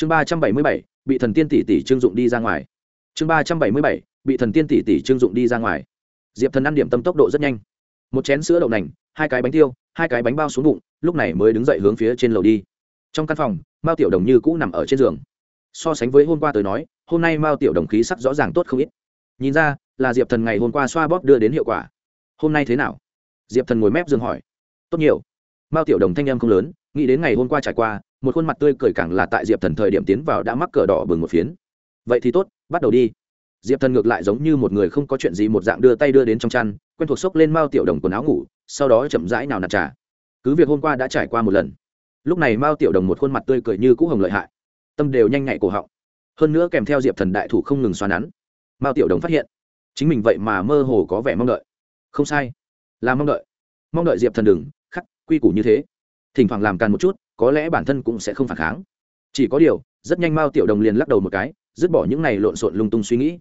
chương ba trăm bảy mươi bảy, bị thần tiên tỷ tỷ trương dụng đi ra ngoài. Chương ba trăm bảy mươi bảy, bị thần tiên tỷ tỷ trương dụng đi ra ngoài. Diệp thần ăn điểm tâm tốc độ rất nhanh. Một chén sữa đậu nành, hai cái bánh tiêu, hai cái bánh bao xuống bụng, lúc này mới đứng dậy hướng phía trên lầu đi. Trong căn phòng, mao tiểu đồng như cũ nằm ở trên giường. So sánh với hôm qua tới nói, hôm nay mao tiểu đồng khí sắc rõ ràng tốt không ít. Nhìn ra, là diệp thần ngày hôm qua xoa bóp đưa đến hiệu quả. Hôm nay thế nào? Diệp thần ngồi mép giường hỏi. Tốt nhiều. Mao tiểu đồng thanh em không lớn, nghĩ đến ngày hôm qua trải qua một khuôn mặt tươi cười càng là tại diệp thần thời điểm tiến vào đã mắc cờ đỏ bừng một phiến. Vậy thì tốt, bắt đầu đi. Diệp thần ngược lại giống như một người không có chuyện gì một dạng đưa tay đưa đến trong chăn, quen thuộc xốc lên mao tiểu đồng quần áo ngủ, sau đó chậm rãi nào nạt trà. Cứ việc hôm qua đã trải qua một lần. Lúc này mao tiểu đồng một khuôn mặt tươi cười như cũ hồng lợi hại. Tâm đều nhanh nhạy cổ họng. Hơn nữa kèm theo diệp thần đại thủ không ngừng xoa nắn. Mao tiểu đồng phát hiện, chính mình vậy mà mơ hồ có vẻ mong đợi. Không sai, là mong đợi. Mong đợi diệp thần đừng, khắc, quy củ như thế. Thỉnh thoảng làm càn một chút có lẽ bản thân cũng sẽ không phản kháng. Chỉ có điều, rất nhanh mao tiểu đồng liền lắc đầu một cái, dứt bỏ những này lộn xộn lung tung suy nghĩ.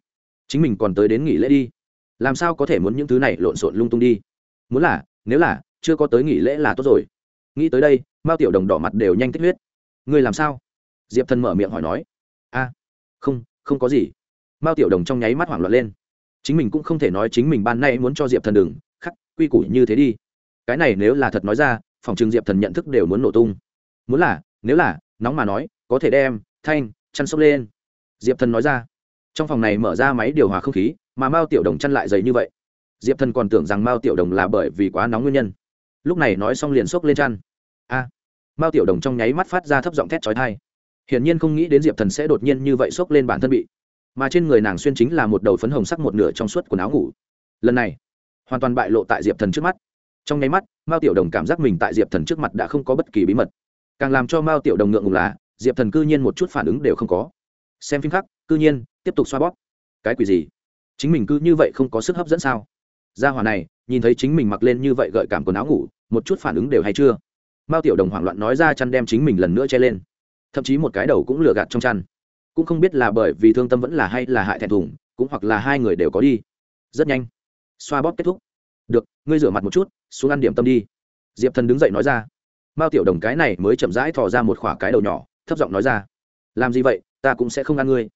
Chính mình còn tới đến nghỉ lễ đi. Làm sao có thể muốn những thứ này lộn xộn lung tung đi? Muốn là, nếu là, chưa có tới nghỉ lễ là tốt rồi. Nghĩ tới đây, mao tiểu đồng đỏ mặt đều nhanh tích huyết. Người làm sao? Diệp thần mở miệng hỏi nói. A, không không có gì. Mao tiểu đồng trong nháy mắt hoảng loạn lên. Chính mình cũng không thể nói chính mình ban nay muốn cho diệp thần đừng, khắc, quy củ như thế đi. Cái này nếu là thật nói ra, phòng trường diệp thần nhận thức đều muốn nổ tung muốn là, nếu là, nóng mà nói, có thể đem thanh, chăn sốc lên. Diệp thần nói ra. Trong phòng này mở ra máy điều hòa không khí, mà mao tiểu đồng chăn lại dày như vậy. Diệp thần còn tưởng rằng mao tiểu đồng là bởi vì quá nóng nguyên nhân. Lúc này nói xong liền sốc lên chăn. A! Mao tiểu đồng trong nháy mắt phát ra thấp giọng thét trói thai hiển nhiên không nghĩ đến diệp thần sẽ đột nhiên như vậy sốc lên bản thân bị. Mà trên người nàng xuyên chính là một đầu phấn hồng sắc một nửa trong suốt quần áo ngủ. Lần này, hoàn toàn bại lộ tại diệp thần trước mắt. Trong nháy mắt, mao tiểu đồng cảm giác mình tại diệp thần trước mặt đã không có bất kỳ bí mật càng làm cho mao tiểu đồng ngượng ngùng là, diệp thần cư nhiên một chút phản ứng đều không có. Xem phim khác, cư nhiên, tiếp tục xoa bóp. Cái quỷ gì? Chính mình cứ như vậy không có sức hấp dẫn sao? Gia hòa này, nhìn thấy chính mình mặc lên như vậy gợi cảm quần áo ngủ, một chút phản ứng đều hay chưa? Mao tiểu đồng hoảng loạn nói ra chăn đem chính mình lần nữa che lên. Thậm chí một cái đầu cũng lừa gạt trong chăn. Cũng không biết là bởi vì thương tâm vẫn là hay là hại thẹn thùng, cũng hoặc là hai người đều có đi. Rất nhanh. Xoa bóp kết thúc. Được, ngươi rửa mặt một chút, xuống ăn điểm tâm đi. Diệp thần đứng dậy nói ra mao tiểu đồng cái này mới chậm rãi thò ra một khoả cái đầu nhỏ, thấp giọng nói ra. Làm gì vậy, ta cũng sẽ không ăn ngươi.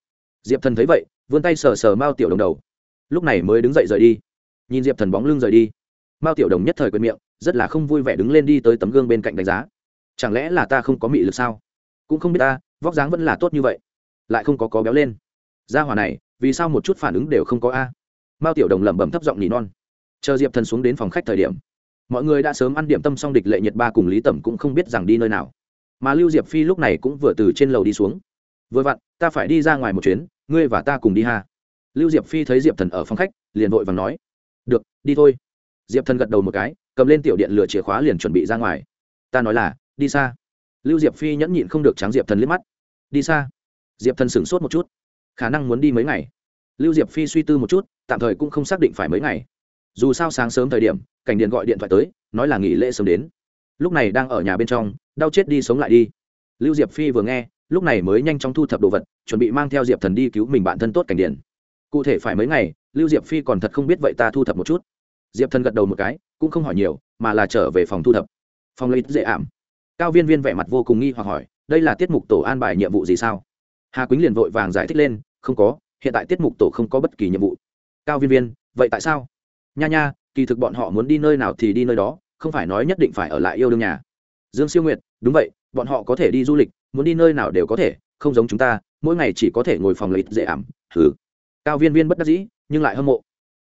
Diệp thần thấy vậy, vươn tay sờ sờ mao tiểu đồng đầu. Lúc này mới đứng dậy rời đi. Nhìn diệp thần bóng lưng rời đi, mao tiểu đồng nhất thời quên miệng, rất là không vui vẻ đứng lên đi tới tấm gương bên cạnh đánh giá. Chẳng lẽ là ta không có mị lực sao? Cũng không biết ta, vóc dáng vẫn là tốt như vậy. Lại không có có béo lên. Gia hỏa này, vì sao một chút phản ứng đều không có a? Mao tiểu đồng lẩm bẩm thấp giọng nhỉ non. Chờ diệp thần xuống đến phòng khách thời điểm mọi người đã sớm ăn điểm tâm xong địch lệ nhiệt ba cùng lý tẩm cũng không biết rằng đi nơi nào. Mà lưu diệp phi lúc này cũng vừa từ trên lầu đi xuống. Vừa vặn, ta phải đi ra ngoài một chuyến, ngươi và ta cùng đi ha. Lưu diệp phi thấy diệp thần ở phòng khách, liền vội và nói, được, đi thôi. Diệp thần gật đầu một cái, cầm lên tiểu điện lửa chìa khóa liền chuẩn bị ra ngoài. Ta nói là, đi xa. Lưu diệp phi nhẫn nhịn không được trắng diệp thần liếc mắt. Đi xa? Diệp thần sửng sốt một chút. Khả năng muốn đi mấy ngày? Lưu diệp phi suy tư một chút, tạm thời cũng không xác định phải mấy ngày dù sao sáng sớm thời điểm, cảnh điện gọi điện thoại tới, nói là nghỉ lễ sớm đến. Lúc này đang ở nhà bên trong, đau chết đi sống lại đi. Lưu diệp phi vừa nghe, lúc này mới nhanh chóng thu thập đồ vật, chuẩn bị mang theo diệp thần đi cứu mình bạn thân tốt cảnh điện cụ thể phải mấy ngày, lưu diệp phi còn thật không biết vậy ta thu thập một chút. Diệp thần gật đầu một cái, cũng không hỏi nhiều, mà là trở về phòng thu thập. Phòng lấy dễ ảm. Cao viên viên vẻ mặt vô cùng nghi hoặc hỏi, đây là tiết mục tổ an bài nhiệm vụ gì sao? Hà quýnh liền vội vàng giải thích lên, không có, hiện tại tiết mục tổ không có bất kỳ nhiệm vụ. Cao viên viên, vậy tại sao? Nha nha, kỳ thực bọn họ muốn đi nơi nào thì đi nơi đó, không phải nói nhất định phải ở lại yêu đương nhà. Dương siêu nguyệt, đúng vậy, bọn họ có thể đi du lịch, muốn đi nơi nào đều có thể, không giống chúng ta, mỗi ngày chỉ có thể ngồi phòng lấy dễ ảm thử cao viên viên bất đắc dĩ, nhưng lại hâm mộ.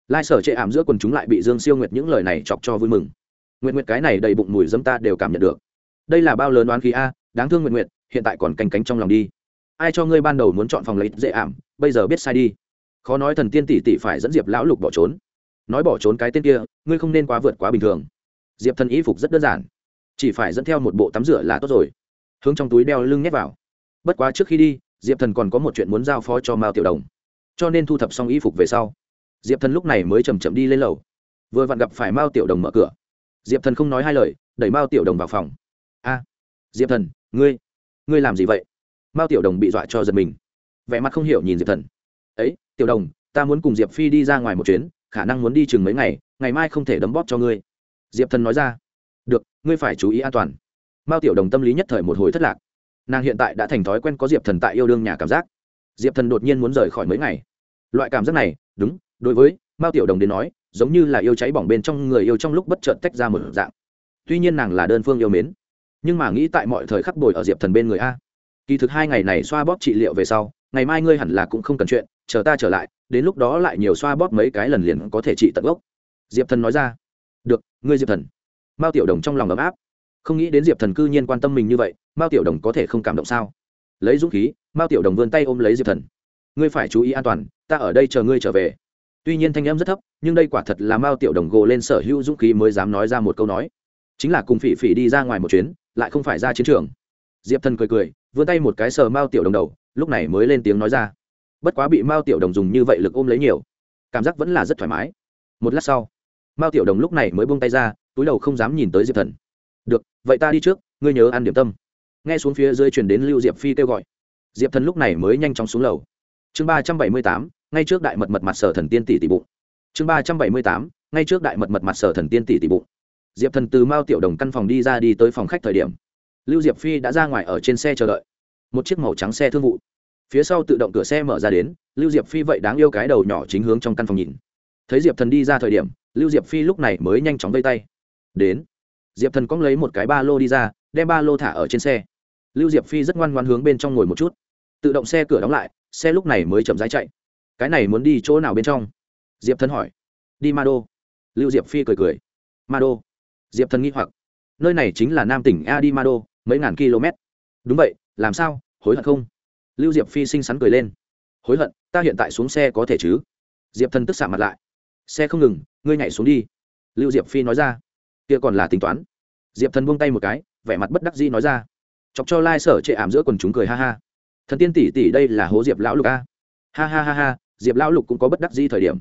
Lai sở chệ ảm giữa quần chúng lại bị dương siêu nguyệt những lời này chọc cho vui mừng. Nguyện nguyệt cái này đầy bụng mùi dâm ta đều cảm nhận được. Đây là bao lớn đoán khí a, đáng thương nguyện nguyệt, hiện tại còn canh cánh trong lòng đi. Ai cho ngươi ban đầu muốn chọn phòng lấy dễ ảm, bây giờ biết sai đi. Khó nói thần tiên tỷ tỷ phải dẫn diệp lão lục bỏ trốn nói bỏ trốn cái tên kia, ngươi không nên quá vượt quá bình thường. Diệp thần y phục rất đơn giản, chỉ phải dẫn theo một bộ tắm rửa là tốt rồi. Hướng trong túi đeo lưng nhét vào. Bất quá trước khi đi, diệp thần còn có một chuyện muốn giao phó cho mao tiểu đồng, cho nên thu thập xong y phục về sau, diệp thần lúc này mới chầm chậm đi lên lầu. Vừa vặn gặp phải mao tiểu đồng mở cửa. Diệp thần không nói hai lời, đẩy mao tiểu đồng vào phòng. A, diệp thần, ngươi ngươi làm gì vậy? Mao tiểu đồng bị dọa cho giật mình. Vẻ mặt không hiểu nhìn diệp thần. Ấy, tiểu đồng, ta muốn cùng diệp phi đi ra ngoài một chuyến khả năng muốn đi chừng mấy ngày ngày mai không thể đấm bóp cho ngươi. Diệp thần nói ra. Được, ngươi phải chú ý an toàn. Mao tiểu đồng tâm lý nhất thời một hồi thất lạc. Nàng hiện tại đã thành thói quen có diệp thần tại yêu đương nhà cảm giác. Diệp thần đột nhiên muốn rời khỏi mấy ngày. Loại cảm giác này, đúng, đối với mao tiểu đồng đến nói, giống như là yêu cháy bỏng bên trong người yêu trong lúc bất chợt tách ra một dạng. Tuy nhiên nàng là đơn phương yêu mến, nhưng mà nghĩ tại mọi thời khắc bồi ở diệp thần bên người a. Kỳ thực hai ngày này xoa bóp trị liệu về sau, ngày mai ngươi hẳn là cũng không cần chuyện, chờ ta trở lại đến lúc đó lại nhiều xoa bóp mấy cái lần liền có thể trị tận gốc. Diệp thần nói ra. Được, ngươi diệp thần. Mao tiểu đồng trong lòng ấm áp. Không nghĩ đến diệp thần cư nhiên quan tâm mình như vậy, mao tiểu đồng có thể không cảm động sao? Lấy dũng khí, mao tiểu đồng vươn tay ôm lấy diệp thần. Ngươi phải chú ý an toàn, ta ở đây chờ ngươi trở về. Tuy nhiên thanh em rất thấp, nhưng đây quả thật là mao tiểu đồng gồ lên sở hữu dũng khí mới dám nói ra một câu nói. Chính là cùng phỉ phỉ đi ra ngoài một chuyến, lại không phải ra chiến trường. Diệp thần cười cười, vươn tay một cái sờ mao tiểu đồng đầu, lúc này mới lên tiếng nói ra bất quá bị mao tiểu đồng dùng như vậy lực ôm lấy nhiều cảm giác vẫn là rất thoải mái một lát sau mao tiểu đồng lúc này mới buông tay ra túi đầu không dám nhìn tới diệp thần được vậy ta đi trước ngươi nhớ ăn điểm tâm nghe xuống phía dưới truyền đến lưu diệp phi kêu gọi diệp thần lúc này mới nhanh chóng xuống lầu chương ba trăm bảy mươi tám ngay trước đại mật mật mặt sở thần tiên tỷ tỷ bụng chương ba trăm bảy mươi tám ngay trước đại mật mật mặt sở thần tiên tỷ tỷ bụng diệp thần từ mao tiểu đồng căn phòng đi ra đi tới phòng khách thời điểm lưu diệp phi đã ra ngoài ở trên xe chờ đợi một chiếc màu trắng xe thương vụ phía sau tự động cửa xe mở ra đến, lưu diệp phi vậy đáng yêu cái đầu nhỏ chính hướng trong căn phòng nhìn. Thấy diệp thần đi ra thời điểm, lưu diệp phi lúc này mới nhanh chóng vây tay. Đến. Diệp thần cóng lấy một cái ba lô đi ra, đem ba lô thả ở trên xe. Lưu diệp phi rất ngoan ngoan hướng bên trong ngồi một chút. Tự động xe cửa đóng lại, xe lúc này mới chậm rãi chạy. Cái này muốn đi chỗ nào bên trong? Diệp thần hỏi. Đi ma đô lưu diệp phi cười cười. Ma đô diệp thần nghi hoặc. Nơi này chính là nam tỉnh a đi ma đô mấy ngàn km. Đúng vậy, làm sao? Hối hận không? Lưu diệp phi xinh xắn cười lên. Hối hận, ta hiện tại xuống xe có thể chứ? Diệp thần tức xạ mặt lại. Xe không ngừng, ngươi nhảy xuống đi. Lưu diệp phi nói ra. Kia còn là tính toán. Diệp thần buông tay một cái, vẻ mặt bất đắc dĩ nói ra. Chọc cho lai、like、sở chệ ảm giữa quần chúng cười ha ha. Thần tiên tỷ tỷ đây là hố diệp lão lục a. Ha ha ha ha, diệp lão lục cũng có bất đắc dĩ thời điểm.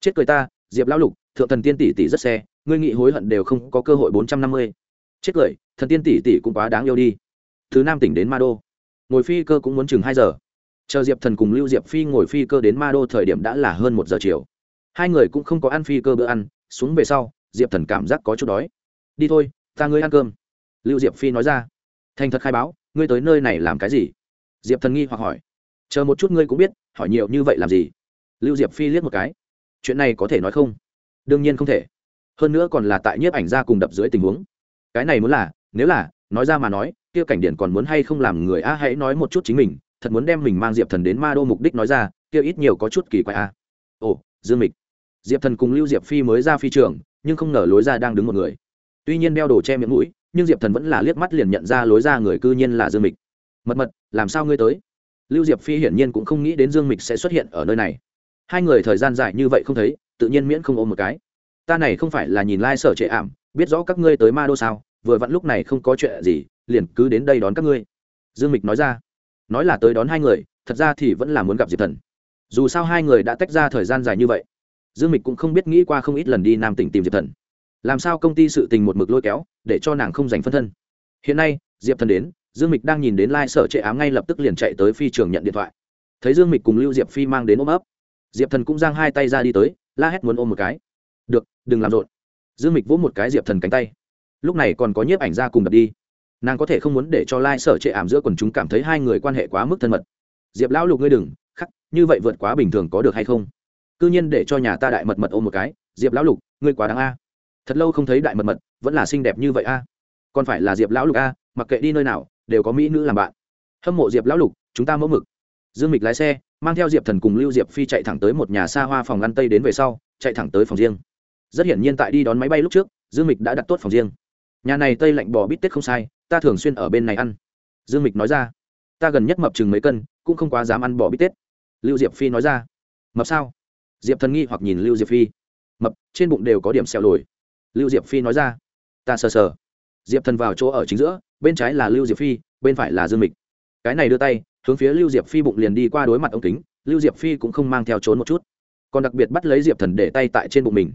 Chết cười ta, diệp lão lục, thượng thần tiên tỷ tỷ rất xe, ngươi nghị hối hận đều không có cơ hội bốn trăm năm mươi. Chết cười, thần tiên tỷ tỷ cũng quá đáng yêu đi. Thứ nam tỉnh đến ma đô ngồi phi cơ cũng muốn chừng hai giờ. Chờ diệp thần cùng lưu diệp phi ngồi phi cơ đến ma đô thời điểm đã là hơn một giờ chiều. Hai người cũng không có ăn phi cơ bữa ăn, xuống về sau, diệp thần cảm giác có chút đói. Đi thôi, ta ngươi ăn cơm. Lưu diệp phi nói ra. Thành thật khai báo, ngươi tới nơi này làm cái gì? Diệp thần nghi hoặc hỏi. Chờ một chút ngươi cũng biết, hỏi nhiều như vậy làm gì? Lưu diệp phi liếc một cái. Chuyện này có thể nói không? Đương nhiên không thể. Hơn nữa còn là tại nhiếp ảnh ra cùng đập dưới tình huống. Cái này muốn là, nếu là, nói ra mà nói kia cảnh điển còn muốn hay không làm người a hãy nói một chút chính mình, thật muốn đem mình mang diệp thần đến ma đô mục đích nói ra, kia ít nhiều có chút kỳ quái a. Ồ, dương mịch. Diệp thần cùng lưu diệp phi mới ra phi trường, nhưng không ngờ lối ra đang đứng một người. Tuy nhiên đeo đồ che miệng mũi, nhưng diệp thần vẫn là liếc mắt liền nhận ra lối ra người cư nhiên là dương mịch. Mật mật, làm sao ngươi tới? Lưu diệp phi hiển nhiên cũng không nghĩ đến dương mịch sẽ xuất hiện ở nơi này. Hai người thời gian dài như vậy không thấy, tự nhiên miễn không ôm một cái. Ta này không phải là nhìn lai、like、sở trệ ảm, biết rõ các ngươi tới ma đô sao, vừa vặn lúc này không có chuyện gì liền cứ đến đây đón các ngươi. Dương mịch nói ra. Nói là tới đón hai người, thật ra thì vẫn là muốn gặp diệp thần. Dù sao hai người đã tách ra thời gian dài như vậy, dương mịch cũng không biết nghĩ qua không ít lần đi nam tỉnh tìm diệp thần. Làm sao công ty sự tình một mực lôi kéo, để cho nàng không giành phân thân. Hiện nay, diệp thần đến, dương mịch đang nhìn đến lai、like、sở trệ ám ngay lập tức liền chạy tới phi trường nhận điện thoại. Thấy dương mịch cùng lưu diệp phi mang đến ôm ấp, diệp thần cũng giang hai tay ra đi tới, la hét muốn ôm một cái. Được, đừng làm rộn. Dương mịch vỗ một cái diệp thần cánh tay. Lúc này còn có nhiếp ảnh ra cùng đập đi nàng có thể không muốn để cho lai、like、sở trệ ảm giữa quần chúng cảm thấy hai người quan hệ quá mức thân mật. Diệp lão lục ngươi đừng, khắc, như vậy vượt quá bình thường có được hay không? C nhiên để cho nhà ta đại mật mật ôm một cái, diệp lão lục, ngươi quá đáng a. Thật lâu không thấy đại mật mật, vẫn là xinh đẹp như vậy a. Còn phải là diệp lão lục a, mặc kệ đi nơi nào, đều có mỹ nữ làm bạn. Hâm mộ diệp lão lục, chúng ta mẫu mực. Dương mịch lái xe, mang theo diệp thần cùng lưu diệp phi chạy thẳng tới một nhà xa hoa phòng ngăn tây đến về sau, chạy thẳng tới phòng riêng. Rất hiển nhiên tại đi đón máy bay lúc trước, dương mịch đã đặt tốt phòng riêng. Nhà này tây lạnh bò bít tết không sai ta thường xuyên ở bên này ăn. Dương mịch nói ra. Ta gần nhất mập chừng mấy cân, cũng không quá dám ăn bò bít tết. Lưu diệp phi nói ra. Mập sao? Diệp thần nghi hoặc nhìn lưu diệp phi. Mập, trên bụng đều có điểm sẹo lồi lưu diệp phi nói ra. Ta sờ sờ. Diệp thần vào chỗ ở chính giữa, bên trái là lưu diệp phi, bên phải là dương mịch. Cái này đưa tay, hướng phía lưu diệp phi bụng liền đi qua đối mặt ống kính, lưu diệp phi cũng không mang theo trốn một chút. Còn đặc biệt bắt lấy diệp thần để tay tại trên bụng mình.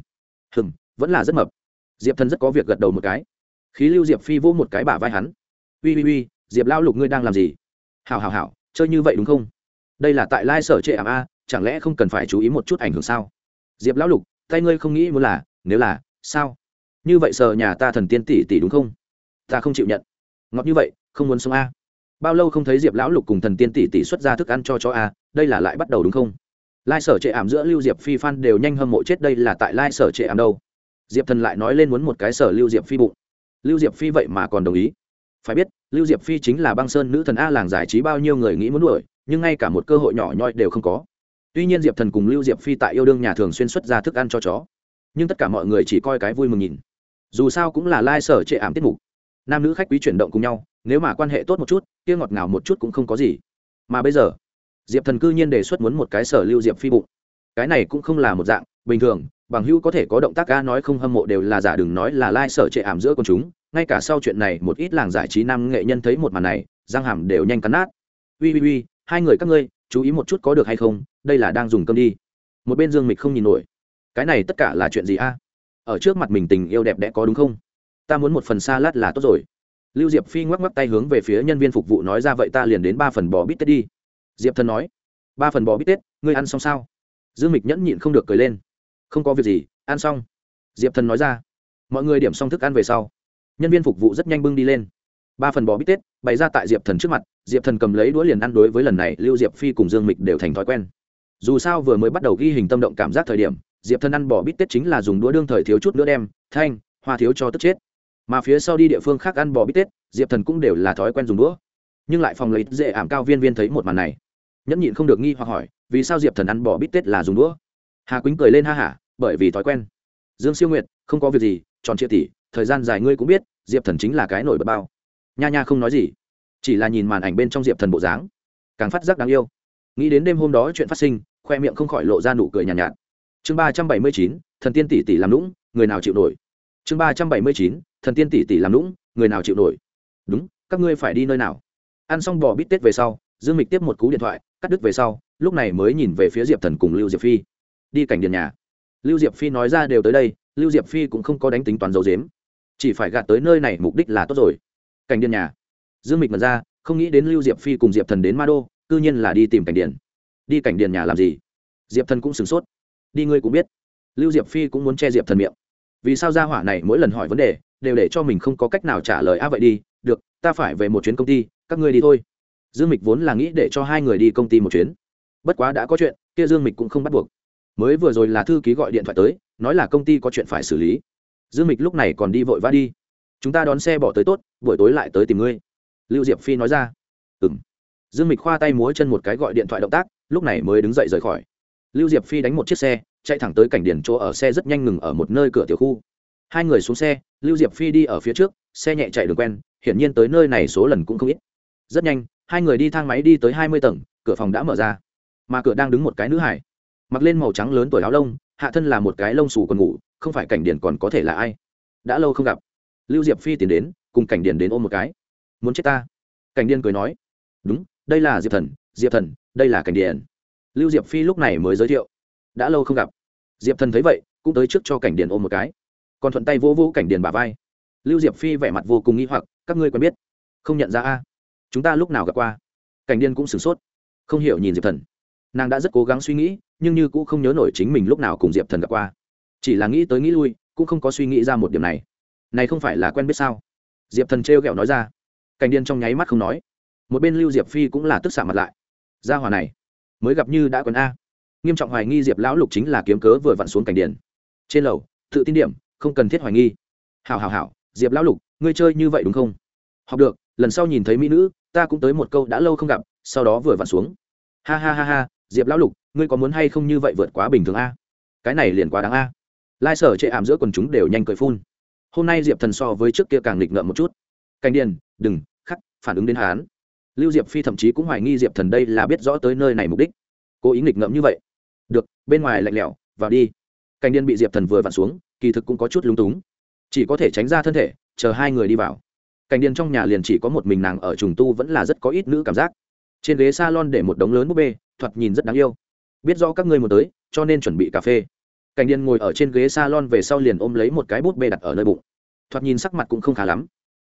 Hừm, vẫn là rất mập. Diệp thần rất có việc gật đầu một cái khí lưu diệp phi vỗ một cái bả vai hắn. Ui ui ui diệp lao lục ngươi đang làm gì? Hảo hảo hảo, chơi như vậy đúng không? Đây là tại lai sở trệ ảm a, chẳng lẽ không cần phải chú ý một chút ảnh hưởng sao? Diệp lão lục, tay ngươi không nghĩ muốn là, nếu là, sao? Như vậy sợ nhà ta thần tiên tỷ tỷ đúng không? Ta không chịu nhận. Ngọt như vậy, không muốn sống a. Bao lâu không thấy diệp lão lục cùng thần tiên tỷ tỷ xuất ra thức ăn cho cho a, đây là lại bắt đầu đúng không? Lai sở trệ ảm giữa lưu diệp phi phan đều nhanh hâm mộ chết, đây là tại lai sở trệ ảm đâu. Diệp thần lại nói lên muốn một cái sở lưu diệp phi bụng lưu diệp phi vậy mà còn đồng ý. Phải biết, lưu diệp phi chính là băng sơn nữ thần a làng giải trí bao nhiêu người nghĩ muốn đuổi, nhưng ngay cả một cơ hội nhỏ nhoi đều không có. Tuy nhiên diệp thần cùng lưu diệp phi tại yêu đương nhà thường xuyên xuất ra thức ăn cho chó, nhưng tất cả mọi người chỉ coi cái vui mừng nhìn. Dù sao cũng là lai、like、sở trệ ảm tiết mục. Nam nữ khách quý chuyển động cùng nhau, nếu mà quan hệ tốt một chút, kia ngọt ngào một chút cũng không có gì. Mà bây giờ, diệp thần cư nhiên đề xuất muốn một cái sở lưu diệp phi bụng. Cái này cũng không là một dạng, bình thường bằng hữu có thể có động tác ca nói không hâm mộ đều là giả, đừng nói là lai、like、sở trệ ảm giữa con chúng. Ngay cả sau chuyện này, một ít làng giải trí nam nghệ nhân thấy một màn này, răng hàm đều nhanh cắn nát. Ui ui ui hai người các ngươi, chú ý một chút có được hay không, đây là đang dùng cơm đi. Một bên dương mịch không nhìn nổi. Cái này tất cả là chuyện gì a? Ở trước mặt mình tình yêu đẹp đẽ có đúng không? Ta muốn một phần xa lát là tốt rồi. Lưu diệp phi ngoắc ngoắc tay hướng về phía nhân viên phục vụ nói ra vậy ta liền đến ba phần bò bít tết đi. Diệp thần nói, ba phần bò bít tết, ngươi ăn xong sao? Dương mịch nhẫn nhịn không được cười lên không có việc gì, ăn xong. Diệp thần nói ra. Mọi người điểm xong thức ăn về sau, nhân viên phục vụ rất nhanh bưng đi lên. Ba phần bò bít tết bày ra tại diệp thần trước mặt, diệp thần cầm lấy đũa liền ăn đối với lần này lưu diệp phi cùng dương mịch đều thành thói quen. Dù sao vừa mới bắt đầu ghi hình tâm động cảm giác thời điểm, diệp thần ăn bò bít tết chính là dùng đũa đương thời thiếu chút nữa đem, thanh, hoa thiếu cho tức chết. Mà phía sau đi địa phương khác ăn bò bít tết, diệp thần cũng đều là thói quen dùng đũa. Nhưng lại phòng lấy dễ ảm cao viên viên thấy một màn này. Nhẫn nhịn không được nghi hoặc hỏi, vì sao diệp thần ăn bò bít tết là dùng đũa? Hà quýnh cười lên ha hả bởi vì thói quen. Dương siêu nguyệt không có việc gì tròn triệu tỷ thời gian dài ngươi cũng biết diệp thần chính là cái nổi bật bao. Nha nha không nói gì chỉ là nhìn màn ảnh bên trong diệp thần bộ dáng càng phát giác đáng yêu. Nghĩ đến đêm hôm đó chuyện phát sinh khoe miệng không khỏi lộ ra nụ cười nhàn nhạt, nhạt. Chương ba trăm bảy mươi chín thần tiên tỷ tỷ làm lũng người nào chịu nổi? Chương ba trăm bảy mươi chín thần tiên tỷ tỷ làm lũng người nào chịu nổi? Đúng các ngươi phải đi nơi nào? Ăn xong bò bít tết về sau dương mịch tiếp một cú điện thoại cắt đứt về sau lúc này mới nhìn về phía diệp thần cùng lưu diệp phi đi cảnh điện nhà. Lưu diệp phi nói ra đều tới đây, lưu diệp phi cũng không có đánh tính toán dấu dếm chỉ phải gạt tới nơi này mục đích là tốt rồi. Cảnh điện nhà. Dương mịch mật ra, không nghĩ đến lưu diệp phi cùng diệp thần đến ma đô, cư nhiên là đi tìm cảnh điện. Đi cảnh điện nhà làm gì? Diệp thần cũng sửng sốt. Đi ngươi cũng biết. Lưu diệp phi cũng muốn che diệp thần miệng. Vì sao gia hỏa này mỗi lần hỏi vấn đề, đều để cho mình không có cách nào trả lời, a, vậy đi, được, ta phải về một chuyến công ty, các ngươi đi thôi. Dương mịch vốn là nghĩ để cho hai người đi công ty một chuyến. Bất quá đã có chuyện, kia dương mịch cũng không bắt buộc mới vừa rồi là thư ký gọi điện thoại tới, nói là công ty có chuyện phải xử lý. Dương mịch lúc này còn đi vội vã đi. Chúng ta đón xe bỏ tới tốt, buổi tối lại tới tìm ngươi. Lưu diệp phi nói ra. Ừ m dương mịch khoa tay múa chân một cái gọi điện thoại động tác, lúc này mới đứng dậy rời khỏi. Lưu diệp phi đánh một chiếc xe, chạy thẳng tới cảnh điển chỗ ở xe rất nhanh ngừng ở một nơi cửa tiểu khu. Hai người xuống xe, lưu diệp phi đi ở phía trước, xe nhẹ chạy đường quen, hiển nhiên tới nơi này số lần cũng không ít. Rất nhanh, hai người đi thang máy đi tới hai mươi tầng, cửa phòng đã mở ra. Mà cửa đang đứng một cái nữ hải mặc lên màu trắng lớn tuổi áo lông, hạ thân là một cái lông xù còn ngủ, không phải cảnh điển còn có thể là ai. Đã lâu không gặp. Lưu diệp phi tiến đến, cùng cảnh điển đến ôm một cái. Muốn chết ta? Cảnh điển cười nói. Đúng, đây là diệp thần diệp thần, đây là cảnh điển. Lưu diệp phi lúc này mới giới thiệu. Đã lâu không gặp. Diệp thần thấy vậy, cũng tới trước cho cảnh điển ôm một cái. Còn thuận tay vô vô cảnh điển bà vai. Lưu diệp phi vẻ mặt vô cùng nghi hoặc, các ngươi quen biết. Không nhận ra a. Chúng ta lúc nào gặp qua? Cảnh điên cũng sửng sốt. Không hiểu nhìn diệp thần nàng đã rất cố gắng suy nghĩ, nhưng như cũng không nhớ nổi chính mình lúc nào cùng diệp thần gặp qua. Chỉ là nghĩ tới nghĩ lui, cũng không có suy nghĩ ra một điểm này. Này không phải là quen biết sao? Diệp thần trêu ghẹo nói ra. Cảnh điên trong nháy mắt không nói. Một bên lưu diệp phi cũng là tức xạ mặt lại. Gia hòa này, mới gặp như đã quen a. Nghiêm trọng hoài nghi diệp lão lục chính là kiếm cớ vừa vặn xuống cảnh điền. Trên lầu, tự tin điểm, không cần thiết hoài nghi. Hảo hảo hảo, diệp lão lục, ngươi chơi như vậy đúng không? Học được, lần sau nhìn thấy mỹ nữ, ta cũng tới một câu đã lâu không gặp, sau đó vừa vặn xuống. Ha ha ha ha diệp lão lục, ngươi có muốn hay không như vậy vượt quá bình thường a? Cái này liền quá đáng a. Lai sở chệ ảm giữa quần chúng đều nhanh cười phun. Hôm nay diệp thần so với trước kia càng nghịch ngợm một chút. Cành điền, đừng, khắc, phản ứng đến hán lưu diệp phi thậm chí cũng hoài nghi diệp thần đây là biết rõ tới nơi này mục đích. Cố ý nghịch ngợm như vậy. Được, bên ngoài lạnh lẽo, vào đi. Cành điền bị diệp thần vừa vặn xuống, kỳ thực cũng có chút lúng túng. Chỉ có thể tránh ra thân thể, chờ hai người đi vào. Cảnh điền trong nhà liền chỉ có một mình nàng ở trùng tu vẫn là rất có ít nữ cảm giác. Trên ghế s a lon để một đống lớn búp bê thoạt nhìn rất đáng yêu. Biết rõ các ngươi muốn tới, cho nên chuẩn bị cà phê. Cảnh điền ngồi ở trên ghế s a lon về sau liền ôm lấy một cái bút bê đặt ở nơi bụng. Thoạt nhìn sắc mặt cũng không khá lắm.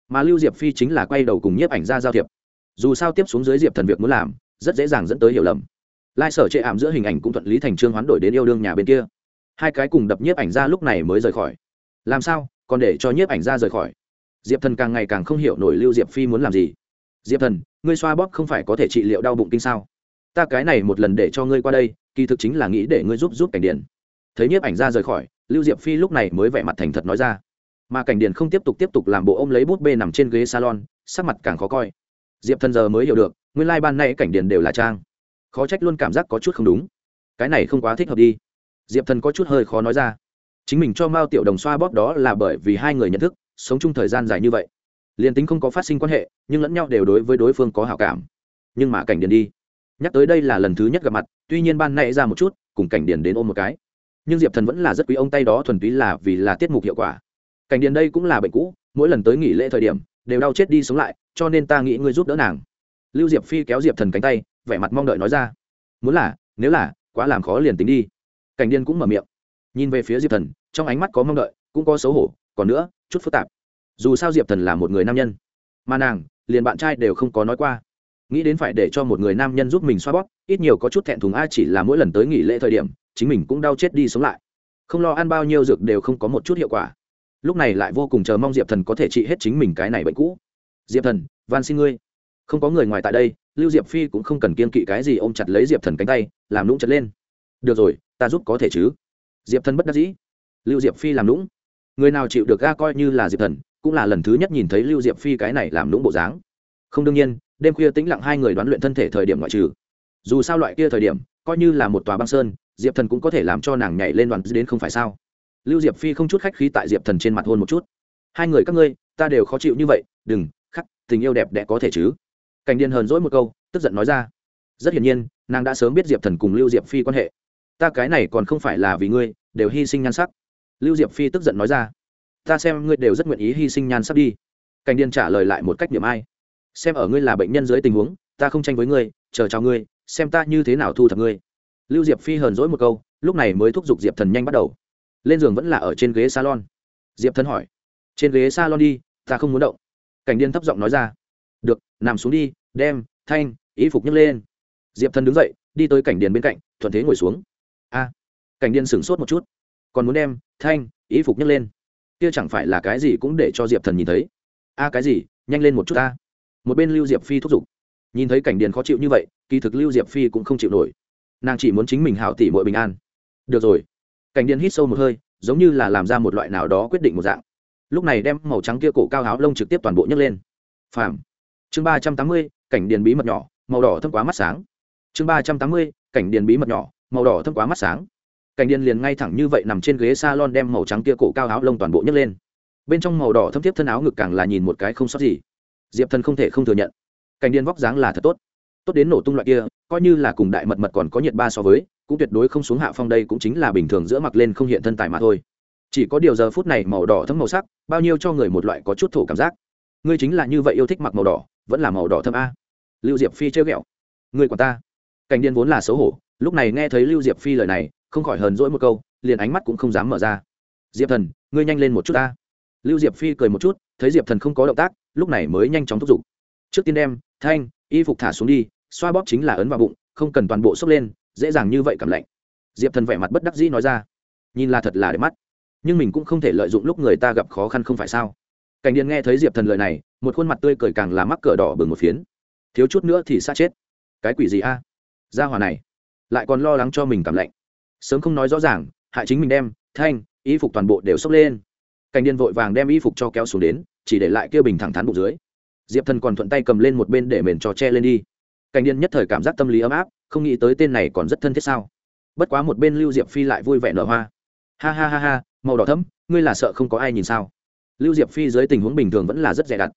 Mà lưu diệp phi chính là quay đầu cùng nhiếp ảnh ra giao thiệp. Dù sao tiếp xuống dưới diệp thần việc muốn làm, rất dễ dàng dẫn tới hiểu lầm. Lai sở chệ ảm giữa hình ảnh cũng thuận lý thành trương hoán đổi đến yêu đương nhà bên kia. Hai cái cùng đập nhiếp ảnh ra lúc này mới rời khỏi. Làm sao? Còn để cho nhiếp ảnh ra rời khỏi. Diệp thần càng ngày càng không hiểu nổi lưu diệp phi muốn làm gì. Diệp thần, ngươi xoa bóp không phải có thể trị liệu đau bụng kinh sao? Ta cái này một lần để cho ngươi qua đây, kỳ thực chính là nghĩ để ngươi giúp giúp cảnh điền. Thấy nhiếp ảnh ra rời khỏi, lưu diệp phi lúc này mới vẻ mặt thành thật nói ra. Mà cảnh điền không tiếp tục tiếp tục làm bộ ôm lấy bút bê nằm trên ghế salon, sắc mặt càng khó coi. Diệp thần giờ mới hiểu được, nguyên lai、like、ban nay cảnh điền đều là trang. Khó trách luôn cảm giác có chút không đúng. Cái này không quá thích hợp đi. Diệp thần có chút hơi khó nói ra. Chính mình cho mao tiểu đồng xoa bóp đó là bởi vì hai người nhận thức, sống chung thời gian dài như vậy. Liền tính không có phát sinh quan hệ, nhưng lẫn nhau đều đối với đối phương có hảo cảm. Nhưng mà cảnh điền đi nhắc tới đây là lần thứ nhất gặp mặt, tuy nhiên ban nay ra một chút, cùng cảnh điền đến ôm một cái. Nhưng diệp thần vẫn là rất quý ông tay đó thuần túy là vì là tiết mục hiệu quả. Cảnh điền đây cũng là bệnh cũ, mỗi lần tới nghỉ lễ thời điểm, đều đau chết đi sống lại, cho nên ta nghĩ ngươi giúp đỡ nàng. Lưu diệp phi kéo diệp thần cánh tay, vẻ mặt mong đợi nói ra. Muốn là, nếu là, quá làm khó liền tính đi. Cảnh điên cũng mở miệng. Nhìn về phía diệp thần, trong ánh mắt có mong đợi, cũng có xấu hổ, còn nữa, chút phức tạp. Dù sao diệp thần là một người nam nhân, mà nàng, liền bạn trai đều không có nói qua nghĩ đến phải để cho một người nam nhân giúp mình xoa bóp, ít nhiều có chút thẹn thùng, a, chỉ là mỗi lần tới nghỉ lễ thời điểm, chính mình cũng đau chết đi sống lại. Không lo ăn bao nhiêu dược đều không có một chút hiệu quả. Lúc này lại vô cùng chờ mong diệp thần có thể trị hết chính mình cái này bệnh cũ. Diệp thần, van xin ngươi. Không có người ngoài tại đây, lưu diệp phi cũng không cần kiên kỵ cái gì, ôm chặt lấy diệp thần cánh tay, làm lũng chật lên. Được rồi, ta giúp có thể chứ? Diệp thần bất đắc dĩ. Lưu diệp phi làm lũng người nào chịu được ga coi như là diệp thần, cũng là lần thứ nhất nhìn thấy lưu diệp phi cái này làm lũng bộ dáng. Không đương nhiên đêm khuya tĩnh lặng hai người đoán luyện thân thể thời điểm ngoại trừ. Dù sao loại kia thời điểm, coi như là một tòa băng sơn, diệp thần cũng có thể làm cho nàng nhảy lên đoàn đến không phải sao? Lưu diệp phi không chút khách khí tại diệp thần trên mặt hôn một chút. Hai người các ngươi, ta đều khó chịu như vậy, đừng, khắc, tình yêu đẹp đẽ có thể chứ? Cảnh điền hờn dỗi một câu, tức giận nói ra. Rất hiển nhiên, nàng đã sớm biết diệp thần cùng lưu diệp phi quan hệ. Ta cái này còn không phải là vì ngươi, đều hy sinh nhan sắc. Lưu diệp phi tức giận nói ra. Ta xem ngươi đều rất nguyện ý hy sinh nhan sắc đi. Cảnh điền trả lời lại một cách điểm ai xem ở ngươi là bệnh nhân dưới tình huống, ta không tranh với ngươi, chờ chào ngươi, xem ta như thế nào thu thập ngươi. Lưu diệp phi hờn dỗi một câu, lúc này mới thúc giục diệp thần nhanh bắt đầu. Lên giường vẫn là ở trên ghế salon. Diệp thần hỏi, trên ghế salon đi, ta không muốn động. Cảnh điên thấp giọng nói ra, được, nằm xuống đi, đem, thanh ý phục nhấc lên. Diệp thần đứng dậy, đi tới cảnh điền bên cạnh, thuận thế ngồi xuống. A. Cảnh điền sửng sốt một chút, còn muốn đem, thanh ý phục nhấc lên? Kia chẳng phải là cái gì cũng để cho diệp thần nhìn thấy? A, cái gì? Nhanh lên một chút ta một bên lưu diệp phi thúc giục. Nhìn thấy cảnh điền khó chịu như vậy, kỳ thực lưu diệp phi cũng không chịu nổi. Nàng chỉ muốn chính mình hảo tỉ mọi bình an. Được rồi. Cảnh điền hít sâu một hơi, giống như là làm ra một loại nào đó quyết định một dạng. Lúc này đem màu trắng kia cổ cao áo lông trực tiếp toàn bộ nhấc lên. Phàm. Chương ba trăm tám mươi, cảnh điền bí mật nhỏ, màu đỏ thâm quá mắt sáng. Chương ba trăm tám mươi, cảnh điền bí mật nhỏ, màu đỏ thâm quá mắt sáng. Cảnh điền liền ngay thẳng như vậy nằm trên ghế s a lon đem màu trắng kia cổ cao áo lông toàn bộ nhấc lên. Bên trong màu đỏ thâm tiếp thân áo ngực càng là nhìn một cái không sót gì diệp thần không thể không thừa nhận cảnh điền vóc dáng là thật tốt tốt đến nổ tung loại kia coi như là cùng đại mật mật còn có nhiệt ba so với cũng tuyệt đối không xuống hạ phong đây cũng chính là bình thường giữa mặc lên không hiện thân tài mà thôi chỉ có điều giờ phút này màu đỏ thấm màu sắc bao nhiêu cho người một loại có chút thổ cảm giác ngươi chính là như vậy yêu thích mặc màu đỏ vẫn là màu đỏ thâm a lưu diệp phi chơi ghẹo người của ta cảnh điên vốn là xấu hổ lúc này nghe thấy lưu diệp phi lời này không khỏi hờn dỗi một câu liền ánh mắt cũng không dám mở ra diệp thần ngươi nhanh lên một chút ta lưu diệp phi cười một chút thấy diệp thần không có động tác lúc này mới nhanh chóng thúc giục. Trước tiên đem, thanh, y phục thả xuống đi, xoa bóp chính là ấn vào bụng, không cần toàn bộ sốc lên, dễ dàng như vậy cảm lạnh. Diệp thần vẻ mặt bất đắc dĩ nói ra, nhìn là thật là để mắt. Nhưng mình cũng không thể lợi dụng lúc người ta gặp khó khăn không phải sao? Cảnh điền nghe thấy diệp thần lời này, một khuôn mặt tươi cười càng là mắc cỡ đỏ bừng một phiến. Thiếu chút nữa thì sát chết. Cái quỷ gì a? À? gia hòa này, lại còn lo lắng cho mình cảm lạnh. Sớm không nói rõ ràng, hại chính mình đem, thanh, y phục toàn bộ đều xốc lên. Cảnh điền vội vàng đem y phục cho kéo xuống đến chỉ để lại kia bình thẳng thắn bụng dưới. Diệp thần còn thuận tay cầm lên một bên để mền trò che lên đi. Cảnh điền nhất thời cảm giác tâm lý ấm áp, không nghĩ tới tên này còn rất thân thiết sao. Bất quá một bên lưu diệp phi lại vui vẻ nở hoa. Ha ha ha ha, màu đỏ thấm ngươi là sợ không có ai nhìn sao? Lưu diệp phi dưới tình huống bình thường vẫn là rất dè đặt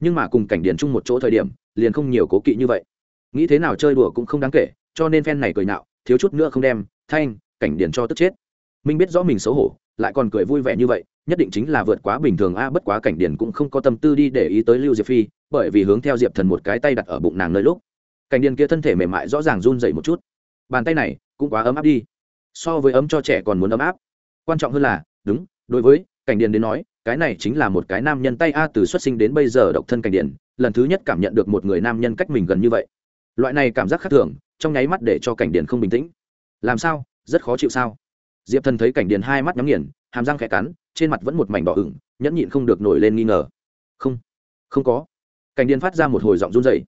nhưng mà cùng cảnh điền chung một chỗ thời điểm, liền không nhiều cố kỵ như vậy. Nghĩ thế nào chơi đùa cũng không đáng kể, cho nên phen này cười nạo thiếu chút nữa không đem, thanh, cảnh điền cho tức chết. Minh biết rõ mình xấu hổ lại còn cười vui vẻ như vậy, nhất định chính là vượt quá bình thường a, bất quá cảnh điền cũng không có tâm tư đi để ý tới lưu diệp phi, bởi vì hướng theo diệp thần một cái tay đặt ở bụng nàng nơi lúc. Cảnh điền kia thân thể mềm mại rõ ràng run dậy một chút. Bàn tay này cũng quá ấm áp đi. So với ấm cho trẻ còn muốn ấm áp. Quan trọng hơn là, đúng, đối với cảnh điền đến nói, cái này chính là một cái nam nhân tay a, từ xuất sinh đến bây giờ độc thân cảnh điền lần thứ nhất cảm nhận được một người nam nhân cách mình gần như vậy. Loại này cảm giác khác thường, trong nháy mắt để cho cảnh điền không bình tĩnh. Làm sao? Rất khó chịu sao? Diệp thần thấy cảnh điền hai mắt nhắm nghiền, hàm răng khẽ cắn, trên mặt vẫn một mảnh đỏ ửng, nhẫn nhịn không được nổi lên nghi ngờ. Không không có. Cảnh điền phát ra một hồi giọng run dậy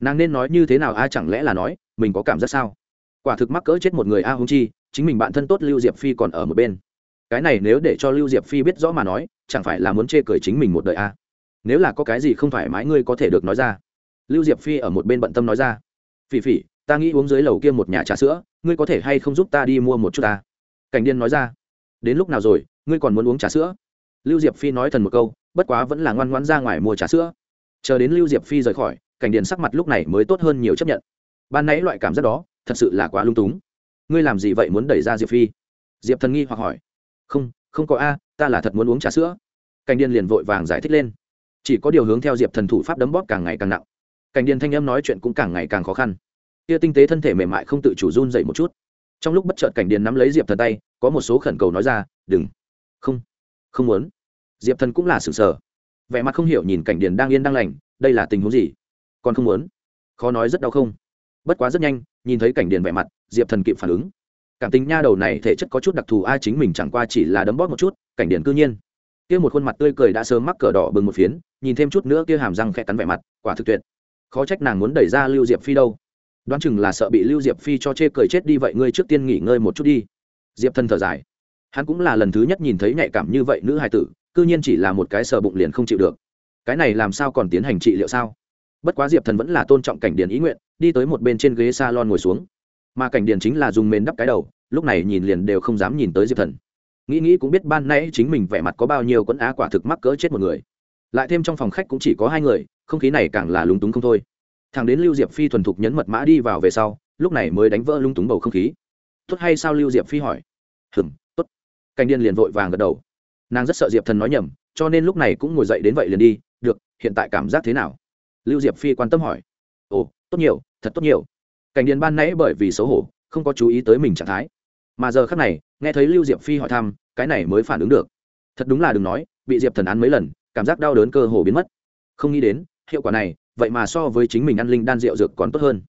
nàng nên nói như thế nào a? Chẳng lẽ là nói, mình có cảm giác sao? Quả thực mắc cỡ chết một người a hung chi, chính mình bạn thân tốt lưu diệp phi còn ở một bên. Cái này nếu để cho lưu diệp phi biết rõ mà nói, chẳng phải là muốn chê cười chính mình một đời a? Nếu là có cái gì không thoải mái ngươi có thể được nói ra. Lưu diệp phi ở một bên bận tâm nói ra. Phỉ phỉ, ta nghĩ uống dưới lầu kia một nhà trà sữa, ngươi có thể hay không giúp ta đi mua một chút ta? Cảnh điên nói ra. Đến lúc nào rồi, ngươi còn muốn uống trà sữa? Lưu diệp phi nói thần một câu, bất quá vẫn là ngoan ngoãn ra ngoài mua trà sữa. Chờ đến lưu diệp phi rời khỏi, cảnh điền sắc mặt lúc này mới tốt hơn nhiều chấp nhận. Ban nãy loại cảm giác đó, thật sự là quá lung túng. Ngươi làm gì vậy muốn đẩy ra diệp phi? Diệp thần nghi hoặc hỏi. Không không có a, ta là thật muốn uống trà sữa. Cảnh điền liền vội vàng giải thích lên. Chỉ có điều hướng theo diệp thần thủ pháp đấm bóp càng ngày càng nặng. Cảnh điền thanh âm nói chuyện cũng càng ngày càng khó khăn. Kia tinh tế thân thể mềm mại không tự chủ run dậy một chút trong lúc bất chợt cảnh điền nắm lấy diệp thần tay, có một số khẩn cầu nói ra, đừng. Không không muốn. Diệp thần cũng là sừng sờ. Vẻ mặt không hiểu nhìn cảnh điền đang yên đang lành, đây là tình huống gì? Còn không muốn? Khó nói rất đau không? Bất quá rất nhanh, nhìn thấy cảnh điền vẻ mặt, diệp thần kịp phản ứng. Cảm tình nha đầu này thể chất có chút đặc thù, ai chính mình chẳng qua chỉ là đấm bóp một chút, cảnh điền cư nhiên. Kia một khuôn mặt tươi cười đã sớm mắc cờ đỏ bừng một phiến, nhìn thêm chút nữa kia hàm răng khẽ cắn vẻ mặt, quả thực tuyệt. Khó trách nàng muốn đẩy ra lưu diệp phi đâu đoán chừng là sợ bị lưu diệp phi cho chê cười chết đi vậy ngươi trước tiên nghỉ ngơi một chút đi. Diệp thân thở dài. Hắn cũng là lần thứ nhất nhìn thấy nhạy cảm như vậy nữ hài tử, cư nhiên chỉ là một cái sờ bụng liền không chịu được. Cái này làm sao còn tiến hành trị liệu sao? Bất quá diệp thần vẫn là tôn trọng cảnh điền ý nguyện, đi tới một bên trên ghế s a lon ngồi xuống. Mà cảnh điền chính là dùng mền đắp cái đầu, lúc này nhìn liền đều không dám nhìn tới diệp thần. Nghĩ nghĩ cũng biết ban nãy chính mình vẻ mặt có bao nhiêu quẫn á quả thực mắc cỡ chết một người. Lại thêm trong phòng khách cũng chỉ có hai người, không khí này càng là lúng túng không thôi thằng đến lưu diệp phi thuần thục nhấn mật mã đi vào về sau, lúc này mới đánh vỡ lung túng bầu không khí. Tốt hay sao? Lưu diệp phi hỏi. Hừm, tốt. Cảnh điên liền vội vàng gật đầu. Nàng rất sợ diệp thần nói nhầm, cho nên lúc này cũng ngồi dậy đến vậy liền đi, được, hiện tại cảm giác thế nào? Lưu diệp phi quan tâm hỏi. Ồ, tốt nhiều, thật tốt nhiều. Cảnh điền ban nãy bởi vì xấu hổ, không có chú ý tới mình trạng thái. Mà giờ khác này, nghe thấy lưu diệp phi hỏi thăm, cái này mới phản ứng được. Thật đúng là đừng nói, bị diệp thần án mấy lần, cảm giác đau đớn cơ hồ biến mất. Không nghĩ đến, hiệu quả này vậy mà so với chính mình ăn linh đan rượu dược còn tốt hơn.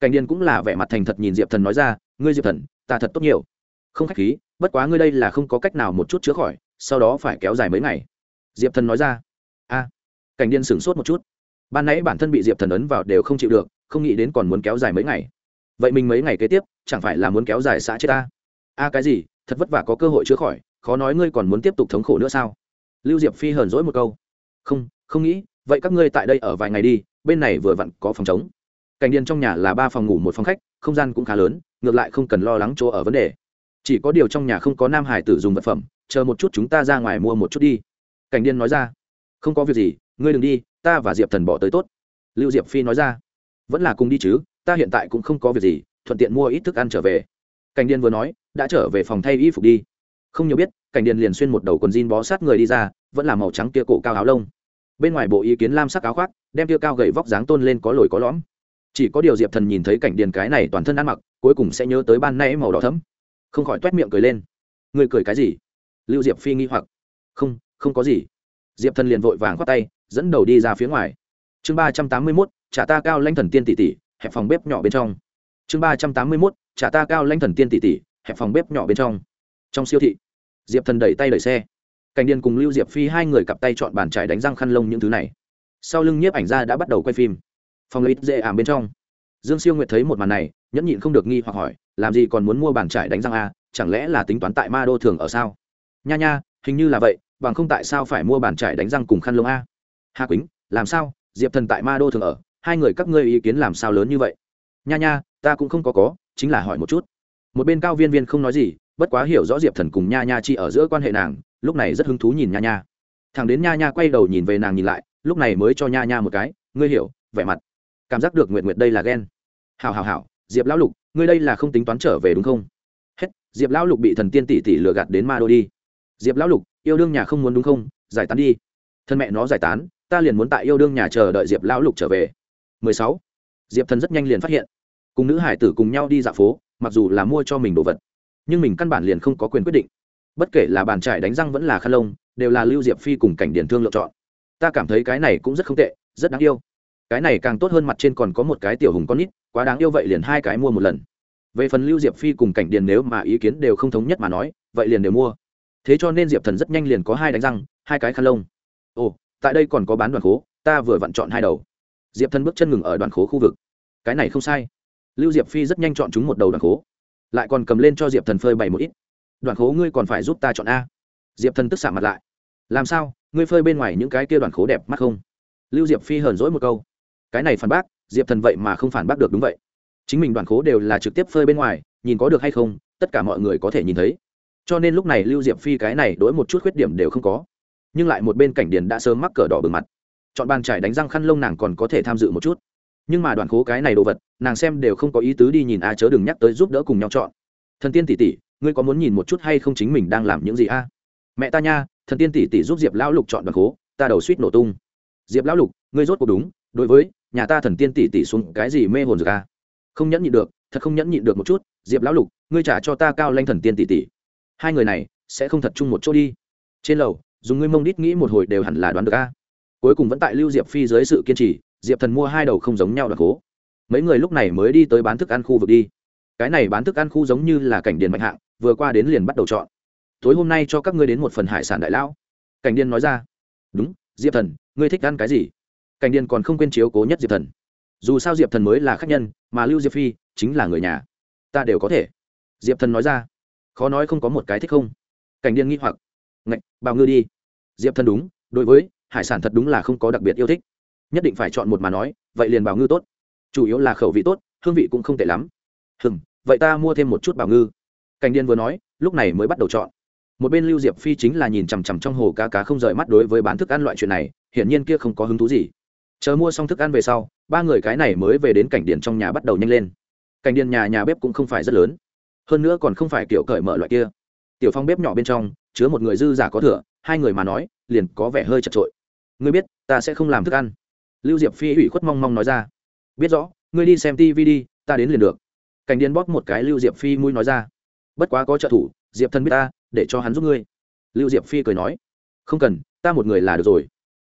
Cảnh điền cũng là vẻ mặt thành thật nhìn diệp thần nói ra, ngươi diệp thần, ta thật tốt nhiều. Không khách khí, bất quá ngươi đây là không có cách nào một chút chữa khỏi, sau đó phải kéo dài mấy ngày. Diệp thần nói ra. A. Cảnh điên sửng sốt một chút. Ban nãy bản thân bị diệp thần ấn vào đều không chịu được, không nghĩ đến còn muốn kéo dài mấy ngày. Vậy mình mấy ngày kế tiếp, chẳng phải là muốn kéo dài xã chết ta? A, cái gì? Thật vất vả có cơ hội chữa khỏi, khó nói ngươi còn muốn tiếp tục thống khổ nữa sao? Lưu diệp phi hờn dỗi một câu. Không không nghĩ, vậy các ngươi tại đây ở vài ngày đi bên này vừa vặn có phòng chống cảnh điền trong nhà là ba phòng ngủ một phòng khách, không gian cũng khá lớn, ngược lại không cần lo lắng chỗ ở vấn đề. Chỉ có điều trong nhà không có nam hải tử dùng vật phẩm, chờ một chút chúng ta ra ngoài mua một chút đi. Cảnh điên nói ra. Không có việc gì, ngươi đừng đi, ta và diệp thần bỏ tới tốt. Lưu diệp phi nói ra. Vẫn là cùng đi chứ, ta hiện tại cũng không có việc gì, thuận tiện mua ít thức ăn trở về. Cảnh điên vừa nói, đã trở về phòng thay y phục đi. Không nhiều biết, cảnh điền liền xuyên một đầu quần jean bó sát người đi ra, vẫn là màu trắng kia cổ cao áo lông bên ngoài bộ ý kiến lam sắc áo khoác, đem tiêu cao gậy vóc dáng tôn lên có lồi có lõm. Chỉ có điều diệp thần nhìn thấy cảnh điền cái này toàn thân ăn mặc, cuối cùng sẽ nhớ tới ban nay màu đỏ thấm không khỏi toét miệng cười lên. Người cười cái gì? Lưu diệp phi nghi hoặc. Không không có gì. Diệp thần liền vội vàng khoác tay, dẫn đầu đi ra phía ngoài. Chương ba trăm tám mươi mốt, trả ta cao lanh thần tiên tỷ tỷ, hẹp phòng bếp nhỏ bên trong. Chương ba trăm tám mươi mốt, trả ta cao lanh thần tiên tỷ tỷ, hẹp phòng bếp nhỏ bên trong. Trong siêu thị, diệp thần đẩy tay đẩy xe cảnh điền cùng lưu diệp phi hai người cặp tay chọn bàn trải đánh răng khăn lông những thứ này. Sau lưng nhiếp ảnh ra đã bắt đầu quay phim. Phòng lấy dễ ảm bên trong. Dương siêu nguyệt thấy một màn này, nhẫn nhịn không được nghi hoặc hỏi, làm gì còn muốn mua bàn trải đánh răng a chẳng lẽ là tính toán tại ma đô thường ở sao? Nha nha, hình như là vậy, bằng không tại sao phải mua bàn trải đánh răng cùng khăn lông a? Hà quýnh, làm sao? Diệp thần tại ma đô thường ở, hai người các ngươi ý kiến làm sao lớn như vậy? Nha nha, ta cũng không có có, chính là hỏi một chút. Một bên cao viên viên không nói gì bất quá hiểu rõ diệp thần cùng nha nha chi ở giữa quan hệ nàng, lúc này rất hứng thú nhìn nha nha. Thằng đến nha nha quay đầu nhìn về nàng nhìn lại, lúc này mới cho nha nha một cái, ngươi hiểu, vẻ mặt, cảm giác được nguyện nguyện đây là ghen. Hào hào hào diệp lão lục, ngươi đây là không tính toán trở về đúng không? Hết, diệp lão lục bị thần tiên tỷ tỷ lừa gạt đến ma đô đi. Diệp lão lục, yêu đương nhà không muốn đúng không? Giải tán đi. Thân mẹ nó giải tán, ta liền muốn tại yêu đương nhà chờ đợi diệp lão lục trở về. 16. diệp thần rất nhanh liền phát hiện, cùng nữ hải tử cùng nhau đi dạo phố, mặc dù là mua cho mình đồ vật nhưng mình căn bản liền không có quyền quyết định. Bất kể là bàn trải đánh răng vẫn là khăn lông, đều là lưu diệp phi cùng cảnh điển thương lựa chọn. Ta cảm thấy cái này cũng rất không tệ, rất đáng yêu. Cái này càng tốt hơn mặt trên còn có một cái tiểu hùng con nít, quá đáng yêu vậy liền hai cái mua một lần. Về phần lưu diệp phi cùng cảnh điền nếu mà ý kiến đều không thống nhất mà nói, vậy liền đều mua. Thế cho nên diệp thần rất nhanh liền có hai đánh răng, hai cái khăn lông. Ồ, tại đây còn có bán đoàn khố, ta vừa vặn chọn hai đầu. Diệp thần bước chân ngừng ở đoàn khố khu vực. Cái này không sai. Lưu diệp phi rất nhanh chọn chúng một đầu đoàn khố lại còn cầm lên cho diệp thần phơi bày một ít. Đoàn khố ngươi còn phải giúp ta chọn a. Diệp thần tức xạ mặt lại. Làm sao? Ngươi phơi bên ngoài những cái kia đoàn khố đẹp mắt không? Lưu diệp phi hờn dỗi một câu. Cái này phản bác, diệp thần vậy mà không phản bác được đúng vậy. Chính mình đoàn khố đều là trực tiếp phơi bên ngoài, nhìn có được hay không, tất cả mọi người có thể nhìn thấy. Cho nên lúc này lưu diệp phi cái này đối một chút khuyết điểm đều không có. Nhưng lại một bên cảnh điền đã sớm mắc cờ đỏ bừng mặt. Chọn bàn trải đánh răng khăn lông nàng còn có thể tham dự một chút nhưng mà đoàn khố cái này đồ vật, nàng xem đều không có ý tứ đi nhìn a chớ đừng nhắc tới giúp đỡ cùng nhau chọn. Thần tiên tỷ tỷ, ngươi có muốn nhìn một chút hay không chính mình đang làm những gì a? Mẹ ta nha, thần tiên tỷ tỷ giúp diệp lão lục chọn đoàn khố, ta đầu suýt nổ tung. Diệp lão lục, ngươi rốt cuộc đúng, đối với nhà ta thần tiên tỷ tỷ xuống cái gì mê hồn dược a? Không nhẫn nhịn được, thật không nhẫn nhịn được một chút, diệp lão lục, ngươi trả cho ta cao lanh thần tiên tỷ tỷ. Hai người này sẽ không thật chung một chỗ đi. Trên lầu, dùng ngươi mông đít nghĩ một hồi đều hẳn là đoán được a. Cuối cùng vẫn tại lưu diệp phi dưới sự kiên trì diệp thần mua hai đầu không giống nhau đặc cố. Mấy người lúc này mới đi tới bán thức ăn khu vực đi. Cái này bán thức ăn khu giống như là cảnh điền mạnh hạng, vừa qua đến liền bắt đầu chọn. Tối hôm nay cho các ngươi đến một phần hải sản đại lão. Cảnh điền nói ra. Đúng, diệp thần, ngươi thích ăn cái gì? Cảnh điền còn không quên chiếu cố nhất diệp thần. Dù sao diệp thần mới là khách nhân, mà lưu diệp phi chính là người nhà. Ta đều có thể. Diệp thần nói ra. Khó nói không có một cái thích không. Cảnh điền nghi hoặc. Ngạch bào ngư đi. Diệp thần đúng, đối với hải sản thật đúng là không có đặc biệt yêu thích nhất định phải chọn một mà nói, vậy liền bảo ngư tốt. Chủ yếu là khẩu vị tốt, hương vị cũng không tệ lắm. Hừng vậy ta mua thêm một chút bảo ngư. Cảnh điên vừa nói, lúc này mới bắt đầu chọn. Một bên lưu diệp phi chính là nhìn chằm chằm trong hồ cá cá không rời mắt đối với bán thức ăn loại chuyện này, hiển nhiên kia không có hứng thú gì. Chờ mua xong thức ăn về sau, ba người cái này mới về đến cảnh điền trong nhà bắt đầu nhanh lên. Cảnh điền nhà nhà bếp cũng không phải rất lớn. Hơn nữa còn không phải kiểu cởi mở loại kia. Tiểu phong bếp nhỏ bên trong, chứa một người dư giả có thừa, hai người mà nói, liền có vẻ hơi chật trội ngươi biết, ta sẽ không làm thức ăn lưu diệp phi ủy khuất mong mong nói ra. Biết rõ, ngươi đi xem tv đi, ta đến liền được. Cảnh điền bóp một cái lưu diệp phi mũi nói ra. Bất quá có trợ thủ, diệp thân biết ta, để cho hắn giúp ngươi. Lưu diệp phi cười nói. Không cần, ta một người là được rồi.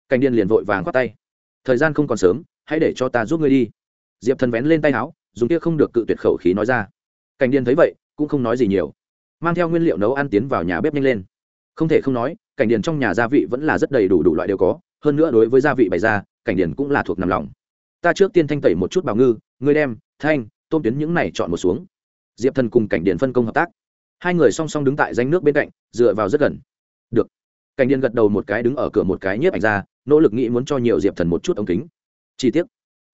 Cảnh điền liền vội vàng khoát tay. Thời gian không còn sớm, hãy để cho ta giúp ngươi đi. Diệp thần vén lên tay áo, dùng kia không được cự tuyệt khẩu khí nói ra. Cảnh điền thấy vậy, cũng không nói gì nhiều. Mang theo nguyên liệu nấu ăn tiến vào nhà bếp nhanh lên. Không thể không nói, cảnh điền trong nhà gia vị vẫn là rất đầy đủ đủ loại đều có. Hơn nữa đối với gia vị bày ra cảnh điền cũng là thuộc nằm lòng. Ta trước tiên thanh tẩy một chút bào ngư, ngươi đem, thanh, tôm tuyến những này chọn một xuống. Diệp thần cùng cảnh điền phân công hợp tác. Hai người song song đứng tại danh nước bên cạnh, dựa vào rất gần. Được. Cảnh điền gật đầu một cái đứng ở cửa một cái nhiếp ảnh ra, nỗ lực nghĩ muốn cho nhiều diệp thần một chút ống kính. Chi tiết.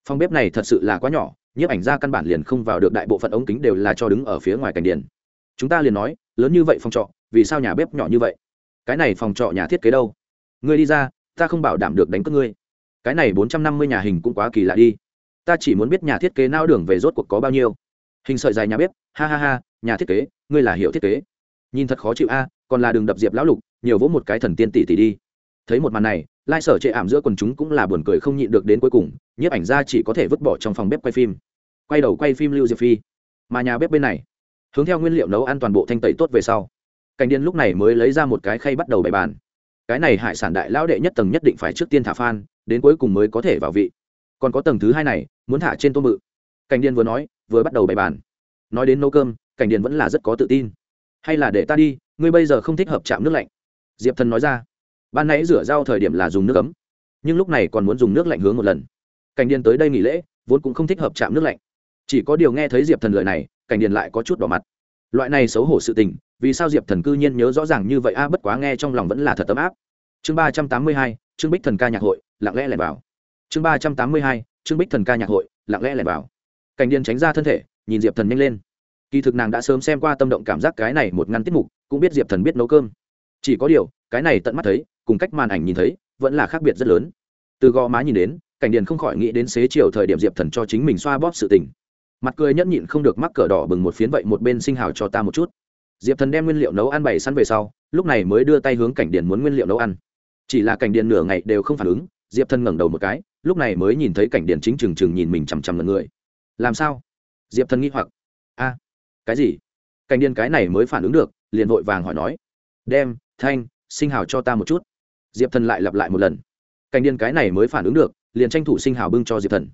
Phòng bếp này thật sự là quá nhỏ, nhiếp ảnh ra căn bản liền không vào được đại bộ phận ống kính đều là cho đứng ở phía ngoài cảnh điền. Chúng ta liền nói, lớn như vậy phòng trọ, vì sao nhà bếp nhỏ như vậy? Cái này phòng trọ nhà thiết kế đâu? Ngươi đi ra, ta không bảo đảm được đánh cướp ngươi cái này bốn trăm năm mươi nhà hình cũng quá kỳ lạ đi. Ta chỉ muốn biết nhà thiết kế nao đường về rốt cuộc có bao nhiêu. Hình sợi dài nhà bếp, ha ha ha, nhà thiết kế, ngươi là hiệu thiết kế. Nhìn thật khó chịu a, còn là đường đập diệp lão lục, nhiều vỗ một cái thần tiên tỷ tỷ đi. Thấy một màn này, lai sở chệ ảm giữa quần chúng cũng là buồn cười không nhịn được đến cuối cùng, nhiếp ảnh ra chỉ có thể vứt bỏ trong phòng bếp quay phim. Quay đầu quay phim lưu diệp phi. Mà nhà bếp bên này, hướng theo nguyên liệu nấu ăn toàn bộ thanh tẩy tốt về sau. Cảnh điên lúc này mới lấy ra một cái khay bắt đầu bày bàn. Cái này hải sản đại lão đệ nhất tầng nhất định phải trước tiên thả phan đến cuối cùng mới có thể vào vị. Còn có tầng thứ hai này, muốn thả trên tôm mự. Cảnh Điền vừa nói, vừa bắt đầu bày bàn. Nói đến nấu cơm, cảnh điền vẫn là rất có tự tin. Hay là để ta đi, ngươi bây giờ không thích hợp chạm nước lạnh. Diệp thần nói ra. Ban nãy rửa rau thời điểm là dùng nước ấm, nhưng lúc này còn muốn dùng nước lạnh hướng một lần. Cảnh điền tới đây nghỉ lễ, vốn cũng không thích hợp chạm nước lạnh. Chỉ có điều nghe thấy diệp thần lời này, cảnh điền lại có chút đỏ mặt. Loại này xấu hổ sự tình, vì sao diệp thần cư nhiên nhớ rõ ràng như vậy a, bất quá nghe trong lòng vẫn là thật ấm áp chương ba trăm tám mươi hai, trương bích thần ca nhạc hội, lặng lẽ lẻn vào. Chương ba trăm tám mươi hai, trương bích thần ca nhạc hội, lặng lẽ lẻn vào. Cảnh điền tránh ra thân thể, nhìn diệp thần nhanh lên. Kỳ thực nàng đã sớm xem qua tâm động cảm giác cái này một ngăn tiết mục, cũng biết diệp thần biết nấu cơm. Chỉ có điều, cái này tận mắt thấy, cùng cách màn ảnh nhìn thấy, vẫn là khác biệt rất lớn. Từ gò má nhìn đến, cảnh điền không khỏi nghĩ đến xế chiều thời điểm diệp thần cho chính mình xoa bóp sự tình. Mặt cười nhẫn nhịn không được mắc cờ đỏ bừng một phiến vậy một bên sinh hào cho ta một chút. Diệp thần đem nguyên liệu nấu ăn bày sẵn về sau, lúc này mới đưa tay hướng cảnh điền muốn nguyên liệu nấu ăn chỉ là cảnh điện nửa ngày đều không phản ứng, diệp thần ngẩng đầu một cái, lúc này mới nhìn thấy cảnh điện chính trừng trừng nhìn mình chằm chằm lần người. Làm sao? Diệp thần nghĩ hoặc. A, cái gì? Cảnh điện cái này mới phản ứng được, liền vội vàng hỏi nói. Đem, thanh, sinh hào cho ta một chút. Diệp thần lại lặp lại một lần. Cảnh điện cái này mới phản ứng được, liền tranh thủ sinh hào bưng cho diệp thần.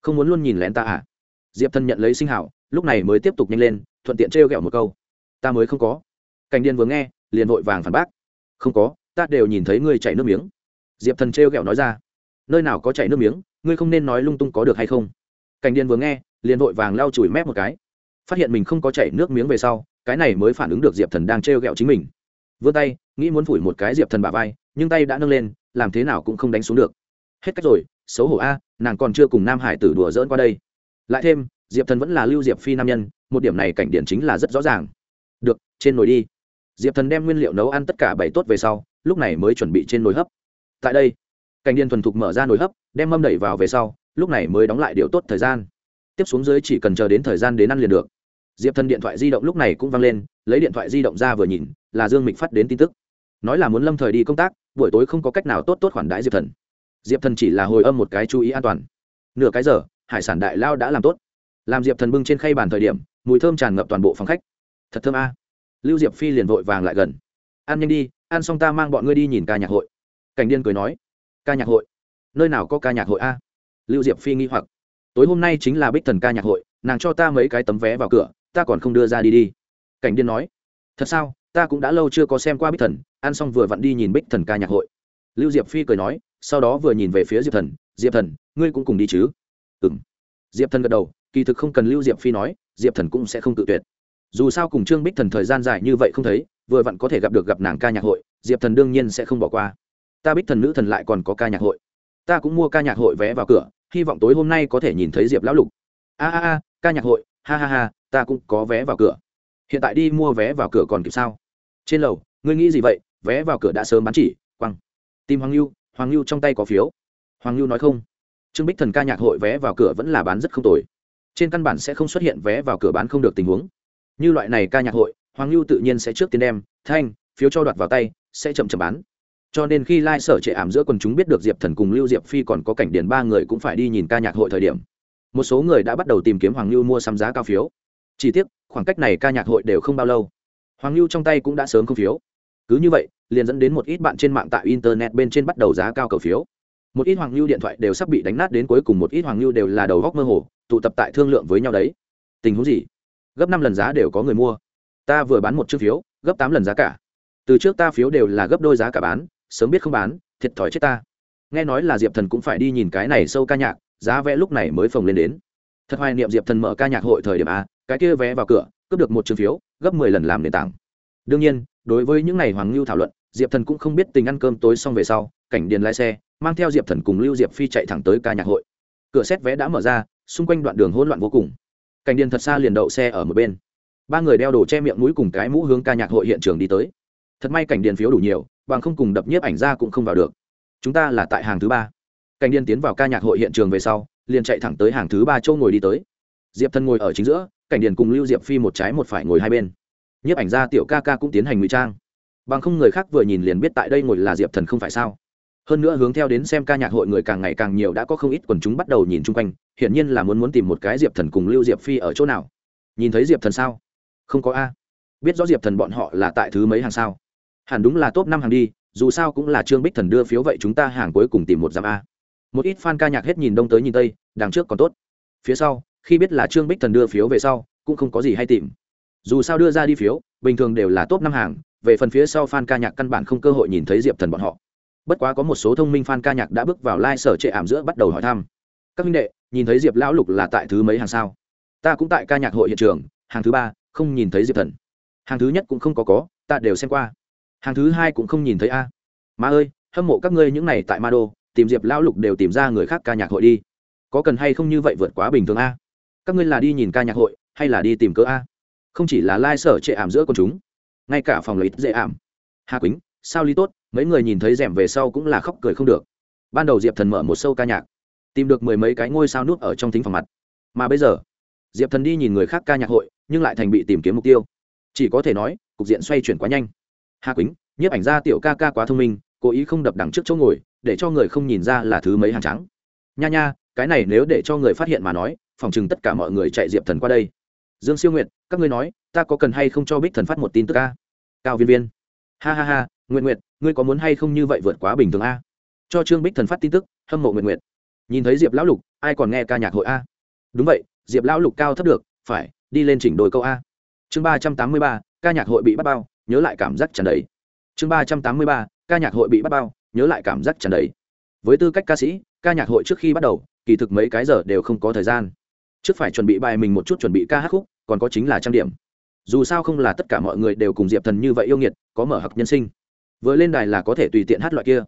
Không muốn luôn nhìn lén ta à? Diệp thần nhận lấy sinh hào, lúc này mới tiếp tục nhanh lên, thuận tiện trêu ghẹo một câu. Ta mới không có. Cảnh điện vừa nghe, liền vội vàng phản bác. Không có ta đều nhìn thấy ngươi chảy nước miếng. Diệp thần trêu ghẹo nói ra. Nơi nào có chảy nước miếng, ngươi không nên nói lung tung có được hay không? Cảnh điền vừa nghe, liền vội vàng lau chùi mép một cái. Phát hiện mình không có chảy nước miếng về sau, cái này mới phản ứng được diệp thần đang trêu ghẹo chính mình. Vươn tay, nghĩ muốn phủi một cái diệp thần bà vai, nhưng tay đã nâng lên, làm thế nào cũng không đánh xuống được. Hết cách rồi, xấu hổ a, nàng còn chưa cùng nam hải tử đùa dỡn qua đây. Lại thêm, diệp thần vẫn là lưu diệp phi nam nhân, một điểm này cảnh điển chính là rất rõ ràng. Được, trên nồi đi. Diệp thần đem nguyên liệu nấu ăn tất cả bảy tốt về sau lúc này mới chuẩn bị trên nồi hấp. Tại đây, cảnh điền thuần thục mở ra nồi hấp, đem mâm đẩy vào về sau, lúc này mới đóng lại điều tốt thời gian. Tiếp xuống dưới chỉ cần chờ đến thời gian đến ăn liền được. Diệp thần điện thoại di động lúc này cũng vang lên, lấy điện thoại di động ra vừa nhìn, là dương mịch phát đến tin tức. Nói là muốn lâm thời đi công tác, buổi tối không có cách nào tốt tốt khoản đãi diệp thần. Diệp thần chỉ là hồi âm một cái chú ý an toàn. Nửa cái giờ, hải sản đại lao đã làm tốt. Làm diệp thần bưng trên khay bàn thời điểm, mùi thơm tràn ngập toàn bộ phòng khách. Thật thơm a. Lưu diệp phi liền vội vàng lại gần ăn nhanh đi, ăn xong ta mang bọn ngươi đi nhìn ca nhạc hội. Cảnh điên cười nói. Ca nhạc hội? Nơi nào có ca nhạc hội a? Lưu diệp phi nghi hoặc. Tối hôm nay chính là bích thần ca nhạc hội, nàng cho ta mấy cái tấm vé vào cửa, ta còn không đưa ra đi đi. Cảnh điên nói. Thật sao? Ta cũng đã lâu chưa có xem qua bích thần, ăn xong vừa vặn đi nhìn bích thần ca nhạc hội. Lưu diệp phi cười nói. Sau đó vừa nhìn về phía diệp thần. Diệp thần, ngươi cũng cùng đi chứ? Ừ m diệp thần gật đầu. Kỳ thực không cần lưu diệp phi nói, diệp thần cũng sẽ không tự tuyệt. Dù sao cùng trương bích thần thời gian dài như vậy không thấy vừa vặn có thể gặp được gặp nàng ca nhạc hội, diệp thần đương nhiên sẽ không bỏ qua. Ta bích thần nữ thần lại còn có ca nhạc hội. Ta cũng mua ca nhạc hội vé vào cửa, hy vọng tối hôm nay có thể nhìn thấy diệp lão lục. A a a, ca nhạc hội, ha ha ha, ta cũng có vé vào cửa. Hiện tại đi mua vé vào cửa còn kịp sao? Trên lầu, ngươi nghĩ gì vậy? Vé vào cửa đã sớm bán chỉ, quăng. Tìm hoàng lưu hoàng lưu trong tay có phiếu. Hoàng lưu nói không. Trương bích thần ca nhạc hội vé vào cửa vẫn là bán rất không tồi. Trên căn bản sẽ không xuất hiện vé vào cửa bán không được tình huống. Như loại này ca nhạc hội hoàng lưu tự nhiên sẽ trước tiên đem, thanh, phiếu cho đoạt vào tay, sẽ chậm chậm bán. Cho nên khi lai sở trệ ảm giữa quần chúng biết được diệp thần cùng lưu diệp phi còn có cảnh điền ba người cũng phải đi nhìn ca nhạc hội thời điểm. Một số người đã bắt đầu tìm kiếm hoàng lưu mua sắm giá cao phiếu. Chỉ tiếc, khoảng cách này ca nhạc hội đều không bao lâu. Hoàng lưu trong tay cũng đã sớm không phiếu. Cứ như vậy, liền dẫn đến một ít bạn trên mạng tại internet bên trên bắt đầu giá cao cầu phiếu. Một ít hoàng lưu điện thoại đều sắp bị đánh nát đến cuối cùng, một ít hoàng lưu đều là đầu góc mơ hồ, tụ tập tại thương lượng với nhau đấy. Tình huống gì? Gấp năm lần giá đều có người mua ta vừa bán một chiếc phiếu, gấp tám lần giá cả. Từ trước ta phiếu đều là gấp đôi giá cả bán, sớm biết không bán, thiệt thòi chết ta. Nghe nói là diệp thần cũng phải đi nhìn cái này sâu ca nhạc, giá vé lúc này mới phồng lên đến. Thật hoài niệm diệp thần mở ca nhạc hội thời điểm a, cái kia vé vào cửa, cướp được một chiếc phiếu, gấp mười lần làm nền tảng. Đương nhiên, đối với những ngày hoàng lưu thảo luận, diệp thần cũng không biết tình ăn cơm tối xong về sau, cảnh điền lái xe, mang theo diệp thần cùng lưu diệp phi chạy thẳng tới ca nhạc hội. Cửa xét vé đã mở ra, xung quanh đoạn đường hỗn loạn vô cùng. Cảnh điền thật xa liền đậu xe ở một bên ba người đeo đồ che miệng mũi cùng cái mũ hướng ca nhạc hội hiện trường đi tới. Thật may cảnh điền phiếu đủ nhiều, bằng không cùng đập nhiếp ảnh ra cũng không vào được. Chúng ta là tại hàng thứ ba. Cảnh điền tiến vào ca nhạc hội hiện trường về sau, liền chạy thẳng tới hàng thứ ba châu ngồi đi tới. Diệp thần ngồi ở chính giữa, cảnh điền cùng lưu diệp phi một trái một phải ngồi hai bên. Nhiếp ảnh ra tiểu ca ca cũng tiến hành ngụy trang. Bằng không người khác vừa nhìn liền biết tại đây ngồi là diệp thần không phải sao. Hơn nữa hướng theo đến xem ca nhạc hội người càng ngày càng nhiều đã có không ít quần chúng bắt đầu nhìn chung quanh, hiển nhiên là muốn muốn tìm một cái diệp thần cùng lưu diệp phi ở chỗ nào. Nhìn thấy diệp thần sao? Không có a. Biết rõ diệp thần bọn họ là tại thứ mấy hàng sao? Hẳn đúng là top năm hàng đi, dù sao cũng là trương bích thần đưa phiếu vậy chúng ta hàng cuối cùng tìm một giám a. Một ít fan ca nhạc hết nhìn đông tới nhìn tây, đằng trước còn tốt. Phía sau, khi biết là trương bích thần đưa phiếu về sau, cũng không có gì hay tìm. Dù sao đưa ra đi phiếu, bình thường đều là top năm hàng, về phần phía sau fan ca nhạc căn bản không cơ hội nhìn thấy diệp thần bọn họ. Bất quá có một số thông minh fan ca nhạc đã bước vào lai、like、sở trệ ảm giữa bắt đầu hỏi thăm. Các minh đệ, nhìn thấy diệp lão lục là tại thứ mấy hàng sao? Ta cũng tại ca nhạc hội hiện trường, hàng thứ ba không nhìn thấy diệp thần. Hàng thứ nhất cũng không có có, ta đều xem qua. Hàng thứ hai cũng không nhìn thấy a. À. má ơi, hâm mộ các ngươi những này tại ma đô, tìm diệp lão lục đều tìm ra người khác ca nhạc hội đi. Có cần hay không như vậy vượt quá bình thường a? Các ngươi là đi nhìn ca nhạc hội, hay là đi tìm cỡ a? Không chỉ là lai、like、sở trệ ảm giữa con chúng, ngay cả phòng lấy dễ ảm. Hà quýnh, sao lý tốt, mấy người nhìn thấy rèm về sau cũng là khóc cười không được. Ban đầu diệp thần mở một sâu ca nhạc, tìm được mười mấy cái ngôi sao nuốt ở trong thính phòng mặt. Mà bây giờ diệp thần đi nhìn người khác ca nhạc hội, nhưng lại thành bị tìm kiếm mục tiêu. Chỉ có thể nói, cục diện xoay chuyển quá nhanh. Hà quýnh, nhiếp ảnh gia tiểu ca ca quá thông minh, cố ý không đập đằng trước chỗ ngồi, để cho người không nhìn ra là thứ mấy hàng trắng. Nha nha, cái này nếu để cho người phát hiện mà nói, phòng chừng tất cả mọi người chạy diệp thần qua đây. Dương siêu nguyệt, các ngươi nói, ta có cần hay không cho bích thần phát một tin tức ca? Cao viên viên. Ha ha ha nguyện nguyện ngươi có muốn hay không như vậy vượt quá bình thường a? Cho trương bích thần phát tin tức, hâm mộ nguyện nguyện nhìn thấy diệp lão lục, ai còn nghe ca nhạc hội a? Đúng vậy diệp lão lục cao thấp được, phải, đi lên chỉnh đồi câu a. Chương ba trăm tám mươi ba, ca nhạc hội bị bắt bao, nhớ lại cảm giác tràn đầy. Chương ba trăm tám mươi ba, ca nhạc hội bị bắt bao, nhớ lại cảm giác tràn đầy. Với tư cách ca sĩ, ca nhạc hội trước khi bắt đầu, kỳ thực mấy cái giờ đều không có thời gian. Trước phải chuẩn bị bài mình một chút chuẩn bị ca hát khúc, còn có chính là trang điểm. Dù sao không là tất cả mọi người đều cùng diệp thần như vậy yêu nghiệt, có mở hặc nhân sinh. Vừa lên đài là có thể tùy tiện hát loại kia.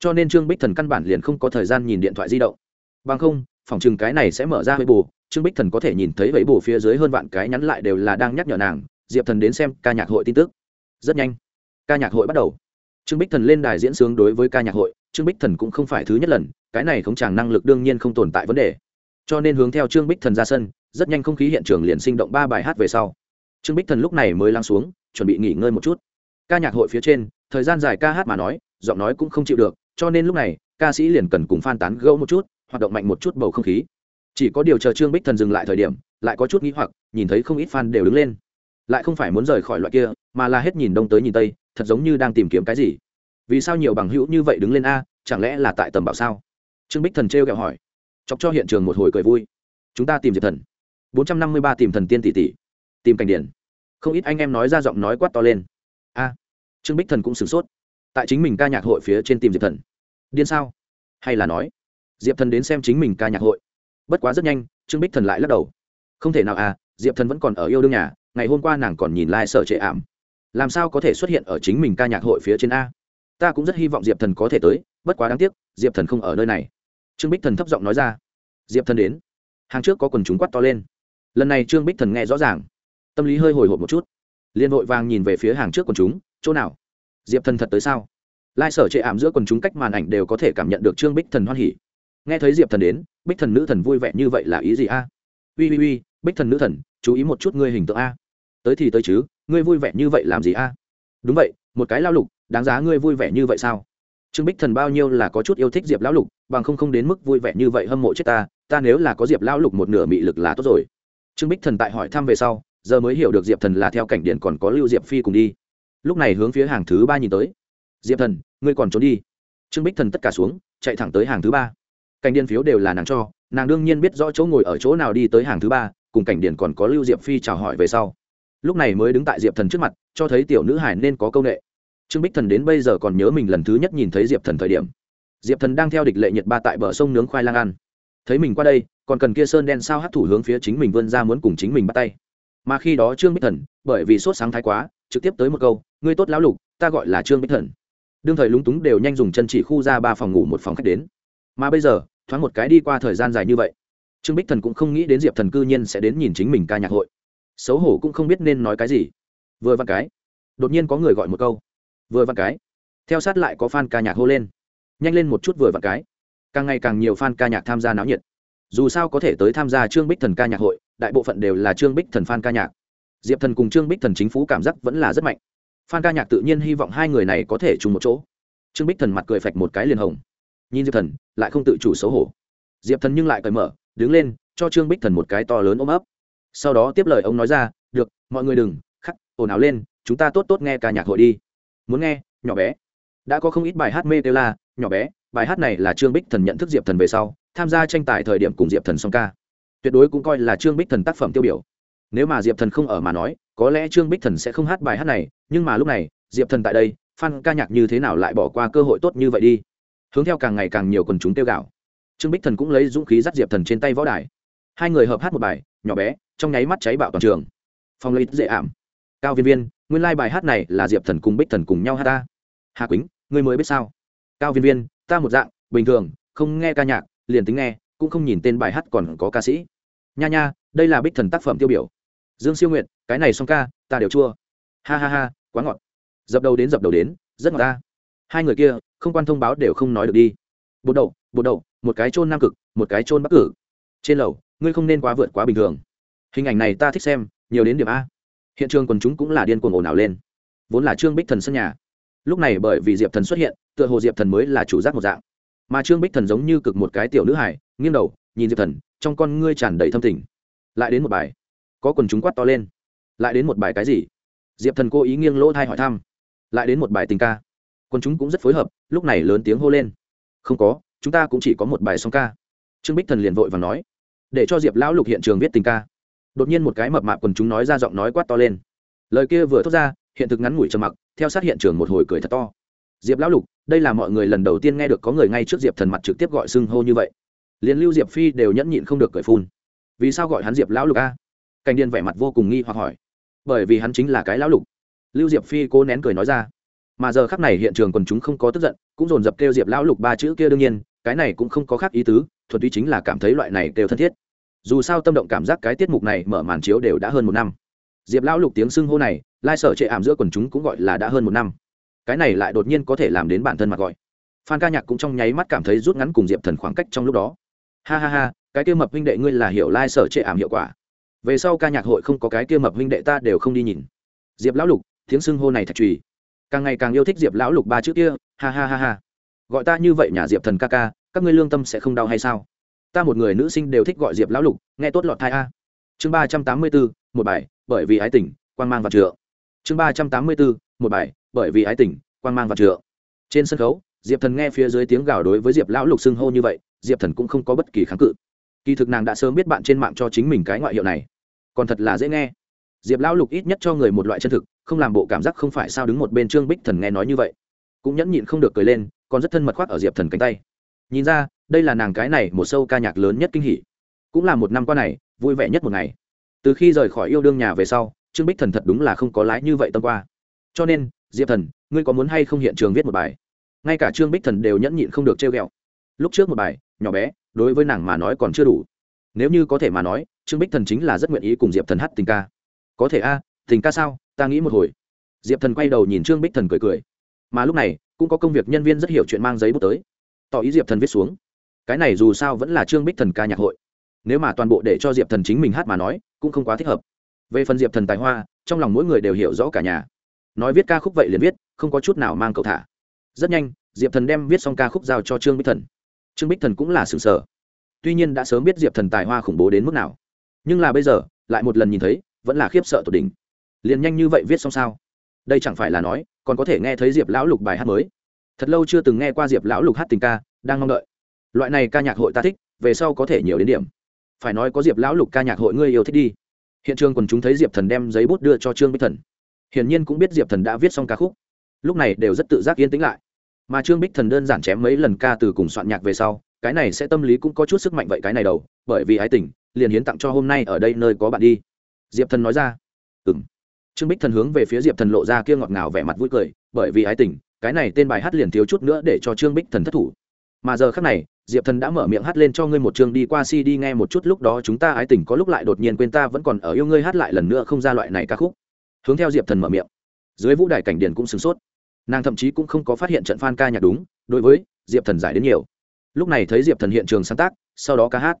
Cho nên trương bích thần căn bản liền không có thời gian nhìn điện thoại di động. Bằng không phòng chừng cái này sẽ mở ra với bù trương bích thần có thể nhìn thấy vẫy bù phía dưới hơn vạn cái nhắn lại đều là đang nhắc nhở nàng, diệp thần đến xem ca nhạc hội tin tức. Rất nhanh, ca nhạc hội bắt đầu. Trương bích thần lên đài diễn sướng đối với ca nhạc hội, trương bích thần cũng không phải thứ nhất lần, cái này không chàng năng lực đương nhiên không tồn tại vấn đề. Cho nên hướng theo trương bích thần ra sân, rất nhanh không khí hiện trường liền sinh động ba bài hát về sau. Trương bích thần lúc này mới lăng xuống, chuẩn bị nghỉ ngơi một chút. Ca nhạc hội phía trên, thời gian dài ca hát mà nói, giọng nói cũng không chịu được, cho nên lúc này, ca sĩ liền cần cùng phan tán gẫu một chút hoạt động mạnh một chút bầu không khí. Chỉ có điều chờ trương bích thần dừng lại thời điểm, lại có chút nghĩ hoặc, nhìn thấy không ít fan đều đứng lên. Lại không phải muốn rời khỏi loại kia, mà là hết nhìn đông tới nhìn tây, thật giống như đang tìm kiếm cái gì. Vì sao nhiều bằng hữu như vậy đứng lên a, chẳng lẽ là tại tầm bảo sao? Trương bích thần trêu ghẹo hỏi. Chọc cho hiện trường một hồi cười vui. Chúng ta tìm diệp thần. Bốn trăm năm mươi ba tìm thần tiên tỷ tỷ. Tìm cảnh điển. Không ít anh em nói ra giọng nói quát to lên. A. Trương bích thần cũng sửng sốt. Tại chính mình ca nhạc hội phía trên tìm diệp thần. Điên sao? Hay là nói? Diệp thần đến xem chính mình ca nhạc hội. Bất quá rất nhanh, trương bích thần lại lắc đầu. Không thể nào à diệp thần vẫn còn ở yêu đương nhà, ngày hôm qua nàng còn nhìn lai、like、sợ trệ ảm. Làm sao có thể xuất hiện ở chính mình ca nhạc hội phía trên a? Ta cũng rất hy vọng diệp thần có thể tới, bất quá đáng tiếc, diệp thần không ở nơi này. Trương bích thần thấp giọng nói ra. Diệp thần đến. Hàng trước có quần chúng quát to lên. Lần này trương bích thần nghe rõ ràng. Tâm lý hơi hồi hộp một chút. Liền vội vàng nhìn về phía hàng trước quần chúng, chỗ nào? Diệp thần thật tới sao? Lai sở chệ ảm giữa quần chúng cách màn ảnh đều có thể cảm nhận được trương bích thần hoan hỉ nghe thấy diệp thần đến, bích thần nữ thần vui vẻ như vậy là ý gì a? Ui ui ui bích thần nữ thần, chú ý một chút ngươi hình tượng a. Tới thì tới chứ, ngươi vui vẻ như vậy làm gì a? Đúng vậy, một cái lao lục, đáng giá ngươi vui vẻ như vậy sao? Trương bích thần bao nhiêu là có chút yêu thích diệp lão lục, bằng không không đến mức vui vẻ như vậy hâm mộ chết ta ta nếu là có diệp lão lục một nửa mị lực là tốt rồi. Trương bích thần tại hỏi thăm về sau, giờ mới hiểu được diệp thần là theo cảnh điện còn có lưu diệp phi cùng đi. Lúc này hướng phía hàng thứ ba nhìn tới. Diệp thần, ngươi còn trốn đi. Trương bích thần tất cả xuống, chạy thẳng tới hàng thứ ba cảnh điện phiếu đều là nàng cho, nàng đương nhiên biết rõ chỗ ngồi ở chỗ nào đi tới hàng thứ ba, cùng cảnh điện còn có lưu diệp phi chào hỏi về sau. Lúc này mới đứng tại diệp thần trước mặt, cho thấy tiểu nữ hải nên có công nghệ trương bích thần đến bây giờ còn nhớ mình lần thứ nhất nhìn thấy diệp thần thời điểm. Diệp thần đang theo địch lệ nhiệt ba tại bờ sông nướng khoai lang ăn. Thấy mình qua đây, còn cần kia sơn đen sao hát thủ hướng phía chính mình vươn ra muốn cùng chính mình bắt tay. Mà khi đó trương bích thần, bởi vì sốt sáng thái quá, trực tiếp tới một câu, ngươi tốt lão lục, ta gọi là trương bích thần. Đương thời lúng túng đều nhanh dùng chân chỉ khu ra ba phòng ngủ một phòng khách đến. Mà bây giờ thoáng một cái đi qua thời gian dài như vậy. Trương bích thần cũng không nghĩ đến diệp thần cư nhiên sẽ đến nhìn chính mình ca nhạc hội. Xấu hổ cũng không biết nên nói cái gì. Vừa vặn cái, đột nhiên có người gọi một câu. Vừa vặn cái, theo sát lại có fan ca nhạc hô lên. Nhanh lên một chút vừa vặn cái. Càng ngày càng nhiều fan ca nhạc tham gia náo nhiệt. Dù sao có thể tới tham gia trương bích thần ca nhạc hội, đại bộ phận đều là trương bích thần fan ca nhạc. Diệp thần cùng trương bích thần chính phủ cảm giác vẫn là rất mạnh. Fan ca nhạc tự nhiên hy vọng hai người này có thể chung một chỗ. Trương bích thần mặt cười phạch một cái liền hồng nhìn diệp thần, lại không tự chủ xấu hổ. Diệp thần nhưng lại cởi mở, đứng lên, cho trương bích thần một cái to lớn ôm ấp. Sau đó tiếp lời ông nói ra, được, mọi người đừng, khắc, ồn ào lên, chúng ta tốt tốt nghe ca nhạc hội đi. Muốn nghe, nhỏ bé. Đã có không ít bài hát mê tê la, nhỏ bé, bài hát này là trương bích thần nhận thức diệp thần về sau, tham gia tranh tài thời điểm cùng diệp thần song ca. Tuyệt đối cũng coi là trương bích thần tác phẩm tiêu biểu. Nếu mà diệp thần không ở mà nói, có lẽ trương bích thần sẽ không hát bài hát này, nhưng mà lúc này, diệp thần tại đây f ca nhạc như thế nào lại bỏ qua cơ hội tốt như vậy đi? Hướng theo càng ngày càng nhiều quần chúng tiêu gạo trương bích thần cũng lấy dũng khí dắt diệp thần trên tay võ đài. Hai người hợp hát một bài, nhỏ bé, trong nháy mắt cháy bạo toàn trường. Phong lấy dễ ảm. Cao viên viên, nguyên lai、like、bài hát này là diệp thần cùng bích thần cùng nhau hát ta. Hà quýnh, ngươi mới biết sao? Cao viên viên, ta một dạng, bình thường, không nghe ca nhạc, liền tính nghe, cũng không nhìn tên bài hát còn có ca sĩ. Nha nha, đây là bích thần tác phẩm tiêu biểu. Dương siêu nguyện cái này xong ca, ta đều chua. Ha ha ha, quá ngọt. Dập đầu đến dập đầu đến, rất ngọt ta. Hai người kia không quan thông báo đều không nói được đi. Bột đậu bột đậu, một cái chôn nam cực, một cái chôn bắc cử. Trên lầu, ngươi không nên quá vượt quá bình thường. Hình ảnh này ta thích xem, nhiều đến điểm a. Hiện trường quần chúng cũng là điên cuồng ồn ào lên. Vốn là trương bích thần sân nhà. Lúc này bởi vì diệp thần xuất hiện, tựa hồ diệp thần mới là chủ giác một dạng. Mà trương bích thần giống như cực một cái tiểu nữ hải nghiêng đầu, nhìn diệp thần, trong con ngươi tràn đầy thâm tình. Lại đến một bài. Có quần chúng quát to lên. Lại đến một bài cái gì? Diệp thần cố ý nghiêng lỗ thai hỏi thăm. Lại đến một bài tình ca quần chúng cũng rất phối hợp, lúc này lớn tiếng hô lên. Không có, chúng ta cũng chỉ có một bài song ca. Trương bích thần liền vội và nói, để cho diệp lão lục hiện trường viết tình ca. Đột nhiên một cái mập mạp quần chúng nói ra giọng nói quát to lên. Lời kia vừa thốt ra, hiện thực ngắn ngủi trầm mặc, theo sát hiện trường một hồi cười thật to. Diệp lão lục, đây là mọi người lần đầu tiên nghe được có người ngay trước diệp thần mặt trực tiếp gọi xưng hô như vậy. Liền lưu diệp phi đều nhẫn nhịn không được cười phun. Vì sao gọi hắn diệp lão lục a? Cảnh điền vẻ mặt vô cùng nghi hoặc hỏi. Bởi vì hắn chính là cái lão lục. Lưu diệp phi cố nén cười nói ra mà giờ khắc này hiện trường quần chúng không có tức giận, cũng dồn dập kêu diệp lão lục ba chữ kia đương nhiên, cái này cũng không có khác ý tứ thuật túy chính là cảm thấy loại này đều thân thiết. Dù sao tâm động cảm giác cái tiết mục này mở màn chiếu đều đã hơn một năm. Diệp lão lục tiếng xưng hô này, lai sở trệ ảm giữa quần chúng cũng gọi là đã hơn một năm. Cái này lại đột nhiên có thể làm đến bản thân mặt gọi. Phan ca nhạc cũng trong nháy mắt cảm thấy rút ngắn cùng diệp thần khoảng cách trong lúc đó. Ha ha ha, cái kia mập huynh đệ ngươi là hiểu lai sở trệ ảm hiệu quả. Về sau ca nhạc hội không có cái kia mập huynh đệ ta đều không đi nhìn. Diệp lão lục, tiếng xưng hô này thật trùy càng ngày càng yêu thích diệp lão lục ba chữ kia, ha ha ha ha. Gọi ta như vậy nhà diệp thần ca ca, các ngươi lương tâm sẽ không đau hay sao? Ta một người nữ sinh đều thích gọi diệp lão lục, nghe tốt lọt thai a. Chương ba trăm tám mươi bốn, một bài, bởi vì ái tình, quan mang và trượng. Chương ba trăm tám mươi bốn, một bài, bởi vì ái tình, quan mang và trượng. Trên sân khấu, diệp thần nghe phía dưới tiếng gào đối với diệp lão lục xưng hô như vậy, diệp thần cũng không có bất kỳ kháng cự. Kỳ thực nàng đã sớm biết bạn trên mạng cho chính mình cái ngoại hiệu này. Còn thật là dễ nghe. Diệp lão lục ít nhất cho người một loại chân thực không làm bộ cảm giác không phải sao đứng một bên trương bích thần nghe nói như vậy. Cũng nhẫn nhịn không được cười lên, còn rất thân mật khoác ở diệp thần cánh tay. Nhìn ra, đây là nàng cái này một sâu ca nhạc lớn nhất kinh hỷ cũng là một năm qua này, vui vẻ nhất một ngày. Từ khi rời khỏi yêu đương nhà về sau, trương bích thần thật đúng là không có lái như vậy tâm qua. Cho nên, diệp thần, ngươi có muốn hay không hiện trường viết một bài? Ngay cả trương bích thần đều nhẫn nhịn không được trêu ghẹo. Lúc trước một bài, nhỏ bé, đối với nàng mà nói còn chưa đủ. Nếu như có thể mà nói, trương bích thần chính là rất nguyện ý cùng diệp thần hát tình ca. Có thể a, tình ca sao? Ta nghĩ một hồi. Diệp thần quay đầu nhìn trương bích thần cười cười. Mà lúc này, cũng có công việc nhân viên rất hiểu chuyện mang giấy bút tới. Tỏ ý diệp thần viết xuống. Cái này dù sao vẫn là trương bích thần ca nhạc hội. Nếu mà toàn bộ để cho diệp thần chính mình hát mà nói, cũng không quá thích hợp. Về phần diệp thần tài hoa, trong lòng mỗi người đều hiểu rõ cả nhà. Nói viết ca khúc vậy liền viết, không có chút nào mang cậu thả. Rất nhanh, diệp thần đem viết xong ca khúc giao cho trương bích thần. Trương bích thần cũng là sừng sờ. Tuy nhiên đã sớm biết diệp thần tài hoa khủng bố đến mức nào. Nhưng là bây giờ, lại một lần nhìn thấy, vẫn là khiếp sợ tột đỉnh liền nhanh như vậy viết xong sao? Đây chẳng phải là nói, còn có thể nghe thấy diệp lão lục bài hát mới. Thật lâu chưa từng nghe qua diệp lão lục hát tình ca, đang mong đợi. Loại này ca nhạc hội ta thích, về sau có thể nhiều đến điểm. Phải nói có diệp lão lục ca nhạc hội ngươi yêu thích đi. Hiện trường còn chúng thấy diệp thần đem giấy bút đưa cho trương bích thần. Hiển nhiên cũng biết diệp thần đã viết xong ca khúc. Lúc này đều rất tự giác yên tĩnh lại. Mà trương bích thần đơn giản chém mấy lần ca từ cùng soạn nhạc về sau, cái này sẽ tâm lý cũng có chút sức mạnh vậy cái này đầu, bởi vì ái tình, liền hiến tặng cho hôm nay ở đây nơi có bạn đi. Diệp thần nói ra ừ m trương bích thần hướng về phía diệp thần lộ ra kia ngọt ngào vẻ mặt vui cười, bởi vì ái tình, cái này tên bài hát liền thiếu chút nữa để cho trương bích thần thất thủ. Mà giờ khác này, diệp thần đã mở miệng hát lên cho ngươi một chương đi qua si đi nghe một chút, lúc đó chúng ta ái tình có lúc lại đột nhiên quên ta vẫn còn ở yêu ngươi hát lại lần nữa không ra loại này ca khúc. Hướng theo diệp thần mở miệng. Dưới vũ đài cảnh điền cũng sửng sốt. Nàng thậm chí cũng không có phát hiện trận phan ca nhạc đúng, đối với diệp thần giải đến nhiều. Lúc này thấy diệp thần hiện trường sáng tác, sau đó ca hát.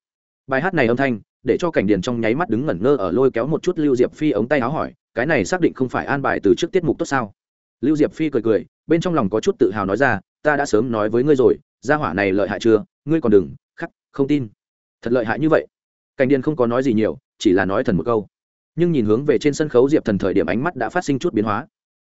Bài hát này âm thanh để cho cảnh điền trong nháy mắt đứng ngẩn ngơ ở lôi kéo một chút lưu diệp phi ống tay áo hỏi, cái này xác định không phải an bài từ trước tiết mục tốt sao? Lưu diệp phi cười cười, bên trong lòng có chút tự hào nói ra, ta đã sớm nói với ngươi rồi, gia hỏa này lợi hại chưa? Ngươi còn đừng, khắc, không tin. Thật lợi hại như vậy. Cảnh điền không có nói gì nhiều, chỉ là nói thần một câu. Nhưng nhìn hướng về trên sân khấu diệp thần thời điểm ánh mắt đã phát sinh chút biến hóa.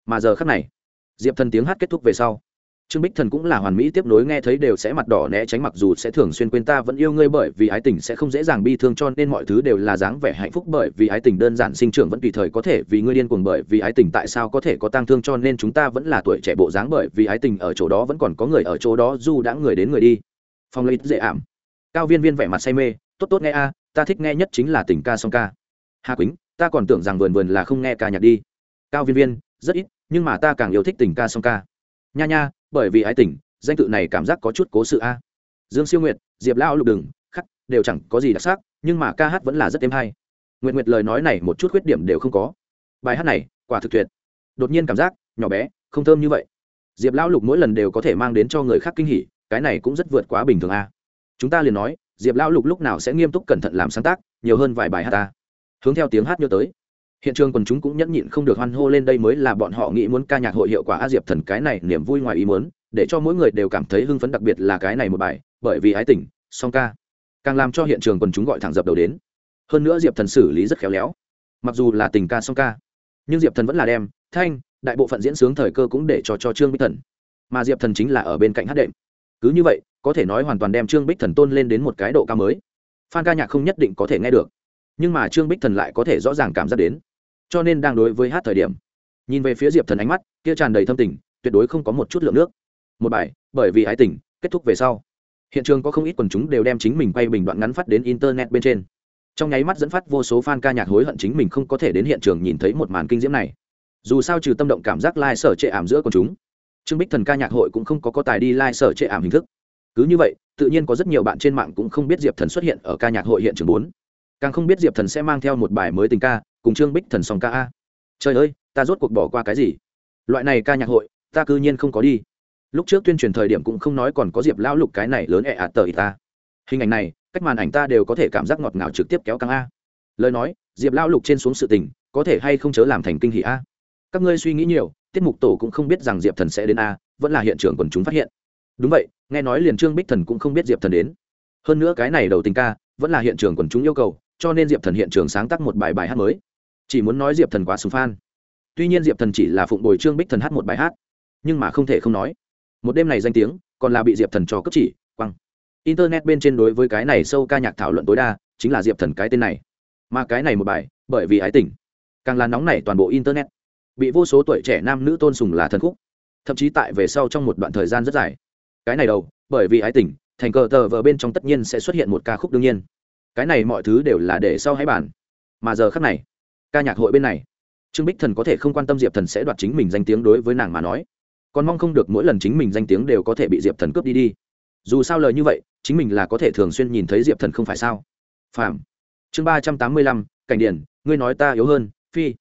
Mà giờ khắc này, diệp thần tiếng hát kết thúc về sau trương bích thần cũng là hoàn mỹ tiếp nối nghe thấy đều sẽ mặt đỏ né tránh, mặc dù sẽ thường xuyên quên ta vẫn yêu ngươi bởi vì ái tình sẽ không dễ dàng bi thương, cho nên mọi thứ đều là dáng vẻ hạnh phúc bởi vì ái tình đơn giản, sinh trưởng vẫn tùy thời có thể, vì ngươi điên cuồng bởi vì ái tình tại sao có thể có tang thương, cho nên chúng ta vẫn là tuổi trẻ bộ dáng bởi vì ái tình ở chỗ đó vẫn còn có người ở chỗ đó, dù đã người đến người đi. Phong lấy dễ ảm. Cao viên viên vẻ mặt say mê, tốt tốt nghe a, ta thích nghe nhất chính là tình ca song ca. Hà quýnh, ta còn tưởng rằng vườn vườn là không nghe ca nhạc đi. Cao viên viên, rất ít, nhưng mà ta càng yêu thích tình ca song ca. Nha nha bởi vì ái tình, danh tự này cảm giác có chút cố sự a. Dương siêu nguyệt, diệp lao lục đừng, khắc, đều chẳng có gì đặc sắc, nhưng mà ca hát vẫn là rất êm hay. Nguyện nguyệt lời nói này một chút khuyết điểm đều không có. Bài hát này, quả thực tuyệt. Đột nhiên cảm giác, nhỏ bé, không thơm như vậy. Diệp lão lục mỗi lần đều có thể mang đến cho người khác kinh hỉ, cái này cũng rất vượt quá bình thường a. Chúng ta liền nói, diệp lão lục lúc nào sẽ nghiêm túc cẩn thận làm sáng tác, nhiều hơn vài bài hát ta. Hướng theo tiếng hát nhớ tới hiện trường quần chúng cũng nhẫn nhịn không được hoan hô lên đây mới là bọn họ nghĩ muốn ca nhạc hội hiệu quả a diệp thần cái này niềm vui ngoài ý muốn, để cho mỗi người đều cảm thấy hưng phấn đặc biệt là cái này một bài, bởi vì ái tình, song ca. Càng làm cho hiện trường quần chúng gọi thẳng dập đầu đến. Hơn nữa diệp thần xử lý rất khéo léo. Mặc dù là tình ca, song ca, nhưng diệp thần vẫn là đem, thanh, đại bộ phận diễn sướng thời cơ cũng để cho cho trương bích thần. Mà diệp thần chính là ở bên cạnh hát đệm. Cứ như vậy, có thể nói hoàn toàn đem trương bích thần tôn lên đến một cái độ cao mới. Phan ca nhạc không nhất định có thể nghe được. Nhưng mà trương bích thần lại có thể rõ ràng cảm giác đến cho nên đang đối với hát thời điểm, nhìn về phía diệp thần ánh mắt, kia tràn đầy thâm tình, tuyệt đối không có một chút lượng nước. Một bài, bởi vì ái tình, kết thúc về sau. Hiện trường có không ít quần chúng đều đem chính mình quay bình đoạn ngắn phát đến internet bên trên. Trong nháy mắt dẫn phát vô số fan ca nhạc hối hận chính mình không có thể đến hiện trường nhìn thấy một màn kinh diễm này. Dù sao trừ tâm động cảm giác lai、like、sở trệ ảm giữa quần chúng, trương bích thần ca nhạc hội cũng không có có tài đi lai、like、sở trệ ảm hình thức. Cứ như vậy, tự nhiên có rất nhiều bạn trên mạng cũng không biết diệp thần xuất hiện ở ca nhạc hội hiện trường bốn. Càng không biết diệp thần sẽ mang theo một bài mới tình ca cùng trương bích thần song ca a. Trời ơi, ta rốt cuộc bỏ qua cái gì? Loại này ca nhạc hội, ta cư nhiên không có đi. Lúc trước tuyên truyền thời điểm cũng không nói còn có diệp lão lục cái này lớn ẹ ạt tờ ta. Hình ảnh này, cách màn ảnh ta đều có thể cảm giác ngọt ngào trực tiếp kéo căng a. Lời nói, diệp lão lục trên xuống sự tình, có thể hay không chớ làm thành kinh hỷ a. Các ngươi suy nghĩ nhiều, tiết mục tổ cũng không biết rằng diệp thần sẽ đến a, vẫn là hiện trường quần chúng phát hiện. Đúng vậy, nghe nói liền trương bích thần cũng không biết diệp thần đến. Hơn nữa cái này đầu tình ca, vẫn là hiện trường quần chúng yêu cầu, cho nên diệp thần hiện trường sáng tác một bài bài hát mới chỉ muốn nói diệp thần quá sùng phan tuy nhiên diệp thần chỉ là phụng bồi trương bích thần hát một bài hát, nhưng mà không thể không nói, một đêm này danh tiếng còn là bị diệp thần cho cấp chỉ, quăng. Internet bên trên đối với cái này sâu ca nhạc thảo luận tối đa chính là diệp thần cái tên này. Mà cái này một bài, bởi vì ái tình, càng là nóng nảy toàn bộ internet. Bị vô số tuổi trẻ nam nữ tôn sùng là thần khúc. Thậm chí tại về sau trong một đoạn thời gian rất dài. Cái này đâu bởi vì ái tình, thành cờ tờ vờ bên trong tất nhiên sẽ xuất hiện một ca khúc đương nhiên. Cái này mọi thứ đều là để sau hãy bàn. Mà giờ khắc này ca nhạc hội bên này. Trương bích thần có thể không quan tâm diệp thần sẽ đoạt chính mình danh tiếng đối với nàng mà nói. Còn mong không được mỗi lần chính mình danh tiếng đều có thể bị diệp thần cướp đi đi. Dù sao lời như vậy, chính mình là có thể thường xuyên nhìn thấy diệp thần không phải sao? Phạm. Chương ba trăm tám mươi lăm, cảnh điển, ngươi nói ta yếu hơn, phi.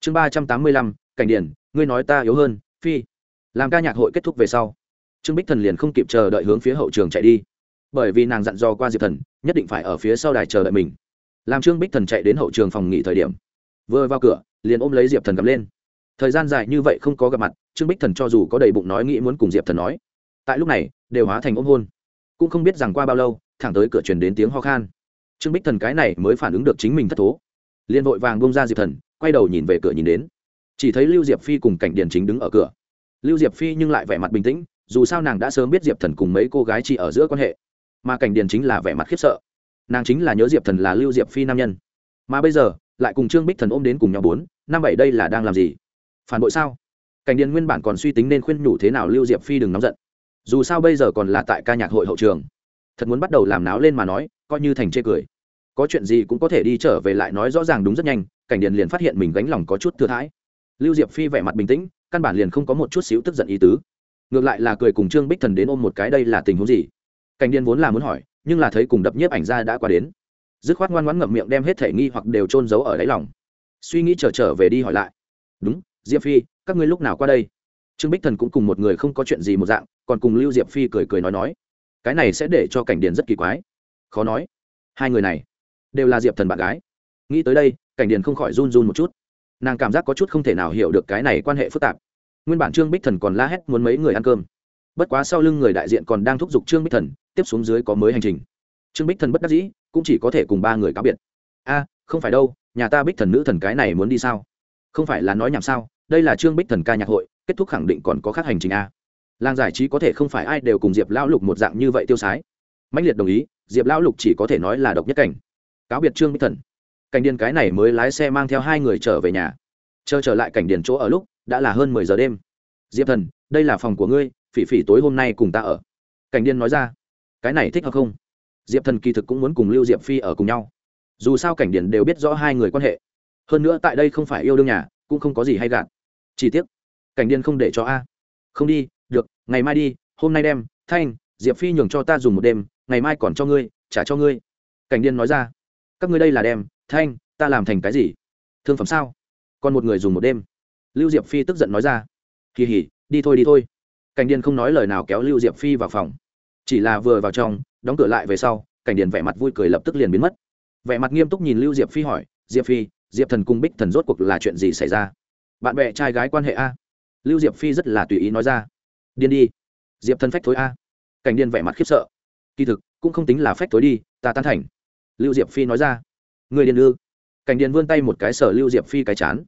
Chương ba trăm tám mươi lăm, cảnh điển, ngươi nói ta yếu hơn, phi. Làm ca nhạc hội kết thúc về sau, trương bích thần liền không kịp chờ đợi hướng phía hậu trường chạy đi. Bởi vì nàng dặn dò qua diệp thần, nhất định phải ở phía sau đài chờ đợi mình. Làm trương bích thần chạy đến hậu trường phòng nghỉ thời điểm vừa vào cửa, liền ôm lấy diệp thần cầm lên. Thời gian dài như vậy không có gặp mặt, trương bích thần cho dù có đầy bụng nói nghĩ muốn cùng diệp thần nói, tại lúc này, đều hóa thành ôm hôn. Cũng không biết rằng qua bao lâu, thẳng tới cửa truyền đến tiếng ho khan. Trương bích thần cái này mới phản ứng được chính mình thất thố. Liền vội vàng bông ra diệp thần, quay đầu nhìn về cửa nhìn đến. Chỉ thấy lưu diệp phi cùng cảnh điền chính đứng ở cửa. Lưu diệp phi nhưng lại vẻ mặt bình tĩnh, dù sao nàng đã sớm biết diệp thần cùng mấy cô gái chỉ ở giữa quan hệ. Mà cảnh điền chính là vẻ mặt khiếp sợ. Nàng chính là nhớ diệp thần là lưu diệp phi nam nhân. Mà bây giờ lại cùng trương bích thần ôm đến cùng nhau bốn, năm bảy đây là đang làm gì? Phản bội sao? Cảnh điền nguyên bản còn suy tính nên khuyên nhủ thế nào lưu diệp phi đừng nóng giận. Dù sao bây giờ còn là tại ca nhạc hội hậu trường. Thật muốn bắt đầu làm náo lên mà nói, coi như thành chê cười. Có chuyện gì cũng có thể đi trở về lại nói rõ ràng đúng rất nhanh, cảnh điền liền phát hiện mình gánh lòng có chút thừa thãi. Lưu diệp phi vẻ mặt bình tĩnh, căn bản liền không có một chút xíu tức giận ý tứ. Ngược lại là cười cùng trương bích thần đến ôm một cái, đây là tình huống gì? Cảnh điền vốn là muốn hỏi, nhưng là thấy cùng đập nhiếp ảnh ra đã qua đến dứt khoát ngoan ngoãn ngậm miệng đem hết thể nghi hoặc đều trôn giấu ở đáy lòng. Suy nghĩ trở trở về đi hỏi lại. Đúng, diệp phi, các ngươi lúc nào qua đây? Trương bích thần cũng cùng một người không có chuyện gì một dạng, còn cùng lưu diệp phi cười cười nói nói. Cái này sẽ để cho cảnh điền rất kỳ quái. Khó nói. Hai người này đều là diệp thần bạn gái. Nghĩ tới đây, cảnh điền không khỏi run run một chút. Nàng cảm giác có chút không thể nào hiểu được cái này quan hệ phức tạp. Nguyên bản trương bích thần còn la hét muốn mấy người ăn cơm. Bất quá sau lưng người đại diện còn đang thúc giục trương bích thần, tiếp xuống dưới có mới hành trình. Trương bích thần bất đắc dĩ cũng chỉ có thể cùng ba người cáo biệt. A, không phải đâu, nhà ta bích thần nữ thần cái này muốn đi sao? Không phải là nói nhảm sao? Đây là trương bích thần ca nhạc hội, kết thúc khẳng định còn có khác hành trình a. Làng giải trí có thể không phải ai đều cùng diệp lão lục một dạng như vậy tiêu sái. Mạnh liệt đồng ý, diệp lão lục chỉ có thể nói là độc nhất cảnh. Cáo biệt trương bích thần. Cảnh điền cái này mới lái xe mang theo hai người trở về nhà. Chờ trở lại cảnh điền chỗ ở lúc, đã là hơn mười giờ đêm. Diệp thần, đây là phòng của ngươi, phỉ phỉ tối hôm nay cùng ta ở. Cảnh điền nói ra, cái này thích hợp không? Diệp thần kỳ thực cũng muốn cùng lưu diệp phi ở cùng nhau dù sao cảnh điền đều biết rõ hai người quan hệ hơn nữa tại đây không phải yêu đương nhà cũng không có gì hay gạt chỉ tiếc cảnh điền không để cho a không đi được ngày mai đi hôm nay đem thanh diệp phi nhường cho ta dùng một đêm ngày mai còn cho ngươi trả cho ngươi cảnh điền nói ra các ngươi đây là đem thanh ta làm thành cái gì thương phẩm sao còn một người dùng một đêm lưu diệp phi tức giận nói ra kỳ hỉ, đi thôi đi thôi. Cảnh điền không nói lời nào kéo lưu diệp phi vào phòng. Chỉ là vừa vào trong đóng cửa lại về sau, cảnh điền vẻ mặt vui cười lập tức liền biến mất. Vẻ mặt nghiêm túc nhìn lưu diệp phi hỏi, diệp phi, diệp thần cung bích thần rốt cuộc là chuyện gì xảy ra? Bạn bè trai gái quan hệ a? Lưu diệp phi rất là tùy ý nói ra, điên đi, diệp thần phách thối a. Cảnh điền vẻ mặt khiếp sợ, kỳ thực, cũng không tính là phách thối đi, ta tán thành. Lưu diệp phi nói ra, người điền ư? Cảnh điền vươn tay một cái sở lưu diệp phi cái chán,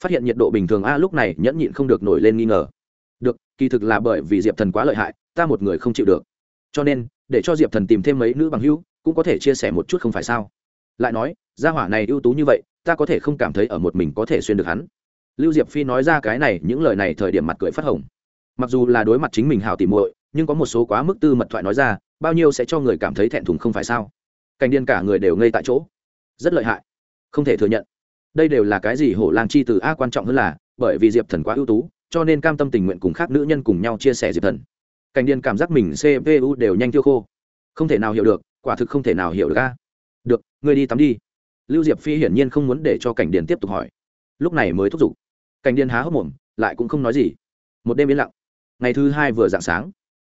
phát hiện nhiệt độ bình thường a, lúc này nhẫn nhịn không được nổi lên nghi ngờ. Được, kỳ thực là bởi vì diệp thần quá lợi hại, ta một người không chịu được. Cho nên để cho diệp thần tìm thêm mấy nữ bằng hữu, cũng có thể chia sẻ một chút không phải sao? Lại nói, gia hỏa này ưu tú như vậy, ta có thể không cảm thấy ở một mình có thể xuyên được hắn. Lưu diệp phi nói ra cái này, những lời này thời điểm mặt cười phát hồng. Mặc dù là đối mặt chính mình hào tìm muội, nhưng có một số quá mức tư mật thoại nói ra, bao nhiêu sẽ cho người cảm thấy thẹn thùng không phải sao? Cảnh điên cả người đều ngây tại chỗ. Rất lợi hại. Không thể thừa nhận. Đây đều là cái gì hổ lang chi từ? A, quan trọng hơn là, bởi vì diệp thần quá ưu tú, cho nên cam tâm tình nguyện cùng khác nữ nhân cùng nhau chia sẻ diệp thần cảnh điên cảm giác mình cpu đều nhanh tiêu khô. Không thể nào hiểu được, quả thực không thể nào hiểu được ca được, ngươi đi tắm đi. Lưu diệp phi hiển nhiên không muốn để cho cảnh điền tiếp tục hỏi. Lúc này mới thúc giục. Cảnh điền há hốc mồm, lại cũng không nói gì. Một đêm yên lặng. Ngày thứ hai vừa dạng sáng,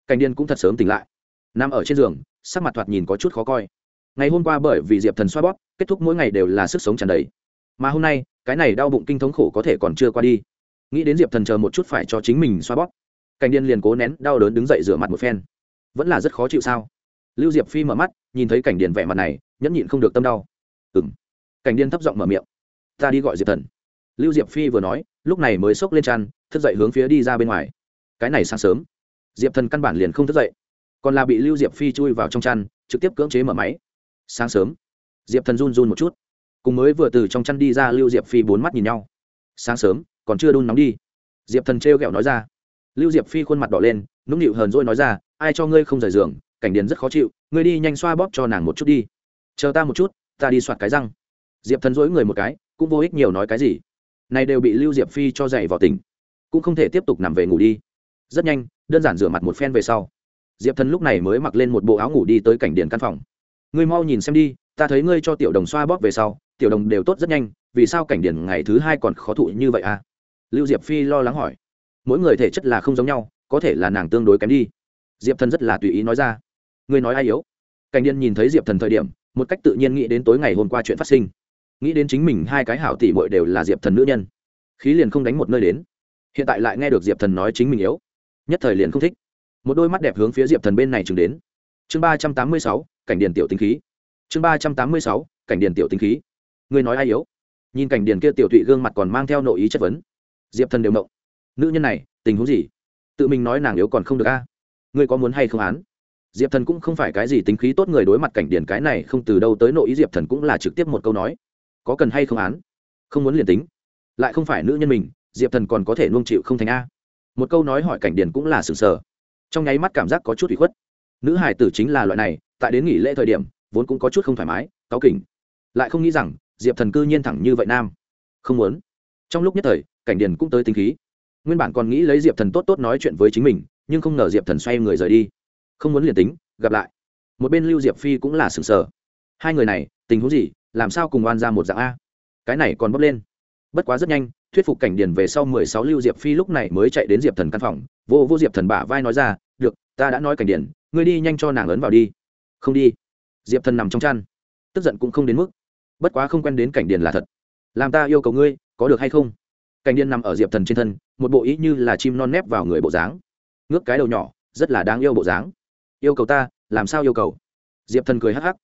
cảnh điền cũng thật sớm tỉnh lại. Nằm ở trên giường, sắc mặt thoạt nhìn có chút khó coi. Ngày hôm qua bởi vì diệp thần xoa bóp, kết thúc mỗi ngày đều là sức sống tràn đầy. Mà hôm nay, cái này đau bụng kinh thống khổ có thể còn chưa qua đi. Nghĩ đến diệp thần chờ một chút phải cho chính mình xoa bóp cảnh điên liền cố nén đau đớn đứng dậy rửa mặt một phen. Vẫn là rất khó chịu sao? Lưu diệp phi mở mắt, nhìn thấy cảnh điền vẻ mặt này, nhẫn nhịn không được tâm đau. Ừng cảnh điên thấp giọng mở miệng. Ta đi gọi diệp thần. Lưu diệp phi vừa nói, lúc này mới xốc lên chăn, thức dậy hướng phía đi ra bên ngoài. Cái này sáng sớm. Diệp thần căn bản liền không thức dậy. Còn là bị lưu diệp phi chui vào trong chăn, trực tiếp cưỡng chế mở máy. Sáng sớm. Diệp thần run run một chút. Cùng mới vừa từ trong chăn đi ra, lưu diệp phi bốn mắt nhìn nhau. Sáng sớm, còn chưa đun nóng đi. Diệp thần trêu ghẹo nói ra lưu diệp phi khuôn mặt đỏ lên, nũng nịu hờn dỗi nói ra, ai cho ngươi không rời giường, cảnh điền rất khó chịu, ngươi đi nhanh xoa bóp cho nàng một chút đi. Chờ ta một chút, ta đi soạt cái răng. Diệp thần dỗi người một cái, cũng vô ích nhiều nói cái gì. Này đều bị lưu diệp phi cho dậy vào tỉnh, cũng không thể tiếp tục nằm về ngủ đi. Rất nhanh, đơn giản rửa mặt một phen về sau, diệp thần lúc này mới mặc lên một bộ áo ngủ đi tới cảnh điền căn phòng. Ngươi mau nhìn xem đi, ta thấy ngươi cho tiểu đồng xoa bóp về sau, tiểu đồng đều tốt rất nhanh, vì sao cảnh điền ngày thứ hai còn khó thụ như vậy à? Lưu diệp phi lo lắng hỏi mỗi người thể chất là không giống nhau, có thể là nàng tương đối kém đi. Diệp thần rất là tùy ý nói ra. Ngươi nói ai yếu? Cảnh điền nhìn thấy diệp thần thời điểm, một cách tự nhiên nghĩ đến tối ngày hôm qua chuyện phát sinh. Nghĩ đến chính mình hai cái hảo tỷ muội đều là diệp thần nữ nhân. Khí liền không đánh một nơi đến. Hiện tại lại nghe được diệp thần nói chính mình yếu. Nhất thời liền không thích. Một đôi mắt đẹp hướng phía diệp thần bên này chừng đến. Chương ba trăm tám mươi sáu, cảnh điền tiểu tính khí. Chương ba trăm tám mươi sáu, cảnh điền tiểu tính khí. Ngươi nói ai yếu? Nhìn cảnh điền kia tiểu tụy gương mặt còn mang theo nội ý chất vấn. Diệp thần đều mộng nữ nhân này, tình huống gì? Tự mình nói nàng yếu còn không được a. Ngươi có muốn hay không án? Diệp thần cũng không phải cái gì tính khí tốt người đối mặt cảnh điền cái này không từ đâu tới nội ý diệp thần cũng là trực tiếp một câu nói. Có cần hay không án? Không muốn liền tính. Lại không phải nữ nhân mình, diệp thần còn có thể nuông chịu không thành a. Một câu nói hỏi cảnh điền cũng là sừng sờ. Trong nháy mắt cảm giác có chút bị khuất. Nữ hải tử chính là loại này, tại đến nghỉ lễ thời điểm, vốn cũng có chút không thoải mái, cáu kỉnh. Lại không nghĩ rằng, diệp thần cư nhiên thẳng như vậy nam. Không muốn. Trong lúc nhất thời, cảnh điền cũng tới tính khí nguyên bản còn nghĩ lấy diệp thần tốt tốt nói chuyện với chính mình, nhưng không ngờ diệp thần xoay người rời đi. Không muốn liền tính, gặp lại. Một bên lưu diệp phi cũng là sừng sờ. Hai người này, tình huống gì, làm sao cùng oan ra một dạng a? Cái này còn bốc lên. Bất quá rất nhanh, thuyết phục cảnh điền về sau mười sáu lưu diệp phi lúc này mới chạy đến diệp thần căn phòng. Vô vô diệp thần bả vai nói ra, được, ta đã nói cảnh điền, ngươi đi nhanh cho nàng ấn vào đi. Không đi. Diệp thần nằm trong chăn. Tức giận cũng không đến mức. Bất quá không quen đến cảnh điền là thật. Làm ta yêu cầu ngươi, có được hay không? Cảnh điên nằm ở diệp thần trên thân, một bộ ý như là chim non nép vào người bộ dáng. Ngước cái đầu nhỏ, rất là đáng yêu bộ dáng. Yêu cầu ta, làm sao yêu cầu? Diệp thần cười hắc hắc.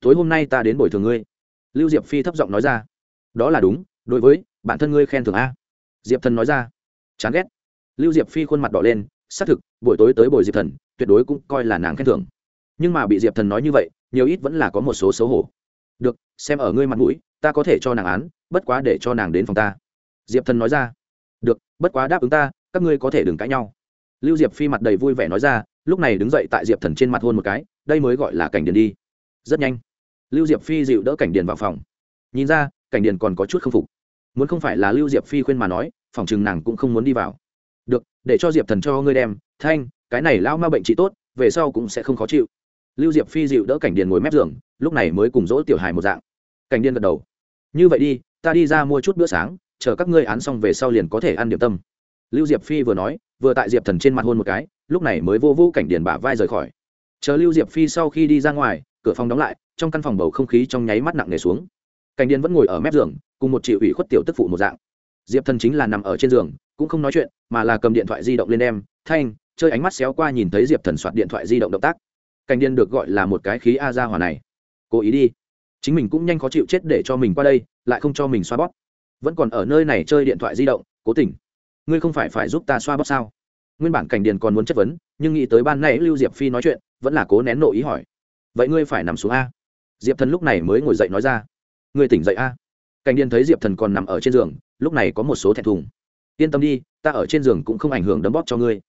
Tối hôm nay ta đến bồi thường ngươi. Lưu diệp phi thấp giọng nói ra. Đó là đúng, đối với, bản thân ngươi khen thưởng a. Diệp thần nói ra. Chán ghét. Lưu diệp phi khuôn mặt đỏ lên, xác thực, buổi tối tới bồi diệp thần, tuyệt đối cũng coi là nàng khen thưởng. Nhưng mà bị diệp thần nói như vậy, nhiều ít vẫn là có một số xấu hổ. Được, xem ở ngươi mặt mũi, ta có thể cho nàng án, bất quá để cho nàng đến phòng ta diệp thần nói ra. Được, bất quá đáp ứng ta, các ngươi có thể đừng cãi nhau. Lưu diệp phi mặt đầy vui vẻ nói ra, lúc này đứng dậy tại diệp thần trên mặt hôn một cái, đây mới gọi là cảnh điền đi. Rất nhanh. Lưu diệp phi dịu đỡ cảnh điền vào phòng. Nhìn ra, cảnh điền còn có chút không phục. Muốn không phải là lưu diệp phi khuyên mà nói, phòng chừng nàng cũng không muốn đi vào. Được, để cho diệp thần cho ngươi đem. Thanh, cái này lao ma bệnh trị tốt, về sau cũng sẽ không khó chịu. Lưu diệp phi dịu đỡ cảnh điền ngồi mép giường, lúc này mới cùng dỗ tiểu hài một dạng. Cảnh điền gật đầu. Như vậy đi, ta đi ra mua chút bữa sáng chờ các ngươi án xong về sau liền có thể ăn điểm tâm. Lưu diệp phi vừa nói, vừa tại diệp thần trên mặt hôn một cái, lúc này mới vô vô cảnh điền bả vai rời khỏi. Chờ lưu diệp phi sau khi đi ra ngoài, cửa phòng đóng lại, trong căn phòng bầu không khí trong nháy mắt nặng nề xuống. Cảnh điền vẫn ngồi ở mép giường, cùng một triệu ủy khuất tiểu tức phụ một dạng. Diệp thần chính là nằm ở trên giường, cũng không nói chuyện, mà là cầm điện thoại di động lên đem, thanh, chơi ánh mắt xéo qua nhìn thấy diệp thần soạt điện thoại di động động tác. Cảnh điền được gọi là một cái khí a ra hòa này. Cố ý đi. Chính mình cũng nhanh khó chịu chết để cho mình qua đây, lại không cho mình xoa bóp vẫn còn ở nơi này chơi điện thoại di động, cố tình. Ngươi không phải phải giúp ta xoa bóp sao? Nguyên bản cảnh điền còn muốn chất vấn, nhưng nghĩ tới ban nay lưu diệp phi nói chuyện, vẫn là cố nén nội ý hỏi. Vậy ngươi phải nằm xuống a. Diệp thần lúc này mới ngồi dậy nói ra. Ngươi tỉnh dậy a. Cảnh điền thấy diệp thần còn nằm ở trên giường, lúc này có một số thẹn thùng. Yên tâm đi, ta ở trên giường cũng không ảnh hưởng đấm bóp cho ngươi.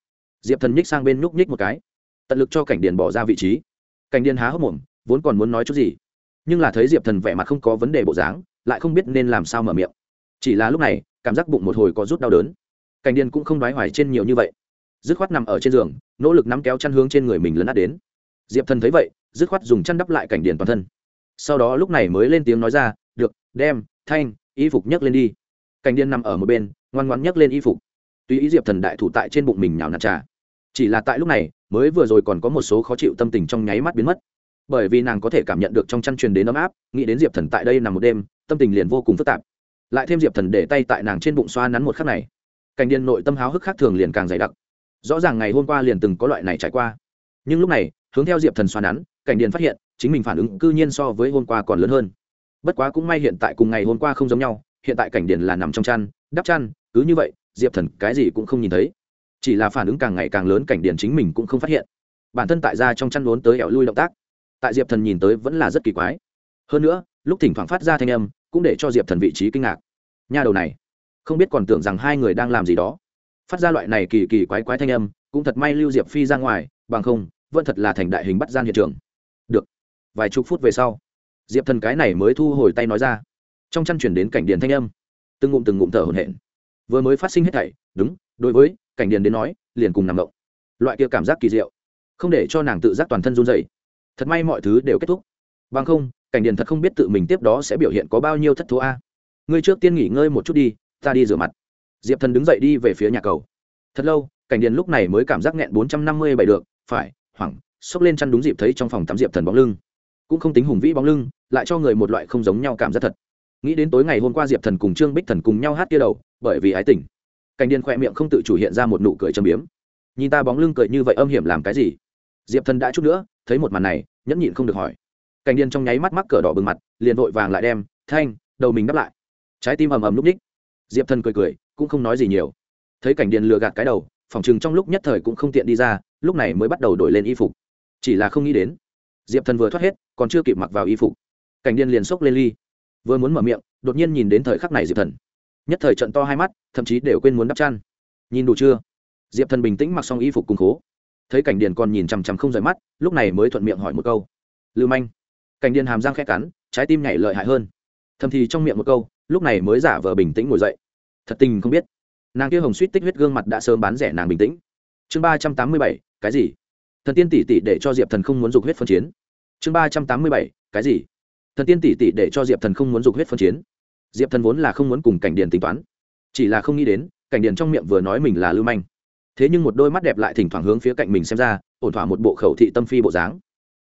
Diệp thần nhích sang bên nhúc nhích một cái. Tận lực cho cảnh điền bỏ ra vị trí. Cảnh điền há hốc mồm, vốn còn muốn nói chút gì. Nhưng là thấy diệp thần vẻ mặt không có vấn đề bộ dáng, lại không biết nên làm sao mở miệng chỉ là lúc này, cảm giác bụng một hồi có rút đau đớn. Cảnh điền cũng không đoái hoài trên nhiều như vậy. Dứt khoát nằm ở trên giường, nỗ lực nắm kéo chăn hướng trên người mình lấn át đến. Diệp thần thấy vậy, dứt khoát dùng chăn đắp lại cảnh điền toàn thân. Sau đó lúc này mới lên tiếng nói ra, được, đem, thanh, y phục nhấc lên đi. Cảnh điền nằm ở một bên, ngoan ngoan nhấc lên y phục. Tuy ý diệp thần đại thủ tại trên bụng mình nhào nạt trà, chỉ là tại lúc này, mới vừa rồi còn có một số khó chịu tâm tình trong nháy mắt biến mất. Bởi vì nàng có thể cảm nhận được trong chăn truyền đến ấm áp, nghĩ đến diệp thần tại đây nằm một đêm, tâm tình liền vô cùng phức tạp lại thêm diệp thần để tay tại nàng trên bụng xoa nắn một khắc này cảnh điền nội tâm háo hức khác thường liền càng dày đặc rõ ràng ngày hôm qua liền từng có loại này trải qua nhưng lúc này hướng theo diệp thần xoa nắn cảnh điền phát hiện chính mình phản ứng cư nhiên so với hôm qua còn lớn hơn bất quá cũng may hiện tại cùng ngày hôm qua không giống nhau hiện tại cảnh điền là nằm trong chăn đắp chăn cứ như vậy diệp thần cái gì cũng không nhìn thấy chỉ là phản ứng càng ngày càng lớn cảnh điền chính mình cũng không phát hiện bản thân tại ra trong chăn lốn tới ẻo lui động tác tại diệp thần nhìn tới vẫn là rất kỳ quái hơn nữa lúc thỉnh thoảng phát ra thanh âm cũng để cho diệp thần vị trí kinh ngạc nha đầu này không biết còn tưởng rằng hai người đang làm gì đó phát ra loại này kỳ kỳ quái quái thanh âm cũng thật may lưu diệp phi ra ngoài bằng không vẫn thật là thành đại hình bắt gian hiện trường được vài chục phút về sau diệp thần cái này mới thu hồi tay nói ra trong chăn chuyển đến cảnh điền thanh âm từng ngụm từng ngụm thở hổn hển vừa mới phát sinh hết thảy đúng đối với cảnh điền đến nói liền cùng nằm động loại kia cảm giác kỳ diệu không để cho nàng tự giác toàn thân run dày thật may mọi thứ đều kết thúc bằng không cảnh điền thật không biết tự mình tiếp đó sẽ biểu hiện có bao nhiêu thất thố a. Ngươi trước tiên nghỉ ngơi một chút đi, ta đi rửa mặt. Diệp thần đứng dậy đi về phía nhà cầu. Thật lâu, cảnh điền lúc này mới cảm giác nghẹn bốn trăm năm mươi bảy được, phải, hoảng, xốc lên chăn đúng dịp thấy trong phòng tắm diệp thần bóng lưng. Cũng không tính hùng vĩ bóng lưng, lại cho người một loại không giống nhau cảm giác thật. Nghĩ đến tối ngày hôm qua diệp thần cùng trương bích thần cùng nhau hát kia đầu, bởi vì ái tình, cảnh điền khỏe miệng không tự chủ hiện ra một nụ cười châm biếm. Nhìn ta bóng lưng cười như vậy âm hiểm làm cái gì? Diệp thần đã chút nữa, thấy một màn này, nhẫn nhịn không được hỏi cảnh điền trong nháy mắt mắc cờ đỏ bừng mặt, liền vội vàng lại đem, thanh, đầu mình đắp lại. Trái tim ầm ầm núp ních. Diệp thần cười cười, cũng không nói gì nhiều. Thấy cảnh điền lừa gạt cái đầu, phòng chừng trong lúc nhất thời cũng không tiện đi ra, lúc này mới bắt đầu đổi lên y phục. Chỉ là không nghĩ đến, diệp thần vừa thoát hết, còn chưa kịp mặc vào y phục. Cảnh điền liền xốc lên ly, vừa muốn mở miệng, đột nhiên nhìn đến thời khắc này diệp thần. Nhất thời trận to hai mắt, thậm chí đều quên muốn đắp chăn. Nhìn đủ chưa? Diệp thần bình tĩnh mặc xong y phục cùng khố. Thấy cảnh điền còn nhìn chằm chằm không rời mắt, lúc này mới thuận miệng hỏi một câu. Lưu manh cảnh điền hàm răng khẽ cắn, trái tim nhảy lợi hại hơn. Thầm thì trong miệng một câu, lúc này mới giả vờ bình tĩnh ngồi dậy. Thật tình không biết. Nàng kia hồng suýt tích huyết gương mặt đã sớm bán rẻ nàng bình tĩnh. Chương ba trăm tám mươi bảy, cái gì? Thần tiên tỷ tỷ để cho diệp thần không muốn dục huyết phân chiến. Chương ba trăm tám mươi bảy, cái gì? Thần tiên tỷ tỷ để cho diệp thần không muốn dục huyết phân chiến. Diệp thần vốn là không muốn cùng cảnh điền tính toán. Chỉ là không nghĩ đến, cảnh điền trong miệng vừa nói mình là lưu manh. Thế nhưng một đôi mắt đẹp lại thỉnh thoảng hướng phía cạnh mình xem ra, ổn thỏa một bộ khẩu thị tâm phi bộ dáng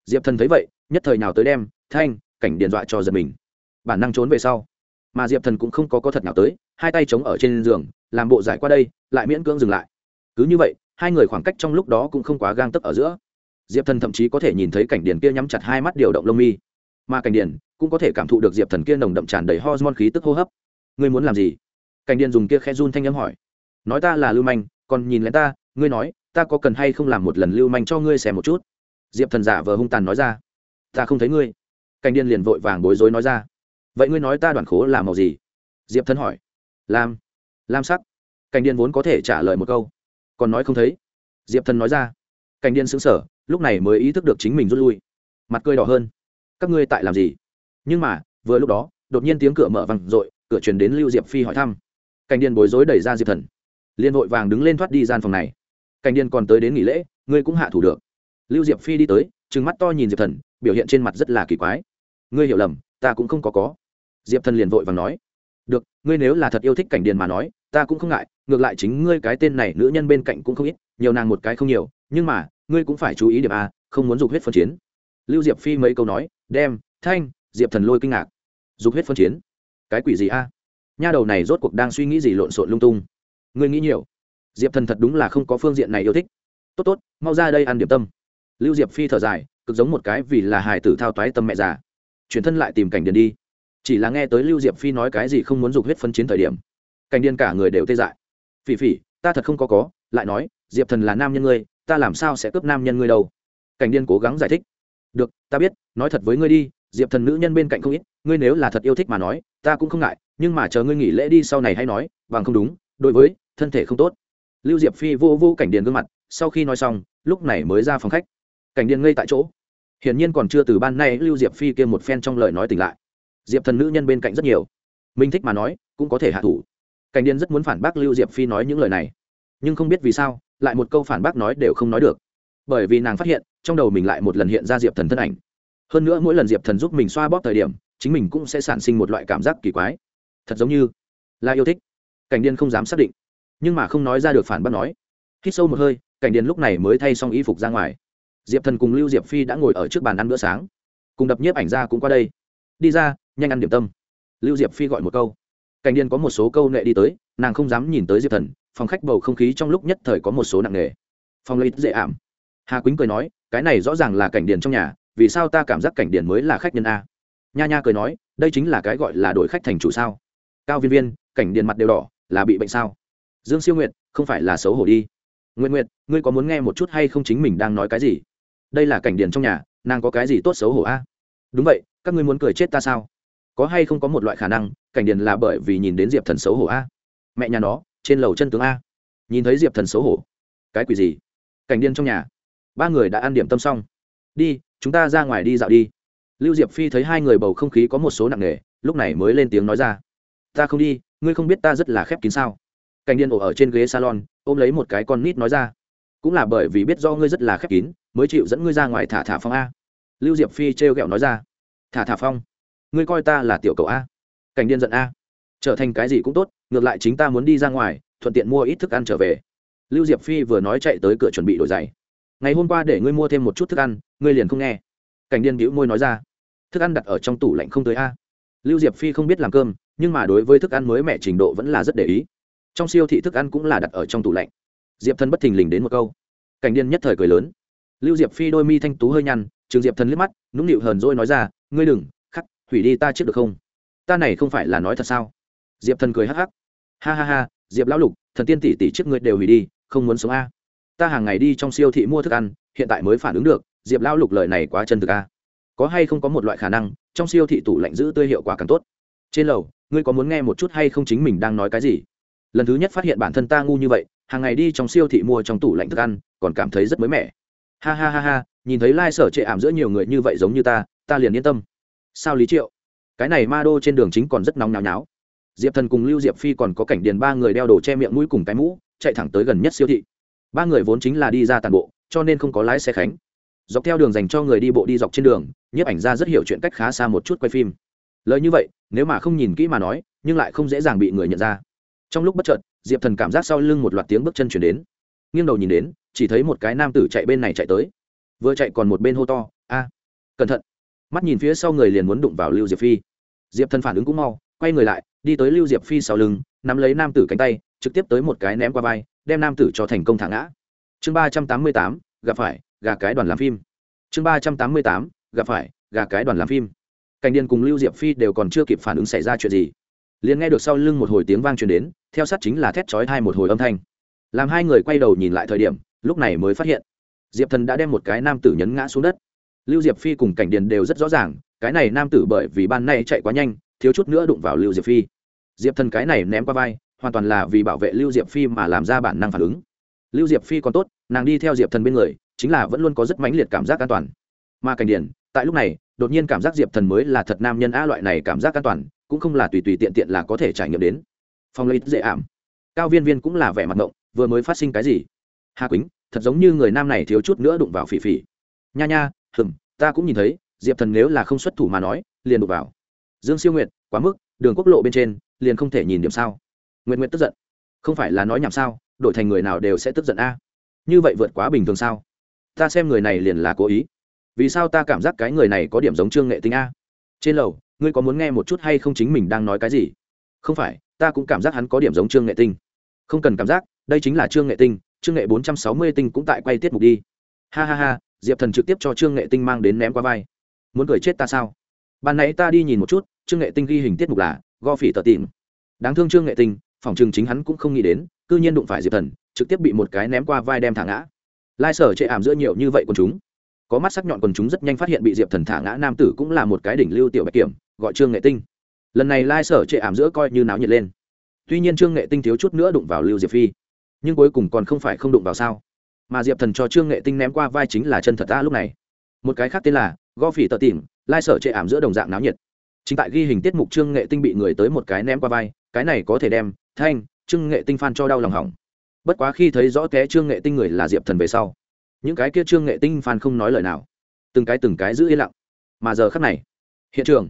diệp thần thấy vậy, nhất thời nào tới đem thanh, cảnh điền dọa cho giật mình. Bản năng trốn về sau, mà diệp thần cũng không có có thật nào tới, hai tay chống ở trên giường, làm bộ giải qua đây, lại miễn cưỡng dừng lại. Cứ như vậy, hai người khoảng cách trong lúc đó cũng không quá gang tấp ở giữa. Diệp thần thậm chí có thể nhìn thấy cảnh điền kia nhắm chặt hai mắt điều động lông mi. Mà cảnh điền cũng có thể cảm thụ được diệp thần kia nồng đậm tràn đầy hormone khí tức hô hấp. Ngươi muốn làm gì? Cảnh điền dùng kia khe run thanh âm hỏi. Nói ta là lưu manh, còn nhìn lén ta, ngươi nói, ta có cần hay không làm một lần lưu manh cho ngươi xem một chút? Diệp thần giả vờ hung tàn nói ra. Ta không thấy ngươi. Cảnh điền liền vội vàng bối rối nói ra. Vậy ngươi nói ta đoàn khố là màu gì? Diệp thần hỏi. Lam. Lam sắc. Cảnh điền vốn có thể trả lời một câu. Còn nói không thấy. Diệp thần nói ra. Cảnh điền xứng sở lúc này mới ý thức được chính mình rút lui. Mặt cười đỏ hơn. Các ngươi tại làm gì? Nhưng mà, vừa lúc đó, đột nhiên tiếng cửa mở vằn r ộ i cửa chuyển đến lưu diệp phi hỏi thăm. Cảnh điền bối rối đẩy ra diệp thần. Liên vội vàng đứng lên thoát đi gian phòng này. Cảnh điền còn tới đến nghỉ lễ, ngươi cũng hạ thủ được lưu diệp phi đi tới, trừng mắt to nhìn diệp thần, biểu hiện trên mặt rất là kỳ quái. Ngươi hiểu lầm, ta cũng không có có. Diệp thần liền vội vàng nói. Được, ngươi nếu là thật yêu thích cảnh điền mà nói, ta cũng không ngại, ngược lại chính ngươi cái tên này nữ nhân bên cạnh cũng không ít, nhiều nàng một cái không nhiều, nhưng mà, ngươi cũng phải chú ý điểm a, không muốn dục huyết phân chiến. Lưu diệp phi mấy câu nói, đem, thanh, diệp thần lôi kinh ngạc. Dục huyết phân chiến? Cái quỷ gì a? Nha đầu này rốt cuộc đang suy nghĩ gì lộn xộn lung tung. Ngươi nghĩ nhiều. Diệp thần thật đúng là không có phương diện này yêu thích. Tốt tốt, mau ra đây ăn điểm tâm lưu diệp phi thở dài, cực giống một cái vì là hài tử thao toái tâm mẹ già. Chuyển thân lại tìm cảnh điền đi. Chỉ là nghe tới lưu diệp phi nói cái gì không muốn dục huyết phân chiến thời điểm, cảnh điền cả người đều tê dại. Phỉ phỉ, ta thật không có có, lại nói, diệp thần là nam nhân ngươi, ta làm sao sẽ cướp nam nhân ngươi đâu? Cảnh điền cố gắng giải thích. Được, ta biết, nói thật với ngươi đi, diệp thần nữ nhân bên cạnh không ít, ngươi nếu là thật yêu thích mà nói, ta cũng không ngại, nhưng mà chờ ngươi nghỉ lễ đi sau này hay nói, bằng không đúng, đối với, thân thể không tốt. Lưu diệp phi vô vô cảnh điền gương mặt, sau khi nói xong, lúc này mới ra phòng khách cảnh điền ngây tại chỗ. Hiển nhiên còn chưa từ ban nay lưu diệp phi kia một phen trong lời nói tỉnh lại. Diệp thần nữ nhân bên cạnh rất nhiều. Mình thích mà nói, cũng có thể hạ thủ. Cảnh điền rất muốn phản bác lưu diệp phi nói những lời này. Nhưng không biết vì sao, lại một câu phản bác nói đều không nói được. Bởi vì nàng phát hiện, trong đầu mình lại một lần hiện ra diệp thần thân ảnh. Hơn nữa mỗi lần diệp thần giúp mình xoa bóp thời điểm, chính mình cũng sẽ sản sinh một loại cảm giác kỳ quái. Thật giống như là yêu thích. Cảnh điên không dám xác định. Nhưng mà không nói ra được phản bác nói. Hít sâu một hơi, cảnh điền lúc này mới thay xong y phục ra ngoài diệp thần cùng lưu diệp phi đã ngồi ở trước bàn ăn bữa sáng. Cùng đập nhiếp ảnh ra cũng qua đây. Đi ra nhanh ăn điểm tâm. Lưu diệp phi gọi một câu. Cảnh điền có một số câu nệ đi tới nàng không dám nhìn tới diệp thần phòng khách bầu không khí trong lúc nhất thời có một số nặng nề. Phòng lấy dễ ảm. Hà quýnh cười nói cái này rõ ràng là cảnh điền trong nhà vì sao ta cảm giác cảnh điền mới là khách nhân a? Nha nha cười nói đây chính là cái gọi là đổi khách thành chủ sao? Cao viên viên cảnh điền mặt đều đỏ là bị bệnh sao? Dương siêu Nguyệt, không phải là xấu hổ đi. Nguyện nguyện ngươi có muốn nghe một chút hay không chính mình đang nói cái gì? Đây là cảnh điền trong nhà, nàng có cái gì tốt xấu hổ a? Đúng vậy, các ngươi muốn cười chết ta sao? Có hay không có một loại khả năng, cảnh điền là bởi vì nhìn đến diệp thần xấu hổ a? Mẹ nhà nó, trên lầu chân tướng a. Nhìn thấy diệp thần xấu hổ. Cái quỷ gì? Cảnh điên trong nhà. Ba người đã ăn điểm tâm xong. Đi, chúng ta ra ngoài đi dạo đi. Lưu diệp phi thấy hai người bầu không khí có một số nặng nề, lúc này mới lên tiếng nói ra. Ta không đi, ngươi không biết ta rất là khép kín sao? Cảnh điên ổ ở trên ghế salon, ôm lấy một cái con nít nói ra. Cũng là bởi vì biết do ngươi rất là khép kín mới chịu dẫn ngươi ra ngoài thả thả phong a. Lưu diệp phi trêu ghẹo nói ra. Thả thả phong? Ngươi coi ta là tiểu cầu a? Cảnh điên giận a. Trở thành cái gì cũng tốt, ngược lại chính ta muốn đi ra ngoài, thuận tiện mua ít thức ăn trở về. Lưu diệp phi vừa nói chạy tới cửa chuẩn bị đổi giày. Ngày hôm qua để ngươi mua thêm một chút thức ăn, ngươi liền không nghe. Cảnh điên bĩu môi nói ra. Thức ăn đặt ở trong tủ lạnh không tới a. Lưu diệp phi không biết làm cơm, nhưng mà đối với thức ăn mới mẻ trình độ vẫn là rất để ý. Trong siêu thị thức ăn cũng là đặt ở trong tủ lạnh. Diệp thân bất thình lình đến một câu. Cảnh điên nhất thời cười lớn lưu diệp phi đôi mi thanh tú hơi nhăn, trường diệp thần liếc mắt, nũng nịu hờn dỗi nói ra, ngươi đừng, khắc, hủy đi ta trước được không? Ta này không phải là nói thật sao? Diệp thần cười hắc hắc. Ha ha ha, diệp lão lục, thần tiên tỷ tỷ trước ngươi đều hủy đi, không muốn sống a. Ta hàng ngày đi trong siêu thị mua thức ăn, hiện tại mới phản ứng được, diệp lão lục lời này quá chân thực a. Có hay không có một loại khả năng, trong siêu thị tủ lạnh giữ tươi hiệu quả càng tốt? Trên lầu, ngươi có muốn nghe một chút hay không chính mình đang nói cái gì? Lần thứ nhất phát hiện bản thân ta ngu như vậy, hàng ngày đi trong siêu thị mua trong tủ lạnh thức ăn, còn cảm thấy rất mới mẻ ha ha ha ha, nhìn thấy lai、like、sở trệ ảm giữa nhiều người như vậy giống như ta ta liền yên tâm. Sao lý triệu? Cái này ma đô trên đường chính còn rất nóng náo náo diệp thần cùng lưu diệp phi còn có cảnh điền ba người đeo đồ che miệng mũi cùng cái mũ, chạy thẳng tới gần nhất siêu thị. Ba người vốn chính là đi ra tàn bộ, cho nên không có lái xe khánh. Dọc theo đường dành cho người đi bộ đi dọc trên đường, nhiếp ảnh ra rất hiểu chuyện cách khá xa một chút quay phim. Lời như vậy, nếu mà không nhìn kỹ mà nói, nhưng lại không dễ dàng bị người nhận ra. Trong lúc bất chợt, diệp thần cảm giác sau lưng một loạt tiếng bước chân chuyển đến. Nghiêng đầu nhìn đến chỉ thấy một cái nam tử chạy bên này chạy tới. Vừa chạy còn một bên hô to, a, cẩn thận. Mắt nhìn phía sau người liền muốn đụng vào lưu diệp phi. Diệp thần phản ứng cũng mau, quay người lại, đi tới lưu diệp phi sau lưng, nắm lấy nam tử cánh tay, trực tiếp tới một cái ném qua vai, đem nam tử cho thành công thả ngã. Chương ba trăm tám mươi tám, gặp phải, gà cái đoàn làm phim. Chương ba trăm tám mươi tám, gặp phải, gà cái đoàn làm phim. Cảnh điền cùng lưu diệp phi đều còn chưa kịp phản ứng xảy ra chuyện gì. Liền nghe được sau lưng một hồi tiếng vang truyền đến, theo sát chính là thét chói thai một hồi âm thanh. Làm hai người quay đầu nhìn lại thời điểm lúc này mới phát hiện, diệp thần đã đem một cái nam tử nhấn ngã xuống đất. Lưu diệp phi cùng cảnh điền đều rất rõ ràng, cái này nam tử bởi vì ban nay chạy quá nhanh, thiếu chút nữa đụng vào lưu diệp phi. Diệp thần cái này ném qua vai, hoàn toàn là vì bảo vệ lưu diệp phi mà làm ra bản năng phản ứng. Lưu diệp phi còn tốt, nàng đi theo diệp thần bên người, chính là vẫn luôn có rất mãnh liệt cảm giác an toàn. Mà cảnh điển tại lúc này, đột nhiên cảm giác diệp thần mới là thật nam nhân a loại này cảm giác an toàn, cũng không là tùy tùy tiện tiện là có thể trải nghiệm đến. Phong lấy dễ ảm. Cao viên viên cũng là vẻ mặt ngộng, vừa mới phát sinh cái gì? Hà quýnh, thật giống như người nam này thiếu chút nữa đụng vào phỉ phỉ. Nha nha hừng ta cũng nhìn thấy, diệp thần nếu là không xuất thủ mà nói, liền đụng vào. Dương siêu nguyệt, quá mức, đường quốc lộ bên trên, liền không thể nhìn điểm sao. Nguyện nguyện tức giận. Không phải là nói nhảm sao, đổi thành người nào đều sẽ tức giận a. Như vậy vượt quá bình thường sao? Ta xem người này liền là cố ý. Vì sao ta cảm giác cái người này có điểm giống trương nghệ tinh a? Trên lầu, ngươi có muốn nghe một chút hay không chính mình đang nói cái gì? Không phải, ta cũng cảm giác hắn có điểm giống trương nghệ tinh. Không cần cảm giác, đây chính là trương nghệ tinh trương nghệ bốn trăm sáu mươi tinh cũng tại quay tiết mục đi. Ha ha ha, diệp thần trực tiếp cho trương nghệ tinh mang đến ném qua vai. Muốn cười chết ta sao? Ban nãy ta đi nhìn một chút, trương nghệ tinh ghi hình tiết mục là go phỉ tờ tìm. Đáng thương trương nghệ tinh, phòng trường chính hắn cũng không nghĩ đến, cư nhiên đụng phải diệp thần, trực tiếp bị một cái ném qua vai đem thả ngã. Lai sở chệ ảm giữa nhiều như vậy quần chúng. Có mắt sắc nhọn quần chúng rất nhanh phát hiện bị diệp thần thả ngã nam tử cũng là một cái đỉnh lưu tiểu bạch kiểm, gọi trương nghệ tinh. Lần này lai sở chệ ảm giữa coi như náo nhiệt lên. Tuy nhiên trương nghệ tinh thiếu chút nữa đụng vào lưu diệp phi nhưng cuối cùng còn không phải không đụng vào sao? Mà diệp thần cho trương nghệ tinh ném qua vai chính là chân thật ta lúc này. Một cái khác tên là go phỉ tờ tìm lai sở chệ ảm giữa đồng dạng náo nhiệt. Chính tại ghi hình tiết mục trương nghệ tinh bị người tới một cái ném qua vai, cái này có thể đem thanh, trương nghệ tinh phan cho đau lòng hỏng. Bất quá khi thấy rõ té trương nghệ tinh người là diệp thần về sau, những cái kia trương nghệ tinh phan không nói lời nào. Từng cái từng cái giữ yên lặng. Mà giờ khắc này, hiện trường,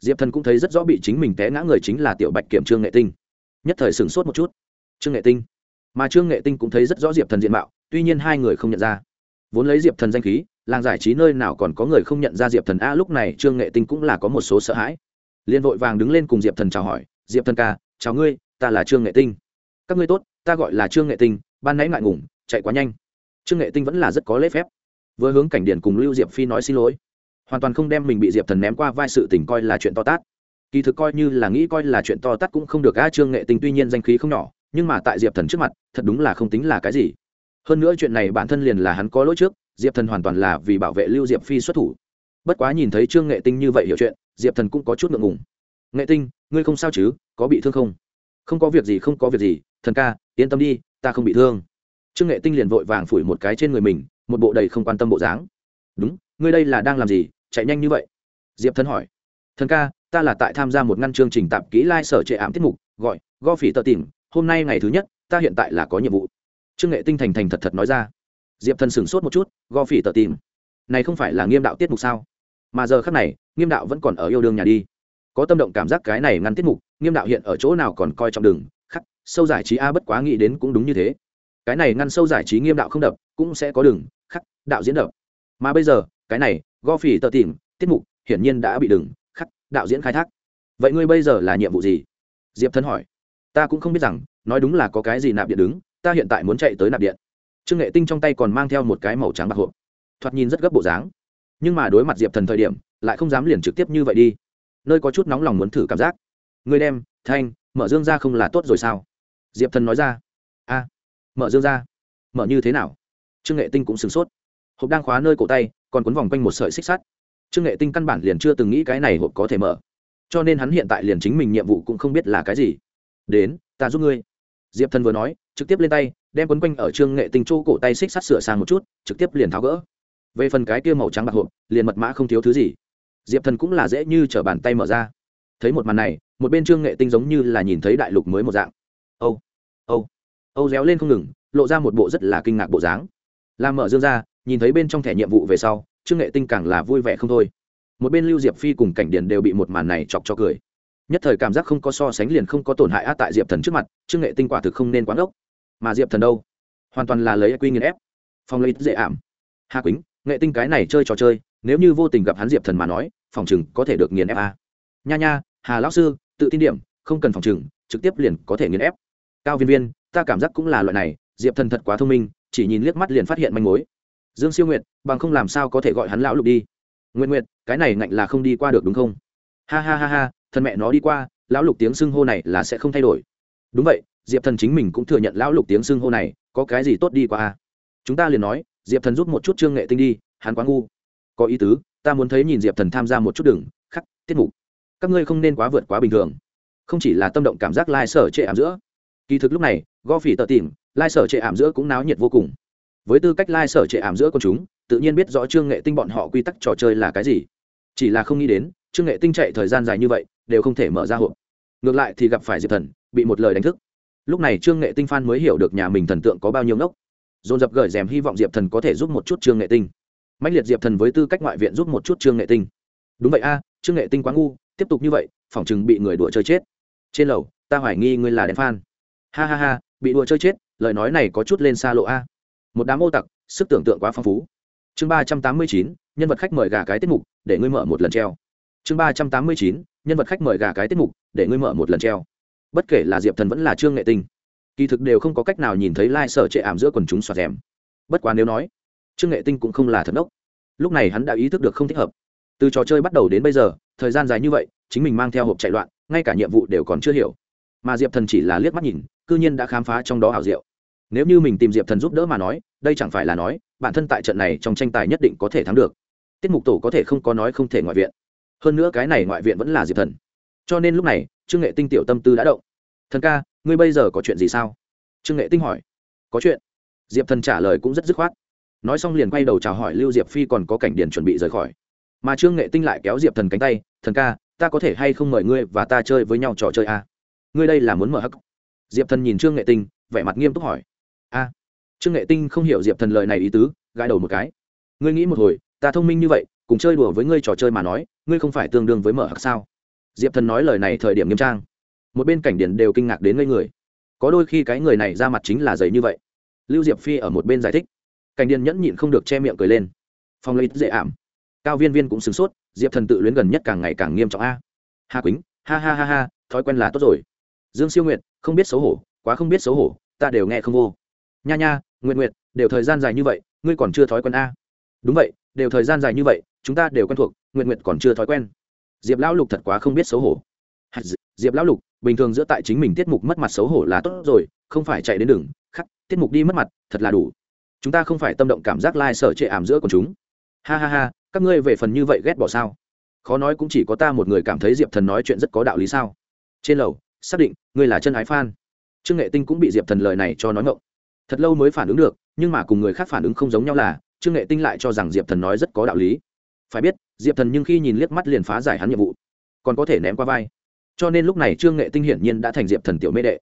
diệp thần cũng thấy rất rõ bị chính mình té ngã người chính là tiểu bạch kiểm trương nghệ tinh. Nhất thời sửng sốt một chút. Trương nghệ tinh mà trương nghệ tinh cũng thấy rất rõ diệp thần diện mạo, tuy nhiên hai người không nhận ra. Vốn lấy diệp thần danh khí, làng giải trí nơi nào còn có người không nhận ra diệp thần a, lúc này trương nghệ tinh cũng là có một số sợ hãi. Liền vội vàng đứng lên cùng diệp thần chào hỏi, diệp thần ca, chào ngươi, ta là trương nghệ tinh. Các ngươi tốt, ta gọi là trương nghệ tinh, ban nãy ngại ngùng, chạy quá nhanh. Trương nghệ tinh vẫn là rất có lễ phép. Vừa hướng cảnh điển cùng lưu diệp phi nói xin lỗi. Hoàn toàn không đem mình bị diệp thần ném qua vai sự tình coi là chuyện to tát. Kỳ thực coi như là nghĩ coi là chuyện to tát cũng không được a, trương nghệ tinh tuy nhiên danh khí không nhỏ nhưng mà tại diệp thần trước mặt, thật đúng là không tính là cái gì. Hơn nữa chuyện này bản thân liền là hắn có lỗi trước, diệp thần hoàn toàn là vì bảo vệ lưu diệp phi xuất thủ. Bất quá nhìn thấy trương nghệ tinh như vậy hiểu chuyện, diệp thần cũng có chút ngượng ngùng. Nghệ tinh, ngươi không sao chứ, có bị thương không? Không có việc gì, không có việc gì, thần ca, yên tâm đi, ta không bị thương. Trương nghệ tinh liền vội vàng phủi một cái trên người mình, một bộ đầy không quan tâm bộ dáng. Đúng, ngươi đây là đang làm gì, chạy nhanh như vậy? Diệp thần hỏi. Thần ca, ta là tại tham gia một ngăn chương trình tạp kỹ lai、like、sở trệ ảm tiết mục, gọi, go phỉ tờ tìm hôm nay ngày thứ nhất, ta hiện tại là có nhiệm vụ. Trương nghệ tinh thành thành thật thật nói ra. Diệp thần sửng sốt một chút go phỉ tờ tìm. Này không phải là nghiêm đạo tiết mục sao? Mà giờ khác này, nghiêm đạo vẫn còn ở yêu đương nhà đi. Có tâm động cảm giác cái này ngăn tiết mục, nghiêm đạo hiện ở chỗ nào còn coi trọng đường khắc, sâu giải trí a bất quá nghĩ đến cũng đúng như thế. Cái này ngăn sâu giải trí nghiêm đạo không đập, cũng sẽ có đường khắc, đạo diễn đập. Mà bây giờ, cái này go phỉ tờ tìm, tiết mục, hiển nhiên đã bị đường. khắc, đạo diễn khai thác. Vậy ngươi bây giờ là nhiệm vụ gì? Diệp thân hỏi ta cũng không biết rằng, nói đúng là có cái gì nạp điện đứng, ta hiện tại muốn chạy tới nạp điện. Trương nghệ tinh trong tay còn mang theo một cái màu trắng bạc hộp. Thoạt nhìn rất gấp bộ dáng. Nhưng mà đối mặt diệp thần thời điểm, lại không dám liền trực tiếp như vậy đi. Nơi có chút nóng lòng muốn thử cảm giác. Người đem, thanh, mở dương ra không là tốt rồi sao? Diệp thần nói ra. A, mở dương ra. Mở như thế nào? Trương nghệ tinh cũng sửng sốt. Hộp đang khóa nơi cổ tay, còn quấn vòng quanh một sợi xích sắt. Trương nghệ tinh căn bản liền chưa từng nghĩ cái này hộp có thể mở. Cho nên hắn hiện tại liền chính mình nhiệm vụ cũng không biết là cái gì đến, ta giúp ngươi. Diệp thần vừa nói, trực tiếp lên tay, đem quấn quanh ở trương nghệ tinh chỗ cổ tay xích sắt sửa sang một chút, trực tiếp liền tháo gỡ. Về phần cái kia màu trắng bạc hộp, liền mật mã không thiếu thứ gì. Diệp thần cũng là dễ như t r ở bàn tay mở ra. Thấy một màn này, một bên trương nghệ tinh giống như là nhìn thấy đại lục mới một dạng. Âu âu âu réo lên không ngừng, lộ ra một bộ rất là kinh ngạc bộ dáng. Làm mở dương ra, nhìn thấy bên trong thẻ nhiệm vụ về sau, trương nghệ tinh càng là vui vẻ không thôi. Một bên lưu diệp phi cùng cảnh điền đều bị một màn này chọc cho cười nhất thời cảm giác không có so sánh liền không có tổn hại á tại diệp thần trước mặt trương nghệ tinh quả thực không nên quán ốc mà diệp thần đâu hoàn toàn là lấy quy nghiền ép phong lấy dễ ảm hà quýnh nghệ tinh cái này chơi trò chơi nếu như vô tình gặp hắn diệp thần mà nói phòng chừng có thể được nghiền ép a nha nha hà lão sư tự tin điểm không cần phòng chừng trực tiếp liền có thể nghiền ép cao viên viên ta cảm giác cũng là loại này diệp thần thật quá thông minh chỉ nhìn liếc mắt liền phát hiện manh mối dương siêu nguyệt bằng không làm sao có thể gọi hắn lão lục đi nguyện nguyện cái này ngạnh là không đi qua được đúng không ha ha ha ha thân mẹ nó đi qua, lão lục tiếng xưng hô này là sẽ không thay đổi. Đúng vậy, diệp thần chính mình cũng thừa nhận lão lục tiếng xưng hô này có cái gì tốt đi qua a chúng ta liền nói, diệp thần rút một chút trương nghệ tinh đi, hắn quá ngu. Có ý tứ, ta muốn thấy nhìn diệp thần tham gia một chút đừng khắc, tiết mục. Các ngươi không nên quá vượt quá bình thường. Không chỉ là tâm động cảm giác lai、like、sở trệ ảm giữa. Kỳ thực lúc này, go phỉ tờ tìm lai、like、sở trệ ảm giữa cũng náo nhiệt vô cùng. Với tư cách lai、like、sở trệ ảm giữa con chúng, tự nhiên biết rõ trương nghệ tinh bọn họ quy tắc trò chơi là cái gì. Chỉ là không nghĩ đến, trương nghệ tinh chạy thời gian dài như vậy đều không thể mở ra hộp. Ngược lại thì gặp phải diệp thần, bị một lời đánh thức. Lúc này trương nghệ tinh phan mới hiểu được nhà mình thần tượng có bao nhiêu ngốc. Dồn dập gửi rèm hy vọng diệp thần có thể giúp một chút trương nghệ tinh. Mạnh liệt diệp thần với tư cách ngoại viện giúp một chút trương nghệ tinh. Đúng vậy a, trương nghệ tinh quá ngu, tiếp tục như vậy, phỏng chừng bị người đùa chơi chết. Trên lầu, ta hoài nghi ngươi là đèn phan ha ha ha, bị đùa chơi chết, lời nói này có chút lên xa lộ a. Một đám ô tặc, sức tưởng tượng quá phong phú. Chương ba trăm tám mươi chín, nhân vật khách mời gà cái tiết mục, để ngươi mở một lần treo chương ba trăm tám mươi chín, nhân vật khách mời gà cái tiết mục, để ngươi mở một lần treo. Bất kể là diệp thần vẫn là trương nghệ tinh, kỳ thực đều không có cách nào nhìn thấy lai、like、sở trệ ảm giữa quần chúng xoạt rèm. Bất quá nếu nói, trương nghệ tinh cũng không là thật ốc lúc này hắn đã ý thức được không thích hợp. Từ trò chơi bắt đầu đến bây giờ, thời gian dài như vậy, chính mình mang theo hộp chạy loạn, ngay cả nhiệm vụ đều còn chưa hiểu. Mà diệp thần chỉ là liếc mắt nhìn c ư nhiên đã khám phá trong đó hảo diệu. Nếu như mình tìm diệp thần giúp đỡ mà nói, đây chẳng phải là nói, bản thân tại trận này trong tranh tài nhất định có thể thắng được. Tiết mục tổ có thể không có nói không thể ngoại viện hơn nữa cái này ngoại viện vẫn là diệp thần. Cho nên lúc này, trương nghệ tinh tiểu tâm tư đã động. Thần ca, ngươi bây giờ có chuyện gì sao? Trương nghệ tinh hỏi. Có chuyện. Diệp thần trả lời cũng rất dứt khoát. Nói xong liền quay đầu chào hỏi lưu diệp phi còn có cảnh điền chuẩn bị rời khỏi. Mà trương nghệ tinh lại kéo diệp thần cánh tay, thần ca, ta có thể hay không mời ngươi và ta chơi với nhau trò chơi à? ngươi đây là muốn mở hắc diệp thần nhìn trương nghệ tinh, vẻ mặt nghiêm túc hỏi. A. Trương nghệ tinh không hiểu diệp thần lời này ý tứ, gãi đầu một cái. Ngươi nghĩ một hồi, ta thông minh như vậy, cùng chơi đùa với ngươi trò chơi mà nói ngươi không phải tương đương với mở hắc sao? Diệp thần nói lời này thời điểm nghiêm trang. Một bên cảnh điển đều kinh ngạc đến ngây người. Có đôi khi cái người này ra mặt chính là giấy như vậy. Lưu diệp phi ở một bên giải thích. Cảnh điền nhẫn nhịn không được che miệng cười lên. Phong lấy dễ ảm. Cao viên viên cũng sửng sốt, diệp thần tự luyến gần nhất càng ngày càng nghiêm trọng a. Hà quýnh, ha ha ha ha, thói quen là tốt rồi. Dương siêu nguyệt, không biết xấu hổ, quá không biết xấu hổ, ta đều nghe không vô. Nha nha nguyện nguyện đều thời gian dài như vậy, ngươi còn chưa thói quen a đúng vậy, đều thời gian dài như vậy, chúng ta đều quen thuộc nguyện nguyện còn chưa thói quen. Diệp lão lục thật quá không biết xấu hổ. Diệp lão lục, bình thường giữa tại chính mình tiết mục mất mặt xấu hổ là tốt rồi, không phải chạy đến đường, khắc, tiết mục đi mất mặt, thật là đủ. Chúng ta không phải tâm động cảm giác lai、like、sở trệ ảm giữa của chúng. Ha ha ha, các ngươi về phần như vậy ghét bỏ sao? Khó nói cũng chỉ có ta một người cảm thấy diệp thần nói chuyện rất có đạo lý sao? Trên lầu, xác định, ngươi là chân ái phan trương nghệ tinh cũng bị diệp thần lời này cho nói ngộng. Thật lâu mới phản ứng được, nhưng mà cùng người khác phản ứng không giống nhau là trương nghệ tinh lại cho rằng diệp thần nói rất có đạo lý. Phải biết, diệp thần nhưng khi nhìn liếc mắt liền phá giải hắn nhiệm vụ, còn có thể ném qua vai. Cho nên lúc này trương nghệ tinh hiển nhiên đã thành diệp thần tiểu mê đệ.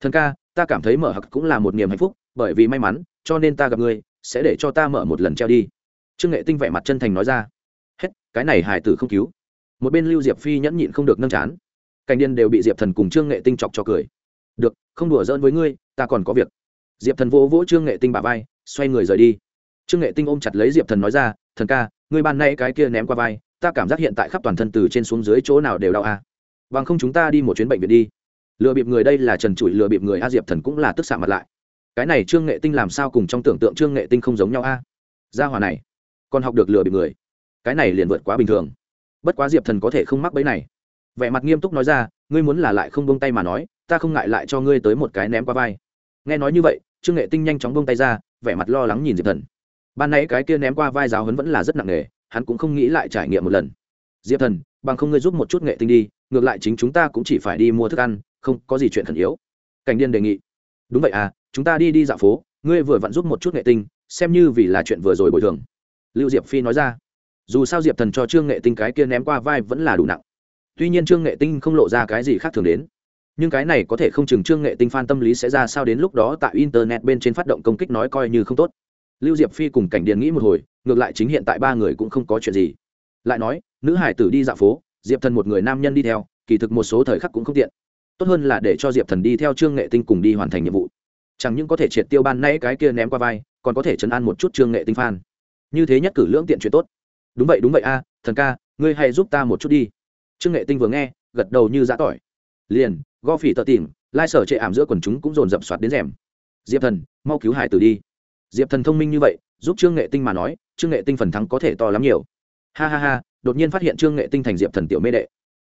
Thần ca, ta cảm thấy mở hặc cũng là một niềm hạnh phúc, bởi vì may mắn, cho nên ta gặp ngươi, sẽ để cho ta mở một lần treo đi. Trương nghệ tinh vẻ mặt chân thành nói ra. Hết, cái này hài tử không cứu. Một bên lưu diệp phi nhẫn nhịn không được nâng chán. Cảnh điên đều bị diệp thần cùng trương nghệ tinh chọc cho cười. Được, không đùa giỡn với ngươi, ta còn có việc. Diệp thần vỗ vỗ trương nghệ tinh bà vai, xoay người rời đi trương nghệ tinh ôm chặt lấy diệp thần nói ra, thần ca, ngươi ban nay cái kia ném qua vai, ta cảm giác hiện tại khắp toàn thân từ trên xuống dưới chỗ nào đều đau a à. bằng không chúng ta đi một chuyến bệnh viện đi. Lừa bịp người đây là trần trụi, lừa bịp người a diệp thần cũng là tức xạ mặt lại. Cái này trương nghệ tinh làm sao cùng trong tưởng tượng trương nghệ tinh không giống nhau a? Gia hòa này, còn học được lừa bịp người. Cái này liền vượt quá bình thường. Bất quá diệp thần có thể không mắc bẫy này. Vẻ mặt nghiêm túc nói ra, ngươi muốn là lại không bông tay mà nói, ta không ngại lại cho ngươi tới một cái ném qua vai. Nghe nói như vậy, trương nghệ tinh nhanh chóng bông tay ra, vẻ mặt lo lắng nhìn diệp thần ban nãy cái kia ném qua vai giáo hấn vẫn là rất nặng nề, hắn cũng không nghĩ lại trải nghiệm một lần. Diệp thần, bằng không ngươi giúp một chút nghệ tinh đi, ngược lại chính chúng ta cũng chỉ phải đi mua thức ăn, không có gì chuyện thần yếu. Cảnh điên đề nghị. Đúng vậy à chúng ta đi đi dạo phố, ngươi vừa vặn giúp một chút nghệ tinh, xem như vì là chuyện vừa rồi bồi thường. Lưu diệp phi nói ra. Dù sao diệp thần cho trương nghệ tinh cái kia ném qua vai vẫn là đủ nặng. Tuy nhiên trương nghệ tinh không lộ ra cái gì khác thường đến. Nhưng cái này có thể không chừng trương nghệ tinh phan tâm lý sẽ ra sao đến lúc đó tại internet bên trên phát động công kích nói coi như không tốt lưu diệp phi cùng cảnh điền nghĩ một hồi, ngược lại chính hiện tại ba người cũng không có chuyện gì. Lại nói, nữ hải tử đi dạo phố, diệp thần một người nam nhân đi theo, kỳ thực một số thời khắc cũng không tiện. Tốt hơn là để cho diệp thần đi theo trương nghệ tinh cùng đi hoàn thành nhiệm vụ. Chẳng những có thể triệt tiêu ban nay cái kia ném qua vai, còn có thể chấn an một chút trương nghệ tinh phan như thế nhất cử lưỡng tiện chuyện tốt. Đúng vậy đúng vậy a, thần ca, ngươi hãy giúp ta một chút đi. Trương nghệ tinh vừa nghe, gật đầu như giã tỏi. Liền, go phỉ tợ tìm, lai sở chệ ảm giữa quần chúng cũng dồn dập soạt đến rèm. Diệp thần, mau cứu hải tử đi diệp thần thông minh như vậy, giúp trương nghệ tinh mà nói, trương nghệ tinh phần thắng có thể to lắm nhiều. Ha ha ha, đột nhiên phát hiện trương nghệ tinh thành diệp thần tiểu mê đệ.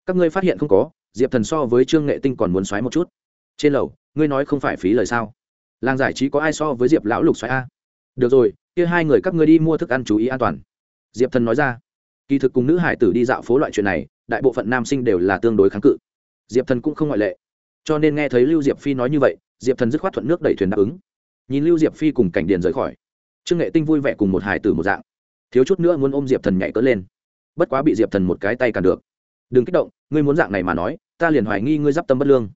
Các ngươi phát hiện không có, diệp thần so với trương nghệ tinh còn muốn xoáy một chút. Trên lầu, ngươi nói không phải phí lời sao? Làng giải trí có ai so với diệp lão lục xoáy a? Được rồi, kia hai người các ngươi đi mua thức ăn chú ý an toàn. Diệp thần nói ra. Kỳ thực cùng nữ hải tử đi dạo phố loại chuyện này, đại bộ phận nam sinh đều là tương đối kháng cự. Diệp thần cũng không ngoại lệ. Cho nên nghe thấy lưu diệp phi nói như vậy, diệp thần dứt khoát thuận nước đẩy thuyền đáp ứng nhìn lưu diệp phi cùng cảnh điền rời khỏi. Trương nghệ tinh vui vẻ cùng một hải tử một dạng. Thiếu chút nữa muốn ôm diệp thần nhảy cỡ lên. Bất quá bị diệp thần một cái tay cản được. Đừng kích động, ngươi muốn dạng này mà nói, ta liền hoài nghi ngươi d i p tâm bất lương.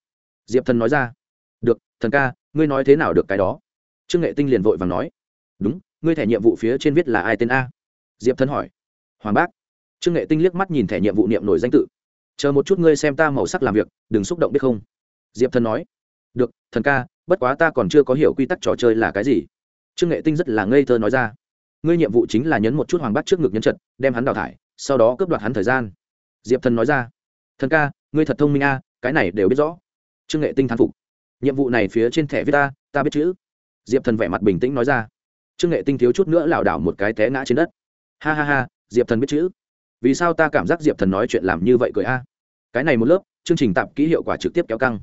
Diệp thần nói ra. Được, thần ca, ngươi nói thế nào được cái đó? Trương nghệ tinh liền vội và nói. Đúng, ngươi thẻ nhiệm vụ phía trên viết là ai tên a? Diệp thần hỏi. Hoàng bác. Trương nghệ tinh liếc mắt nhìn thẻ nhiệm vụ niệm nổi danh tự. Chờ một chút ngươi xem ta màu sắc làm việc, đừng xúc động biết không? Diệp thần nói. Được, thần ca bất quá ta còn chưa có hiểu quy tắc trò chơi là cái gì. Trương nghệ tinh rất là ngây thơ nói ra. Ngươi nhiệm vụ chính là nhấn một chút hoàng bát trước ngực nhân trật đem hắn đào thải, sau đó cướp đoạt hắn thời gian. Diệp thần nói ra. Thần ca, ngươi thật thông minh a, cái này đều biết rõ. Trương nghệ tinh thán phục. Nhiệm vụ này phía trên thẻ viết ta ta biết chữ. Diệp thần vẻ mặt bình tĩnh nói ra. Trương nghệ tinh thiếu chút nữa lảo đảo một cái té ngã trên đất. Ha ha ha, diệp thần biết chữ. Vì sao ta cảm giác diệp thần nói chuyện làm như vậy cười a? Cái này một lớp, chương trình tạp kỹ hiệu quả trực tiếp kéo căng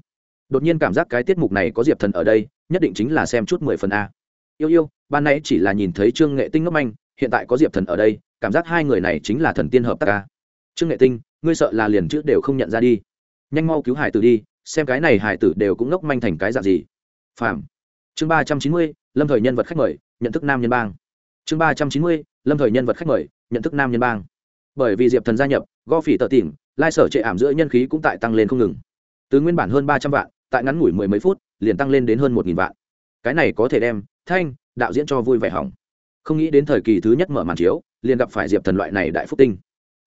đột nhiên cảm giác cái tiết mục này có diệp thần ở đây, nhất định chính là xem chút mười phần a. Yêu yêu, ban nãy chỉ là nhìn thấy trương nghệ tinh ngốc manh, hiện tại có diệp thần ở đây, cảm giác hai người này chính là thần tiên hợp tác a. Trương nghệ tinh, ngươi sợ là liền chữ đều không nhận ra đi. Nhanh mau cứu hải tử đi, xem cái này hải tử đều cũng ngốc manh thành cái dạng gì. Phạm chương ba trăm chín mươi, lâm thời nhân vật khách mời, nhận thức nam nhân bang. Chương ba trăm chín mươi, lâm thời nhân vật khách mời, nhận thức nam nhân bang. Bởi vì diệp thần gia nhập, go phỉ tờ tìm lai sở chệ ảm giữa nhân khí cũng tại tăng lên không ngừng. Từ nguyên bản hơn ba trăm vạn tại ngắn ngủi mười mấy phút, liền tăng lên đến hơn một nghìn vạn. Cái này có thể đem thanh, đạo diễn cho vui vẻ hỏng. Không nghĩ đến thời kỳ thứ nhất mở màn chiếu, liền gặp phải diệp thần loại này đại phúc tinh.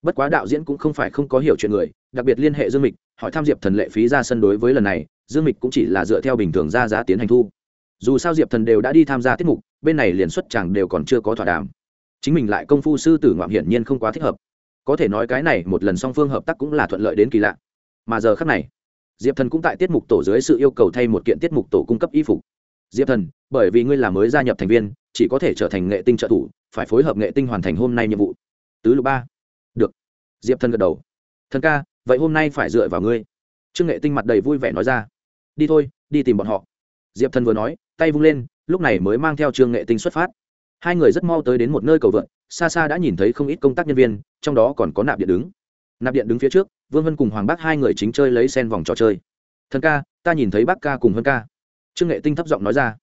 Bất quá đạo diễn cũng không phải không có hiểu chuyện người, đặc biệt liên hệ dương mịch, hỏi tham diệp thần lệ phí ra sân đối với lần này, dương mịch cũng chỉ là dựa theo bình thường ra giá tiến hành thu. Dù sao diệp thần đều đã đi tham gia tiết mục, bên này liền xuất chẳng đều còn chưa có thỏa đàm. Chính mình lại công phu sư tử ngoạm hiển nhiên không quá thích hợp. Có thể nói cái này một lần song phương hợp tác cũng là thuận lợi đến kỳ lạ. Mà giờ khác này diệp thần cũng tại tiết mục tổ dưới sự yêu cầu thay một kiện tiết mục tổ cung cấp y phục. Diệp thần, bởi vì ngươi là mới gia nhập thành viên, chỉ có thể trở thành nghệ tinh trợ thủ, phải phối hợp nghệ tinh hoàn thành hôm nay nhiệm vụ. Tứ lục ba. Được. Diệp thần gật đầu. Thần ca, vậy hôm nay phải dựa vào ngươi. Trương nghệ tinh mặt đầy vui vẻ nói ra. Đi thôi, đi tìm bọn họ. Diệp thần vừa nói, tay vung lên, lúc này mới mang theo trương nghệ tinh xuất phát. Hai người rất mau tới đến một nơi cầu vượt xa xa đã nhìn thấy không ít công tác nhân viên, trong đó còn có nạp điện đứng. Nạp điện đứng phía trước vương vân cùng hoàng bác hai người chính chơi lấy sen vòng trò chơi. Thần ca, ta nhìn thấy bác ca cùng hơn ca. Trương nghệ tinh thấp giọng nói ra.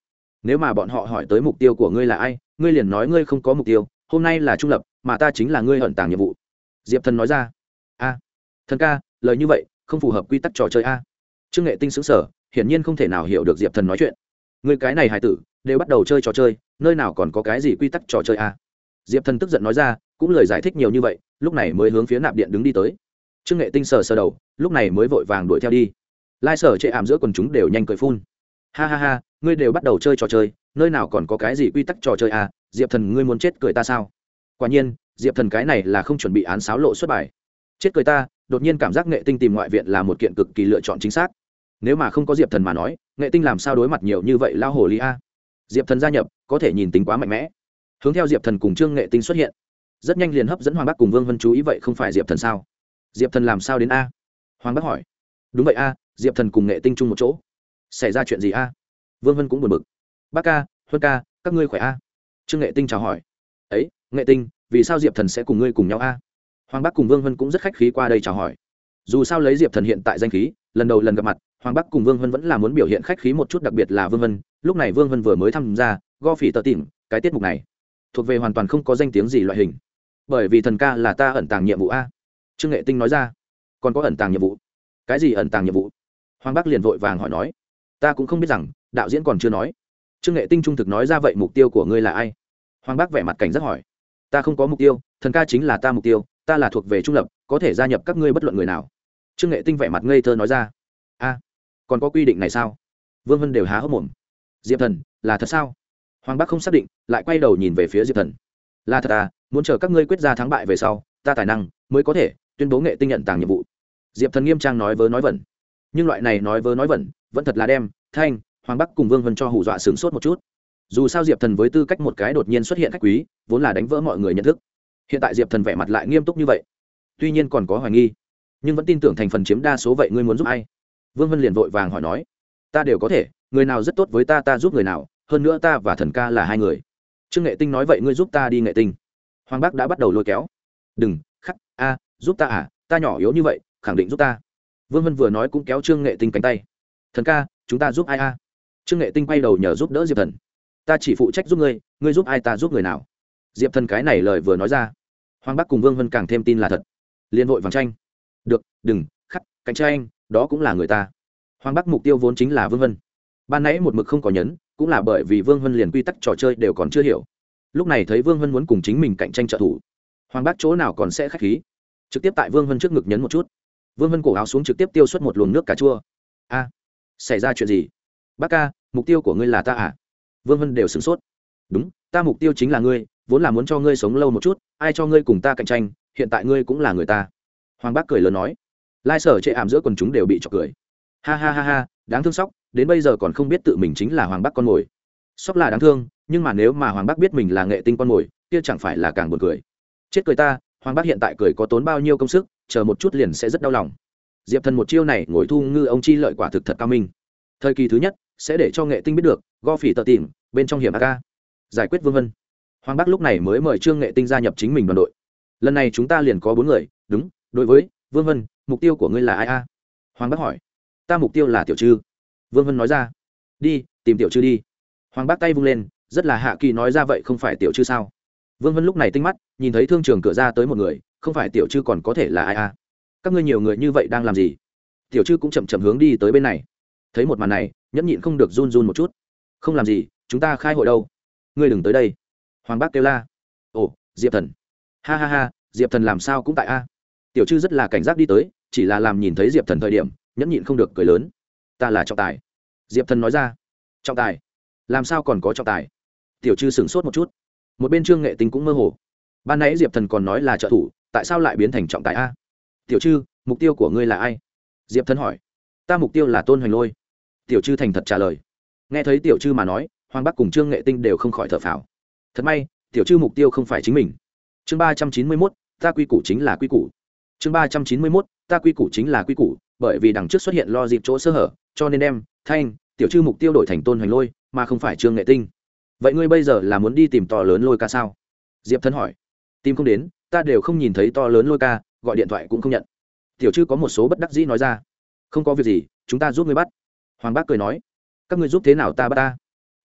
Nếu mà bọn họ hỏi tới mục tiêu của ngươi là ai, ngươi liền nói ngươi không có mục tiêu, hôm nay là trung lập, mà ta chính là ngươi hận tàng nhiệm vụ. Diệp thần nói ra. A, thần ca, lời như vậy không phù hợp quy tắc trò chơi a. Trương nghệ tinh xứng sở hiển nhiên không thể nào hiểu được diệp thần nói chuyện. Người cái này hài tử, đều bắt đầu chơi trò chơi, nơi nào còn có cái gì quy tắc trò chơi a? Diệp thần tức giận nói ra, cũng lời giải thích nhiều như vậy, lúc này mới hướng phía nạp điện đứng đi tới trương nghệ tinh sờ sờ đầu, lúc này mới vội vàng đuổi theo đi. Lai sở chệ ảm giữa quần chúng đều nhanh cười phun. Ha ha ha, ngươi đều bắt đầu chơi trò chơi, nơi nào còn có cái gì quy tắc trò chơi à? Diệp thần, ngươi muốn chết cười ta sao? Quả nhiên, diệp thần cái này là không chuẩn bị án sáo lộ xuất bài. Chết cười ta, đột nhiên cảm giác nghệ tinh tìm ngoại viện là một kiện cực kỳ lựa chọn chính xác. Nếu mà không có diệp thần mà nói, nghệ tinh làm sao đối mặt nhiều như vậy lao hồ lý a? Diệp thần gia nhập, có thể nhìn tính quá mạnh mẽ. Hướng theo diệp thần cùng trương nghệ tinh xuất hiện. Rất nhanh liền hấp dẫn hoàng bắc cùng vương vân chú ý vậy không phải diệp thần sao? Diệp thần làm sao đến a? Hoàng bắc hỏi. Đúng vậy a, diệp thần cùng nghệ tinh chung một chỗ. Xảy ra chuyện gì a? Vương vân cũng buồn bực. Bác ca, huân ca, các ngươi khỏe a? Trương nghệ tinh chào hỏi. Ấy, nghệ tinh, vì sao diệp thần sẽ cùng ngươi cùng nhau a? Hoàng bắc cùng vương vân cũng rất khách khí qua đây chào hỏi. Dù sao lấy diệp thần hiện tại danh khí, lần đầu lần gặp mặt, hoàng bắc cùng vương vân vẫn là muốn biểu hiện khách khí một chút đặc biệt là vương vân. Lúc này vương vân vừa mới tham gia, go phỉ tờ tìm, cái tiết mục này thuộc về hoàn toàn không có danh tiếng gì loại hình. Bởi vì thần ca là ta ẩn tàng nhiệm vụ a trương nghệ tinh nói ra, còn có ẩn tàng nhiệm vụ. Cái gì ẩn tàng nhiệm vụ? Hoàng bắc liền vội vàng hỏi nói, ta cũng không biết rằng, đạo diễn còn chưa nói. Trương nghệ tinh trung thực nói ra, vậy mục tiêu của ngươi là ai? Hoàng bắc vẻ mặt cảnh giác hỏi, ta không có mục tiêu, thần ca chính là ta mục tiêu, ta là thuộc về trung lập, có thể gia nhập các ngươi bất luận người nào. Trương nghệ tinh vẻ mặt ngây thơ nói ra, a, còn có quy định này sao? Vương vân đều há hốc mồm, diệp thần, là thật sao? Hoàng bắc không xác định, lại quay đầu nhìn về phía diệp thần, là thật à muốn chờ các ngươi quyết ra thắng bại về sau, ta tài năng mới có thể tuyên bố nghệ tinh nhận tàng nhiệm vụ. Diệp thần nghiêm trang nói vớ nói vẩn. Nhưng loại này nói vớ nói vẩn, vẫn thật là đem thanh, hoàng bắc cùng vương vân cho hù dọa sướng sốt một chút. Dù sao diệp thần với tư cách một cái đột nhiên xuất hiện khách quý, vốn là đánh vỡ mọi người nhận thức. Hiện tại diệp thần vẻ mặt lại nghiêm túc như vậy. Tuy nhiên còn có hoài nghi, nhưng vẫn tin tưởng thành phần chiếm đa số vậy ngươi muốn giúp ai? Vương vân liền vội vàng hỏi nói. Ta đều có thể, người nào rất tốt với ta ta giúp người nào, hơn nữa ta và thần ca là hai người. Trương nghệ tinh nói vậy ngươi giúp ta đi nghệ tinh. Hoàng bắc đã bắt đầu lôi kéo. Đừng, khắc, a giúp ta à ta nhỏ yếu như vậy, khẳng định giúp ta. Vương vân vừa nói cũng kéo trương nghệ tinh cánh tay. Thần ca, chúng ta giúp ai a trương nghệ tinh quay đầu nhờ giúp đỡ diệp thần. Ta chỉ phụ trách giúp ngươi ngươi giúp ai ta giúp người nào? Diệp thần cái này lời vừa nói ra, hoàng bắc cùng vương vân càng thêm tin là thật. Liên hội vàng tranh. Được, đừng, khắc, cạnh tranh, đó cũng là người ta. Hoàng bắc mục tiêu vốn chính là vương vân. Ban nãy một mực không có nhấn, cũng là bởi vì vương vân liền quy tắc trò chơi đều còn chưa hiểu. Lúc này thấy vương vân muốn cùng chính mình cạnh tranh trợ thủ. Hoàng bắc chỗ nào còn sẽ k h á c h khí? Trực tiếp tại vương vân trước ngực nhấn một chút vương vân cổ áo xuống trực tiếp tiêu xuất một luồng nước cà chua a xảy ra chuyện gì bác ca mục tiêu của ngươi là ta à vương vân đều sửng sốt đúng ta mục tiêu chính là ngươi vốn là muốn cho ngươi sống lâu một chút ai cho ngươi cùng ta cạnh tranh hiện tại ngươi cũng là người ta hoàng bác cười lớn nói lai sở chệ ảm giữa quần chúng đều bị trọc cười ha ha ha ha đáng thương sóc đến bây giờ còn không biết tự mình chính là hoàng bác con mồi sóc là đáng thương nhưng mà nếu mà hoàng bác biết mình là nghệ tinh con mồi kia chẳng phải là càng buồn cười chết cười ta hoàng Bác hiện tại cười có tốn bao nhiêu công sức, chờ một chút liền sẽ rất đau lòng. Diệp thần một chiêu này ngồi thu ngư ông chi lợi quả thực thật cao minh. Thời kỳ thứ nhất, sẽ để cho nghệ tinh biết được, go phỉ tờ tìm bên trong hiểm a giải quyết vương vân. Hoàng bắc lúc này mới mời trương nghệ tinh gia nhập chính mình đoàn đội. Lần này chúng ta liền có bốn người, đúng, đối với, vương vân, mục tiêu của ngươi là ai a? Hoàng bắc hỏi. Ta mục tiêu là tiểu trư. Vương vân nói ra. Đi, tìm tiểu trư đi. Hoàng bắc tay vung lên, rất là hạ kỳ nói ra vậy không phải tiểu trư sao? Vương vân lúc này tinh mắt, nhìn thấy thương trường cửa ra tới một người, không phải tiểu chư còn có thể là ai à? Các ngươi nhiều người như vậy đang làm gì? Tiểu chư cũng chậm chậm hướng đi tới bên này. Thấy một màn này, nhẫn nhịn không được run run một chút. Không làm gì, chúng ta khai hội đâu? Ngươi đừng tới đây. Hoàng bác kêu la. Ồ, diệp thần. Ha ha ha, diệp thần làm sao cũng tại a. Tiểu chư rất là cảnh giác đi tới, chỉ là làm nhìn thấy diệp thần thời điểm, nhẫn nhịn không được cười lớn. Ta là trọng tài. Diệp thần nói ra. Trọng tài? Làm sao còn có trọng tài? Tiểu chư sửng sốt một chút một bên trương nghệ tinh cũng mơ hồ. Ban nãy diệp thần còn nói là trợ thủ, tại sao lại biến thành trọng tài a? Tiểu chư mục tiêu của ngươi là ai? Diệp thần hỏi. Ta mục tiêu là tôn hoành lôi. Tiểu chư thành thật trả lời. Nghe thấy tiểu chư mà nói, hoàng bắc cùng trương nghệ tinh đều không khỏi thở phào. Thật may, tiểu chư mục tiêu không phải chính mình. Chương ba trăm chín mươi mốt, ta quy củ chính là quy củ. Chương ba trăm chín mươi mốt, ta quy củ chính là quy củ, bởi vì đằng trước xuất hiện lo dịp chỗ sơ hở, cho nên đem thanh, tiểu chư mục tiêu đổi thành tôn hoành lôi, mà không phải trương nghệ tinh vậy ngươi bây giờ là muốn đi tìm to lớn lôi ca sao? Diệp thân hỏi. Tìm không đến, ta đều không nhìn thấy to lớn lôi ca, gọi điện thoại cũng không nhận. Tiểu chư có một số bất đắc dĩ nói ra. Không có việc gì, chúng ta giúp ngươi bắt. Hoàng bác cười nói. Các ngươi giúp thế nào ta bắt ta?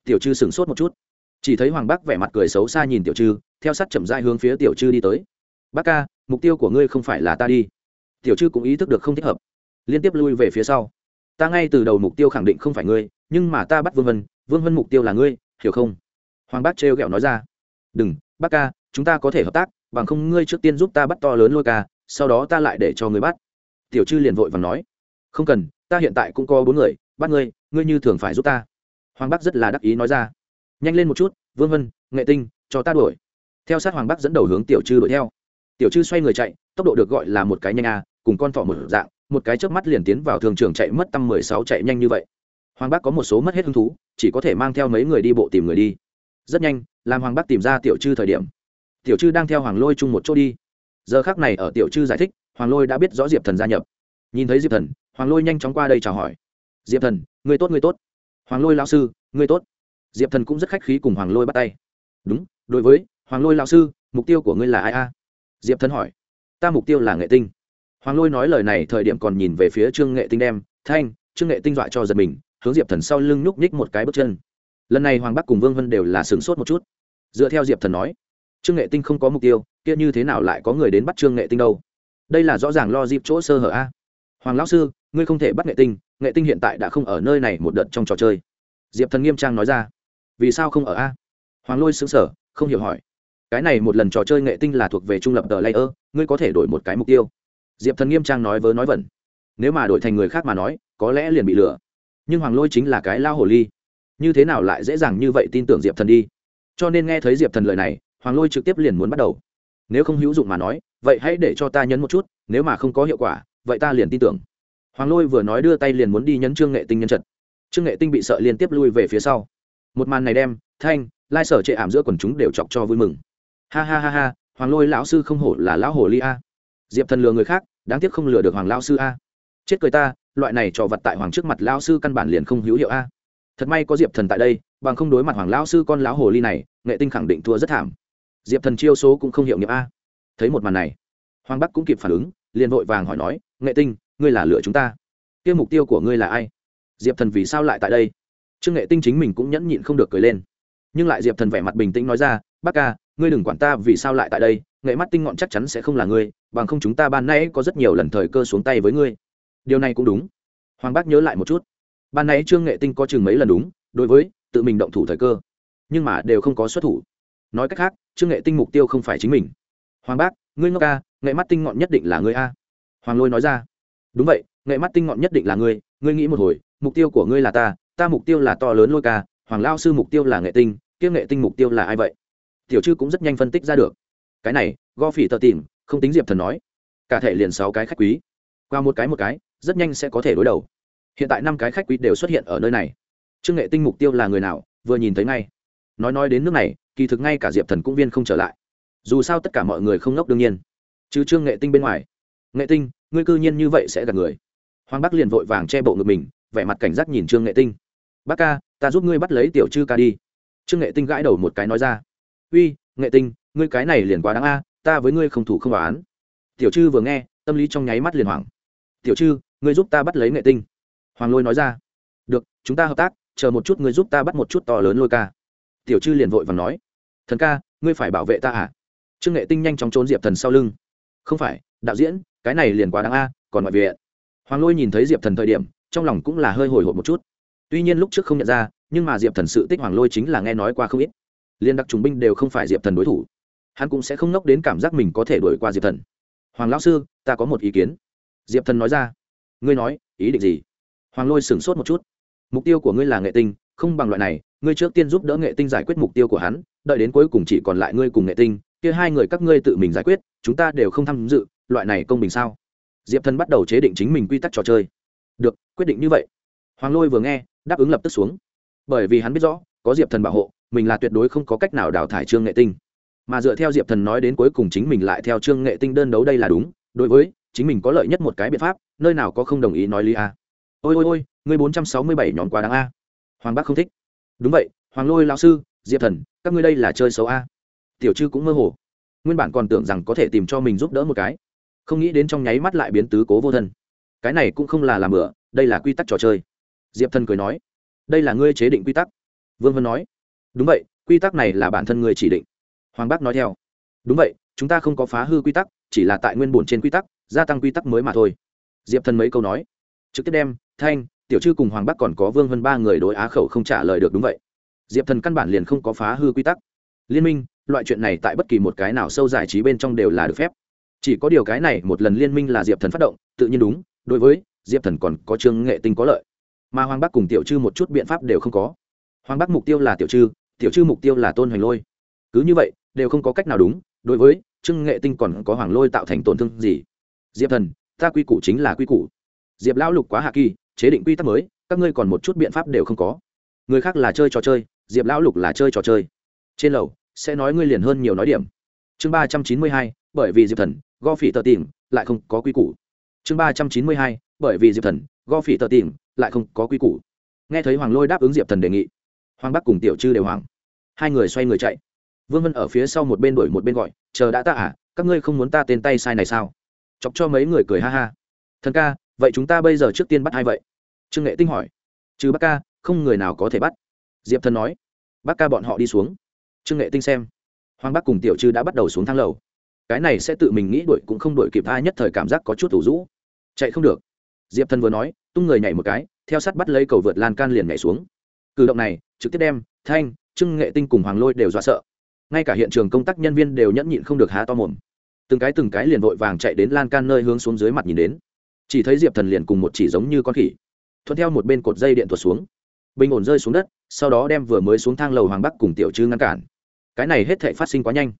Tiểu chư sửng sốt một chút. Chỉ thấy hoàng bác vẻ mặt cười xấu xa nhìn tiểu chư theo sát chậm dai hướng phía tiểu chư đi tới. Bác ca, mục tiêu của ngươi không phải là ta đi. Tiểu chư cũng ý thức được không thích hợp. Liên tiếp lui về phía sau. Ta ngay từ đầu mục tiêu khẳng định không phải ngươi, nhưng mà ta bắt vương vân vương vân mục tiêu là ngươi hiểu không? Hoàng bác trêu ghẹo nói ra. Đừng, bác ca, chúng ta có thể hợp tác, bằng không ngươi trước tiên giúp ta bắt to lớn lôi ca, sau đó ta lại để cho ngươi bắt. Tiểu chư liền vội và nói. Không cần, ta hiện tại cũng có bốn người, bắt ngươi ngươi như thường phải giúp ta. Hoàng bắc rất là đắc ý nói ra. Nhanh lên một chút, vương vân, nghệ tinh, cho ta đuổi. Theo sát hoàng bắc dẫn đầu hướng tiểu chư đuổi theo. Tiểu chư xoay người chạy, tốc độ được gọi là một cái nhanh a, cùng con thỏ một dạng, một cái chớp mắt liền tiến vào thường trường chạy mất tăm mười sáu chạy nhanh như vậy hoàng bác có một số mất hết hứng thú, chỉ có thể mang theo mấy người đi bộ tìm người đi. Rất nhanh, làm hoàng bác tìm ra tiểu chư thời điểm. Tiểu chư đang theo hoàng lôi chung một chỗ đi. Giờ khác này ở tiểu chư giải thích, hoàng lôi đã biết rõ diệp thần gia nhập. Nhìn thấy diệp thần, hoàng lôi nhanh chóng qua đây chào hỏi. Diệp thần, người tốt người tốt. Hoàng lôi lao sư, người tốt. Diệp thần cũng rất khách khí cùng hoàng lôi bắt tay. Đúng, đối với, hoàng lôi lao sư, mục tiêu của ngươi là ai a? Diệp thần hỏi. Ta mục tiêu là nghệ tinh. Hoàng lôi nói lời này thời điểm còn nhìn về phía trương nghệ tinh đem, thanh, trương nghệ tinh dọa cho giật mình hướng diệp thần sau lưng nhúc nhích một cái bước chân. Lần này hoàng bắc cùng vương vân đều là sửng sốt một chút. Dựa theo diệp thần nói, trương nghệ tinh không có mục tiêu, kia như thế nào lại có người đến bắt trương nghệ tinh đâu? Đây là rõ ràng lo dịp chỗ sơ hở a. Hoàng lão sư, ngươi không thể bắt nghệ tinh nghệ tinh hiện tại đã không ở nơi này một đợt trong trò chơi. Diệp thần nghiêm trang nói ra. Vì sao không ở a? Hoàng lôi xứng sở không hiểu hỏi. Cái này một lần trò chơi nghệ tinh là thuộc về trung lập tờ layer, ngươi có thể đổi một cái mục tiêu. Diệp thần nghiêm trang nói vớ nói vẩn. Nếu mà đổi thành người khác mà nói, có lẽ liền bị lừa nhưng hoàng lôi chính là cái lao hồ ly. Như thế nào lại dễ dàng như vậy tin tưởng diệp thần đi? Cho nên nghe thấy diệp thần lời này, hoàng lôi trực tiếp liền muốn bắt đầu. Nếu không hữu dụng mà nói, vậy hãy để cho ta nhấn một chút, nếu mà không có hiệu quả, vậy ta liền tin tưởng. Hoàng lôi vừa nói đưa tay liền muốn đi nhấn trương nghệ tinh nhân trật trương nghệ tinh bị sợ liên tiếp lui về phía sau. Một màn này đem, thanh, lai sở chệ ảm giữa quần chúng đều chọc cho vui mừng. Ha ha ha ha, hoàng lôi lão sư không hổ là lão hồ ly a. Diệp thần lừa người khác, đáng tiếc không lừa được hoàng lão sư a. Chết cười ta loại này trò vật tại hoàng trước mặt lão sư căn bản liền không hữu hiệu a. Thật may có diệp thần tại đây, bằng không đối mặt hoàng lão sư con lão hồ ly này, nghệ tinh khẳng định thua rất thảm. Diệp thần chiêu số cũng không hiệu nghiệm a. Thấy một màn này, hoàng bắc cũng kịp phản ứng, liền vội vàng hỏi nói, nghệ tinh, ngươi là lựa chúng ta? Tiêu mục tiêu của ngươi là ai? Diệp thần vì sao lại tại đây? Trương nghệ tinh chính mình cũng nhẫn nhịn không được cười lên. Nhưng lại diệp thần vẻ mặt bình tĩnh nói ra, bác ca, ngươi đừng quản ta vì sao lại tại đây, nghệ mắt tinh ngọn chắc chắn sẽ không là ngươi, bằng không chúng ta ban nãy có rất nhiều lần thời cơ xuống tay với ngươi điều này cũng đúng. Hoàng bác nhớ lại một chút. Ban nãy trương nghệ tinh có chừng mấy lần đúng, đối với tự mình động thủ thời cơ, nhưng mà đều không có xuất thủ. Nói cách khác, trương nghệ tinh mục tiêu không phải chính mình. Hoàng bác, ngươi ngốc ca, nghệ mắt tinh ngọn nhất định là ngươi a. Hoàng lôi nói ra. Đúng vậy, nghệ mắt tinh ngọn nhất định là ngươi ngươi nghĩ một hồi, mục tiêu của ngươi là ta ta mục tiêu là to lớn lôi ca, hoàng lao sư mục tiêu là nghệ tinh kiêm nghệ tinh mục tiêu là ai vậy? Tiểu chư cũng rất nhanh phân tích ra được. Cái này, go phỉ tờ tìm, không tính diệp thần nói. Cả thể liền sáu cái khách quý. Qua một cái một cái rất nhanh sẽ có thể đối đầu. Hiện tại năm cái khách quý đều xuất hiện ở nơi này. Trương nghệ tinh mục tiêu là người nào, vừa nhìn thấy ngay. Nói nói đến nước này, kỳ thực ngay cả diệp thần cũng viên không trở lại. Dù sao tất cả mọi người không ngốc đương nhiên. Chứ trương nghệ tinh bên ngoài. Nghệ tinh, ngươi cư nhiên như vậy sẽ gạt người. Hoàng bắc liền vội vàng che bộ ngực mình, vẻ mặt cảnh giác nhìn trương nghệ tinh. Bác ca, ta giúp ngươi bắt lấy tiểu chư ca đi. Trương nghệ tinh gãi đầu một cái nói ra. Uy, nghệ tinh, ngươi cái này liền quá đáng a, ta với ngươi không thủ không đoán tiểu chư vừa nghe, tâm lý trong nháy mắt liền hoảng. Tiểu chư ngươi giúp ta bắt lấy nghệ tinh. Hoàng lôi nói ra. Được, chúng ta hợp tác, chờ một chút ngươi giúp ta bắt một chút to lớn lôi ca. Tiểu chư liền vội và nói. Thần ca, ngươi phải bảo vệ ta à? Trương nghệ tinh nhanh chóng trốn diệp thần sau lưng. Không phải, đạo diễn, cái này liền quá đáng a, còn ngoại viện. Hoàng lôi nhìn thấy diệp thần thời điểm, trong lòng cũng là hơi hồi hộp một chút. Tuy nhiên lúc trước không nhận ra, nhưng mà diệp thần sự tích hoàng lôi chính là nghe nói qua không ít. Liên đặc trùng binh đều không phải diệp thần đối thủ. Hắn cũng sẽ không ngốc đến cảm giác mình có thể đuổi qua diệp thần. Hoàng lão sư, ta có một ý kiến. Diệp thần nói ra ngươi nói, ý định gì? Hoàng lôi sửng sốt một chút. Mục tiêu của ngươi là nghệ tinh, không bằng loại này, ngươi trước tiên giúp đỡ nghệ tinh giải quyết mục tiêu của hắn, đợi đến cuối cùng chỉ còn lại ngươi cùng nghệ tinh, kia hai người các ngươi tự mình giải quyết, chúng ta đều không tham dự, loại này công bình sao? Diệp thần bắt đầu chế định chính mình quy tắc trò chơi. Được, quyết định như vậy. Hoàng lôi vừa nghe, đáp ứng lập tức xuống. Bởi vì hắn biết rõ, có diệp thần bảo hộ, mình là tuyệt đối không có cách nào đào thải trương nghệ tinh. Mà dựa theo diệp thần nói đến cuối cùng chính mình lại theo trương nghệ tinh đơn đấu đây là đúng, đối với chính mình có lợi nhất một cái biện pháp, nơi nào có không đồng ý nói lý a. Ôi ôi ôi người bốn trăm sáu mươi bảy nhóm quá đáng a. Hoàng bác không thích. Đúng vậy, hoàng lôi lao sư, diệp thần, các ngươi đây là chơi xấu a. Tiểu chư cũng mơ hồ. Nguyên bản còn tưởng rằng có thể tìm cho mình giúp đỡ một cái. Không nghĩ đến trong nháy mắt lại biến tứ cố vô thân. Cái này cũng không là làm bữa đây là quy tắc trò chơi. Diệp thần cười nói, đây là ngươi chế định quy tắc. Vương vân nói, đúng vậy, quy tắc này là bản thân ngươi chỉ định. Hoàng bác nói theo, đúng vậy, chúng ta không có phá hư quy tắc chỉ là tại nguyên bổn trên quy tắc, gia tăng quy tắc mới mà thôi. Diệp thần mấy câu nói, trực tiếp đem, thanh, tiểu chư cùng hoàng bắc còn có vương vân ba người đối á khẩu không trả lời được đúng vậy. Diệp thần căn bản liền không có phá hư quy tắc. Liên minh, loại chuyện này tại bất kỳ một cái nào sâu giải trí bên trong đều là được phép. Chỉ có điều cái này một lần liên minh là diệp thần phát động, tự nhiên đúng, đối với diệp thần còn có trương nghệ tinh có lợi. Mà hoàng bắc cùng tiểu chư một chút biện pháp đều không có. Hoàng bắc mục tiêu là tiểu chư tiểu chư mục tiêu là tôn hoành lôi. Cứ như vậy, đều không có cách nào đúng đối với trương nghệ tinh còn có hoàng lôi tạo thành tổn thương gì? Diệp thần, ta quy củ chính là quy củ. Diệp lão lục quá hạ kỳ, chế định quy tắc mới, các ngươi còn một chút biện pháp đều không có. Người khác là chơi trò chơi, diệp lão lục là chơi trò chơi. Trên lầu, sẽ nói ngươi liền hơn nhiều nói điểm. Chương ba trăm chín mươi hai, bởi vì diệp thần, go phỉ tờ tìm lại không có quy củ. Chương ba trăm chín mươi hai, bởi vì diệp thần, go phỉ tờ tìm lại không có quy củ. Nghe thấy hoàng lôi đáp ứng diệp thần đề nghị, hoàng bắc cùng tiểu chư đều hoàng hai người xoay người chạy vương vân ở phía sau một bên đổi một bên gọi, chờ đã ta à các ngươi không muốn ta tên tay sai này sao? Chọc cho mấy người cười ha ha. Thần ca, vậy chúng ta bây giờ trước tiên bắt ai vậy? Trương nghệ tinh hỏi. Trừ bác ca, không người nào có thể bắt. Diệp thần nói. Bác ca bọn họ đi xuống. Trương nghệ tinh xem. Hoàng bác cùng tiểu chư đã bắt đầu xuống thang lầu. Cái này sẽ tự mình nghĩ đuổi cũng không đuổi kịp ai nhất thời cảm giác có chút thủ rũ. Chạy không được. Diệp thần vừa nói, tung người nhảy một cái, theo sắt bắt lấy cầu vượt lan can liền nhảy xuống. Cử động này, trực tiếp đem thanh, trương nghệ tinh cùng hoàng lôi đều dọa sợ ngay cả hiện trường công tác nhân viên đều nhẫn nhịn không được há to mồm. Từng cái từng cái liền vội vàng chạy đến lan can nơi hướng xuống dưới mặt nhìn đến. Chỉ thấy diệp thần liền cùng một chỉ giống như con khỉ, thuận theo một bên cột dây điện tuột xuống. Bình ổn rơi xuống đất, sau đó đem vừa mới xuống thang lầu hoàng bắc cùng tiểu chư ngăn cản. Cái này hết thể phát sinh quá nhanh.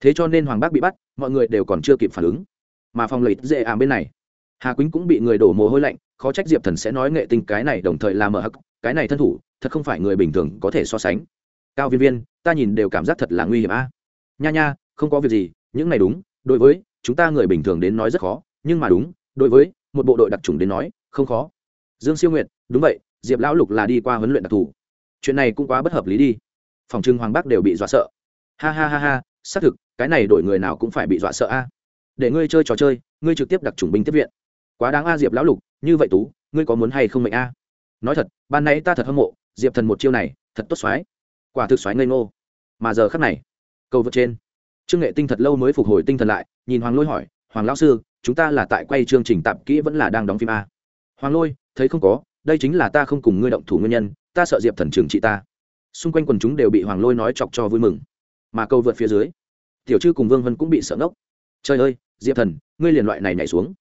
Thế cho nên hoàng bắc bị bắt, mọi người đều còn chưa kịp phản ứng. Mà phòng lợi dễ ảm bên này, hà quýnh cũng bị người đổ mồ hôi lạnh, khó trách diệp thần sẽ nói nghệ tinh cái này đồng thời là mở hắc, cái này thân thủ, thật không phải người bình thường có thể so sánh cao viên viên, ta nhìn đều cảm giác thật là nguy hiểm a. Nha nha, không có việc gì, những này đúng, đối với chúng ta người bình thường đến nói rất khó, nhưng mà đúng, đối với một bộ đội đặc trùng đến nói, không khó. Dương siêu nguyện đúng vậy, diệp lão lục là đi qua huấn luyện đặc thù. Chuyện này cũng quá bất hợp lý đi. Phòng trưng hoàng bắc đều bị dọa sợ. Ha ha ha ha, xác thực, cái này đổi người nào cũng phải bị dọa sợ a. Để ngươi chơi trò chơi, ngươi trực tiếp đặc trùng binh tiếp viện. Quá đáng a, diệp lão lục, như vậy tú, ngươi có muốn hay không mệnh a? Nói thật, ban nãy ta thật hâm mộ, diệp thần một chiêu này, thật tốt xoái quả thực xoáy ngây ngô. Mà giờ khắc này, cầu vượt trên. Trương nghệ tinh thật lâu mới phục hồi tinh thần lại, nhìn hoàng lôi hỏi, hoàng lão sư, chúng ta là tại quay chương trình tạp kỹ vẫn là đang đóng phim a? Hoàng lôi, thấy không có, đây chính là ta không cùng ngươi động thủ nguyên nhân, ta sợ diệp thần trường trị ta. Xung quanh quần chúng đều bị hoàng lôi nói chọc cho vui mừng. Mà câu vượt phía dưới, tiểu chư cùng vương vân cũng bị sợ ngốc. Trời ơi, diệp thần, ngươi liền loại này nhảy xuống.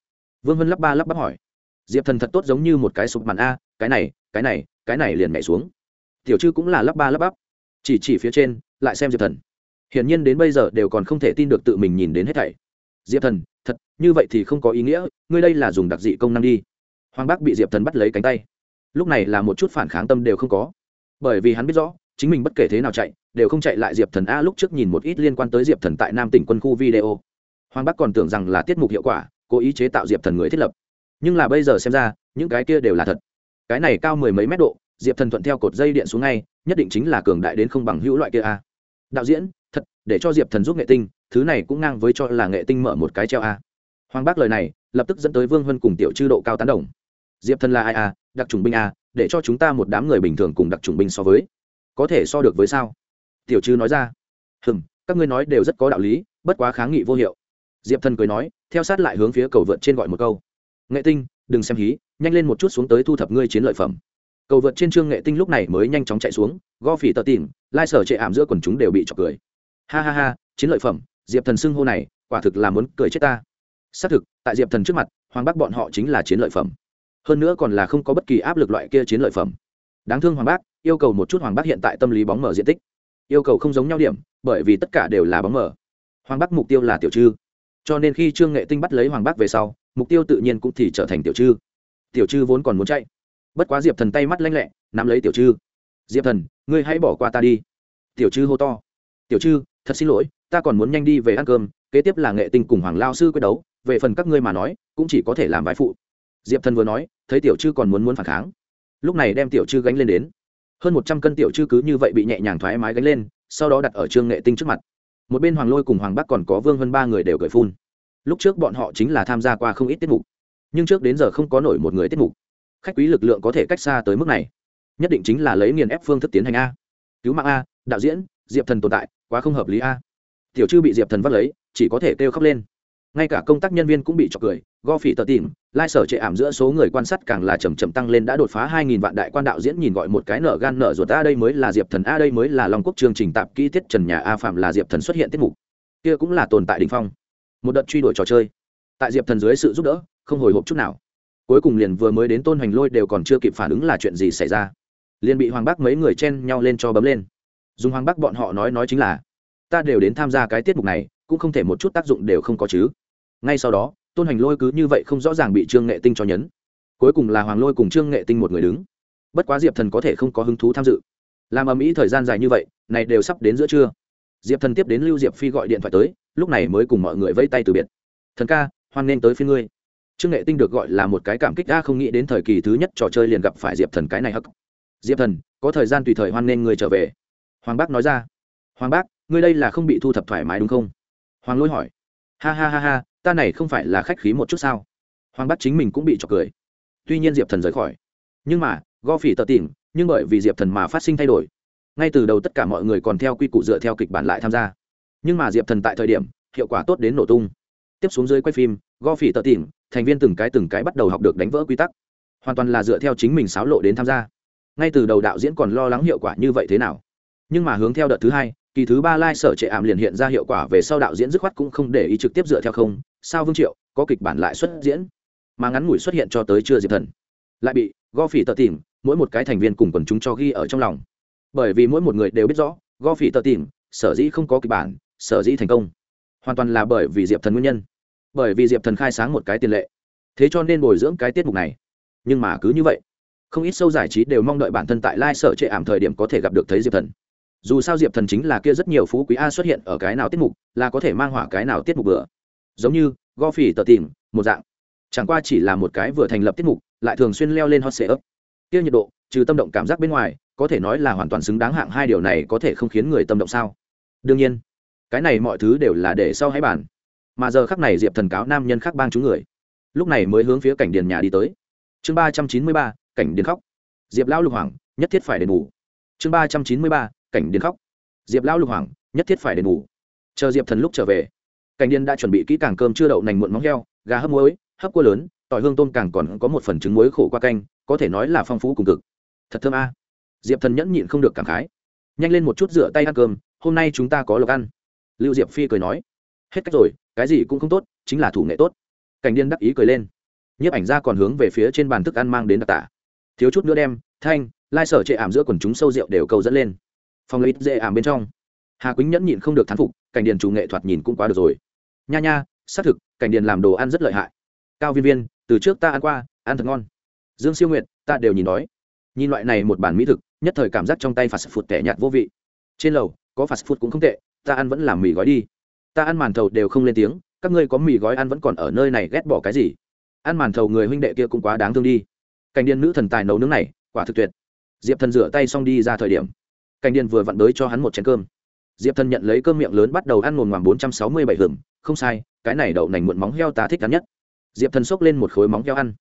Vương vân lắp ba lắp bắp hỏi. Diệp thần thật tốt giống như một cái sụp màn a, cái này cái này cái này liền nhảy xuống. Tiểu chư cũng là lắp ba lắp bắp chỉ chỉ phía trên, lại xem diệp thần. Hiển nhiên đến bây giờ đều còn không thể tin được tự mình nhìn đến hết thảy. Diệp thần, thật, như vậy thì không có ý nghĩa, ngươi đây là dùng đặc dị công năng đi. Hoàng Bác bị diệp thần bắt lấy cánh tay. Lúc này là một chút phản kháng tâm đều không có. Bởi vì hắn biết rõ, chính mình bất kể thế nào chạy, đều không chạy lại diệp thần a lúc trước nhìn một ít liên quan tới diệp thần tại nam tỉnh quân khu video. Hoàng bắc còn tưởng rằng là tiết mục hiệu quả, cố ý chế tạo diệp thần người thiết lập. Nhưng là bây giờ xem ra, những cái kia đều là thật. Cái này cao mười mấy mét độ diệp thần thuận theo cột dây điện xuống ngay, nhất định chính là cường đại đến không bằng hữu loại kia a. Đạo diễn, thật, để cho diệp thần giúp nghệ tinh, thứ này cũng ngang với cho là nghệ tinh mở một cái treo a. Hoàng bác lời này, lập tức dẫn tới vương vân cùng tiểu chư độ cao tán đồng. Diệp thần là ai a? Đặc trùng binh a, để cho chúng ta một đám người bình thường cùng đặc trùng binh so với. Có thể so được với sao? Tiểu chư nói ra. Hừm, các ngươi nói đều rất có đạo lý, bất quá kháng nghị vô hiệu. Diệp thần cười nói, theo sát lại hướng phía cầu vượt trên gọi một câu. Nghệ tinh, đừng xem hí, nhanh lên một chút xuống tới thu thập ngươi chiến lợi phẩm cầu vượt trên trương nghệ tinh lúc này mới nhanh chóng chạy xuống, go phỉ tờ tìm, lai sở chệ ảm giữa quần chúng đều bị chọc cười. Ha ha ha, chiến lợi phẩm, diệp thần xưng hô này, quả thực là muốn cười chết ta. Xác thực, tại diệp thần trước mặt, hoàng bác bọn họ chính là chiến lợi phẩm. Hơn nữa còn là không có bất kỳ áp lực loại kia chiến lợi phẩm. Đáng thương hoàng bác, yêu cầu một chút hoàng bác hiện tại tâm lý bóng mở diện tích. Yêu cầu không giống nhau điểm, bởi vì tất cả đều là bóng mở. Hoàng bác mục tiêu là tiểu trư. Cho nên khi trương nghệ tinh bắt lấy hoàng bác về sau, mục tiêu tự nhiên cũng thì trở thành tiểu trư. Tiểu trư vốn còn muốn chạy bất quá diệp thần tay mắt lanh lẹ, nắm lấy tiểu trư. Diệp thần, ngươi hãy bỏ qua ta đi. Tiểu trư hô to. Tiểu trư, thật xin lỗi, ta còn muốn nhanh đi về ăn cơm, kế tiếp là nghệ tinh cùng hoàng lao sư quyết đấu, về phần các ngươi mà nói, cũng chỉ có thể làm vài phụ. Diệp thần vừa nói, thấy tiểu chư còn muốn muốn phản kháng. Lúc này đem tiểu chư gánh lên đến. Hơn một trăm cân tiểu chư cứ như vậy bị nhẹ nhàng thoải mái gánh lên, sau đó đặt ở trương nghệ tinh trước mặt. Một bên hoàng lôi cùng hoàng bắc còn có vương hơn ba người đều cởi phun. Lúc trước bọn họ chính là tham gia qua không ít tiết mục, nhưng trước đến giờ không có nổi một người tiết mục khách quý lực lượng có thể cách xa tới mức này. Nhất định chính là lấy nghiền ép phương thức tiến hành a. Cứu mạng a, đạo diễn, diệp thần tồn tại, quá không hợp lý a. Tiểu chư bị diệp thần vắt lấy, chỉ có thể kêu khóc lên. Ngay cả công tác nhân viên cũng bị trọc cười, go phỉ tờ tìm, lai sở chệ ảm giữa số người quan sát càng là chầm chậm tăng lên đã đột phá hai nghìn vạn đại quan đạo diễn nhìn gọi một cái nở gan nở ruột, a đây mới là diệp thần, a đây mới là long quốc chương trình tạp kỹ tiết trần nhà a phạm là diệp thần xuất hiện tiết mục. Kia cũng là tồn tại đình phong. Một đợt truy đuổi trò chơi. Tại diệp thần dưới sự giúp đỡ, không hồi hộp chút nào cuối cùng liền vừa mới đến tôn hoành lôi đều còn chưa kịp phản ứng là chuyện gì xảy ra. Liền bị hoàng bác mấy người chen nhau lên cho bấm lên. Dùng hoàng bác bọn họ nói nói chính là, ta đều đến tham gia cái tiết mục này, cũng không thể một chút tác dụng đều không có chứ. Ngay sau đó, tôn hành lôi cứ như vậy không rõ ràng bị trương nghệ tinh cho nhấn. Cuối cùng là hoàng lôi cùng trương nghệ tinh một người đứng. Bất quá diệp thần có thể không có hứng thú tham dự. Làm ầm ĩ thời gian dài như vậy, này đều sắp đến giữa trưa. Diệp thần tiếp đến lưu diệp phi gọi điện thoại tới, lúc này mới cùng mọi người vây tay từ biệt. Thần ca, hoan nên tới phía ngươi trương nghệ tinh được gọi là một cái cảm kích đa không nghĩ đến thời kỳ thứ nhất trò chơi liền gặp phải diệp thần cái này hắc. Diệp thần, có thời gian tùy thời hoan nên người trở về. Hoàng bác nói ra. Hoàng bác, ngươi đây là không bị thu thập thoải mái đúng không? Hoàng lôi hỏi. Ha ha ha ha, ta này không phải là khách khí một chút sao? Hoàng Bác chính mình cũng bị trọc cười. Tuy nhiên diệp thần rời khỏi. Nhưng mà, go phỉ tờ tìm nhưng bởi vì diệp thần mà phát sinh thay đổi. Ngay từ đầu tất cả mọi người còn theo quy củ dựa theo kịch bản lại tham gia. Nhưng mà diệp thần tại thời điểm, hiệu quả tốt đến nổ tung. Tiếp xuống dưới quay phim go phỉ tờ tìm thành viên từng cái từng cái bắt đầu học được đánh vỡ quy tắc. Hoàn toàn là dựa theo chính mình xáo lộ đến tham gia. Ngay từ đầu đạo diễn còn lo lắng hiệu quả như vậy thế nào. Nhưng mà hướng theo đợt thứ hai, kỳ thứ ba lai sở trệ ảm liền hiện ra hiệu quả về sau đạo diễn dứt khoát cũng không để ý trực tiếp dựa theo không, sao vương triệu, có kịch bản lại xuất diễn. Mà ngắn ngủi xuất hiện cho tới chưa diệp thần. Lại bị go phỉ tờ tìm mỗi một cái thành viên cùng quần chúng cho ghi ở trong lòng. Bởi vì mỗi một người đều biết rõ, go phỉ tờ tìm sở dĩ không có kịch bản, sở dĩ thành công. Hoàn toàn là bởi vì diệp thần nguyên nhân bởi vì diệp thần khai sáng một cái tiền lệ thế cho nên bồi dưỡng cái tiết mục này nhưng mà cứ như vậy không ít sâu giải trí đều mong đợi bản thân tại lai trệ ảm thời điểm có thể gặp được thấy diệp thần dù sao diệp thần chính là kia rất nhiều phú quý a xuất hiện ở cái nào tiết mục là có thể mang hỏa cái nào tiết mục bữa giống như go phỉ tờ tìm một dạng chẳng qua chỉ là một cái vừa thành lập tiết mục lại thường xuyên leo lên hot sệ ấp kia nhiệt độ trừ tâm động cảm giác bên ngoài có thể nói là hoàn toàn xứng đáng hạng hai điều này có thể không khiến người tâm động sao đương nhiên cái này mọi thứ đều là để sau hãy bàn mà giờ khắc này diệp thần cáo nam nhân khác bang chúng người. Lúc này mới hướng phía cảnh điền nhà đi tới. Chương ba trăm chín mươi ba, cảnh điền khóc. Diệp lão lục hoàng, nhất thiết phải đền bù. Chương ba trăm chín mươi ba, cảnh điền khóc. Diệp lão lục hoàng, nhất thiết phải đền bù. Chờ diệp thần lúc trở về, cảnh điền đã chuẩn bị kỹ càng cơm chưa đậu nành muộn móng heo, gà hấp muối, hấp cua lớn, tỏi hương tôm càng còn có một phần trứng muối khổ qua canh, có thể nói là phong phú cùng cực. Thật thơm a. Diệp thần nhẫn nhịn không được cảm khái. Nhanh lên một chút rửa tay ăn cơm, hôm nay chúng ta có lộc ăn. Lưu diệp phi cười nói. Hết cách rồi cái gì cũng không tốt, chính là thủ nghệ tốt. Cảnh điên đắc ý cười lên. Nhiếp ảnh ra còn hướng về phía trên bàn thức ăn mang đến đặc tả. Thiếu chút nữa đem, thanh, lai sở chệ ảm giữa quần chúng sâu rượu đều câu dẫn lên. Phòng lấy ít dễ ảm bên trong. Hà quýnh nhẫn nhịn không được thán phục, cảnh điền chủ nghệ thoạt nhìn cũng quá được rồi. Nha nha, xác thực, cảnh điền làm đồ ăn rất lợi hại. Cao viên viên, từ trước ta ăn qua, ăn thật ngon. Dương siêu nguyện ta đều nhìn nói nhìn loại này một bản mỹ thực, nhất thời cảm giác trong tay phạt phụt tẻ nhạt vô vị. Trên lầu, có phạt phụt cũng không tệ, ta ăn vẫn làm mì gói đi ta ăn màn thầu đều không lên tiếng, các ngươi có mì gói ăn vẫn còn ở nơi này ghét bỏ cái gì? Ăn màn thầu người huynh đệ kia cũng quá đáng thương đi. Cảnh điền nữ thần tài nấu nướng này, quả thực tuyệt. Diệp thần rửa tay xong đi ra thời điểm, cảnh điền vừa vặn đới cho hắn một chén cơm. Diệp thần nhận lấy cơm miệng lớn bắt đầu ăn ngồm ngoàm bốn trăm sáu mươi bảy hưởng không sai, cái này đậu nành muộn móng heo ta thích ăn nhất. Diệp thần xốc lên một khối móng heo ăn.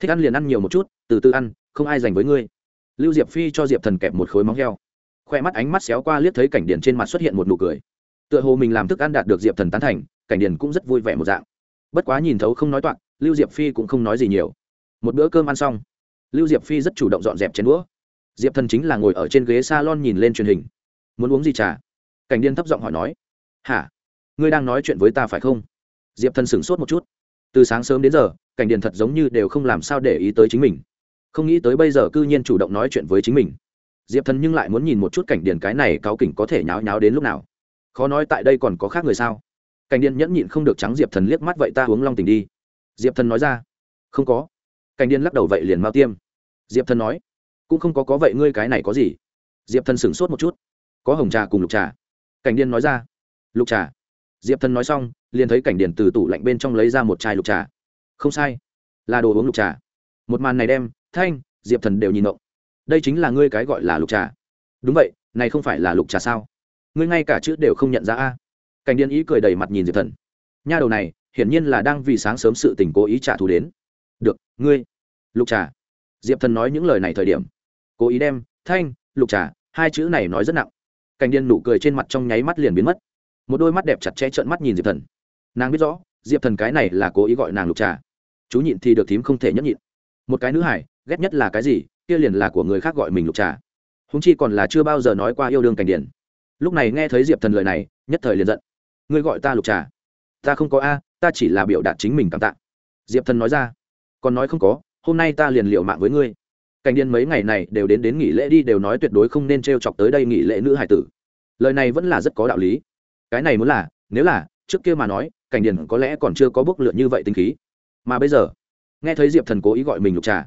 Thích ăn liền ăn nhiều một chút, từ từ ăn, không ai dành với ngươi. Lưu diệp phi cho diệp thần kẹp một khối móng heo. Khoe mắt ánh mắt xéo qua liếc thấy cảnh điền trên mặt xuất hiện một nụ cười tựa hồ mình làm thức ăn đạt được diệp thần tán thành, cảnh điền cũng rất vui vẻ một dạng. Bất quá nhìn thấu không nói toạc, lưu diệp phi cũng không nói gì nhiều. Một bữa cơm ăn xong, lưu diệp phi rất chủ động dọn dẹp chén đũa. Diệp thần chính là ngồi ở trên ghế s a lon nhìn lên truyền hình. Muốn uống gì trà? Cảnh điên thấp giọng hỏi nói. Hả? Ngươi đang nói chuyện với ta phải không? Diệp thần sửng sốt một chút. Từ sáng sớm đến giờ, cảnh điền thật giống như đều không làm sao để ý tới chính mình. Không nghĩ tới bây giờ c ư nhiên chủ động nói chuyện với chính mình. Diệp thần nhưng lại muốn nhìn một chút cảnh điền cái này cáo kỉnh có thể nháo nháo đến lúc nào khó nói tại đây còn có khác người sao? Cảnh điền nhẫn nhịn không được trắng diệp thần liếc mắt vậy ta uống long tình đi. Diệp thần nói ra. Không có. Cảnh điền lắc đầu vậy liền mau tiêm. Diệp thần nói. Cũng không có có vậy ngươi cái này có gì? Diệp thần sửng sốt một chút. Có hồng trà cùng lục trà. Cảnh điền nói ra. Lục trà. Diệp thần nói xong, liền thấy cảnh điền từ tủ lạnh bên trong lấy ra một chai lục trà. Không sai. Là đồ uống lục trà. Một màn này đem, thanh, diệp thần đều nhìn động đây chính là ngươi cái gọi là lục trà. Đúng vậy, này không phải là lục trà sao? Ngươi ngay cả chữ đều không nhận ra a. Cảnh điện ý cười đầy mặt nhìn diệp thần. Nha đầu này, hiển nhiên là đang vì sáng sớm sự tình cố ý trả thù đến. Được, ngươi. Lục trà. Diệp thần nói những lời này thời điểm. Cố ý đem, thanh, lục trà, hai chữ này nói rất nặng. Cảnh điên nụ cười trên mặt trong nháy mắt liền biến mất. Một đôi mắt đẹp chặt chẽ trợn mắt nhìn diệp thần. Nàng biết rõ, diệp thần cái này là cố ý gọi nàng lục trà. Chú nhịn thì được thím không thể nhấp nhịn. Một cái nữ hải ghét nhất là cái gì, kia liền là của người khác gọi mình lục trà. Húng chi còn là chưa bao giờ nói qua yêu đương cảnh điển lúc này nghe thấy diệp thần lời này, nhất thời liền giận. Ngươi gọi ta lục trà. Ta không có a, ta chỉ là biểu đạt chính mình cảm tạ. Diệp thần nói ra. Còn nói không có, hôm nay ta liền liệu mạng với ngươi. Cảnh điên mấy ngày này đều đến đến nghỉ lễ đi, đều nói tuyệt đối không nên t r e o chọc tới đây nghỉ lễ nữ hải tử. Lời này vẫn là rất có đạo lý. Cái này muốn là, nếu là, trước kia mà nói, cảnh điền có lẽ còn chưa có bước lượn như vậy tính khí. Mà bây giờ, nghe thấy diệp thần cố ý gọi mình lục trà,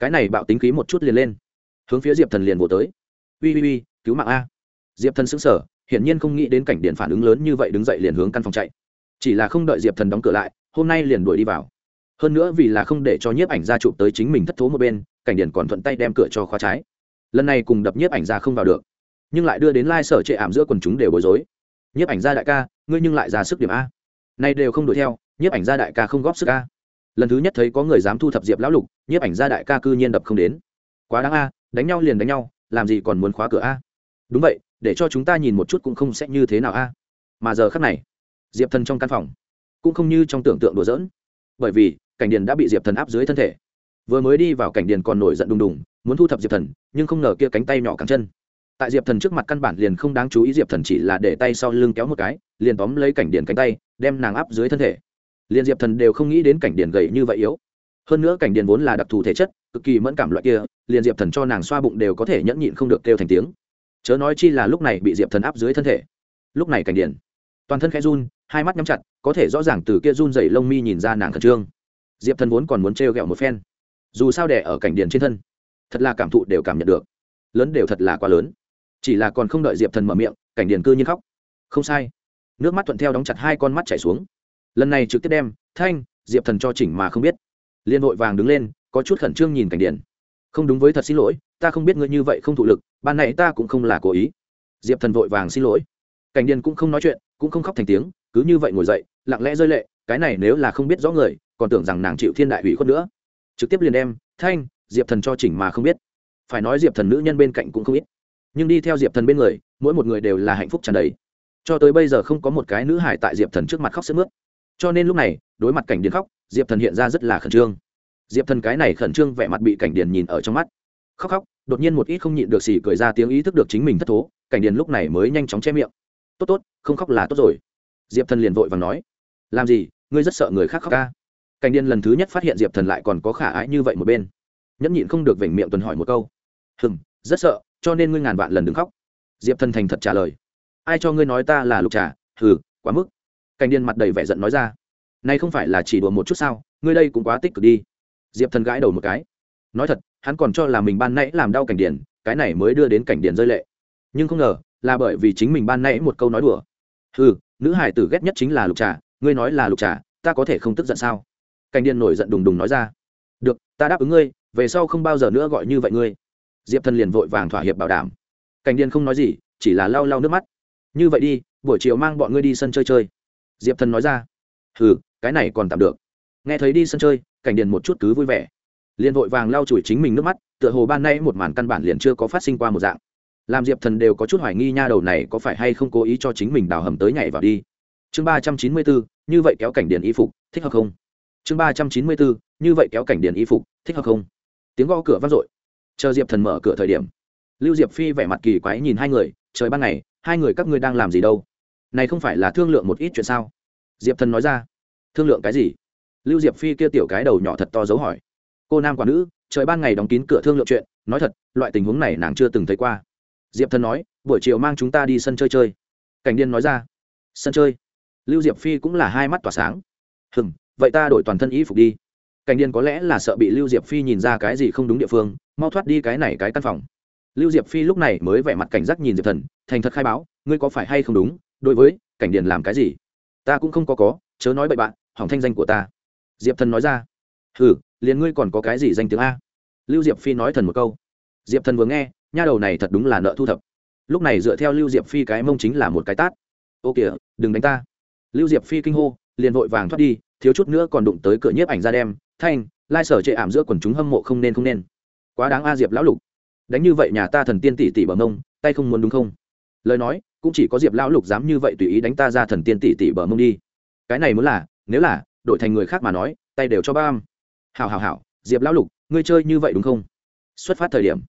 cái này bạo tính khí một chút liền lên. Hướng phía diệp thần liền vỗ tới. Ui ui ui cứu mạng a diệp thần xứng sở hiển nhiên không nghĩ đến cảnh điện phản ứng lớn như vậy đứng dậy liền hướng căn phòng chạy. Chỉ là không đợi diệp thần đóng cửa lại, hôm nay liền đuổi đi vào. Hơn nữa vì là không để cho nhiếp ảnh ra chụp tới chính mình thất thố một bên, cảnh điện còn thuận tay đem cửa cho khóa trái. Lần này cùng đập nhiếp ảnh ra không vào được, nhưng lại đưa đến lai、like、sở trệ ảm giữa quần chúng đều bối rối. Nhiếp ảnh ra đại ca, ngươi nhưng lại ra sức điểm a. Nay đều không đuổi theo, nhiếp ảnh ra đại ca không góp sức a. Lần thứ nhất thấy có người dám thu thập diệp lão lục, nhiếp ảnh ra đại ca cư nhiên đập không đến. Quá đáng a, đánh nhau liền đánh nhau, làm gì còn muốn khóa cửa a. Đúng vậy để cho chúng ta nhìn một chút cũng không sẽ như thế nào a. À? Mà giờ khắc này, diệp thần trong căn phòng cũng không như trong tưởng tượng đùa giỡn. Bởi vì, cảnh điền đã bị diệp thần áp dưới thân thể. Vừa mới đi vào cảnh điền còn nổi giận đùng đùng, muốn thu thập diệp thần, nhưng không ngờ kia cánh tay nhỏ cẳng chân. Tại diệp thần trước mặt căn bản liền không đáng chú ý diệp thần chỉ là để tay sau lưng kéo một cái, liền tóm lấy cảnh điền cánh tay, đem nàng áp dưới thân thể. Liền diệp thần đều không nghĩ đến cảnh điền gầy như vậy yếu. Hơn nữa cảnh điền vốn là đặc thù thể chất, cực kỳ mẫn cảm loại kia, liền diệp thần cho nàng xoa bụng đều có thể nhẫn nhịn không được kêu thành tiếng chớ nói chi là lúc này bị diệp thần áp dưới thân thể. Lúc này cảnh điển toàn thân khẽ run, hai mắt nhắm chặt, có thể rõ ràng từ kia run dày lông mi nhìn ra nàng khẩn trương. Diệp thần vốn còn muốn trêu ghẹo một phen. Dù sao đẻ ở cảnh điển trên thân, thật là cảm thụ đều cảm nhận được. Lớn đều thật là quá lớn. Chỉ là còn không đợi diệp thần mở miệng, cảnh điển cư nhiên khóc. Không sai. Nước mắt thuận theo đóng chặt hai con mắt chảy xuống. Lần này trực tiếp đem, thanh, diệp thần cho chỉnh mà không biết. Liên hội vàng đứng lên, có chút khẩn trương nhìn cảnh điển không đúng với thật xin lỗi, ta không biết ngươi như vậy không thụ lực ban nãy ta cũng không là cố ý. Diệp thần vội vàng xin lỗi. Cảnh điền cũng không nói chuyện, cũng không khóc thành tiếng, cứ như vậy ngồi dậy, lặng lẽ rơi lệ, cái này nếu là không biết rõ người, còn tưởng rằng nàng chịu thiên đại hủy khuất nữa. Trực tiếp liền đem, thanh, diệp thần cho chỉnh mà không biết. Phải nói diệp thần nữ nhân bên cạnh cũng không ít. Nhưng đi theo diệp thần bên người, mỗi một người đều là hạnh phúc tràn đầy. Cho tới bây giờ không có một cái nữ hải tại diệp thần trước mặt khóc sức mướt. Cho nên lúc này, đối mặt cảnh điền khóc, diệp thần hiện ra rất là khẩn trương. Diệp thần cái này khẩn trương vẻ mặt bị cảnh điền nhìn ở trong mắt khóc khóc, đột nhiên một ít không nhịn được xỉ cười ra tiếng ý thức được chính mình thất thố, cảnh điền lúc này mới nhanh chóng che miệng. Tốt tốt, không khóc là tốt rồi. Diệp thần liền vội và nói. Làm gì, ngươi rất sợ người khác khóc ca cảnh điền lần thứ nhất phát hiện diệp thần lại còn có khả ái như vậy một bên. Nhẫn nhịn không được vểnh miệng tuần hỏi một câu. Hừng rất sợ, cho nên ngươi ngàn vạn lần đừng khóc. Diệp thần thành thật trả lời. Ai cho ngươi nói ta là lục trà? Hừ, quá mức. Cảnh điền mặt đầy vẻ giận nói ra. Nay không phải là chỉ đùa một chút sao? Ngươi đây cũng quá tích cực đi. Diệp thần gãi đầu một cái. Nói thật hắn còn cho là mình ban nãy làm đau cảnh điển, cái này mới đưa đến cảnh điển rơi lệ. Nhưng không ngờ, là bởi vì chính mình ban nãy một câu nói đùa. Hừ, nữ hải tử ghét nhất chính là lục trà, ngươi nói là lục trà, ta có thể không tức giận sao? Cảnh điền nổi giận đùng đùng nói ra. Được, ta đáp ứng ngươi, về sau không bao giờ nữa gọi như vậy ngươi. Diệp thần liền vội vàng thỏa hiệp bảo đảm. Cảnh điền không nói gì, chỉ là lau lau nước mắt. Như vậy đi, buổi chiều mang bọn ngươi đi sân chơi chơi. Diệp thần nói ra. Ừ cái này còn tạm được. Nghe thấy đi sân chơi, cảnh điền một chút cứ vui vẻ liền vội vàng lau chùi chính mình nước mắt, tựa hồ ban nay một màn căn bản liền chưa có phát sinh qua một dạng. Làm diệp thần đều có chút hoài nghi nha đầu này có phải hay không cố ý cho chính mình đào hầm tới nhảy vào đi. Chương ba trăm chín mươi bốn, như vậy kéo cảnh điện y phục, thích hợp không? Chương ba trăm chín mươi bốn, như vậy kéo cảnh điện y phục, thích hợp không? Tiếng gõ cửa vang dội. Chờ diệp thần mở cửa thời điểm, lưu diệp phi vẻ mặt kỳ quái nhìn hai người, trời ban ngày, hai người các ngươi đang làm gì đâu? Này không phải là thương lượng một ít chuyện sao? Diệp thần nói ra, thương lượng cái gì? Lưu diệp phi kia tiểu cái đầu nhỏ thật to dấu hỏi cô nam quả nữ, trời ban ngày đóng kín cửa thương lượng chuyện, nói thật, loại tình huống này nàng chưa từng thấy qua. Diệp thần nói, buổi chiều mang chúng ta đi sân chơi chơi. Cảnh điên nói ra, sân chơi? Lưu diệp phi cũng là hai mắt tỏa sáng. Hừm, vậy ta đổi toàn thân y phục đi. Cảnh điên có lẽ là sợ bị lưu diệp phi nhìn ra cái gì không đúng địa phương, mau thoát đi cái này cái căn phòng. Lưu diệp phi lúc này mới vẻ mặt cảnh giác nhìn diệp thần, thành thật khai báo, ngươi có phải hay không đúng? Đối với cảnh điền làm cái gì? Ta cũng không có có, chớ nói bậy bạn, hỏng thanh danh của ta. Diệp thần nói ra, hừ liền ngươi còn có cái gì danh tiếng a? Lưu diệp phi nói thần một câu. Diệp thần vừa nghe, nha đầu này thật đúng là nợ thu thập. Lúc này dựa theo lưu diệp phi cái mông chính là một cái tát. Ô kìa, đừng đánh ta. Lưu diệp phi kinh hô, liền vội vàng thoát đi, thiếu chút nữa còn đụng tới cửa nhiếp ảnh ra đem. Thanh, lai sở chệ ảm giữa quần chúng hâm mộ không nên không nên. Quá đáng a diệp lão lục. Đánh như vậy nhà ta thần tiên tỷ tỷ bờ mông, tay không muốn đúng không? Lời nói, cũng chỉ có diệp lão lục dám như vậy tùy ý đánh ta ra thần tiên tỷ tỷ bờ mông đi. Cái này muốn là, nếu là, đổi thành người khác mà nói, tay đều cho ba âm hào hào hào diệp lão lục, ngươi chơi như vậy đúng không? Xuất phát thời điểm,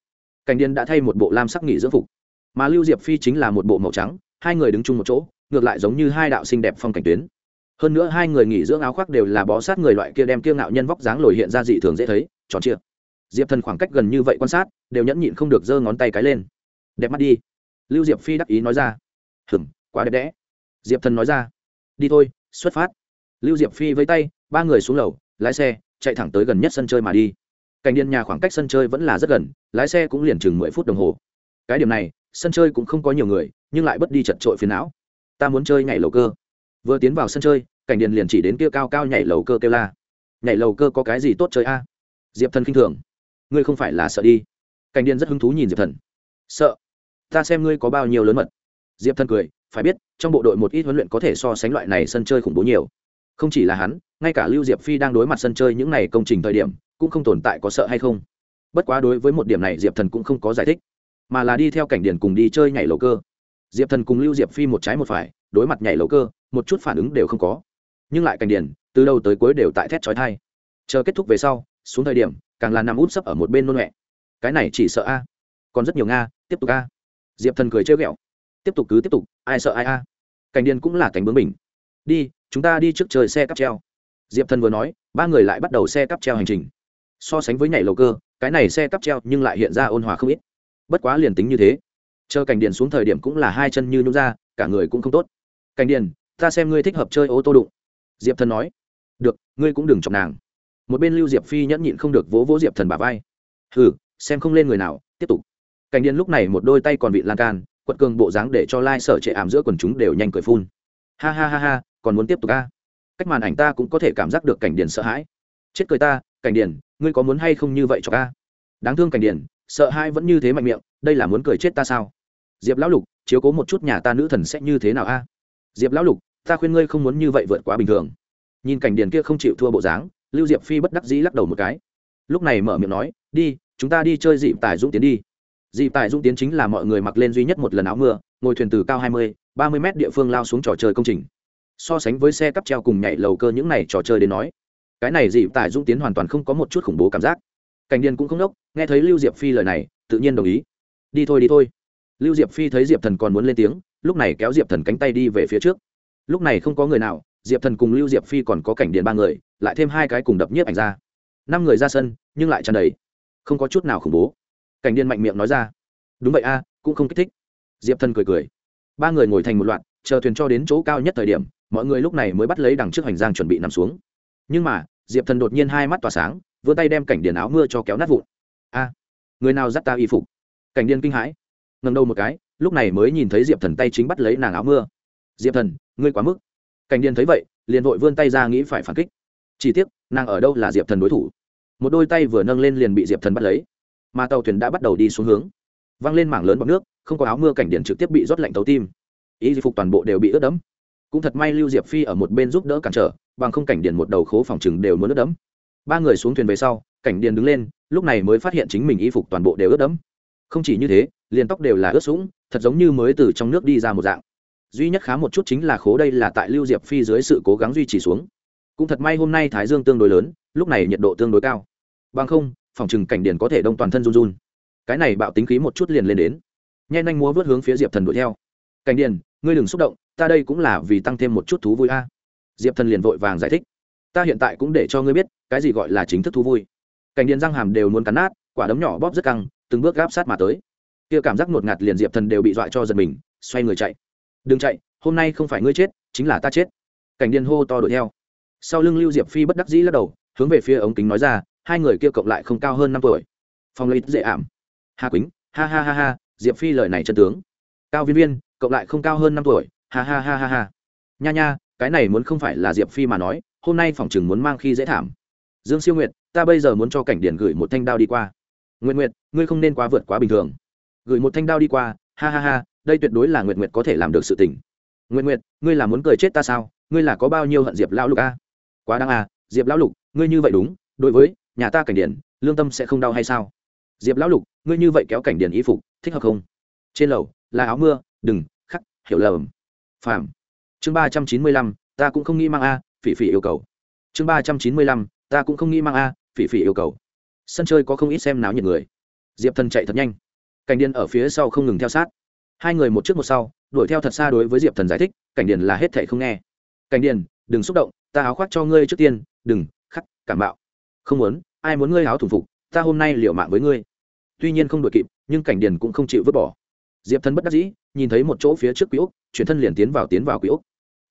cảnh điền đã thay một bộ lam sắc nghỉ dưỡng phục. Mà lưu diệp phi chính là một bộ màu trắng, hai người đứng chung một chỗ, ngược lại giống như hai đạo xinh đẹp phong cảnh tuyến. Hơn nữa hai người nghỉ dưỡng áo khoác đều là bó sát người loại kia đem kiêng ngạo nhân vóc dáng lồi hiện ra dị thường dễ thấy, tròn chia diệp thần khoảng cách gần như vậy quan sát, đều nhẫn nhịn không được giơ ngón tay cái lên. Đẹp mắt đi. Lưu diệp phi đắc ý nói ra. Hừng quá đẹp đẽ. Diệp thần nói ra. Đi thôi, xuất phát. Lưu diệp phi với tay, ba người xuống lầu, lái xe chạy thẳng tới gần nhất sân chơi mà đi. Cảnh điện nhà khoảng cách sân chơi vẫn là rất gần, lái xe cũng liền chừng mười phút đồng hồ. Cái điểm này, sân chơi cũng không có nhiều người, nhưng lại bất đi chật trội phiền não. Ta muốn chơi nhảy lầu cơ. Vừa tiến vào sân chơi, cảnh điện liền chỉ đến kia cao cao nhảy lầu cơ kêu la. Nhảy lầu cơ có cái gì tốt chơi a? Diệp thần khinh thường. Ngươi không phải là sợ đi. Cảnh điện rất hứng thú nhìn diệp thần. Sợ? Ta xem ngươi có bao nhiêu lớn mật. Diệp thần cười, phải biết, trong bộ đội một ít huấn luyện có thể so sánh loại này sân chơi khủng bố nhiều. Không chỉ là hắn ngay cả lưu diệp phi đang đối mặt sân chơi những n à y công trình thời điểm cũng không tồn tại có sợ hay không. Bất quá đối với một điểm này diệp thần cũng không có giải thích mà là đi theo cảnh Điền cùng đi chơi nhảy lầu cơ. Diệp thần cùng lưu diệp phi một trái một phải đối mặt nhảy lầu cơ một chút phản ứng đều không có. Nhưng lại cảnh Điền, từ đầu tới cuối đều tại thét trói thai chờ kết thúc về sau xuống thời điểm càng là nằm út sấp ở một bên nôn mẹ cái này chỉ sợ a. Còn rất nhiều nga tiếp tục a. Diệp thần cười chơi ghẹo. Tiếp tục cứ tiếp tục ai sợ ai a. Cảnh điền cũng là cảnh bướng mình đi chúng ta đi trước trời xe cắp treo diệp thần vừa nói, ba người lại bắt đầu xe cắp treo hành trình. So sánh với nhảy lầu cơ, cái này xe cắp treo nhưng lại hiện ra ôn hòa không ít. Bất quá liền tính như thế, chờ cảnh điền xuống thời điểm cũng là hai chân như nhúng ra, cả người cũng không tốt. Cảnh điền, ta xem ngươi thích hợp chơi ô tô đụng. Diệp thần nói. Được, ngươi cũng đừng chọc nàng. Một bên lưu diệp phi nhẫn nhịn không được vỗ vỗ diệp thần bà vai. Hừ, xem không lên người nào, tiếp tục. Cảnh điền lúc này một đôi tay còn bị lan can, quật cường bộ dáng để cho lai sở trệ ảm giữa quần chúng đều nhanh cười phun. Ha ha ha ha, còn muốn tiếp tục ca cách màn ảnh ta cũng có thể cảm giác được cảnh điền sợ hãi. Chết cười ta, cảnh điền ngươi có muốn hay không như vậy cho ca đáng thương cảnh điền sợ hãi vẫn như thế mạnh miệng, đây là muốn cười chết ta sao? Diệp lão lục, chiếu cố một chút nhà ta nữ thần sẽ như thế nào a? Diệp lão lục, ta khuyên ngươi không muốn như vậy vượt quá bình thường. Nhìn cảnh điền kia không chịu thua bộ dáng, lưu diệp phi bất đắc dĩ lắc đầu một cái. Lúc này mở miệng nói, đi, chúng ta đi chơi dịp tài dũng tiến đi. Dịp tài dũng tiến chính là mọi người mặc lên duy nhất một lần áo mưa, ngồi thuyền từ cao hai mươi, ba mươi mét địa phương lao xuống trò chơi công trình so sánh với xe cắp treo cùng nhảy lầu cơ những này trò chơi đến nói. Cái này dịp tài dung tiến hoàn toàn không có một chút khủng bố cảm giác. Cảnh điền cũng không đốc, nghe thấy lưu diệp phi lời này, tự nhiên đồng ý. Đi thôi đi thôi. Lưu diệp phi thấy diệp thần còn muốn lên tiếng, lúc này kéo diệp thần cánh tay đi về phía trước. Lúc này không có người nào, diệp thần cùng lưu diệp phi còn có cảnh điền ba người, lại thêm hai cái cùng đập nhiếp ảnh ra. Năm người ra sân, nhưng lại tràn đầy. Không có chút nào khủng bố. Cảnh điền mạnh miệng nói ra. Đúng vậy a, cũng không kích thích. Diệp thần cười cười. Ba người ngồi thành một loạt, chờ thuyền cho đến chỗ cao nhất thời điểm mọi người lúc này mới bắt lấy đằng trước hành giang chuẩn bị nằm xuống. Nhưng mà, diệp thần đột nhiên hai mắt tỏa sáng, vươn tay đem cảnh điền áo mưa cho kéo nát vụn. A, người nào dắt ta y phục? Cảnh điền kinh hãi. Ngầm đầu một cái, lúc này mới nhìn thấy diệp thần tay chính bắt lấy nàng áo mưa. Diệp thần, ngươi quá mức. Cảnh điền thấy vậy, liền vội vươn tay ra nghĩ phải phản kích. Chỉ tiếc, nàng ở đâu là diệp thần đối thủ? Một đôi tay vừa nâng lên liền bị diệp thần bắt lấy. Mà tàu thuyền đã bắt đầu đi xuống hướng. Văng lên mảng lớn bọc nước, không có áo mưa cảnh điền trực tiếp bị rót lạnh tấu tim. Y phục toàn bộ đều bị ướt đẫm cũng thật may lưu diệp phi ở một bên giúp đỡ cản trở, bằng không cảnh điền một đầu khố phòng chừng đều muốn ướt đẫm. Ba người xuống thuyền về sau, cảnh điền đứng lên, lúc này mới phát hiện chính mình y phục toàn bộ đều ướt đẫm. Không chỉ như thế, liền tóc đều là ướt sũng, thật giống như mới từ trong nước đi ra một dạng. Duy nhất khá một chút chính là khố đây là tại lưu diệp phi dưới sự cố gắng duy trì xuống. Cũng thật may hôm nay thái dương tương đối lớn, lúc này nhiệt độ tương đối cao. Bằng không, phòng chừng cảnh điền có thể đông toàn thân run run. Cái này bạo tính khí một chút liền lên đến. Nhen nhanh múa vớt hướng phía diệp thần đuổi theo. Cảnh điền, ngươi đừng xúc động ta đây cũng là vì tăng thêm một chút thú vui a. Diệp thần liền vội vàng giải thích. Ta hiện tại cũng để cho ngươi biết, cái gì gọi là chính thức thú vui. Cảnh điền răng hàm đều muốn cắn nát, quả đấm nhỏ bóp rất căng, từng bước gáp sát mà tới. Kia cảm giác ngột ngạt liền diệp thần đều bị dọa cho giật mình, xoay người chạy. Đừng chạy, hôm nay không phải ngươi chết, chính là ta chết. Cảnh điền hô to đuổi theo. Sau lưng lưu diệp phi bất đắc dĩ lắc đầu, hướng về phía ống kính nói ra, hai người kia cộng lại không cao hơn năm tuổi. Phong lấy dễ ảm. Hà quýnh, ha ha ha ha, diệp phi lời này chân tướng. Cao viên viên, cộng lại không cao hơn năm tuổi ha ha ha ha ha. Nha nha, cái này muốn không phải là diệp phi mà nói, hôm nay phòng chừng muốn mang khi dễ thảm. Dương siêu nguyệt, ta bây giờ muốn cho cảnh điển gửi một thanh đao đi qua. Nguyện nguyệt, ngươi không nên quá vượt quá bình thường. Gửi một thanh đao đi qua, ha ha ha, đây tuyệt đối là nguyện nguyệt có thể làm được sự tình. Nguyện nguyệt, ngươi là muốn cười chết ta sao? Ngươi là có bao nhiêu hận diệp lão lục a? Quá đáng à diệp lão lục, ngươi như vậy đúng, đối với nhà ta cảnh điển, lương tâm sẽ không đau hay sao? Diệp lão lục, ngươi như vậy kéo cảnh điển y phục, thích hợp không? Trên lầu, là áo mưa, đừng, khắc, hiểu lầm phàm. Chương ba trăm chín mươi lăm, ta cũng không nghĩ mang a, phỉ phỉ yêu cầu. Chương ba trăm chín mươi lăm, ta cũng không nghĩ mang a, phỉ phỉ yêu cầu. Sân chơi có không ít xem náo nhiệt người. Diệp thần chạy thật nhanh. Cảnh điền ở phía sau không ngừng theo sát. Hai người một trước một sau, đuổi theo thật xa đối với diệp thần giải thích, cảnh điền là hết thệ không nghe. Cảnh điền, đừng xúc động, ta áo khoác cho ngươi trước tiên, đừng, khắc, cảm bạo. Không muốn, ai muốn ngươi áo thủng phục, ta hôm nay liệu mạng với ngươi. Tuy nhiên không đuổi kịp, nhưng cảnh điền cũng không chịu vứt bỏ diệp thần bất đắc dĩ, nhìn thấy một chỗ phía trước quý úc chuyển thân liền tiến vào tiến vào quý úc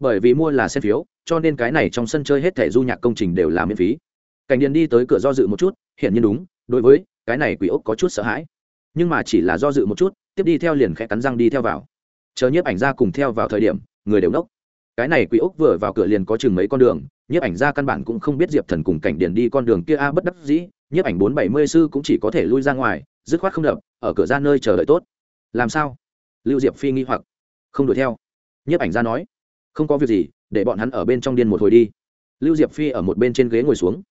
bởi vì mua là xem phiếu, cho nên cái này trong sân chơi hết thẻ du nhạc công trình đều là miễn phí. Cảnh điền đi tới cửa do dự một chút hiện nhiên đúng, đối với cái này quỷ ốc có chút sợ hãi. Nhưng mà chỉ là do dự một chút, tiếp đi theo liền khẽ cắn răng đi theo vào. Chờ nhiếp ảnh ra cùng theo vào thời điểm, người đều nốc. Cái này quỷ ốc vừa vào cửa liền có chừng mấy con đường, nhiếp ảnh ra căn bản cũng không biết diệp thần cùng cảnh điền đi con đường kia a, bất đắc dĩ, nhiếp ảnh bốn bảy mươi sư cũng chỉ có thể lui ra ngoài, dứt khoát không đập, ở cửa ra nơi chờ đợi tốt làm sao? Lưu diệp phi nghi hoặc. Không đuổi theo. Nhiếp ảnh ra nói. Không có việc gì, để bọn hắn ở bên trong điên một hồi đi. Lưu diệp phi ở một bên trên ghế ngồi xuống.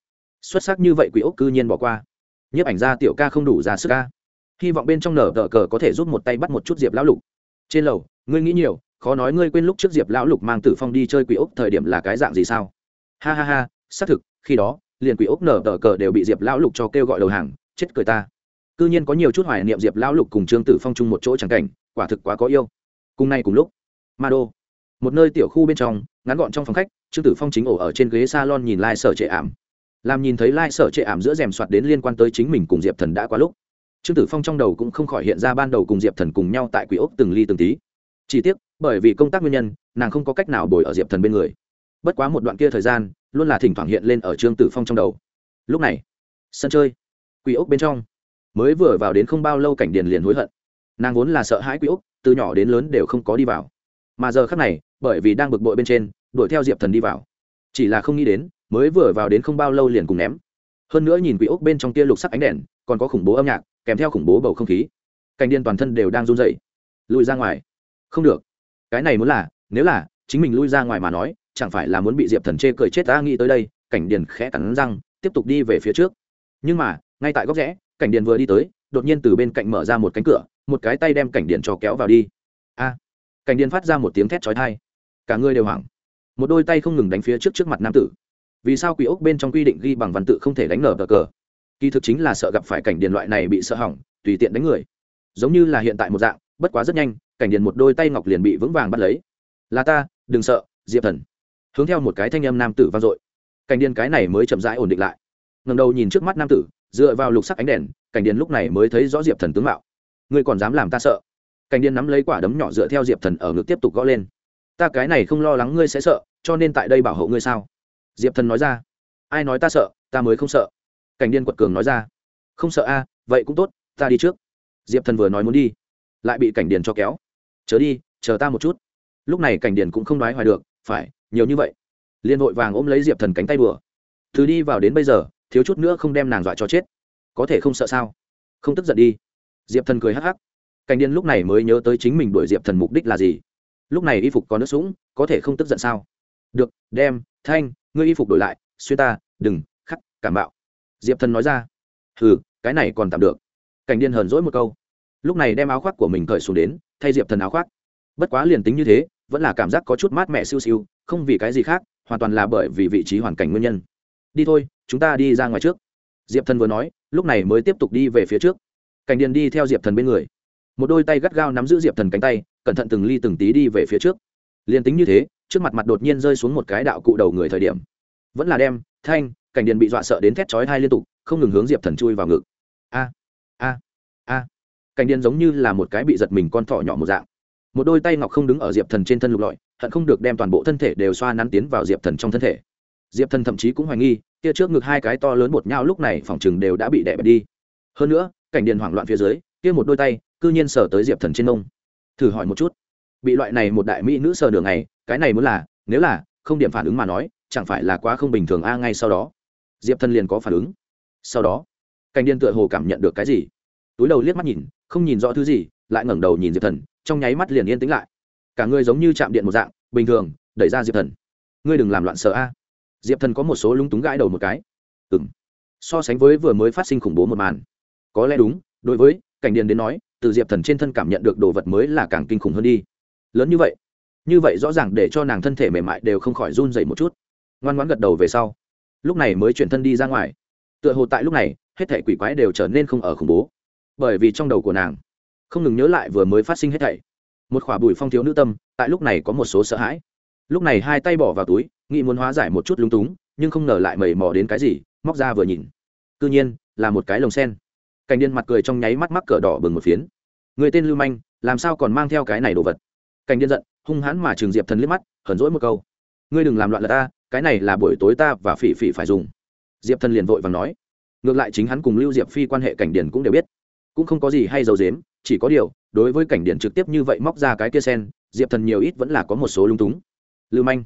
Xuất sắc như vậy quỷ ốc cư nhiên bỏ qua. Nhiếp ảnh ra tiểu ca không đủ ra sức ca. Hy vọng bên trong nở tờ cờ có thể giúp một tay bắt một chút diệp lão lục. Trên lầu, ngươi nghĩ nhiều, khó nói ngươi quên lúc trước diệp lão lục mang tử phong đi chơi quỷ ốc thời điểm là cái dạng gì sao? Ha ha ha, xác thực, khi đó, liền quỷ ốc nở tờ cờ đều bị diệp lão lục cho kêu gọi đầu hàng, chết cười ta cư nhiên có nhiều chút hoài niệm diệp lão lục cùng trương tử phong chung một chỗ chẳng cảnh, quả thực quá có yêu. Cùng nay cùng lúc, ma đô, một nơi tiểu khu bên trong, ngắn gọn trong phòng khách, trương tử phong chính ổ ở trên ghế salon nhìn lai、like、sở trệ ảm. Làm nhìn thấy lai、like、sở trệ ảm giữa rèm soạt đến liên quan tới chính mình cùng diệp thần đã quá lúc, trương tử phong trong đầu cũng không khỏi hiện ra ban đầu cùng diệp thần cùng nhau tại quỷ ốc từng ly từng tí. Chỉ tiếc, bởi vì công tác nguyên nhân, nàng không có cách nào bồi ở diệp thần bên người. Bất quá một đoạn kia thời gian, luôn là thỉnh thoảng hiện lên ở trương tử phong trong đầu. Lúc này, sân chơi, quỷ ốc bên trong mới vừa vào đến không bao lâu cảnh điền liền hối hận. Nàng vốn là sợ hãi quỷ úc, từ nhỏ đến lớn đều không có đi vào. Mà giờ khác này, bởi vì đang bực bội bên trên, đuổi theo diệp thần đi vào. Chỉ là không nghĩ đến, mới vừa vào đến không bao lâu liền cùng ném. Hơn nữa nhìn quỷ ốc bên trong tia lục sắc ánh đèn, còn có khủng bố âm nhạc, kèm theo khủng bố bầu không khí. Cảnh điên toàn thân đều đang run dậy lùi ra ngoài. Không được. Cái này muốn là, nếu là, chính mình lui ra ngoài mà nói, chẳng phải là muốn bị diệp thần chê cười chết ta nghĩ tới đây, cảnh điền khẽ cắn răng, tiếp tục đi về phía trước. Nhưng mà, ngay tại góc rẽ cảnh điền vừa đi tới, đột nhiên từ bên cạnh mở ra một cánh cửa, một cái tay đem cảnh điền cho kéo vào đi. A! Cảnh điền phát ra một tiếng thét trói thai cả người đều hoảng. Một đôi tay không ngừng đánh phía trước trước mặt nam tử. Vì sao quỷ ốc bên trong quy định ghi bằng văn tự không thể đánh nở cờ cờ? Kỳ thực chính là sợ gặp phải cảnh điền loại này bị sợ hỏng, tùy tiện đánh người. Giống như là hiện tại một dạng, bất quá rất nhanh, cảnh điền một đôi tay ngọc liền bị vững vàng bắt lấy. Là ta, đừng sợ, diệp thần. Hướng theo một cái thanh âm nam tử vang dội. Cảnh điền cái này mới chậm rãi ổn định lại. Ngầm đầu nhìn trước mắt nam tử dựa vào lục sắc ánh đèn, cảnh điền lúc này mới thấy rõ diệp thần tướng mạo. Ngươi còn dám làm ta sợ? Cảnh điền nắm lấy quả đấm nhỏ dựa theo diệp thần ở ngực tiếp tục gõ lên. Ta cái này không lo lắng ngươi sẽ sợ, cho nên tại đây bảo hộ ngươi sao? Diệp thần nói ra. Ai nói ta sợ, ta mới không sợ. Cảnh điên quật cường nói ra. Không sợ a, vậy cũng tốt, ta đi trước. Diệp thần vừa nói muốn đi, lại bị cảnh điền cho kéo. Chớ đi, chờ ta một chút. Lúc này cảnh điền cũng không nói hoài được, phải, nhiều như vậy. Liên hội vàng ôm lấy diệp thần cánh tay đùa từ đi vào đến bây giờ thiếu chút nữa không đem nàng dọa cho chết. Có thể không sợ sao? Không tức giận đi. Diệp thần cười hắc hắc. Cảnh Điên lúc này mới nhớ tới chính mình đuổi diệp thần mục đích là gì. Lúc này y phục có nước sũng có thể không tức giận sao? Được đem thanh ngươi y phục đổi lại xuyên ta đừng khắc cảm bạo. Diệp thần nói ra. Hừ, cái này còn tạm được. Cảnh điên hờn dỗi một câu. Lúc này đem áo khoác của mình cởi xuống đến thay diệp thần áo khoác. Bất quá liền tính như thế vẫn là cảm giác có chút mát mẻ siêu siêu không vì cái gì khác hoàn toàn là bởi vì vị trí hoàn cảnh nguyên nhân. Đi thôi chúng ta đi ra ngoài trước. Diệp thần vừa nói, lúc này mới tiếp tục đi về phía trước. Cảnh điền đi theo diệp thần bên người. Một đôi tay gắt gao nắm giữ diệp thần cánh tay, cẩn thận từng ly từng tí đi về phía trước. Liền tính như thế, trước mặt mặt đột nhiên rơi xuống một cái đạo cụ đầu người thời điểm. Vẫn là đem, thanh, cảnh điền bị dọa sợ đến thét chói hai liên tục, không ngừng hướng diệp thần chui vào ngực. A a a. Cảnh điền giống như là một cái bị giật mình con thỏ nhỏ một dạng. Một đôi tay ngọc không đứng ở diệp thần trên thân lục lọi, hận không được đem toàn bộ thân thể đều xoa nắn tiến vào diệp thần trong thân thể. Diệp thần thậm chí cũng hoài nghi kia trước ngực hai cái to lớn bột nhau lúc này phòng chừng đều đã bị đè bật đi. Hơn nữa, cảnh điện hoảng loạn phía dưới, kia một đôi tay, cư nhiên sờ tới diệp thần trên nông thử hỏi một chút. Bị loại này một đại mỹ nữ sờ đường này cái này muốn là, nếu là, không điểm phản ứng mà nói, chẳng phải là quá không bình thường a ngay sau đó. Diệp thần liền có phản ứng. Sau đó, cảnh điên tựa hồ cảm nhận được cái gì? Túi đầu liếc mắt nhìn, không nhìn rõ thứ gì, lại ngẩng đầu nhìn diệp thần, trong nháy mắt liền yên tĩnh lại. Cả người giống như chạm điện một dạng, bình thường, đẩy ra diệp thần. Ngươi đừng làm loạn sợ a diệp thần có một số lúng túng gãi đầu một cái. Ừ m so sánh với vừa mới phát sinh khủng bố một màn. Có lẽ đúng, đối với cảnh điền đến nói, từ diệp thần trên thân cảm nhận được đồ vật mới là càng kinh khủng hơn đi. Lớn như vậy. Như vậy rõ ràng để cho nàng thân thể mềm mại đều không khỏi run dậy một chút. Ngoan ngoãn gật đầu về sau. Lúc này mới chuyển thân đi ra ngoài. Tựa hồ tại lúc này, hết thể quỷ quái đều trở nên không ở khủng bố. Bởi vì trong đầu của nàng, không ngừng nhớ lại vừa mới phát sinh hết thảy. Một khỏa bùi phong thiếu nữ tâm, tại lúc này có một số sợ hãi. Lúc này hai tay bỏ vào túi nghĩ muốn hóa giải một chút lúng túng, nhưng không ngờ lại mầy mò đến cái gì, móc ra vừa nhìn. C nhiên, là một cái lồng sen. Cảnh điên mặt cười trong nháy mắt mắc cỡ đỏ bừng một phiến. Người tên lưu manh, làm sao còn mang theo cái này đồ vật? Cảnh điên giận, hung hãn mà trường diệp thần liếc mắt, hờn rỗi một câu. Ngươi đừng làm loạn là ta, cái này là buổi tối ta và phỉ phỉ phải dùng. Diệp thần liền vội và nói. Ngược lại chính hắn cùng lưu diệp phi quan hệ cảnh điền cũng đều biết. Cũng không có gì hay dầu dếm chỉ có điều, đối với cảnh điền trực tiếp như vậy móc ra cái kia sen, diệp thần nhiều ít vẫn là có một số lung túng. Lưu manh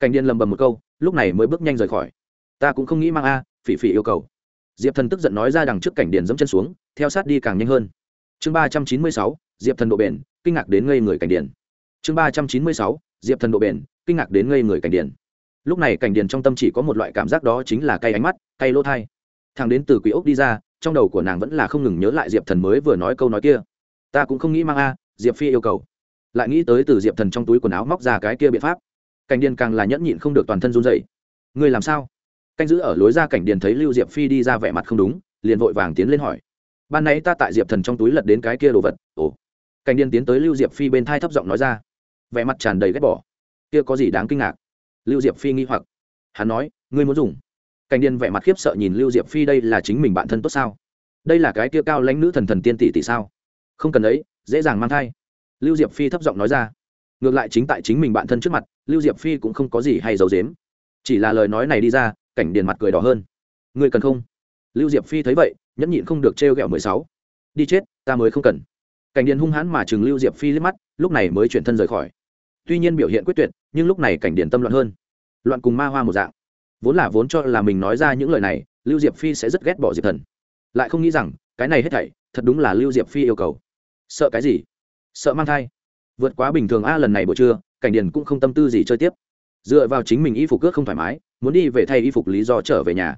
cảnh điền lầm bầm một câu, lúc này mới bước nhanh rời khỏi. Ta cũng không nghĩ mang a, phỉ phỉ yêu cầu. Diệp thần tức giận nói ra đằng trước cảnh điền dẫm chân xuống, theo sát đi càng nhanh hơn. Chương ba trăm chín mươi sáu, diệp thần độ bền, kinh ngạc đến ngây người cảnh điền. Chương ba trăm chín mươi sáu, diệp thần độ bền, kinh ngạc đến ngây người cảnh điền. Lúc này cảnh điền trong tâm chỉ có một loại cảm giác đó chính là cay ánh mắt, cay lỗ thai. Thằng đến từ quỷ ốc đi ra, trong đầu của nàng vẫn là không ngừng nhớ lại diệp thần mới vừa nói câu nói kia. Ta cũng không nghĩ mang a, diệp phi yêu cầu. Lại nghĩ tới từ diệp thần trong túi quần áo móc ra cái kia biện pháp cảnh điền càng là nhẫn nhịn không được toàn thân run dậy ngươi làm sao? Canh giữ ở lối ra cảnh điền thấy lưu diệp phi đi ra vẻ mặt không đúng, liền vội vàng tiến lên hỏi. Ban nãy ta tại diệp thần trong túi lật đến cái kia đồ vật, ồ. Cảnh điền tiến tới lưu diệp phi bên thai thấp giọng nói ra. Vẻ mặt tràn đầy ghét bỏ. Kia có gì đáng kinh ngạc? Lưu diệp phi nghi hoặc. Hắn nói, ngươi muốn dùng. Cảnh điền vẻ mặt khiếp sợ nhìn lưu diệp phi đây là chính mình bạn thân tốt sao? Đây là cái kia cao lãnh nữ thần thần tiên tỷ tỷ sao? Không cần ấy, dễ dàng mang thai. Lưu diệp phi thấp giọng nói ra ngược lại chính tại chính mình bạn thân trước mặt, lưu diệp phi cũng không có gì hay giấu dếm chỉ là lời nói này đi ra, cảnh điền mặt cười đỏ hơn. Ngươi cần không? Lưu diệp phi thấy vậy, nhẫn nhịn không được trêu ghẹo mười sáu. Đi chết, ta mới không cần. Cảnh điền hung hãn mà chừng lưu diệp phi liếc mắt, lúc này mới chuyển thân rời khỏi. Tuy nhiên biểu hiện quyết tuyệt, nhưng lúc này cảnh điền tâm loạn hơn. Loạn cùng ma hoa một dạng. Vốn là vốn cho là mình nói ra những lời này, lưu diệp phi sẽ rất ghét bỏ diệp thần. Lại không nghĩ rằng, cái này hết thảy, thật đúng là lưu diệp phi yêu cầu. Sợ cái gì? Sợ mang thai vượt quá bình thường a lần này buổi trưa, cảnh điền cũng không tâm tư gì chơi tiếp. Dựa vào chính mình y phục cước không thoải mái, muốn đi về thay y phục lý do trở về nhà.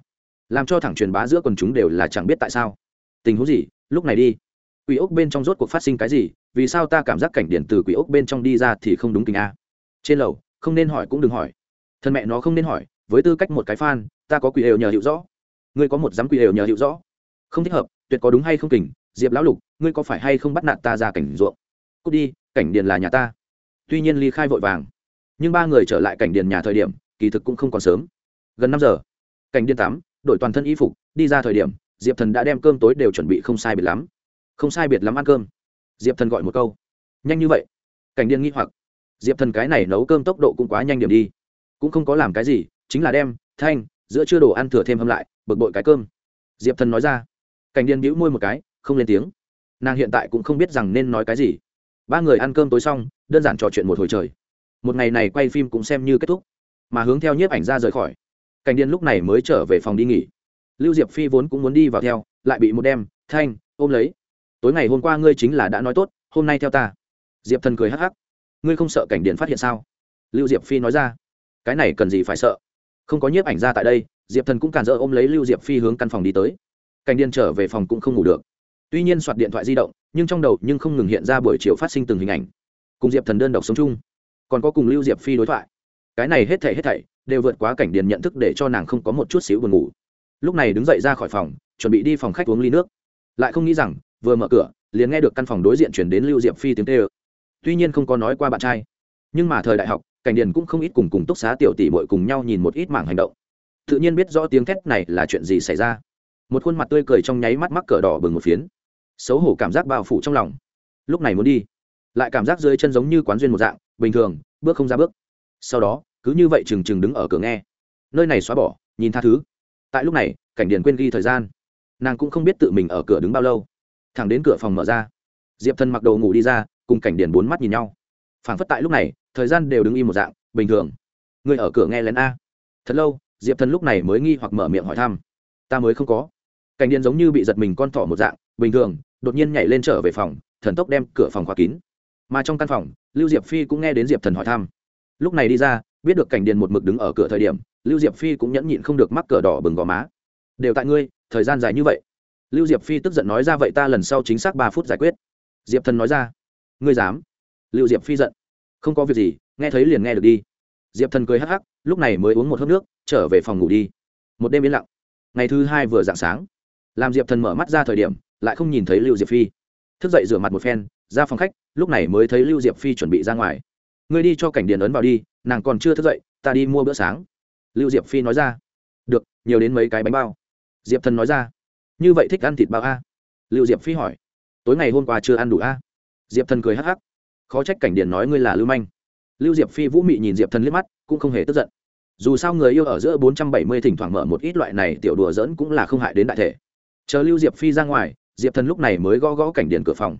Làm cho thẳng truyền bá giữa quần chúng đều là chẳng biết tại sao. Tình huống gì? Lúc này đi. Quỷ ốc bên trong rốt cuộc phát sinh cái gì? Vì sao ta cảm giác cảnh điển từ quỷ ốc bên trong đi ra thì không đúng tình a trên lầu, không nên hỏi cũng đừng hỏi. Thân mẹ nó không nên hỏi, với tư cách một cái fan, ta có quỷ đều nhờ hiểu rõ. Ngươi có một dám quỷ đều nhờ hiểu rõ. Không thích hợp, tuyệt có đúng hay không kình? Diệp lão lục, ngươi có phải hay không bắt nạt ta ra cảnh ruộng? Cút đi cảnh điền là nhà ta. Tuy nhiên ly khai vội vàng, nhưng ba người trở lại cảnh điền nhà thời điểm, kỳ thực cũng không còn sớm. Gần năm giờ, cảnh điền tắm, đổi toàn thân y phục, đi ra thời điểm, diệp thần đã đem cơm tối đều chuẩn bị không sai biệt lắm. Không sai biệt lắm ăn cơm. Diệp thần gọi một câu. Nhanh như vậy? Cảnh điền nghi hoặc. Diệp thần cái này nấu cơm tốc độ cũng quá nhanh điểm đi. Cũng không có làm cái gì, chính là đem thanh, giữa chưa đồ ăn thừa thêm hâm lại, bực bội cái cơm. Diệp thần nói ra. Cảnh điền bĩu môi một cái, không lên tiếng. Nàng hiện tại cũng không biết rằng nên nói cái gì ba người ăn cơm tối xong, đơn giản trò chuyện một hồi trời. Một ngày này quay phim cũng xem như kết thúc, mà hướng theo nhiếp ảnh ra rời khỏi. Cảnh điền lúc này mới trở về phòng đi nghỉ. Lưu diệp phi vốn cũng muốn đi vào theo, lại bị một đem thanh, ôm lấy. Tối ngày hôm qua ngươi chính là đã nói tốt, hôm nay theo ta. Diệp thần cười hắc hắc. Ngươi không sợ cảnh điền phát hiện sao? Lưu diệp phi nói ra. Cái này cần gì phải sợ? Không có nhiếp ảnh ra tại đây. Diệp thần cũng càn dỡ ôm lấy lưu diệp phi hướng căn phòng đi tới. Cảnh điền trở về phòng cũng không ngủ được tuy nhiên soạt điện thoại di động, nhưng trong đầu nhưng không ngừng hiện ra buổi chiều phát sinh từng hình ảnh. Cùng diệp thần đơn độc sống chung, còn có cùng lưu diệp phi đối thoại. Cái này hết thảy hết thảy đều vượt quá cảnh điền nhận thức để cho nàng không có một chút xíu buồn ngủ. Lúc này đứng dậy ra khỏi phòng, chuẩn bị đi phòng khách uống ly nước. Lại không nghĩ rằng, vừa mở cửa, liền nghe được căn phòng đối diện chuyển đến lưu diệp phi tiếng tê ơ tuy nhiên không có nói qua bạn trai, nhưng mà thời đại học, cảnh điền cũng không ít cùng cùng túc xá tiểu tỷ bội cùng nhau nhìn một ít mảng hành động. Tự nhiên biết rõ tiếng thét này là chuyện gì xảy ra. Một khuôn mặt tươi cười trong nháy mắt mắc cờ đỏ bừng một phiến xấu hổ cảm giác bao phủ trong lòng. Lúc này muốn đi, lại cảm giác dưới chân giống như quán duyên một dạng, bình thường, bước không ra bước. Sau đó, cứ như vậy trừng trừng đứng ở cửa nghe. Nơi này xóa bỏ, nhìn tha thứ. Tại lúc này, cảnh điền quên ghi thời gian. Nàng cũng không biết tự mình ở cửa đứng bao lâu. Thẳng đến cửa phòng mở ra, diệp thần mặc đồ ngủ đi ra, cùng cảnh điền bốn mắt nhìn nhau. Phảng phất tại lúc này, thời gian đều đứng im một dạng, bình thường. Người ở cửa nghe lén a. Thật lâu, diệp thần lúc này mới nghi hoặc mở miệng hỏi thăm. Ta mới không có cảnh điền giống như bị giật mình con thỏ một dạng, bình thường, đột nhiên nhảy lên trở về phòng, thần tốc đem cửa phòng khóa kín. Mà trong căn phòng, lưu diệp phi cũng nghe đến diệp thần hỏi thăm. Lúc này đi ra, biết được cảnh điền một mực đứng ở cửa thời điểm, lưu diệp phi cũng nhẫn nhịn không được mắc cửa đỏ bừng gò má. Đều tại ngươi, thời gian dài như vậy. Lưu diệp phi tức giận nói ra, vậy ta lần sau chính xác ba phút giải quyết. Diệp thần nói ra, ngươi dám? Lưu diệp phi giận, không có việc gì, nghe thấy liền nghe được đi. Diệp thần cười hắc hắc, lúc này mới uống một hớp nước, trở về phòng ngủ đi. Một đêm yên lặng. Ngày thứ hai vừa dạng sáng làm diệp thần mở mắt ra thời điểm, lại không nhìn thấy lưu diệp phi. Thức dậy rửa mặt một phen, ra phòng khách, lúc này mới thấy lưu diệp phi chuẩn bị ra ngoài. Ngươi đi cho cảnh điền ấn vào đi, nàng còn chưa thức dậy, ta đi mua bữa sáng. Lưu diệp phi nói ra. Được, nhiều đến mấy cái bánh bao. Diệp thần nói ra. Như vậy thích ăn thịt bao a? Lưu diệp phi hỏi. Tối ngày hôm qua chưa ăn đủ a? Diệp thần cười hắc hắc. Khó trách cảnh điền nói ngươi là lưu manh. Lưu diệp phi vũ mị nhìn diệp thần liếc mắt, cũng không hề tức giận. Dù sao người yêu ở giữa bốn trăm bảy mươi thỉnh thoảng mở một ít loại này tiểu đùa dỡn cũng là không hại đến đại thể chờ lưu diệp phi ra ngoài diệp thần lúc này mới gõ gõ cảnh điện cửa phòng.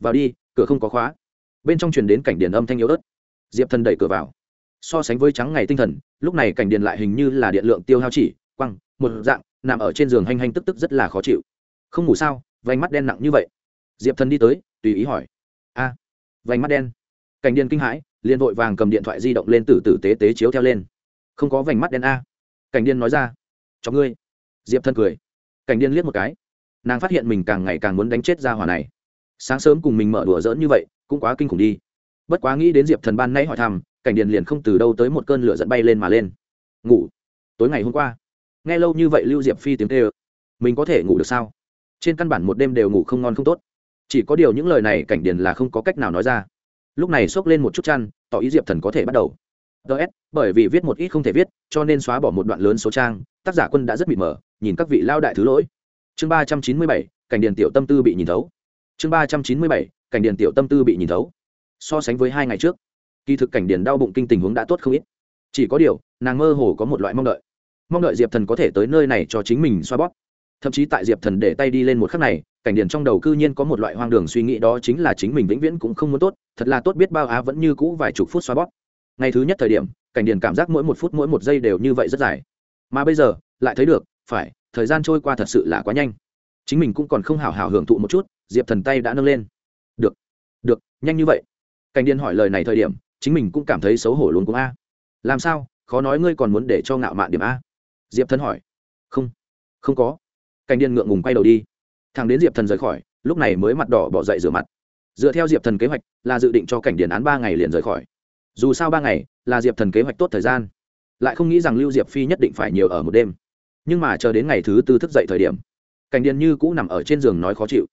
Vào đi cửa không có khóa. Bên trong truyền đến cảnh điện âm thanh yếu ớt. Diệp thần đẩy cửa vào. So sánh với trắng ngày tinh thần lúc này cảnh điện lại hình như là điện lượng tiêu hao chỉ quăng một dạng nằm ở trên giường hành hành tức tức rất là khó chịu. Không ngủ sao vành mắt đen nặng như vậy. Diệp thần đi tới tùy ý hỏi. A à, vành mắt đen? Cảnh điện kinh hãi liền vội vàng cầm điện thoại di động lên từ tử tế tế chiếu theo lên. Không có vành mắt đen a. Cảnh điện nói ra. Cho ngươi. Diệp thần cười cảnh điền liếc một cái. Nàng phát hiện mình càng ngày càng muốn đánh chết ra hỏa này. Sáng sớm cùng mình mở đùa dỡn như vậy, cũng quá kinh khủng đi. Bất quá nghĩ đến diệp thần ban nay hỏi thăm, cảnh điền liền không từ đâu tới một cơn lửa dẫn bay lên mà lên. Ngủ. Tối ngày hôm qua, nghe lâu như vậy lưu diệp phi tiếng tê ơ mình có thể ngủ được sao? Trên căn bản một đêm đều ngủ không ngon không tốt. Chỉ có điều những lời này cảnh điền là không có cách nào nói ra. Lúc này xốc lên một chút chăn, tỏ ý diệp thần có thể bắt đầu. Ts bởi vì viết một ít không thể viết, cho nên xóa bỏ một đoạn lớn số trang, tác giả quân đã rất bị mở nhìn các vị lao đại thứ lỗi. Chương ba trăm chín mươi bảy, cảnh điền tiểu tâm tư bị nhìn thấu. Chương ba trăm chín mươi bảy, cảnh điền tiểu tâm tư bị nhìn thấu. So sánh với hai ngày trước, kỳ thực cảnh điền đau bụng kinh tình huống đã tốt không ít. Chỉ có điều, nàng mơ hồ có một loại mong đợi. Mong đợi diệp thần có thể tới nơi này cho chính mình xoa bóp. Thậm chí tại diệp thần để tay đi lên một khắc này, cảnh điền trong đầu cư nhiên có một loại hoang đường suy nghĩ, đó chính là chính mình vĩnh viễn cũng không muốn tốt, thật là tốt biết bao á vẫn như cũ vài chục phút xoa bóp. Ngày thứ nhất thời điểm, cảnh điền cảm giác mỗi một phút mỗi một giây đều như vậy rất dài. Mà bây giờ, lại thấy được phải, thời gian trôi qua thật sự là quá nhanh. Chính mình cũng còn không hào hào hưởng thụ một chút, diệp thần tay đã nâng lên. Được được, nhanh như vậy. Cảnh điền hỏi lời này thời điểm, chính mình cũng cảm thấy xấu hổ luôn cũng a. Làm sao, khó nói ngươi còn muốn để cho ngạo mạn điểm a? Diệp thần hỏi. Không không có. Cảnh điền ngượng ngùng quay đầu đi. Thằng đến diệp thần rời khỏi, lúc này mới mặt đỏ bỏ dậy rửa mặt. Dựa theo diệp thần kế hoạch, là dự định cho cảnh điền án ba ngày liền rời khỏi. Dù sao ba ngày, là diệp thần kế hoạch tốt thời gian. Lại không nghĩ rằng lưu diệp phi nhất định phải nhiều ở một đêm nhưng mà chờ đến ngày thứ tư thức dậy thời điểm, cảnh điền như cũ nằm ở trên giường nói khó chịu.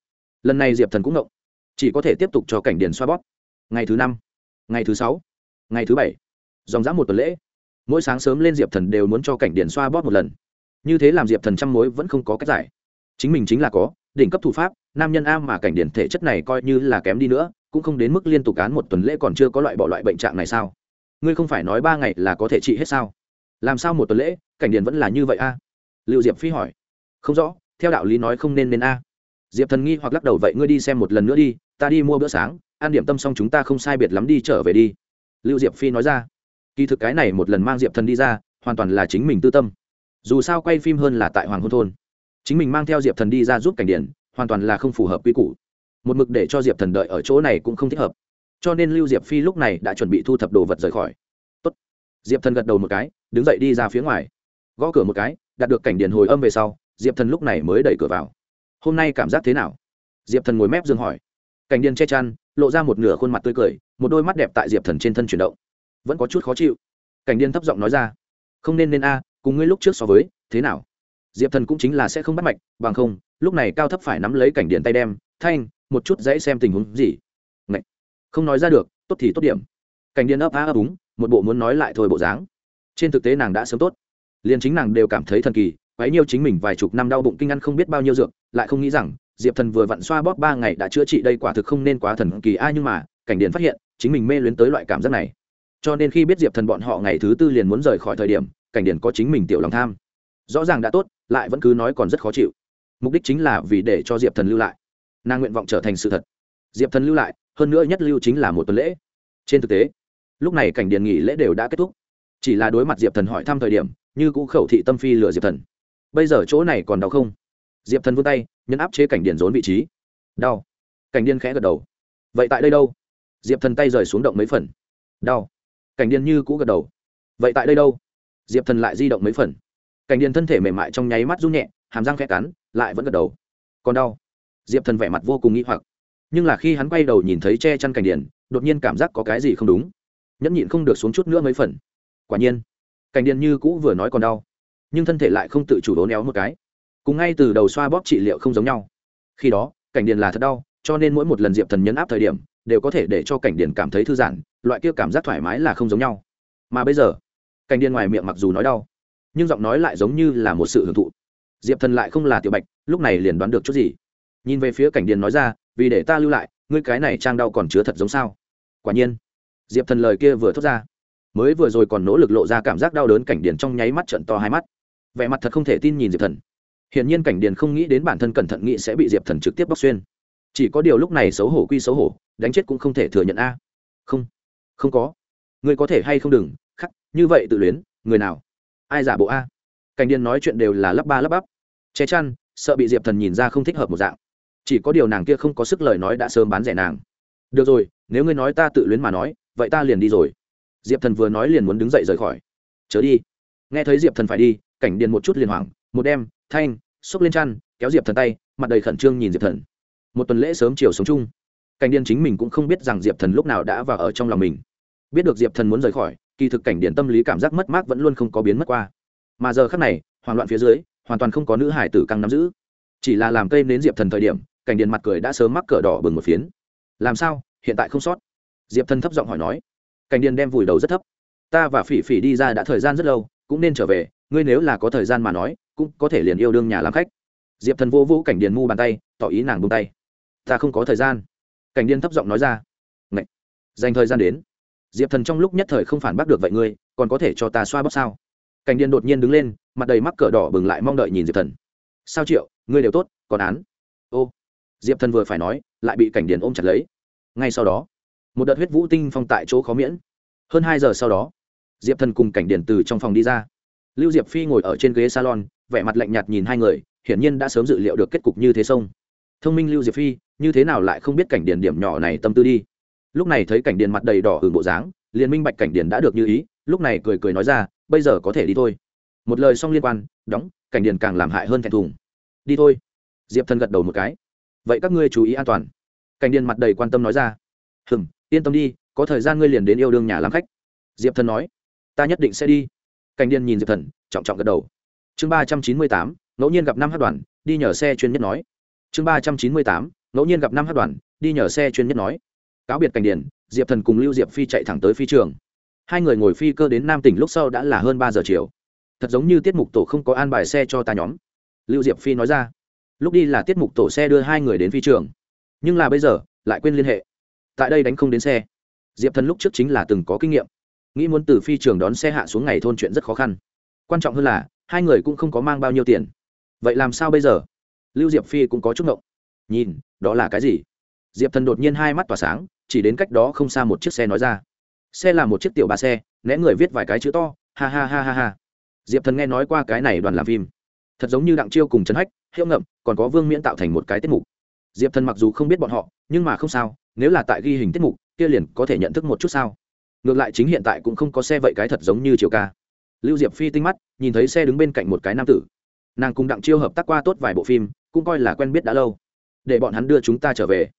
Lần này diệp thần cũng ngộng, chỉ có thể tiếp tục cho cảnh điền xoa bóp. Ngày thứ năm, ngày thứ sáu, ngày thứ bảy, dòng dã một tuần lễ, mỗi sáng sớm lên diệp thần đều muốn cho cảnh điền xoa bóp một lần. Như thế làm diệp thần trăm mối vẫn không có cách giải. Chính mình chính là có, đỉnh cấp thủ pháp, nam nhân a mà cảnh điển thể chất này coi như là kém đi nữa, cũng không đến mức liên tục án một tuần lễ còn chưa có loại bỏ loại bệnh trạng này sao? Ngươi không phải nói ba ngày là có thể trị hết sao? Làm sao một tuần lễ, cảnh điển vẫn là như vậy a? Lưu diệp phi hỏi. Không rõ, theo đạo lý nói không nên nên a. Diệp thần nghi hoặc lắc đầu, vậy ngươi đi xem một lần nữa đi, ta đi mua bữa sáng, ăn điểm tâm xong chúng ta không sai biệt lắm đi trở về đi. Lưu diệp phi nói ra. Kỳ thực cái này một lần mang diệp thần đi ra, hoàn toàn là chính mình tư tâm. Dù sao quay phim hơn là tại hoàng hôn thôn. Chính mình mang theo diệp thần đi ra giúp cảnh điển hoàn toàn là không phù hợp quy củ. Một mực để cho diệp thần đợi ở chỗ này cũng không thích hợp. Cho nên lưu diệp phi lúc này đã chuẩn bị thu thập đồ vật rời khỏi. Tốt. diệp thần gật đầu một cái, đứng dậy đi ra phía ngoài. Gõ cửa một cái đạt được cảnh điện hồi âm về sau, diệp thần lúc này mới đẩy cửa vào. Hôm nay cảm giác thế nào? Diệp thần ngồi mép giường hỏi. Cảnh điền che chăn, lộ ra một nửa khuôn mặt tươi cười, một đôi mắt đẹp tại diệp thần trên thân chuyển động. Vẫn có chút khó chịu. Cảnh điền thấp giọng nói ra. Không nên nên a, cùng ngươi lúc trước so với, thế nào? Diệp thần cũng chính là sẽ không bắt mạch, bằng không, lúc này cao thấp phải nắm lấy cảnh điền tay đem, thanh, một chút dãy xem tình huống gì? Ngậy. không nói ra được, tốt thì tốt điểm. Cảnh điền ấp á ấp úng, một bộ muốn nói lại thôi bộ dáng. Trên thực tế nàng đã sớm tốt liền chính nàng đều cảm thấy thần kỳ, quấy nhiêu chính mình vài chục năm đau bụng kinh ăn không biết bao nhiêu dược, lại không nghĩ rằng, diệp thần vừa vặn xoa bóp ba ngày đã chữa trị đây quả thực không nên quá thần kỳ ai nhưng mà, cảnh điền phát hiện, chính mình mê luyến tới loại cảm giác này. Cho nên khi biết diệp thần bọn họ ngày thứ tư liền muốn rời khỏi thời điểm, cảnh điền có chính mình tiểu lòng tham. Rõ ràng đã tốt, lại vẫn cứ nói còn rất khó chịu. Mục đích chính là vì để cho diệp thần lưu lại. Nàng nguyện vọng trở thành sự thật. Diệp thần lưu lại, hơn nữa nhất lưu chính là một tuần lễ. Trên thực tế, lúc này cảnh điền nghỉ lễ đều đã kết thúc. Chỉ là đối mặt diệp thần hỏi thăm thời điểm như cũ khẩu thị tâm phi lừa diệp thần. Bây giờ chỗ này còn đau không? Diệp thần vươn tay, nhấn áp chế cảnh điền rốn vị trí. Đau. Cảnh điên khẽ gật đầu. Vậy tại đây đâu? Diệp thần tay rời xuống động mấy phần. Đau. Cảnh điên như cũ gật đầu. Vậy tại đây đâu? Diệp thần lại di động mấy phần. Cảnh điên thân thể mềm mại trong nháy mắt run nhẹ, hàm răng khẽ cắn, lại vẫn gật đầu. Còn đau. Diệp thần vẻ mặt vô cùng nghĩ hoặc. Nhưng là khi hắn quay đầu nhìn thấy che chăn cảnh điền, đột nhiên cảm giác có cái gì không đúng. Nhẫn nhịn không được xuống chút nữa mấy phần. Quả nhiên cảnh điền như cũ vừa nói còn đau, nhưng thân thể lại không tự chủ đố néo một cái. Cùng ngay từ đầu xoa bóp trị liệu không giống nhau. Khi đó, cảnh điền là thật đau, cho nên mỗi một lần diệp thần nhấn áp thời điểm, đều có thể để cho cảnh điền cảm thấy thư giãn, loại kia cảm giác thoải mái là không giống nhau. Mà bây giờ, cảnh điền ngoài miệng mặc dù nói đau, nhưng giọng nói lại giống như là một sự hưởng thụ. Diệp thần lại không là tiểu bạch, lúc này liền đoán được chút gì. Nhìn về phía cảnh điền nói ra, vì để ta lưu lại, ngươi cái này trang đau còn chứa thật giống sao? Quả nhiên, diệp thần lời kia vừa thốt ra mới vừa rồi còn nỗ lực lộ ra cảm giác đau đớn cảnh điền trong nháy mắt trận to hai mắt. Vẻ mặt thật không thể tin nhìn diệp thần. Hiển nhiên cảnh điền không nghĩ đến bản thân cẩn thận nghĩ sẽ bị diệp thần trực tiếp bóc xuyên. Chỉ có điều lúc này xấu hổ quy xấu hổ, đánh chết cũng không thể thừa nhận a. Không không có. Ngươi có thể hay không đừng, khắc, như vậy tự luyến, người nào? Ai giả bộ a? Cảnh điền nói chuyện đều là lắp ba lắp bắp. Che chăn, sợ bị diệp thần nhìn ra không thích hợp một dạng. Chỉ có điều nàng kia không có sức lời nói đã sớm bán rẻ nàng. Được rồi, nếu ngươi nói ta tự luyến mà nói, vậy ta liền đi rồi diệp thần vừa nói liền muốn đứng dậy rời khỏi. Chớ đi. Nghe thấy diệp thần phải đi, cảnh điền một chút liền hoảng, một đêm, thanh xốc lên chăn, kéo diệp thần tay, mặt đầy khẩn trương nhìn diệp thần. Một tuần lễ sớm chiều sống chung, cảnh điền chính mình cũng không biết rằng diệp thần lúc nào đã vào ở trong lòng mình. Biết được diệp thần muốn rời khỏi, kỳ thực cảnh điền tâm lý cảm giác mất mát vẫn luôn không có biến mất qua. Mà giờ khác này, hoảng loạn phía dưới, hoàn toàn không có nữ hải tử căng nắm giữ. Chỉ là làm cây đến diệp thần thời điểm, cảnh điền mặt cười đã sớm mắc cờ đỏ bừng một phiến. Làm sao? Hiện tại không sót? Diệp thần thấp giọng hỏi nói cảnh điền đem vùi đầu rất thấp. Ta và phỉ phỉ đi ra đã thời gian rất lâu, cũng nên trở về, ngươi nếu là có thời gian mà nói, cũng có thể liền yêu đương nhà làm khách. Diệp thần vô vũ cảnh điền mu bàn tay, tỏ ý nàng bông tay. Ta không có thời gian. Cảnh điền thấp giọng nói ra. Ngậy! dành thời gian đến. Diệp thần trong lúc nhất thời không phản bác được vậy ngươi, còn có thể cho ta xoa bóp sao? Cảnh điền đột nhiên đứng lên, mặt đầy mắc cỡ đỏ bừng lại mong đợi nhìn diệp thần. Sao triệu, ngươi đều tốt, còn án? Ô. Diệp thần vừa phải nói, lại bị cảnh điền ôm chặt lấy. Ngay sau đó một đợt huyết vũ tinh phong tại chỗ khó miễn. Hơn hai giờ sau đó, diệp thần cùng cảnh điện từ trong phòng đi ra. Lưu diệp phi ngồi ở trên ghế salon, vẻ mặt lạnh nhạt nhìn hai người, hiển nhiên đã sớm dự liệu được kết cục như thế sông thông minh lưu diệp phi, như thế nào lại không biết cảnh điện điểm nhỏ này tâm tư đi. Lúc này thấy cảnh điện mặt đầy đỏ hưởng bộ dáng, liền minh bạch cảnh điện đã được như ý, lúc này cười cười nói ra, bây giờ có thể đi thôi. Một lời xong liên quan, đóng, cảnh điện càng làm hại hơn thẹn thùng. Đi thôi. Diệp thần gật đầu một cái. Vậy các ngươi chú ý an toàn. Cảnh điện mặt đầy quan tâm nói ra. Hừng yên tâm đi, có thời gian ngươi liền đến yêu đương nhà làm khách. Diệp thần nói. Ta nhất định sẽ đi. Cảnh điền nhìn diệp thần, trọng trọng gật đầu. Chương ba trăm chín mươi tám, ngẫu nhiên gặp năm hát đoàn, đi nhờ xe chuyên nhất nói. Chương ba trăm chín mươi tám, ngẫu nhiên gặp năm hát đoàn, đi nhờ xe chuyên nhất nói. Cáo biệt cảnh điền, diệp thần cùng lưu diệp phi chạy thẳng tới phi trường. Hai người ngồi phi cơ đến nam tỉnh lúc sau đã là hơn ba giờ chiều. Thật giống như tiết mục tổ không có an bài xe cho ta nhóm. Lưu diệp phi nói ra. Lúc đi là tiết mục tổ xe đưa hai người đến phi trường. Nhưng là bây giờ, lại quên liên hệ tại đây đánh không đến xe. Diệp thần lúc trước chính là từng có kinh nghiệm, nghĩ muốn từ phi trường đón xe hạ xuống ngày thôn chuyện rất khó khăn. Quan trọng hơn là, hai người cũng không có mang bao nhiêu tiền. Vậy làm sao bây giờ? Lưu diệp phi cũng có chút ngộng. Nhìn, đó là cái gì? Diệp thần đột nhiên hai mắt tỏa sáng, chỉ đến cách đó không xa một chiếc xe nói ra. Xe là một chiếc tiểu ba xe, né người viết vài cái chữ to, ha ha ha ha ha. Diệp thần nghe nói qua cái này đoàn làm phim. Thật giống như đặng chiêu cùng trấn hách, hiệu ngậm, còn có vương miễn tạo thành một cái tiết mục diệp thần mặc dù không biết bọn họ, nhưng mà không sao, nếu là tại ghi hình tiết mục, kia liền có thể nhận thức một chút sao. Ngược lại chính hiện tại cũng không có xe vậy cái thật giống như chiều ca. Lưu diệp phi tinh mắt, nhìn thấy xe đứng bên cạnh một cái nam tử. Nàng cùng đặng chiêu hợp tác qua tốt vài bộ phim, cũng coi là quen biết đã lâu. Để bọn hắn đưa chúng ta trở về.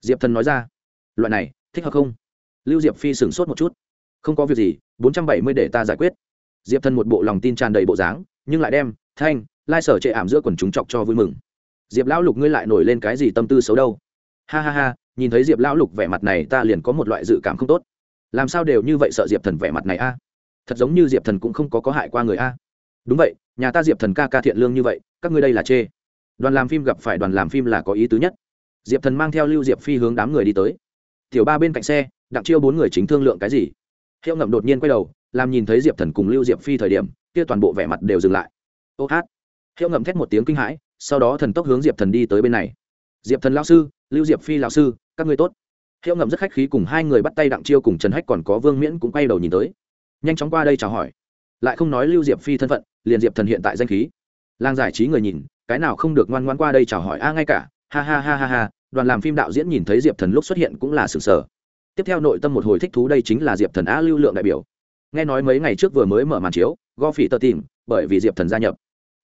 Diệp thần nói ra. Loại này, thích hợp không? Lưu diệp phi sửng sốt một chút. Không có việc gì, bốn trăm bảy mươi để ta giải quyết. Diệp thần một bộ lòng tin tràn đầy bộ dáng, nhưng lại đem, thanh, lai sở chệ ảm giữa quần chúng chọc cho vui mừng diệp lão lục ngươi lại nổi lên cái gì tâm tư xấu đâu? Ha ha ha, nhìn thấy diệp lão lục vẻ mặt này ta liền có một loại dự cảm không tốt. Làm sao đều như vậy sợ diệp thần vẻ mặt này a? Thật giống như diệp thần cũng không có có hại qua người a. Đúng vậy, nhà ta diệp thần ca ca thiện lương như vậy, các ngươi đây là chê. Đoàn làm phim gặp phải đoàn làm phim là có ý tứ nhất. Diệp thần mang theo lưu diệp phi hướng đám người đi tới. Tiểu ba bên cạnh xe, đặng chiêu bốn người chính thương lượng cái gì. Hiệu ngậm đột nhiên quay đầu, làm nhìn thấy diệp thần cùng lưu diệp phi thời điểm, kia toàn bộ vẻ mặt đều dừng lại. Ô hát. Hiệu ngậm thét một tiếng kinh hãi sau đó thần tốc hướng diệp thần đi tới bên này diệp thần lao sư lưu diệp phi lao sư các ngươi tốt hiệu ngậm rất khách khí cùng hai người bắt tay đặng chiêu cùng trần hách còn có vương miễn cũng quay đầu nhìn tới nhanh chóng qua đây chào hỏi lại không nói lưu diệp phi thân phận liền diệp thần hiện tại danh khí Làng giải trí người nhìn cái nào không được ngoan ngoan qua đây chào hỏi a à, ngay cả ha ha ha ha ha đoàn làm phim đạo diễn nhìn thấy diệp thần lúc xuất hiện cũng là sừng sờ tiếp theo nội tâm một hồi thích thú đây chính là diệp thần a lưu lượng đại biểu nghe nói mấy ngày trước vừa mới mở màn chiếu go phỉ tờ tìm bởi vì diệp thần gia nhập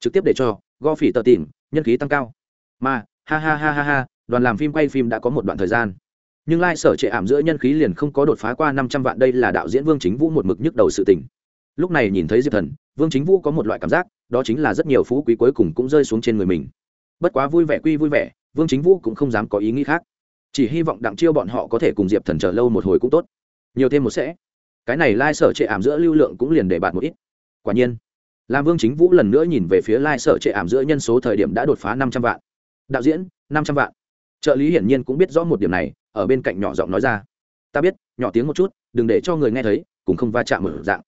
trực tiếp để cho go phỉ tờ tìm, nhân khí tăng cao. Mà, ha ha ha ha ha, đoàn làm phim quay phim đã có một đoạn thời gian. Nhưng lai sở trệ ảm giữa nhân khí liền không có đột phá qua năm trăm vạn, đây là đạo diễn vương chính vũ một mực nhức đầu sự tình. Lúc này nhìn thấy diệp thần, vương chính vũ có một loại cảm giác, đó chính là rất nhiều phú quý cuối cùng cũng rơi xuống trên người mình. Bất quá vui vẻ quy vui vẻ, vương chính vũ cũng không dám có ý nghĩ khác. Chỉ hy vọng đặng chiêu bọn họ có thể cùng diệp thần chờ lâu một hồi cũng tốt. Nhiều thêm một sẽ. Cái này lai sở trệ ảm giữa lưu lượng cũng liền để bạt một ít. Quả nhiên làm vương chính vũ lần nữa nhìn về phía lai sở trệ ảm giữa nhân số thời điểm đã đột phá năm trăm vạn. Đạo diễn, năm trăm vạn. Trợ lý hiển nhiên cũng biết rõ một điểm này, ở bên cạnh nhỏ giọng nói ra. Ta biết, nhỏ tiếng một chút, đừng để cho người nghe thấy cũng không va chạm mở dạng.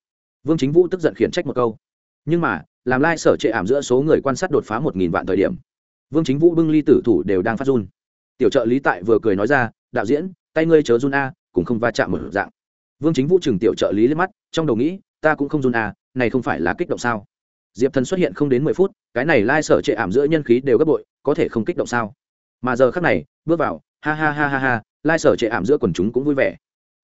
Vương chính vũ tức giận khiển trách một câu. Nhưng mà, làm lai sở trệ ảm giữa số người quan sát đột phá một nghìn vạn thời điểm, vương chính vũ bưng ly tử thủ đều đang phát run. Tiểu trợ lý tại vừa cười nói ra, đạo diễn, tay ngươi chớ run a cũng không va chạm mở dạng. Vương chính vũ chừng tiểu trợ lý lên mắt, trong đầu nghĩ, ta cũng không run a, này không phải là kích động sao? Diệp thần xuất hiện không đến mười phút, cái này lai sở trệ ảm giữa nhân khí đều gấp bội, có thể không kích động sao? Mà giờ khác này, bước vào, ha ha ha ha ha, lai sở trệ ảm giữa quần chúng cũng vui vẻ.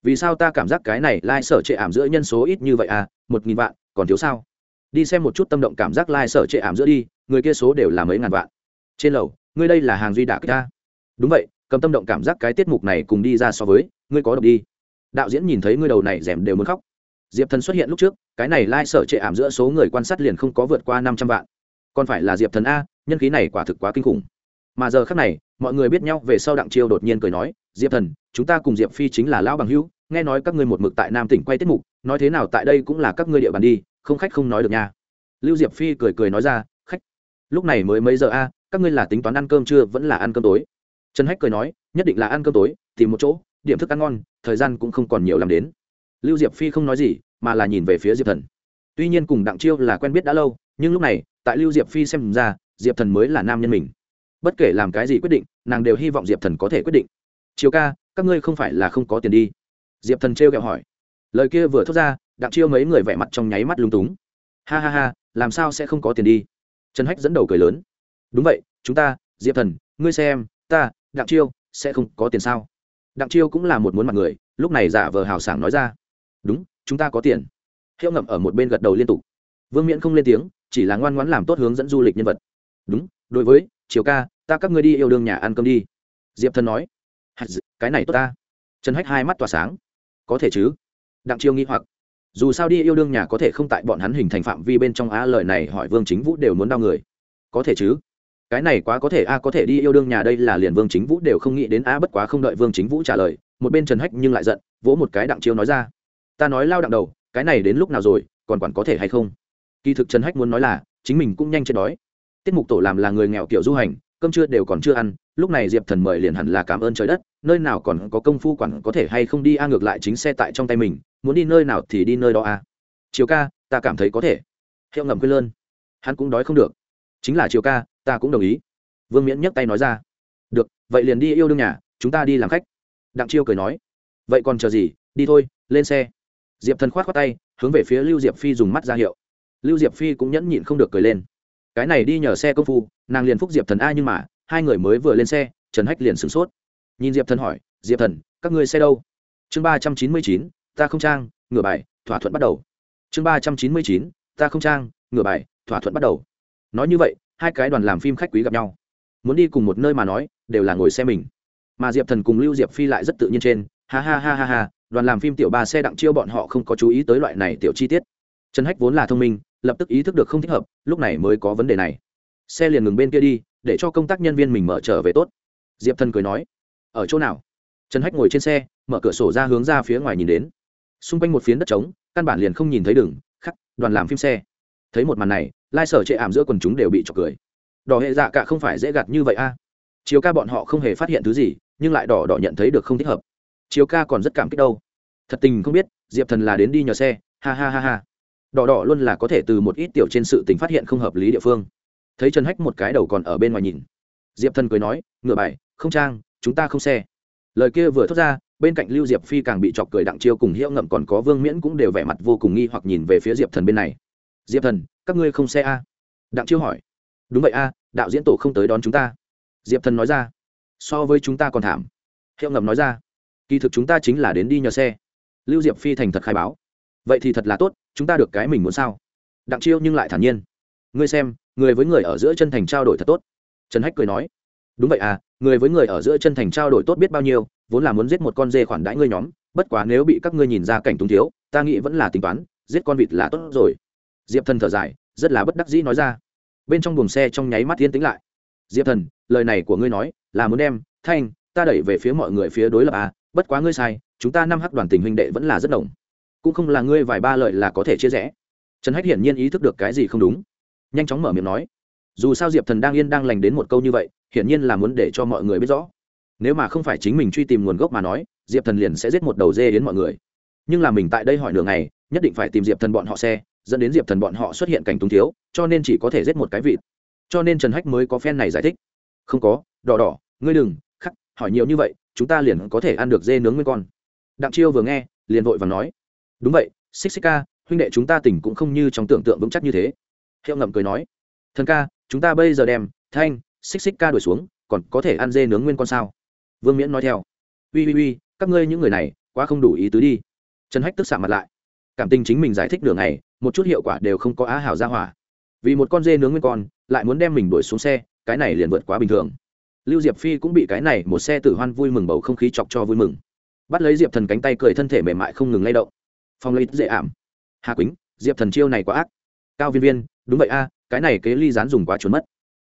Vì sao ta cảm giác cái này lai sở trệ ảm giữa nhân số ít như vậy à? Một nghìn vạn, còn thiếu sao? Đi xem một chút tâm động cảm giác lai sở trệ ảm giữa đi, người kia số đều là mấy ngàn vạn. Trên lầu, ngươi đây là hàng duy đạc ta. Đúng vậy, cầm tâm động cảm giác cái tiết mục này cùng đi ra so với, ngươi có độc đi. Đạo diễn nhìn thấy ngươi đầu này rèm đều muốn khóc diệp thần xuất hiện lúc trước, cái này lai、like、sở trệ ảm giữa số người quan sát liền không có vượt qua năm trăm vạn. Còn phải là diệp thần a, nhân khí này quả thực quá kinh khủng. Mà giờ khác này, mọi người biết nhau về sau đặng chiêu đột nhiên cười nói, diệp thần, chúng ta cùng diệp phi chính là lão bằng hữu, nghe nói các ngươi một mực tại nam tỉnh quay tiết mục, nói thế nào tại đây cũng là các ngươi địa bàn đi, không khách không nói được nha. Lưu diệp phi cười cười nói ra, khách, lúc này mới mấy giờ a, các ngươi là tính toán ăn cơm trưa vẫn là ăn cơm tối? Trần hách cười nói, nhất định là ăn cơm tối, tìm một chỗ, điểm thức ăn ngon, thời gian cũng không còn nhiều làm đến lưu diệp phi không nói gì, mà là nhìn về phía diệp thần. Tuy nhiên cùng đặng chiêu là quen biết đã lâu, nhưng lúc này, tại lưu diệp phi xem ra, diệp thần mới là nam nhân mình. Bất kể làm cái gì quyết định, nàng đều hy vọng diệp thần có thể quyết định. Chiều ca, các ngươi không phải là không có tiền đi? Diệp thần trêu kẹo hỏi. Lời kia vừa thốt ra, đặng chiêu mấy người vẻ mặt trong nháy mắt lung túng. Ha ha ha, làm sao sẽ không có tiền đi? Trần hách dẫn đầu cười lớn. Đúng vậy, chúng ta, diệp thần, ngươi xem, ta, đặng chiêu, sẽ không có tiền sao? Đặng chiêu cũng là một muốn mặt người, lúc này giả vờ hào sảng nói ra đúng, chúng ta có tiền. Hiệu ngậm ở một bên gật đầu liên tục. Vương miễn không lên tiếng, chỉ là ngoan ngoãn làm tốt hướng dẫn du lịch nhân vật. Đúng, đối với chiều ca, ta các ngươi đi yêu đương nhà ăn cơm đi. Diệp thần nói. Cái này tốt ta. Trần hách hai mắt tỏa sáng. Có thể chứ. Đặng chiêu nghi hoặc. Dù sao đi yêu đương nhà có thể không tại bọn hắn hình thành phạm vi bên trong á, lời này hỏi vương chính vũ đều muốn đau người. Có thể chứ. Cái này quá có thể, a, có thể đi yêu đương nhà đây là liền vương chính vũ đều không nghĩ đến a bất quá không đợi vương chính vũ trả lời, một bên trần hách nhưng lại giận, vỗ một cái đặng chiêu nói ra ta nói lao đặng đầu, cái này đến lúc nào rồi, còn quản có thể hay không? Kỳ thực trần hách muốn nói là, chính mình cũng nhanh chết đói. Tiết mục tổ làm là người nghèo kiểu du hành, cơm trưa đều còn chưa ăn, lúc này diệp thần mời liền hẳn là cảm ơn trời đất, nơi nào còn có công phu quản có thể hay không đi a, ngược lại chính xe tại trong tay mình, muốn đi nơi nào thì đi nơi đó a. Chiều ca, ta cảm thấy có thể. Hiệu ngầm quên lơn. Hắn cũng đói không được. Chính là chiều ca, ta cũng đồng ý. Vương miễn nhấc tay nói ra. Được, vậy liền đi yêu đương nhà, chúng ta đi làm khách. Đặng chiêu cười nói. Vậy còn chờ gì, đi thôi, lên xe diệp thần k h o á t khoác tay, hướng về phía lưu diệp phi dùng mắt ra hiệu. Lưu diệp phi cũng nhẫn nhịn không được cười lên. Cái này đi nhờ xe công phu, nàng liền phúc diệp thần a nhưng mà, hai người mới vừa lên xe, trần hách liền sửng sốt. Nhìn diệp thần hỏi, diệp thần, các ngươi xe đâu? Chương ba trăm chín mươi chín, ta không trang ngửa bài, thỏa thuận bắt đầu. Chương ba trăm chín mươi chín, ta không trang ngửa bài, thỏa thuận bắt đầu. Nói như vậy, hai cái đoàn làm phim khách quý gặp nhau. Muốn đi cùng một nơi mà nói, đều là ngồi xe mình. Mà diệp thần cùng lưu diệp phi lại rất tự nhiên trên, ha ha ha ha ha đoàn làm phim tiểu ba xe đặng chiêu bọn họ không có chú ý tới loại này tiểu chi tiết. Trần hách vốn là thông minh, lập tức ý thức được không thích hợp, lúc này mới có vấn đề này. Xe liền ngừng bên kia đi, để cho công tác nhân viên mình mở trở về tốt. Diệp thần cười nói, ở chỗ nào? Trần hách ngồi trên xe, mở cửa sổ ra hướng ra phía ngoài nhìn đến. Xung quanh một phiến đất trống, căn bản liền không nhìn thấy đường, khắc, đoàn làm phim xe. Thấy một màn này, lai sở chệ ảm giữa quần chúng đều bị trọc cười. Đỏ hệ dạ cả không phải dễ gạt như vậy a. Chiều ca bọn họ không hề phát hiện thứ gì, nhưng lại đỏ đỏ nhận thấy được không thích hợp chiếu ca còn rất cảm kích đâu. Thật tình không biết, diệp thần là đến đi nhờ xe, ha ha ha ha. Đỏ đỏ luôn là có thể từ một ít tiểu trên sự tình phát hiện không hợp lý địa phương. Thấy trần hách một cái đầu còn ở bên ngoài nhìn. Diệp thần cười nói, ngựa bài, không trang, chúng ta không xe. Lời kia vừa thốt ra, bên cạnh lưu diệp phi càng bị chọc cười đặng chiêu cùng hiệu ngậm còn có vương miễn cũng đều vẻ mặt vô cùng nghi hoặc nhìn về phía diệp thần bên này. Diệp thần, các ngươi không xe a đặng chiêu hỏi. Đúng vậy a đạo diễn tổ không tới đón chúng ta. Diệp thần nói ra. So với chúng ta còn thảm. Hiệu ngậm nói ra kỳ thực chúng ta chính là đến đi nhờ xe. Lưu diệp phi thành thật khai báo. Vậy thì thật là tốt, chúng ta được cái mình muốn sao? Đặng chiêu nhưng lại thản nhiên. Ngươi xem, người với người ở giữa chân thành trao đổi thật tốt. Trần hách cười nói. Đúng vậy à người với người ở giữa chân thành trao đổi tốt biết bao nhiêu, vốn là muốn giết một con dê khoản đãi ngươi nhóm, bất quá nếu bị các ngươi nhìn ra cảnh túng thiếu, ta nghĩ vẫn là tính toán, giết con vịt là tốt rồi. Diệp thần thở dài, rất là bất đắc dĩ nói ra. Bên trong buồng xe trong nháy mắt yên tĩnh lại. Diệp thần, lời này của ngươi nói là muốn đem, thanh, ta đẩy về phía mọi người phía đối lập à bất quá ngươi sai, chúng ta năm hắc đoàn tình huynh đệ vẫn là rất đồng. Cũng không là ngươi vài ba lợi là có thể chia rẽ. Trần hách hiển nhiên ý thức được cái gì không đúng. Nhanh chóng mở miệng nói. Dù sao diệp thần đang yên đang lành đến một câu như vậy, hiển nhiên là muốn để cho mọi người biết rõ. Nếu mà không phải chính mình truy tìm nguồn gốc mà nói, diệp thần liền sẽ giết một đầu dê đến mọi người. Nhưng là mình tại đây hỏi nửa ngày, nhất định phải tìm diệp thần bọn họ xe, dẫn đến diệp thần bọn họ xuất hiện cảnh túng thiếu, cho nên chỉ có thể giết một cái vịt. Cho nên trần hách mới có phen này giải thích. Không có, đỏ đỏ, ngươi đừng, khắc, hỏi nhiều như vậy chúng ta liền có thể ăn được dê nướng nguyên con. Đặng chiêu vừa nghe, liền vội và nói, đúng vậy, xích xích ca, huynh đệ chúng ta tỉnh cũng không như trong tưởng tượng vững chắc như thế. Hiệu ngậm cười nói, thần ca, chúng ta bây giờ đem thanh, xích xích ca đuổi xuống, còn có thể ăn dê nướng nguyên con sao? Vương miễn nói theo ui ui ui các ngươi những người này, quá không đủ ý tứ đi. Trần hách tức xạ mặt lại, cảm tình chính mình giải thích đường này một chút hiệu quả đều không có á hảo ra hỏa. Vì một con dê nướng nguyên con, lại muốn đem mình đuổi xuống xe, cái này liền vượt quá bình thường lưu diệp phi cũng bị cái này một xe tử hoan vui mừng bầu không khí chọc cho vui mừng. Bắt lấy diệp thần cánh tay cười thân thể mềm mại không ngừng lay động. Phong lấy dễ ảm. Hà quýnh, diệp thần chiêu này quá ác. Cao viên viên, đúng vậy a, cái này kế ly dán dùng quá trốn mất.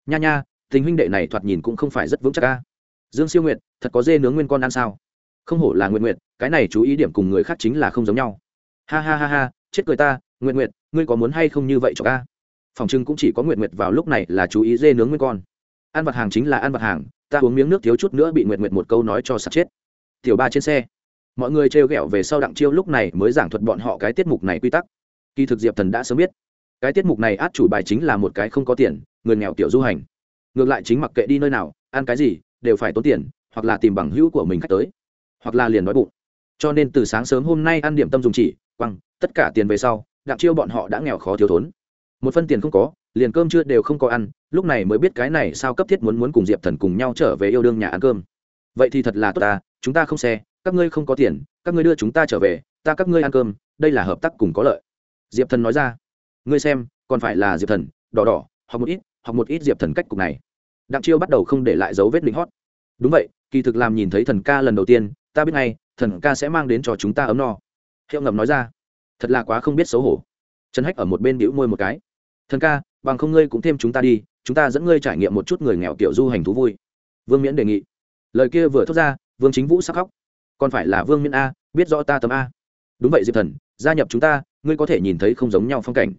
Nha nha, tình huynh đệ này thoạt nhìn cũng không phải rất vững chắc a. Dương siêu nguyện thật có dê nướng nguyên con ăn sao? Không hổ là nguyện nguyện cái này chú ý điểm cùng người khác chính là không giống nhau. Ha ha ha ha, chết cười ta nguyện nguyện ngươi có muốn hay không như vậy cho ca phòng trưng cũng chỉ có nguyện nguyện vào lúc này là chú ý dê nướng nguyên con ăn vặt hàng chính là ăn vặt hàng, ta uống miếng nước thiếu chút nữa bị nguyệt nguyệt một câu nói cho sạch chết. Tiểu ba trên xe. Mọi người trêu ghẹo về sau đặng chiêu lúc này mới giảng thuật bọn họ cái tiết mục này quy tắc. Kỳ thực diệp thần đã sớm biết, cái tiết mục này át chủ bài chính là một cái không có tiền, người nghèo tiểu du hành. Ngược lại chính mặc kệ đi nơi nào, ăn cái gì, đều phải tốn tiền, hoặc là tìm bằng hữu của mình khách tới, hoặc là liền nói bụng. Cho nên từ sáng sớm hôm nay ăn điểm tâm dùng chỉ, quăng, tất cả tiền về sau, đặng chiêu bọn họ đã nghèo khó thiếu thốn một phân tiền không có, liền cơm chưa đều không có ăn, lúc này mới biết cái này sao cấp thiết muốn muốn cùng diệp thần cùng nhau trở về yêu đương nhà ăn cơm. Vậy thì thật là tốt ta, chúng ta không xe, các ngươi không có tiền, các ngươi đưa chúng ta trở về, ta các ngươi ăn cơm, đây là hợp tác cùng có lợi. Diệp thần nói ra. Ngươi xem, còn phải là diệp thần, đỏ đỏ hoặc một ít hoặc một ít diệp thần cách cục này. Đặng chiêu bắt đầu không để lại dấu vết lính hót. Đúng vậy, kỳ thực làm nhìn thấy thần ca lần đầu tiên, ta biết ngay, thần ca sẽ mang đến cho chúng ta ấm no. Hiệu ngầm nói ra. Thật là quá không biết xấu hổ. Trần hách ở một bên đĩu môi một cái thần ca, bằng không ngươi cũng thêm chúng ta đi, chúng ta dẫn ngươi trải nghiệm một chút người nghèo kiểu du hành thú vui. Vương miễn đề nghị. Lời kia vừa thốt ra, vương chính vũ sắc khóc. Còn phải là vương miễn a, biết rõ ta tấm a. Đúng vậy diệp thần, gia nhập chúng ta, ngươi có thể nhìn thấy không giống nhau phong cảnh.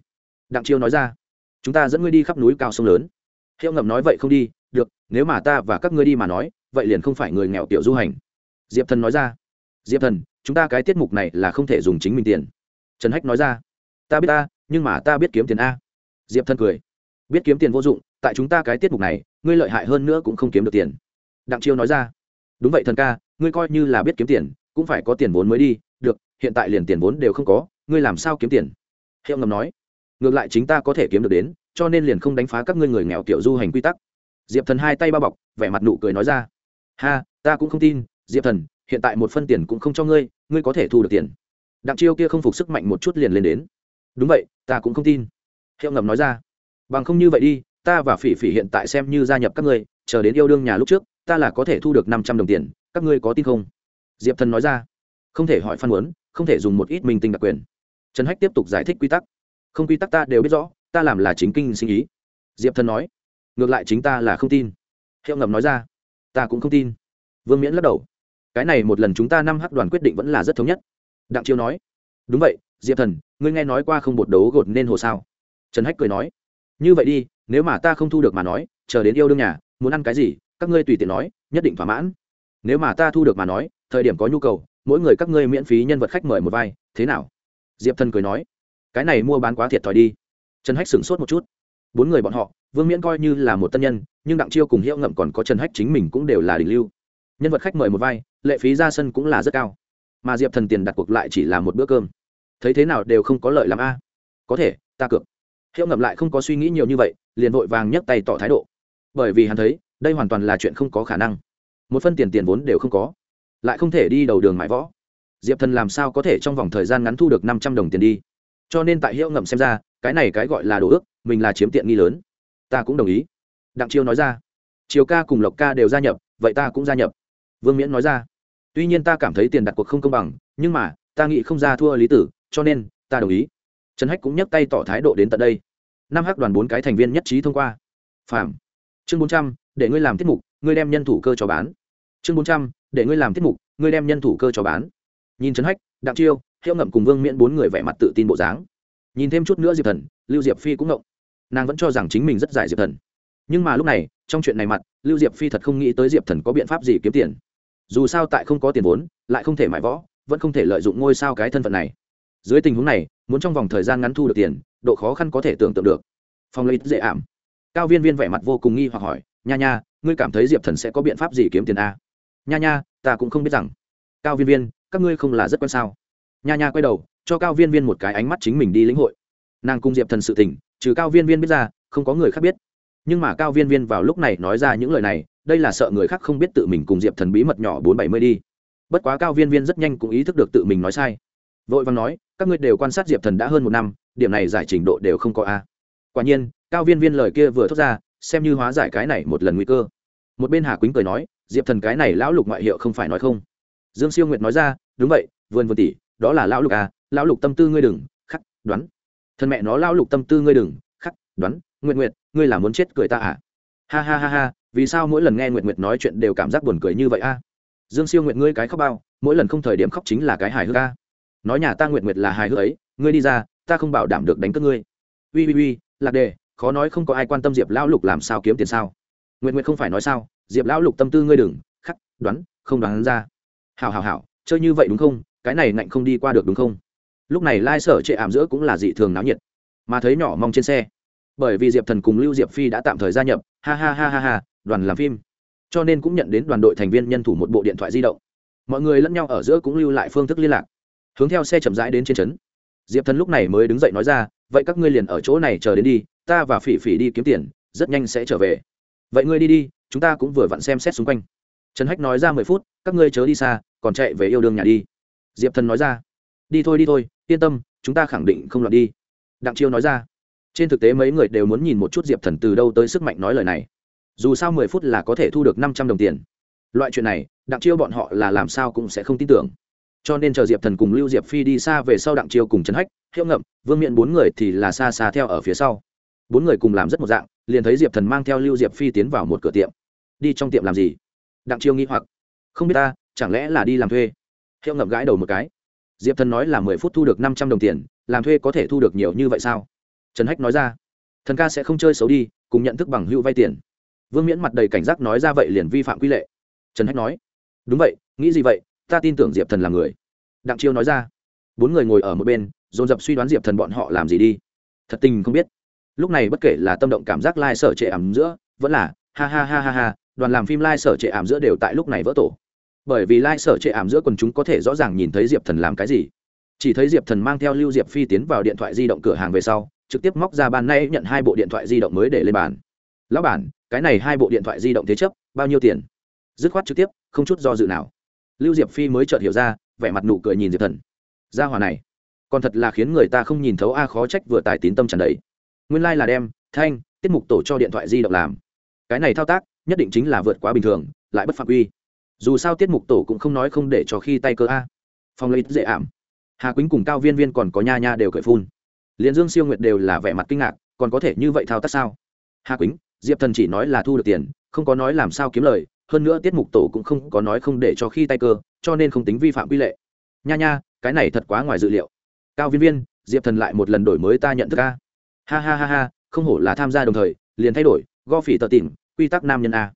Đặng chiêu nói ra. Chúng ta dẫn ngươi đi khắp núi cao sông lớn. Hiệu ngầm nói vậy không đi, được, nếu mà ta và các ngươi đi mà nói, vậy liền không phải người nghèo tiểu du hành. Diệp thần nói ra. Diệp thần, chúng ta cái tiết mục này là không thể dùng chính mình tiền. Trần hách nói ra. Ta biết ta nhưng mà ta biết kiếm tiền a diệp thần cười. Biết kiếm tiền vô dụng, tại chúng ta cái tiết mục này, ngươi lợi hại hơn nữa cũng không kiếm được tiền. Đặng chiêu nói ra. Đúng vậy thần ca, ngươi coi như là biết kiếm tiền, cũng phải có tiền vốn mới đi, được, hiện tại liền tiền vốn đều không có, ngươi làm sao kiếm tiền? Hiệu ngầm nói. Ngược lại chính ta có thể kiếm được đến, cho nên liền không đánh phá các ngươi người nghèo kiểu du hành quy tắc. Diệp thần hai tay bao bọc, vẻ mặt nụ cười nói ra. Ha, ta cũng không tin, diệp thần, hiện tại một phân tiền cũng không cho ngươi ngươi có thể thu được tiền. Đặng chiêu kia không phục sức mạnh một chút liền lên đến. Đúng vậy, ta cũng không tin hiệu ngầm nói ra. Bằng không như vậy đi, ta và phỉ phỉ hiện tại xem như gia nhập các ngươi, chờ đến yêu đương nhà lúc trước, ta là có thể thu được năm trăm đồng tiền, các ngươi có tin không? Diệp thần nói ra. Không thể hỏi phan muốn không thể dùng một ít minh tinh đặc quyền. Trần hách tiếp tục giải thích quy tắc. Không quy tắc ta đều biết rõ, ta làm là chính kinh sinh ý. Diệp thần nói. Ngược lại chính ta là không tin. Hiệu ngầm nói ra. Ta cũng không tin. Vương miễn lắc đầu. Cái này một lần chúng ta năm hắc đoàn quyết định vẫn là rất thống nhất. Đặng chiêu nói. Đúng vậy, diệp thần, ngươi nghe nói qua không bột đấu gột nên hồ sao? Trần hách cười nói, như vậy đi, nếu mà ta không thu được mà nói, chờ đến yêu đương nhà, muốn ăn cái gì, các ngươi tùy tiện nói, nhất định thỏa mãn. Nếu mà ta thu được mà nói, thời điểm có nhu cầu, mỗi người các ngươi miễn phí nhân vật khách mời một vai, thế nào? Diệp thần cười nói, cái này mua bán quá thiệt thòi đi. Trần hách sửng sốt một chút. Bốn người bọn họ, vương miễn coi như là một tân nhân, nhưng đặng chiêu cùng hiệu ngậm còn có trần hách chính mình cũng đều là đỉnh lưu. Nhân vật khách mời một vai, lệ phí ra sân cũng là rất cao. Mà diệp thần tiền đặt cuộc lại chỉ là một bữa cơm. Thấy thế nào đều không có lợi l a. Có thể, ta cược hiệu ngậm lại không có suy nghĩ nhiều như vậy, liền vội vàng nhấc tay tỏ thái độ. Bởi vì hắn thấy, đây hoàn toàn là chuyện không có khả năng. Một phân tiền tiền vốn đều không có, lại không thể đi đầu đường mãi võ. Diệp thần làm sao có thể trong vòng thời gian ngắn thu được năm trăm đồng tiền đi? Cho nên tại hiệu ngậm xem ra, cái này cái gọi là đồ ước, mình là chiếm tiện nghi lớn. Ta cũng đồng ý. Đặng chiêu nói ra. Chiều ca cùng lộc ca đều gia nhập, vậy ta cũng gia nhập. Vương miễn nói ra. Tuy nhiên ta cảm thấy tiền đặt cuộc không công bằng, nhưng mà, ta nghĩ không ra thua lý tử, cho nên, ta đồng ý trần hách cũng nhấc tay tỏ thái độ đến tận đây. Năm hắc đoàn bốn cái thành viên nhất trí thông qua. Phạm. Chương bốn trăm, để ngươi làm tiết mục, ngươi đem nhân thủ cơ cho bán. Chương bốn trăm, để ngươi làm tiết mục, ngươi đem nhân thủ cơ cho bán. Nhìn trấn hách, đặng chiêu, hiệu ngậm cùng vương miễn bốn người vẻ mặt tự tin bộ dáng. Nhìn thêm chút nữa diệp thần, lưu diệp phi cũng ngộng. Nàng vẫn cho rằng chính mình rất giải diệp thần. Nhưng mà lúc này, trong chuyện này mặt, lưu diệp phi thật không nghĩ tới diệp thần có biện pháp gì kiếm tiền. Dù sao tại không có tiền vốn, lại không thể mãi võ, vẫn không thể lợi dụng ngôi sao cái thân phận này. Dưới tình huống này muốn trong vòng thời gian ngắn thu được tiền, độ khó khăn có thể tưởng tượng được. Phong lấy dễ ảm. Cao viên viên vẻ mặt vô cùng nghi hoặc hỏi, nha nha, ngươi cảm thấy diệp thần sẽ có biện pháp gì kiếm tiền a? Nha nha, ta cũng không biết rằng. Cao viên viên, các ngươi không là rất quan sao? Nha nha quay đầu, cho cao viên viên một cái ánh mắt chính mình đi lĩnh hội. Nàng cung diệp thần sự tình, trừ cao viên viên biết ra, không có người khác biết. Nhưng mà cao viên viên vào lúc này nói ra những lời này, đây là sợ người khác không biết tự mình cùng diệp thần bí mật nhỏ bốn bảy mươi đi. Bất quá cao viên viên rất nhanh cũng ý thức được tự mình nói sai vội vàng nói, các ngươi đều quan sát diệp thần đã hơn một năm, điểm này giải trình độ đều không có a. Quả nhiên, cao viên viên lời kia vừa thốt ra, xem như hóa giải cái này một lần nguy cơ. Một bên hà quýnh cười nói, diệp thần cái này lão lục ngoại hiệu không phải nói không. Dương siêu nguyệt nói ra, đúng vậy, vườn vườn tỷ, đó là lão lục à lão lục tâm tư ngươi đừng, khắc, đoán. Thân mẹ nó lão lục tâm tư ngươi đừng, khắc, đoán. Nguyện nguyện ngươi là muốn chết cười ta à? Ha ha ha ha, vì sao mỗi lần nghe nguyện nguyện nói chuyện đều cảm giác buồn cười như vậy a? À? dương siêu nguyện ngươi cái khóc bao, mỗi lần không thời điểm khóc chính là cái hài hước a nói nhà ta nguyện nguyệt là hài hước ấy, ngươi đi ra, ta không bảo đảm được đánh cất ngươi. Ui ui ui lạc đề, khó nói không có ai quan tâm diệp lão lục làm sao kiếm tiền sao. Nguyện nguyện không phải nói sao, diệp lão lục tâm tư ngươi đừng, khắc, đoán, không đoán ra. Hảo hảo hảo, chơi như vậy đúng không? Cái này ngạnh không đi qua được đúng không? Lúc này lai sở chệ ảm giữa cũng là dị thường náo nhiệt. Mà thấy nhỏ mong trên xe. Bởi vì diệp thần cùng lưu diệp phi đã tạm thời gia nhập, ha ha ha ha ha, đoàn làm phim. Cho nên cũng nhận đến đoàn đội thành viên nhân thủ một bộ điện thoại di động. Mọi người lẫn nhau ở giữa cũng lưu lại phương thức liên lạc hướng theo xe chậm rãi đến trên trấn. Diệp thần lúc này mới đứng dậy nói ra, vậy các ngươi liền ở chỗ này chờ đến đi, ta và phỉ phỉ đi kiếm tiền, rất nhanh sẽ trở về. Vậy ngươi đi đi, chúng ta cũng vừa vặn xem xét xung quanh. Trần hách nói ra mười phút, các ngươi chớ đi xa, còn chạy về yêu đương nhà đi. Diệp thần nói ra, đi thôi đi thôi, yên tâm, chúng ta khẳng định không loạn đi. Đặng chiêu nói ra, trên thực tế mấy người đều muốn nhìn một chút diệp thần từ đâu tới sức mạnh nói lời này. Dù sao mười phút là có thể thu được năm trăm đồng tiền. Loại chuyện này, đặng chiêu bọn họ là làm sao cũng sẽ không tin tưởng cho nên chờ diệp thần cùng lưu diệp phi đi xa về sau đặng chiêu cùng trấn hách, hiệu ngậm, vương miện bốn người thì là xa xa theo ở phía sau. Bốn người cùng làm rất một dạng, liền thấy diệp thần mang theo lưu diệp phi tiến vào một cửa tiệm. Đi trong tiệm làm gì? Đặng chiêu nghĩ hoặc. Không biết ta, chẳng lẽ là đi làm thuê? Hiệu ngậm gãi đầu một cái. Diệp thần nói là mười phút thu được năm trăm đồng tiền, làm thuê có thể thu được nhiều như vậy sao? Trần hách nói ra. Thần ca sẽ không chơi xấu đi, cùng nhận thức bằng hữu vay tiền. Vương miễn mặt đầy cảnh giác nói ra vậy liền vi phạm quy lệ. Trần hách nói. Đúng vậy, nghĩ gì vậy? Ta tin tưởng diệp thần là người. Đặng chiêu nói ra. Bốn người ngồi ở một bên, dồn dập suy đoán diệp thần bọn họ làm gì đi. Thật tình không biết. Lúc này bất kể là tâm động cảm giác lai、like、sở trệ ảm giữa, vẫn là, ha ha ha ha ha, đoàn làm phim lai、like、sở trệ ảm giữa đều tại lúc này vỡ tổ. Bởi vì lai、like、sở trệ ảm giữa quần chúng có thể rõ ràng nhìn thấy diệp thần làm cái gì. Chỉ thấy diệp thần mang theo lưu diệp phi tiến vào điện thoại di động cửa hàng về sau, trực tiếp móc ra ban nay nhận hai bộ điện thoại di động mới để lên bàn. Lão bản, cái này hai bộ điện thoại di động thế chấp, bao nhiêu tiền? Dứt khoát trực tiếp, không chút do dự nào lưu diệp phi mới chợt hiểu ra, vẻ mặt nụ cười nhìn diệp thần. Gia hòa này, còn thật là khiến người ta không nhìn thấu a khó trách vừa tài tín tâm tràn đầy. Nguyên lai、like、là đem, thanh, tiết mục tổ cho điện thoại di động làm. Cái này thao tác, nhất định chính là vượt quá bình thường, lại bất phạm quy. Dù sao tiết mục tổ cũng không nói không để cho khi tay cơ a. Phong lấy dễ ảm. Hà quýnh cùng cao viên viên còn có nha nha đều cởi phun. Liền dương siêu nguyệt đều là vẻ mặt kinh ngạc, còn có thể như vậy thao tác sao? Hà quýnh, diệp thần chỉ nói là thu được tiền, không có nói làm sao kiếm lời hơn nữa tiết mục tổ cũng không có nói không để cho khi tay cơ, cho nên không tính vi phạm quy lệ. Nha nha, cái này thật quá ngoài dự liệu. Cao viên viên, diệp thần lại một lần đổi mới ta nhận thức a. Ha ha ha ha, không hổ là tham gia đồng thời, liền thay đổi, go phỉ tờ tìm quy tắc nam nhân a.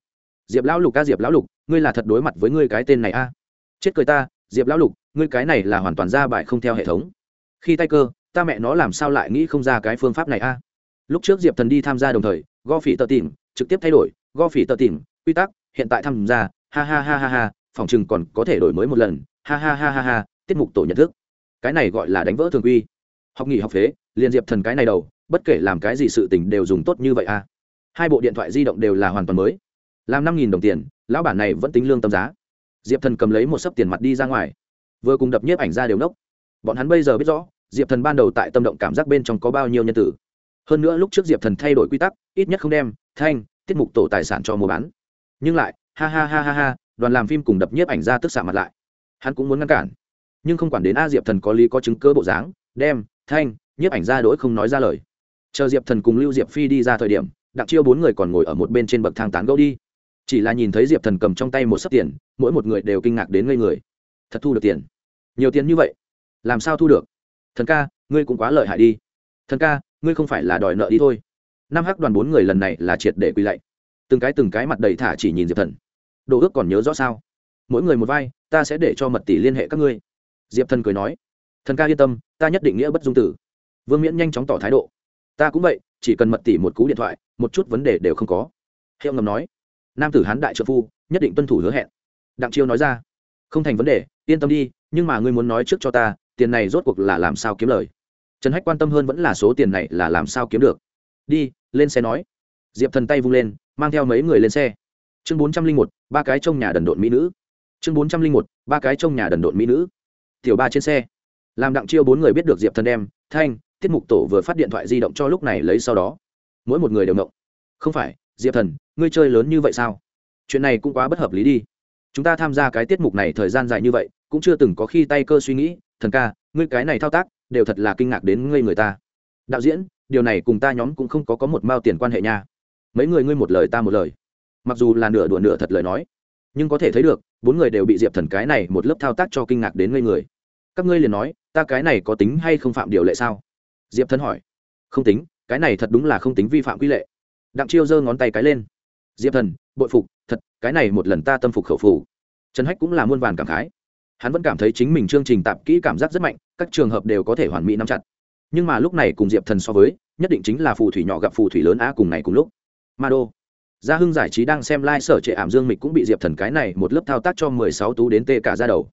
Diệp lão lục ca diệp lão lục, ngươi là thật đối mặt với ngươi cái tên này a. Chết cười ta, diệp lão lục, ngươi cái này là hoàn toàn ra bài không theo hệ thống. Khi tay cơ, ta mẹ nó làm sao lại nghĩ không ra cái phương pháp này a. Lúc trước diệp thần đi tham gia đồng thời, go phỉ tờ tìm trực tiếp thay đổi, go phỉ tờ tìm quy tắc hiện tại tham gia, ha ha ha ha ha, phòng chừng còn có thể đổi mới một lần, ha ha ha ha ha, tiết mục tổ nhận thức. Cái này gọi là đánh vỡ thường quy. Học nghỉ học phế, liền diệp thần cái này đầu, bất kể làm cái gì sự tình đều dùng tốt như vậy a hai bộ điện thoại di động đều là hoàn toàn mới. Làm năm nghìn đồng tiền, lão bản này vẫn tính lương tâm giá. Diệp thần cầm lấy một sấp tiền mặt đi ra ngoài. Vừa cùng đập nhiếp ảnh ra đều nốc. Bọn hắn bây giờ biết rõ, diệp thần ban đầu tại tâm động cảm giác bên trong có bao nhiêu nhân tử. Hơn nữa lúc trước diệp thần thay đổi quy tắc, ít nhất không đem, thanh, tiết mục tổ tài sản cho mua bán nhưng lại, ha ha ha ha ha, đoàn làm phim cùng đập nhiếp ảnh ra tức xạ mặt lại. Hắn cũng muốn ngăn cản. Nhưng không quản đến a diệp thần có lý có chứng cơ bộ dáng, đem, thanh, nhiếp ảnh ra đỗi không nói ra lời. Chờ diệp thần cùng lưu diệp phi đi ra thời điểm, đặng chiêu bốn người còn ngồi ở một bên trên bậc thang tán gẫu đi. Chỉ là nhìn thấy diệp thần cầm trong tay một sấp tiền, mỗi một người đều kinh ngạc đến ngây người. Thật thu được tiền. Nhiều tiền như vậy? Làm sao thu được? Thần ca, ngươi cũng quá lợi hại đi. Thần ca, ngươi không phải là đòi nợ đi thôi. Năm hắc đoàn bốn người lần này là triệt để quỳ lạy từng cái từng cái mặt đầy thả chỉ nhìn diệp thần đồ ước còn nhớ rõ sao mỗi người một vai ta sẽ để cho mật tỷ liên hệ các ngươi diệp thần cười nói thần ca yên tâm ta nhất định nghĩa bất dung tử vương miễn nhanh chóng tỏ thái độ ta cũng vậy chỉ cần mật tỷ một cú điện thoại một chút vấn đề đều không có hiệu ngầm nói nam tử hán đại trợ phu nhất định tuân thủ hứa hẹn đặng chiêu nói ra không thành vấn đề yên tâm đi nhưng mà ngươi muốn nói trước cho ta tiền này rốt cuộc là làm sao kiếm lời trần hách quan tâm hơn vẫn là số tiền này là làm sao kiếm được đi lên xe nói diệp thần tay vung lên, mang theo mấy người lên xe. Chương bốn trăm linh một, ba cái trong nhà đần độn mỹ nữ. Chương bốn trăm linh một, ba cái trong nhà đần độn mỹ nữ. Tiểu ba trên xe. Làm đặng chiêu bốn người biết được diệp thần đem, thanh, tiết mục tổ vừa phát điện thoại di động cho lúc này lấy sau đó. Mỗi một người đều ngộng. Không phải, diệp thần, ngươi chơi lớn như vậy sao? Chuyện này cũng quá bất hợp lý đi. Chúng ta tham gia cái tiết mục này thời gian dài như vậy, cũng chưa từng có khi tay cơ suy nghĩ, thần ca, ngươi cái này thao tác, đều thật là kinh ngạc đến ngây người ta. Đạo diễn, điều này cùng ta nhóm cũng không có có một mao tiền quan hệ nha mấy người ngươi một lời ta một lời. Mặc dù là nửa đùa nửa thật lời nói, nhưng có thể thấy được, bốn người đều bị diệp thần cái này một lớp thao tác cho kinh ngạc đến ngây người. Các ngươi liền nói, ta cái này có tính hay không phạm điều lệ sao? Diệp thần hỏi. Không tính, cái này thật đúng là không tính vi phạm quy lệ. Đặng chiêu giơ ngón tay cái lên. Diệp thần, bội phục, thật, cái này một lần ta tâm phục khẩu phủ trần hách cũng là muôn vàn cảm khái. Hắn vẫn cảm thấy chính mình chương trình tạp kỹ cảm giác rất mạnh, các trường hợp đều có thể hoàn mỹ nắm chặt. Nhưng mà lúc này cùng diệp thần so với, nhất định chính là phù thủy nhỏ gặp phù thủy lớn á cùng này cùng lúc ma đô. Gia hưng giải trí đang xem lai、like、sở trệ ảm dương mịch cũng bị diệp thần cái này một lớp thao tác cho mười sáu tú đến tê cả ra đầu.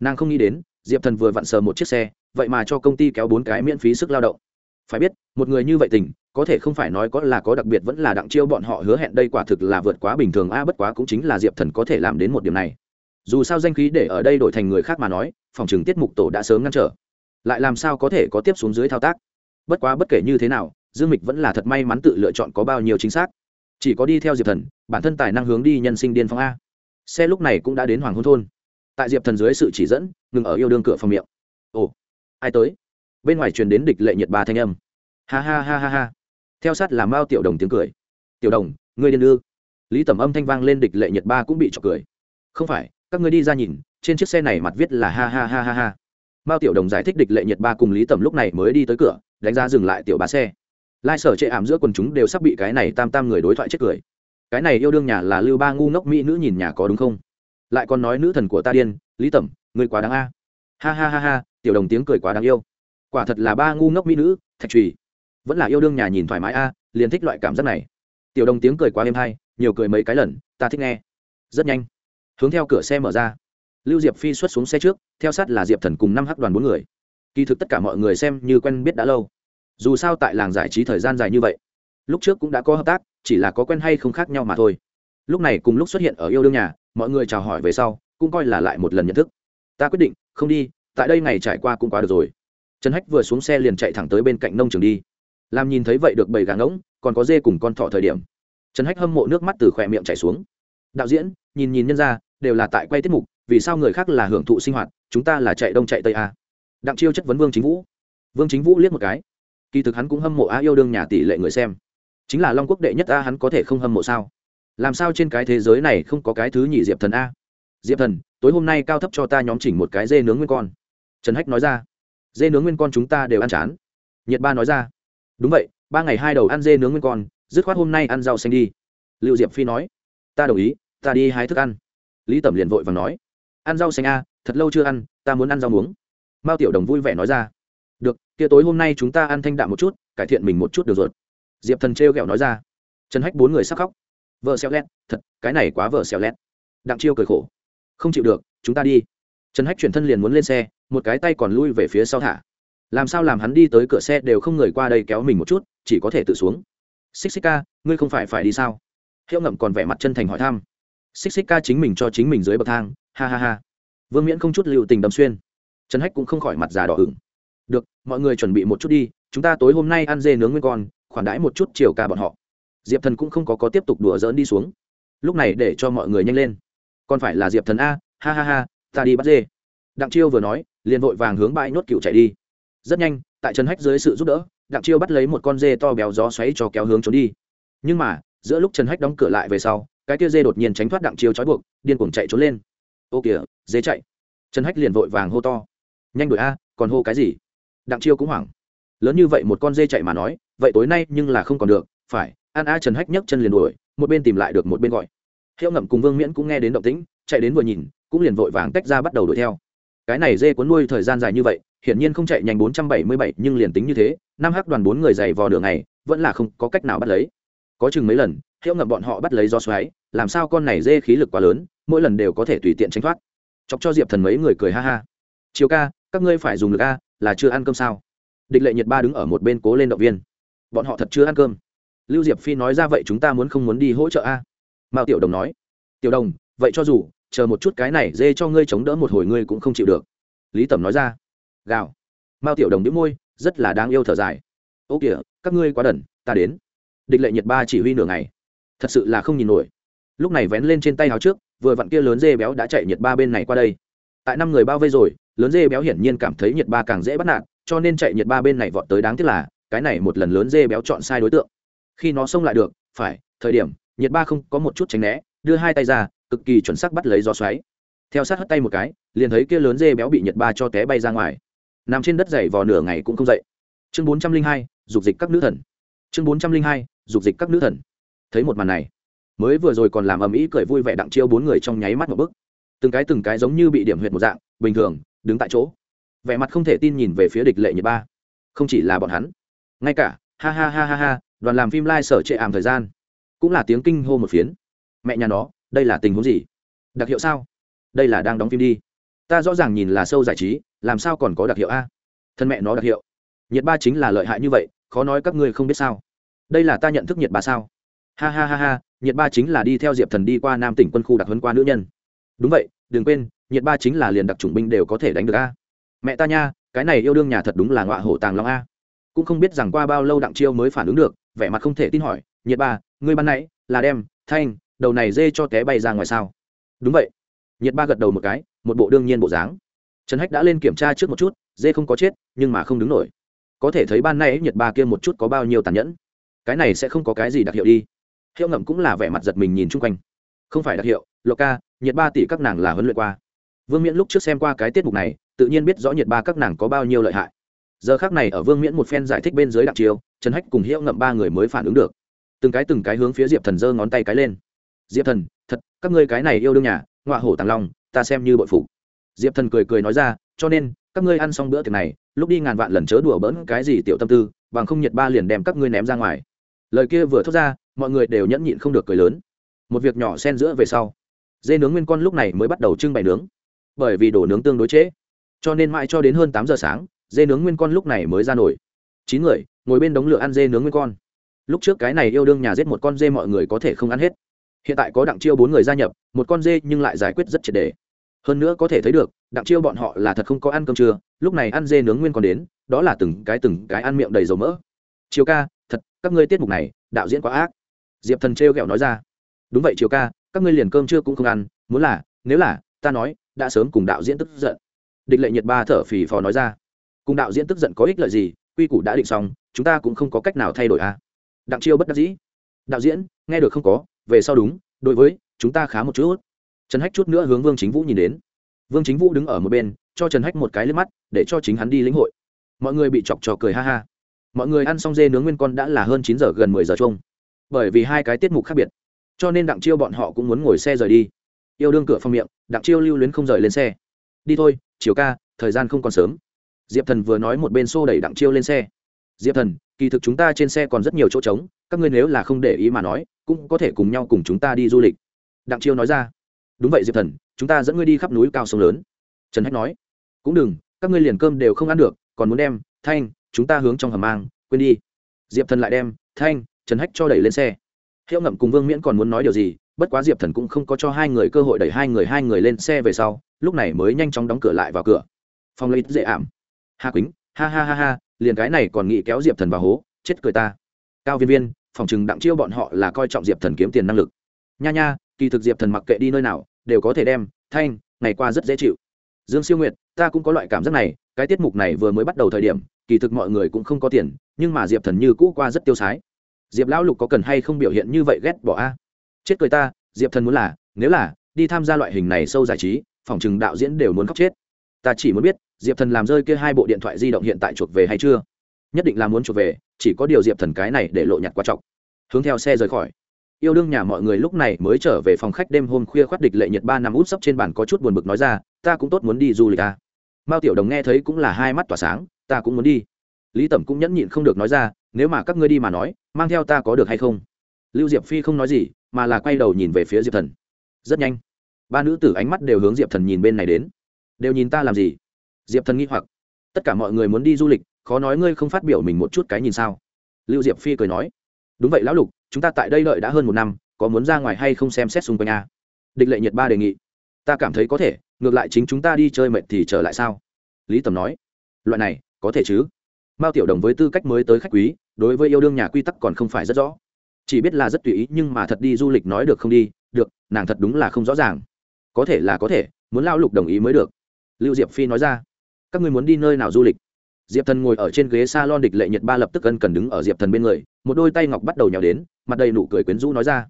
Nàng không nghĩ đến, diệp thần vừa vặn sờ một chiếc xe, vậy mà cho công ty kéo bốn cái miễn phí sức lao động. Phải biết, một người như vậy tình, có thể không phải nói có là có đặc biệt vẫn là đặng chiêu bọn họ hứa hẹn đây quả thực là vượt quá bình thường, a, bất quá cũng chính là diệp thần có thể làm đến một điểm này. Dù sao danh khí để ở đây đổi thành người khác mà nói, phòng chừng tiết mục tổ đã sớm ngăn trở. Lại làm sao có thể có tiếp xuống dưới thao tác? Bất quá bất kể như thế nào, dương mịch vẫn là thật may mắn tự lựa chọn có bao nhiêu chính xác chỉ có đi theo diệp thần, bản thân tài năng hướng đi nhân sinh điên phong a. Xe lúc này cũng đã đến hoàng hôn thôn. Tại diệp thần dưới sự chỉ dẫn, ngừng ở yêu đương cửa phòng miệng. Ồ, ai tới? Bên ngoài truyền đến địch lệ nhiệt ba thanh âm. Ha ha ha ha ha. Theo sát là mao tiểu đồng tiếng cười. Tiểu đồng, ngươi điên ư? Lý tẩm âm thanh vang lên địch lệ nhiệt ba cũng bị trọc cười. Không phải, các ngươi đi ra nhìn, trên chiếc xe này mặt viết là ha ha ha ha ha. Mao tiểu đồng giải thích địch lệ nhiệt ba cùng lý tẩm lúc này mới đi tới cửa, đánh ra dừng lại tiểu bá xe lai sở chệ ảm giữa quần chúng đều sắp bị cái này tam tam người đối thoại chết cười. Cái này yêu đương nhà là lưu ba ngu ngốc mỹ nữ nhìn nhà có đúng không? Lại còn nói nữ thần của ta điên, lý tẩm ngươi quá đáng a. Ha ha ha ha, tiểu đồng tiếng cười quá đáng yêu. Quả thật là ba ngu ngốc mỹ nữ, thạch trùy. Vẫn là yêu đương nhà nhìn thoải mái a, liền thích loại cảm giác này. Tiểu đồng tiếng cười quá êm hay, nhiều cười mấy cái lần, ta thích nghe. Rất nhanh. Hướng theo cửa xe mở ra. Lưu diệp phi xuất xuống xe trước, theo sát là diệp thần cùng năm hắc đoàn bốn người. Kỳ thực tất cả mọi người xem như quen biết đã lâu dù sao tại làng giải trí thời gian dài như vậy, lúc trước cũng đã có hợp tác, chỉ là có quen hay không khác nhau mà thôi. Lúc này cùng lúc xuất hiện ở yêu đương nhà, mọi người chào hỏi về sau, cũng coi là lại một lần nhận thức. Ta quyết định, không đi, tại đây ngày trải qua cũng quá được rồi. Trần hách vừa xuống xe liền chạy thẳng tới bên cạnh nông trường đi. Làm nhìn thấy vậy được bầy gà ngỗng, còn có dê cùng con thỏ thời điểm. Trần hách hâm mộ nước mắt từ khỏe miệng chảy xuống. Đạo diễn, nhìn nhìn nhân ra đều là tại quay tiết mục, vì sao người khác là hưởng thụ sinh hoạt, chúng ta là chạy đông chạy tây a đặng chiêu chất vấn vương chính vũ. Vương chính vũ liếc một cái kỳ thực hắn cũng hâm mộ a yêu đương nhà tỷ lệ người xem. Chính là long quốc đệ nhất a hắn có thể không hâm mộ sao? Làm sao trên cái thế giới này không có cái thứ nhị diệp thần a? Diệp thần, tối hôm nay cao thấp cho ta nhóm chỉnh một cái dê nướng nguyên con. Trần hách nói ra. Dê nướng nguyên con chúng ta đều ăn chán. Nhiệt ba nói ra. Đúng vậy, ba ngày hai đầu ăn dê nướng nguyên con, dứt khoát hôm nay ăn rau xanh đi. Liệu diệp phi nói. Ta đồng ý, ta đi hái thức ăn. Lý tẩm liền vội và nói. Ăn rau xanh a, thật lâu chưa ăn, ta muốn ăn rau muống. Mao tiểu đồng vui vẻ nói ra được, kia tối hôm nay chúng ta ăn thanh đạm một chút, cải thiện mình một chút được rồi. Diệp thần trêu ghẹo nói ra. Trần hách bốn người sắc khóc. Vợ xẹo lét, thật, cái này quá vợ xẹo lét. Đặng chiêu cười khổ. Không chịu được, chúng ta đi. Trần hách chuyển thân liền muốn lên xe, một cái tay còn lui về phía sau thả. Làm sao làm hắn đi tới cửa xe đều không người qua đây kéo mình một chút, chỉ có thể tự xuống. Xích xích ca, ngươi không phải phải đi sao? Hiệu ngậm còn vẻ mặt chân thành hỏi thăm. Xích xích ca chính mình cho chính mình dưới bậc thang, ha ha ha. Vương miễn không chút lưu tình đâm xuyên. Trần hách cũng không khỏi mặt già đỏ ửng được, mọi người chuẩn bị một chút đi, chúng ta tối hôm nay ăn dê nướng nguyên con, khoản đãi một chút chiều ca bọn họ. Diệp thần cũng không có có tiếp tục đùa dỡn đi xuống. Lúc này để cho mọi người nhanh lên. Còn phải là diệp thần a, ha ha ha, ta đi bắt dê. Đặng chiêu vừa nói, liền vội vàng hướng bãi nhốt cựu chạy đi. Rất nhanh, tại trần hách dưới sự giúp đỡ, đặng chiêu bắt lấy một con dê to béo gió xoáy cho kéo hướng trốn đi. Nhưng mà, giữa lúc trần hách đóng cửa lại về sau, cái kia dê đột nhiên tránh thoát đặng chiêu trói buộc, điên cuồng chạy trốn lên. Ô kìa, dê chạy. Trần hách liền vội vàng hô to. Nhanh đuổi a, còn hô cái gì? Đặng chiêu cũng hoảng. Lớn như vậy một con dê chạy mà nói, vậy tối nay nhưng là không còn được, phải, an a trần hách nhấc chân liền đuổi, một bên tìm lại được một bên gọi. Hiệu ngậm cùng vương miễn cũng nghe đến động tĩnh, chạy đến vừa nhìn, cũng liền vội vàng tách ra bắt đầu đuổi theo. Cái này dê cuốn nuôi thời gian dài như vậy, hiển nhiên không chạy nhanh bốn trăm bảy mươi bảy, nhưng liền tính như thế, năm hắc đoàn bốn người dày vò đường này, vẫn là không có cách nào bắt lấy. Có chừng mấy lần, hiệu ngậm bọn họ bắt lấy do xoáy, làm sao con này dê khí lực quá lớn, mỗi lần đều có thể tùy tiện tránh thoát. Chọc cho diệp thần mấy người cười ha ha. Chiều ca, các ngươi phải dùng lực a là chưa ăn cơm sao? Địch lệ nhiệt ba đứng ở một bên cố lên động viên. Bọn họ thật chưa ăn cơm? Lưu diệp phi nói ra vậy chúng ta muốn không muốn đi hỗ trợ a? Mao tiểu đồng nói. Tiểu đồng, vậy cho dù, chờ một chút cái này dê cho ngươi chống đỡ một hồi ngươi cũng không chịu được. Lý tẩm nói ra. Gào. Mao tiểu đồng đĩu môi, rất là đáng yêu thở dài. Ô kìa, các ngươi quá đần, ta đến. Địch lệ nhiệt ba chỉ huy nửa ngày. Thật sự là không nhìn nổi. Lúc này vén lên trên tay áo trước, vừa vặn kia lớn dê béo đã chạy nhiệt ba bên này qua đây. Tại năm người bao vây rồi lớn dê béo hiển nhiên cảm thấy nhiệt ba càng dễ bắt nạt, cho nên chạy nhiệt ba bên này vọt tới đáng tiếc là, cái này một lần lớn dê béo chọn sai đối tượng. Khi nó xông lại được, phải, thời điểm nhiệt ba không có một chút tránh né, đưa hai tay ra, cực kỳ chuẩn xác bắt lấy gió xoáy. Theo sát hất tay một cái, liền thấy kia lớn dê béo bị nhiệt ba cho té bay ra ngoài. Nằm trên đất dày vò nửa ngày cũng không dậy. Chương bốn trăm linh hai, dục dịch các nữ thần. Chương bốn trăm linh hai, dục dịch các nữ thần. Thấy một màn này, mới vừa rồi còn làm ầm ĩ cười vui vẻ đặng chiêu bốn người trong nháy mắt một bức từng cái từng cái giống như bị điểm huyệt một dạng, bình thường đứng tại chỗ. Vẻ mặt không thể tin nhìn về phía địch lệ nhiệt ba. Không chỉ là bọn hắn, ngay cả, ha ha ha ha ha, đoàn làm phim lai、like、sở trệ ảm thời gian, cũng là tiếng kinh hô một phiến. Mẹ nhà nó, đây là tình huống gì? Đặc hiệu sao? Đây là đang đóng phim đi. Ta rõ ràng nhìn là sâu giải trí, làm sao còn có đặc hiệu a? Thân mẹ nó đặc hiệu. Nhiệt ba chính là lợi hại như vậy, khó nói các ngươi không biết sao. Đây là ta nhận thức nhiệt ba sao? Ha ha ha ha nhiệt ba chính là đi theo diệp thần đi qua nam tỉnh quân khu đặc huấn qua nữ nhân. Đúng vậy, đừng quên nhiệt ba chính là liền đặc chủng binh đều có thể đánh được a. Mẹ ta nha, cái này yêu đương nhà thật đúng là ngọa hổ tàng long a. Cũng không biết rằng qua bao lâu đặng chiêu mới phản ứng được, vẻ mặt không thể tin hỏi, nhiệt ba, ngươi ban nãy, là đem, thanh, đầu này dê cho té bay ra ngoài sao? Đúng vậy. Nhiệt ba gật đầu một cái, một bộ đương nhiên bộ dáng. Trần hách đã lên kiểm tra trước một chút, dê không có chết, nhưng mà không đứng nổi. Có thể thấy ban nay nhiệt ba kia một chút có bao nhiêu tàn nhẫn. Cái này sẽ không có cái gì đặc hiệu đi. Hiệu ngậm cũng là vẻ mặt giật mình nhìn chung quanh. Không phải đặc hiệu, lộc ca, nhiệt ba tỷ các nàng là huấn luyện qua vương miễn lúc trước xem qua cái tiết mục này, tự nhiên biết rõ nhiệt ba các nàng có bao nhiêu lợi hại. Giờ khác này ở vương miễn một phen giải thích bên dưới đặc chiều trần hách cùng hiệu ngậm ba người mới phản ứng được. Từng cái từng cái hướng phía diệp thần giơ ngón tay cái lên. Diệp thần, thật, các ngươi cái này yêu đương nhà, ngọa hổ tàng long, ta xem như bội phụ. Diệp thần cười cười nói ra, cho nên, các ngươi ăn xong bữa tiệc này, lúc đi ngàn vạn lần chớ đùa bỡn cái gì tiểu tâm tư, bằng không nhiệt ba liền đem các ngươi ném ra ngoài. Lời kia vừa thốt ra, mọi người đều nhẫn nhịn không được cười lớn. Một việc nhỏ xen giữa về sau, dê nướng nguyên con lúc này mới bắt đầu trưng bày nướng bởi vì đổ nướng tương đối trễ. Cho nên mãi cho đến hơn tám giờ sáng, dê nướng nguyên con lúc này mới ra nổi chín người, ngồi bên đống lửa ăn dê nướng nguyên con. Lúc trước cái này yêu đương nhà giết một con dê mọi người có thể không ăn hết. Hiện tại có đặng chiêu bốn người gia nhập, một con dê nhưng lại giải quyết rất triệt đề. Hơn nữa có thể thấy được, đặng chiêu bọn họ là thật không có ăn cơm trưa, lúc này ăn dê nướng nguyên còn đến, đó là từng cái từng cái ăn miệng đầy dầu mỡ. Chiều ca, thật, các ngươi tiết mục này, đạo diễn quá ác. Diệp thần trêu ghẹo nói ra. Đúng vậy chiều ca, các ngươi liền cơm trưa cũng không ăn, muốn là, nếu là, ta nói đã sớm cùng đạo diễn tức giận. Địch lệ nhiệt ba thở phì phò nói ra. Cùng đạo diễn tức giận có ích lợi gì? Quy củ đã định xong, chúng ta cũng không có cách nào thay đổi à? Đặng chiêu bất đắc dĩ. Đạo diễn, nghe được không có, về sau đúng, đối với, chúng ta khá một chút. Trần hách chút nữa hướng vương chính vũ nhìn đến. Vương chính vũ đứng ở một bên, cho trần hách một cái lên mắt, để cho chính hắn đi lĩnh hội. Mọi người bị chọc trò cười ha ha. Mọi người ăn xong dê nướng nguyên con đã là hơn chín giờ gần mười giờ chung bởi vì hai cái tiết mục khác biệt, cho nên đặng chiêu bọn họ cũng muốn ngồi xe rời đi yêu đương cửa phong miệng, đặng chiêu lưu luyến không rời lên xe. Đi thôi chiều ca, thời gian không còn sớm. Diệp thần vừa nói một bên xô đẩy đặng chiêu lên xe. Diệp thần, kỳ thực chúng ta trên xe còn rất nhiều chỗ trống, các ngươi nếu là không để ý mà nói, cũng có thể cùng nhau cùng chúng ta đi du lịch. Đặng chiêu nói ra. Đúng vậy diệp thần, chúng ta dẫn ngươi đi khắp núi cao sông lớn. Trần hách nói. Cũng đừng, các ngươi liền cơm đều không ăn được, còn muốn đem, thanh, chúng ta hướng trong hầm mang, quên đi. Diệp thần lại đem, thanh, trần hách cho đẩy lên xe. Hiệu ngậm cùng vương miễn còn muốn nói điều gì bất quá diệp thần cũng không có cho hai người cơ hội đẩy hai người hai người lên xe về sau, lúc này mới nhanh chóng đóng cửa lại vào cửa. Phong lấy dễ ảm. Hà quýnh, ha ha ha ha, liền cái này còn nghĩ kéo diệp thần vào hố, chết cười ta. Cao viên viên, phòng chừng đặng chiêu bọn họ là coi trọng diệp thần kiếm tiền năng lực. Nha nha, kỳ thực diệp thần mặc kệ đi nơi nào, đều có thể đem, thanh, ngày qua rất dễ chịu. Dương siêu nguyệt, ta cũng có loại cảm giác này, cái tiết mục này vừa mới bắt đầu thời điểm, kỳ thực mọi người cũng không có tiền, nhưng mà diệp thần như cũ qua rất tiêu sái. Diệp lão lục có cần hay không biểu hiện như vậy ghét bỏ a? Chết cười ta, diệp thần muốn là, nếu là, đi tham gia loại hình này sâu giải trí, phòng chừng đạo diễn đều muốn khóc chết. Ta chỉ muốn biết, diệp thần làm rơi kia hai bộ điện thoại di động hiện tại chuộc về hay chưa? Nhất định là muốn chuộc về, chỉ có điều diệp thần cái này để lộ nhặt quá trọng. Hướng theo xe rời khỏi. Yêu đương nhà mọi người lúc này mới trở về phòng khách đêm hôm khuya khoát địch lệ nhiệt ba năm út sấp trên bàn có chút buồn bực nói ra, ta cũng tốt muốn đi du lịch à. mao tiểu đồng nghe thấy cũng là hai mắt tỏa sáng, ta cũng muốn đi. Lý tẩm cũng nhẫn nhịn không được nói ra, nếu mà các ngươi đi mà nói, mang theo ta có được hay không? Lưu diệp phi không nói gì, mà là quay đầu nhìn về phía diệp thần. Rất nhanh, ba nữ tử ánh mắt đều hướng diệp thần nhìn bên này đến. Đều nhìn ta làm gì? Diệp thần nghĩ hoặc. Tất cả mọi người muốn đi du lịch, khó nói ngươi không phát biểu mình một chút cái nhìn sao? Lưu diệp phi cười nói. Đúng vậy lão lục, chúng ta tại đây đợi đã hơn một năm, có muốn ra ngoài hay không xem xét xung quanh a? Địch lệ nhiệt ba đề nghị. Ta cảm thấy có thể, ngược lại chính chúng ta đi chơi mệt thì trở lại sao? Lý tầm nói. Loại này, có thể chứ. Mao tiểu đồng với tư cách mới tới khách quý, đối với yêu đương nhà quy tắc còn không phải rất rõ chỉ biết là rất tùy ý, nhưng mà thật đi du lịch nói được không đi, được, nàng thật đúng là không rõ ràng. Có thể là có thể, muốn lao lục đồng ý mới được. Lưu diệp phi nói ra. Các người muốn đi nơi nào du lịch? Diệp thần ngồi ở trên ghế s a lon địch lệ nhật ba lập tức ân cần đứng ở diệp thần bên người, một đôi tay ngọc bắt đầu nhào đến, mặt đầy nụ cười quyến rũ nói ra.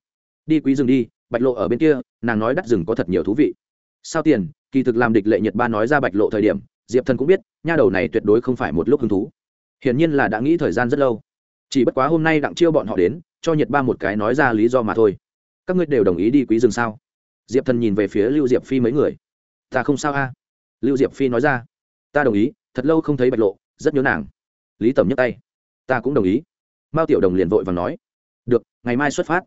Đi quý rừng đi, bạch lộ ở bên kia, nàng nói đắt rừng có thật nhiều thú vị. Sao tiền, kỳ thực làm địch lệ nhật ba nói ra bạch lộ thời điểm, diệp thần cũng biết, nha đầu này tuyệt đối không phải một lúc hứng thú. Hiển nhiên là đã nghĩ thời gian rất lâu. Chỉ bất quá hôm nay đặng chiêu bọn họ đến cho nhiệt ba một cái nói ra lý do mà thôi. Các ngươi đều đồng ý đi quý rừng sao? Diệp thần nhìn về phía lưu diệp phi mấy người. Ta không sao a. Lưu diệp phi nói ra. Ta đồng ý, thật lâu không thấy bạch lộ, rất nhớ nàng. Lý tẩm nhấc tay. Ta cũng đồng ý. Mao tiểu đồng liền vội và nói. Được, ngày mai xuất phát.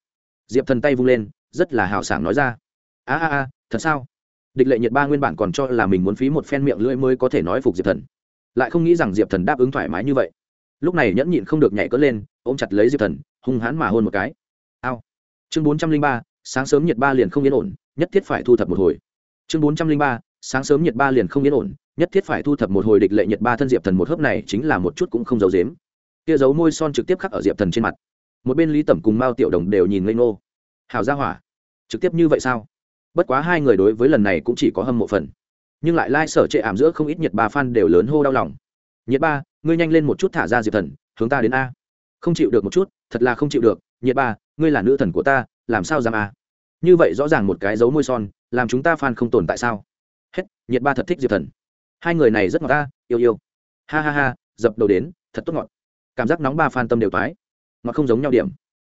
Diệp thần tay vung lên, rất là hào sảng nói ra. A a a, thật sao? Địch lệ nhiệt ba nguyên bản còn cho là mình muốn phí một phen miệng lưỡi mới có thể nói phục diệp thần. Lại không nghĩ rằng diệp thần đáp ứng thoải mái như vậy lúc này nhẫn nhịn không được nhảy cất lên, ôm chặt lấy diệp thần, hung hãn mà hôn một cái. Ao. Chương bốn trăm linh ba, sáng sớm nhiệt ba liền không yên ổn, nhất thiết phải thu thập một hồi. Chương bốn trăm linh ba, sáng sớm nhiệt ba liền không yên ổn, nhất thiết phải thu thập một hồi địch lệ nhiệt ba thân diệp thần một hớp này chính là một chút cũng không giấu dếm kia giấu môi son trực tiếp khắc ở diệp thần trên mặt. Một bên lý tẩm cùng mao tiểu đồng đều nhìn ngây ngô. Hào ra hỏa, trực tiếp như vậy sao? Bất quá hai người đối với lần này cũng chỉ có hâm mộ phần. Nhưng lại lai、like、sở trệ ảm giữa không ít nhiệt ba f đều lớn hô đau lòng. Nhiệt ba ngươi nhanh lên một chút thả ra diệp thần, hướng ta đến a. Không chịu được một chút, thật là không chịu được, nhiệt ba, ngươi là nữ thần của ta, làm sao dám a? Như vậy rõ ràng một cái dấu môi son, làm chúng ta phan không tồn tại sao? Hết, nhiệt ba thật thích diệp thần. Hai người này rất ngọt ta, yêu yêu. Ha ha ha, dập đầu đến, thật tốt ngọt. Cảm giác nóng ba phan tâm đều tái ngọt không giống nhau điểm.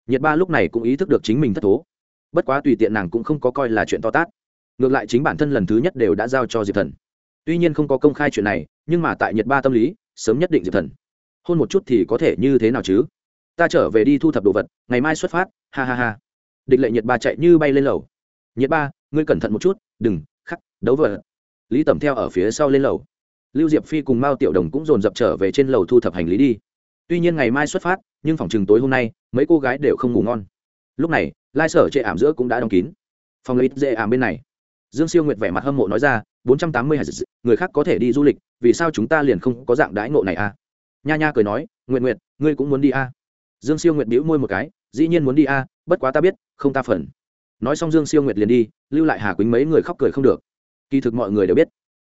Nhiệt ba lúc này cũng ý thức được chính mình thất thố. Bất quá tùy tiện nàng cũng không có coi là chuyện to tát. Ngược lại chính bản thân lần thứ nhất đều đã giao cho diệp thần. Tuy nhiên không có công khai chuyện này, nhưng mà tại nhiệt ba tâm lý sớm nhất định diệp thần. Hôn một chút thì có thể như thế nào chứ? Ta trở về đi thu thập đồ vật, ngày mai xuất phát, ha ha ha. Địch lệ nhiệt ba chạy như bay lên lầu. Nhiệt ba, ngươi cẩn thận một chút, đừng, khắc, đấu vợ. Lý tẩm theo ở phía sau lên lầu. Lưu diệp phi cùng mao tiểu đồng cũng dồn dập trở về trên lầu thu thập hành lý đi. Tuy nhiên ngày mai xuất phát, nhưng phòng chừng tối hôm nay, mấy cô gái đều không ngủ ngon. Lúc này, lai sở chệ ảm giữa cũng đã đóng kín. Phòng lấy dễ ảm bên này. Dương siêu nguyệt vẻ mặt hâm mộ nói ra, bốn trăm tám mươi người khác có thể đi du lịch vì sao chúng ta liền không có dạng đãi ngộ này à? Nha nha cười nói nguyện nguyện ngươi cũng muốn đi à? Dương siêu nguyệt bĩu môi một cái, dĩ nhiên muốn đi à bất quá ta biết, không ta phần. Nói xong dương siêu nguyệt liền đi, lưu lại hà quýnh mấy người khóc cười không được. Kỳ thực mọi người đều biết,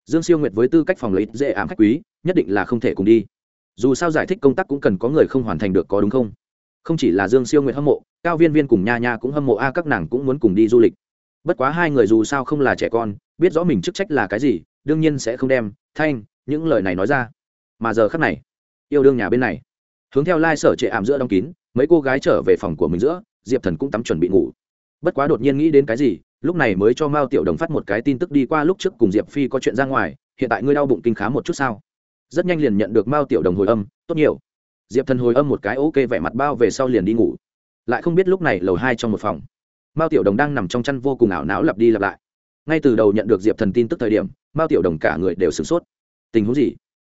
dương siêu nguyệt với tư cách phòng lấy dễ ảm khách quý, nhất định là không thể cùng đi. Dù sao giải thích công tác cũng cần có người không hoàn thành được có đúng không? Không chỉ là dương siêu nguyệt hâm mộ, cao viên viên cùng nha nha cũng hâm mộ a, các nàng cũng muốn cùng đi du lịch. Bất quá hai người dù sao không là trẻ con, biết rõ mình chức trách là cái gì, đương nhiên sẽ không đem, thanh những lời này nói ra. Mà giờ khắc này, yêu đương nhà bên này, hướng theo lai、like、sở trệ ảm giữa đóng kín, mấy cô gái trở về phòng của mình giữa, diệp thần cũng tắm chuẩn bị ngủ. Bất quá đột nhiên nghĩ đến cái gì, lúc này mới cho mao tiểu đồng phát một cái tin tức đi qua lúc trước cùng diệp phi có chuyện ra ngoài, hiện tại ngươi đau bụng kinh khá một chút sao? Rất nhanh liền nhận được mao tiểu đồng hồi âm, tốt nhiều. Diệp thần hồi âm một cái ok vẻ mặt bao về sau liền đi ngủ. Lại không biết lúc này lầu hai trong một phòng, mao tiểu đồng đang nằm trong chăn vô cùng ảo não lặp đi lặp lại. Ngay từ đầu nhận được diệp thần tin tức thời điểm, mao tiểu đồng cả người đều sửng sốt tình huống gì?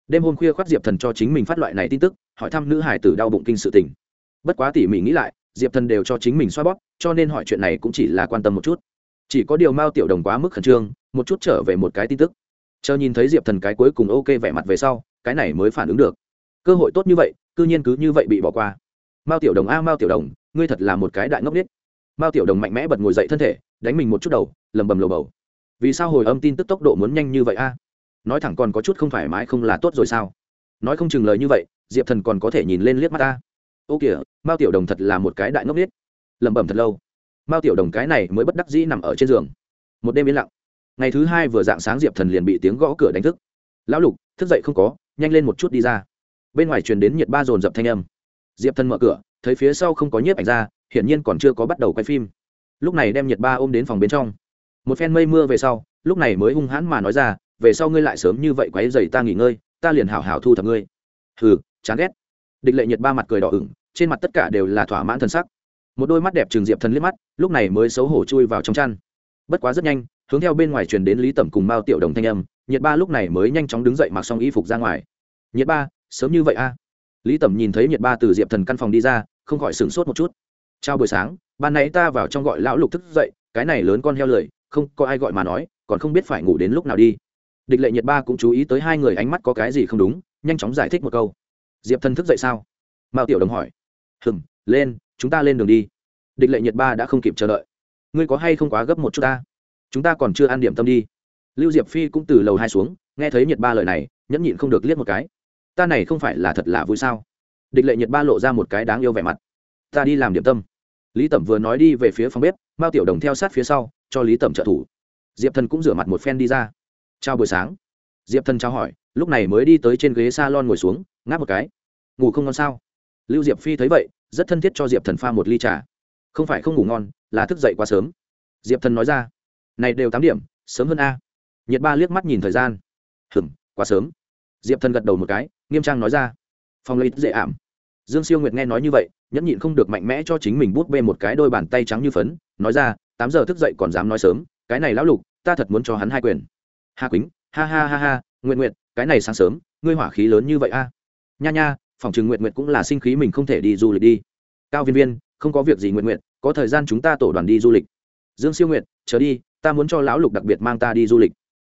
Đêm hôm khuya khoác diệp thần cho chính mình phát loại này tin tức, hỏi thăm nữ hải tử đau bụng kinh sự tình. Bất quá tỉ mỉ nghĩ lại, diệp thần đều cho chính mình xoa bóp, cho nên hỏi chuyện này cũng chỉ là quan tâm một chút. Chỉ có điều mao tiểu đồng quá mức khẩn trương, một chút trở về một cái tin tức. Chờ nhìn thấy diệp thần cái cuối cùng ok vẻ mặt về sau, cái này mới phản ứng được. Cơ hội tốt như vậy, cư nhiên cứ như vậy bị bỏ qua. Mao tiểu đồng a, mao tiểu đồng, ngươi thật là một cái đại ngốc n mao tiểu đồng mạnh mẽ bật ngồi dậy thân thể, đánh mình một chút đầu, lầm bầm lầu bầu. Vì sao hồi âm tin tức tốc độ muốn nhanh như vậy a? Nói thẳng còn có chút không thoải mái không là tốt rồi sao? Nói không chừng lời như vậy, diệp thần còn có thể nhìn lên liếc mắt ta. Ô kìa, mao tiểu đồng thật là một cái đại ngốc biết. lẩm bẩm thật lâu. Mao tiểu đồng cái này mới bất đắc dĩ nằm ở trên giường. Một đêm yên lặng. Ngày thứ hai vừa dạng sáng diệp thần liền bị tiếng gõ cửa đánh thức. Lão lục, thức dậy không có, nhanh lên một chút đi ra. Bên ngoài truyền đến nhiệt ba dồn dập thanh âm. Diệp thần mở cửa, thấy phía sau không có nhiếp ảnh ra, hiển nhiên còn chưa có bắt đầu quay phim. Lúc này đem nhiệt ba ôm đến phòng bên trong. Một phen mây mưa về sau, lúc này mới hung hãn mà nói ra về sau ngươi lại sớm như vậy quấy dày ta nghỉ ngơi, ta liền hảo hảo thu thập ngươi. Hừ, chán ghét. Địch lệ nhiệt ba mặt cười đỏ ửng, trên mặt tất cả đều là thỏa mãn thần sắc. Một đôi mắt đẹp trường diệp thần liếc mắt, lúc này mới xấu hổ chui vào trong chăn. Bất quá rất nhanh, hướng theo bên ngoài truyền đến lý tẩm cùng mao tiểu đồng thanh âm nhiệt ba lúc này mới nhanh chóng đứng dậy mặc xong y phục ra ngoài. Nhiệt ba, sớm như vậy a. Lý tẩm nhìn thấy nhiệt ba từ diệp thần căn phòng đi ra, không khỏi sửng sốt một chút. Chào buổi sáng, ban nãy ta vào trong gọi lão lục thức dậy, cái này lớn con heo lười, không có ai gọi mà nói, còn không biết phải ngủ đến lúc nào đi địch lệ nhiệt ba cũng chú ý tới hai người ánh mắt có cái gì không đúng, nhanh chóng giải thích một câu. Diệp thần thức dậy sao? Mao tiểu đồng hỏi. Hừm, lên, chúng ta lên đường đi. Địch lệ nhiệt ba đã không kịp chờ đợi. Ngươi có hay không quá gấp một chút ta? Chúng ta còn chưa ăn điểm tâm đi. Lưu diệp phi cũng từ lầu hai xuống, nghe thấy nhiệt ba lời này, nhẫn nhịn không được liếc một cái. Ta này không phải là thật là vui sao? Địch lệ nhiệt ba lộ ra một cái đáng yêu vẻ mặt. Ta đi làm điểm tâm. Lý tẩm vừa nói đi về phía phòng bếp, mao tiểu đồng theo sát phía sau, cho lý tẩm trợ thủ. Diệp thần cũng rửa mặt một phen đi ra chào buổi sáng. Diệp thần trao hỏi, lúc này mới đi tới trên ghế s a lon ngồi xuống, ngáp một cái. Ngủ không ngon sao? Lưu diệp phi thấy vậy, rất thân thiết cho diệp thần pha một ly trà. Không phải không ngủ ngon, là thức dậy quá sớm. Diệp thần nói ra, này đều tám điểm, sớm hơn a. Nhiệt ba liếc mắt nhìn thời gian. Hừm, quá sớm. Diệp thần gật đầu một cái, nghiêm trang nói ra, phòng lấy dễ ảm. Dương siêu nguyệt nghe nói như vậy, nhẫn nhịn không được mạnh mẽ cho chính mình bút bê một cái đôi bàn tay trắng như phấn, nói ra, tám giờ thức dậy còn dám nói sớm, cái này lão lục, ta thật muốn cho hắn hai quyền hà quýnh, ha ha ha ha nguyện nguyện cái này sáng sớm, ngươi hỏa khí lớn như vậy a. Nha nha, phòng trường nguyện nguyện cũng là sinh khí mình không thể đi du lịch đi. Cao viên viên, không có việc gì nguyện nguyện có thời gian chúng ta tổ đoàn đi du lịch. Dương siêu nguyện chờ đi, ta muốn cho lão lục đặc biệt mang ta đi du lịch.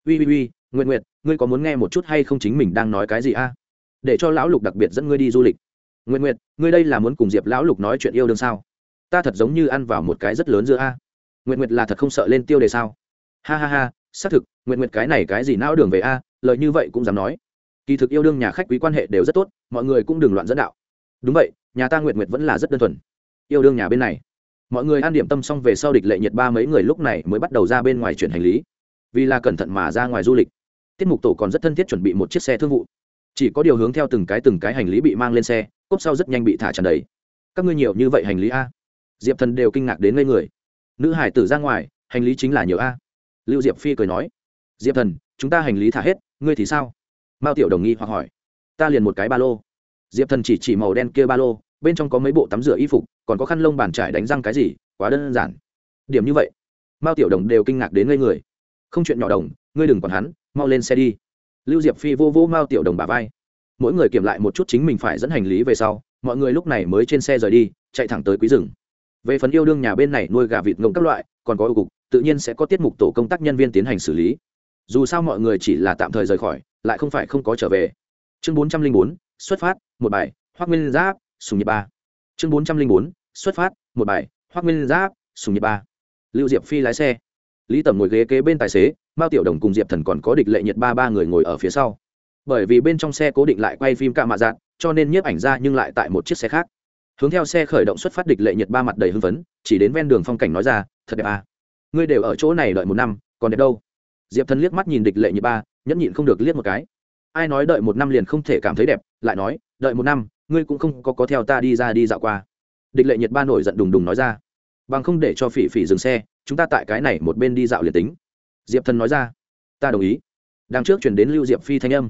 Ui ui ui nguyện nguyện ngươi có muốn nghe một chút hay không chính mình đang nói cái gì a? Để cho lão lục đặc biệt dẫn ngươi đi du lịch. Nguyện nguyện ngươi đây là muốn cùng diệp lão lục nói chuyện yêu đương sao? Ta thật giống như ăn vào một cái rất lớn giữa a. Nguyện nguyện là thật không sợ lên tiêu đề sao? Ha ha ha xác thực nguyện nguyện cái này cái gì não đường về a, lời như vậy cũng dám nói. Kỳ thực yêu đương nhà khách quý quan hệ đều rất tốt, mọi người cũng đừng loạn dẫn đạo. Đúng vậy, nhà ta nguyện nguyện vẫn là rất đơn thuần. Yêu đương nhà bên này. Mọi người an điểm tâm xong về sau địch lệ nhiệt ba mấy người lúc này mới bắt đầu ra bên ngoài chuyển hành lý. Vì là cẩn thận mà ra ngoài du lịch. Tiết mục tổ còn rất thân thiết chuẩn bị một chiếc xe thương vụ. Chỉ có điều hướng theo từng cái từng cái hành lý bị mang lên xe, cốp sau rất nhanh bị thả tràn đầy. Các ngươi nhiều như vậy hành lý a? Diệp thần đều kinh ngạc đến ngây người. Nữ hải tử ra ngoài, hành lý chính là nhiều a? Lưu diệp phi cười nói, diệp thần, chúng ta hành lý thả hết, ngươi thì sao? Mao tiểu đồng nghi hoặc hỏi, ta liền một cái ba lô. Diệp thần chỉ chỉ màu đen kia ba lô, bên trong có mấy bộ tắm rửa y phục, còn có khăn lông bàn trải đánh răng cái gì, quá đơn giản. Điểm như vậy. Mao tiểu đồng đều kinh ngạc đến ngây người. Không chuyện nhỏ đồng, ngươi đừng còn hắn, mau lên xe đi. Lưu diệp phi vô vô mao tiểu đồng bà vai. Mỗi người kiểm lại một chút chính mình phải dẫn hành lý về sau, mọi người lúc này mới trên xe rời đi, chạy thẳng tới quý rừng. Về phần yêu đương nhà bên này nuôi gà vịt ngỗng các loại, còn có ưu cục tự nhiên sẽ có tiết mục tổ công tác nhân viên tiến hành xử lý. Dù sao mọi người chỉ là tạm thời rời khỏi, lại không phải không có trở về. Chương bốn trăm linh bốn, xuất phát, một bài, hoác nguyên giáp, sùng nhiệt ba. Chương bốn trăm linh bốn, xuất phát, một bài, hoác nguyên giáp, sùng nhiệt ba. Lưu diệp phi lái xe. Lý tẩm ngồi ghế kế bên tài xế, mao tiểu đồng cùng diệp thần còn có địch lệ nhiệt ba ba người ngồi ở phía sau. Bởi vì bên trong xe cố định lại quay phim cạ mạ dạng cho nên nhiếp ảnh ra nhưng lại tại một chiếc xe khác. Hướng theo xe khởi động xuất phát địch lệ nhiệt ba mặt đầy hưng phấn, chỉ đến ven đường phong cảnh nói ra, thật đẹp à ngươi đều ở chỗ này đợi một năm, còn đẹp đâu? Diệp thần liếc mắt nhìn địch lệ nhiệt ba, nhẫn nhịn không được liếc một cái. Ai nói đợi một năm liền không thể cảm thấy đẹp, lại nói, đợi một năm, ngươi cũng không có có theo ta đi ra đi dạo qua. Địch lệ nhiệt ba nổi giận đùng đùng nói ra. Bằng không để cho phỉ phỉ dừng xe, chúng ta tại cái này một bên đi dạo liền tính. Diệp thần nói ra. Ta đồng ý. Đằng trước chuyển đến lưu diệp phi thanh âm.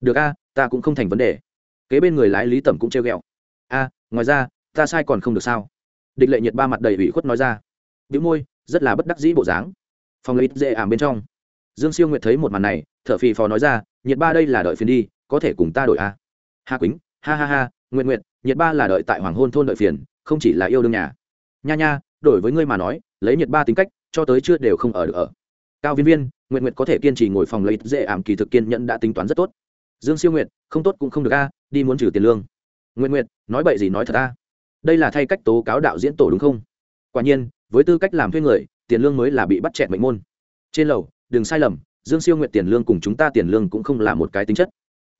Được a, ta cũng không thành vấn đề. Kế bên người lái lý tẩm cũng treo g ẹ o a, ngoài ra, ta sai còn không được sao? Địch lệ nhiệt ba mặt đầy ủy khuất nói ra. B môi rất là bất đắc dĩ bộ dáng. Phòng lấy dễ ảm bên trong. Dương siêu nguyệt thấy một màn này t h ở phì phò nói ra, nhiệt ba đây là đợi phiền đi, có thể cùng ta đổi a. Hà quýnh, ha ha ha nguyện nguyện nhiệt ba là đợi tại hoàng hôn thôn đợi phiền, không chỉ là yêu đương nhà. Nha nha, đổi với ngươi mà nói, lấy nhiệt ba tính cách, cho tới chưa đều không ở được ở. Cao viên viên nguyện nguyện có thể kiên trì ngồi phòng lấy dễ ảm kỳ thực kiên nhẫn đã tính toán rất tốt. Dương siêu nguyện không tốt cũng không được a, đi muốn trừ tiền lương. Nguyện nguyện nói bậy gì nói thật a? Đây là thay cách tố cáo đạo diễn tổ đúng không? Quả nhiên với tư cách làm thuê người, tiền lương mới là bị bắt chẹt mệnh môn. Trên lầu, đừng sai lầm, dương siêu nguyện tiền lương cùng chúng ta tiền lương cũng không là một cái tính chất.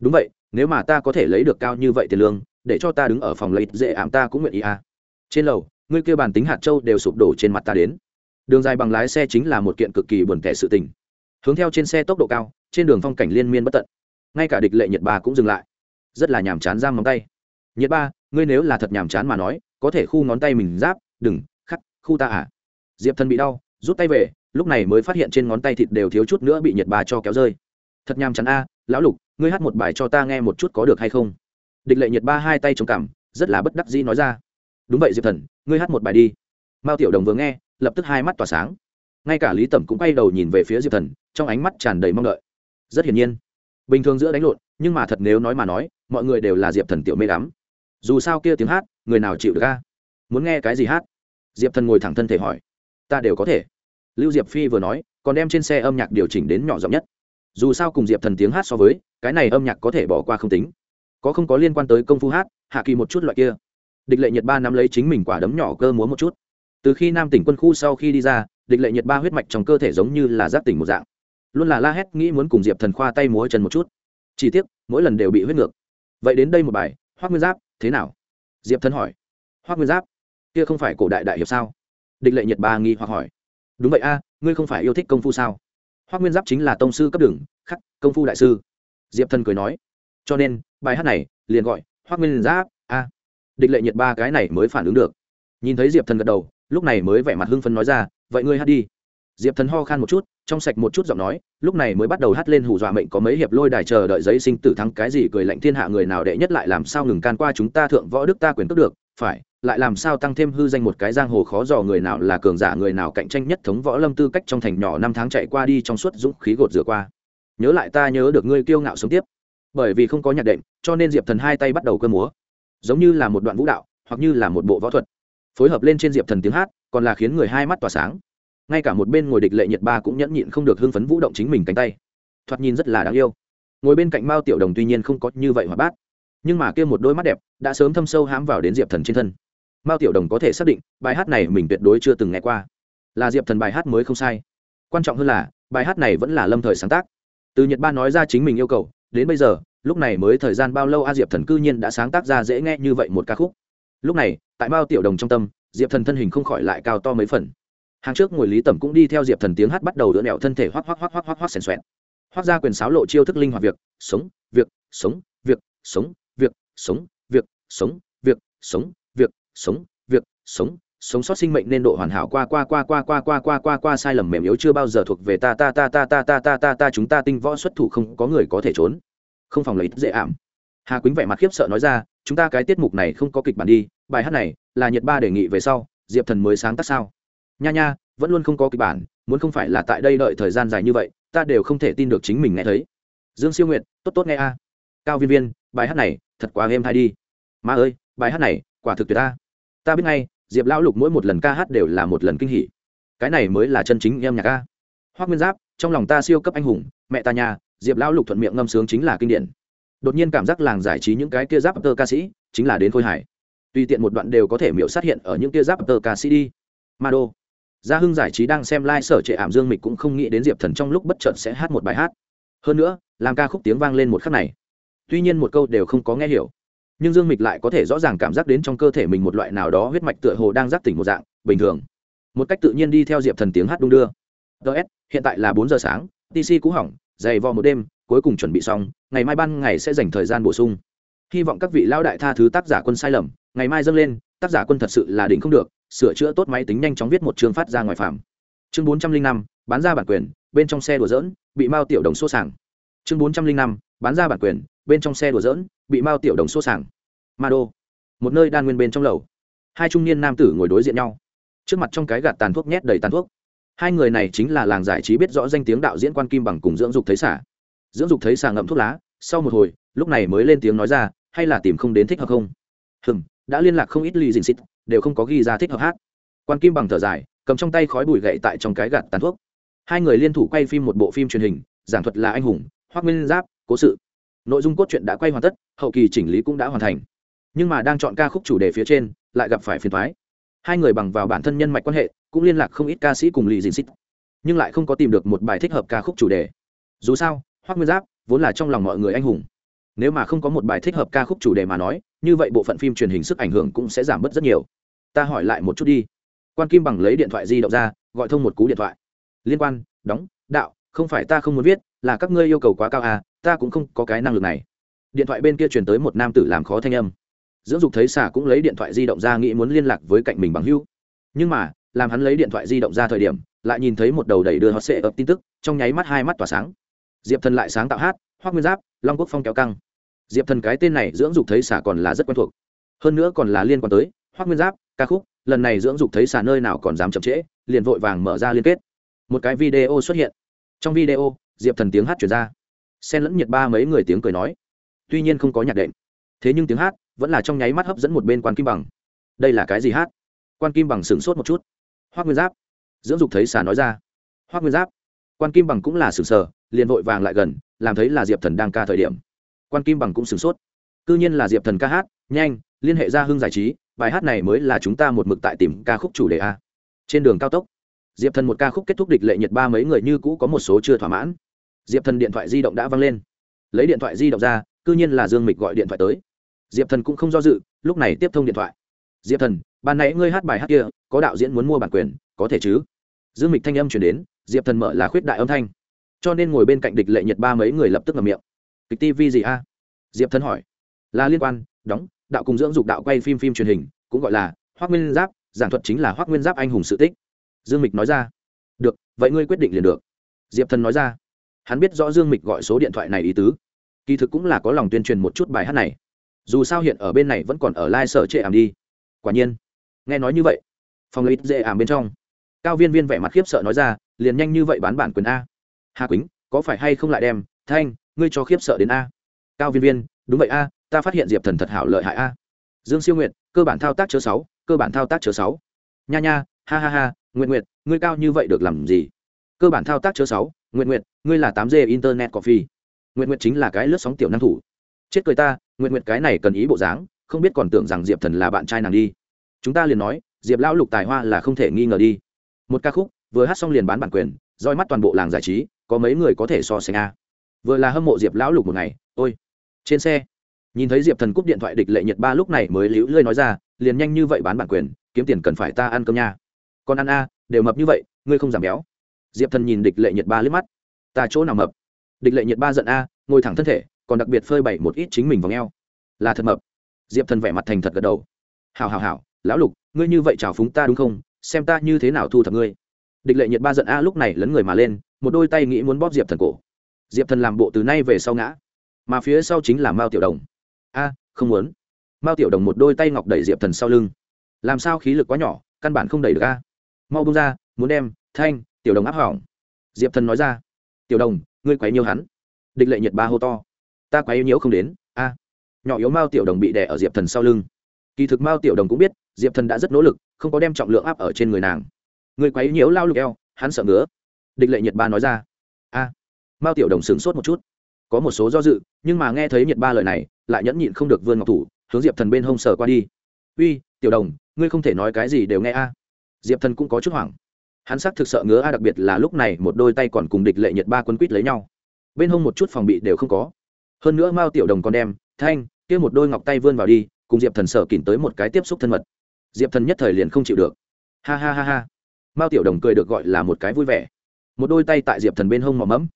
Đúng vậy, nếu mà ta có thể lấy được cao như vậy tiền lương, để cho ta đứng ở phòng lấy dễ ảm ta cũng nguyện ý à. trên lầu, ngươi kêu bàn tính hạt châu đều sụp đổ trên mặt ta đến. Đường dài bằng lái xe chính là một kiện cực kỳ buồn tẻ sự tình. Hướng theo trên xe tốc độ cao, trên đường phong cảnh liên miên bất tận. Ngay cả địch lệ nhiệt ba cũng dừng lại. Rất là nhàm chán giam móng tay. Nhiệt ba, ngươi nếu là thật nhàm chán mà nói, có thể khu ngón tay mình giáp, đừng khu ta à? Diệp thần bị đau, rút tay về, lúc này mới phát hiện trên ngón tay thịt đều thiếu chút nữa bị nhiệt ba cho kéo rơi. Thật nhàm chán a, lão lục, ngươi hát một bài cho ta nghe một chút có được hay không? Địch lệ nhiệt ba hai tay chống cảm rất là bất đắc dĩ nói ra. Đúng vậy, diệp thần, ngươi hát một bài đi. Mao tiểu đồng vừa nghe, lập tức hai mắt tỏa sáng. Ngay cả lý tẩm cũng quay đầu nhìn về phía diệp thần, trong ánh mắt tràn đầy mong đợi. Rất hiển nhiên, bình thường giữa đánh lộn, nhưng mà thật nếu nói mà nói, mọi người đều là diệp thần tiểu mê đắm. Dù sao kia tiếng hát, người nào chịu được ca muốn nghe cái gì hát? Diệp thần ngồi thẳng thân thể hỏi, ta đều có thể. Lưu diệp phi vừa nói, còn đem trên xe âm nhạc điều chỉnh đến nhỏ giọng nhất. Dù sao cùng diệp thần tiếng hát so với, cái này âm nhạc có thể bỏ qua không tính. Có không có liên quan tới công phu hát, hạ kỳ một chút loại kia. Địch lệ nhiệt ba nắm lấy chính mình quả đấm nhỏ cơ múa một chút. Từ khi nam tỉnh quân khu sau khi đi ra, địch lệ nhiệt ba huyết mạch trong cơ thể giống như là giáp tỉnh một dạng. Luôn là la hét, nghĩ muốn cùng diệp thần khoa tay múa chân một chút. Chỉ tiếc, mỗi lần đều bị huyết ngược. Vậy đến đây một bài, hoác nguyên giáp, thế nào? Diệp thần hỏi. Hoác nguyên giáp kia không phải cổ đại đại hiệp sao? Địch lệ nhiệt ba nghi hoặc hỏi. Đúng vậy a, ngươi không phải yêu thích công phu sao? Hoác nguyên giáp chính là tông sư cấp đường, khắc, công phu đại sư. Diệp thần cười nói. Cho nên, bài hát này, liền gọi, hoác nguyên giáp, a. Địch lệ nhiệt ba cái này mới phản ứng được. Nhìn thấy diệp thần gật đầu, lúc này mới vẻ mặt hưng phấn nói ra, vậy ngươi hát đi. Diệp thần ho khan một chút, trong sạch một chút giọng nói, lúc này mới bắt đầu hát lên hù dọa mệnh có mấy hiệp lôi đài chờ đợi giấy sinh tử thắng cái gì cười lạnh thiên hạ người nào đệ nhất lại làm sao ngừng can qua chúng ta thượng võ đức ta quyền cướp được, phải lại làm sao tăng thêm hư danh một cái giang hồ khó dò người nào là cường giả người nào cạnh tranh nhất thống võ lâm tư cách trong thành nhỏ năm tháng chạy qua đi trong suốt dũng khí gột rửa qua. Nhớ lại ta nhớ được ngươi kiêu ngạo sống tiếp. Bởi vì không có nhạc đệm, cho nên diệp thần hai tay bắt đầu cơ múa. Giống như là một đoạn vũ đạo, hoặc như là một bộ võ thuật. Phối hợp lên trên diệp thần tiếng hát, còn là khiến người hai mắt tỏa sáng. Ngay cả một bên ngồi địch lệ nhiệt ba cũng nhẫn nhịn không được hưng phấn vũ động chính mình cánh tay. Thoạt nhìn rất là đáng yêu. Ngồi bên cạnh mao tiểu đồng tuy nhiên không có như vậy hoạt bát. Nhưng mà kia một đôi mắt đẹp, đã sớm thâm sâu hãm vào đến diệp thần trên thân mao tiểu đồng có thể xác định, bài hát này mình tuyệt đối chưa từng nghe qua. Là diệp thần bài hát mới không sai. Quan trọng hơn là, bài hát này vẫn là lâm thời sáng tác. Từ nhật ba nói ra chính mình yêu cầu, đến bây giờ, lúc này mới thời gian bao lâu a diệp thần cư nhiên đã sáng tác ra dễ nghe như vậy một ca khúc. Lúc này, tại mao tiểu đồng trong tâm, diệp thần thân hình không khỏi lại cao to mấy phần. Hàng trước ngồi lý tẩm cũng đi theo diệp thần tiếng hát bắt đầu đỡ nẹo thân thể hoác hoác hoác hoác hoác hoác xèn xoẹn hoác ra quyền sáo lộ chiêu thức linh hoạt việc, sống việc sống việc sống việc sống việc sống việc, sống sống, việc sống sống sót sinh mệnh nên độ hoàn hảo qua qua qua qua qua qua qua qua qua, sai lầm mềm yếu chưa bao giờ thuộc về ta ta ta ta ta ta ta ta ta, chúng ta tinh võ xuất thủ không có người có thể trốn. Không phòng lấy dễ ảm. Hà quýnh vẻ mặt khiếp sợ nói ra, chúng ta cái tiết mục này không có kịch bản đi, bài hát này là nhật ba đề nghị về sau, diệp thần mới sáng tác sao? Nha nha, vẫn luôn không có kịch bản, muốn không phải là tại đây đợi thời gian dài như vậy, ta đều không thể tin được chính mình nghe thấy. Dương siêu nguyện tốt tốt nghe a. Cao viên viên, bài hát này thật quá êm hay đi. Ma ơi, bài hát này quả thực tuyệt ta ta biết ngay, diệp lão lục mỗi một lần ca hát đều là một lần kinh hỉ. Cái này mới là chân chính em nhạc ca. Hoác nguyên giáp, trong lòng ta siêu cấp anh hùng, mẹ ta nhà, diệp lão lục thuận miệng ngâm sướng chính là kinh điển. Đột nhiên cảm giác làng giải trí những cái kia giáp tơ ca sĩ, chính là đến khôi hải tùy tiện một đoạn đều có thể miểu sát hiện ở những kia giáp tơ ca sĩ đi. Ma đô. Gia hưng giải trí đang xem lai、like、sở trệ ảm dương mịch cũng không nghĩ đến diệp thần trong lúc bất chợt sẽ hát một bài hát. Hơn nữa làm ca khúc tiếng vang lên một khắc này. Tuy nhiên một câu đều không có nghe hiểu nhưng dương mịch lại có thể rõ ràng cảm giác đến trong cơ thể mình một loại nào đó huyết mạch tựa hồ đang giác tỉnh một dạng, bình thường. Một cách tự nhiên đi theo diệp thần tiếng hát đung đưa. Ts hiện tại là bốn giờ sáng tc cũ hỏng, dày vò một đêm, cuối cùng chuẩn bị xong, ngày mai ban ngày sẽ dành thời gian bổ sung. Hy vọng các vị lao đại tha thứ tác giả quân sai lầm, ngày mai dâng lên, tác giả quân thật sự là đỉnh không được, sửa chữa tốt máy tính nhanh chóng viết một chương phát ra ngoài phạm chương bốn trăm linh năm, bán ra bản quyền, bên trong xe đùa dỡn bị mao tiểu đồng xô sảng chương bốn trăm linh năm, bán ra bản quyền, bên trong xe đùa dỡn bị mao tiểu đồng xô sảng ma đô. Một nơi đan nguyên bên trong lầu. Hai trung niên nam tử ngồi đối diện nhau. Trước mặt trong cái gạt tàn thuốc nhét đầy tàn thuốc. Hai người này chính là làng giải trí biết rõ danh tiếng đạo diễn quan kim bằng cùng dưỡng dục thấy xả dưỡng dục thấy xả ngậm thuốc lá, sau một hồi, lúc này mới lên tiếng nói ra, hay là tìm không đến thích hợp không? Hừm, đã liên lạc không ít ly dình xịt đều không có ghi ra thích hợp hát. Quan kim bằng thở dài, cầm trong tay khói bụi gậy tại trong cái gạt tàn thuốc. Hai người liên thủ quay phim một bộ phim truyền hình, giảng thuật là anh hùng, hoác nguyên giáp, cố sự nội dung cốt truyện đã quay hoàn tất, hậu kỳ chỉnh lý cũng đã hoàn thành. Nhưng mà đang chọn ca khúc chủ đề phía trên, lại gặp phải phiền thoái hai người bằng vào bản thân nhân mạch quan hệ, cũng liên lạc không ít ca sĩ cùng lì dình xít nhưng lại không có tìm được một bài thích hợp ca khúc chủ đề. Dù sao, hoác nguyên giáp vốn là trong lòng mọi người anh hùng. Nếu mà không có một bài thích hợp ca khúc chủ đề mà nói, như vậy bộ phận phim truyền hình sức ảnh hưởng cũng sẽ giảm bớt rất nhiều. Ta hỏi lại một chút đi. Quan kim bằng lấy điện thoại di động ra, gọi thông một cú điện thoại. Liên quan, đóng, đạo, không phải ta không muốn viết, là các ngươi yêu cầu quá cao à ta cũng không có cái năng lực này. Điện thoại bên kia truyền tới một nam tử làm khó thanh âm. Dưỡng dục thấy xà cũng lấy điện thoại di động ra nghĩ muốn liên lạc với cạnh mình bằng hưu nhưng mà, làm hắn lấy điện thoại di động ra thời điểm, lại nhìn thấy một đầu đẩy đưa hot sệ ập tin tức, trong nháy mắt hai mắt tỏa sáng. Diệp thần lại sáng tạo hát, hoác nguyên giáp, long quốc phong kéo căng. Diệp thần cái tên này dưỡng dục thấy xà còn là rất quen thuộc. Hơn nữa còn là liên quan tới hoác nguyên giáp, ca khúc, lần này dưỡng dục thấy xà nơi nào còn dám chậm trễ, liền vội vàng mở ra liên kết. Một cái video xuất hiện. Trong video, diệp thần tiếng hát chuyển ra xen lẫn nhiệt ba mấy người tiếng cười nói. Tuy nhiên không có nhạc đệm. Thế nhưng tiếng hát vẫn là trong nháy mắt hấp dẫn một bên quan kim bằng. Đây là cái gì hát? Quan kim bằng sửng sốt một chút. Hoác nguyên giáp. Dưỡng dục thấy xà nói ra. Hoác nguyên giáp. Quan kim bằng cũng là sửng sờ, liền vội vàng lại gần, làm thấy là diệp thần đang ca thời điểm. Quan kim bằng cũng sửng sốt. C ư nhiên là diệp thần ca hát, nhanh, liên hệ ra hưng giải trí, bài hát này mới là chúng ta một mực tại tìm ca khúc chủ đề a. Trên đường cao tốc, diệp thần một ca khúc kết thúc địch lệ nhiệt ba mấy người như cũ có một số chưa thỏa mãn diệp thần điện thoại di động đã văng lên. Lấy điện thoại di động ra c ư nhiên là dương mịch gọi điện thoại tới. Diệp thần cũng không do dự, lúc này tiếp thông điện thoại. Diệp thần, ban nãy ngươi hát bài hát kia, có đạo diễn muốn mua bản quyền, có thể chứ? Dương mịch thanh âm chuyển đến, diệp thần mở là khuyết đại âm thanh. Cho nên ngồi bên cạnh địch lệ nhiệt ba mấy người lập tức ngầm miệng. Kịch tv gì a? Diệp thần hỏi. Là liên quan, đóng, đạo cùng dưỡng dục đạo quay phim phim truyền hình, cũng gọi là hoác nguyên giáp, giảng thuật chính là hoác nguyên giáp anh hùng sự tích. Dương mịch nói ra. Được, vậy ngươi quyết định liền được. Diệp thần nói ra hắn biết rõ dương mịch gọi số điện thoại này ý tứ. Kỳ thực cũng là có lòng tuyên truyền một chút bài hát này. Dù sao hiện ở bên này vẫn còn ở lai、like、sở trệ ảm đi. Quả nhiên, nghe nói như vậy, phòng lấy dễ ảm bên trong. Cao viên viên vẻ mặt khiếp sợ nói ra, liền nhanh như vậy bán bản quyền a. Hà quýnh, có phải hay không lại đem, thanh, ngươi cho khiếp sợ đến a. Cao viên viên, đúng vậy a, ta phát hiện diệp thần thật hảo lợi hại a. Dương siêu nguyện cơ bản thao tác chớ sáu, cơ bản thao tác chớ sáu. Nha nha, ha ha ha nguyện nguyện ngươi cao như vậy được làm gì? Cơ bản thao tác chớ sáu nguyện nguyện, ngươi là tám d internet coffee nguyện nguyện chính là cái lướt sóng tiểu năng thủ. Chết cười ta, nguyện nguyện cái này cần ý bộ dáng, không biết còn tưởng rằng diệp thần là bạn trai nàng đi. Chúng ta liền nói, diệp lão lục tài hoa là không thể nghi ngờ đi. Một ca khúc, vừa hát xong liền bán bản quyền, roi mắt toàn bộ làng giải trí, có mấy người có thể so sánh a. Vừa là hâm mộ diệp lão lục một ngày, ôi. Trên xe, nhìn thấy diệp thần cúp điện thoại địch lệ nhật ba lúc này mới liễu lơi nói ra, liền nhanh như vậy bán bản quyền, kiếm tiền cần phải ta ăn cơm nha. Con ăn a, đều mập như vậy, ngươi không giảm béo diệp thần nhìn địch lệ Nhiệt ba liếc mắt. Ta chỗ nào mập? Địch lệ Nhiệt ba giận a, ngồi thẳng thân thể, còn đặc biệt phơi bày một ít chính mình vào ngheo. Là thật mập. Diệp thần vẻ mặt thành thật gật đầu. Hào hào hào lão lục, ngươi như vậy chào phúng ta đúng không? Xem ta như thế nào thu thập ngươi. Địch lệ Nhiệt ba giận a lúc này lấn người mà lên, một đôi tay nghĩ muốn bóp diệp thần cổ. Diệp thần làm bộ từ nay về sau ngã, mà phía sau chính là mao tiểu đồng. A, không muốn. Mao tiểu đồng một đôi tay ngọc đẩy diệp thần sau lưng. Làm sao khí lực quá nhỏ, căn bản không đẩy được a. Mau bông ra, muốn đem, thanh tiểu đồng áp hỏng. Diệp thần nói ra. Tiểu đồng, ngươi quấy nhiều hắn. Địch lệ nhiệt ba hô to. Ta quấy nhiễu không đến. A. Nhỏ yếu mao tiểu đồng bị đè ở diệp thần sau lưng. Kỳ thực mao tiểu đồng cũng biết, diệp thần đã rất nỗ lực, không có đem trọng lượng áp ở trên người nàng. Người quấy nhiễu lao lục eo, hắn sợ ngứa. Địch lệ nhiệt ba nói ra. A. Mao tiểu đồng sửng sốt một chút. Có một số do dự, nhưng mà nghe thấy nhiệt ba lời này, lại nhẫn nhịn không được vươn ngọc thủ, hướng diệp thần bên hông sờ qua đi. Uy, tiểu đồng, ngươi không thể nói cái gì đều nghe a. Diệp thần cũng có chút hoảng hắn xác thực sợ ngứa, a, đặc biệt là lúc này một đôi tay còn cùng địch lệ nhiệt ba quân quýt lấy nhau. Bên hông một chút phòng bị đều không có. Hơn nữa mao tiểu đồng còn đem, thanh, kia một đôi ngọc tay vươn vào đi, cùng diệp thần sợ kìm tới một cái tiếp xúc thân mật. Diệp thần nhất thời liền không chịu được. Ha ha ha ha. Mao tiểu đồng cười được gọi là một cái vui vẻ. Một đôi tay tại diệp thần bên hông mò mẫm.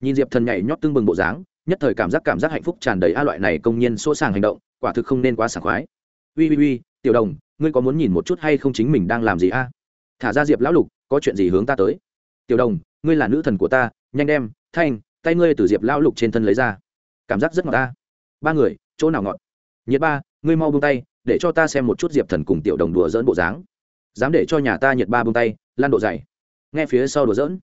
Nhìn diệp thần nhảy nhót tưng bừng bộ dáng, nhất thời cảm giác cảm giác hạnh phúc tràn đầy a loại này công nhiên sỗ sàng hành động, quả thực không nên quá sảng khoái. Ui ui ui tiểu đồng, ngươi có muốn nhìn một chút hay không chính mình đang làm gì a? Thả ra diệp lão lục có chuyện gì hướng ta tới? Tiểu đồng, ngươi là nữ thần của ta, nhanh đem, thanh, tay ngươi từ diệp lão lục trên thân lấy ra. Cảm giác rất ngọt ta. Ba người, chỗ nào ngọt? Nhiệt ba, ngươi mau buông tay, để cho ta xem một chút diệp thần cùng tiểu đồng đùa dỡn bộ dáng. Dám để cho nhà ta nhiệt ba buông tay, lan độ dày. Nghe phía sau đùa dỡn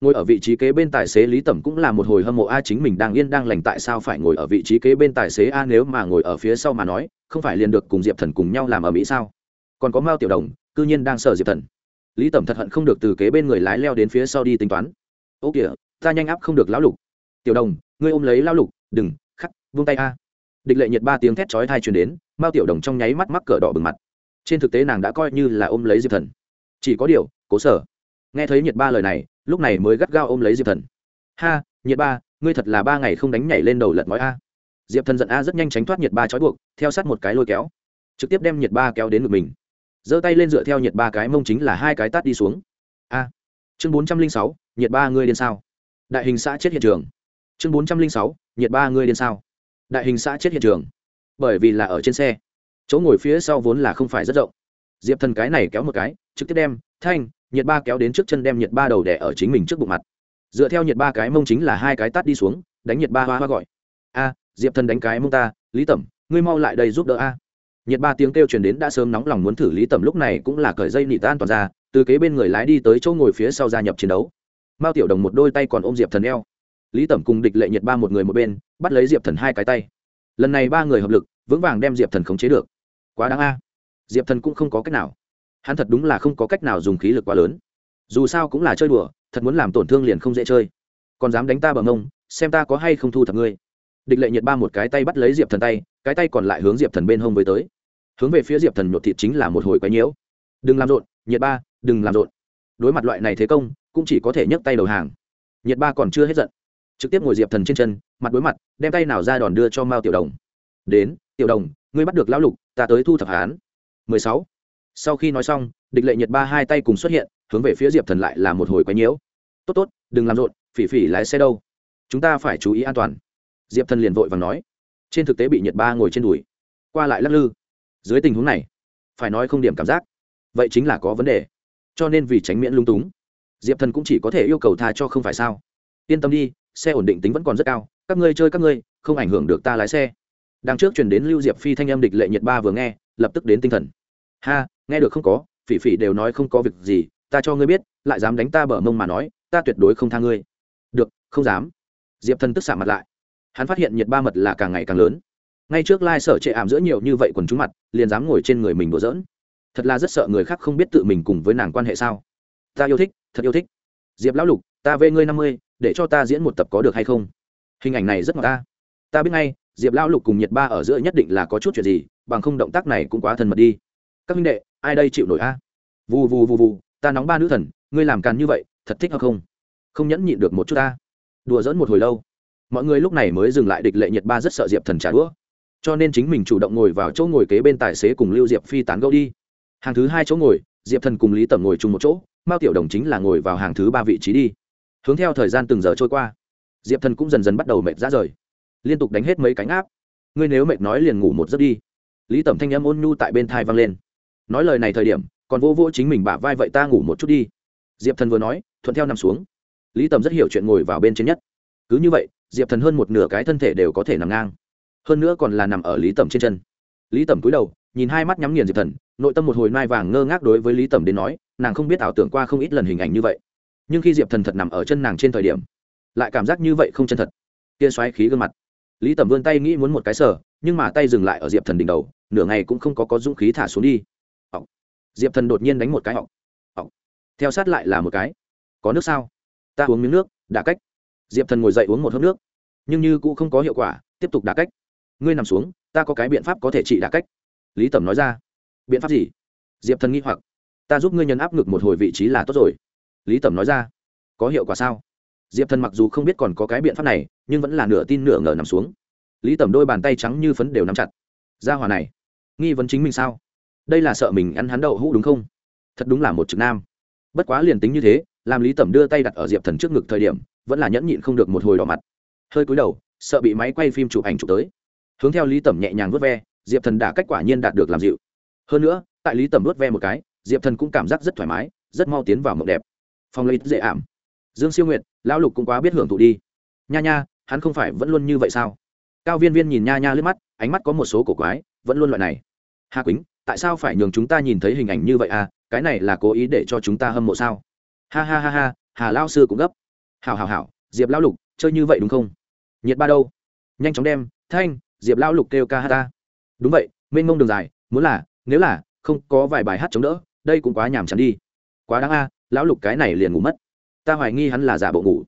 ngồi ở vị trí kế bên tài xế lý tẩm cũng là một hồi hâm mộ, a, chính mình đang yên đang lành, tại sao phải ngồi ở vị trí kế bên tài xế a nếu mà ngồi ở phía sau mà nói, không phải liền được cùng diệp thần cùng nhau làm ở mỹ sao? Còn có mao tiểu đồng, cư nhiên đang sợ diệp thần lý tẩm thật hận không được từ kế bên người lái leo đến phía sau đi tính toán. Ô kìa, ta nhanh áp không được lão lục. Tiểu đồng, ngươi ôm lấy lão lục, đừng, khắc vung tay a. Địch lệ nhiệt ba tiếng thét chói thai truyền đến, mao tiểu đồng trong nháy mắt mắc cỡ đỏ bừng mặt. Trên thực tế nàng đã coi như là ôm lấy diệp thần. Chỉ có điều, cố sở. Nghe thấy nhiệt ba lời này, lúc này mới gắt gao ôm lấy diệp thần. Ha, nhiệt ba, ngươi thật là ba ngày không đánh nhảy lên đầu lật mói a. Diệp thần giận a rất nhanh tránh thoát nhiệt ba trói buộc, theo sát một cái lôi kéo. Trực tiếp đem nhiệt ba kéo đến ngực mình giơ tay lên dựa theo nhiệt ba cái mông chính là hai cái tát đi xuống. A. Chương bốn trăm linh sáu, nhiệt ba ngươi điên sao? Đại hình xã chết hiện trường. Chương bốn trăm linh sáu, nhiệt ba ngươi điên sao? Đại hình xã chết hiện trường. Bởi vì là ở trên xe. Chỗ ngồi phía sau vốn là không phải rất rộng. Diệp thần cái này kéo một cái, trực tiếp đem, thanh, nhiệt ba kéo đến trước chân đem nhiệt ba đầu đẻ ở chính mình trước bụng mặt. Dựa theo nhiệt ba cái mông chính là hai cái tát đi xuống, đánh nhiệt ba hoa hoa gọi. A, diệp thần đánh cái mông ta, lý tẩm, ngươi mau lại đây giúp đỡ a nhiệt ba tiếng kêu truyền đến đã sớm nóng lòng muốn thử lý tẩm lúc này cũng là cởi dây nị tan toàn ra, từ kế bên người lái đi tới chỗ ngồi phía sau gia nhập chiến đấu. Mao tiểu đồng một đôi tay còn ôm diệp thần eo. Lý tẩm cùng địch lệ nhiệt ba một người một bên, bắt lấy diệp thần hai cái tay. Lần này ba người hợp lực, vững vàng đem diệp thần khống chế được. Quá đáng a. Diệp thần cũng không có cách nào. Hắn thật đúng là không có cách nào dùng khí lực quá lớn. Dù sao cũng là chơi đùa, thật muốn làm tổn thương liền không dễ chơi. Còn dám đánh ta bằng ông xem ta có hay không thu thập ngươi. Địch lệ nhiệt ba một cái tay bắt lấy diệp thần tay, cái tay còn lại hướng diệp thần bên hông với tới hướng về phía diệp thần nhột thịt chính là một hồi quái nhiễu. Đừng làm rộn, nhiệt ba, đừng làm rộn. Đối mặt loại này thế công, cũng chỉ có thể nhấc tay đầu hàng. Nhiệt ba còn chưa hết giận. Trực tiếp ngồi diệp thần trên chân, mặt đối mặt, đem tay nào ra đòn đưa cho mao tiểu đồng. Đến, tiểu đồng, ngươi bắt được lão lục, ta tới thu thập hán 16. sau khi nói xong, địch lệ nhiệt ba hai tay cùng xuất hiện, hướng về phía diệp thần lại là một hồi quái nhiễu. Tốt tốt, đừng làm rộn, phỉ phỉ lái xe đâu. Chúng ta phải chú ý an toàn. Diệp thần liền vội và nói. Trên thực tế bị nhiệt ba ngồi trên đùi, qua lại lắc lư dưới tình huống này, phải nói không điểm cảm giác. Vậy chính là có vấn đề. Cho nên vì tránh miễn lung túng, diệp thần cũng chỉ có thể yêu cầu tha cho không phải sao? Yên tâm đi, xe ổn định tính vẫn còn rất cao, các ngươi chơi các ngươi, không ảnh hưởng được ta lái xe. Đằng trước chuyển đến lưu diệp phi thanh âm địch lệ nhiệt ba vừa nghe, lập tức đến tinh thần. Ha, nghe được không có, phỉ phỉ đều nói không có việc gì, ta cho ngươi biết, lại dám đánh ta bở mông mà nói, ta tuyệt đối không tha ngươi. Được, không dám. Diệp thần tức xạ mặt lại. Hắn phát hiện nhiệt ba mật là càng ngày càng lớn ngay trước lai、like、sở trệ ảm giữa nhiều như vậy quần chúng mặt, liền dám ngồi trên người mình đùa dỡn. thật là rất sợ người khác không biết tự mình cùng với nàng quan hệ sao. Ta yêu thích, thật yêu thích. Diệp lão lục, ta về ngươi năm mươi, để cho ta diễn một tập có được hay không? Hình ảnh này rất ngọt ta. Ta biết ngay, diệp lão lục cùng nhiệt ba ở giữa nhất định là có chút chuyện gì, bằng không động tác này cũng quá thân mật đi. Các minh đệ, ai đây chịu nổi a? Vù vù vù vù, ta nóng ba nữ thần, ngươi làm càn như vậy, thật thích hay không? Không nhẫn nhịn được một chút ta. Đùa dỡn một hồi lâu. Mọi người lúc này mới dừng lại địch lệ nhiệt ba rất sợ diệp thần trả đũa cho nên chính mình chủ động ngồi vào chỗ ngồi kế bên tài xế cùng lưu diệp phi tán gẫu đi. Hàng thứ hai chỗ ngồi, diệp thần cùng lý tẩm ngồi chung một chỗ, mao tiểu đồng chính là ngồi vào hàng thứ ba vị trí đi. Hướng theo thời gian từng giờ trôi qua, diệp thần cũng dần dần bắt đầu mệt ra rời. Liên tục đánh hết mấy cánh áp. Ngươi nếu mệt nói liền ngủ một giấc đi. Lý tẩm thanh âm ôn nhu tại bên thai vang lên. Nói lời này thời điểm, còn vô vô chính mình bả vai vậy ta ngủ một chút đi. Diệp thần vừa nói, thuận theo nằm xuống. Lý tẩm rất hiểu chuyện ngồi vào bên trên nhất. Cứ như vậy, diệp thần hơn một nửa cái thân thể đều có thể nằm ngang hơn nữa còn là nằm ở lý tẩm trên chân. Lý tẩm cúi đầu, nhìn hai mắt nhắm nghiền diệp thần, nội tâm một hồi nai vàng ngơ ngác đối với lý tẩm đến nói, nàng không biết ảo tưởng qua không ít lần hình ảnh như vậy. Nhưng khi diệp thần thật nằm ở chân nàng trên thời điểm, lại cảm giác như vậy không chân thật. Kia xoáy khí gương mặt. Lý tẩm vươn tay nghĩ muốn một cái sở nhưng mà tay dừng lại ở diệp thần đỉnh đầu, nửa ngày cũng không có có dũng khí thả xuống đi. Ốc. diệp thần đột nhiên đánh một cái họng Ốc. theo sát lại là một cái. Có nước sao? Ta uống miếng nước, đã cách. Diệp thần ngồi dậy uống một hớp nước, nhưng như cũng không có hiệu quả, tiếp tục đã cách ngươi nằm xuống, ta có cái biện pháp có thể trị đả cách. Lý tẩm nói ra. Biện pháp gì? Diệp thần nghi hoặc. Ta giúp ngươi nhấn áp ngực một hồi vị trí là tốt rồi. Lý tẩm nói ra. Có hiệu quả sao? Diệp thần mặc dù không biết còn có cái biện pháp này, nhưng vẫn là nửa tin nửa ngờ nằm xuống. Lý tẩm đôi bàn tay trắng như phấn đều nắm chặt. Ra hòa này, nghi vấn chính mình sao? Đây là sợ mình ăn hắn đậu hũ đúng không? Thật đúng là một trực nam. Bất quá liền tính như thế, làm lý tẩm đưa tay đặt ở diệp thần trước ngực thời điểm, vẫn là nhẫn nhịn không được một hồi đỏ mặt. Hơi cúi đầu, sợ bị máy quay phim chụp ảnh chụp tới hướng theo lý tẩm nhẹ nhàng vớt ve, diệp thần đã cách quả nhiên đạt được làm dịu. Hơn nữa, tại lý tẩm vớt ve một cái, diệp thần cũng cảm giác rất thoải mái, rất mau tiến vào mộng đẹp. Phong lấy dễ ảm. Dương siêu nguyệt, lão lục cũng quá biết hưởng thụ đi. Nha nha, hắn không phải vẫn luôn như vậy sao? Cao viên viên nhìn nha nha lướt mắt, ánh mắt có một số cổ quái, vẫn luôn loại này. Hà quýnh, tại sao phải nhường chúng ta nhìn thấy hình ảnh như vậy à? Cái này là cố ý để cho chúng ta hâm mộ sao? Ha ha ha ha, hà lao sư cũng gấp. Hảo hảo hảo, diệp lão lục, chơi như vậy đúng không? Nhiệt ba đâu? Nhanh chóng đem, thanh diệp lão lục kêu ca hát ta. Đúng vậy, mênh mông đường dài, muốn là, nếu là, không có vài bài hát chống đỡ, đây cũng quá nhàm chán đi. Quá đáng a, lão lục cái này liền ngủ mất. Ta hoài nghi hắn là giả bộ ngủ.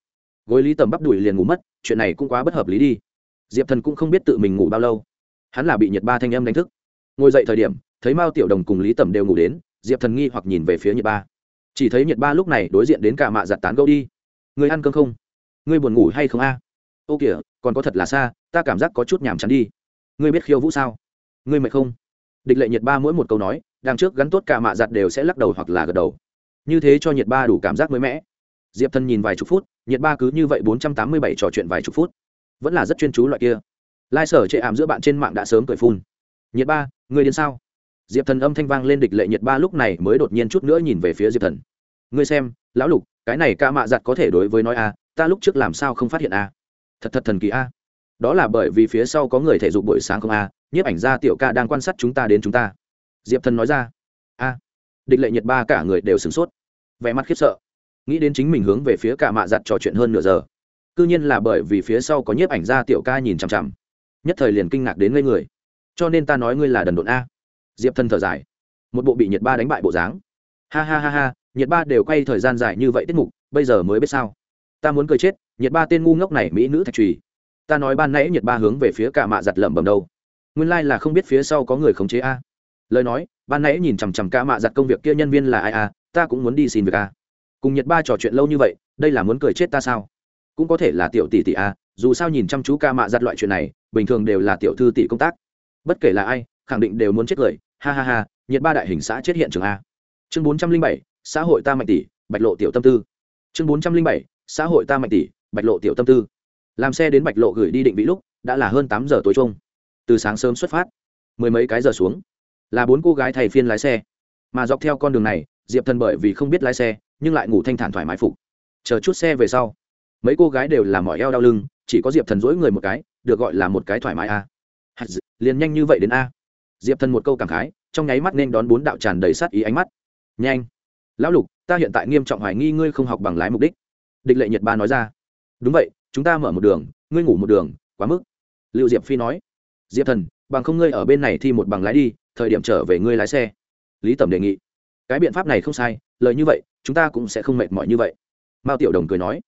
Gối lý tầm bắp đùi liền ngủ mất, chuyện này cũng quá bất hợp lý đi. Diệp thần cũng không biết tự mình ngủ bao lâu. Hắn là bị nhiệt ba thanh âm đánh thức. Ngồi dậy thời điểm, thấy mao tiểu đồng cùng lý tầm đều ngủ đến, diệp thần nghi hoặc nhìn về phía nhiệt ba. Chỉ thấy nhiệt ba lúc này đối diện đến cả mạ giặt tán gâu đi. Người ăn cơm không? Người buồn ngủ hay không a? Ô kìa, còn có thật là xa, ta cảm giác có chút nhàm chán đi. Ngươi biết khiêu vũ sao? Ngươi mệt không? Địch lệ nhiệt ba mỗi một câu nói, đằng trước gắn tốt cả mạ giặt đều sẽ lắc đầu hoặc là gật đầu. Như thế cho nhiệt ba đủ cảm giác mới mẻ. Diệp thần nhìn vài chục phút, nhiệt ba cứ như vậy bốn trăm tám mươi bảy trò chuyện vài chục phút. Vẫn là rất chuyên chú loại kia. Lai sở chệ ảm giữa bạn trên mạng đã sớm cười phun. Nhiệt ba người đến sao? Diệp thần âm thanh vang lên địch lệ nhiệt ba lúc này mới đột nhiên chút nữa nhìn về phía diệp thần. Ngươi xem, lão lục, cái này ca mạ giặt có thể đối với nói a ta lúc trước làm sao không phát hiện a thật thật thần kỳ a. Đó là bởi vì phía sau có người thể dục buổi sáng không a, nhiếp ảnh gia tiểu ca đang quan sát chúng ta đến chúng ta. Diệp thần nói ra. A. Địch lệ nhiệt ba cả người đều sửng sốt. Vẻ mặt khiếp sợ. Nghĩ đến chính mình hướng về phía cả mạ giặt trò chuyện hơn nửa giờ. C nhiên là bởi vì phía sau có nhiếp ảnh gia tiểu ca nhìn chằm chằm. Nhất thời liền kinh ngạc đến ngây người. Cho nên ta nói ngươi là đần độn a. Diệp thần thở dài. Một bộ bị nhiệt ba đánh bại bộ dáng. Ha ha ha ha, nhiệt ba đều quay thời gian dài như vậy tiết mục, bây giờ mới biết sao ta muốn cười chết nhiệt ba tên ngu ngốc này mỹ nữ thạch trùy. Ta nói ban nãy nhiệt ba hướng về phía cả mạ giặt lẩm bẩm đâu. Nguyên lai、like、là không biết phía sau có người khống chế a. Lời nói, ban nãy nhìn chằm chằm cả mạ giặt công việc kia nhân viên là ai a, ta cũng muốn đi xin việc a. Cùng nhiệt ba trò chuyện lâu như vậy, đây là muốn cười chết ta sao? Cũng có thể là tiểu tỷ tỷ a, dù sao nhìn chăm chú ca mạ giặt loại chuyện này, bình thường đều là tiểu thư tỷ công tác. Bất kể là ai, khẳng định đều muốn chết cười. Ha ha ha nhiệt ba đại hình xã chết hiện trường a. Chương bốn trăm linh bảy, xã hội ta mạnh tỷ, bạch lộ tiểu tâm tư. Chương bốn trăm linh bảy xã hội ta mạnh tỷ, bạch lộ tiểu tâm tư. Làm xe đến bạch lộ gửi đi định vị lúc, đã là hơn tám giờ tối trung từ sáng sớm xuất phát, mười mấy cái giờ xuống, là bốn cô gái thầy phiên lái xe. Mà dọc theo con đường này, diệp thần bởi vì không biết lái xe, nhưng lại ngủ thanh thản thoải mái phục. Chờ chút xe về sau, mấy cô gái đều làm mỏi eo đau lưng, chỉ có diệp thần dỗi người một cái, được gọi là một cái thoải mái a. À. liền nhanh như vậy đến a. Diệp thần một câu cảm khái, trong nháy mắt nên đón bốn đạo tràn đầy sát ý ánh mắt. Nhanh. Lão lục, ta hiện tại nghiêm trọng hoài nghi ngươi không học bằng lái mục đích địch lệ nhật ba nói ra. Đúng vậy, chúng ta mở một đường, ngươi ngủ một đường, quá mức. Liệu diệp phi nói. Diệp thần, bằng không ngươi ở bên này thi một bằng lái đi, thời điểm trở về ngươi lái xe. Lý tẩm đề nghị. Cái biện pháp này không sai, lời như vậy, chúng ta cũng sẽ không mệt mỏi như vậy. Mao tiểu đồng cười nói.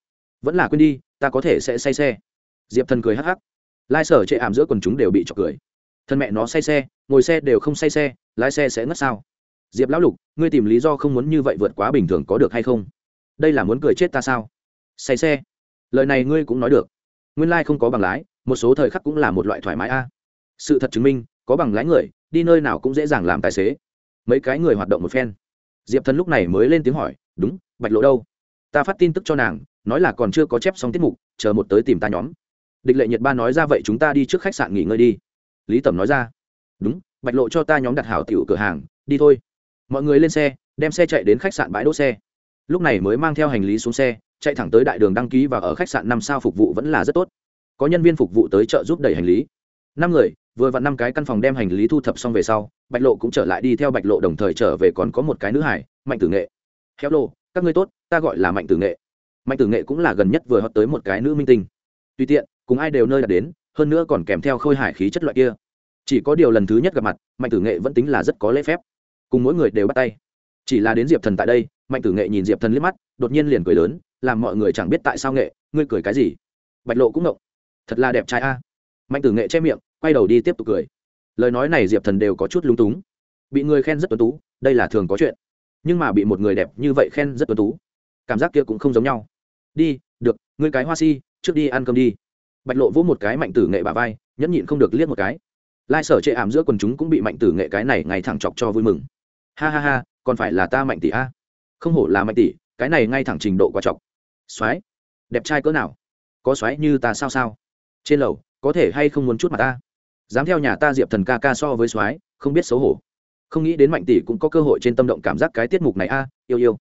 Vẫn là quên đi, ta có thể sẽ say xe. Diệp thần cười hắc hắc. Lai sở chệ ảm giữa quần chúng đều bị trọc cười. Thân mẹ nó say xe, ngồi xe đều không say xe, lái xe sẽ ngất sao? Diệp lão lục, ngươi tìm lý do không muốn như vậy vượt quá bình thường có được hay không? Đây là muốn cười chết ta sao? Say xe. Lời này ngươi cũng nói được. Nguyên lai、like、không có bằng lái, một số thời khắc cũng là một loại thoải mái a. Sự thật chứng minh, có bằng lái người, đi nơi nào cũng dễ dàng làm tài xế. Mấy cái người hoạt động một phen. Diệp thần lúc này mới lên tiếng hỏi, đúng, bạch lộ đâu? Ta phát tin tức cho nàng, nói là còn chưa có chép xong tiết mục, chờ một tới tìm ta nhóm. Địch lệ nhiệt ba nói ra vậy chúng ta đi trước khách sạn nghỉ ngơi đi. Lý tẩm nói ra, đúng, bạch lộ cho ta nhóm đặt hảo tiểu cửa hàng, đi thôi. Mọi người lên xe, đem xe chạy đến khách sạn bãi đỗ xe lúc này mới mang theo hành lý xuống xe, chạy thẳng tới đại đường đăng ký và ở khách sạn năm sao phục vụ vẫn là rất tốt. Có nhân viên phục vụ tới chợ giúp đẩy hành lý. Năm người, vừa vặn năm cái căn phòng đem hành lý thu thập xong về sau, bạch lộ cũng trở lại đi theo bạch lộ đồng thời trở về còn có một cái nữ hải, mạnh tử nghệ. Héo lô các ngươi tốt, ta gọi là mạnh tử nghệ. Mạnh tử nghệ cũng là gần nhất vừa hót tới một cái nữ minh tinh. Tùy tiện, cùng ai đều nơi đạt đến, hơn nữa còn kèm theo khôi hải khí chất loại kia. Chỉ có điều lần thứ nhất gặp mặt, mạnh tử nghệ vẫn tính là rất có lễ phép. Cùng mỗi người đều bắt tay chỉ là đến diệp thần tại đây, mạnh tử nghệ nhìn diệp thần liếc mắt, đột nhiên liền cười lớn, làm mọi người chẳng biết tại sao nghệ, ngươi cười cái gì? Bạch lộ cũng động thật là đẹp trai a. Mạnh tử nghệ che miệng, quay đầu đi tiếp tục cười. Lời nói này diệp thần đều có chút lung túng. Bị người khen rất tuấn tú, đây là thường có chuyện. Nhưng mà bị một người đẹp như vậy khen rất tuấn tú, cảm giác kia cũng không giống nhau. Đi, được, ngươi cái hoa si, trước đi ăn cơm đi. Bạch lộ vỗ một cái mạnh tử nghệ bà vai, nhẫn nhịn không được liếc một cái. Lai sở chệ ảm giữa quần chúng cũng bị mạnh tử nghệ cái này ngày thẳng chọc cho vui mừng. Ha ha ha còn phải là ta mạnh tỷ a. Không hổ là mạnh tỷ, cái này ngay thẳng trình độ quá chọc soái đẹp trai cỡ nào? Có soái như ta sao sao? Trên lầu, có thể hay không muốn chút mà ta? Dám theo nhà ta diệp thần ca ca so với soái không biết xấu hổ. Không nghĩ đến mạnh tỷ cũng có cơ hội trên tâm động cảm giác cái tiết mục này a, yêu yêu.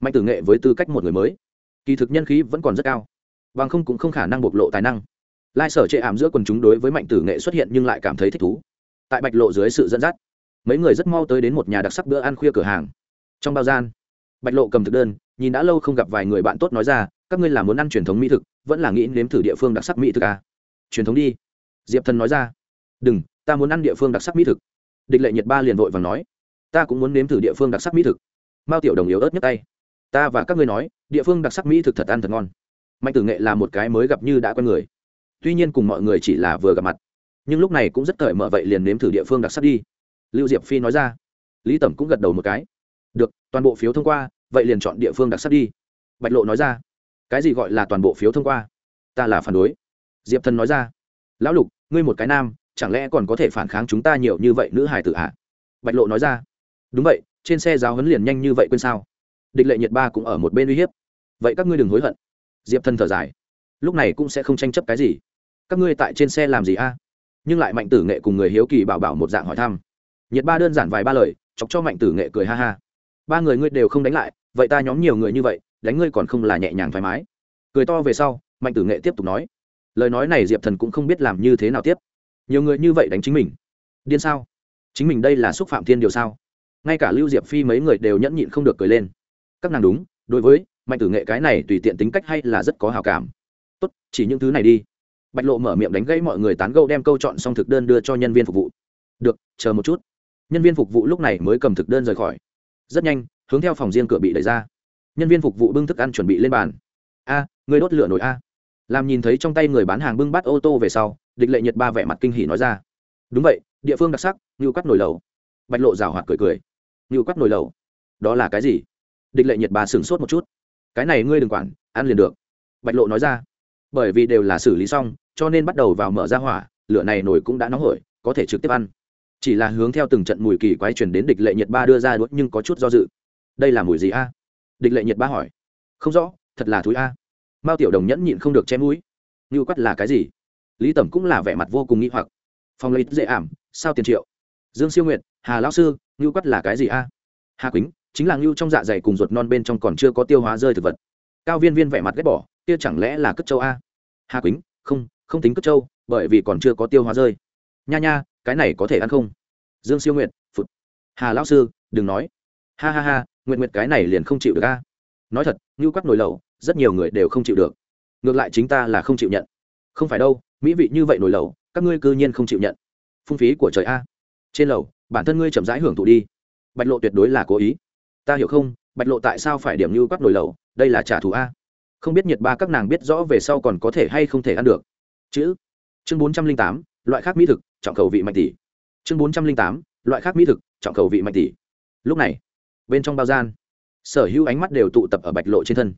Mạnh tử nghệ với tư cách một người mới. Kỳ thực nhân khí vẫn còn rất cao. Bằng không cũng không khả năng bộc lộ tài năng. Lai sở chệ ảm giữa quần chúng đối với mạnh tử nghệ xuất hiện nhưng lại cảm thấy thích thú. Tại bạch lộ dưới sự dẫn dắt mấy người rất mau tới đến một nhà đặc sắc bữa ăn khuya cửa hàng. Trong bao gian, bạch lộ cầm thực đơn, nhìn đã lâu không gặp vài người bạn tốt nói ra, các ngươi là muốn ăn truyền thống mỹ thực, vẫn là nghĩ nếm thử địa phương đặc sắc mỹ thực à? truyền thống đi. Diệp thần nói ra. Đừng, ta muốn ăn địa phương đặc sắc mỹ thực. Địch lệ nhiệt ba liền vội và nói. Ta cũng muốn nếm thử địa phương đặc sắc mỹ thực. Mao tiểu đồng yếu ớt nhất tay. Ta và các ngươi nói, địa phương đặc sắc mỹ thực thật ăn thật ngon. Mạnh tử nghệ là một cái mới gặp như đã quen người. Tuy nhiên cùng mọi người chỉ là vừa gặp mặt, nhưng lúc này cũng rất cởi mở vậy liền nếm thử địa phương đặc sắc đi lưu diệp phi nói ra. Lý tẩm cũng gật đầu một cái. Được, toàn bộ phiếu thông qua, vậy liền chọn địa phương đặc sắc đi. Bạch lộ nói ra. Cái gì gọi là toàn bộ phiếu thông qua? Ta là phản đối. Diệp thần nói ra. Lão lục, ngươi một cái nam, chẳng lẽ còn có thể phản kháng chúng ta nhiều như vậy nữ hài tử hạ bạch lộ nói ra. Đúng vậy, trên xe giáo huấn liền nhanh như vậy quên sao? Địch lệ nhiệt ba cũng ở một bên uy hiếp. Vậy các ngươi đừng hối hận. Diệp thần thở dài. Lúc này cũng sẽ không tranh chấp cái gì. Các ngươi tại trên xe làm gì a? Nhưng lại mạnh tử nghệ cùng người hiếu kỳ bảo bảo một dạng hỏi thăm nhiệt ba đơn giản vài ba lời, chọc cho mạnh tử nghệ cười ha ha. Ba người ngươi đều không đánh lại, vậy ta nhóm nhiều người như vậy, đánh ngươi còn không là nhẹ nhàng thoải mái. Cười to về sau, mạnh tử nghệ tiếp tục nói. Lời nói này diệp thần cũng không biết làm như thế nào tiếp. Nhiều người như vậy đánh chính mình. Điên sao? Chính mình đây là xúc phạm thiên điều sao? Ngay cả lưu diệp phi mấy người đều nhẫn nhịn không được cười lên. Các nàng đúng, đối với mạnh tử nghệ cái này tùy tiện tính cách hay là rất có hào cảm. Tốt, chỉ những thứ này đi. Bạch lộ mở miệng đánh gãy mọi người tán gâu đem câu chọn xong thực đơn đưa cho nhân viên phục vụ. Được, chờ một chút nhân viên phục vụ lúc này mới cầm thực đơn rời khỏi. Rất nhanh, hướng theo phòng riêng cửa bị đẩy ra. Nhân viên phục vụ bưng thức ăn chuẩn bị lên bàn. A, người đốt lửa nổi a. Làm nhìn thấy trong tay người bán hàng bưng bát ô tô về sau, địch lệ nhiệt ba vẻ mặt kinh hỉ nói ra. Đúng vậy, địa phương đặc sắc như quắt nồi lầu. Bạch lộ rào hoạt cười cười. Như quắt nồi lầu? Đó là cái gì? Địch lệ nhiệt ba sửng sốt một chút. Cái này ngươi đừng quản, ăn liền được. Bạch lộ nói ra. Bởi vì đều là xử lý xong, cho nên bắt đầu vào mở ra hỏa, lửa này nồi cũng đã nóng hổi, có thể trực tiếp ăn chỉ là hướng theo từng trận mùi kỳ quái chuyển đến địch lệ nhiệt ba đưa ra đuốt nhưng có chút do dự. Đây là mùi gì a? Địch lệ nhiệt ba hỏi. Không rõ, thật là thúi a. Mao tiểu đồng nhẫn nhịn không được chém mũi. Ngưu quắt là cái gì? Lý tẩm cũng là vẻ mặt vô cùng nghĩ hoặc. Phong lấy dễ ảm, sao tiền triệu? Dương siêu nguyệt, hà lão sư ngưu quắt là cái gì a? Hà quýnh, chính là ngưu trong dạ dày cùng ruột non bên trong còn chưa có tiêu hóa rơi thực vật. Cao viên viên vẻ mặt ghét bỏ, kia chẳng lẽ là cất châu a? Hà quýnh, không không tính cất châu, bởi vì còn chưa có tiêu hóa rơi. Nha nha cái này có thể ăn không? Dương siêu nguyệt, phụt. Hà lão sư, đừng nói. Ha ha ha nguyện nguyện cái này liền không chịu được a. Nói thật như quắc nồi lẩu, rất nhiều người đều không chịu được. Ngược lại chính ta là không chịu nhận. Không phải đâu, mỹ vị như vậy nồi lẩu, các ngươi cư nhiên không chịu nhận. Phung phí của trời a. Trên lầu, bản thân ngươi chậm rãi hưởng thụ đi. Bạch lộ tuyệt đối là cố ý. Ta hiểu không, bạch lộ tại sao phải điểm như quắc nồi lẩu? Đây là trả thù a. Không biết nhiệt ba các nàng biết rõ về sau còn có thể hay không thể ăn được. Chữ. Chương bốn trăm linh tám loại khác mỹ thực, trọng khẩu vị mạnh tỷ. Chương bốn trăm linh tám, loại khác mỹ thực, trọng khẩu vị mạnh tỷ. Lúc này, bên trong bao gian, sở hữu ánh mắt đều tụ tập ở bạch lộ trên thân.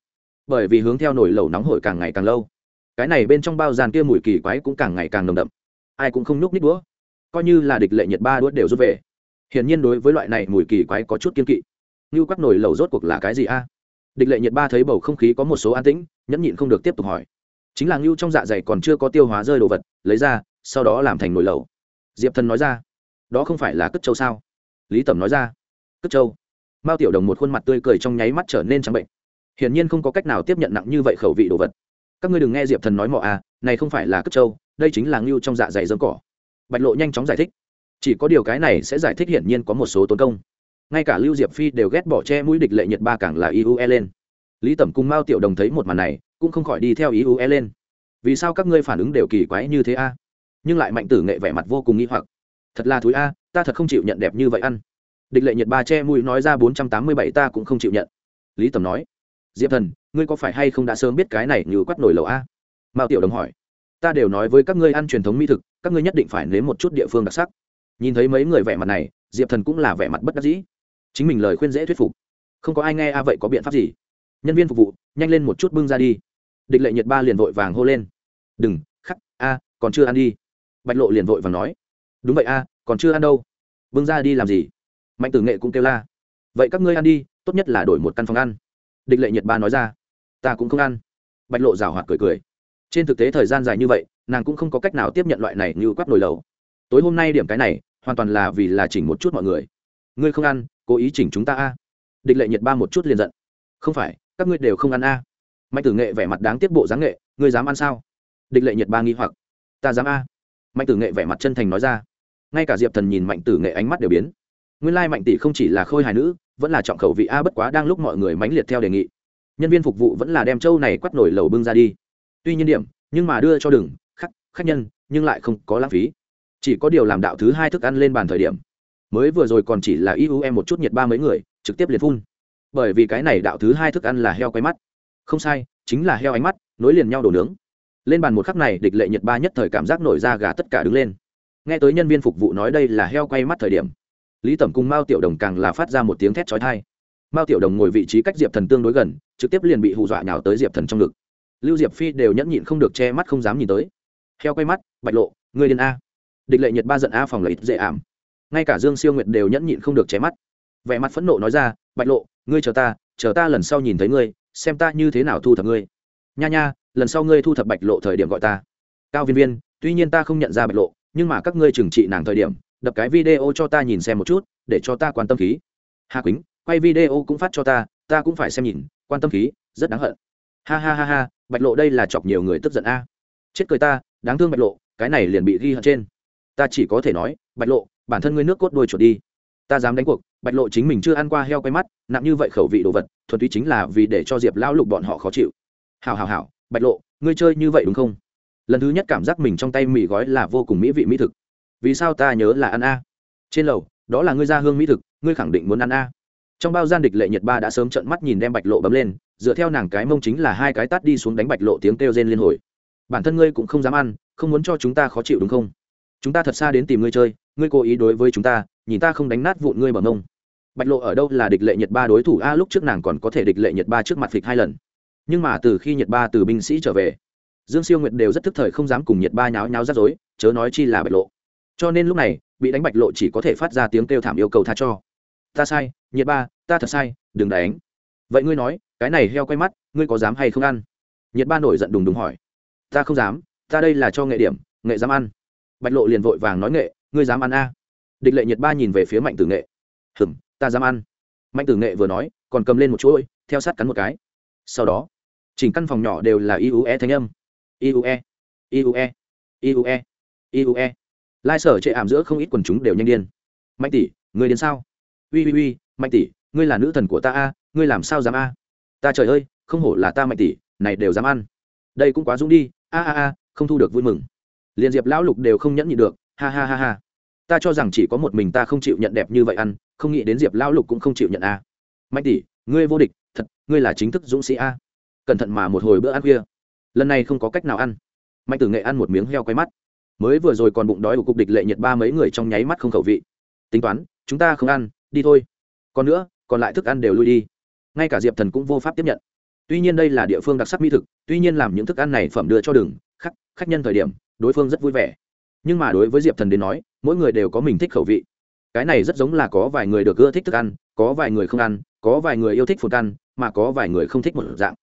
Bởi vì hướng theo nồi lẩu nóng hổi càng ngày càng lâu, cái này bên trong bao gian kia mùi kỳ quái cũng càng ngày càng nồng đậm. Ai cũng không nhúc nít đũa. Coi như là địch lệ nhiệt ba đũa đều rút về. Hiển nhiên đối với loại này mùi kỳ quái có chút kiên kỵ. Như quắc nồi lẩu rốt cuộc là cái gì a? Địch lệ nhiệt ba thấy bầu không khí có một số an tĩnh, nhẫn nhịn không được tiếp tục hỏi. Chính là ngưu trong dạ dày còn chưa có tiêu hóa rơi đồ vật, lấy ra sau đó làm thành nồi lẩu. Diệp thần nói ra, đó không phải là cất châu sao? Lý tẩm nói ra, cất châu mao tiểu đồng một khuôn mặt tươi cười trong nháy mắt trở nên trắng bệnh. Hiển nhiên không có cách nào tiếp nhận nặng như vậy khẩu vị đồ vật. Các ngươi đừng nghe diệp thần nói mọ à này không phải là cất châu đây chính là ngưu trong dạ dày dơm cỏ. Bạch lộ nhanh chóng giải thích, chỉ có điều cái này sẽ giải thích hiển nhiên có một số tốn công. Ngay cả lưu diệp phi đều ghét bỏ che mũi địch lệ nhiệt ba càng là iue lên. Lý tẩm cùng mao tiểu đồng thấy một màn này, cũng không khỏi đi theo iue lên. Vì sao các ngươi phản ứng đều kỳ quái như thế a? Nhưng lại mạnh tử nghệ vẻ mặt vô cùng nghi hoặc. Thật là thúi a, ta thật không chịu nhận đẹp như vậy ăn. Địch lệ nhiệt ba che mũi nói ra bốn trăm tám mươi bảy ta cũng không chịu nhận. Lý tầm nói, diệp thần, ngươi có phải hay không đã sớm biết cái này như quắt nổi lầu a? Mao tiểu đồng hỏi, ta đều nói với các ngươi ăn truyền thống mỹ thực, các ngươi nhất định phải nếm một chút địa phương đặc sắc. Nhìn thấy mấy người vẻ mặt này, diệp thần cũng là vẻ mặt bất đắc dĩ. Chính mình lời khuyên dễ thuyết phục. Không có ai nghe a, vậy có biện pháp gì? Nhân viên phục vụ, nhanh lên một chút bưng ra đi. Địch lệ nhiệt ba liền vội vàng hô lên, đừng, khắc, a, còn chưa ăn đi bạch lộ liền vội vàng nói, đúng vậy a, còn chưa ăn đâu. Vương ra đi làm gì? Mạnh tử nghệ cũng kêu la, vậy các ngươi ăn đi, tốt nhất là đổi một căn phòng ăn. Địch lệ nhiệt ba nói ra, ta cũng không ăn. Bạch lộ rào hoạt cười cười. Trên thực tế thời gian dài như vậy, nàng cũng không có cách nào tiếp nhận loại này như quắp nồi lầu tối hôm nay điểm cái này, hoàn toàn là vì là chỉnh một chút mọi người. Ngươi không ăn, cố ý chỉnh chúng ta a. Địch lệ nhiệt ba một chút liền giận. Không phải, các ngươi đều không ăn a. Mạnh tử nghệ vẻ mặt đáng tiếc bộ dáng nghệ, ngươi dám ăn sao? Địch lệ nhiệt ba nghi hoặc, ta dám a mạnh tử nghệ vẻ mặt chân thành nói ra. Ngay cả diệp thần nhìn mạnh tử nghệ ánh mắt đều biến. Nguyên lai mạnh tỷ không chỉ là khôi hài nữ, vẫn là trọng khẩu vị a, bất quá đang lúc mọi người mãnh liệt theo đề nghị. Nhân viên phục vụ vẫn là đem châu này quắt nổi lầu bưng ra đi. Tuy nhiên điểm, nhưng mà đưa cho đừng, khách khách nhân, nhưng lại không có lãng phí. Chỉ có điều làm đạo thứ hai thức ăn lên bàn thời điểm. Mới vừa rồi còn chỉ là iu em một chút nhiệt ba mấy người, trực tiếp liền phun. Bởi vì cái này đạo thứ hai thức ăn là heo quay mắt. Không sai, chính là heo ánh mắt, nối liền nhau đổ nướng lên bàn một khắc này, địch lệ nhiệt ba nhất thời cảm giác nổi ra gà tất cả đứng lên. Nghe tới nhân viên phục vụ nói đây là heo quay mắt thời điểm, lý tẩm cùng mao tiểu đồng càng là phát ra một tiếng thét trói thai mao tiểu đồng ngồi vị trí cách diệp thần tương đối gần, trực tiếp liền bị hù dọa nhào tới diệp thần trong ngực. Lưu diệp phi đều nhẫn nhịn không được che mắt không dám nhìn tới. Heo quay mắt, bạch lộ người điên a. Địch lệ nhiệt ba giận a phòng lợi dễ ảm. Ngay cả dương siêu nguyệt đều nhẫn nhịn không được che mắt. Vẻ mặt phẫn nộ nói ra, bạch lộ, ngươi chờ ta chờ ta lần sau nhìn thấy ngươi, xem ta như thế nào thu thập ngươi. Nha nha lần sau ngươi thu thập bạch lộ thời điểm gọi ta. Cao viên viên, tuy nhiên ta không nhận ra bạch lộ, nhưng mà các ngươi trừng trị nàng thời điểm, đập cái video cho ta nhìn xem một chút, để cho ta quan tâm khí. Hà quýnh, quay video cũng phát cho ta ta cũng phải xem nhìn, quan tâm khí, rất đáng hận. Ha ha ha ha, bạch lộ đây là chọc nhiều người tức giận a. Chết cười ta, đáng thương bạch lộ, cái này liền bị ghi hận trên. Ta chỉ có thể nói, bạch lộ, bản thân ngươi nước cốt đuôi chuột đi. Ta dám đánh cuộc, bạch lộ chính mình chưa ăn qua heo quay mắt, nặng như vậy khẩu vị đồ vật, thuần túy chính là vì để cho diệp lão lục bọn họ khó chịu. Hào hào hào bạch lộ, ngươi chơi như vậy đúng không? Lần thứ nhất cảm giác mình trong tay mì gói là vô cùng mỹ vị mỹ thực. Vì sao ta nhớ là ăn a? Trên lầu, đó là ngươi ra hương mỹ thực, ngươi khẳng định muốn ăn a. Trong bao gian địch lệ nhật ba đã sớm trận mắt nhìn đem bạch lộ bấm lên, dựa theo nàng cái mông chính là hai cái tát đi xuống đánh bạch lộ tiếng kêu rên liên hồi. Bản thân ngươi cũng không dám ăn, không muốn cho chúng ta khó chịu đúng không? Chúng ta thật xa đến tìm ngươi chơi, ngươi cố ý đối với chúng ta, nhìn ta không đánh nát vụn ngươi bằng mông. Bạch lộ ở đâu là địch lệ nhật ba đối thủ a? Lúc trước nàng còn có thể địch lệ nhật ba trước mặt phịch hai lần nhưng mà từ khi nhật ba từ binh sĩ trở về, dương siêu nguyệt đều rất thức thời không dám cùng nhật ba nháo nháo rắc rối, chớ nói chi là bạch lộ. Cho nên lúc này, bị đánh bạch lộ chỉ có thể phát ra tiếng kêu thảm yêu cầu tha cho. Ta sai, nhật ba, ta thật sai, đừng đánh. Vậy ngươi nói, cái này heo quay mắt, ngươi có dám hay không ăn? Nhật ba nổi giận đùng đùng hỏi. Ta không dám, ta đây là cho nghệ điểm, nghệ dám ăn. Bạch lộ liền vội vàng nói nghệ, ngươi dám ăn a? Địch lệ nhật ba nhìn về phía mạnh tử nghệ. Hừm, ta dám ăn. Mạnh tử nghệ vừa nói, còn cầm lên một chuỗi, theo sát cắn một cái. Sau đó chỉnh căn phòng nhỏ đều là iue thanh âm. Iue iue iue iue lai sở chệ ảm giữa không ít quần chúng đều nhanh điên. Mạnh tỷ, người đến sao? Ui ui ui, mạnh tỷ, ngươi là nữ thần của ta a, ngươi làm sao dám a? Ta trời ơi, không hổ là ta mạnh tỷ, này đều dám ăn. Đây cũng quá dũng đi, a a a, không thu được vui mừng. Liền diệp lão lục đều không nhẫn nhịn được, ha ha ha ha. Ta cho rằng chỉ có một mình ta không chịu nhận đẹp như vậy ăn, không nghĩ đến diệp lão lục cũng không chịu nhận a. Mạnh tỷ, ngươi vô địch, thật, ngươi là chính thức dũng sĩ a cẩn thận mà một hồi bữa ăn khuya. Lần này không có cách nào ăn. Mạnh tử nghệ ăn một miếng heo quay mắt. Mới vừa rồi còn bụng đói của cục địch lệ nhiệt ba mấy người trong nháy mắt không khẩu vị. Tính toán, chúng ta không ăn, đi thôi. Còn nữa, còn lại thức ăn đều lui đi. Ngay cả diệp thần cũng vô pháp tiếp nhận. Tuy nhiên đây là địa phương đặc sắc mỹ thực, tuy nhiên làm những thức ăn này phẩm đưa cho đường, khách khách nhân thời điểm, đối phương rất vui vẻ. Nhưng mà đối với diệp thần đến nói, mỗi người đều có mình thích khẩu vị. Cái này rất giống là có vài người được ưa thích thức ăn, có vài người không ăn, có vài người yêu thích phột ăn, mà có vài người không thích một dạng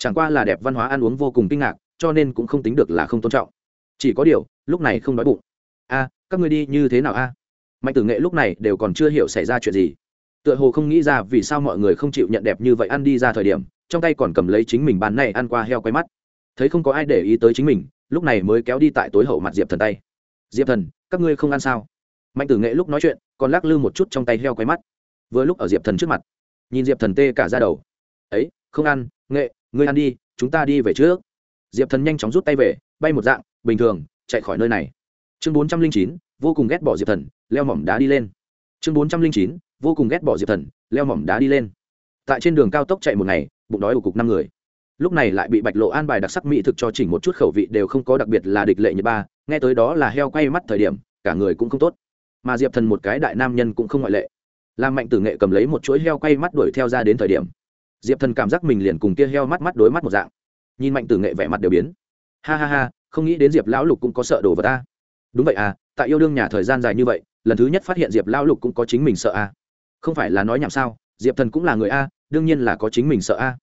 chẳng qua là đẹp văn hóa ăn uống vô cùng kinh ngạc, cho nên cũng không tính được là không tôn trọng. Chỉ có điều, lúc này không đói bụng. A, các người đi như thế nào a? Mạnh tử nghệ lúc này đều còn chưa hiểu xảy ra chuyện gì. Tựa hồ không nghĩ ra vì sao mọi người không chịu nhận đẹp như vậy ăn đi ra thời điểm, trong tay còn cầm lấy chính mình bán này ăn qua heo quay mắt. Thấy không có ai để ý tới chính mình, lúc này mới kéo đi tại tối hậu mặt diệp thần tay. Diệp thần, các ngươi không ăn sao? Mạnh tử nghệ lúc nói chuyện, còn lắc lư một chút trong tay heo quay mắt. Vừa lúc ở diệp thần trước mặt, nhìn diệp thần tê cả ra đầu. Ấy, không ăn, nghệ ngươi ăn đi, chúng ta đi về trước. Diệp thần nhanh chóng rút tay về, bay một dạng, bình thường, chạy khỏi nơi này. Chương bốn trăm linh chín, vô cùng ghét bỏ diệp thần, leo mỏm đá đi lên. Chương bốn trăm linh chín, vô cùng ghét bỏ diệp thần, leo mỏm đá đi lên. Tại trên đường cao tốc chạy một ngày, bụng đói của cục năm người. Lúc này lại bị bạch lộ an bài đặc sắc mỹ thực cho chỉnh một chút khẩu vị đều không có đặc biệt là địch lệ như ba, nghe tới đó là heo quay mắt thời điểm, cả người cũng không tốt. Mà diệp thần một cái đại nam nhân cũng không ngoại lệ. Làm mạnh tử nghệ cầm lấy một chuỗi heo quay mắt đuổi theo ra đến thời điểm diệp thần cảm giác mình liền cùng kia heo mắt mắt đối mắt một dạng. Nhìn mạnh tử nghệ vẻ mặt đều biến. Ha ha ha, không nghĩ đến diệp lão lục cũng có sợ đồ vật ta đúng vậy à tại yêu đương nhà thời gian dài như vậy, lần thứ nhất phát hiện diệp lão lục cũng có chính mình sợ a. Không phải là nói nhảm sao, diệp thần cũng là người a, đương nhiên là có chính mình sợ a.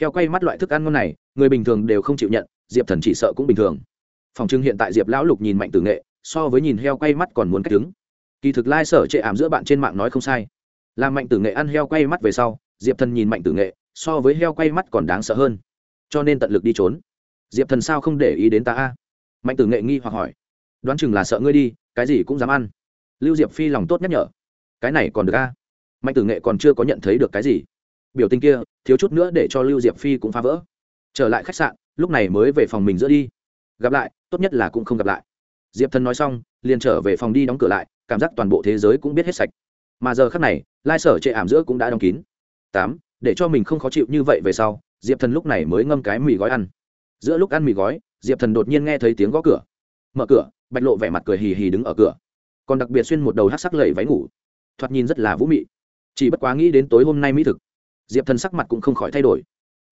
Heo quay mắt loại thức ăn ngon này, người bình thường đều không chịu nhận, diệp thần chỉ sợ cũng bình thường. Phòng trưng hiện tại diệp lão lục nhìn mạnh tử nghệ, so với nhìn heo quay mắt còn muốn cách đứng. Kỳ thực lai sở chệ ảm giữa bạn trên mạng nói không sai. Làm mạnh tử nghệ ăn heo quay mắt về sau, diệp thần nhìn mạnh tử nghệ so với heo quay mắt còn đáng sợ hơn. Cho nên tận lực đi trốn. Diệp thần sao không để ý đến ta a? Mạnh tử nghệ nghi hoặc hỏi. Đoán chừng là sợ ngươi đi, cái gì cũng dám ăn. Lưu diệp phi lòng tốt nhắc nhở. Cái này còn được a? Mạnh tử nghệ còn chưa có nhận thấy được cái gì. Biểu tình kia, thiếu chút nữa để cho lưu diệp phi cũng phá vỡ. Trở lại khách sạn, lúc này mới về phòng mình giữa đi. Gặp lại, tốt nhất là cũng không gặp lại. Diệp thần nói xong, liền trở về phòng đi đóng cửa lại, cảm giác toàn bộ thế giới cũng biết hết sạch. Mà giờ khác này, lai sở chệ ảm giữa cũng đã đóng kín. Tám để cho mình không khó chịu như vậy về sau, diệp thần lúc này mới ngâm cái mì gói ăn. Giữa lúc ăn mì gói, diệp thần đột nhiên nghe thấy tiếng gõ cửa. Mở cửa, bạch lộ vẻ mặt cười hì hì đứng ở cửa. Còn đặc biệt xuyên một đầu hát sắc lầy váy ngủ. Thoạt nhìn rất là vũ mị. Chỉ bất quá nghĩ đến tối hôm nay mỹ thực, diệp thần sắc mặt cũng không khỏi thay đổi.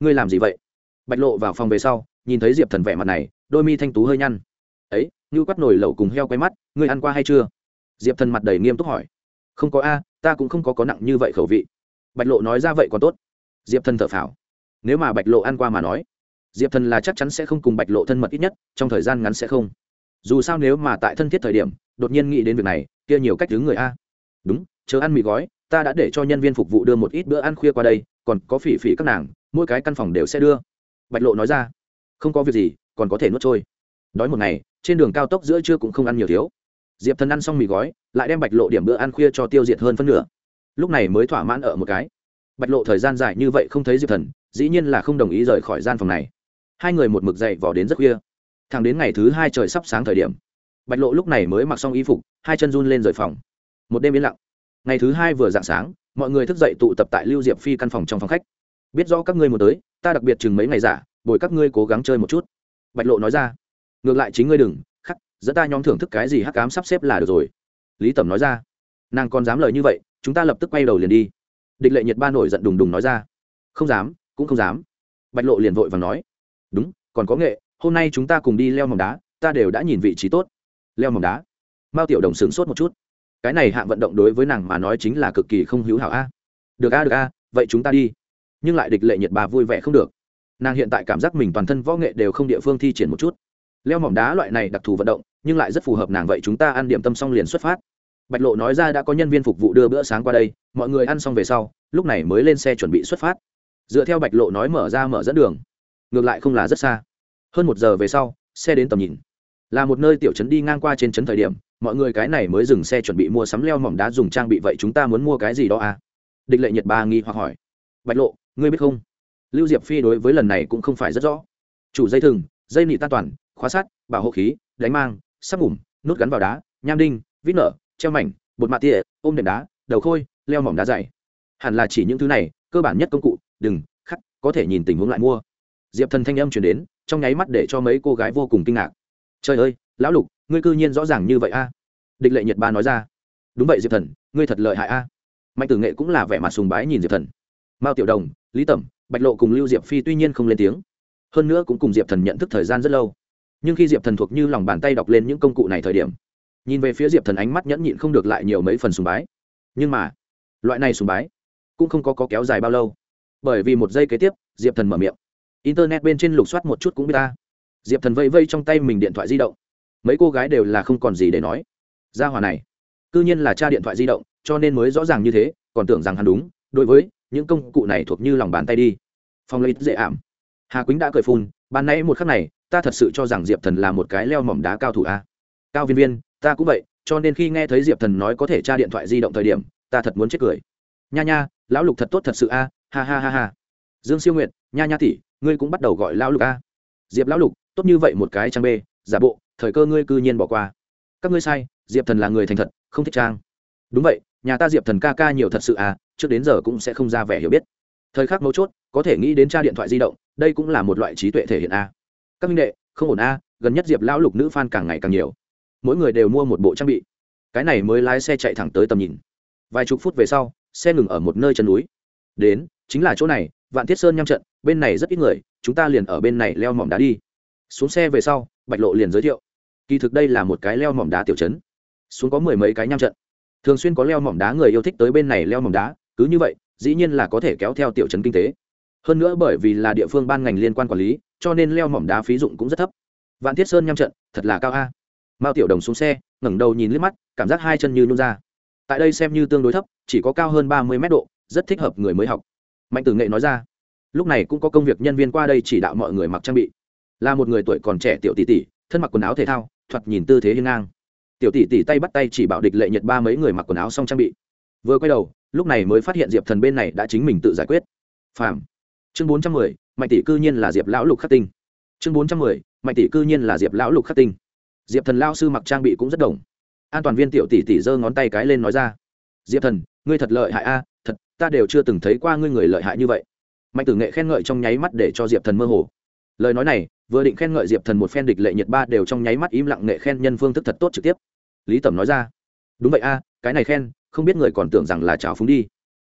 Ngươi làm gì vậy? Bạch lộ vào phòng về sau, nhìn thấy diệp thần vẻ mặt này, đôi mi thanh tú hơi nhăn. Ấy như quắt nổi lẩu cùng heo quay mắt, ngươi ăn qua hay chưa? Diệp thần mặt đầy nghiêm túc hỏi. Không có a, ta cũng không có có nặng như vậy khẩu vị bạch lộ nói ra vậy còn tốt. Diệp thần thở phào. Nếu mà bạch lộ ăn qua mà nói, diệp thần là chắc chắn sẽ không cùng bạch lộ thân mật ít nhất, trong thời gian ngắn sẽ không. Dù sao nếu mà tại thân thiết thời điểm, đột nhiên nghĩ đến việc này, kia nhiều cách đứng người a. Đúng, chờ ăn mì gói, ta đã để cho nhân viên phục vụ đưa một ít bữa ăn khuya qua đây, còn có phỉ phỉ các nàng, mỗi cái căn phòng đều sẽ đưa. Bạch lộ nói ra. Không có việc gì, còn có thể nuốt trôi. Đói một ngày, trên đường cao tốc giữa trưa cũng không ăn nhiều thiếu. Diệp thần ăn xong mì gói, lại đem bạch lộ điểm bữa ăn khuya cho tiêu diệt hơn phân nửa lúc này mới thỏa mãn ở một cái. Bạch lộ thời gian dài như vậy không thấy diệp thần, dĩ nhiên là không đồng ý rời khỏi gian phòng này. Hai người một mực dậy vỏ đến rất khuya. Thẳng đến ngày thứ hai trời sắp sáng thời điểm, bạch lộ lúc này mới mặc xong y phục, hai chân run lên rời phòng. Một đêm yên lặng. Ngày thứ hai vừa d ạ n g sáng, mọi người thức dậy tụ tập tại lưu diệp phi căn phòng trong phòng khách. Biết rõ các ngươi một tới, ta đặc biệt chừng mấy ngày giả, bồi các ngươi cố gắng chơi một chút. Bạch lộ nói ra. Ngược lại chính ngươi đừng, khắc, dẫn ta nhóm thưởng thức cái gì hắc cám sắp xếp là được rồi. Lý tẩm nói ra. Nàng còn dám lời như vậy chúng ta lập tức quay đầu liền đi. Địch lệ nhiệt ba nổi giận đùng đùng nói ra. Không dám, cũng không dám. Bạch lộ liền vội và nói. Đúng, còn có nghệ, hôm nay chúng ta cùng đi leo mỏng đá, ta đều đã nhìn vị trí tốt. Leo mỏng đá. Mao tiểu đồng sửng sốt một chút. Cái này hạng vận động đối với nàng mà nói chính là cực kỳ không hữu hảo a. Được a được a, vậy chúng ta đi. Nhưng lại địch lệ nhiệt bà vui vẻ không được. Nàng hiện tại cảm giác mình toàn thân võ nghệ đều không địa phương thi triển một chút. Leo mỏng đá loại này đặc thù vận động, nhưng lại rất phù hợp nàng vậy chúng ta ăn điểm tâm xong liền xuất phát bạch lộ nói ra đã có nhân viên phục vụ đưa bữa sáng qua đây, mọi người ăn xong về sau, lúc này mới lên xe chuẩn bị xuất phát. Dựa theo bạch lộ nói mở ra mở dẫn đường. Ngược lại không là rất xa. Hơn một giờ về sau, xe đến tầm nhìn. Là một nơi tiểu trấn đi ngang qua trên trấn thời điểm, mọi người cái này mới dừng xe chuẩn bị mua sắm leo mỏng đá dùng trang bị vậy chúng ta muốn mua cái gì đó à? Địch lệ nhật ba nghi hoặc hỏi. Bạch lộ, ngươi biết không? Lưu diệp phi đối với lần này cũng không phải rất rõ. Chủ dây thừng, dây nị tan toàn, khóa sắt, bảo hộ khí, đánh mang, sắp ngủm, nút gắn vào đá, nham đinh, vít nở treo mảnh, bột mạ tỉa, ôm đệm đá, đầu khôi, leo mỏng đá dày. Hẳn là chỉ những thứ này, cơ bản nhất công cụ, đừng, khắc, có thể nhìn tình huống lại mua. Diệp thần thanh âm chuyển đến, trong nháy mắt để cho mấy cô gái vô cùng kinh ngạc. Trời ơi, lão lục, ngươi cư nhiên rõ ràng như vậy a. Địch lệ nhiệt ba nói ra. Đúng vậy diệp thần, ngươi thật lợi hại a. Mạnh tử nghệ cũng là vẻ mặt sùng bái nhìn diệp thần. Mao tiểu đồng, lý tẩm, bạch lộ cùng lưu diệp phi tuy nhiên không lên tiếng, hơn nữa cũng cùng diệp thần nhận thức thời gian rất lâu. Nhưng khi diệp thần thuộc như lòng bàn tay đọc lên những công cụ này thời điểm nhìn về phía diệp thần ánh mắt nhẫn nhịn không được lại nhiều mấy phần sùng bái. Nhưng mà loại này sùng bái cũng không có, có kéo dài bao lâu. Bởi vì một giây kế tiếp diệp thần mở miệng. Internet bên trên lục soát một chút cũng biết ta. Diệp thần vây vây trong tay mình điện thoại di động. Mấy cô gái đều là không còn gì để nói. Ra hòa này c ư nhiên là cha điện thoại di động cho nên mới rõ ràng như thế còn tưởng rằng hắn đúng. Đối với những công cụ này thuộc như lòng bàn tay đi. Phong lấy dễ ảm. Hà quýnh đã cười phun ban nãy một khắc này ta thật sự cho rằng diệp thần là một cái leo mỏm đá cao thủ a. Cao viên viên ta cũng vậy, cho nên khi nghe thấy diệp thần nói có thể tra điện thoại di động thời điểm, ta thật muốn chết cười. Nha nha, lão lục thật tốt thật sự a, ha ha ha ha. Dương siêu nguyện nha nha tỷ, ngươi cũng bắt đầu gọi lão lục a. Diệp lão lục, tốt như vậy một cái trang b giả bộ, thời cơ ngươi cư nhiên bỏ qua. Các ngươi sai, diệp thần là người thành thật, không thích trang. Đúng vậy, nhà ta diệp thần ca ca nhiều thật sự à trước đến giờ cũng sẽ không ra vẻ hiểu biết. Thời khắc mấu chốt, có thể nghĩ đến tra điện thoại di động, đây cũng là một loại trí tuệ thể hiện a. Các minh đệ, không ổn a, gần nhất diệp lão lục nữ f a n càng ngày càng nhiều mỗi người đều mua một bộ trang bị. Cái này mới lái xe chạy thẳng tới tầm nhìn. Vài chục phút về sau, xe ngừng ở một nơi chân núi. Đến, chính là chỗ này, vạn thiết sơn nham trận, bên này rất ít người, chúng ta liền ở bên này leo mỏm đá đi. Xuống xe về sau, bạch lộ liền giới thiệu. Kỳ thực đây là một cái leo mỏm đá tiểu chấn xuống có mười mấy cái nham trận. Thường xuyên có leo mỏm đá người yêu thích tới bên này leo mỏm đá, cứ như vậy, dĩ nhiên là có thể kéo theo tiểu chấn kinh tế. Hơn nữa bởi vì là địa phương ban ngành liên quan quản lý, cho nên leo mỏm đá phí dụng cũng rất thấp. Vạn thiết sơn nham trận, thật là cao a mao tiểu đồng xuống xe, ngẩng đầu nhìn liếc mắt, cảm giác hai chân như nôn ra. Tại đây xem như tương đối thấp, chỉ có cao hơn ba mươi mét độ, rất thích hợp người mới học. Mạnh tử nghệ nói ra, lúc này cũng có công việc nhân viên qua đây chỉ đạo mọi người mặc trang bị. Là một người tuổi còn trẻ tiểu tỷ tỷ, thân mặc quần áo thể thao, thoạt nhìn tư thế hiên ngang. Tiểu tỷ tỷ tay bắt tay chỉ bảo địch lệ nhật ba mấy người mặc quần áo xong trang bị. Vừa quay đầu, lúc này mới phát hiện diệp thần bên này đã chính mình tự giải quyết. Phàm. Chương bốn trăm mười, mạnh tỷ cư nhiên là diệp lão lục khắc tinh. Chương bốn trăm mười, mạnh tỷ cư nhiên là diệp lão lục khắc tinh diệp thần lao sư mặc trang bị cũng rất đồng. An toàn viên tiểu tỷ tỷ giơ ngón tay cái lên nói ra. Diệp thần, ngươi thật lợi hại a, thật, ta đều chưa từng thấy qua ngươi người lợi hại như vậy. Mạnh tử nghệ khen ngợi trong nháy mắt để cho diệp thần mơ hồ. Lời nói này, vừa định khen ngợi diệp thần một phen địch lệ nhiệt ba đều trong nháy mắt im lặng nghệ khen nhân phương thức thật tốt trực tiếp. Lý tẩm nói ra. Đúng vậy a, cái này khen, không biết người còn tưởng rằng là trào phúng đi.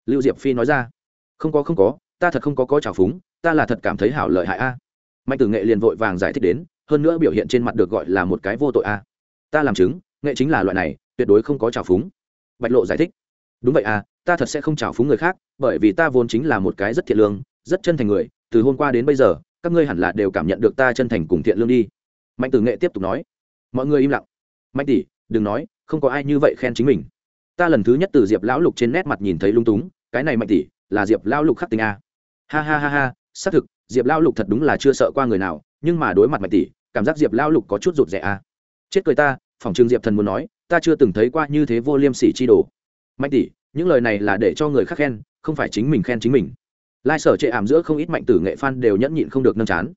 Lưu diệp phi nói ra. Không có không có, ta thật không có có trào phúng, ta là thật cảm thấy hảo lợi hại a. Mạnh tử nghệ liền vội vàng giải thích đến hơn nữa biểu hiện trên mặt được gọi là một cái vô tội a. Ta làm chứng, nghệ chính là loại này, tuyệt đối không có trào phúng. Bạch lộ giải thích. Đúng vậy à ta thật sẽ không trào phúng người khác, bởi vì ta vốn chính là một cái rất thiện lương, rất chân thành người, từ hôm qua đến bây giờ, các ngươi hẳn là đều cảm nhận được ta chân thành cùng thiện lương đi. Mạnh tử nghệ tiếp tục nói. Mọi người im lặng. Mạnh tỷ, đừng nói, không có ai như vậy khen chính mình. Ta lần thứ nhất từ diệp lão lục trên nét mặt nhìn thấy lung túng, cái này mạnh tỷ, là diệp lão lục khắc tình a. Ha ha ha ha, xác thực, diệp lão lục thật đúng là chưa sợ qua người nào, nhưng mà đối mặt mạnh tỷ cảm giác diệp lao lục có chút rụt rẻ à. Chết cười ta, phòng trường diệp thần muốn nói, ta chưa từng thấy qua như thế vô liêm sỉ chi đồ. Mạnh tỷ, những lời này là để cho người khác khen, không phải chính mình khen chính mình. Lai sở chệ ảm giữa không ít mạnh tử nghệ f đều nhẫn nhịn không được nâng chán.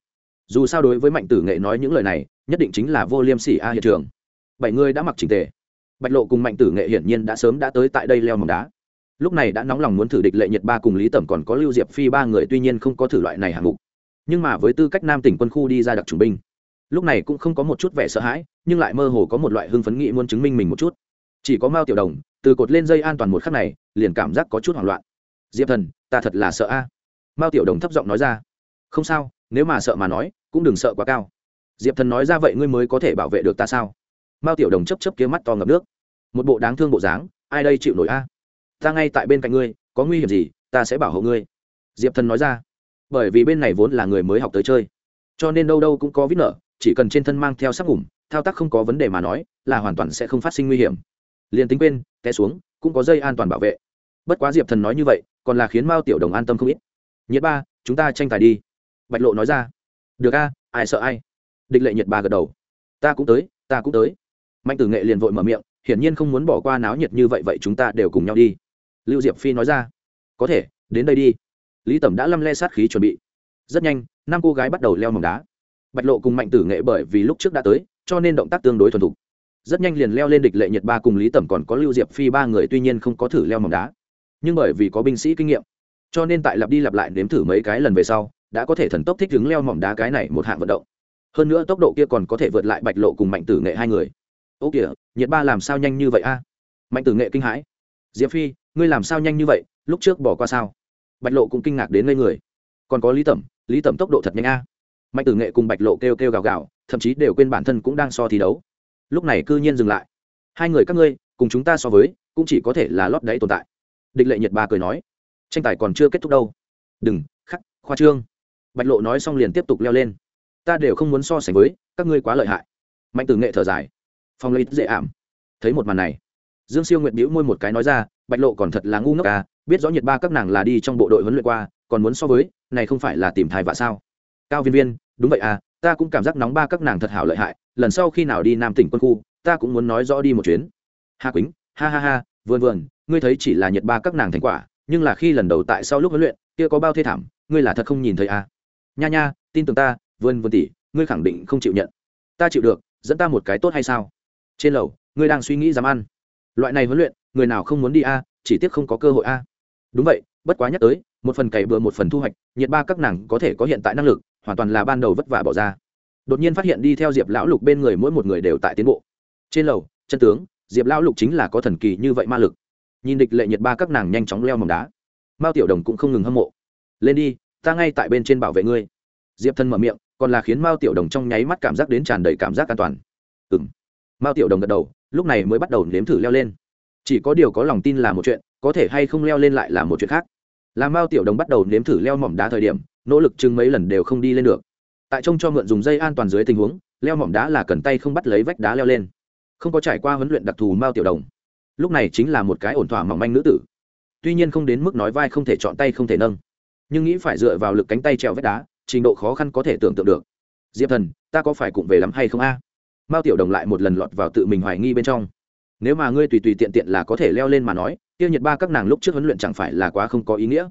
Dù sao đối với mạnh tử nghệ nói những lời này, nhất định chính là vô liêm sỉ a hiện trường. Bảy người đã mặc trình tề. Bạch lộ cùng mạnh tử nghệ hiển nhiên đã sớm đã tới tại đây leo mỏng đá. Lúc này đã nóng lòng muốn thử địch lệ nhật ba cùng lý tẩm còn có lưu diệp phi ba người tuy nhiên không có thử loại này hạng mục. Nhưng mà với tư cách nam tỉnh quân khu đi ra đặc trùng binh lúc này cũng không có một chút vẻ sợ hãi, nhưng lại mơ hồ có một loại hưng phấn nghị muốn chứng minh mình một chút. Chỉ có mao tiểu đồng, từ cột lên dây an toàn một khắc này, liền cảm giác có chút hoảng loạn. Diệp thần, ta thật là sợ a. Mao tiểu đồng thấp giọng nói ra. Không sao, nếu mà sợ mà nói, cũng đừng sợ quá cao. Diệp thần nói ra vậy ngươi mới có thể bảo vệ được ta sao? Mao tiểu đồng chấp chấp kia mắt to ngập nước. Một bộ đáng thương bộ dáng, ai đây chịu nổi a? Ta ngay tại bên cạnh ngươi, có nguy hiểm gì, ta sẽ bảo hộ ngươi. Diệp thần nói ra. Bởi vì bên này vốn là người mới học tới chơi, cho nên đâu đâu cũng có vít nợ chỉ cần trên thân mang theo sắc ủng thao tác không có vấn đề mà nói, là hoàn toàn sẽ không phát sinh nguy hiểm. Liền tính quên, té xuống, cũng có dây an toàn bảo vệ. Bất quá diệp thần nói như vậy, còn là khiến mao tiểu đồng an tâm không ít. Nhiệt ba, chúng ta tranh tài đi. Bạch lộ nói ra. Được a, ai sợ ai? Địch lệ nhiệt ba gật đầu. Ta cũng tới, ta cũng tới. Mạnh tử nghệ liền vội mở miệng, hiển nhiên không muốn bỏ qua náo nhiệt như vậy vậy chúng ta đều cùng nhau đi. Lưu diệp phi nói ra. Có thể, đến đây đi. Lý tẩm đã lăm le sát khí chuẩn bị. Rất nhanh, năm cô gái bắt đầu leo mỏng đá bạch lộ cùng mạnh tử nghệ bởi vì lúc trước đã tới, cho nên động tác tương đối thuần thục. Rất nhanh liền leo lên địch lệ nhiệt ba cùng lý tẩm còn có lưu diệp phi ba người tuy nhiên không có thử leo mỏng đá, nhưng bởi vì có binh sĩ kinh nghiệm, cho nên tại lặp đi lặp lại nếm thử mấy cái lần về sau, đã có thể thần tốc thích ứng leo mỏng đá cái này một hạng vận động. Hơn nữa tốc độ kia còn có thể vượt lại bạch lộ cùng mạnh tử nghệ hai người. Ô kìa nhiệt ba làm sao nhanh như vậy a? Mạnh tử nghệ kinh hãi. Diệp phi, ngươi làm sao nhanh như vậy? Lúc trước bỏ qua sao? Bạch lộ cũng kinh ngạc đến ngây người. Còn có lý tẩm lý tẩm tốc độ thật nhanh a mạnh tử nghệ cùng bạch lộ kêu kêu gào gào, thậm chí đều quên bản thân cũng đang so thi đấu. Lúc này cư nhiên dừng lại. Hai người các ngươi, cùng chúng ta so với, cũng chỉ có thể là lót đáy tồn tại. Địch lệ nhật ba cười nói, tranh tài còn chưa kết thúc đâu. Đừng, khắc, khoa trương. Bạch lộ nói xong liền tiếp tục leo lên. Ta đều không muốn so sánh với, các ngươi quá lợi hại. Mạnh tử nghệ thở dài. Phong lấy dễ ảm. Thấy một màn này, dương siêu nguyện bĩu môi một cái nói ra, bạch lộ còn thật là ngu ngốc à biết rõ nhiệt ba các nàng là đi trong bộ đội huấn luyện qua, còn muốn so với, này không phải là tìm thai vạ sao? Cao viên viên, đúng vậy à ta cũng cảm giác nóng ba các nàng thật hảo lợi hại, lần sau khi nào đi nam tỉnh quân khu, ta cũng muốn nói rõ đi một chuyến. Hà quýnh, ha ha ha, vườn vườn, ngươi thấy chỉ là nhiệt ba các nàng thành quả, nhưng là khi lần đầu tại sau lúc huấn luyện, kia có bao thê thảm, ngươi là thật không nhìn thấy à. Nha nha, tin tưởng ta, vườn vườn tỷ, ngươi khẳng định không chịu nhận. Ta chịu được, dẫn ta một cái tốt hay sao? Trên lầu, ngươi đang suy nghĩ dám ăn. Loại này huấn luyện, người nào không muốn đi a chỉ tiếc không có cơ hội a đúng vậy, bất quá nhắc tới, một phần cày bừa một phần thu hoạch, nhiệt ba các nàng có thể có hiện tại năng lực hoàn toàn là ban đầu vất vả bỏ ra. Đột nhiên phát hiện đi theo diệp lão lục bên người mỗi một người đều tại tiến bộ. Trên lầu, chân tướng, diệp lão lục chính là có thần kỳ như vậy ma lực. Nhìn địch lệ nhiệt ba các nàng nhanh chóng leo mỏng đá. Mao tiểu đồng cũng không ngừng hâm mộ. Lên đi, ta ngay tại bên trên bảo vệ ngươi. Diệp thần mở miệng, còn là khiến mao tiểu đồng trong nháy mắt cảm giác đến tràn đầy cảm giác an toàn. Ừ m mao tiểu đồng gật đầu, lúc này mới bắt đầu nếm thử leo lên. Chỉ có điều có lòng tin là một chuyện, có thể hay không leo lên lại là một chuyện khác. Là mao tiểu đồng bắt đầu nếm thử leo mỏm đá thời điểm nỗ lực chừng mấy lần đều không đi lên được. Tại trông cho mượn dùng dây an toàn dưới tình huống, leo mỏm đá là cần tay không bắt lấy vách đá leo lên. Không có trải qua huấn luyện đặc thù mao tiểu đồng. Lúc này chính là một cái ổn thỏa mỏng manh nữ tử. Tuy nhiên không đến mức nói vai không thể chọn tay không thể nâng, nhưng nghĩ phải dựa vào lực cánh tay trèo vách đá, trình độ khó khăn có thể tưởng tượng được. Diệp thần, ta có phải cụng về lắm hay không a? Mao tiểu đồng lại một lần lọt vào tự mình hoài nghi bên trong. Nếu mà ngươi tùy tùy tiện tiện là có thể leo lên mà nói, tiêu nhiệt ba các nàng lúc trước huấn luyện chẳng phải là quá không có ý nghĩa.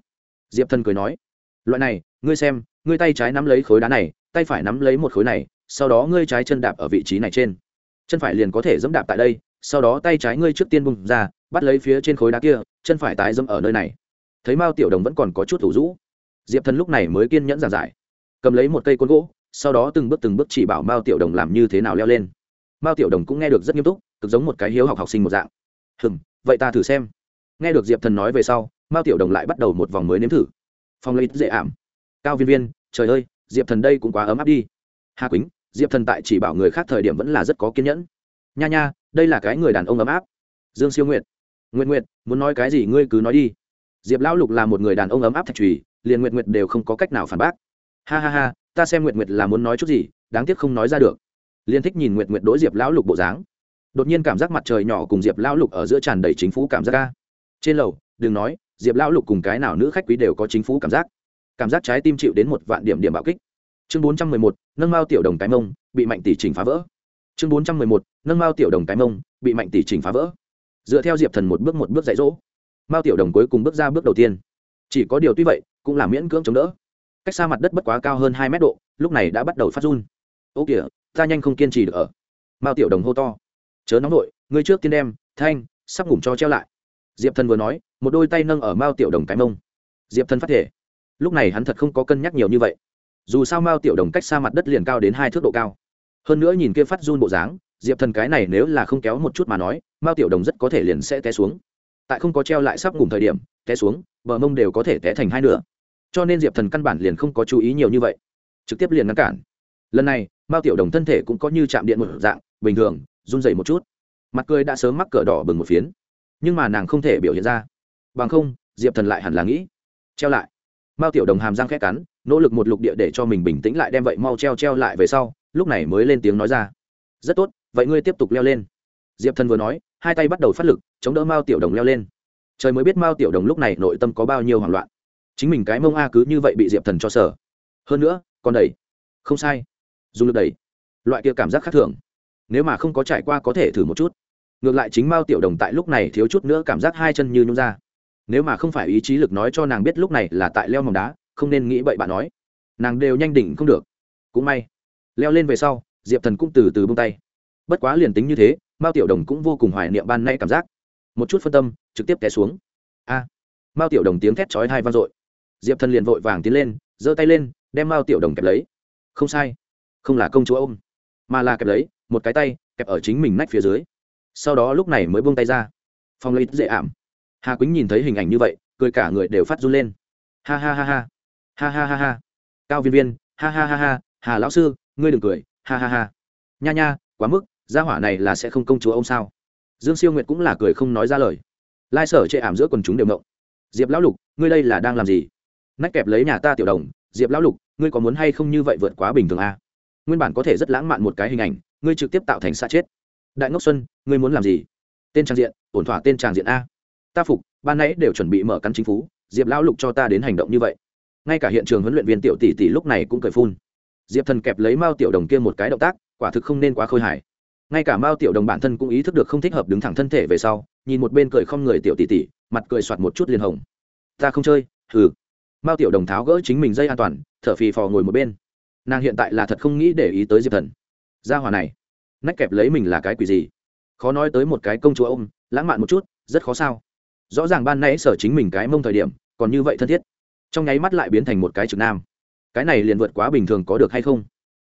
Diệp thần cười nói, loại này ngươi xem, ngươi tay trái nắm lấy khối đá này, tay phải nắm lấy một khối này, sau đó ngươi trái chân đạp ở vị trí này trên. Chân phải liền có thể dẫm đạp tại đây, sau đó tay trái ngươi trước tiên bung ra, bắt lấy phía trên khối đá kia, chân phải tái dẫm ở nơi này. Thấy mao tiểu đồng vẫn còn có chút thủ rũ. Diệp thần lúc này mới kiên nhẫn giảng giải. Cầm lấy một cây côn gỗ, sau đó từng bước từng bước chỉ bảo mao tiểu đồng làm như thế nào leo lên. Mao tiểu đồng cũng nghe được rất nghiêm túc, cực giống một cái hiếu học học sinh một dạng. Hừm, vậy ta thử xem. Nghe được diệp thần nói về sau, mao tiểu đồng lại bắt đầu một vòng mới nếm thử. Phong lấy dễ ảm cao viên viên, trời ơi, diệp thần đây cũng quá ấm áp đi. Hà quýnh, diệp thần tại chỉ bảo người khác thời điểm vẫn là rất có kiên nhẫn. Nha nha, đây là cái người đàn ông ấm áp. Dương siêu nguyện nguyện nguyện muốn nói cái gì ngươi cứ nói đi. Diệp lão lục là một người đàn ông ấm áp thạch trùy, liền nguyện nguyện đều không có cách nào phản bác. Ha ha ha, ta xem nguyện nguyện là muốn nói chút gì, đáng tiếc không nói ra được. Liên thích nhìn nguyện nguyện đối diệp lão lục bộ dáng. Đột nhiên cảm giác mặt trời nhỏ cùng diệp lão lục ở giữa tràn đầy chính phủ cảm giác ca trên lầu, đừng nói, diệp lão lục cùng cái nào nữ khách quý đều có chính phủ cảm giác cảm giác trái tim chịu đến một vạn điểm điểm bạo kích. Chương bốn trăm mười một, nâng mao tiểu đồng cái mông, bị mạnh tỷ chỉnh phá vỡ. Chương bốn trăm mười một, nâng mao tiểu đồng cái mông, bị mạnh tỷ chỉnh phá vỡ. Dựa theo diệp thần một bước một bước dạy dỗ, mao tiểu đồng cuối cùng bước ra bước đầu tiên. Chỉ có điều tuy vậy, cũng là miễn cưỡng chống đỡ. Cách xa mặt đất bất quá cao hơn hai mét độ, lúc này đã bắt đầu phát run. Ô kìa, ta nhanh không kiên trì được ở. Mao tiểu đồng hô to. Chớ nóng nội ngươi trước tiên đem, thanh, sắp ngủm cho treo lại. Diệp thần vừa nói, một đôi tay nâng ở mao tiểu đồng cái mông. Diệp thần phát thể lúc này hắn thật không có cân nhắc nhiều như vậy. Dù sao mao tiểu đồng cách xa mặt đất liền cao đến hai thước độ cao. Hơn nữa nhìn kia phát run bộ dáng, diệp thần cái này nếu là không kéo một chút mà nói, mao tiểu đồng rất có thể liền sẽ té xuống. Tại không có treo lại sắp ngủm thời điểm, té xuống, bờ mông đều có thể té thành hai nửa. Cho nên diệp thần căn bản liền không có chú ý nhiều như vậy. Trực tiếp liền ngăn cản. Lần này, mao tiểu đồng thân thể cũng có như chạm điện một dạng, bình thường, run dày một chút. Mặt cười đã sớm mắc cỡ đỏ bừng một phiến. Nhưng mà nàng không thể biểu hiện ra. Bằng không, diệp thần lại hẳn là nghĩ, treo lại mao tiểu đồng hàm răng khét cắn, nỗ lực một lục địa để cho mình bình tĩnh lại đem vậy mau treo treo lại về sau, lúc này mới lên tiếng nói ra. Rất tốt, vậy ngươi tiếp tục leo lên. Diệp thần vừa nói, hai tay bắt đầu phát lực, chống đỡ mao tiểu đồng leo lên. Trời mới biết mao tiểu đồng lúc này nội tâm có bao nhiêu hoảng loạn. Chính mình cái mông a cứ như vậy bị diệp thần cho sở hơn nữa, còn đẩy. Không sai. Dùng lực đẩy. Loại kia cảm giác khác thường. Nếu mà không có trải qua có thể thử một chút. Ngược lại chính mao tiểu đồng tại lúc này thiếu chút nữa cảm giác hai chân như nhung ra nếu mà không phải ý chí lực nói cho nàng biết lúc này là tại leo mỏng đá, không nên nghĩ bậy bạn nói. Nàng đều nhanh đỉnh không được. Cũng may. Leo lên về sau, diệp thần cũng từ từ bông tay. Bất quá liền tính như thế, mao tiểu đồng cũng vô cùng hoài niệm ban nay cảm giác. Một chút phân tâm, trực tiếp té xuống. A. Mao tiểu đồng tiếng thét chói hai vang dội. Diệp thần liền vội vàng tiến lên, giơ tay lên, đem mao tiểu đồng kẹp lấy. Không sai. Không là công chúa ôm mà là kẹp lấy, một cái tay, kẹp ở chính mình nách phía dưới. Sau đó lúc này mới buông tay ra. Phong lấy dễ ảm hà quýnh nhìn thấy hình ảnh như vậy, cười cả người đều phát run lên. Ha ha ha ha. Ha ha ha ha. Cao viên viên, ha ha ha ha. Hà lão sư, ngươi đừng cười. Ha ha ha. Nha nha, quá mức, gia hỏa này là sẽ không công chúa ông sao? Dương siêu nguyệt cũng là cười không nói ra lời. Lai sở chệ ảm giữa quần chúng đều mộng diệp lão lục, ngươi đây là đang làm gì? Nách kẹp lấy nhà ta tiểu đồng. Diệp lão lục, ngươi có muốn hay không như vậy vượt quá bình thường a à? nguyên bản có thể rất lãng mạn một cái hình ảnh, ngươi trực tiếp tạo thành xa chết. Đại ngốc xuân, ngươi muốn làm gì? Tên trang diện, ổn thỏa tên trang diện a ta phục, ban nãy đều chuẩn bị mở căn chính phủ diệp lão lục cho ta đến hành động như vậy. Ngay cả hiện trường huấn luyện viên tiểu tỷ tỷ lúc này cũng cười phun. Diệp thần kẹp lấy mao tiểu đồng kia một cái động tác, quả thực không nên quá khôi hài. Ngay cả mao tiểu đồng bản thân cũng ý thức được không thích hợp đứng thẳng thân thể về sau, nhìn một bên cười không người tiểu tỷ tỷ, mặt cười soạt một chút liền hồng. Ta không chơi, hừ. Mao tiểu đồng tháo gỡ chính mình dây an toàn, thở phì phò ngồi một bên. Nàng hiện tại là thật không nghĩ để ý tới diệp thần. Gia hòa này, nách kẹp lấy mình là cái quỷ gì? Khó nói tới một cái công chúa ôm, lãng mạn một chút, rất khó sao rõ ràng ban nãy sở chính mình cái mông thời điểm, còn như vậy thân thiết. Trong nháy mắt lại biến thành một cái trực nam. Cái này liền vượt quá bình thường có được hay không?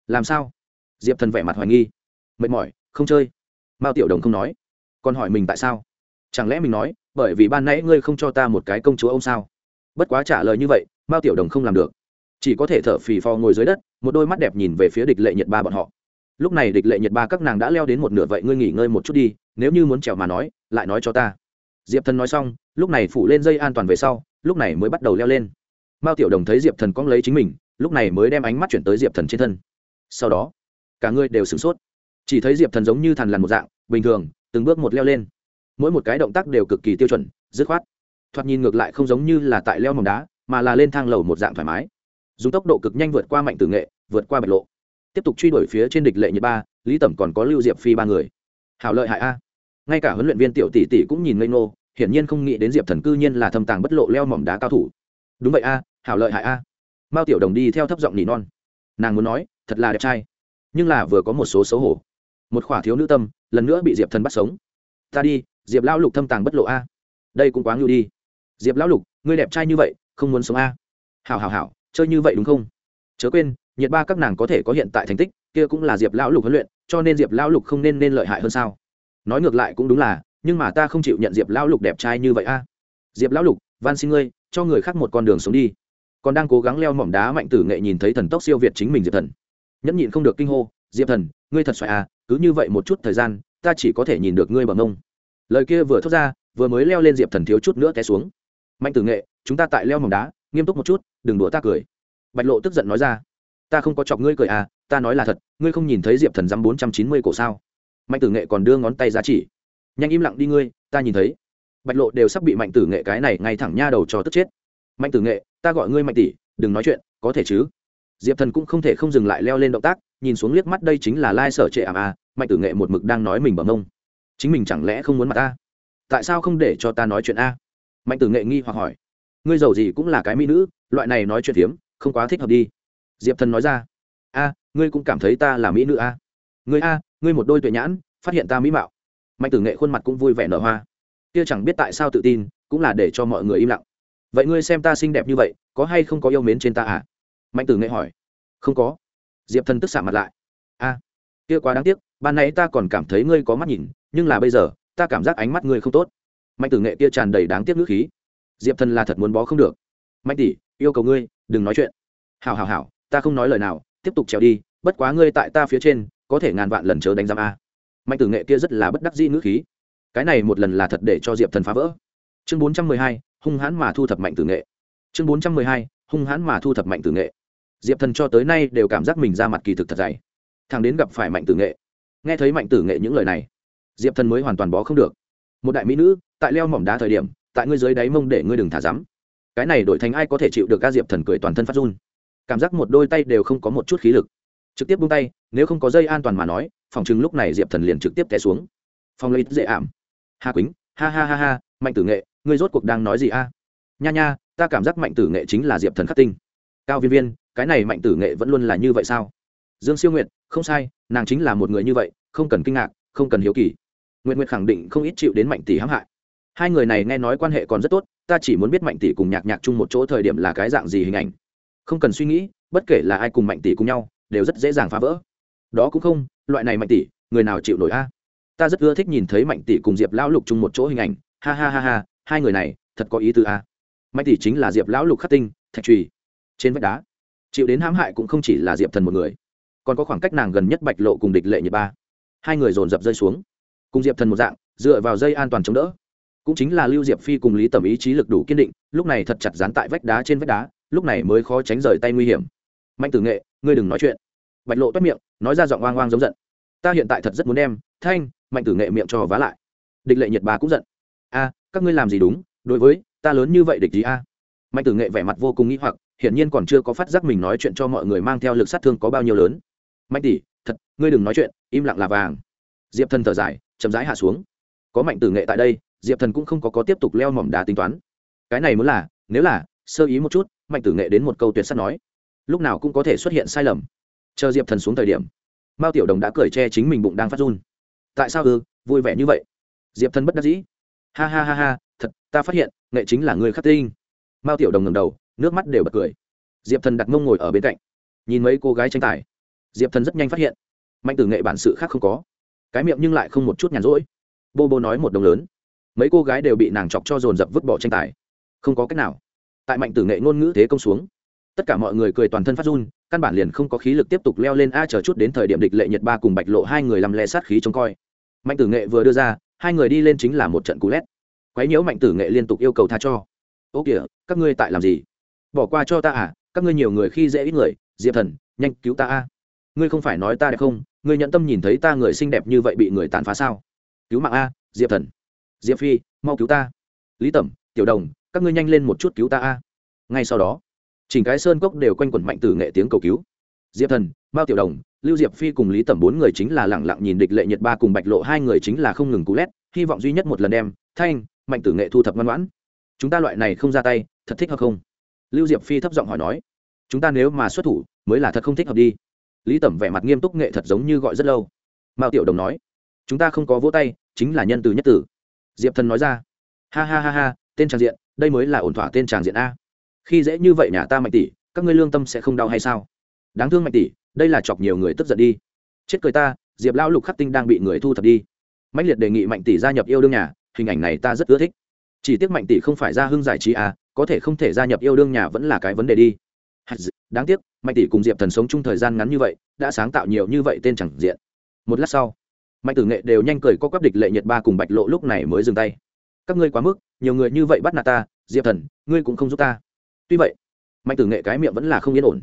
Làm sao? Diệp thần vẻ mặt hoài nghi. Mệt mỏi, không chơi. Mao tiểu đồng không nói. Còn hỏi mình tại sao? Chẳng lẽ mình nói, bởi vì ban nãy ngươi không cho ta một cái công chúa ông sao? Bất quá trả lời như vậy, mao tiểu đồng không làm được. Chỉ có thể thở phì phò ngồi dưới đất, một đôi mắt đẹp nhìn về phía địch lệ nhiệt ba bọn họ. Lúc này địch lệ nhiệt ba các nàng đã leo đến một nửa vậy ngươi nghỉ ngơi một chút đi, nếu như muốn trèo mà nói, lại nói cho ta diệp thần nói xong, lúc này phủ lên dây an toàn về sau, lúc này mới bắt đầu leo lên. Mao tiểu đồng thấy diệp thần cong lấy chính mình, lúc này mới đem ánh mắt chuyển tới diệp thần trên thân. Sau đó, cả người đều sửng sốt. Chỉ thấy diệp thần giống như thằn lằn một dạng, bình thường, từng bước một leo lên. Mỗi một cái động tác đều cực kỳ tiêu chuẩn, dứt khoát. Thoạt nhìn ngược lại không giống như là tại leo mỏng đá, mà là lên thang lầu một dạng thoải mái. Dùng tốc độ cực nhanh vượt qua mạnh tử nghệ, vượt qua bạch lộ. Tiếp tục truy đuổi phía trên địch lệ nhiệt ba, lý tẩm còn có lưu diệp phi ba người. Hảo lợi hại a ngay cả huấn luyện viên tiểu tỷ tỷ cũng nhìn ngây ngô, hiển nhiên không nghĩ đến diệp thần cư nhiên là thâm tàng bất lộ leo mỏm đá cao thủ. Đúng vậy a, hảo lợi hại a. Mao tiểu đồng đi theo thấp giọng nỉ non. Nàng muốn nói, thật là đẹp trai. Nhưng là vừa có một số xấu hổ. Một khỏa thiếu nữ tâm, lần nữa bị diệp thần bắt sống. Ta đi, diệp lão lục thâm tàng bất lộ a. Đây cũng quá ngưu đi. Diệp lão lục, ngươi đẹp trai như vậy, không muốn sống a. Hảo hảo hảo, chơi như vậy đúng không? Chớ quên, nhiệt ba các nàng có thể có hiện tại thành tích, kia cũng là diệp lão lục huấn luyện, cho nên diệp lão lục không nên nên lợi hại hơn sao? Nói ngược lại cũng đúng là, nhưng mà ta không chịu nhận diệp lão lục đẹp trai như vậy a. Diệp lão lục, van xin ngươi, cho người khác một con đường sống đi. Còn đang cố gắng leo mỏm đá mạnh tử nghệ nhìn thấy thần tốc siêu việt chính mình diệp thần. Nhẫn nhịn không được kinh hô, diệp thần, ngươi thật xoài à cứ như vậy một chút thời gian, ta chỉ có thể nhìn được ngươi bằng ông. Lời kia vừa thốt ra, vừa mới leo lên diệp thần thiếu chút nữa té xuống. Mạnh tử nghệ, chúng ta tại leo mỏm đá, nghiêm túc một chút, đừng đùa ta cười. Bạch lộ tức giận nói ra, ta không có chọc ngươi cười à ta nói là thật, ngươi không nhìn thấy diệp thần dăm bốn trăm chín mươi cổ sao? Mạnh tử nghệ còn đưa ngón tay ra chỉ. Nhanh im lặng đi ngươi ta nhìn thấy. Bạch lộ đều sắp bị mạnh tử nghệ cái này ngay thẳng nha đầu cho tức chết. Mạnh tử nghệ ta gọi ngươi mạnh tỷ đừng nói chuyện có thể chứ? Diệp thần cũng không thể không dừng lại leo lên động tác nhìn xuống liếc mắt đây chính là lai sở trệ ảm à mạnh tử nghệ một mực đang nói mình bằng ông. Chính mình chẳng lẽ không muốn mặt ta? Tại sao không để cho ta nói chuyện a? Mạnh tử nghệ nghi hoặc hỏi. Ngươi giàu gì cũng là cái mỹ nữ loại này nói chuyện hiếm, không quá thích hợp đi. Diệp thần nói ra. A ngươi cũng cảm thấy ta là mỹ nữ a. Ngươi a ngươi một đôi tuệ nhãn, phát hiện ta mỹ mạo. Mạnh tử nghệ khuôn mặt cũng vui vẻ nở hoa. Kia chẳng biết tại sao tự tin, cũng là để cho mọi người im lặng. Vậy ngươi xem ta xinh đẹp như vậy, có hay không có yêu mến trên ta à? Mạnh tử nghệ hỏi. Không có. Diệp thần tức xạ mặt lại. A kia quá đáng tiếc, ban nãy ta còn cảm thấy ngươi có mắt nhìn, nhưng là bây giờ, ta cảm giác ánh mắt ngươi không tốt. Mạnh tử nghệ kia tràn đầy đáng tiếc ngữ khí. Diệp thần là thật muốn bó không được. Mạnh tỷ, yêu cầu ngươi, đừng nói chuyện. Hào hào hào ta không nói lời nào, tiếp tục trèo đi, bất quá ngươi tại ta phía trên có thể ngàn vạn lần chớ đánh giam a. Mạnh tử nghệ kia rất là bất đắc dĩ ngữ khí. Cái này một lần là thật để cho diệp thần phá vỡ. Chương bốn trăm mười hai, hung hãn mà thu thập mạnh tử nghệ. Chương bốn trăm mười hai, hung hãn mà thu thập mạnh tử nghệ. Diệp thần cho tới nay đều cảm giác mình ra mặt kỳ thực thật dày. Thằng đến gặp phải mạnh tử nghệ. Nghe thấy mạnh tử nghệ những lời này, diệp thần mới hoàn toàn bó không được. Một đại mỹ nữ, tại leo mỏm đá thời điểm, tại ngươi dưới đáy mông để ngươi đừng thả rắm. Cái này đổi thành ai có thể chịu được ca diệp thần cười toàn thân phát run. Cảm giác một đôi tay đều không có một chút khí lực. Trực tiếp buông tay nếu không có dây an toàn mà nói, phòng chừng lúc này diệp thần liền trực tiếp té xuống. Phong lấy dễ ảm. Hà quýnh, ha ha ha ha, mạnh tử nghệ, ngươi rốt cuộc đang nói gì a? Nha nha, ta cảm giác mạnh tử nghệ chính là diệp thần khắc tinh. Cao viên viên, cái này mạnh tử nghệ vẫn luôn là như vậy sao? Dương siêu nguyệt, không sai, nàng chính là một người như vậy, không cần kinh ngạc, không cần hiếu kỳ. Nguyện nguyệt khẳng định không ít chịu đến mạnh tỷ hãm hại. Hai người này nghe nói quan hệ còn rất tốt, ta chỉ muốn biết mạnh tỷ cùng nhạc nhạc chung một chỗ thời điểm là cái dạng gì hình ảnh. Không cần suy nghĩ, bất kể là ai cùng mạnh tỷ cùng nhau, đều rất dễ dàng phá vỡ đó cũng không, loại này mạnh tỷ, người nào chịu nổi a? Ta rất ưa thích nhìn thấy mạnh tỷ cùng diệp lão lục chung một chỗ hình ảnh. Ha ha ha ha, hai người này, thật có ý tứ a. Mạnh tỷ chính là diệp lão lục khắc tinh, thạch trùy trên vách đá. Chịu đến hãm hại cũng không chỉ là diệp thần một người. Còn có khoảng cách nàng gần nhất bạch lộ cùng địch lệ nhật ba. Hai người dồn dập rơi xuống. Cùng diệp thần một dạng, dựa vào dây an toàn chống đỡ. Cũng chính là lưu diệp phi cùng lý tầm ý chí lực đủ kiên định, lúc này thật chặt dán tại vách đá trên vách đá, lúc này mới khó tránh rời tay nguy hiểm. Mạnh tử nghệ, ngươi đừng nói chuyện. Bạch lộ toét miệng nói ra giọng oang oang giống giận. Ta hiện tại thật rất muốn đem thanh, mạnh tử nghệ miệng cho vá lại. Địch lệ nhiệt bà cũng giận. A, các ngươi làm gì đúng? Đối với ta lớn như vậy địch gì a? Mạnh tử nghệ vẻ mặt vô cùng nghĩ hoặc, hiển nhiên còn chưa có phát giác mình nói chuyện cho mọi người mang theo lực sát thương có bao nhiêu lớn. Mạnh tỷ, thật, ngươi đừng nói chuyện, im lặng là vàng. Diệp thần thở dài, chậm rãi hạ xuống. Có mạnh tử nghệ tại đây, diệp thần cũng không có có tiếp tục leo mỏm đá tính toán. Cái này muốn là, nếu là, sơ ý một chút, mạnh tử nghệ đến một câu tuyệt sắt nói. Lúc nào cũng có thể xuất hiện sai lầm chờ diệp thần xuống thời điểm, mao tiểu đồng đã cởi che chính mình bụng đang phát run. Tại sao ư? Vui vẻ như vậy. Diệp thần bất đắc dĩ. Ha ha ha ha, thật, ta phát hiện, nghệ chính là người khắc tinh. Mao tiểu đồng ngầm đầu, nước mắt đều bật cười. Diệp thần đặt mông ngồi ở bên cạnh, nhìn mấy cô gái tranh tài. Diệp thần rất nhanh phát hiện, mạnh tử nghệ bản sự khác không có. Cái miệng nhưng lại không một chút nhàn rỗi. Bô bô nói một đồng lớn. Mấy cô gái đều bị nàng chọc cho dồn dập vứt bỏ tranh tài. Không có cách nào. Tại mạnh tử nghệ ngôn ngữ thế công xuống tất cả mọi người cười toàn thân phát run, căn bản liền không có khí lực tiếp tục leo lên a chờ chút đến thời điểm địch lệ nhật ba cùng bạch lộ hai người làm lẹ sát khí trông coi. Mạnh tử nghệ vừa đưa ra, hai người đi lên chính là một trận cú lét. Quấy nhiễu mạnh tử nghệ liên tục yêu cầu tha cho. Ô kìa, các ngươi tại làm gì? Bỏ qua cho ta à các ngươi nhiều người khi dễ ít người, diệp thần, nhanh cứu ta a. Ngươi không phải nói ta đẹp không, ngươi nhận tâm nhìn thấy ta người xinh đẹp như vậy bị người tàn phá sao? Cứu mạng a, diệp thần. Diệp phi, mau cứu ta. Lý tẩm, tiểu đồng, các ngươi nhanh lên một chút cứu ta a. Ngay sau đó chỉnh cái sơn cốc đều quanh quẩn mạnh tử nghệ tiếng cầu cứu. Diệp thần, mao tiểu đồng, lưu diệp phi cùng lý tẩm bốn người chính là lẳng lặng nhìn địch lệ nhật ba cùng bạch lộ hai người chính là không ngừng cú lét, hy vọng duy nhất một lần đem, thanh, mạnh tử nghệ thu thập ngoan ngoãn. Chúng ta loại này không ra tay, thật thích hợp không? Lưu diệp phi thấp giọng hỏi nói. Chúng ta nếu mà xuất thủ, mới là thật không thích hợp đi. Lý tẩm vẻ mặt nghiêm túc nghệ thật giống như gọi rất lâu. Mao tiểu đồng nói. Chúng ta không có vỗ tay, chính là nhân từ nhất tử. Diệp thần nói ra. Ha ha ha ha, tên tràng diện, đây mới là ổn thỏa tên tràng diện a khi dễ như vậy nhà ta mạnh tỷ, các ngươi lương tâm sẽ không đau hay sao? Đáng thương mạnh tỷ, đây là chọc nhiều người tức giận đi. Chết cười ta, diệp lão lục khắc tinh đang bị người thu thập đi. Mạnh liệt đề nghị mạnh tỷ gia nhập yêu đương nhà, hình ảnh này ta rất ưa thích. Chỉ tiếc mạnh tỷ không phải ra hưng giải trí à có thể không thể gia nhập yêu đương nhà vẫn là cái vấn đề đi. Đáng tiếc, mạnh tỷ cùng diệp thần sống chung thời gian ngắn như vậy, đã sáng tạo nhiều như vậy tên chẳng diện. Một lát sau, mạnh tử nghệ đều nhanh cười có quắp địch lệ nhiệt ba cùng bạch lộ lúc này mới dừng tay. Các ngươi quá mức, nhiều người như vậy bắt nạt ta, diệp thần, ngươi cũng không giúp ta tuy vậy, mạnh tử nghệ cái miệng vẫn là không yên ổn.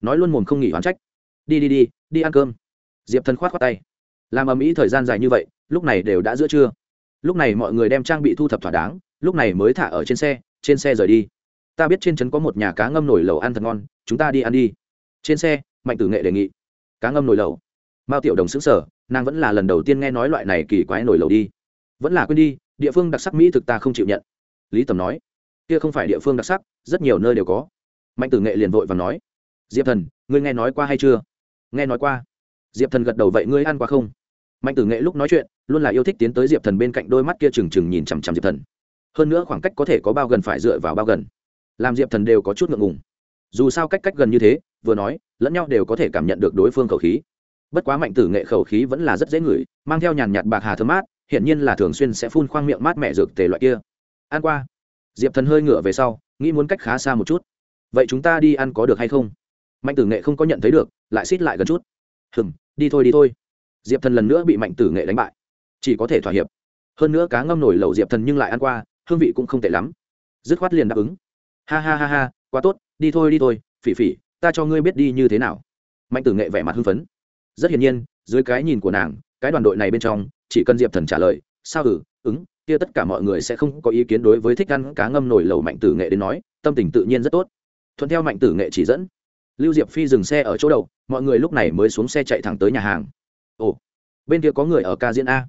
Nói luôn mồm không nghỉ hoán trách. Đi đi đi đi ăn cơm. Diệp thần khoát khoát tay. Làm ầm ĩ thời gian dài như vậy, lúc này đều đã giữa trưa. Lúc này mọi người đem trang bị thu thập thỏa đáng, lúc này mới thả ở trên xe trên xe rời đi. Ta biết trên trấn có một nhà cá ngâm nổi lẩu ăn thật ngon, chúng ta đi ăn đi. Trên xe, mạnh tử nghệ đề nghị. Cá ngâm nổi lẩu. Mao tiểu đồng xứng sở nàng vẫn là lần đầu tiên nghe nói loại này kỳ quái nổi lẩu đi. Vẫn là quên đi, địa phương đặc sắc mỹ thực ta không chịu nhận. Lý tầm nói kia không phải địa phương đặc sắc, rất nhiều nơi đều có. Mạnh tử nghệ liền vội và nói, diệp thần, ngươi nghe nói qua hay chưa? Nghe nói qua. Diệp thần gật đầu, vậy ngươi ăn qua không? Mạnh tử nghệ lúc nói chuyện, luôn là yêu thích tiến tới diệp thần bên cạnh đôi mắt kia trừng trừng nhìn chằm chằm diệp thần. Hơn nữa khoảng cách có thể có bao gần phải dựa vào bao gần. Làm diệp thần đều có chút ngượng ngùng. Dù sao cách cách gần như thế, vừa nói, lẫn nhau đều có thể cảm nhận được đối phương khẩu khí. Bất quá mạnh tử nghệ khẩu khí vẫn là rất dễ ngửi, mang theo nhàn nhạt bạc hà thơm mát, hiển nhiên là thường xuyên sẽ phun khoang miệng mát mẹ dược tề loại kia. Ăn qua diệp thần hơi ngửa về sau, nghĩ muốn cách khá xa một chút. Vậy chúng ta đi ăn có được hay không? Mạnh tử nghệ không có nhận thấy được, lại xít lại gần chút. Hừng đi thôi đi thôi. Diệp thần lần nữa bị mạnh tử nghệ đánh bại. Chỉ có thể thỏa hiệp. Hơn nữa cá ngâm nổi lẩu diệp thần nhưng lại ăn qua, hương vị cũng không tệ lắm. Dứt khoát liền đáp ứng. Ha ha ha ha, quá tốt, đi thôi đi thôi, phỉ phỉ, ta cho ngươi biết đi như thế nào. Mạnh tử nghệ vẻ mặt hưng phấn. Rất hiển nhiên, dưới cái nhìn của nàng, cái đoàn đội này bên trong, chỉ cần diệp thần trả lời, sao ừ ứng kia tất cả mọi người sẽ không có ý kiến đối với thích ăn cá ngâm nổi lẩu mạnh tử nghệ đến nói, tâm tình tự nhiên rất tốt. Thuận theo mạnh tử nghệ chỉ dẫn, lưu diệp phi dừng xe ở chỗ đầu, mọi người lúc này mới xuống xe chạy thẳng tới nhà hàng. Ồ, bên kia có người ở ca diễn a.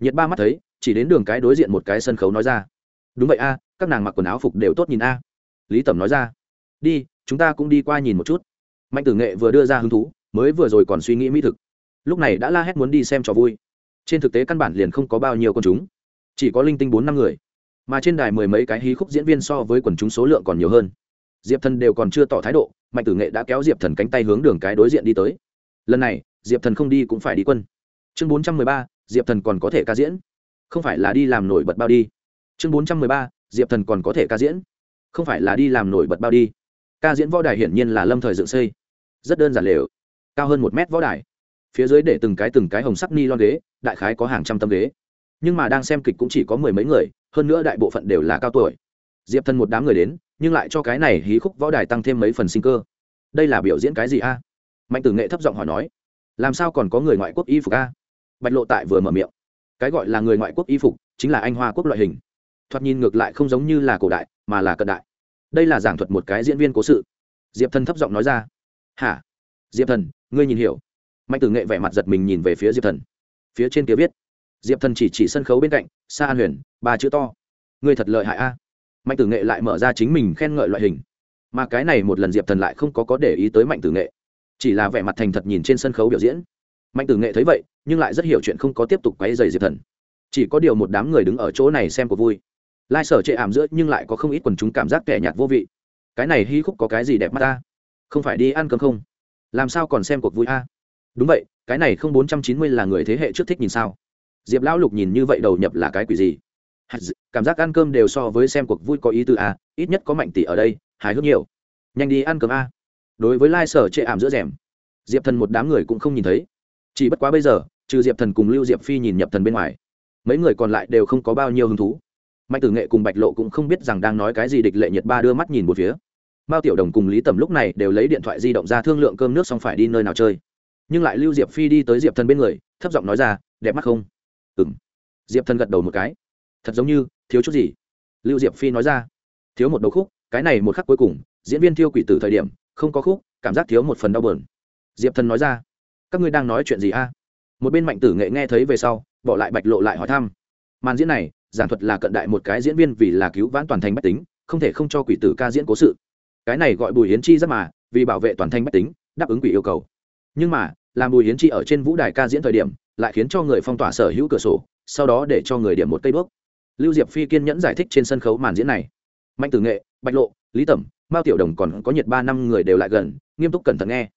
Nhiệt ba mắt thấy, chỉ đến đường cái đối diện một cái sân khấu nói ra. Đúng vậy a, các nàng mặc quần áo phục đều tốt nhìn a. Lý tẩm nói ra. Đi, chúng ta cũng đi qua nhìn một chút. Mạnh tử nghệ vừa đưa ra hứng thú, mới vừa rồi còn suy nghĩ mỹ thực. Lúc này đã la hét muốn đi xem trò vui. Trên thực tế căn bản liền không có bao nhiêu con chúng chỉ có linh tinh bốn năm người. Mà trên đài mười mấy cái hí khúc diễn viên so với quần chúng số lượng còn nhiều hơn. Diệp thần đều còn chưa tỏ thái độ, mạnh tử nghệ đã kéo diệp thần cánh tay hướng đường cái đối diện đi tới. Lần này, diệp thần không đi cũng phải đi quân. Chương bốn trăm mười ba, diệp thần còn có thể ca diễn. Không phải là đi làm nổi bật bao đi. Chương bốn trăm mười ba, diệp thần còn có thể ca diễn. Không phải là đi làm nổi bật bao đi. Ca diễn võ đài hiển nhiên là lâm thời dựng xây. Rất đơn giản lều. Cao hơn một mét võ đài. Phía dưới để từng cái từng cái hồng sắc ni lon ghế, đại khái có hàng trăm tấm ghế nhưng mà đang xem kịch cũng chỉ có mười mấy người, hơn nữa đại bộ phận đều là cao tuổi. Diệp thần một đám người đến, nhưng lại cho cái này hí khúc võ đài tăng thêm mấy phần sinh cơ. Đây là biểu diễn cái gì a? Mạnh tử nghệ thấp giọng hỏi nói. Làm sao còn có người ngoại quốc y phục a? Bạch lộ tại vừa mở miệng. Cái gọi là người ngoại quốc y phục chính là anh hoa quốc loại hình. Thoạt nhìn ngược lại không giống như là cổ đại, mà là cận đại. Đây là giảng thuật một cái diễn viên cố sự. Diệp thần thấp giọng nói ra. Hả? Diệp thần, ngươi nhìn hiểu. Mạnh tử nghệ vẻ mặt giật mình nhìn về phía diệp thần. Phía trên kia viết diệp thần chỉ chỉ sân khấu bên cạnh xa an huyền, ba chữ to. Ngươi thật lợi hại a. Mạnh tử nghệ lại mở ra chính mình khen ngợi loại hình. Mà cái này một lần diệp thần lại không có có để ý tới mạnh tử nghệ. Chỉ là vẻ mặt thành thật nhìn trên sân khấu biểu diễn. Mạnh tử nghệ thấy vậy, nhưng lại rất hiểu chuyện không có tiếp tục quay dày diệp thần. Chỉ có điều một đám người đứng ở chỗ này xem có vui. Lai sở chệ ảm giữa nhưng lại có không ít quần chúng cảm giác kẻ nhạt vô vị. Cái này hy khúc có cái gì đẹp mắt ta? Không phải đi ăn cơm không? Làm sao còn xem cuộc vui a? Đúng vậy, cái này không bốn trăm chín mươi là người thế hệ trước thích nhìn sao? Diệp lão lục nhìn như vậy đầu nhập là cái quỷ gì? Cảm giác ăn cơm đều so với xem cuộc vui có ý tư a à, ít nhất có mạnh tỷ ở đây, hài hước nhiều. Nhanh đi ăn cơm a. Đối với lai sở chệ ảm giữa rèm, diệp thần một đám người cũng không nhìn thấy. Chỉ bất quá bây giờ, trừ diệp thần cùng lưu diệp phi nhìn nhập thần bên ngoài, mấy người còn lại đều không có bao nhiêu hứng thú. Mạnh tử nghệ cùng bạch lộ cũng không biết rằng đang nói cái gì địch lệ nhiệt ba đưa mắt nhìn một phía. Mao tiểu đồng cùng lý tầm lúc này đều lấy điện thoại di động ra thương lượng cơm nước xong phải đi nơi nào chơi. Nhưng lại lưu diệp phi đi tới diệp thần bên người, thấp giọng nói ra, đẹp mắt không? Ừ m diệp thần gật đầu một cái. Thật giống như, thiếu chút gì. Lưu diệp phi nói ra. Thiếu một đầu khúc, cái này một khắc cuối cùng, diễn viên thiêu quỷ tử thời điểm, không có khúc, cảm giác thiếu một phần đau bờn diệp thần nói ra. Các ngươi đang nói chuyện gì a? Một bên mạnh tử nghệ nghe thấy về sau, bỏ lại bạch lộ lại hỏi thăm. Màn diễn này, giảng thuật là cận đại một cái diễn viên vì là cứu vãn toàn thành bách tính, không thể không cho quỷ tử ca diễn cố sự. Cái này gọi bùi hiến chi rất mà, vì bảo vệ toàn thành bách tính, đáp ứng quỷ yêu cầu. Nhưng mà, làm bùi hiến chi ở trên vũ đài ca diễn thời điểm lại khiến cho người phong tỏa sở hữu cửa sổ, sau đó để cho người điểm một cây bước lưu diệp phi kiên nhẫn giải thích trên sân khấu màn diễn này. Mạnh tử nghệ, bạch lộ, lý tẩm, mao tiểu đồng còn có nhiệt ba năm người đều lại gần, nghiêm túc cẩn thận nghe.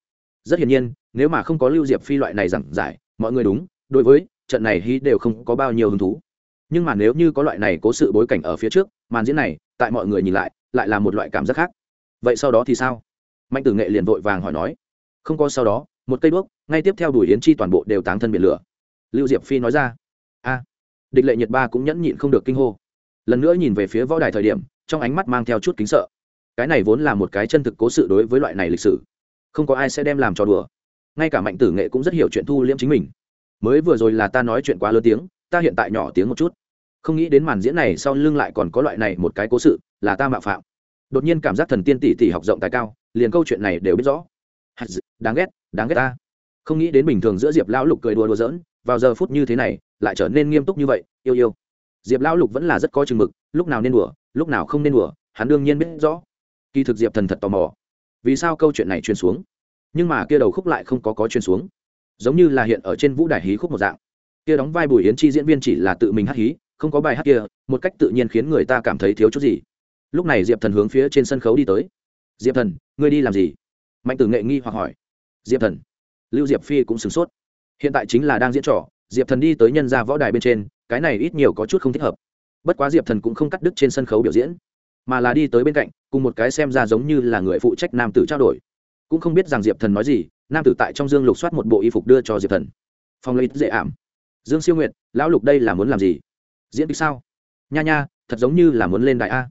Rất hiển nhiên, nếu mà không có lưu diệp phi loại này giảng giải, mọi người đúng, đối với trận này hy đều không có bao nhiêu hứng thú. Nhưng mà nếu như có loại này cố sự bối cảnh ở phía trước, màn diễn này, tại mọi người nhìn lại lại là một loại cảm giác khác. Vậy sau đó thì sao? Mạnh tử nghệ liền vội vàng hỏi nói. Không có sau đó, một cây đuốc ngay tiếp theo đuổi yến chi toàn bộ đều táng thân biển lửa. Lưu diệp phi nói ra, a, địch lệ nhiệt ba cũng nhẫn nhịn không được kinh hô. Lần nữa nhìn về phía võ đài thời điểm, trong ánh mắt mang theo chút kính sợ. Cái này vốn là một cái chân thực cố sự đối với loại này lịch sử. Không có ai sẽ đem làm trò đùa. Ngay cả mạnh tử nghệ cũng rất hiểu chuyện thu liễm chính mình. Mới vừa rồi là ta nói chuyện quá lớn tiếng, ta hiện tại nhỏ tiếng một chút. Không nghĩ đến màn diễn này sau lưng lại còn có loại này một cái cố sự, là ta mạo phạm. Đột nhiên cảm giác thần tiên tỷ tỷ học rộng tài cao, liền câu chuyện này đều biết rõ. Đáng ghét đáng ghét ta không nghĩ đến bình thường giữa diệp lão lục cười đùa đùa giỡn, vào giờ phút như thế này, lại trở nên nghiêm túc như vậy, yêu yêu. Diệp lão lục vẫn là rất có chừng mực, lúc nào nên đùa, lúc nào không nên đùa, hắn đương nhiên biết rõ. Kỳ thực diệp thần thật tò mò, vì sao câu chuyện này truyền xuống? Nhưng mà kia đầu khúc lại không có có truyền xuống. Giống như là hiện ở trên vũ đài hí khúc một dạng. Kia đóng vai bùi yến chi diễn viên chỉ là tự mình hát hí, không có bài hát kia, một cách tự nhiên khiến người ta cảm thấy thiếu chút gì. Lúc này diệp thần hướng phía trên sân khấu đi tới. Diệp thần, ngươi đi làm gì? Mạnh tử nghệ nghi hoặc hỏi. Diệp thần lưu diệp phi cũng sửng sốt. Hiện tại chính là đang diễn trò, diệp thần đi tới nhân ra võ đài bên trên, cái này ít nhiều có chút không thích hợp. Bất quá diệp thần cũng không cắt đứt trên sân khấu biểu diễn, mà là đi tới bên cạnh, cùng một cái xem ra giống như là người phụ trách nam tử trao đổi. Cũng không biết rằng diệp thần nói gì, nam tử tại trong dương lục soát một bộ y phục đưa cho diệp thần. Phong lấy dễ ảm. Dương siêu nguyệt, lão lục đây là muốn làm gì? Diễn kịch sao? Nha nha, thật giống như là muốn lên đại a.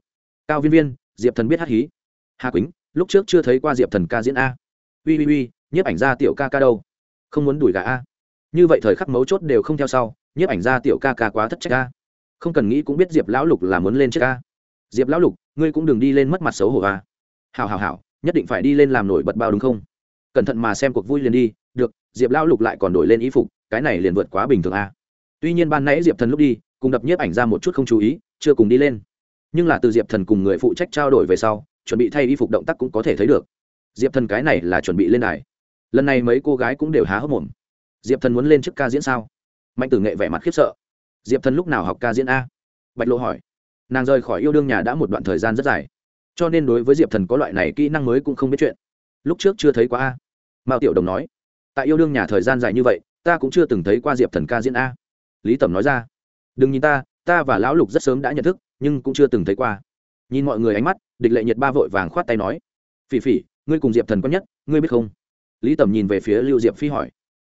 Cao viên viên, diệp thần biết hát hí. Hà quýnh, lúc trước chưa thấy qua diệp thần ca diễn a. Ui ui ui nhiếp ảnh gia tiểu ca ca đâu? Không muốn đuổi gà a. Như vậy thời khắc mấu chốt đều không theo sau, nhiếp ảnh gia tiểu ca ca quá thất trách a. Không cần nghĩ cũng biết diệp lão lục là muốn lên trước a. Diệp lão lục, ngươi cũng đừng đi lên mất mặt xấu hổ a. Hào hào hào nhất định phải đi lên làm nổi bật bao đúng không? Cẩn thận mà xem cuộc vui liền đi, được, diệp lão lục lại còn đổi lên ý phục, cái này liền vượt quá bình thường a. Tuy nhiên ban nãy diệp thần lúc đi, cùng đập nhiếp ảnh ra một chút không chú ý, chưa cùng đi lên. Nhưng là từ diệp thần cùng người phụ trách trao đổi về sau, chuẩn bị thay y phục động tác cũng có thể thấy được. Diệp thần cái này là chuẩn bị lên đài lần này mấy cô gái cũng đều há hốc mồm. Diệp thần muốn lên chức ca diễn sao? Mạnh tử nghệ vẻ mặt khiếp sợ. Diệp thần lúc nào học ca diễn a? Bạch lộ hỏi. Nàng rời khỏi yêu đương nhà đã một đoạn thời gian rất dài. Cho nên đối với diệp thần có loại này kỹ năng mới cũng không biết chuyện. Lúc trước chưa thấy qua a. Mao tiểu đồng nói. Tại yêu đương nhà thời gian dài như vậy, ta cũng chưa từng thấy qua diệp thần ca diễn a. Lý tẩm nói ra. Đừng nhìn ta ta và lão lục rất sớm đã nhận thức, nhưng cũng chưa từng thấy qua. Nhìn mọi người ánh mắt, địch lệ nhiệt ba vội vàng khoát tay nói. Phỉ phỉ, ngươi cùng diệp thần có nhất, ngươi biết không? Lý Tầm nhìn về phía lưu diệp phi hỏi,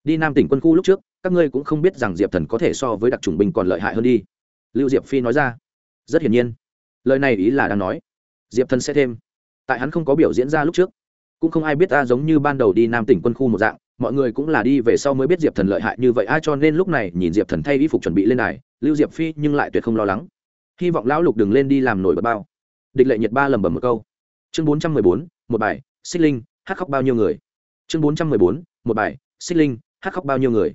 đi nam tỉnh quân khu lúc trước, các ngươi cũng không biết rằng diệp thần có thể so với đặc trùng binh còn lợi hại hơn đi. Lưu diệp phi nói ra, rất hiển nhiên, lời này ý là đang nói. Diệp thần sẽ thêm. Tại hắn không có biểu diễn ra lúc trước, cũng không ai biết ta giống như ban đầu đi nam tỉnh quân khu một dạng, mọi người cũng là đi về sau mới biết diệp thần lợi hại như vậy. Ai cho nên lúc này nhìn diệp thần thay y phục chuẩn bị lên này lưu diệp phi nhưng lại tuyệt không lo lắng. Hy vọng lão lục đừng lên đi làm nổi bật bao. Địch lệ nhiệt ba lầm bầm một câu. Chương bốn trăm mười bốn, một bài, xích linh, hát khóc bao nhiêu người? Chương bốn trăm mười bốn, một bài, xích linh, hát khóc bao nhiêu người.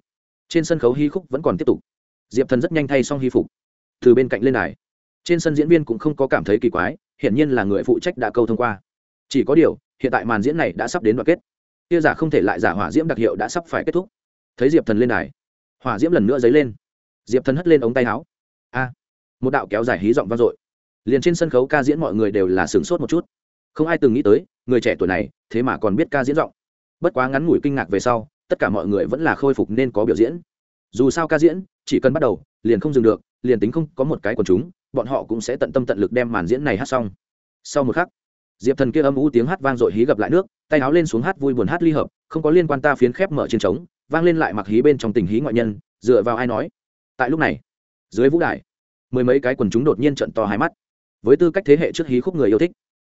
Trên sân khấu hy khúc vẫn còn tiếp tục. Diệp thần rất nhanh thay xong hy phục. Từ bên cạnh lên đài. Trên sân diễn viên cũng không có cảm thấy kỳ quái, hiển nhiên là người phụ trách đã câu thông qua. Chỉ có điều, hiện tại màn diễn này đã sắp đến đoạn kết. Kia giả không thể lại giả hỏa diễm đặc hiệu đã sắp phải kết thúc. Thấy diệp thần lên đài, hỏa diễm lần nữa dấy lên. Diệp thần hất lên ống tay áo. A! Một đạo kéo dài hí giọng vang dội. Liền trên sân khấu ca diễn mọi người đều là sửng sốt một chút. Không ai từng nghĩ tới, người trẻ tuổi này, thế mà còn biết ca diễn giọng bất quá ngắn ngủi kinh ngạc về sau, tất cả mọi người vẫn là khôi phục nên có biểu diễn. Dù sao ca diễn, chỉ cần bắt đầu, liền không dừng được, liền tính không có một cái quần chúng, bọn họ cũng sẽ tận tâm tận lực đem màn diễn này hát xong. Sau một khắc, diệp thần kia âm u tiếng hát vang dội hí gặp lại nước, tay áo lên xuống hát vui buồn hát ly hợp, không có liên quan ta phiến khép mở trên trống, vang lên lại mặc hí bên trong tình hí ngoại nhân, dựa vào ai nói? Tại lúc này, dưới vũ đài, mười mấy cái quần chúng đột nhiên trận to hai mắt. Với tư cách thế hệ trước hí khúc người yêu thích,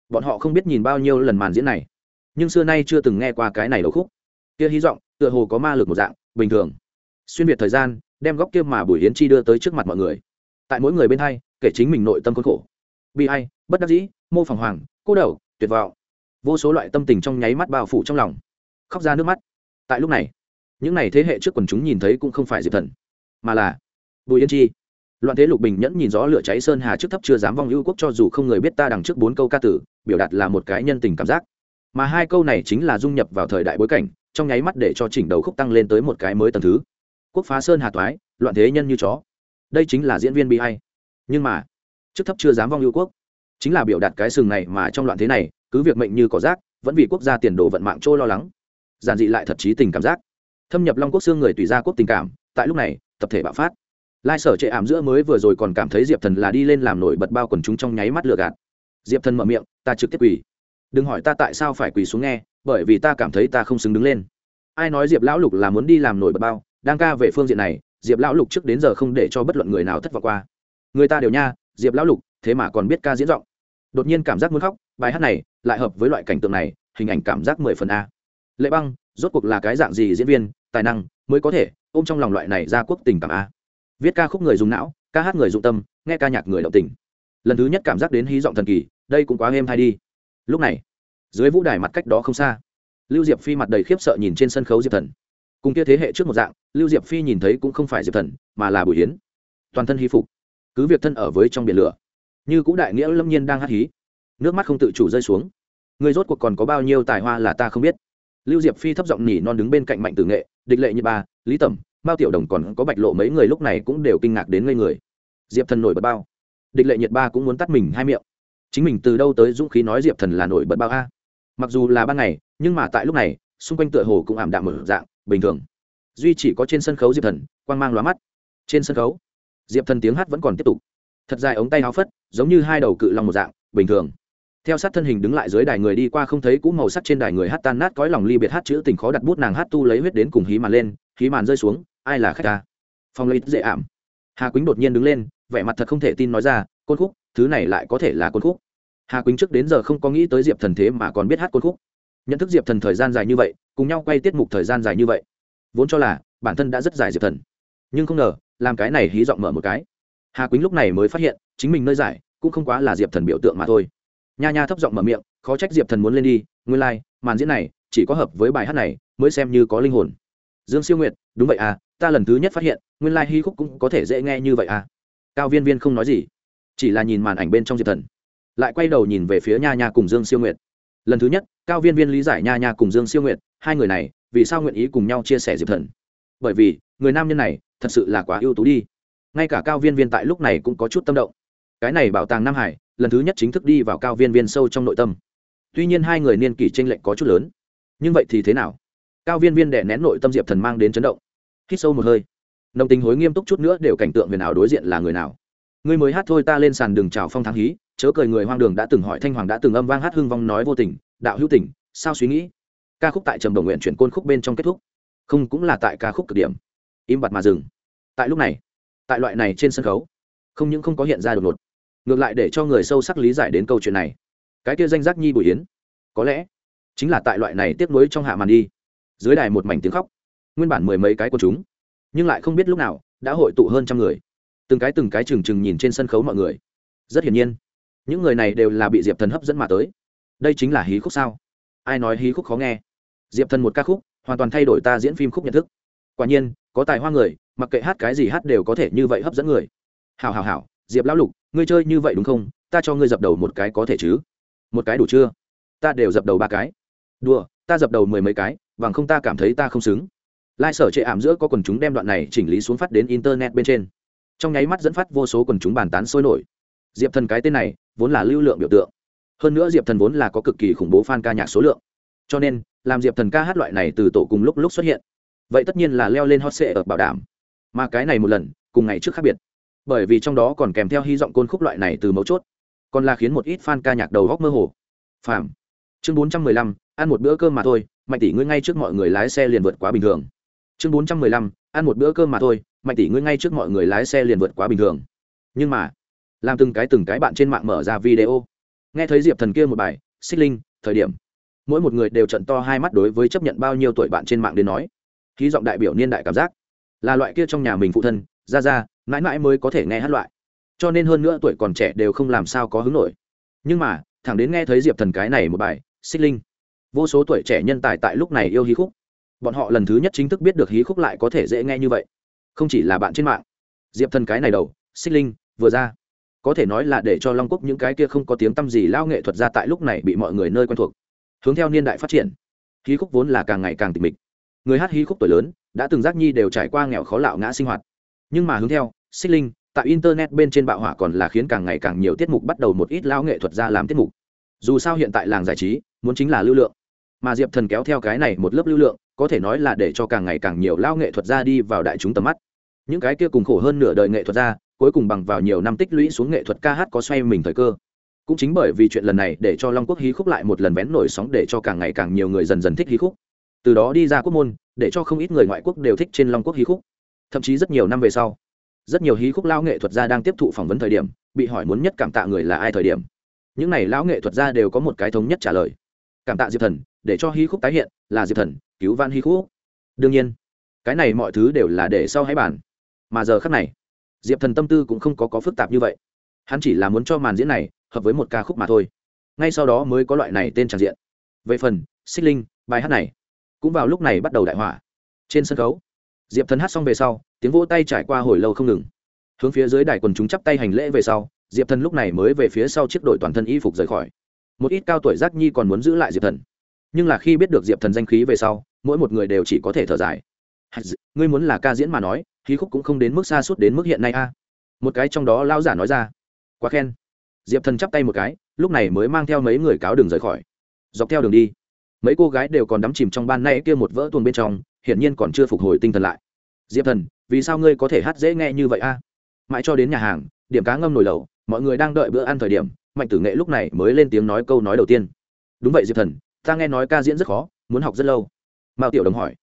bọn họ không biết nhìn bao nhiêu lần màn diễn này nhưng xưa nay chưa từng nghe qua cái này đầu khúc. Kia hí giọng tựa hồ có ma lực một dạng, bình thường. Xuyên việt thời gian, đem góc kia mà bùi hiến chi đưa tới trước mặt mọi người. Tại mỗi người bên hai, kể chính mình nội tâm khốn khổ. Bi ai, bất đắc dĩ, mô phỏng hoàng, cô đầu tuyệt vọng. Vô số loại tâm tình trong nháy mắt bao phủ trong lòng. Khóc ra nước mắt. Tại lúc này, những n à y thế hệ trước quần chúng nhìn thấy cũng không phải diệp thần, mà là bùi yên chi. Loạn thế lục bình nhẫn nhìn rõ lửa cháy sơn hà trước thấp chưa dám vong ưu quốc cho dù không người biết ta đằng trước bốn câu ca tử, biểu đạt là một cái nhân tình cảm giác mà hai câu này chính là dung nhập vào thời đại bối cảnh, trong nháy mắt để cho chỉnh đầu khúc tăng lên tới một cái mới tầng thứ. Quốc phá sơn hà toái, loạn thế nhân như chó. Đây chính là diễn viên bị hay. Nhưng mà chức thấp chưa dám vong ưu quốc. Chính là biểu đạt cái sừng này mà trong loạn thế này, cứ việc mệnh như cỏ rác, vẫn vì quốc gia tiền đồ vận mạng trôi lo lắng. Giản dị lại thật trí tình cảm giác. Thâm nhập long quốc xương người tùy gia quốc tình cảm, tại lúc này, tập thể bạo phát. Lai sở chệ ảm giữa mới vừa rồi còn cảm thấy diệp thần là đi lên làm nổi bật bao quần chúng trong nháy mắt lừa gạt. Diệp thần mở miệng, ta trực tiếp quỳ đừng hỏi ta tại sao phải quỳ xuống nghe, bởi vì ta cảm thấy ta không xứng đứng lên. Ai nói diệp lão lục là muốn đi làm nổi bật bao, đang ca về phương diện này, diệp lão lục trước đến giờ không để cho bất luận người nào thất vọng qua. Người ta đều nha, diệp lão lục, thế mà còn biết ca diễn giọng. Đột nhiên cảm giác muốn khóc, bài hát này lại hợp với loại cảnh tượng này, hình ảnh cảm giác mười phần a. Lệ băng, rốt cuộc là cái dạng gì diễn viên, tài năng mới có thể ôm trong lòng loại này ra quốc tình cảm a. Viết ca khúc người dùng não, ca hát người dụng tâm, nghe ca nhạc người động tình. Lần thứ nhất cảm giác đến hí giọng thần kỳ, đây cũng quá êm hay đi lúc này, dưới vũ đài mặt cách đó không xa, lưu diệp phi mặt đầy khiếp sợ nhìn trên sân khấu diệp thần. Cùng kia thế hệ trước một dạng, lưu diệp phi nhìn thấy cũng không phải diệp thần, mà là bùi hiến toàn thân hy phục, cứ việc thân ở với trong biển lửa, như cũ đại nghĩa lâm nhiên đang hát hí, nước mắt không tự chủ rơi xuống. Người rốt cuộc còn có bao nhiêu tài hoa là ta không biết. Lưu diệp phi thấp giọng nhỉ non đứng bên cạnh mạnh tử nghệ, địch lệ như ba, lý tẩm bao tiểu đồng còn có bạch lộ mấy người lúc này cũng đều kinh ngạc đến ngây người. Diệp thần nổi bật bao. Địch lệ nhiệt ba cũng muốn tắt mình hai miệng chính mình từ đâu tới dũng khí nói diệp thần là nổi bật bao a? Mặc dù là ban ngày, nhưng mà tại lúc này, xung quanh tựa hồ cũng ảm đạm mở dạng, bình thường. Duy chỉ có trên sân khấu diệp thần, quang mang lóa mắt. Trên sân khấu, diệp thần tiếng hát vẫn còn tiếp tục. Thật dài ống tay áo phất, giống như hai đầu cự long một dạng, bình thường. Theo sát thân hình đứng lại dưới đài người đi qua không thấy cũ màu sắc trên đài người hát tan nát cõi lòng ly biệt hát chữ tình khó đặt bút nàng hát tu lấy huyết đến cùng hí màn lên, hí màn rơi xuống, ai là khách ta? Phong lấy dễ ảm. Hà quýnh đột nhiên đứng lên, vẻ mặt thật không thể tin nói ra, côn khúc thứ này lại có thể là côn khúc. Hà quýnh trước đến giờ không có nghĩ tới diệp thần thế mà còn biết hát côn khúc. Nhận thức diệp thần thời gian dài như vậy cùng nhau quay tiết mục thời gian dài như vậy vốn cho là bản thân đã rất dài diệp thần. Nhưng không ngờ làm cái này hí giọng mở một cái. Hà quýnh lúc này mới phát hiện chính mình nơi giải cũng không quá là diệp thần biểu tượng mà thôi. Nha nha thấp giọng mở miệng khó trách diệp thần muốn lên đi nguyên lai、like, màn diễn này chỉ có hợp với bài hát này mới xem như có linh hồn. Dương siêu nguyệt đúng vậy à ta lần thứ nhất phát hiện nguyên lai、like、hy khúc cũng có thể dễ nghe như vậy à. Cao viên viên không nói gì chỉ là nhìn màn ảnh bên trong diệp thần, lại quay đầu nhìn về phía nha nha cùng dương siêu nguyệt. Lần thứ nhất, cao viên viên lý giải nha nha cùng dương siêu nguyệt, hai người này, vì sao nguyện ý cùng nhau chia sẻ diệp thần? Bởi vì, người nam nhân này, thật sự là quá ưu tú đi. Ngay cả cao viên viên tại lúc này cũng có chút tâm động. Cái này bảo tàng nam hải, lần thứ nhất chính thức đi vào cao viên viên sâu trong nội tâm. Tuy nhiên hai người niên kỷ tranh lệch có chút lớn. Nhưng vậy thì thế nào? Cao viên viên đẻ nén nội tâm diệp thần mang đến chấn động. Hít sâu một hơi. Nồng tình hối nghiêm túc chút nữa đều cảnh tượng huyền ảo đối diện là người nào? Ngươi mới hát thôi ta lên sàn đường chào phong thắng hí, chớ cười người hoang đường đã từng hỏi thanh hoàng đã từng âm vang hát hưng vong nói vô tình, đạo hữu tình, sao suy nghĩ? Ca khúc tại trầm đồng nguyện chuyển côn khúc bên trong kết thúc. Không, cũng là tại ca khúc cực điểm. Im bặt mà dừng. Tại lúc này, tại loại này trên sân khấu, không những không có hiện ra đột ngột, ngược lại để cho người sâu sắc lý giải đến câu chuyện này. Cái kia danh giác nhi bùi yến, có lẽ chính là tại loại này tiếp nối trong hạ màn đi. Dưới đài một mảnh tiếng khóc, nguyên bản mười mấy cái của chúng, nhưng lại không biết lúc nào đã hội tụ hơn trăm người từng cái từng cái trừng trừng nhìn trên sân khấu mọi người. Rất hiển nhiên, những người này đều là bị diệp thần hấp dẫn mà tới. Đây chính là hí khúc sao? Ai nói hí khúc khó nghe? Diệp thần một ca khúc, hoàn toàn thay đổi ta diễn phim khúc nhận thức. Quả nhiên, có tài hoa người, mặc kệ hát cái gì hát đều có thể như vậy hấp dẫn người. Hào hào hào diệp lão lục, ngươi chơi như vậy đúng không? Ta cho ngươi dập đầu một cái có thể chứ? Một cái đủ chưa? Ta đều dập đầu ba cái. Đùa, ta dập đầu mười mấy cái, bằng không ta cảm thấy ta không xứng. Lai sở chệ ảm giữa có quần chúng đem đoạn này chỉnh lý xuống phát đến internet bên trên trong nháy mắt dẫn phát vô số quần chúng bàn tán sôi nổi. Diệp thần cái tên này vốn là lưu lượng biểu tượng. Hơn nữa diệp thần vốn là có cực kỳ khủng bố f a n ca nhạc số lượng. Cho nên, làm diệp thần ca hát loại này từ tổ cùng lúc lúc xuất hiện, vậy tất nhiên là leo lên hot sệ ở bảo đảm. Mà cái này một lần, cùng ngày trước khác biệt. Bởi vì trong đó còn kèm theo hy vọng côn khúc loại này từ mấu chốt, còn là khiến một ít fan ca nhạc đầu góc mơ hồ. Phàm. Chương bốn trăm mười lăm, ăn một bữa cơm mà thôi, mạnh tỷ ngươi ngay trước mọi người lái xe liền vượt quá bình thường. Chương bốn trăm mười lăm ăn một bữa cơm mà thôi mạnh tỷ ngươi ngay trước mọi người lái xe liền vượt quá bình thường. Nhưng mà, làm từng cái từng cái bạn trên mạng mở ra video. Nghe thấy diệp thần kia một bài, xích linh, thời điểm. Mỗi một người đều trận to hai mắt đối với chấp nhận bao nhiêu tuổi bạn trên mạng đến nói. Ký giọng đại biểu niên đại cảm giác. Là loại kia trong nhà mình phụ thân, ra ra, mãi mãi mới có thể nghe hát loại. Cho nên hơn nữa tuổi còn trẻ đều không làm sao có hứng nổi. Nhưng mà, thẳng đến nghe thấy diệp thần cái này một bài, xích linh. Vô số tuổi trẻ nhân tài tại lúc này yêu hí khúc bọn họ lần thứ nhất chính thức biết được hí khúc lại có thể dễ nghe như vậy. Không chỉ là bạn trên mạng. Diệp thần cái này đầu, xích linh, vừa ra. Có thể nói là để cho long quốc những cái kia không có tiếng tăm gì lao nghệ thuật ra tại lúc này bị mọi người nơi quen thuộc. Hướng theo niên đại phát triển. Hí khúc vốn là càng ngày càng tịch mịch. Người hát hí khúc tuổi lớn, đã từng giác nhi đều trải qua nghèo khó lạo ngã sinh hoạt. Nhưng mà hướng theo, xích linh, tại internet bên trên bạo hỏa còn là khiến càng ngày càng nhiều tiết mục bắt đầu một ít lao nghệ thuật ra làm tiết mục. Dù sao hiện tại làng giải trí, muốn chính là lưu lượng. Mà diệp thần kéo theo cái này một lớp lưu lượng có thể nói là để cho càng ngày càng nhiều lao nghệ thuật ra đi vào đại chúng tầm mắt. Những cái kia cùng khổ hơn nửa đời nghệ thuật ra cuối cùng bằng vào nhiều năm tích lũy xuống nghệ thuật ca hát có xoay mình thời cơ. Cũng chính bởi vì chuyện lần này để cho long quốc hí khúc lại một lần vén nổi sóng để cho càng ngày càng nhiều người dần dần thích hí khúc. Từ đó đi ra quốc môn, để cho không ít người ngoại quốc đều thích trên long quốc hí khúc. Thậm chí rất nhiều năm về sau, rất nhiều hí khúc lao nghệ thuật gia đang tiếp thụ phỏng vấn thời điểm, bị hỏi muốn nhất cảm tạ người là ai thời điểm. Những này lão nghệ thuật gia đều có một cái thống nhất trả lời. Cảm tạ diệp thần, để cho hí khúc tái hiện là diệp thần cứu van hy khúc. Đương nhiên, cái này mọi thứ đều là để sau hãy bàn. Mà giờ khắc này, diệp thần tâm tư cũng không có có phức tạp như vậy. Hắn chỉ là muốn cho màn diễn này hợp với một ca khúc mà thôi. Ngay sau đó mới có loại này tên tràn diện. Về phần, xích linh, bài hát này, cũng vào lúc này bắt đầu đại hỏa. Trên sân khấu, diệp thần hát xong về sau, tiếng vỗ tay trải qua hồi lâu không ngừng. Hướng phía dưới đài quần chúng chắp tay hành lễ về sau, diệp thần lúc này mới về phía sau chiếc đội toàn thân y phục rời khỏi. Một ít cao tuổi giác nhi còn muốn giữ lại diệp thần nhưng là khi biết được diệp thần danh khí về sau, mỗi một người đều chỉ có thể thở dài. Ngươi muốn là ca diễn mà nói, khí khúc cũng không đến mức xa suốt đến mức hiện nay a. Một cái trong đó lao giả nói ra. Quá khen. Diệp thần chắp tay một cái, lúc này mới mang theo mấy người cáo đường rời khỏi. Dọc theo đường đi, mấy cô gái đều còn đắm chìm trong ban nay kia một vỡ tuồng bên trong, hiển nhiên còn chưa phục hồi tinh thần lại. Diệp thần, vì sao ngươi có thể hát dễ nghe như vậy a? Mãi cho đến nhà hàng, điểm cá ngâm nồi lẩu, mọi người đang đợi bữa ăn thời điểm, mạnh tử nghệ lúc này mới lên tiếng nói câu nói đầu tiên. Đúng vậy diệp thần ta nghe nói ca diễn rất khó, muốn học rất lâu. Mao tiểu đồng hỏi.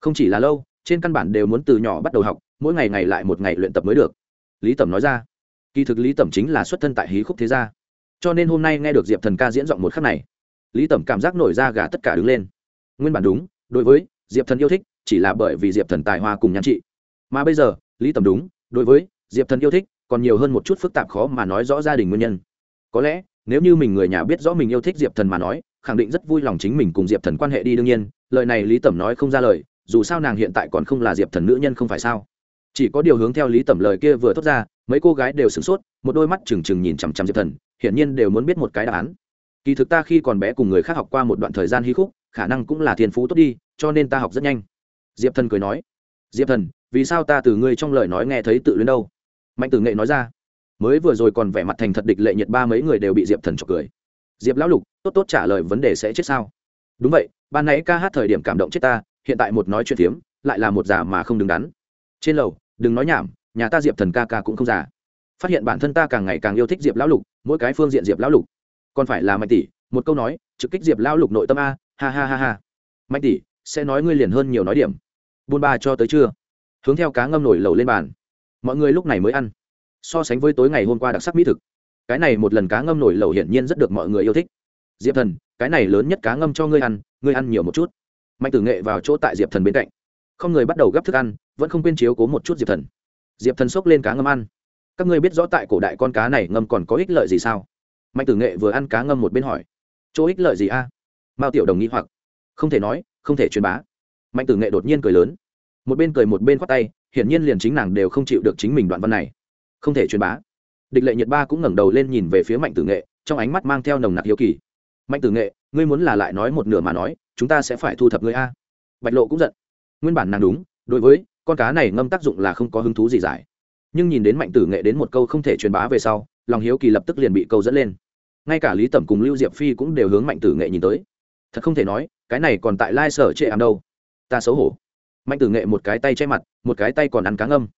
Không chỉ là lâu, trên căn bản đều muốn từ nhỏ bắt đầu học, mỗi ngày ngày lại một ngày luyện tập mới được. Lý tẩm nói ra. Kỳ thực lý tẩm chính là xuất thân tại hí khúc thế gia. Cho nên hôm nay nghe được diệp thần ca diễn giọng một khắc này, lý tẩm cảm giác nổi ra gà tất cả đứng lên. Nguyên bản đúng, đối với, diệp thần yêu thích, chỉ là bởi vì diệp thần tài hoa cùng nhan trị. Mà bây giờ, lý tẩm đúng, đối với, diệp thần yêu thích, còn nhiều hơn một chút phức tạp khó mà nói rõ gia đình nguyên nhân. Có lẽ, nếu như mình người nhà biết rõ mình yêu thích diệp thần mà nói khẳng định rất vui lòng chính mình cùng diệp thần quan hệ đi, đương nhiên, lời này lý tẩm nói không ra lời, dù sao nàng hiện tại còn không là diệp thần nữ nhân không phải sao? Chỉ có điều hướng theo lý tẩm lời kia vừa thốt ra, mấy cô gái đều sửng sốt, một đôi mắt trừng trừng nhìn chằm chằm diệp thần, hiển nhiên đều muốn biết một cái đáp án. Kỳ thực ta khi còn bé cùng người khác học qua một đoạn thời gian hí khúc, khả năng cũng là thiên phú tốt đi, cho nên ta học rất nhanh. Diệp thần cười nói, diệp thần, vì sao ta từ ngươi trong lời nói nghe thấy tự luyến đâu? Mạnh tử nghệ nói ra, mới vừa rồi còn vẻ mặt thành thật địch lệ nhiệt ba mấy người đều bị diệp thần chọc cười diệp lão lục, tốt tốt trả lời vấn đề sẽ chết sao? Đúng vậy, ban nãy ca hát thời điểm cảm động chết ta, hiện tại một nói chuyện phiếm, lại là một giả mà không đứng đắn. Trên lầu, đừng nói nhảm, nhà ta diệp thần ca ca cũng không giả phát hiện bản thân ta càng ngày càng yêu thích diệp lão lục, mỗi cái phương diện diệp lão lục. Còn phải là mạnh tỷ, một câu nói, trực kích diệp lão lục nội tâm a, ha ha ha ha. Mạnh tỷ, sẽ nói ngươi liền hơn nhiều nói điểm. Buôn ba cho tới trưa. Hướng theo cá ngâm nổi lầu lên bàn. Mọi người lúc này mới ăn. So sánh với tối ngày hôm qua đặc sắc mỹ thực cái này một lần cá ngâm nổi lẩu hiển nhiên rất được mọi người yêu thích. Diệp thần, cái này lớn nhất cá ngâm cho ngươi ăn ngươi ăn nhiều một chút. Mạnh tử nghệ vào chỗ tại diệp thần bên cạnh. Không người bắt đầu gấp thức ăn, vẫn không quên chiếu cố một chút diệp thần. Diệp thần xốc lên cá ngâm ăn. Các ngươi biết rõ tại cổ đại con cá này ngâm còn có ích lợi gì sao? Mạnh tử nghệ vừa ăn cá ngâm một bên hỏi. Chỗ ích lợi gì a? À? mao tiểu đồng nghĩ hoặc. Không thể nói, không thể truyền bá. Mạnh tử nghệ đột nhiên cười lớn. Một bên cười một bên khoát tay, hiển nhiên liền chính nàng đều không chịu được chính mình đoạn văn này. Không thể truyền bá địch lệ nhiệt ba cũng ngẩng đầu lên nhìn về phía mạnh tử nghệ, trong ánh mắt mang theo nồng nặc hiếu kỳ. Mạnh tử nghệ, ngươi muốn là lại nói một nửa mà nói, chúng ta sẽ phải thu thập ngươi a. Bạch lộ cũng giận. Nguyên bản nàng đúng, đối với con cá này ngâm tác dụng là không có hứng thú gì giải. Nhưng nhìn đến mạnh tử nghệ đến một câu không thể truyền bá về sau, lòng hiếu kỳ lập tức liền bị câu dẫn lên. Ngay cả lý tẩm cùng lưu diệp phi cũng đều hướng mạnh tử nghệ nhìn tới. Thật không thể nói, cái này còn tại lai sở trệ ảm đâu. Ta xấu hổ. Mạnh tử nghệ một cái tay che mặt, một cái tay còn ăn cá ngâm.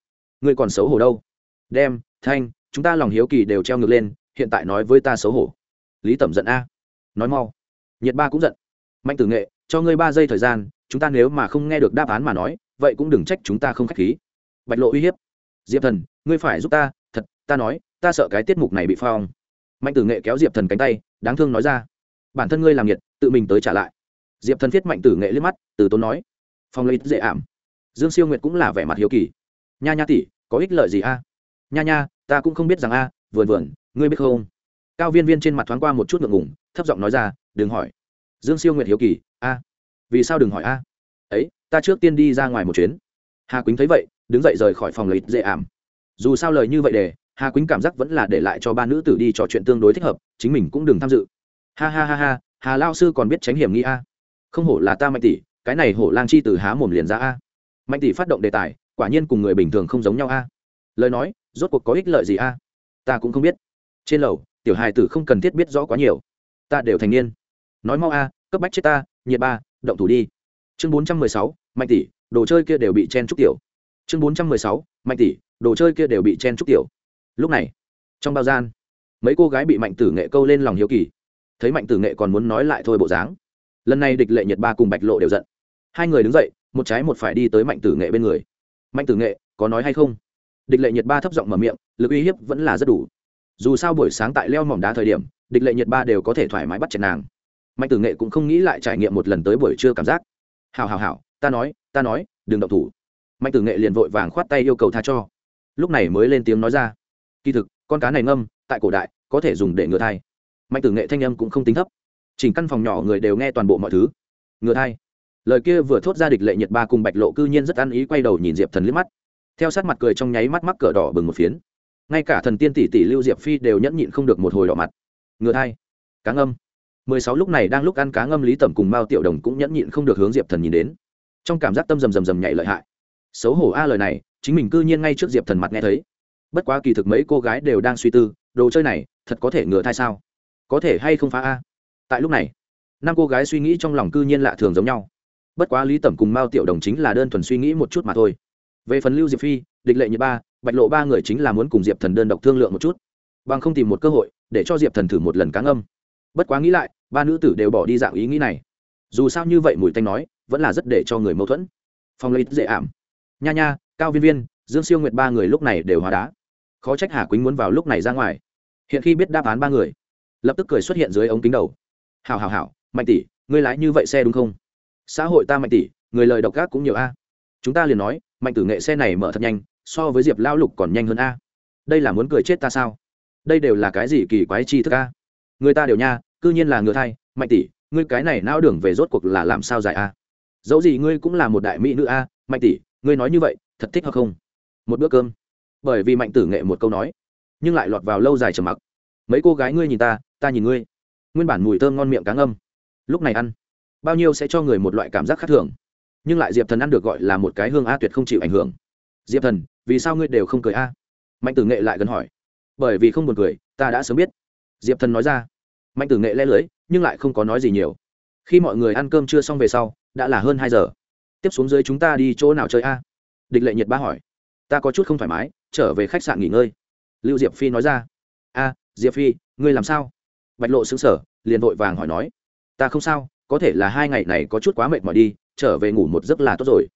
Ngươi còn xấu hổ đâu. Đem, thanh chúng ta lòng hiếu kỳ đều treo ngược lên, hiện tại nói với ta xấu hổ. Lý tẩm giận a. Nói mau. Nhiệt ba cũng giận. Mạnh tử nghệ, cho ngươi ba giây thời gian, chúng ta nếu mà không nghe được đáp án mà nói, vậy cũng đừng trách chúng ta không k h á c h khí. Bạch lộ uy hiếp. Diệp thần, ngươi phải giúp ta, thật, ta nói, ta sợ cái tiết mục này bị phong mạnh tử nghệ kéo diệp thần cánh tay, đáng thương nói ra. Bản thân ngươi làm nhiệt tự mình tới trả lại. Diệp thần thiết mạnh tử nghệ liếc mắt, từ tốn nói. Phong lấy dễ ảm. Dương siêu nguyệt cũng là vẻ mặt hiếu kỳ. Nha nha tỷ, có ích lợi gì a? Nha nha ta cũng không biết rằng a à, vườn vườn ngươi biết không? Cao viên viên trên mặt thoáng qua một chút ngượng ngùng thấp giọng nói ra đừng hỏi. Dương siêu nguyệt hiếu kỳ a vì sao đừng hỏi a? Ấy ta trước tiên đi ra ngoài một chuyến. Hà quýnh thấy vậy đứng dậy rời khỏi phòng lấy dễ ảm. Dù sao lời như vậy để hà quýnh cảm giác vẫn là để lại cho ba nữ tử đi trò chuyện tương đối thích hợp chính mình cũng đừng tham dự. Ha ha ha ha hà lao sư còn biết tránh hiểm nghi a. Không hổ là ta mạnh tỷ cái này hổ lang chi từ há mồm liền ra a. Mạnh tỷ phát động đề tài quả nhiên cùng người bình thường không giống nhau a. Lời nói rốt cuộc có ích lợi gì a? Ta cũng không biết. Trên lầu, tiểu hài tử không cần thiết biết rõ quá nhiều. Ta đều thành niên. Nói mau a, cấp bách chết ta, nhiệt ba, động thủ đi. Chương bốn trăm mười sáu, mạnh tỷ, đồ chơi kia đều bị chen trúc tiểu. Chương bốn trăm mười sáu, mạnh tỷ, đồ chơi kia đều bị chen trúc tiểu. Lúc này, trong bao gian, mấy cô gái bị mạnh tử nghệ câu lên lòng hiếu kỳ. Thấy mạnh tử nghệ còn muốn nói lại thôi bộ dáng. Lần này địch lệ nhiệt ba cùng bạch lộ đều giận. Hai người đứng dậy, một trái một phải đi tới mạnh tử nghệ bên người. Mạnh tử nghệ, có nói hay không? Địch lệ nhiệt ba thấp giọng mở miệng, lực uy hiếp vẫn là rất đủ. Dù sao buổi sáng tại leo mỏm đá thời điểm, địch lệ nhiệt ba đều có thể thoải mái bắt chẹt nàng. Mạnh tử nghệ cũng không nghĩ lại trải nghiệm một lần tới buổi trưa cảm giác. Hào hào hào ta nói ta nói, đừng động thủ. Mạnh tử nghệ liền vội vàng khoát tay yêu cầu tha cho. Lúc này mới lên tiếng nói ra, kỳ thực, con cá này ngâm, tại cổ đại, có thể dùng để ngừa thai. Mạnh tử nghệ thanh âm cũng không tính thấp. Chỉnh căn phòng nhỏ người đều nghe toàn bộ mọi thứ. Ngừa thai. Lời kia vừa thốt ra địch lệ nhiệt ba cùng bạch lộ cư nhiên rất ăn ý quay đầu nhìn diệp thần liếc mắt theo sát mặt cười trong nháy mắt mắc cỡ đỏ bừng một phiến. Ngay cả thần tiên tỷ tỷ lưu diệp phi đều nhẫn nhịn không được một hồi đỏ mặt. Ngừa thai cá ngâm. Mười sáu lúc này đang lúc ăn cá ngâm, lý tẩm cùng mao tiểu đồng cũng nhẫn nhịn không được hướng diệp thần nhìn đến. Trong cảm giác tâm rầm rầm rầm nhảy lợi hại. Xấu hổ a lời này, chính mình cư nhiên ngay trước diệp thần mặt nghe thấy. Bất quá kỳ thực mấy cô gái đều đang suy tư, đồ chơi này thật có thể ngừa thai sao? Có thể hay không phá a? Tại lúc này, năm cô gái suy nghĩ trong lòng cư nhiên lạ thường giống nhau. Bất quá lý tẩm cùng mao tiểu đồng chính là đơn thuần suy nghĩ một chút mà thôi về phần lưu diệp phi, địch lệ như ba, bạch lộ ba người chính là muốn cùng diệp thần đơn độc thương lượng một chút. Bằng không tìm một cơ hội, để cho diệp thần thử một lần cáng âm. Bất quá nghĩ lại, ba nữ tử đều bỏ đi dạng ý nghĩ này. Dù sao như vậy mùi tanh nói, vẫn là rất để cho người mâu thuẫn. Phong lấy dễ ảm. Nha nha, cao viên viên, dương siêu nguyệt ba người lúc này đều hóa đá. Khó trách hà quýnh muốn vào lúc này ra ngoài. Hiện khi biết đáp án ba người, lập tức cười xuất hiện dưới ống kính đầu. Hào hào hào mạnh tỷ, ngươi lái như vậy xe đúng không? Xã hội ta mạnh tỷ, người lời độc ác cũng nhiều a chúng ta liền nói, mạnh tử nghệ xe này mở thật nhanh, so với diệp lao lục còn nhanh hơn a. Đây là muốn cười chết ta sao? Đây đều là cái gì kỳ quái chi thức a? Người ta đều nha, cư nhiên là ngựa thai, mạnh tỷ, ngươi cái này nao đường về rốt cuộc là làm sao dài a? Dẫu gì ngươi cũng là một đại mỹ nữ a, mạnh tỷ, ngươi nói như vậy, thật thích hợp không? Một bữa cơm. Bởi vì mạnh tử nghệ một câu nói, nhưng lại lọt vào lâu dài trầm mặc. Mấy cô gái ngươi nhìn ta ta nhìn ngươi. Nguyên bản mùi thơm ngon miệng cá ngâm. Lúc này ăn, bao nhiêu sẽ cho người một loại cảm giác khác thường nhưng lại diệp thần ăn được gọi là một cái hương a tuyệt không chịu ảnh hưởng diệp thần vì sao ngươi đều không cười a mạnh tử nghệ lại gần hỏi bởi vì không buồn cười ta đã sớm biết diệp thần nói ra mạnh tử nghệ le lưới nhưng lại không có nói gì nhiều khi mọi người ăn cơm chưa xong về sau đã là hơn hai giờ tiếp xuống dưới chúng ta đi chỗ nào chơi a địch lệ nhiệt ba hỏi ta có chút không thoải mái trở về khách sạn nghỉ ngơi lưu diệp phi nói ra a diệp phi ngươi làm sao bạch lộ xứng sở liền vội vàng hỏi nói ta không sao có thể là hai ngày này có chút quá mệt mỏi đi, trở về ngủ một giấc là tốt rồi.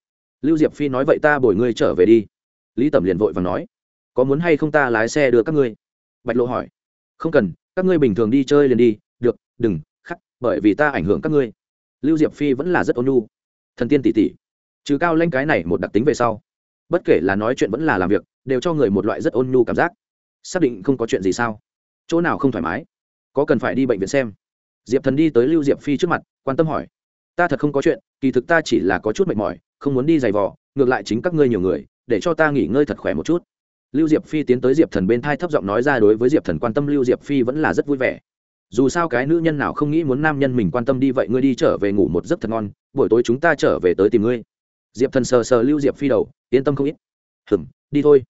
Lưu diệp phi nói vậy ta bồi ngươi trở về đi. Lý tẩm liền vội và nói, có muốn hay không ta lái xe đưa các ngươi? Bạch lộ hỏi, không cần, các ngươi bình thường đi chơi liền đi, được, đừng, khắc, bởi vì ta ảnh hưởng các ngươi. Lưu diệp phi vẫn là rất ôn nhu. Thần tiên tỷ tỷ, trừ cao lanh cái này một đặc tính về sau, bất kể là nói chuyện vẫn là làm việc, đều cho người một loại rất ôn nhu cảm giác. Xác định không có chuyện gì sao? Chỗ nào không thoải mái? Có cần phải đi bệnh viện xem? Diệp thần đi tới lưu diệp phi trước mặt, quan tâm hỏi, ta thật không có chuyện, kỳ thực ta chỉ là có chút mệt mỏi, không muốn đi giày vò, ngược lại chính các ngươi nhiều người, để cho ta nghỉ ngơi thật khỏe một chút. Lưu diệp phi tiến tới diệp thần bên thai thấp giọng nói ra đối với diệp thần quan tâm, lưu diệp phi vẫn là rất vui vẻ. Dù sao cái nữ nhân nào không nghĩ muốn nam nhân mình quan tâm đi vậy ngươi đi trở về ngủ một giấc thật ngon, buổi tối chúng ta trở về tới tìm ngươi. Diệp thần sờ sờ lưu diệp phi đầu, yên tâm không ít. Hừm, đi thôi.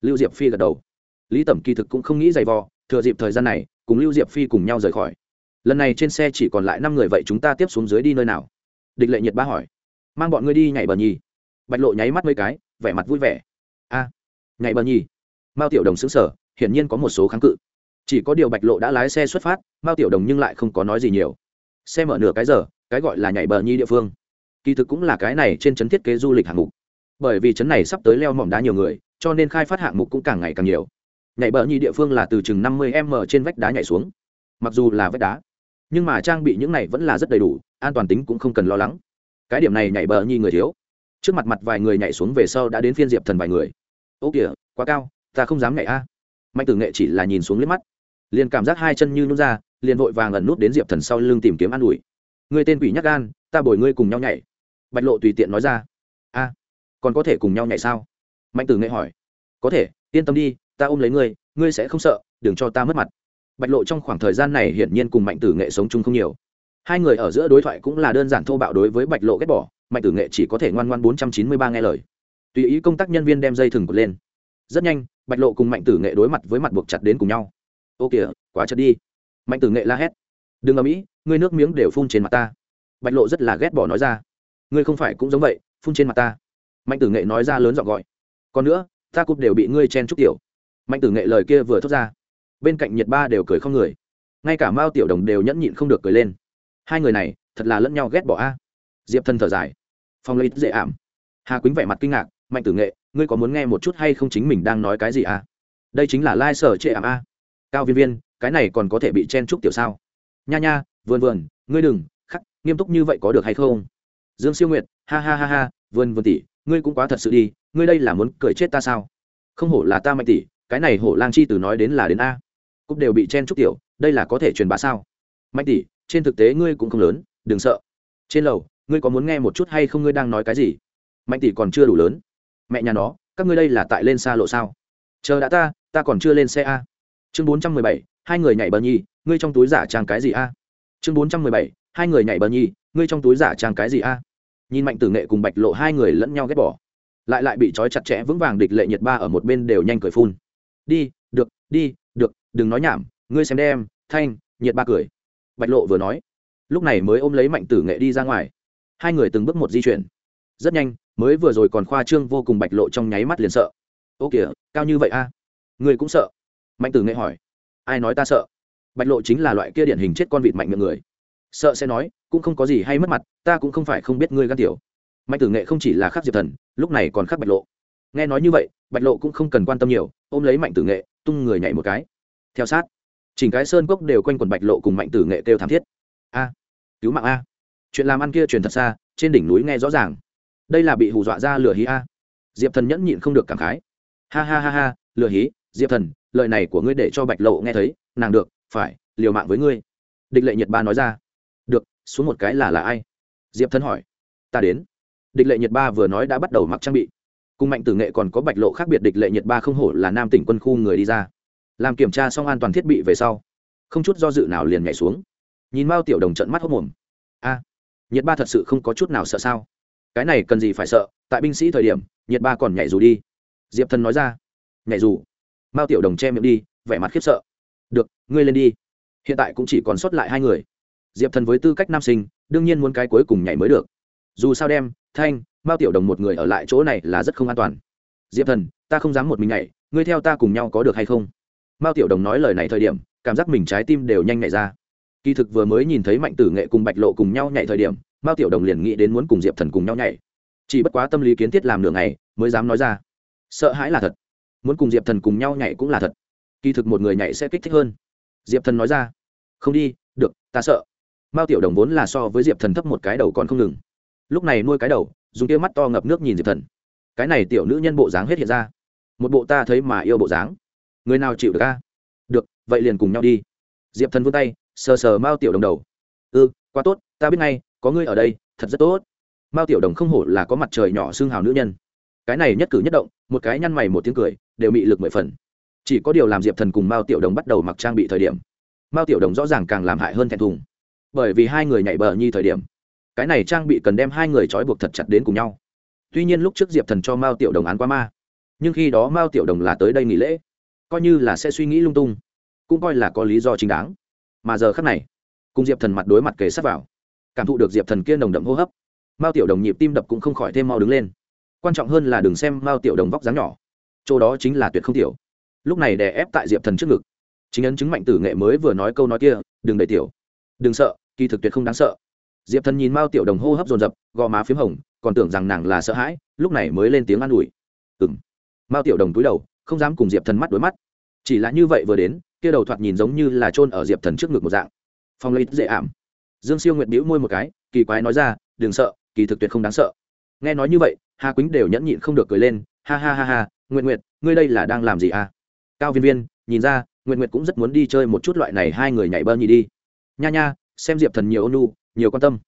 Lưu diệp phi gật đầu. Lý tẩm kỳ thực cũng không nghĩ giày vò, thừa dịp thời gian này, cùng lưu diệp phi cùng nhau rời khỏi lần này trên xe chỉ còn lại năm người vậy chúng ta tiếp xuống dưới đi nơi nào? Địch lệ nhiệt ba hỏi. Mang bọn ngươi đi nhảy bờ nhì. Bạch lộ nháy mắt mấy cái, vẻ mặt vui vẻ. A, nhảy bờ nhi mao tiểu đồng xứng sở hiển nhiên có một số kháng cự. Chỉ có điều bạch lộ đã lái xe xuất phát, mao tiểu đồng nhưng lại không có nói gì nhiều. Xe mở nửa cái giờ, cái gọi là nhảy bờ nhi địa phương. Kỳ thực cũng là cái này trên trấn thiết kế du lịch hạng mục. Bởi vì trấn này sắp tới leo mỏm đá nhiều người, cho nên khai phát hạng mục cũng càng ngày càng nhiều. Nhảy bờ nhi địa phương là từ chừng năm mươi m trên vách đá nhảy xuống. Mặc dù là vách đá nhưng mà trang bị những này vẫn là rất đầy đủ, an toàn tính cũng không cần lo lắng. Cái điểm này nhảy bờ nhi người thiếu. Trước mặt mặt vài người nhảy xuống về sau đã đến phiên diệp thần vài người. Ô kìa, quá cao, ta không dám nhảy a. Mạnh tử nghệ chỉ là nhìn xuống liếc mắt. Liền cảm giác hai chân như nhún ra, liền vội vàng ẩn nút đến diệp thần sau lưng tìm kiếm an ủi. Người tên quỷ nhắc gan, ta bồi ngươi cùng nhau nhảy. Bạch lộ tùy tiện nói ra. A, còn có thể cùng nhau nhảy sao? Mạnh tử nghệ hỏi. Có thể, yên tâm đi, ta ôm lấy ngươi ngươi sẽ không sợ, đừng cho ta mất mặt bạch lộ trong khoảng thời gian này hiển nhiên cùng mạnh tử nghệ sống chung không nhiều. Hai người ở giữa đối thoại cũng là đơn giản thô bạo đối với bạch lộ ghét bỏ, mạnh tử nghệ chỉ có thể ngoan ngoan bốn trăm chín mươi ba nghe lời. Tùy ý công tác nhân viên đem dây thừng cột lên. Rất nhanh, bạch lộ cùng mạnh tử nghệ đối mặt với mặt buộc chặt đến cùng nhau. Ô kìa, quá chật đi. Mạnh tử nghệ la hét. Đừng ở mỹ ngươi nước miếng đều phun trên mặt ta. Bạch lộ rất là ghét bỏ nói ra. Ngươi không phải cũng giống vậy, phun trên mặt ta. Mạnh tử nghệ nói ra lớn giọng gọi. Còn nữa, ta cúp đều bị ngươi chen trúc tiểu. Mạnh tử nghệ lời kia vừa thốt ra bên cạnh nhiệt ba đều cười không người. Ngay cả mao tiểu đồng đều nhẫn nhịn không được cười lên. Hai người này, thật là lẫn nhau ghét bỏ a. Diệp thân thở dài. Phong lấy dễ ảm. Hà quýnh vẻ mặt kinh ngạc, mạnh tử nghệ, ngươi có muốn nghe một chút hay không chính mình đang nói cái gì a? Đây chính là lai sở trệ ảm a. Cao viên viên, cái này còn có thể bị chen trúc tiểu sao? Nha nha, vườn vườn, ngươi đừng, khắc, nghiêm túc như vậy có được hay không? Dương siêu nguyệt, ha ha ha ha, vườn vườn tỷ, ngươi cũng quá thật sự đi, ngươi đây là muốn cười chết ta sao? Không hổ là ta mạnh tỷ, cái này hổ lang chi từ nói đến là đến a cũng đều bị chen trúc tiểu, đây là có thể truyền bá sao? Mạnh tỷ, trên thực tế ngươi cũng không lớn, đừng sợ. Trên lầu, ngươi có muốn nghe một chút hay không? Ngươi đang nói cái gì? Mạnh tỷ còn chưa đủ lớn. Mẹ nhà nó, các ngươi đây là tại lên xa lộ sao? Chờ đã ta ta còn chưa lên xe a. Chương bốn trăm mười bảy, hai người nhảy bờ nhi ngươi trong túi giả trang cái gì a? Chương bốn trăm mười bảy, hai người nhảy bờ nhi ngươi trong túi giả trang cái gì a? Nhìn mạnh tử nghệ cùng bạch lộ hai người lẫn nhau ghét bỏ. Lại lại bị trói chặt chẽ, vững vàng địch lệ nhiệt ba ở một bên đều nhanh cười phun. Đi, được, đi đừng nói nhảm, ngươi xem đem, thanh, nhiệt ba cười. Bạch lộ vừa nói, lúc này mới ôm lấy mạnh tử nghệ đi ra ngoài. Hai người từng bước một di chuyển. Rất nhanh, mới vừa rồi còn khoa trương vô cùng bạch lộ trong nháy mắt liền sợ. Ô kìa, cao như vậy a? À? người cũng sợ? Mạnh tử nghệ hỏi. Ai nói ta sợ? Bạch lộ chính là loại kia điển hình chết con vịt mạnh miệng người. Sợ sẽ nói, cũng không có gì hay mất mặt, ta cũng không phải không biết ngươi gan tiểu. Mạnh tử nghệ không chỉ là khắc diệp thần, lúc này còn khắc bạch lộ. Nghe nói như vậy, bạch lộ cũng không cần quan tâm nhiều, ôm lấy mạnh tử nghệ, tung người nhảy một cái theo sát. Chỉnh cái sơn cốc đều quanh quần bạch lộ cùng mạnh tử nghệ kêu thảm thiết. A, cứu mạng a. Chuyện làm ăn kia truyền thật xa, trên đỉnh núi nghe rõ ràng. Đây là bị hù dọa ra lửa hí a. Diệp thần nhẫn nhịn không được cảm khái. Ha ha ha ha lừa hí, diệp thần, lời này của ngươi để cho bạch lộ nghe thấy, nàng được, phải, liều mạng với ngươi. Địch lệ nhật ba nói ra. Được, xuống một cái là là ai? Diệp thần hỏi. Ta đến. Địch lệ nhật ba vừa nói đã bắt đầu mặc trang bị. Cùng mạnh tử nghệ còn có bạch lộ khác biệt, địch lệ nhật ba không hổ là nam tỉnh quân khu người đi ra làm kiểm tra xong an toàn thiết bị về sau, không chút do dự nào liền nhảy xuống. Nhìn mao tiểu đồng trận mắt hốc mồm. A, nhiệt ba thật sự không có chút nào sợ sao? Cái này cần gì phải sợ, tại binh sĩ thời điểm, nhiệt ba còn nhảy dù đi. Diệp thần nói ra. Nhảy dù. Mao tiểu đồng che miệng đi, vẻ mặt khiếp sợ. Được, ngươi lên đi. Hiện tại cũng chỉ còn sót lại hai người. Diệp thần với tư cách nam sinh, đương nhiên muốn cái cuối cùng nhảy mới được. Dù sao đem, thanh, mao tiểu đồng một người ở lại chỗ này là rất không an toàn. Diệp thần, ta không dám một mình nhảy, ngươi theo ta cùng nhau có được hay không? Mao tiểu đồng nói lời này thời điểm, cảm giác mình trái tim đều nhanh nhảy ra. Kỳ thực vừa mới nhìn thấy mạnh tử nghệ cùng bạch lộ cùng nhau nhảy thời điểm, mao tiểu đồng liền nghĩ đến muốn cùng diệp thần cùng nhau nhảy. Chỉ bất quá tâm lý kiến thiết làm nửa ngày, mới dám nói ra. Sợ hãi là thật. Muốn cùng diệp thần cùng nhau nhảy cũng là thật. Kỳ thực một người nhảy sẽ kích thích hơn. Diệp thần nói ra. Không đi, được, ta sợ. Mao tiểu đồng vốn là so với diệp thần thấp một cái đầu còn không ngừng. Lúc này nuôi cái đầu, dùng tia mắt to ngập nước nhìn diệp thần. Cái này tiểu nữ nhân bộ dáng hết hiện ra. Một bộ ta thấy mà yêu bộ dáng người nào chịu được ca được vậy liền cùng nhau đi. Diệp thần vươn tay sờ sờ mao tiểu đồng đầu. Ư ừ, quá tốt ta biết ngay có ngươi ở đây thật rất tốt. Mao tiểu đồng không hổ là có mặt trời nhỏ xương hào nữ nhân. Cái này nhất cử nhất động một cái nhăn mày một tiếng cười đều bị lực mười phần. Chỉ có điều làm diệp thần cùng mao tiểu đồng bắt đầu mặc trang bị thời điểm mao tiểu đồng rõ ràng càng làm hại hơn thẹn thùng. Bởi vì hai người nhảy bờ nhi thời điểm cái này trang bị cần đem hai người trói buộc thật chặt đến cùng nhau. Tuy nhiên lúc trước diệp thần cho mao tiểu đồng án qua ma nhưng khi đó mao tiểu đồng là tới đây nghỉ lễ coi như là sẽ suy nghĩ lung tung, cũng coi là có lý do chính đáng. Mà giờ khắc này, cùng diệp thần mặt đối mặt kề sát vào, cảm thụ được diệp thần kia nồng đậm hô hấp, mao tiểu đồng nhịp tim đập cũng không khỏi thêm mau đứng lên. Quan trọng hơn là đừng xem mao tiểu đồng vóc dáng nhỏ, chỗ đó chính là tuyệt không tiểu. Lúc này đè ép tại diệp thần trước ngực, chính ấn chứng mạnh tử nghệ mới vừa nói câu nói kia, đừng đầy tiểu, đừng sợ, kỳ thực tuyệt không đáng sợ. Diệp thần nhìn mao tiểu đồng hô hấp dồn dập, gò má p h í m hồng, còn tưởng rằng nàng là sợ hãi, lúc này mới lên tiếng an ủi. Ừng mao tiểu đồng túi đầu không dám cùng diệp thần mắt đối mắt chỉ là như vậy vừa đến kia đầu thoạt nhìn giống như là trôn ở diệp thần trước ngực một dạng phong lấy dễ ảm dương siêu nguyệt bĩu môi một cái kỳ quái nói ra đừng sợ kỳ thực tuyệt không đáng sợ nghe nói như vậy hà quýnh đều nhẫn nhịn không được cười lên ha ha ha ha nguyện nguyện ngươi đây là đang làm gì à cao viên viên nhìn ra nguyện nguyện cũng rất muốn đi chơi một chút loại này hai người nhảy bơ nhì đi nha nha xem diệp thần nhiều ônu nhiều quan tâm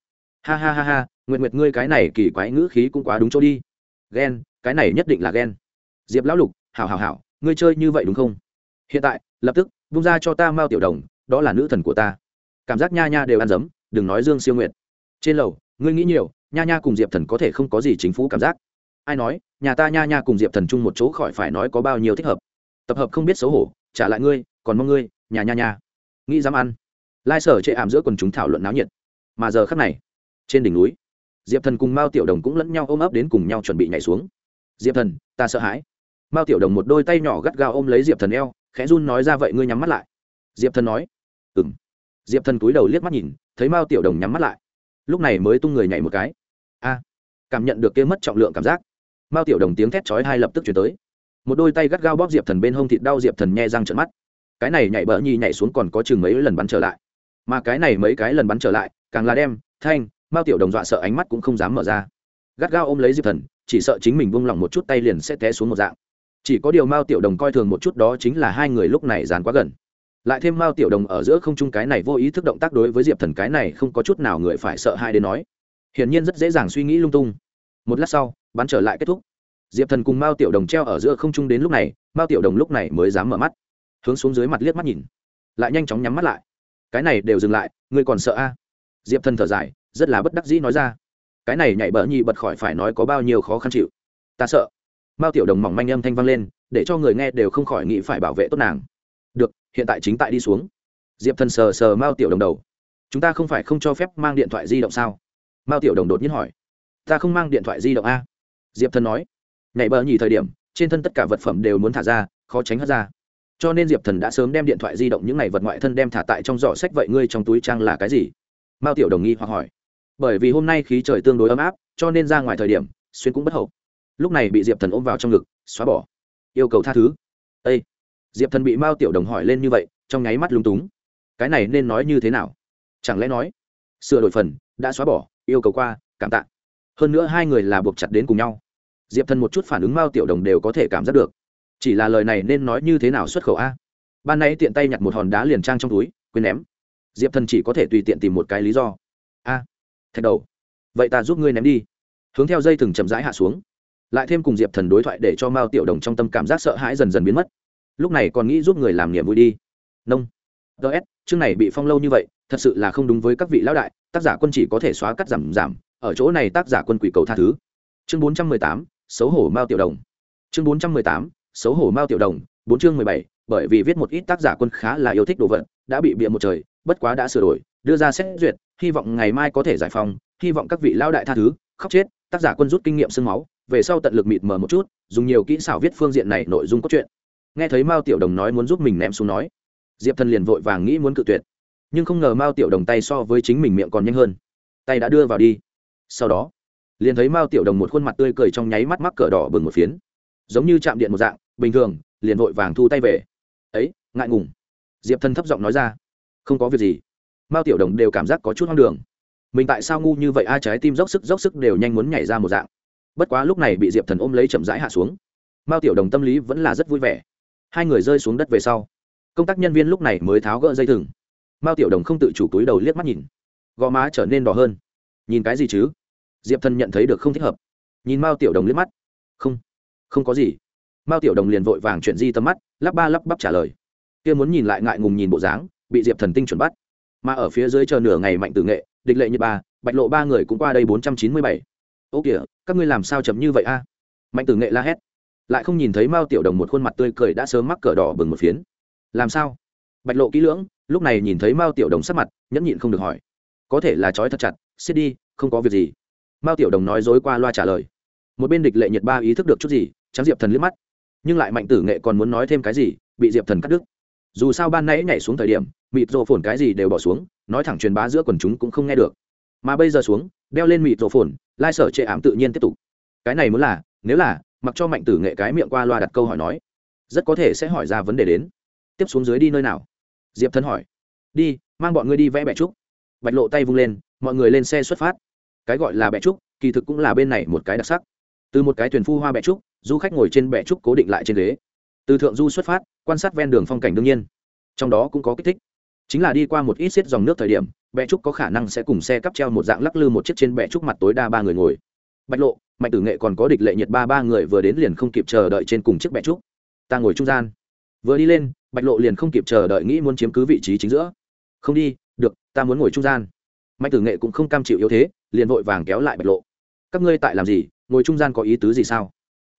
ha ha ha ha nguyện nguyện ngươi cái này kỳ quái ngữ khí cũng quá đúng chỗ đi ghen cái này nhất định là ghen diệp lão lục hảo hảo hảo, ngươi chơi như vậy đúng không? Hiện tại, lập tức bung ra cho ta mao tiểu đồng, đó là nữ thần của ta. Cảm giác nha nha đều ăn dấm, đừng nói dương siêu Nguyệt. trên lầu, ngươi nghĩ nhiều, nha nha cùng diệp thần có thể không có gì chính phủ cảm giác. Ai nói, nhà ta nha nha cùng diệp thần chung một chỗ khỏi phải nói có bao nhiêu thích hợp. Tập hợp không biết xấu hổ, trả lại ngươi, còn mong ngươi, nhà nha nha. Nghĩ dám ăn. Lai sở chệ ảm giữa quần chúng thảo luận náo nhiệt. Mà giờ khắc này, trên đỉnh núi, diệp thần cùng mao tiểu đồng cũng lẫn nhau ôm ấp đến cùng nhau chuẩn bị nhảy xuống. Diệp thần, ta sợ hãi mao tiểu đồng một đôi tay nhỏ gắt gao ôm lấy diệp thần eo, khẽ run nói ra vậy ngươi nhắm mắt lại. Diệp thần nói ừng diệp thần cúi đầu liếc mắt nhìn, thấy mao tiểu đồng nhắm mắt lại. Lúc này mới tung người nhảy một cái. A, cảm nhận được kia mất trọng lượng cảm giác. Mao tiểu đồng tiếng thét chói hai lập tức chuyển tới. Một đôi tay gắt gao bóp diệp thần bên hông thịt đau diệp thần nhẹ răng trợn mắt. Cái này nhảy bỡ nhi nhảy xuống còn có chừng mấy lần bắn trở lại. Mà cái này mấy cái lần bắn trở lại, càng là đem, thanh, mao tiểu đồng dọa sợ ánh mắt cũng không dám mở ra. Gắt gao ôm lấy diệp thần, chỉ sợ chính mình buông lỏng một chút tay liền sẽ té xuống một dạng chỉ có điều mao tiểu đồng coi thường một chút đó chính là hai người lúc này dán quá gần. Lại thêm mao tiểu đồng ở giữa không trung cái này vô ý thức động tác đối với diệp thần cái này không có chút nào người phải sợ hai đến nói. Hiển nhiên rất dễ dàng suy nghĩ lung tung. Một lát sau, bắn trở lại kết thúc. Diệp thần cùng mao tiểu đồng treo ở giữa không trung đến lúc này, mao tiểu đồng lúc này mới dám mở mắt. Hướng xuống dưới mặt liếc mắt nhìn. Lại nhanh chóng nhắm mắt lại. Cái này đều dừng lại, ngươi còn sợ a? À? diệp thần thở dài, rất là bất đắc dĩ nói ra. Cái này nhảy bỡ nhị bật khỏi phải nói có bao nhiêu khó khăn chịu. Ta sợ mao tiểu đồng mỏng manh âm thanh vang lên, để cho người nghe đều không khỏi nghĩ phải bảo vệ tốt nàng. Được, hiện tại chính tại đi xuống. Diệp thần sờ sờ mao tiểu đồng đầu. Chúng ta không phải không cho phép mang điện thoại di động sao? Mao tiểu đồng đột nhiên hỏi. Ta không mang điện thoại di động a. Diệp thần nói. Nhảy bờ nhì thời điểm, trên thân tất cả vật phẩm đều muốn thả ra, khó tránh hất ra. Cho nên diệp thần đã sớm đem điện thoại di động những n à y vật ngoại thân đem thả tại trong giỏ sách vậy ngươi trong túi trang là cái gì? Mao tiểu đồng nghi hoặc hỏi. Bởi vì hôm nay khí trời tương đối ấm áp, cho nên ra ngoài thời điểm, xuyên cũng bất hậu lúc này bị diệp thần ôm vào trong ngực, xóa bỏ. Yêu cầu tha thứ. Â diệp thần bị mao tiểu đồng hỏi lên như vậy, trong nháy mắt lúng túng. Cái này nên nói như thế nào? Chẳng lẽ nói, sửa đổi phần, đã xóa bỏ, yêu cầu qua, cảm tạ. Hơn nữa hai người là buộc chặt đến cùng nhau. Diệp thần một chút phản ứng mao tiểu đồng đều có thể cảm giác được. Chỉ là lời này nên nói như thế nào xuất khẩu a? Ban nãy tiện tay nhặt một hòn đá liền trang trong túi, quên ném. Diệp thần chỉ có thể tùy tiện tìm một cái lý do. A! Thạch đầu. Vậy ta giúp ngươi ném đi. Hướng theo dây thừng chậm rãi hạ xuống lại thêm cùng diệp thần đối thoại để cho mao tiểu đồng trong tâm cảm giác sợ hãi dần dần biến mất. Lúc này còn nghĩ giúp người làm niềm vui đi. Nông. Ts chương này bị phong lâu như vậy, thật sự là không đúng với các vị lão đại, tác giả quân chỉ có thể xóa cắt giảm giảm, ở chỗ này tác giả quân quỷ cầu tha thứ. Chương bốn trăm mười tám, xấu hổ mao tiểu đồng. Chương bốn trăm mười tám, xấu hổ mao tiểu đồng, bốn chương mười bảy, bởi vì viết một ít tác giả quân khá là yêu thích đồ vật, đã bị bịa một trời, bất quá đã sửa đổi, đưa ra xét duyệt, hy vọng ngày mai có thể giải phóng, hy vọng các vị lão đại tha thứ, khóc chết, tác giả quân rút kinh nghiệm sương máu về sau tận lực mịt mờ một chút, dùng nhiều kỹ xảo viết phương diện này nội dung cốt truyện. Nghe thấy mao tiểu đồng nói muốn giúp mình ném xuống nói, diệp thần liền vội vàng nghĩ muốn cự tuyệt. Nhưng không ngờ mao tiểu đồng tay so với chính mình miệng còn nhanh hơn. Tay đã đưa vào đi. Sau đó, liền thấy mao tiểu đồng một khuôn mặt tươi cười trong nháy mắt mắc cỡ đỏ bừng một phiến. Giống như chạm điện một dạng, bình thường, liền vội vàng thu tay về. Ấy, ngại ngùng. Diệp thần thấp giọng nói ra. Không có việc gì. Mao tiểu đồng đều cảm giác có chút hoang đường. Mình tại sao ngu như vậy? Ai trái tim dốc sức dốc sức đều nhanh muốn nhảy ra một dạng bất quá lúc này bị diệp thần ôm lấy chậm rãi hạ xuống. Mao tiểu đồng tâm lý vẫn là rất vui vẻ. Hai người rơi xuống đất về sau, công tác nhân viên lúc này mới tháo gỡ dây thừng. Mao tiểu đồng không tự chủ túi đầu liếc mắt nhìn. Gò má trở nên đỏ hơn. Nhìn cái gì chứ? Diệp thần nhận thấy được không thích hợp. Nhìn mao tiểu đồng liếc mắt. Không không có gì. Mao tiểu đồng liền vội vàng chuyển di tầm mắt, lắp ba lắp bắp trả lời. Kia muốn nhìn lại ngại ngùng nhìn bộ dáng, bị diệp thần tinh chuẩn bắt. Mà ở phía dưới chờ nửa ngày mạnh tử nghệ, địch lệ như ba, bạch lộ ba người cũng qua đây bốn trăm chín mươi bảy ô kìa, các ngươi làm sao chậm như vậy a? Mạnh tử nghệ la hét. Lại không nhìn thấy mao tiểu đồng một khuôn mặt tươi cười đã sớm mắc cờ đỏ bừng một phiến. Làm sao? Bạch lộ kỹ lưỡng, lúc này nhìn thấy mao tiểu đồng sắc mặt, nhẫn nhịn không được hỏi. Có thể là trói thật chặt xiết đi, không có việc gì. Mao tiểu đồng nói dối qua loa trả lời. Một bên địch lệ nhiệt ba ý thức được chút gì, trắng diệp thần liếc mắt. Nhưng lại mạnh tử nghệ còn muốn nói thêm cái gì, bị diệp thần cắt đứt. Dù sao ban nãy nhảy xuống thời điểm, mịt rộ phồn cái gì đều bỏ xuống, nói thẳng truyền bá giữa quần chúng cũng không nghe được. Mà bây giờ xuống đeo lên mịt rổ phồn, lai sở chệ ảm tự nhiên tiếp tục. Cái này muốn là, nếu là, mặc cho mạnh tử nghệ cái miệng qua loa đặt câu hỏi nói, rất có thể sẽ hỏi ra vấn đề đến. Tiếp xuống dưới đi nơi nào? Diệp thân hỏi. Đi, mang bọn ngươi đi vẽ bẹ trúc. Bạch lộ tay vung lên, mọi người lên xe xuất phát. Cái gọi là bẹ trúc, kỳ thực cũng là bên này một cái đặc sắc. Từ một cái thuyền phu hoa bẹ trúc, du khách ngồi trên bẹ trúc cố định lại trên ghế. Từ thượng du xuất phát, quan sát ven đường phong cảnh đương nhiên. Trong đó cũng có kích thích. Chính là đi qua một ít xiết dòng nước thời điểm bẹ trúc có khả năng sẽ cùng xe cắp treo một dạng lắc lư một chiếc trên bẹ trúc mặt tối đa ba người ngồi. Bạch lộ, mạnh tử nghệ còn có địch lệ nhiệt ba ba người vừa đến liền không kịp chờ đợi trên cùng chiếc bẹ trúc. Ta ngồi trung gian. Vừa đi lên, bạch lộ liền không kịp chờ đợi nghĩ muốn chiếm cứ vị trí chính giữa. Không đi, được, ta muốn ngồi trung gian. Mạnh tử nghệ cũng không cam chịu yếu thế, liền vội vàng kéo lại bạch lộ. Các ngươi tại làm gì? Ngồi trung gian có ý tứ gì sao?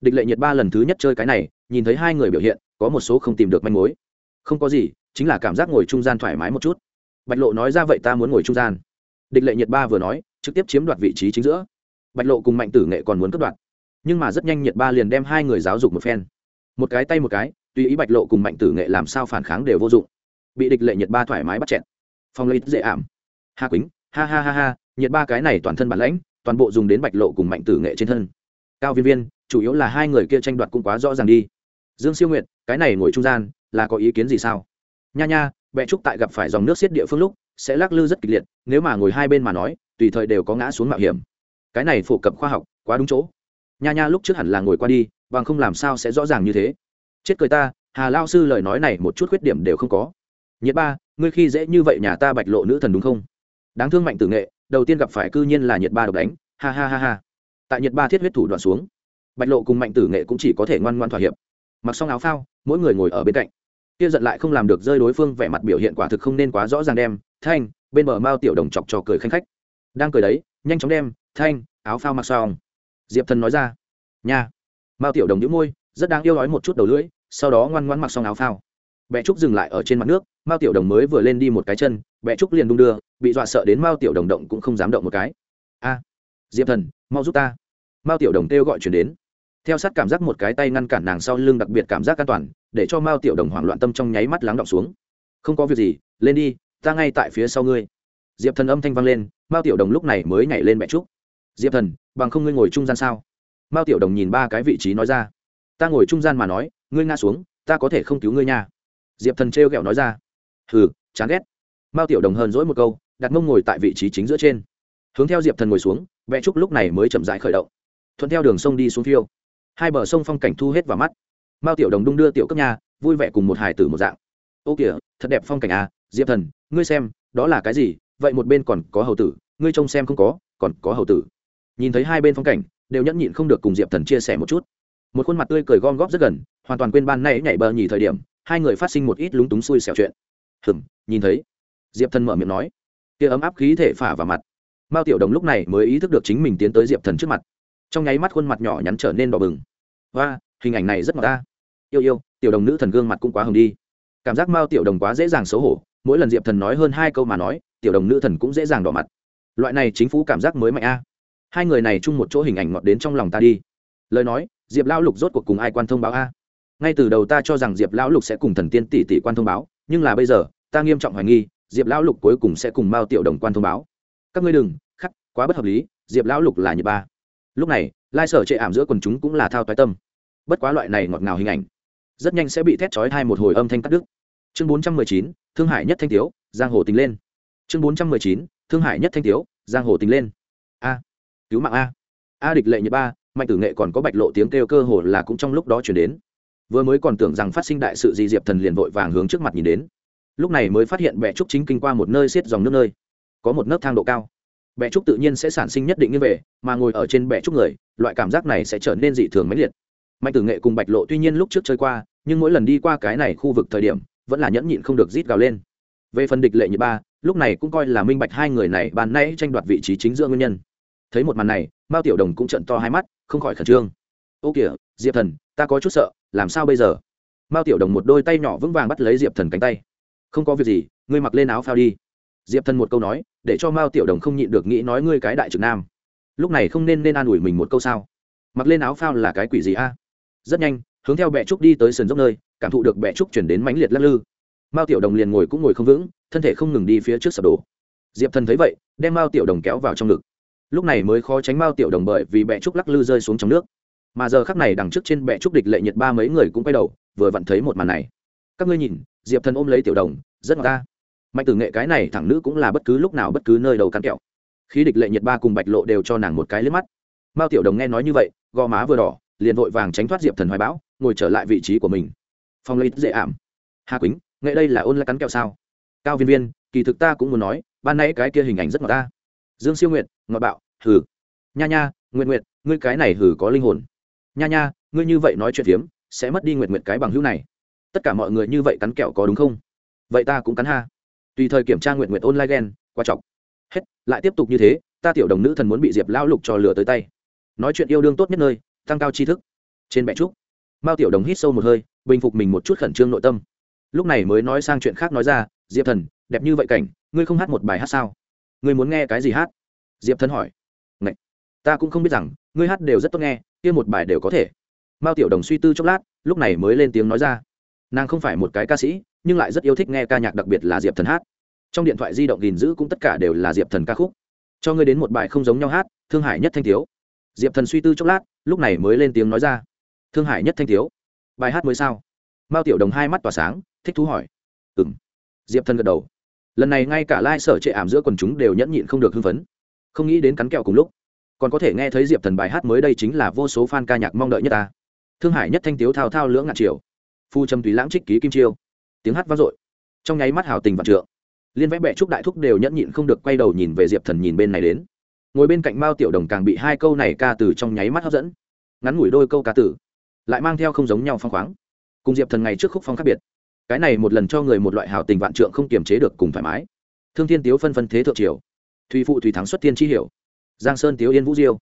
Địch lệ nhiệt ba lần thứ nhất chơi cái này, nhìn thấy hai người biểu hiện, có một số không tìm được manh mối. Không có gì, chính là cảm giác ngồi trung gian thoải mái một chút bạch lộ nói ra vậy ta muốn ngồi trung gian. Địch lệ nhiệt ba vừa nói, trực tiếp chiếm đoạt vị trí chính giữa. Bạch lộ cùng mạnh tử nghệ còn muốn cướp đoạt. Nhưng mà rất nhanh nhiệt ba liền đem hai người giáo dục một phen. Một cái tay một cái, tùy ý bạch lộ cùng mạnh tử nghệ làm sao phản kháng đều vô dụng. Bị địch lệ nhiệt ba thoải mái bắt chẹn phong lấy dễ ảm. Hà quýnh ha ha ha ha, nhiệt ba cái này toàn thân bản lãnh, toàn bộ dùng đến bạch lộ cùng mạnh tử nghệ trên thân. Cao viên viên, chủ yếu là hai người kia tranh đoạt cũng quá rõ ràng đi. Dương siêu nguyện cái này ngồi trung gian, là có ý kiến gì sao? Nha nha bẹ trúc tại gặp phải dòng nước xiết địa phương lúc, sẽ lắc lư rất kịch liệt, nếu mà ngồi hai bên mà nói, tùy thời đều có ngã xuống mạo hiểm. Cái này phổ cập khoa học, quá đúng chỗ. Nha nha lúc trước hẳn là ngồi qua đi, bằng không làm sao sẽ rõ ràng như thế. Chết cười ta, hà lao sư lời nói này một chút khuyết điểm đều không có. Nhiệt ba, ngươi khi dễ như vậy nhà ta bạch lộ nữ thần đúng không? Đáng thương mạnh tử nghệ, đầu tiên gặp phải cư nhiên là nhiệt ba độc đánh. Ha ha ha ha. Tại nhiệt ba thiết huyết thủ đoạn xuống, bạch lộ cùng mạnh tử nghệ cũng chỉ có thể ngoan ngoan thỏa hiệp. Mặc xong áo phao, mỗi người ngồi ở bên cạnh kia giận lại không làm được rơi đối phương, vẻ mặt biểu hiện quả thực không nên quá rõ ràng đem. Thanh, bên bờ mao tiểu đồng chọc trò cười khanh khách. Đang cười đấy, nhanh chóng đem, thanh, áo phao mặc xong. Diệp thần nói ra, nha. Mao tiểu đồng nhũ môi, rất đáng yêu nói một chút đầu lưỡi, sau đó ngoan ngoan mặc xong áo phao. Bẹ trúc dừng lại ở trên mặt nước, mao tiểu đồng mới vừa lên đi một cái chân, bẹ trúc liền đung đưa, bị dọa sợ đến mao tiểu đồng động cũng không dám động một cái. A, diệp thần, mau giúp ta. Mao tiểu đồng kêu gọi chuyển đến theo sát cảm giác một cái tay ngăn cản nàng sau lưng đặc biệt cảm giác an toàn, để cho mao tiểu đồng hoảng loạn tâm trong nháy mắt lắng động xuống. Không có việc gì, lên đi, ta ngay tại phía sau ngươi. Diệp thần âm thanh vang lên, mao tiểu đồng lúc này mới nhảy lên mẹ trúc. Diệp thần, bằng không ngươi ngồi trung gian sao? Mao tiểu đồng nhìn ba cái vị trí nói ra. Ta ngồi trung gian mà nói, ngươi ngã xuống, ta có thể không cứu ngươi nha. Diệp thần trêu ghẹo nói ra. Hừ, chán ghét. Mao tiểu đồng hờn dỗi một câu, đặt mông ngồi tại vị trí chính giữa trên. Hướng theo diệp thần ngồi xuống vẽ trúc lúc này mới chậm dại khởi động. Thuận theo đường sông đi xuống phiêu hai bờ sông phong cảnh thu hết vào mắt. Mao tiểu đồng đung đưa tiểu cấp nhà vui vẻ cùng một hải tử một dạng. Ô kìa, thật đẹp phong cảnh à diệp thần, ngươi xem, đó là cái gì? Vậy một bên còn có hầu tử, ngươi trông xem không có, còn có hầu tử. Nhìn thấy hai bên phong cảnh, đều nhẫn nhịn không được cùng diệp thần chia sẻ một chút. Một khuôn mặt tươi cười gom góp rất gần, hoàn toàn quên ban nay nhảy bờ nhì thời điểm, hai người phát sinh một ít lúng túng xui xẻo chuyện. Hừm, nhìn thấy. Diệp thần mở miệng nói. Kia ấm áp khí thể phả vào mặt. Mao tiểu đồng lúc này mới ý thức được chính mình tiến tới diệp thần trước mặt trong nháy mắt khuôn mặt nhỏ nhắn trở nên đỏ bừng. Và hình ảnh này rất ngọt ta. Yêu yêu, tiểu đồng nữ thần gương mặt cũng quá hừng đi. Cảm giác mao tiểu đồng quá dễ dàng xấu hổ, mỗi lần diệp thần nói hơn hai câu mà nói, tiểu đồng nữ thần cũng dễ dàng đỏ mặt. Loại này chính phủ cảm giác mới mạnh a. Hai người này chung một chỗ hình ảnh ngọt đến trong lòng ta đi. Lời nói, diệp lão lục rốt cuộc cùng ai quan thông báo a? Ngay từ đầu ta cho rằng diệp lão lục sẽ cùng thần tiên tỷ tỷ quan thông báo, nhưng là bây giờ, ta nghiêm trọng hoài nghi, diệp lão lục cuối cùng sẽ cùng mao tiểu đồng quan thông báo. Các ngươi đừng, khắc, quá bất hợp lý, diệp lão lục là nhật ba lúc này, lai sở chệ ảm giữa quần chúng cũng là thao toái tâm. Bất quá loại này ngọt ngào hình ảnh, rất nhanh sẽ bị thét chói hai một hồi âm thanh cắt đứt. Chương bốn trăm mười chín, thương hải nhất thanh tiếu, giang hồ tính lên. Chương bốn trăm mười chín, thương hải nhất thanh tiếu, giang hồ tính lên. A, cứu mạng a. A địch lệ nhật ba, mạnh tử nghệ còn có bạch lộ tiếng kêu cơ hồ là cũng trong lúc đó chuyển đến. Vừa mới còn tưởng rằng phát sinh đại sự gì diệp thần liền vội vàng hướng trước mặt nhìn đến. Lúc này mới phát hiện bẹ trúc chính kinh qua một nơi xiết dòng nước nơi. Có một nấc thang độ cao bẹ trúc tự nhiên sẽ sản sinh nhất định như vậy, mà ngồi ở trên bẹ trúc người, loại cảm giác này sẽ trở nên dị thường mãnh liệt. Mạnh tử nghệ cùng bạch lộ tuy nhiên lúc trước chơi qua, nhưng mỗi lần đi qua cái này khu vực thời điểm, vẫn là nhẫn nhịn không được rít gào lên. Về phần địch lệ như ba, lúc này cũng coi là minh bạch hai người này bàn nay tranh đoạt vị trí chính giữa nguyên nhân. Thấy một màn này, mao tiểu đồng cũng trận to hai mắt, không khỏi khẩn trương. Ô kìa, diệp thần, ta có chút sợ, làm sao bây giờ? Mao tiểu đồng một đôi tay nhỏ vững vàng bắt lấy diệp thần cánh tay. Không có việc gì, ngươi mặc lên áo phao đi. Diệp thần một câu nói để cho mao tiểu đồng không nhịn được nghĩ nói ngươi cái đại trực nam. Lúc này không nên nên an ủi mình một câu sao? Mặc lên áo phao là cái quỷ gì a? Rất nhanh, hướng theo bẹ trúc đi tới sườn dốc nơi, cảm thụ được bẹ trúc chuyển đến mãnh liệt lắc lư. Mao tiểu đồng liền ngồi cũng ngồi không vững, thân thể không ngừng đi phía trước sập đổ. Diệp thần thấy vậy, đem mao tiểu đồng kéo vào trong ngực. Lúc này mới khó tránh mao tiểu đồng bởi vì bẹ trúc lắc lư rơi xuống trong nước. Mà giờ khắc này đằng trước trên bẹ trúc địch lệ nhiệt ba mấy người cũng quay đầu, vừa vặn thấy một màn này. Các ngươi nhìn, diệp thần ôm lấy tiểu đồng, rất ngọt ta mạnh tử nghệ cái này thẳng nữ cũng là bất cứ lúc nào bất cứ nơi đầu cắn kẹo. Khi địch lệ nhiệt ba cùng bạch lộ đều cho nàng một cái liếc mắt. Mao tiểu đồng nghe nói như vậy, gò má vừa đỏ, liền vội vàng tránh thoát diệp thần hoài bão, ngồi trở lại vị trí của mình. Phong lấy dễ ảm. Hà quýnh nghệ đây là ôn lại cắn kẹo sao? Cao viên viên, kỳ thực ta cũng muốn nói, ban nãy cái kia hình ảnh rất ngọt ta. Dương siêu nguyện ngọt bạo, hừ. Nha nha nguyện nguyện ngươi cái này hừ có linh hồn. Nha nha, ngươi như vậy nói chuyện phiếm, sẽ mất đi nguyện nguyện cái bằng hữu này. Tất cả mọi người như vậy cắn kẹo có đúng không? Vậy ta cũng cắn ha tùy thời kiểm tra nguyện nguyện online gen, qua chọc. Hết, lại tiếp tục như thế, ta tiểu đồng nữ thần muốn bị diệp lão lục cho lửa tới tay. Nói chuyện yêu đương tốt nhất nơi, tăng cao tri thức. Trên mẹ trúc, mao tiểu đồng hít sâu một hơi, bình phục mình một chút khẩn trương nội tâm. Lúc này mới nói sang chuyện khác nói ra, diệp thần, đẹp như vậy cảnh, ngươi không hát một bài hát sao? Ngươi muốn nghe cái gì hát? Diệp thần hỏi. Ngậy! ta cũng không biết rằng, ngươi hát đều rất tốt nghe, kia một bài đều có thể. Mao tiểu đồng suy tư chốc lát, lúc này mới lên tiếng nói ra. Nàng không phải một cái ca sĩ nhưng lại rất yêu thích nghe ca nhạc đặc biệt là diệp thần hát. Trong điện thoại di động gìn giữ cũng tất cả đều là diệp thần ca khúc. Cho ngươi đến một bài không giống nhau hát, thương hải nhất thanh thiếu. Diệp thần suy tư chốc lát, lúc này mới lên tiếng nói ra. Thương hải nhất thanh thiếu, bài hát mới sao? Mao tiểu đồng hai mắt tỏa sáng, thích thú hỏi. Ừ m diệp thần gật đầu. Lần này ngay cả lai、like、sở trệ ảm giữa quần chúng đều nhẫn nhịn không được hưng phấn. Không nghĩ đến cắn kẹo cùng lúc, còn có thể nghe thấy diệp thần bài hát mới đây chính là vô số f a n ca nhạc mong đợi nhất ta. Thương hải nhất thanh tiếu thao thao lưỡng ngạn triều. Phu trầm tùy lãng trích ký kim chiêu tiếng hát vang dội. Trong nháy mắt hào tình vạn trượng. Liên vẽ bẹ trúc đại thúc đều nhẫn nhịn không được quay đầu nhìn về diệp thần nhìn bên này đến. Ngồi bên cạnh mao tiểu đồng càng bị hai câu này ca từ trong nháy mắt hấp dẫn. Ngắn ngủi đôi câu ca tử lại mang theo không giống nhau phong khoáng. Cùng diệp thần ngày trước khúc phong khác biệt. Cái này một lần cho người một loại hào tình vạn trượng không kiềm chế được cùng thoải mái. Thương thiên tiếu phân phân thế thượng triều. Thùy phụ thùy thắng xuất thiên chi hiểu. Giang sơn tiếu yên vũ diêu.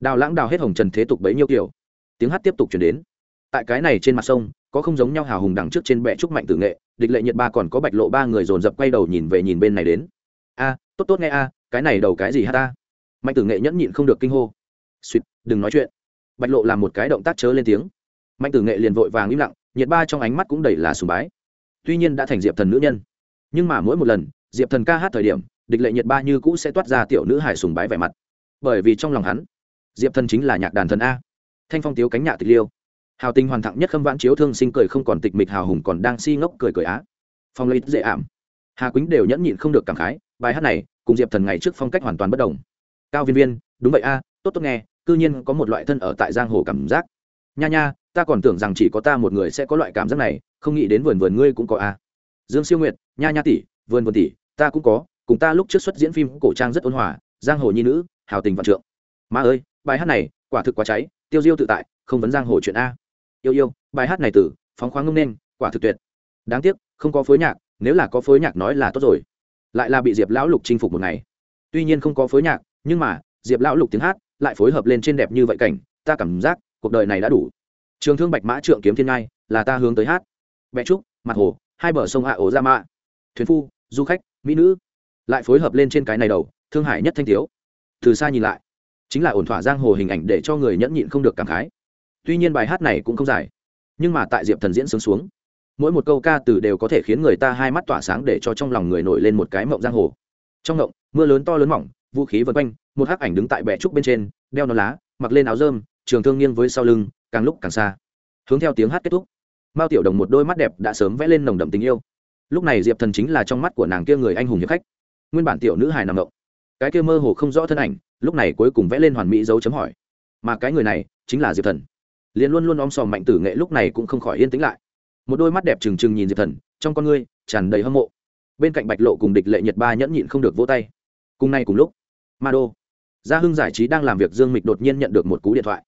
Đào lãng đào hết hồng trần thế tục bấy nhiêu kiểu. Tiếng hát tiếp tục chuyển đến. Tại cái này trên mặt sông có không giống nhau hào hùng đằng trước trên bệ trúc mạnh tử nghệ, địch lệ nhiệt ba còn có bạch lộ ba người dồn dập quay đầu nhìn về nhìn bên này đến. A, tốt tốt nghe a, cái này đầu cái gì hả ta? Mạnh tử nghệ nhẫn nhịn không được kinh hô. Suýt đừng nói chuyện. Bạch lộ làm một cái động tác chớ lên tiếng. Mạnh tử nghệ liền vội vàng im lặng, nhiệt ba trong ánh mắt cũng đầy là sùng bái. Tuy nhiên đã thành diệp thần nữ nhân, nhưng mà mỗi một lần, diệp thần ca hát thời điểm, địch lệ nhiệt ba như cũ sẽ toát ra tiểu nữ hải sùng bái vẻ mặt. Bởi vì trong lòng hắn, diệp thần chính là nhạc đàn thần a. Thanh phong tiếu cánh nhạ tịch liêu hào tình hoàn thẳng nhất khâm vãn chiếu thương sinh cười không còn tịch mịch, hào hùng còn đang si ngốc cười cười á. Phong lấy dễ ảm. Hà quýnh đều nhẫn nhịn không được cảm khái, bài hát này cùng diệp thần ngày trước phong cách hoàn toàn bất đồng. Cao viên viên, đúng vậy a, tốt tốt nghe, cư nhiên có một loại thân ở tại giang hồ cảm giác. Nha nha, ta còn tưởng rằng chỉ có ta một người sẽ có loại cảm giác này, không nghĩ đến vườn vườn ngươi cũng có a. Dương siêu nguyệt, nha nha tỷ, vườn vườn tỷ, ta cũng có, cùng ta lúc trước xuất diễn phim cổ trang rất ôn hòa, giang hồ nhi nữ, hào tình vạn trượng. Ma ơi, bài hát này quả thực quá cháy, tiêu diêu tự tại, không vấn giang hồ chuyện a yêu yêu, bài hát này từ, phóng khoáng ngông nên, quả thực tuyệt. Đáng tiếc, không có phối nhạc, nếu là có phối nhạc nói là tốt rồi. Lại là bị diệp lão lục chinh phục một ngày. Tuy nhiên không có phối nhạc, nhưng mà, diệp lão lục tiếng hát, lại phối hợp lên trên đẹp như vậy cảnh, ta cảm giác, cuộc đời này đã đủ. Trường thương bạch mã trượng kiếm thiên ngai, là ta hướng tới hát. Vẽ trúc, mặt hồ, hai bờ sông hạ ổ ra mạ thuyền phu, du khách, mỹ nữ. Lại phối hợp lên trên cái này đầu, thương hải nhất thanh thiếu. Từ xa nhìn lại, chính là ổn thỏa giang hồ hình ảnh để cho người nhẫn nhịn không được cảm khái tuy nhiên bài hát này cũng không dài, nhưng mà tại diệp thần diễn sướng xuống, mỗi một câu ca từ đều có thể khiến người ta hai mắt tỏa sáng để cho trong lòng người nổi lên một cái mộng giang hồ. Trong mộng, mưa lớn to lớn mỏng, vũ khí vân quanh, một hắc ảnh đứng tại bệ trúc bên trên, đeo nó lá, mặc lên áo rơm, trường thương nghiêng với sau lưng, càng lúc càng xa. Hướng theo tiếng hát kết thúc, mao tiểu đồng một đôi mắt đẹp đã sớm vẽ lên nồng đậm tình yêu. Lúc này diệp thần chính là trong mắt của nàng kia người anh hùng hiệp khách, nguyên bản tiểu nữ hài nằm động cái kia mơ hồ không rõ thân ảnh, lúc này cuối cùng vẽ lên hoàn mỹ dấu chấm hỏi, mà cái người này chính là diệp thần? Liền luôn luôn om sòm mạnh tử nghệ lúc này cũng không khỏi yên tĩnh lại. Một đôi mắt đẹp trừng trừng nhìn diệp thần, trong con ngươi tràn đầy hâm mộ. Bên cạnh bạch lộ cùng địch lệ nhật ba nhẫn nhịn không được vỗ tay. Cùng nay cùng lúc, ma đô, gia hưng giải trí đang làm việc dương mịch đột nhiên nhận được một cú điện thoại.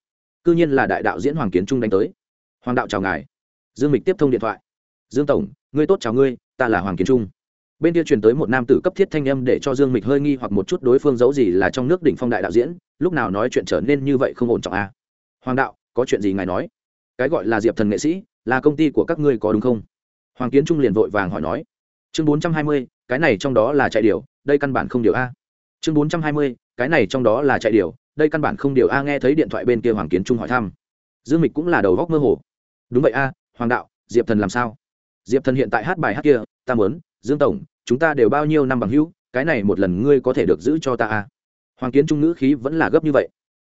C nhiên là đại đạo diễn hoàng kiến trung đánh tới. Hoàng đạo chào ngài. Dương mịch tiếp thông điện thoại. Dương tổng, ngươi tốt chào ngươi, ta là hoàng kiến trung. Bên kia truyền tới một nam tử cấp thiết thanh âm để cho dương mịch hơi nghi hoặc một chút đối phương giấu gì là trong nước đỉnh phong đại đạo diễn, lúc nào nói chuyện trở nên như vậy không ổn trọng a à? hoàng đạo có chuyện gì ngài nói? Cái gọi là diệp thần nghệ sĩ, là công ty của các ngươi có đúng không? Hoàng kiến trung liền vội vàng hỏi nói. Chương bốn trăm hai mươi, cái này trong đó là chạy điều, đây căn bản không điều a. Chương bốn trăm hai mươi, cái này trong đó là chạy điều, đây căn bản không điều a nghe thấy điện thoại bên kia hoàng kiến trung hỏi thăm. Dương mịch cũng là đầu góc mơ hồ. Đúng vậy a, hoàng đạo, diệp thần làm sao? Diệp thần hiện tại hát bài hát kia, ta mớn dương tổng, chúng ta đều bao nhiêu năm bằng hữu, cái này một lần ngươi có thể được giữ cho ta a. Hoàng kiến trung ngữ khí vẫn là gấp như vậy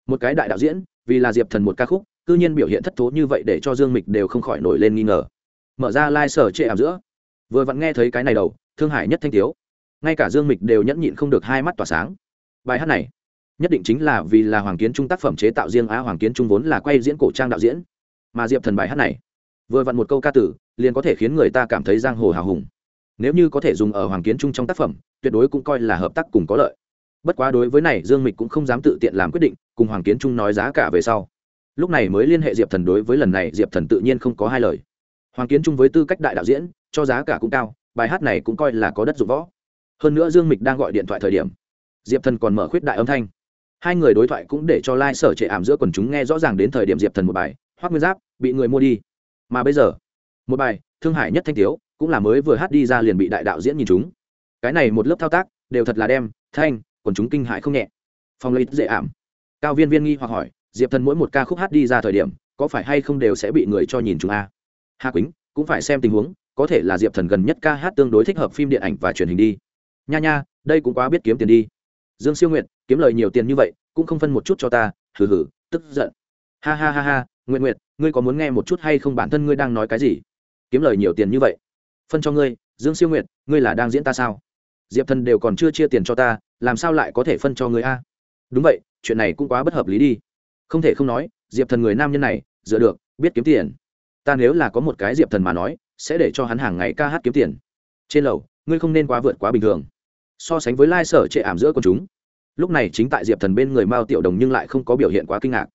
một cái đại đạo diễn, vì là diệp thần một ca khúc, cư nhiên biểu hiện thất thố như vậy để cho dương mịch đều không khỏi nổi lên nghi ngờ. Mở ra lai、like、sở trệ ảm giữa. Vừa vặn nghe thấy cái này đầu, thương hải nhất thanh tiếu ngay cả dương mịch đều nhẫn nhịn không được hai mắt tỏa sáng. Bài hát này, nhất định chính là vì là hoàng kiến trung tác phẩm chế tạo riêng á, hoàng kiến trung vốn là quay diễn cổ trang đạo diễn. Mà diệp thần bài hát này, vừa vặn một câu ca tử, liền có thể khiến người ta cảm thấy giang hồ hào hùng. Nếu như có thể dùng ở hoàng kiến trung trong tác phẩm, tuyệt đối cũng coi là hợp tác cùng có lợi bất quá đối với này, dương mịch cũng không dám tự tiện làm quyết định, cùng hoàng kiến trung nói giá cả về sau. Lúc này mới liên hệ diệp thần đối với lần này, diệp thần tự nhiên không có hai lời. Hoàng kiến trung với tư cách đại đạo diễn, cho giá cả cũng cao, bài hát này cũng coi là có đất dụng võ. Hơn nữa dương mịch đang gọi điện thoại thời điểm, diệp thần còn mở khuyết đại âm thanh. Hai người đối thoại cũng để cho lai、like、sở trệ ảm giữa quần chúng nghe rõ ràng đến thời điểm diệp thần một bài, hoác nguyên giáp, bị người mua đi. Mà bây giờ, một bài, thương hải nhất thanh tiếu, cũng là mới vừa hát đi ra liền bị đại đạo diễn nhìn chúng. Cái này một lớp thao tác, đều thật là đem, thanh còn chúng kinh hại không nhẹ. Phong lấy dễ ảm. Cao viên viên nghi hoặc hỏi, diệp thần mỗi một ca khúc hát đi ra thời điểm, có phải hay không đều sẽ bị người cho nhìn chúng a? Hà quýnh, cũng phải xem tình huống, có thể là diệp thần gần nhất ca hát tương đối thích hợp phim điện ảnh và truyền hình đi. Nha nha, đây cũng quá biết kiếm tiền đi. Dương siêu nguyện kiếm lời nhiều tiền như vậy, cũng không phân một chút cho ta, hừ hừ, tức giận. Ha ha ha ha nguyện nguyện ngươi có muốn nghe một chút hay không? Bản thân ngươi đang nói cái gì? Kiếm lời nhiều tiền như vậy. Phân cho ngươi, dương siêu nguyện ngươi là đang diễn ta sao? Diệp thần đều còn chưa chia tiền cho ta, làm sao lại có thể phân cho ngươi a? Đúng vậy, chuyện này cũng quá bất hợp lý đi. Không thể không nói, diệp thần người nam nhân này, dựa được, biết kiếm tiền. Ta nếu là có một cái diệp thần mà nói, sẽ để cho hắn hàng ngày ca hát kiếm tiền. Trên lầu, ngươi không nên quá vượt quá bình thường. So sánh với lai sở trệ ảm giữa con chúng. Lúc này chính tại diệp thần bên người mao tiểu đồng nhưng lại không có biểu hiện quá kinh ngạc.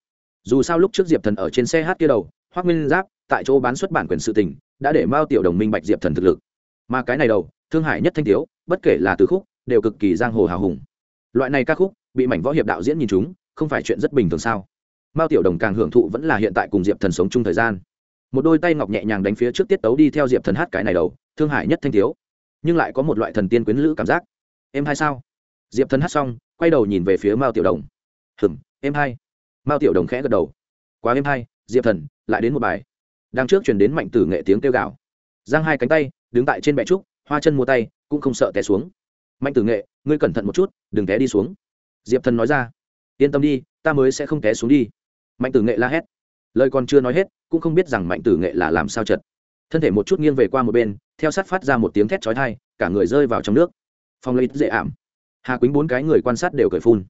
Dù sao lúc trước diệp thần ở trên xe hát kia đầu hoác nguyên giáp, tại chỗ bán xuất bản quyền sự tình, đã để mao tiểu đồng minh bạch diệp thần thực lực. Mà cái này đầu, thương hải nhất thanh tiếu bất kể là từ khúc, đều cực kỳ giang hồ hào hùng. Loại này ca khúc, bị mảnh võ hiệp đạo diễn nhìn chúng, không phải chuyện rất bình thường sao? Mao tiểu đồng càng hưởng thụ vẫn là hiện tại cùng diệp thần sống chung thời gian. Một đôi tay ngọc nhẹ nhàng đánh phía trước tiết tấu đi theo diệp thần hát cái này đầu, thương hải nhất thanh thiếu. Nhưng lại có một loại thần tiên quyến lữ cảm giác. Em hai sao? Diệp thần hát xong, quay đầu nhìn về phía mao tiểu đồng. Hừng em hai. Mao tiểu đồng khẽ gật đầu. Quá em hai, diệp thần, lại đến một bài. Đang trước chuyển đến mạnh tử nghệ tiếng kêu gào. Giang hai cánh tay, đứng tại trên bệ trúc, hoa chân mua tay cũng không sợ té xuống. Mạnh tử nghệ, ngươi cẩn thận một chút, đừng té đi xuống. Diệp thần nói ra. Yên tâm đi, ta mới sẽ không té xuống đi. Mạnh tử nghệ la hét. Lời còn chưa nói hết, cũng không biết rằng mạnh tử nghệ là làm sao chật thân thể một chút nghiêng về qua một bên, theo sát phát ra một tiếng thét chói thai cả người rơi vào trong nước. Phong lấy dễ ảm. Hà quýnh bốn cái người quan sát đều cởi phun.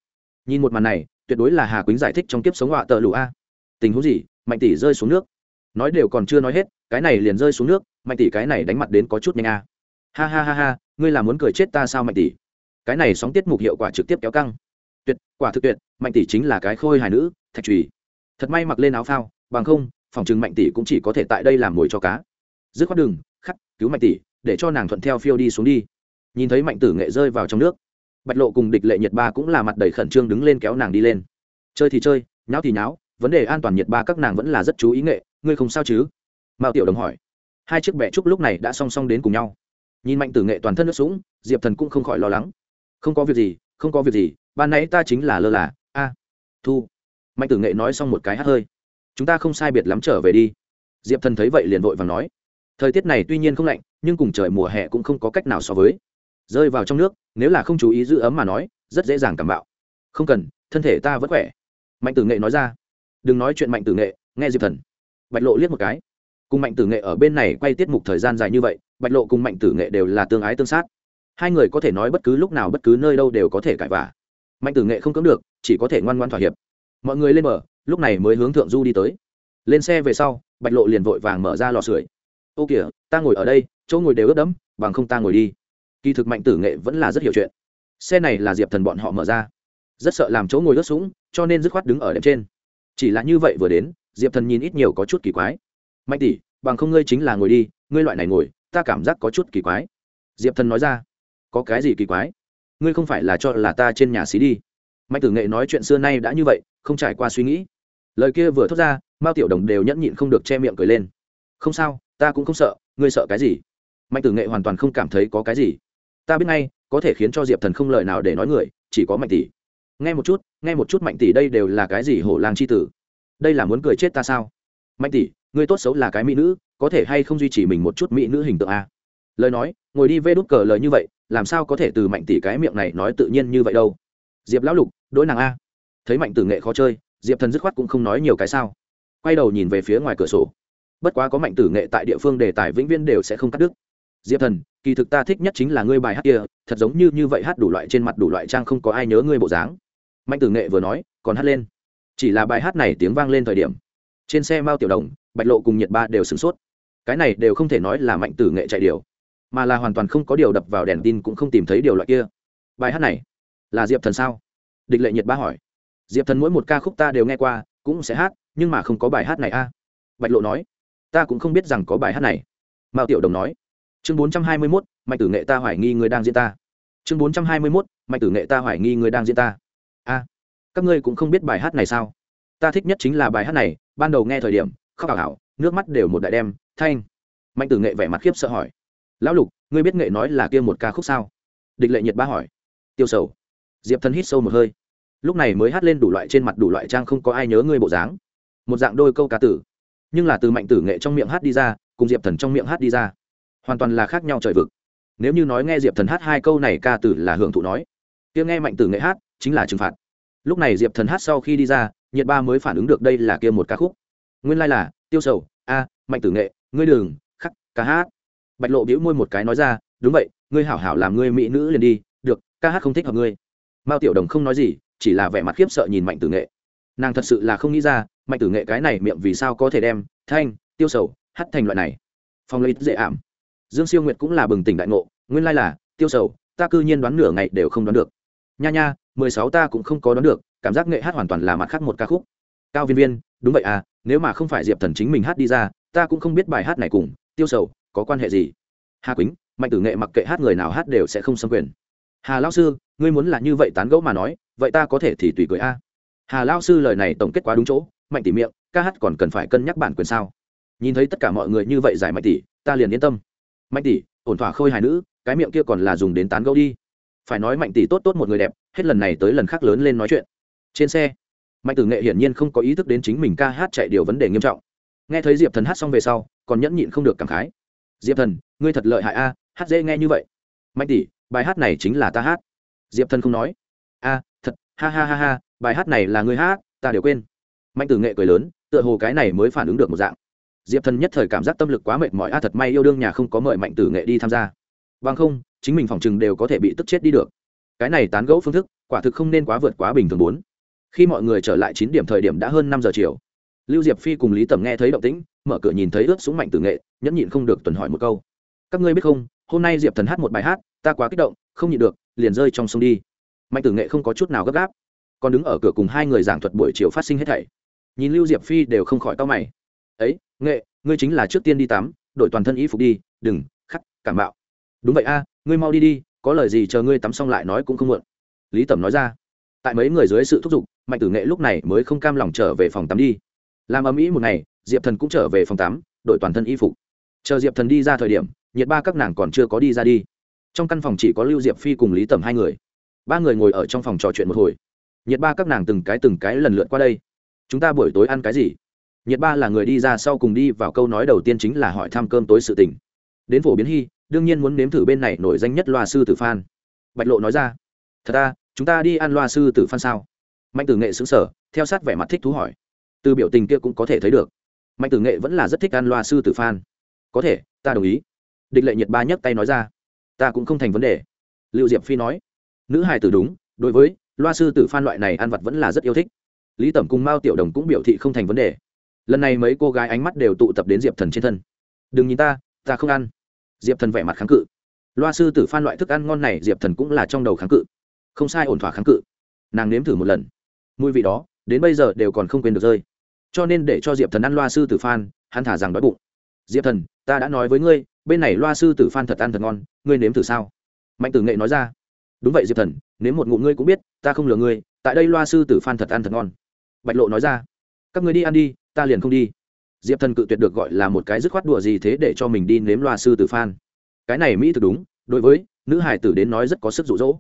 Nhìn một màn này, tuyệt đối là hà quýnh giải thích trong kiếp sống họa tợ lụ a. Tình huống gì? Mạnh tỷ rơi xuống nước. Nói đều còn chưa nói hết, cái này liền rơi xuống nước, mạnh tỷ cái này đánh mặt đến có chút nhanh a ha ha ha ha, ngươi là muốn cười chết ta sao mạnh tỷ? Cái này sóng tiết mục hiệu quả trực tiếp kéo căng. Tuyệt, quả thực tuyệt, mạnh tỷ chính là cái khôi hài nữ, thạch trùy thật may mặc lên áo phao, bằng không, phòng chừng mạnh tỷ cũng chỉ có thể tại đây làm mồi cho cá. Dứt khoát đừng, khắc, cứu mạnh tỷ, để cho nàng thuận theo phiêu đi xuống đi. Nhìn thấy mạnh tử nghệ rơi vào trong nước, bạch lộ cùng địch lệ nhiệt ba cũng là mặt đầy khẩn trương đứng lên kéo nàng đi lên. Chơi thì chơi, nháo thì nháo, vấn đề an toàn nhiệt ba các nàng vẫn là rất chú ý nghệ, ngươi không sao chứ? Mao tiểu đồng hỏi. Hai chiếc bẹ trúc lúc này đã song song đến cùng nhau nhìn mạnh tử nghệ toàn thân nước sũng, diệp thần cũng không khỏi lo lắng. Không có việc gì, không có việc gì, ban nãy ta chính là lơ là. A, thu. Mạnh tử nghệ nói xong một cái hát hơi. Chúng ta không sai biệt lắm trở về đi. Diệp thần thấy vậy liền vội và nói. Thời tiết này tuy nhiên không lạnh, nhưng cùng trời mùa hè cũng không có cách nào so với. Rơi vào trong nước, nếu là không chú ý giữ ấm mà nói, rất dễ dàng cảm bạo. Không cần, thân thể ta vẫn khỏe. Mạnh tử nghệ nói ra. Đừng nói chuyện mạnh tử nghệ, nghe diệp thần. Bạch lộ liếc một cái. Cùng mạnh tử nghệ ở bên này quay tiết mục thời gian dài như vậy bạch lộ cùng mạnh tử nghệ đều là tương ái tương sát. Hai người có thể nói bất cứ lúc nào bất cứ nơi đâu đều có thể cãi vả mạnh tử nghệ không cưỡng được, chỉ có thể ngoan ngoan thỏa hiệp. Mọi người lên mở lúc này mới hướng thượng du đi tới. Lên xe về sau, bạch lộ liền vội vàng mở ra lò sưởi. Ô kìa, ta ngồi ở đây, chỗ ngồi đều ướt đẫm, bằng không ta ngồi đi. Kỳ thực mạnh tử nghệ vẫn là rất hiểu chuyện. Xe này là diệp thần bọn họ mở ra. Rất sợ làm chỗ ngồi ướt sũng, cho nên dứt khoát đứng ở đệm trên. Chỉ là như vậy vừa đến, diệp thần nhìn ít nhiều có chút kỳ quái. Mạnh tỷ, bằng không ngươi chính là ngồi đi, ngươi loại này ngồi ta cảm giác có chút kỳ quái. Diệp thần nói ra, có cái gì kỳ quái? Ngươi không phải là cho là ta trên nhà xí đi. Mạnh tử nghệ nói chuyện xưa nay đã như vậy, không trải qua suy nghĩ. Lời kia vừa thốt ra, mao tiểu đồng đều nhẫn nhịn không được che miệng cười lên. Không sao, ta cũng không sợ, ngươi sợ cái gì? Mạnh tử nghệ hoàn toàn không cảm thấy có cái gì. Ta biết ngay, có thể khiến cho diệp thần không lời nào để nói người, chỉ có mạnh tỷ. Nghe một chút, nghe một chút mạnh tỷ đây đều là cái gì hổ lang c h i tử? Đây là muốn cười chết ta sao? Mạnh tỷ, ngươi tốt xấu là cái mỹ nữ có thể hay không duy trì mình một chút mỹ nữ hình tượng a? Lời nói, ngồi đi vê đút cờ lời như vậy, làm sao có thể từ mạnh tỷ cái miệng này nói tự nhiên như vậy đâu? Diệp lão lục đỗi nàng a. Thấy mạnh tử nghệ khó chơi, diệp thần dứt khoát cũng không nói nhiều cái sao. Quay đầu nhìn về phía ngoài cửa sổ. Bất quá có mạnh tử nghệ tại địa phương đề tài vĩnh viễn đều sẽ không cắt đứt. Diệp thần, kỳ thực ta thích nhất chính là ngươi bài hát kia, thật giống như như vậy hát đủ loại trên mặt đủ loại trang không có ai nhớ ngươi bộ dáng. Mạnh tử nghệ vừa nói, còn hát lên. Chỉ là bài hát này tiếng vang lên thời điểm. Trên xe mao tiểu đồng, bạch lộ cùng nhiệt ba đều sửng sốt cái này đều không thể nói là mạnh tử nghệ chạy điều, mà là hoàn toàn không có điều đập vào đèn tin cũng không tìm thấy điều loại kia. Bài hát này là diệp thần sao? Địch lệ nhiệt ba hỏi. Diệp thần mỗi một ca khúc ta đều nghe qua, cũng sẽ hát, nhưng mà không có bài hát này a. Bạch lộ nói, ta cũng không biết rằng có bài hát này. Mao tiểu đồng nói, chương bốn trăm hai mươi mốt, mạnh tử nghệ ta hoài nghi người đang diễn ta. Chương bốn trăm hai mươi mốt, mạnh tử nghệ ta hoài nghi người đang diễn ta. A, các ngươi cũng không biết bài hát này sao? Ta thích nhất chính là bài hát này, ban đầu nghe thời điểm, khóc ảo ảo nước mắt đều một đại đem thanh mạnh tử nghệ vẻ mặt khiếp sợ hỏi lão lục ngươi biết nghệ nói là kia một ca khúc sao địch lệ nhiệt ba hỏi tiêu sầu diệp thần hít sâu một hơi lúc này mới hát lên đủ loại trên mặt đủ loại trang không có ai nhớ ngươi bộ dáng một dạng đôi câu ca tử nhưng là từ mạnh tử nghệ trong miệng hát đi ra cùng diệp thần trong miệng hát đi ra hoàn toàn là khác nhau trời vực nếu như nói nghe diệp thần hát hai câu này ca tử là hưởng thụ nói kia nghe mạnh tử nghệ hát chính là trừng phạt lúc này diệp thần hát sau khi đi ra nhiệt ba mới phản ứng được đây là kia một ca khúc nguyên lai、like、là tiêu sầu a mạnh tử nghệ ngươi đường khắc, ca hát. Bạch lộ bĩu môi một cái nói ra, đúng vậy, ngươi hảo hảo làm ngươi mỹ nữ liền đi, được, ca hát không thích hợp ngươi. Mao tiểu đồng không nói gì, chỉ là vẻ mặt khiếp sợ nhìn mạnh tử nghệ. Nàng thật sự là không nghĩ ra, mạnh tử nghệ cái này miệng vì sao có thể đem thanh, tiêu sầu, hát thành loại này. Phong lấy dễ ảm. Dương siêu nguyệt cũng là bừng tỉnh đại ngộ, nguyên lai là, tiêu sầu, ta cư nhiên đoán nửa ngày đều không đoán được. Nha nha, mười sáu ta cũng không có đoán được, cảm giác nghệ hát hoàn toàn là mặt khác một ca khúc. Cao viên viên, đúng vậy à nếu mà không phải diệp thần chính mình hát đi ra ta cũng không biết bài hát này cùng tiêu sầu có quan hệ gì. Hà quýnh, mạnh tử nghệ mặc kệ hát người nào hát đều sẽ không xâm quyền. Hà lao sư, ngươi muốn là như vậy tán gẫu mà nói, vậy ta có thể thì tùy cười a. Hà lao sư lời này tổng kết quá đúng chỗ, mạnh tỷ miệng, ca hát còn cần phải cân nhắc bản quyền sao? Nhìn thấy tất cả mọi người như vậy giải mạnh tỷ, ta liền yên tâm. Mạnh tỷ, ổn thỏa khôi hài nữ, cái miệng kia còn là dùng đến tán gẫu đi. Phải nói mạnh tỷ tốt tốt một người đẹp, hết lần này tới lần khác lớn lên nói chuyện. Trên xe, mạnh tử nghệ hiển nhiên không có ý thức đến chính mình ca hát chạy điều vấn đề nghiêm trọng nghe thấy diệp thần hát xong về sau, còn nhẫn nhịn không được cảm khái. Diệp thần, ngươi thật lợi hại a, hát dễ nghe như vậy. Mạnh tỷ, bài hát này chính là ta hát. Diệp thần không nói. A, thật, ha ha ha ha, bài hát này là ngươi hát, ta đều quên. Mạnh tử nghệ cười lớn, tựa hồ cái này mới phản ứng được một dạng. Diệp thần nhất thời cảm giác tâm lực quá mệt mỏi, a, thật may yêu đương nhà không có mời mạnh tử nghệ đi tham gia. Vâng không, chính mình phòng chừng đều có thể bị tức chết đi được. Cái này tán gẫu phương thức, quả thực không nên quá vượt quá bình thường bốn. Khi mọi người trở lại chín điểm thời điểm đã hơn năm giờ chiều lưu diệp phi cùng lý tầm nghe thấy động tĩnh, mở cửa nhìn thấy ướt súng mạnh tử nghệ, nhẫn nhịn không được tuần hỏi một câu. Các ngươi biết không, hôm nay diệp thần hát một bài hát, ta quá kích động, không nhịn được, liền rơi trong sông đi. Mạnh tử nghệ không có chút nào gấp gáp. Còn đứng ở cửa cùng hai người giảng thuật buổi chiều phát sinh hết thảy. Nhìn lưu diệp phi đều không khỏi tao mày. Ấy, nghệ, ngươi chính là trước tiên đi tắm, đổi toàn thân y phục đi, đừng, khắc, cảm bạo. Đúng vậy a, ngươi mau đi đi, có lời gì chờ ngươi tắm xong lại nói cũng không muộn. Lý tẩm nói ra. Tại mấy người dưới sự thúc giục, mạnh tử nghệ lúc này mới không cam lòng trở về phòng tắm đi làm ầm ĩ một ngày diệp thần cũng trở về phòng tắm đội toàn thân y phục. Chờ diệp thần đi ra thời điểm nhiệt ba các nàng còn chưa có đi ra đi. Trong căn phòng chỉ có lưu diệp phi cùng lý Tầm hai người. Ba người ngồi ở trong phòng trò chuyện một hồi. Nhiệt ba các nàng từng cái từng cái lần lượt qua đây. Chúng ta buổi tối ăn cái gì? Nhiệt ba là người đi ra sau cùng đi vào câu nói đầu tiên chính là hỏi thăm cơm tối sự tình. Đến phổ biến hy đương nhiên muốn nếm thử bên này nổi danh nhất loa sư tử phan. Bạch lộ nói ra thật ra, chúng ta đi ăn loa sư tử phan sao? Mạnh tử nghệ xứng sở theo sát vẻ mặt thích thú hỏi từ biểu tình kia cũng có thể thấy được. Mạnh tử nghệ vẫn là rất thích ăn loa sư tử phan. Có thể, ta đồng ý. Địch lệ nhiệt ba nhấc tay nói ra. Ta cũng không thành vấn đề. Liệu diệp phi nói. Nữ hài tử đúng, đối với loa sư tử phan loại này ăn vặt vẫn là rất yêu thích. Lý tẩm cùng mao tiểu đồng cũng biểu thị không thành vấn đề. Lần này mấy cô gái ánh mắt đều tụ tập đến diệp thần trên thân. Đừng nhìn ta ta không ăn. Diệp thần vẻ mặt kháng cự. Loa sư tử phan loại thức ăn ngon này diệp thần cũng là trong đầu kháng cự. Không sai ổn thỏa kháng cự. Nàng nếm thử một lần. Mùi vị đó, đến bây giờ đều còn không quên được rơi cho nên để cho diệp thần ăn loa sư tử phan, hắn thả rằng đói bụng. Diệp thần, ta đã nói với ngươi, bên này loa sư tử phan thật ăn thật ngon, ngươi nếm thử sao? Mạnh tử nghệ nói ra. Đúng vậy diệp thần nếu một ngụ ngươi cũng biết, ta không lừa ngươi, tại đây loa sư tử phan thật ăn thật ngon. Bạch lộ nói ra. Các ngươi đi ăn đi, ta liền không đi. Diệp thần cự tuyệt được gọi là một cái dứt khoát đùa gì thế để cho mình đi nếm loa sư tử phan. Cái này mỹ thực đúng, đối với nữ hải tử đến nói rất có sức rụ rỗ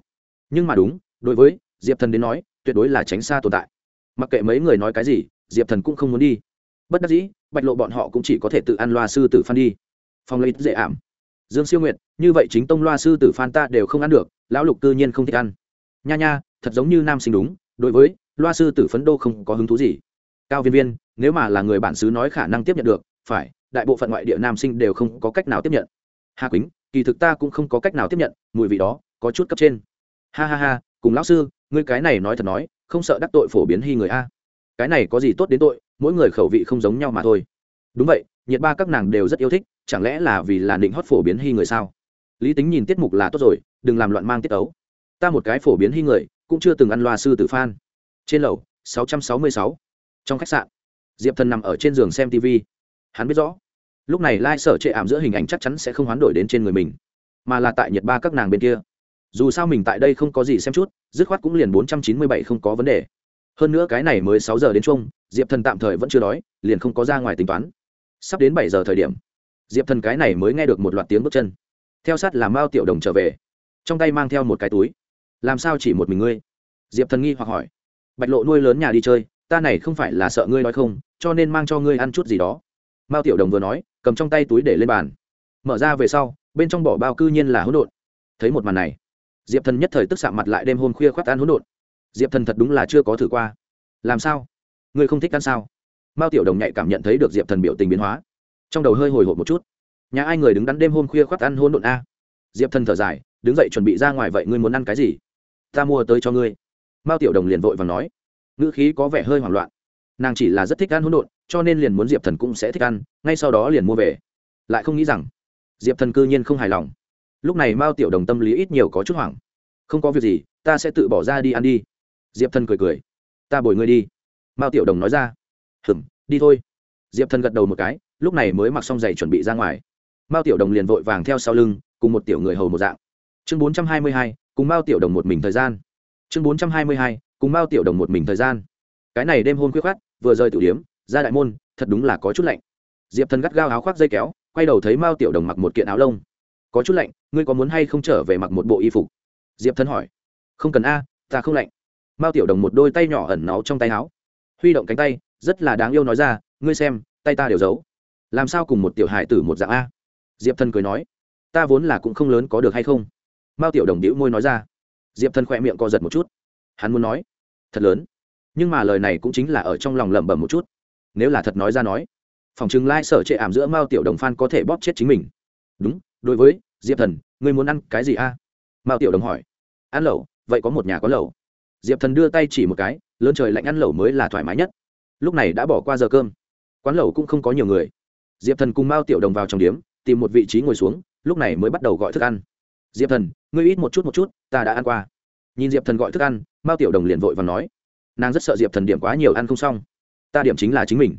nhưng mà đúng, đối với diệp thần đến nói, tuyệt đối là tránh xa tồn tại. Mặc kệ mấy người nói cái gì diệp thần cũng không muốn đi bất đắc dĩ bạch lộ bọn họ cũng chỉ có thể tự ăn loa sư tử phan đi phong lấy dễ ảm dương siêu nguyệt như vậy chính tông loa sư tử phan ta đều không ăn được lão lục tự nhiên không thích ăn nha nha thật giống như nam sinh đúng đối với loa sư tử phấn đô không có hứng thú gì cao viên viên nếu mà là người bản xứ nói khả năng tiếp nhận được phải đại bộ phận ngoại địa nam sinh đều không có cách nào tiếp nhận hà quýnh kỳ thực ta cũng không có cách nào tiếp nhận mùi vị đó có chút cấp trên ha ha ha cùng lão sư ngươi cái này nói thật nói không sợ đắc tội phổ biến hy người a cái này có gì tốt đến tội, mỗi người khẩu vị không giống nhau mà thôi. Đúng vậy, nhiệt ba các nàng đều rất yêu thích, chẳng lẽ là vì là định hót phổ biến hy người sao? Lý tính nhìn tiết mục là tốt rồi, đừng làm loạn mang tiết ấu. Ta một cái phổ biến hy người, cũng chưa từng ăn loa sư tử phan. Trên lầu 666. trong khách sạn, diệp thần nằm ở trên giường xem tv hắn biết rõ, lúc này lai sở chệ ảm giữa hình ảnh chắc chắn sẽ không hoán đổi đến trên người mình, mà là tại nhiệt ba các nàng bên kia. Dù sao mình tại đây không có gì xem chút, dứt khoát cũng liền bốn trăm chín mươi bảy không có vấn đề hơn nữa cái này mới sáu giờ đến chung diệp thần tạm thời vẫn chưa đói, liền không có ra ngoài tính toán. Sắp đến bảy giờ thời điểm, diệp thần cái này mới nghe được một loạt tiếng bước chân. Theo sát là mao tiểu đồng trở về. Trong tay mang theo một cái túi. Làm sao chỉ một mình ngươi? Diệp thần nghi hoặc hỏi. Bạch lộ nuôi lớn nhà đi chơi, ta này không phải là sợ ngươi nói không, cho nên mang cho ngươi ăn chút gì đó. Mao tiểu đồng vừa nói, cầm trong tay túi để lên bàn. Mở ra về sau, bên trong bỏ bao cư nhiên là hỗn độn. Thấy một màn này, diệp thần nhất thời tức sạm mặt lại đêm hôm khuya khoác ăn hỗn độn diệp thần thật đúng là chưa có thử qua. Làm sao? Ngươi không thích ăn sao? Mao tiểu đồng nhạy cảm nhận thấy được diệp thần biểu tình biến hóa. Trong đầu hơi hồi hộp một chút. Nhà ai người đứng đắn đêm hôm khuya khoác ăn hỗn độn a? Diệp thần thở dài, đứng dậy chuẩn bị ra ngoài vậy ngươi muốn ăn cái gì? Ta mua tới cho ngươi. Mao tiểu đồng liền vội và nói. Ngữ khí có vẻ hơi hoảng loạn. Nàng chỉ là rất thích ăn hỗn độn, cho nên liền muốn diệp thần cũng sẽ thích ăn, ngay sau đó liền mua về. Lại không nghĩ rằng, diệp thần cư nhiên không hài lòng. Lúc này mao tiểu đồng tâm lý ít nhiều có chút hoảng. Không có việc gì, ta sẽ tự bỏ ra đi ăn đi diệp thần cười cười. Ta bồi ngươi đi. Mao tiểu đồng nói ra. Hừm, đi thôi. Diệp thần gật đầu một cái, lúc này mới mặc xong giày chuẩn bị ra ngoài. Mao tiểu đồng liền vội vàng theo sau lưng, cùng một tiểu người hầu một dạng. Chương bốn trăm hai mươi hai, cùng mao tiểu đồng một mình thời gian. Chương bốn trăm hai mươi hai, cùng mao tiểu đồng một mình thời gian. Cái này đêm hôn khuyết khát vừa rời tử điếm, ra đại môn, thật đúng là có chút lạnh. Diệp thần gắt gao áo khoác dây kéo, quay đầu thấy mao tiểu đồng mặc một kiện áo lông. Có chút lạnh, ngươi có muốn hay không trở về mặc một bộ y phục? Diệp thần hỏi. Không cần a, ta không lạnh mao tiểu đồng một đôi tay nhỏ ẩn náu trong tay áo. Huy động cánh tay, rất là đáng yêu nói ra, ngươi xem, tay ta đều giấu. Làm sao cùng một tiểu hài tử một dạng a? Diệp thần cười nói, ta vốn là cũng không lớn có được hay không? Mao tiểu đồng đĩu môi nói ra. Diệp thần khỏe miệng co giật một chút. Hắn muốn nói, thật lớn. Nhưng mà lời này cũng chính là ở trong lòng lẩm bẩm một chút. Nếu là thật nói ra nói, phòng chừng lai、like、sở trệ ảm giữa mao tiểu đồng phan có thể bóp chết chính mình. Đúng, đối với diệp thần, ngươi muốn ăn cái gì a? Mao tiểu đồng hỏi. Ăn lẩu, vậy có một nhà có lẩu diệp thần đưa tay chỉ một cái, lớn trời lạnh ăn lẩu mới là thoải mái nhất. Lúc này đã bỏ qua giờ cơm. Quán lẩu cũng không có nhiều người. Diệp thần cùng mao tiểu đồng vào trong điếm, tìm một vị trí ngồi xuống, lúc này mới bắt đầu gọi thức ăn. Diệp thần, ngươi ít một chút một chút, ta đã ăn qua. Nhìn diệp thần gọi thức ăn, mao tiểu đồng liền vội và nói, nàng rất sợ diệp thần điểm quá nhiều ăn không xong. Ta điểm chính là chính mình.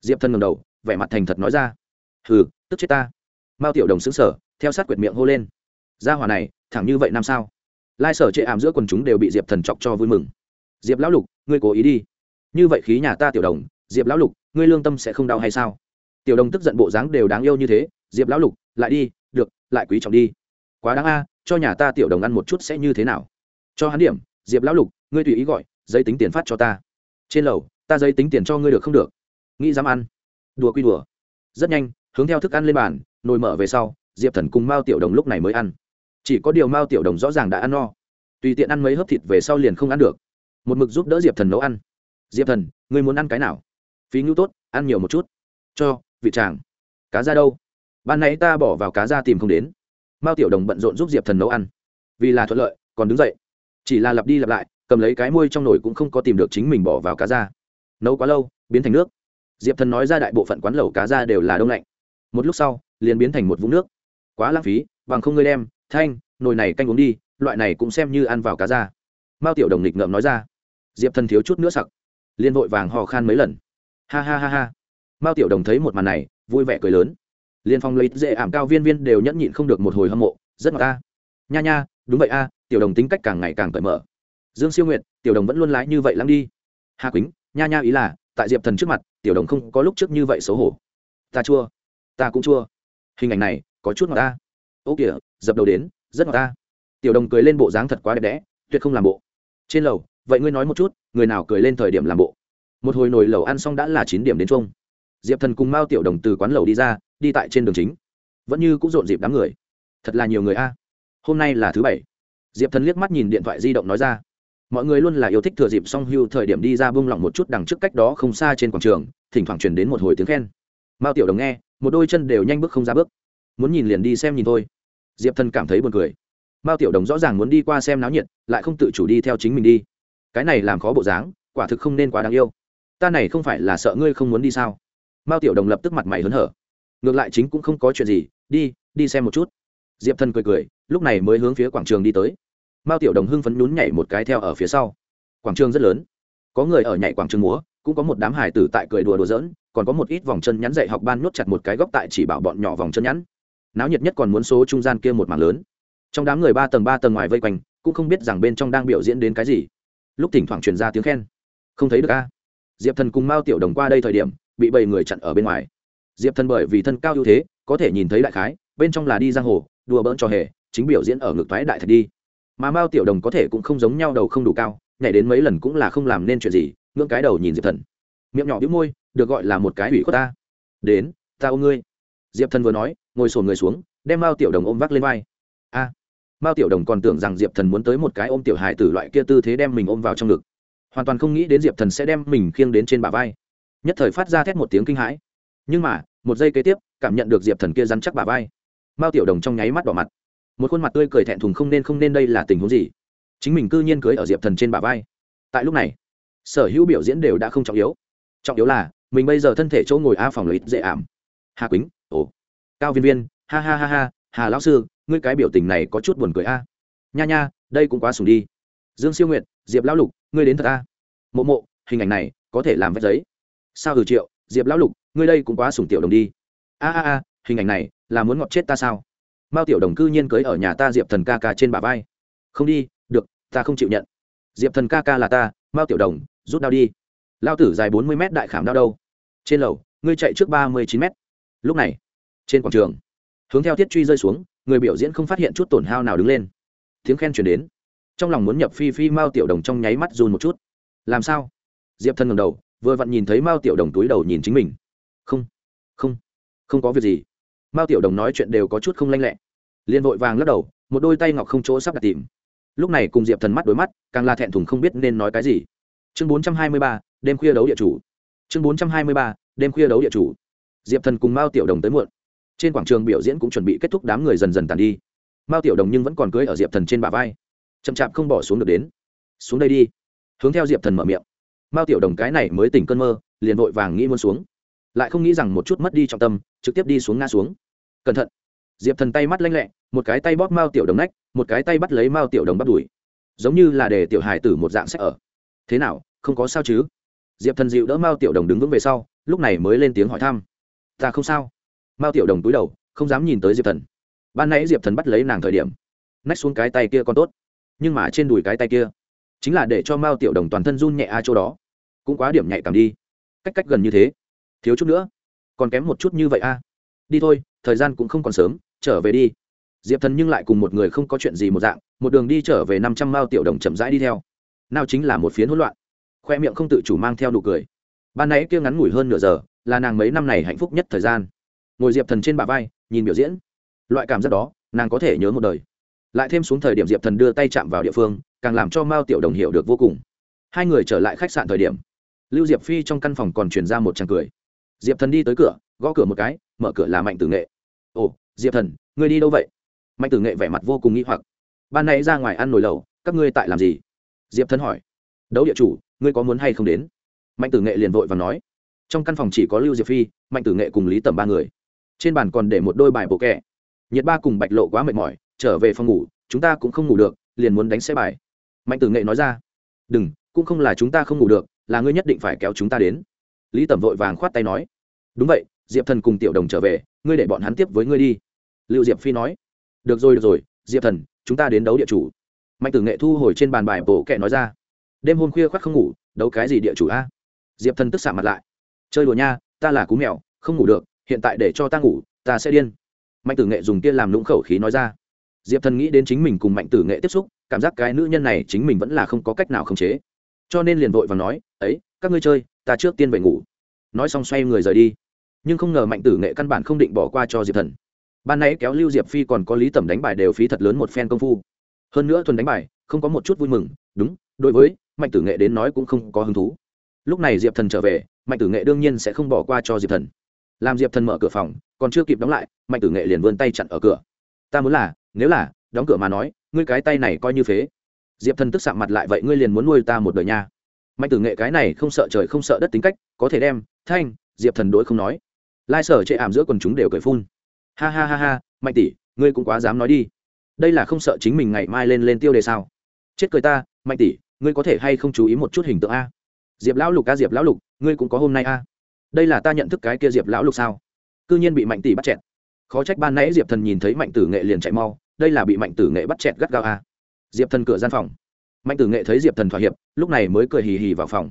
Diệp thần ngầm đầu, vẻ mặt thành thật nói ra, hừ, tức chết ta. Mao tiểu đồng xứng sở theo sát quyệt miệng hô lên ra hòa này, thẳng như vậy năm sao? Lai sở chệ ảm giữa quần chúng đều bị diệp thần chọc cho vui mừng. Diệp lão lục, ngươi cố ý đi. Như vậy khí nhà ta tiểu đồng, diệp lão lục, ngươi lương tâm sẽ không đau hay sao? Tiểu đồng tức giận bộ dáng đều đáng yêu như thế, diệp lão lục, lại đi, được, lại quý trọng đi. Quá đáng a, cho nhà ta tiểu đồng ăn một chút sẽ như thế nào? Cho hắn điểm, diệp lão lục, ngươi tùy ý gọi, giấy tính tiền phát cho ta. Trên lầu, ta giấy tính tiền cho ngươi được không được? Nghĩ dám ăn. Đùa quy đùa. Rất nhanh, hướng theo thức ăn lên bàn, nồi mở về sau, diệp thần cùng mao tiểu đồng lúc này mới ăn chỉ có điều mao tiểu đồng rõ ràng đã ăn no. Tùy tiện ăn mấy hớp thịt về sau liền không ăn được. Một mực giúp đỡ diệp thần nấu ăn. Diệp thần, ngươi muốn ăn cái nào? Phí ngưu tốt, ăn nhiều một chút. Cho, vị tràng cá ra đâu? Ban nãy ta bỏ vào cá ra tìm không đến. Mao tiểu đồng bận rộn giúp diệp thần nấu ăn. Vì là thuận lợi, còn đứng dậy. Chỉ là lặp đi lặp lại, cầm lấy cái môi trong nồi cũng không có tìm được chính mình bỏ vào cá ra. Nấu quá lâu, biến thành nước. Diệp thần nói ra đại bộ phận quán lẩu cá ra đều là đông lạnh. Một lúc sau, liền biến thành một vũng nước. Quá lãng phí, bằng không ngươi đem thanh, nồi này canh uống đi, loại này cũng xem như ăn vào cá ra mao tiểu đồng nghịch ngợm nói ra. Diệp thần thiếu chút nữa sặc. Liên vội vàng hò khan mấy lần. Ha ha ha ha. Mao tiểu đồng thấy một màn này, vui vẻ cười lớn. Liên phong lấy dễ ảm cao viên viên đều nhẫn nhịn không được một hồi hâm mộ, rất ngọt ta nha nha, đúng vậy a, tiểu đồng tính cách càng ngày càng cởi mở. Dương siêu nguyện tiểu đồng vẫn luôn lái như vậy lắm đi. Hà quýnh, nha nha ý là, tại diệp thần trước mặt, tiểu đồng không có lúc trước như vậy xấu hổ. Ta chua. Ta cũng chua. Hình ảnh này có chút ngọt ta ô kìa, dập đầu đến, rất ngọt ta. Tiểu đồng cười lên bộ dáng thật quá đẹp đẽ, tuyệt không làm bộ. Trên lầu, vậy ngươi nói một chút, người nào cười lên thời điểm làm bộ? Một hồi nồi lầu ăn xong đã là chín điểm đến chung diệp thần cùng mao tiểu đồng từ quán lầu đi ra, đi tại trên đường chính. Vẫn như cũng rộn dịp đám người. Thật là nhiều người a. Hôm nay là thứ bảy. Diệp thần liếc mắt nhìn điện thoại di động nói ra. Mọi người luôn là yêu thích thừa dịp song hưu thời điểm đi ra bung lỏng một chút đằng trước cách đó không xa trên quảng trường, thỉnh thoảng truyền đến một hồi tiếng khen. Mao tiểu đồng nghe, một đôi chân đều nhanh bước không ra bước muốn nhìn liền đi xem nhìn thôi. Diệp thần cảm thấy buồn cười. Mao tiểu đồng rõ ràng muốn đi qua xem náo nhiệt, lại không tự chủ đi theo chính mình đi. Cái này làm khó bộ dáng, quả thực không nên quá đáng yêu. Ta này không phải là sợ ngươi không muốn đi sao? Mao tiểu đồng lập tức mặt mày hớn hở. Ngược lại chính cũng không có chuyện gì, đi đi xem một chút. Diệp thần cười cười, lúc này mới hướng phía quảng trường đi tới. Mao tiểu đồng hưng phấn nhún nhảy một cái theo ở phía sau. Quảng trường rất lớn. Có người ở nhảy quảng trường múa, cũng có một đám hải tử tại cười đùa đùa giỡn, còn có một ít vòng chân nhắn dạy học ban nhốt chặt một cái góc tại chỉ bảo bọn nhỏ vòng chân nhắn náo nhiệt nhất còn muốn số trung gian kia một mảng lớn. Trong đám người ba tầng ba tầng ngoài vây quanh, cũng không biết rằng bên trong đang biểu diễn đến cái gì. Lúc thỉnh thoảng truyền ra tiếng khen. Không thấy được a. Diệp thần cùng mao tiểu đồng qua đây thời điểm, bị bảy người chặn ở bên ngoài. Diệp thần bởi vì thân cao ưu thế, có thể nhìn thấy đại khái, bên trong là đi giang hồ, đùa bỡn trò hề, chính biểu diễn ở ngực thoái đại thật đi. Mà mao tiểu đồng có thể cũng không giống nhau đầu không đủ cao, nhảy đến mấy lần cũng là không làm nên chuyện gì, ngưỡng cái đầu nhìn diệp thần. Miệng nhỏ đĩu môi, được gọi là một cái ủy khuất ta. Đến, ta ôm ngươi diệp thần vừa nói, ngồi sồn người xuống, đem mao tiểu đồng ôm vác lên vai. A, mao tiểu đồng còn tưởng rằng diệp thần muốn tới một cái ôm tiểu hài tử loại kia tư thế đem mình ôm vào trong ngực. Hoàn toàn không nghĩ đến diệp thần sẽ đem mình khiêng đến trên bả vai. Nhất thời phát ra thét một tiếng kinh hãi. Nhưng mà, một giây kế tiếp, cảm nhận được diệp thần kia rắn chắc bả vai. Mao tiểu đồng trong nháy mắt đỏ mặt. Một khuôn mặt tươi cười thẹn thùng không nên không nên đây là tình huống gì? Chính mình cư nhiên cưới ở diệp thần trên bả vai. Tại lúc này, sở hữu biểu diễn đều đã không trọng yếu. Trọng yếu là, mình bây giờ thân thể chỗ ngồi a phòng lợi dễ ảm. Hà quýnh ồ. Cao viên viên, ha ha ha ha, hà lão sư, ngươi cái biểu tình này có chút buồn cười a. Nha nha, đây cũng quá sùng đi. Dương siêu nguyện diệp lão lục, ngươi đến thật a. Mộ mộ, hình ảnh này có thể làm vết giấy. Sao hử triệu, diệp lão lục, ngươi đây cũng quá sùng tiểu đồng đi. A a a, hình ảnh này là muốn ngọt chết ta sao? Mao tiểu đồng cư nhiên cưới ở nhà ta diệp thần ca ca trên bà vai. Không đi, được, ta không chịu nhận. Diệp thần ca ca là ta, mao tiểu đồng, rút đao đi. Lao tử dài bốn mươi m đại khảm đao đâu? Trên lầu, ngươi chạy trước ba mươi chín m lúc này, trên quảng trường, hướng theo thiết truy rơi xuống, người biểu diễn không phát hiện chút tổn hao nào đứng lên. Tiếng khen chuyển đến. Trong lòng muốn nhập phi phi mao tiểu đồng trong nháy mắt run một chút. Làm sao? Diệp thân ngầm đầu, vừa vặn nhìn thấy mao tiểu đồng túi đầu nhìn chính mình. Không không không có việc gì. Mao tiểu đồng nói chuyện đều có chút không lanh lẹ. Liền vội vàng lắc đầu, một đôi tay ngọc không chỗ sắp đặt tìm. Lúc này cùng diệp thần mắt đối mắt, càng là thẹn thùng không biết nên nói cái gì. Chương bốn trăm hai mươi ba, đêm khuya đấu địa chủ. Chương bốn trăm hai mươi ba, đêm khuya đấu địa chủ diệp thần cùng mao tiểu đồng tới muộn trên quảng trường biểu diễn cũng chuẩn bị kết thúc đám người dần dần tàn đi mao tiểu đồng nhưng vẫn còn cưới ở diệp thần trên bả vai chậm chạp không bỏ xuống được đến xuống đây đi hướng theo diệp thần mở miệng mao tiểu đồng cái này mới tỉnh cơn mơ liền vội vàng nghĩ muốn xuống lại không nghĩ rằng một chút mất đi trọng tâm trực tiếp đi xuống ngã xuống cẩn thận diệp thần tay mắt lanh lẹ một cái tay bóp mao tiểu đồng nách một cái tay bắt lấy mao tiểu đồng bắt đuổi giống như là để tiểu hài tử một dạng sách ở thế nào không có sao chứ diệp thần dịu đỡ mao tiểu đồng đứng vững về sau lúc này mới lên tiếng hỏi thăm ta không sao. Mao tiểu đồng túi đầu, không dám nhìn tới diệp thần. Ban nãy diệp thần bắt lấy nàng thời điểm, nách xuống cái tay kia còn tốt. Nhưng mà trên đùi cái tay kia, chính là để cho mao tiểu đồng toàn thân run nhẹ a chỗ đó. Cũng quá điểm nhạy cảm đi. Cách cách gần như thế. Thiếu chút nữa, còn kém một chút như vậy a. Đi thôi, thời gian cũng không còn sớm, trở về đi. Diệp thần nhưng lại cùng một người không có chuyện gì một dạng, một đường đi trở về năm trăm mao tiểu đồng chậm rãi đi theo. Nào chính là một phiến hỗn loạn. Khoe miệng không tự chủ mang theo nụ cười. Ban nãy kia ngắn ngủi hơn nửa giờ là nàng mấy năm này hạnh phúc nhất thời gian. Ngồi diệp thần trên bả vai, nhìn biểu diễn. Loại cảm giác đó, nàng có thể nhớ một đời. Lại thêm xuống thời điểm diệp thần đưa tay chạm vào địa phương, càng làm cho mao tiểu đồng hiểu được vô cùng. Hai người trở lại khách sạn thời điểm, lưu diệp phi trong căn phòng còn truyền ra một tràng cười. Diệp thần đi tới cửa, gõ cửa một cái, mở cửa là mạnh tử nghệ. Ồ, diệp thần, ngươi đi đâu vậy? Mạnh tử nghệ vẻ mặt vô cùng nghĩ hoặc. Ban nay ra ngoài ăn nồi lầu các ngươi tại làm gì? Diệp thần hỏi. Đấu địa chủ, ngươi có muốn hay không đến? Mạnh tử nghệ liền vội và nói trong căn phòng chỉ có lưu diệp phi, mạnh tử nghệ cùng lý tầm ba người. Trên bàn còn để một đôi bài bộ kẹ. Nhiệt ba cùng bạch lộ quá mệt mỏi, trở về phòng ngủ, chúng ta cũng không ngủ được, liền muốn đánh xe bài. Mạnh tử nghệ nói ra, đừng, cũng không là chúng ta không ngủ được, là ngươi nhất định phải kéo chúng ta đến. Lý tẩm vội vàng khoát tay nói, đúng vậy, diệp thần cùng tiểu đồng trở về, ngươi để bọn hắn tiếp với ngươi đi. Lưu diệp phi nói, được rồi được rồi, diệp thần, chúng ta đến đấu địa chủ. Mạnh tử nghệ thu hồi trên bàn bài bộ kẹ nói ra, đêm hôm khuya khoác không ngủ, đấu cái gì địa chủ a? Diệp thần tức xạ mặt lại chơi đùa nha, ta là cú mèo, không ngủ được, hiện tại để cho ta ngủ, ta sẽ điên. Mạnh tử nghệ dùng tiên làm lũng khẩu khí nói ra. Diệp thần nghĩ đến chính mình cùng mạnh tử nghệ tiếp xúc, cảm giác cái nữ nhân này chính mình vẫn là không có cách nào khống chế. Cho nên liền vội và nói, ấy, các ngươi chơi, ta trước tiên về ngủ. Nói xong xoay người rời đi. Nhưng không ngờ mạnh tử nghệ căn bản không định bỏ qua cho diệp thần. Ban nãy kéo lưu diệp phi còn có lý tẩm đánh bài đều phí thật lớn một phen công phu. Hơn nữa thuần đánh bài, không có một chút vui mừng. Đúng, đối với mạnh tử nghệ đến nói cũng không có hứng thú lúc này diệp thần trở về, mạnh tử nghệ đương nhiên sẽ không bỏ qua cho diệp thần. Làm diệp thần mở cửa phòng, còn chưa kịp đóng lại, mạnh tử nghệ liền vươn tay chặn ở cửa. Ta muốn là, nếu là, đóng cửa mà nói, ngươi cái tay này coi như phế. Diệp thần tức sạm mặt lại, vậy ngươi liền muốn nuôi ta một đời nha. Mạnh tử nghệ cái này không sợ trời không sợ đất tính cách, có thể đem, thanh, diệp thần đối không nói. Lai sở chệ ảm giữa quần chúng đều cười phun. Ha ha ha ha, mạnh tỷ, ngươi cũng quá dám nói đi. Đây là không sợ chính mình ngày mai lên lên tiêu đề sao? Chết cười ta, mạnh tỷ, ngươi có thể hay không chú ý một chút hình tượng a? Diệp lão lục ca diệp lão lục, ngươi cũng có hôm nay a. Đây là ta nhận thức cái kia diệp lão lục sao? C ư nhiên bị mạnh tỷ bắt chẹt. Khó trách ban nãy diệp thần nhìn thấy mạnh tử nghệ liền chạy mau, đây là bị mạnh tử nghệ bắt chẹt gắt gao a. Diệp thần cửa gian phòng. Mạnh tử nghệ thấy diệp thần thỏa hiệp, lúc này mới cười hì hì vào phòng.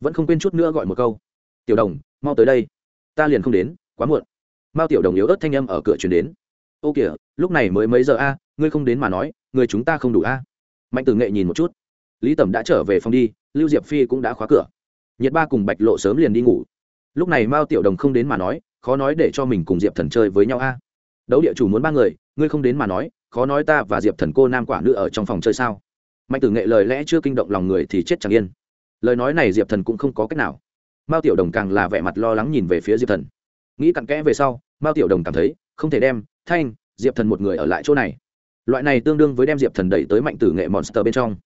Vẫn không quên chút nữa gọi một câu. Tiểu đồng, mau tới đây. Ta liền không đến, quá muộn. Mao tiểu đồng yếu ớt thanh âm ở cửa chuyển đến. Ô kìa, lúc này mới mấy giờ a, ngươi không đến mà nói, người chúng ta không đủ a. Mạnh tử nghệ nhìn một chút lý tẩm đã trở về phòng đi, lưu diệp phi cũng đã khóa cửa. Nhiệt ba cùng bạch lộ sớm liền đi ngủ. Lúc này mao tiểu đồng không đến mà nói, khó nói để cho mình cùng diệp thần chơi với nhau a. Đấu địa chủ muốn ba người, ngươi không đến mà nói, khó nói ta và diệp thần cô nam quả nữ ở trong phòng chơi sao? Mạnh tử nghệ lời lẽ chưa kinh động lòng người thì chết chẳng yên. Lời nói này diệp thần cũng không có cách nào. Mao tiểu đồng càng là vẻ mặt lo lắng nhìn về phía diệp thần. Nghĩ cặn kẽ về sau, mao tiểu đồng cảm thấy, không thể đem, thanh, diệp thần một người ở lại chỗ này. Loại này tương đương với đem diệp thần đẩy tới mạnh tử nghệ monster bên trong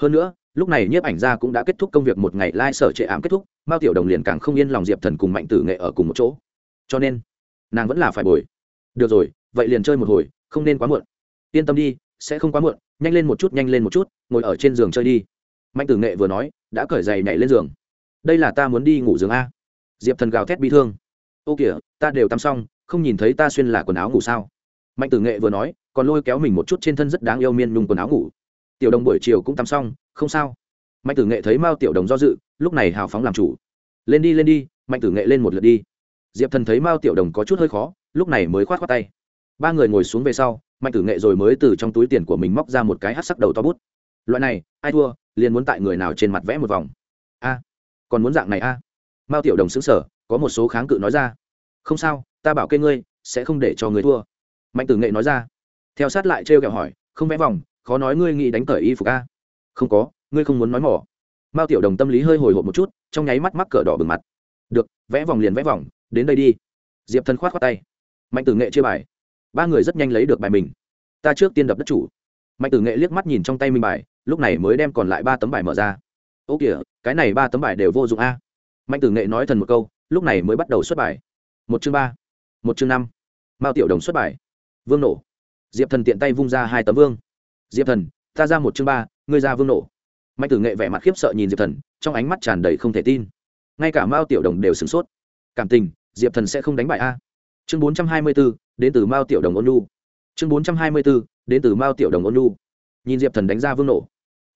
hơn nữa, lúc này nhiếp ảnh gia cũng đã kết thúc công việc một ngày lai、like、sở trệ ám kết thúc, mao tiểu đồng liền càng không yên lòng diệp thần cùng mạnh tử nghệ ở cùng một chỗ. Cho nên, nàng vẫn là phải bồi. Được rồi, vậy liền chơi một hồi, không nên quá muộn. Yên tâm đi, sẽ không quá muộn, nhanh lên một chút, nhanh lên một chút, ngồi ở trên giường chơi đi. Mạnh tử nghệ vừa nói, đã cởi giày nhảy lên giường. Đây là ta muốn đi ngủ giường a. Diệp thần gào thét bi thương. Ô kìa, ta đều tắm xong, không nhìn thấy ta xuyên là quần áo ngủ sao? Mạnh tử nghệ vừa nói, còn lôi kéo mình một chút trên thân rất đáng yêu miên nhung quần áo ngủ tiểu đồng buổi chiều cũng tắm xong, không sao. Mạnh tử nghệ thấy mao tiểu đồng do dự, lúc này hào phóng làm chủ. Lên đi lên đi, mạnh tử nghệ lên một lượt đi. Diệp thần thấy mao tiểu đồng có chút hơi khó, lúc này mới khoát t tay. Ba người ngồi xuống về sau, mạnh tử nghệ rồi mới từ trong túi tiền của mình móc ra một cái hát sắc đầu to bút. Loại này, ai thua, liền muốn tại người nào trên mặt vẽ một vòng. A, còn muốn dạng này a? Mao tiểu đồng xứng sở có một số kháng cự nói ra. Không sao, ta bảo kê ngươi, sẽ không để cho người thua. Mạnh tử nghệ nói ra. Theo sát lại trêu kẹo hỏi, không vẽ vòng khó nói ngươi nghĩ đánh cởi y phục a. Không có, ngươi không muốn nói mỏ. Mao tiểu đồng tâm lý hơi hồi hộp một chút, trong nháy mắt mắc cỡ đỏ bừng mặt. Được, vẽ vòng liền vẽ vòng, đến đây đi. Diệp thần khoát khoát tay. Mạnh tử nghệ chia bài. Ba người rất nhanh lấy được bài mình. Ta trước tiên đập đất chủ. Mạnh tử nghệ liếc mắt nhìn trong tay mình bài, lúc này mới đem còn lại ba tấm bài mở ra. Ô kìa, cái này ba tấm bài đều vô dụng a. Mạnh tử nghệ nói thần một câu, lúc này mới bắt đầu xuất bài. Một chương ba, một chương năm. Mao tiểu đồng xuất bài. Vương nổ. Diệp thần tiện tay vung ra hai tấm vương diệp thần, ta ra một chương ba, ngươi ra vương nổ. Mạnh tử nghệ vẻ mặt khiếp sợ nhìn diệp thần, trong ánh mắt tràn đầy không thể tin. Ngay cả mao tiểu đồng đều sửng sốt. Cảm tình, diệp thần sẽ không đánh bại a. Chương bốn trăm hai mươi b ố đến từ mao tiểu đồng ôn lu chương bốn trăm hai mươi b ố đến từ mao tiểu đồng ôn lu nhìn diệp thần đánh ra vương nổ.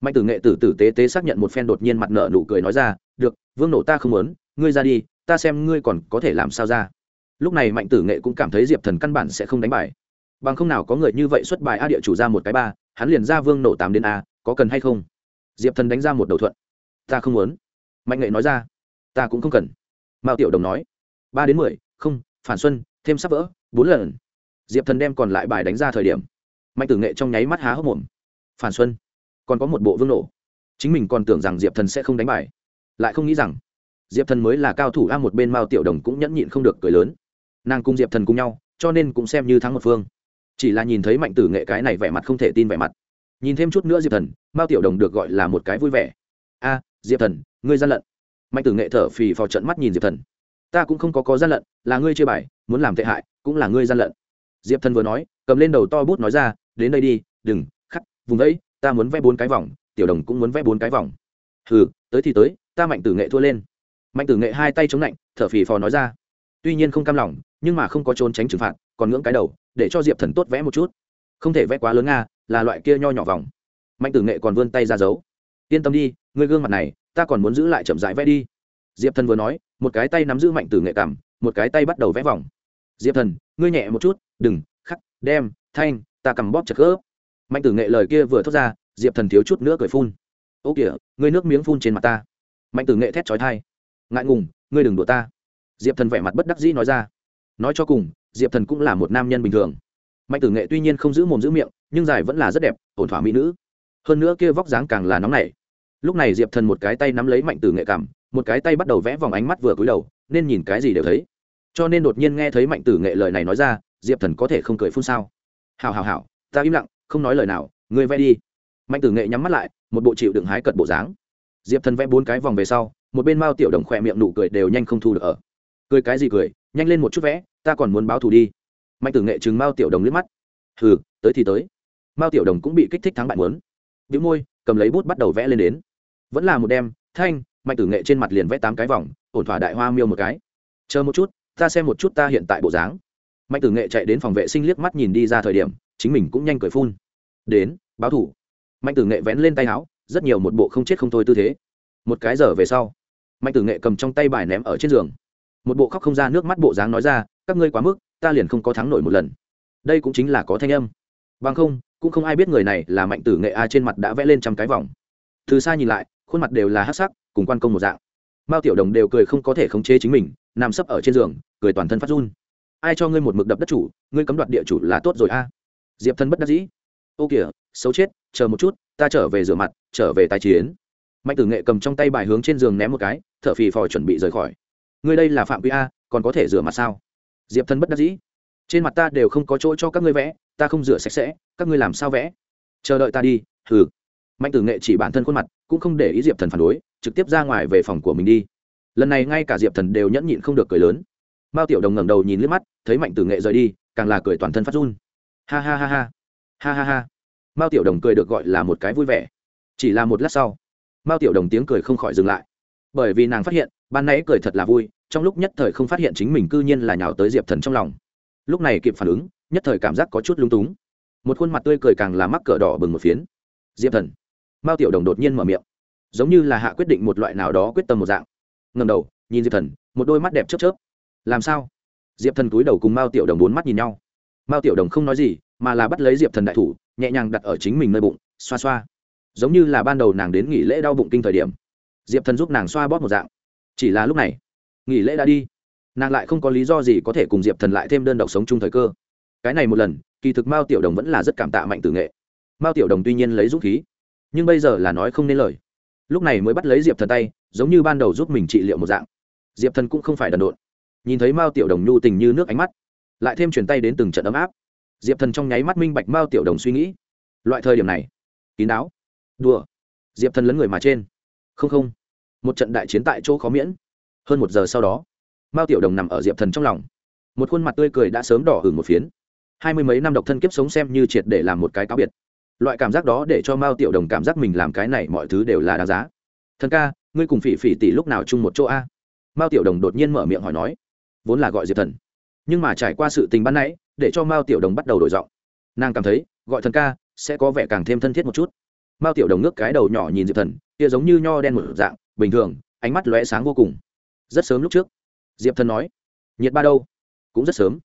Mạnh tử nghệ tử tử tế tế xác nhận một phen đột nhiên mặt nợ nụ cười nói ra, được, vương nổ ta không muốn, ngươi ra đi, ta xem ngươi còn có thể làm sao ra. Lúc này mạnh tử nghệ cũng cảm thấy diệp thần căn bản sẽ không đánh bài bằng không nào có người như vậy xuất bài a, địa chủ ra một cái ba hắn liền ra vương nổ tám đến a, có cần hay không? Diệp thần đánh ra một đầu thuận. Ta không muốn. Mạnh nghệ nói ra. Ta cũng không cần. Mao tiểu đồng nói. Ba đến mười, không, phản xuân, thêm sắp vỡ, bốn lần. Diệp thần đem còn lại bài đánh ra thời điểm. Mạnh tử nghệ trong nháy mắt há hốc mồm. Phản xuân, còn có một bộ vương nổ. Chính mình còn tưởng rằng diệp thần sẽ không đánh bài. Lại không nghĩ rằng, diệp thần mới là cao thủ a một bên mao tiểu đồng cũng nhẫn nhịn không được cười lớn. Nàng cùng diệp thần cùng nhau, cho nên cũng xem như thắng một phương chỉ là nhìn thấy mạnh tử nghệ cái này vẻ mặt không thể tin vẻ mặt. Nhìn thêm chút nữa diệp thần, mao tiểu đồng được gọi là một cái vui vẻ. A, diệp thần, ngươi gian lận. Mạnh tử nghệ thở phì phò trận mắt nhìn diệp thần. Ta cũng không có có gian lận, là ngươi chơi bài, muốn làm tệ hại, cũng là ngươi gian lận. Diệp thần vừa nói, cầm lên đầu to bút nói ra, đến đây đi, đừng, khắc, vùng đấy, ta muốn vẽ bốn cái vòng, tiểu đồng cũng muốn vẽ bốn cái vòng. Hừ, tới thì tới, ta mạnh tử nghệ thua lên. Mạnh tử nghệ hai tay chống lạnh thở phì phò nói ra. Tuy nhiên không cam lòng nhưng mà không có trốn tránh trừng phạt, còn ngưỡng cái đầu, để cho diệp thần tốt vẽ một chút. Không thể vẽ quá lớn nga, là loại kia nho nhỏ vòng. Mạnh tử nghệ còn vươn tay ra giấu. Yên tâm đi ngươi gương mặt này, ta còn muốn giữ lại chậm rãi vẽ đi. Diệp thần vừa nói, một cái tay nắm giữ mạnh tử nghệ cảm một cái tay bắt đầu vẽ vòng. Diệp thần, ngươi nhẹ một chút, đừng, khắc, đem, thanh, ta cầm bóp chặt khớp. Mạnh tử nghệ lời kia vừa thốt ra, diệp thần thiếu chút nữa cười phun. Ô kìa, ngươi nước miếng phun trên mặt ta. Mạnh tử nghệ thét trói thai ngại ngùng, ngươi đừng đùa ta. Diệp thần vẻ mặt bất đắc dĩ nói ra nói cho cùng, diệp thần cũng là một nam nhân bình thường. Mạnh tử nghệ tuy nhiên không giữ mồm giữ miệng, nhưng dài vẫn là rất đẹp, ổn thỏa mỹ nữ. Hơn nữa kia vóc dáng càng là nóng nảy. Lúc này diệp thần một cái tay nắm lấy mạnh tử nghệ cảm một cái tay bắt đầu vẽ vòng ánh mắt vừa cúi đầu, nên nhìn cái gì đều thấy. Cho nên đột nhiên nghe thấy mạnh tử nghệ lời này nói ra, diệp thần có thể không cười phun sao. Hào hào hào ta im lặng, không nói lời nào, ngươi vẽ đi. Mạnh tử nghệ nhắm mắt lại, một bộ chịu đựng hái cật bộ dáng. Diệp thần vẽ bốn cái vòng về sau, một bên mao tiểu đồng khỏe miệng nụ cười đều nhanh không thu được ở. Cười cái gì cười? Nhanh lên một chút vẽ, ta còn muốn báo thù đi. Mạnh tử nghệ chừng mao tiểu đồng liếc mắt. Hừ, tới thì tới. Mao tiểu đồng cũng bị kích thích thắng bại muốn. Bị môi, cầm lấy bút bắt đầu vẽ lên đến. Vẫn là một đêm, thanh, mạnh tử nghệ trên mặt liền vẽ tám cái vòng, ổn thỏa đại hoa miêu một cái. Chờ một chút, ta xem một chút ta hiện tại bộ dáng. Mạnh tử nghệ chạy đến phòng vệ sinh liếc mắt nhìn đi ra thời điểm, chính mình cũng nhanh cười phun. Đến, báo thủ mạnh tử nghệ vén lên tay áo, rất nhiều một bộ không chết không thôi tư thế. Một cái giờ về sau, mạnh tử nghệ cầm trong tay bài ném ở trên giường một bộ khóc không ra nước mắt bộ dáng nói ra, các ngươi quá mức, ta liền không có thắng nổi một lần. Đây cũng chính là có thanh âm. Bằng không, cũng không ai biết người này là mạnh tử nghệ a trên mặt đã vẽ lên trăm cái vòng. Từ xa nhìn lại, khuôn mặt đều là hát sắc, cùng quan công một dạng. Mao tiểu đồng đều cười không có thể khống chế chính mình, nằm sấp ở trên giường, cười toàn thân phát run. Ai cho ngươi một mực đập đất chủ, ngươi cấm đoạt địa chủ là tốt rồi a. Diệp thân bất đắc dĩ. Ô kìa, xấu chết, chờ một chút, ta trở về rửa mặt, trở về tài chiến. Mạnh tử nghệ cầm trong tay bài hướng trên giường ném một cái t h ở phì phò chuẩn bị rời khỏi ngươi đây là phạm quy a, còn có thể rửa mặt sao? Diệp thần bất đắc dĩ. Trên mặt ta đều không có chỗ cho các ngươi vẽ, ta không rửa sạch sẽ, các ngươi làm sao vẽ? Chờ đợi ta đi, hừ. Mạnh tử nghệ chỉ bản thân khuôn mặt, cũng không để ý diệp thần phản đối, trực tiếp ra ngoài về phòng của mình đi. Lần này ngay cả diệp thần đều nhẫn nhịn không được cười lớn. Mao tiểu đồng ngẩng đầu nhìn liếc mắt, thấy mạnh tử nghệ rời đi, càng là cười toàn thân phát run. Ha ha ha ha. Ha ha ha. Mao tiểu đồng cười được gọi là một cái vui vẻ. Chỉ là một lát sau, mao tiểu đồng tiếng cười không khỏi dừng lại. Bởi vì nàng phát hiện ban nãy cười thật là vui, trong lúc nhất thời không phát hiện chính mình cư nhiên là nhào tới diệp thần trong lòng. Lúc này kịp phản ứng, nhất thời cảm giác có chút lung túng. Một khuôn mặt tươi cười càng là mắc cỡ đỏ bừng một phiến. Diệp thần. Mao tiểu đồng đột nhiên mở miệng. Giống như là hạ quyết định một loại nào đó quyết tâm một dạng. Ngầm đầu, nhìn diệp thần, một đôi mắt đẹp chớp chớp. Làm sao? Diệp thần cúi đầu cùng mao tiểu đồng bốn mắt nhìn nhau. Mao tiểu đồng không nói gì, mà là bắt lấy diệp thần đại thủ, nhẹ nhàng đặt ở chính mình nơi bụng, xoa xoa. Giống như là ban đầu nàng đến nghỉ lễ đau bụng kinh thời điểm. Diệp thần giúp nàng xoa bóp một dạng chỉ là lúc này, nghỉ lễ đã đi. Nàng lại không có lý do gì có thể cùng diệp thần lại thêm đơn độc sống chung thời cơ. Cái này một lần, kỳ thực mao tiểu đồng vẫn là rất cảm tạ mạnh tử nghệ. Mao tiểu đồng tuy nhiên lấy dũng khí, nhưng bây giờ là nói không nên lời. Lúc này mới bắt lấy diệp thần tay, giống như ban đầu giúp mình trị liệu một dạng. Diệp thần cũng không phải đần độn. Nhìn thấy mao tiểu đồng nhu tình như nước ánh mắt, lại thêm chuyển tay đến từng trận ấm áp, diệp thần trong nháy mắt minh bạch mao tiểu đồng suy nghĩ. Loại thời điểm này, kín đáo, đùa. Diệp thần lấn người mà trên. Không không một trận đại chiến tại chỗ khó miễn. Hơn một giờ sau đó, mao tiểu đồng nằm ở diệp thần trong lòng. Một khuôn mặt tươi cười đã sớm đỏ hửng một phiến. Hai mươi mấy năm độc thân kiếp sống xem như triệt để làm một cái cáo biệt. Loại cảm giác đó để cho mao tiểu đồng cảm giác mình làm cái này mọi thứ đều là đáng giá. Thần ca, ngươi cùng phỉ phỉ tỷ lúc nào chung một chỗ a? Mao tiểu đồng đột nhiên mở miệng hỏi nói. Vốn là gọi diệp thần. Nhưng mà trải qua sự tình ban nãy, để cho mao tiểu đồng bắt đầu đổi giọng. Nàng cảm thấy, gọi thần ca, sẽ có vẻ càng thêm thân thiết một chút. Mao tiểu đồng ngước cái đầu nhỏ nhìn diệp thần, kia giống như nho đen một dạng bình thường, ánh mắt lóe sáng vô cùng. Rất sớm lúc trước, diệp thần nói, nhiệt ba đâu? Cũng rất sớm.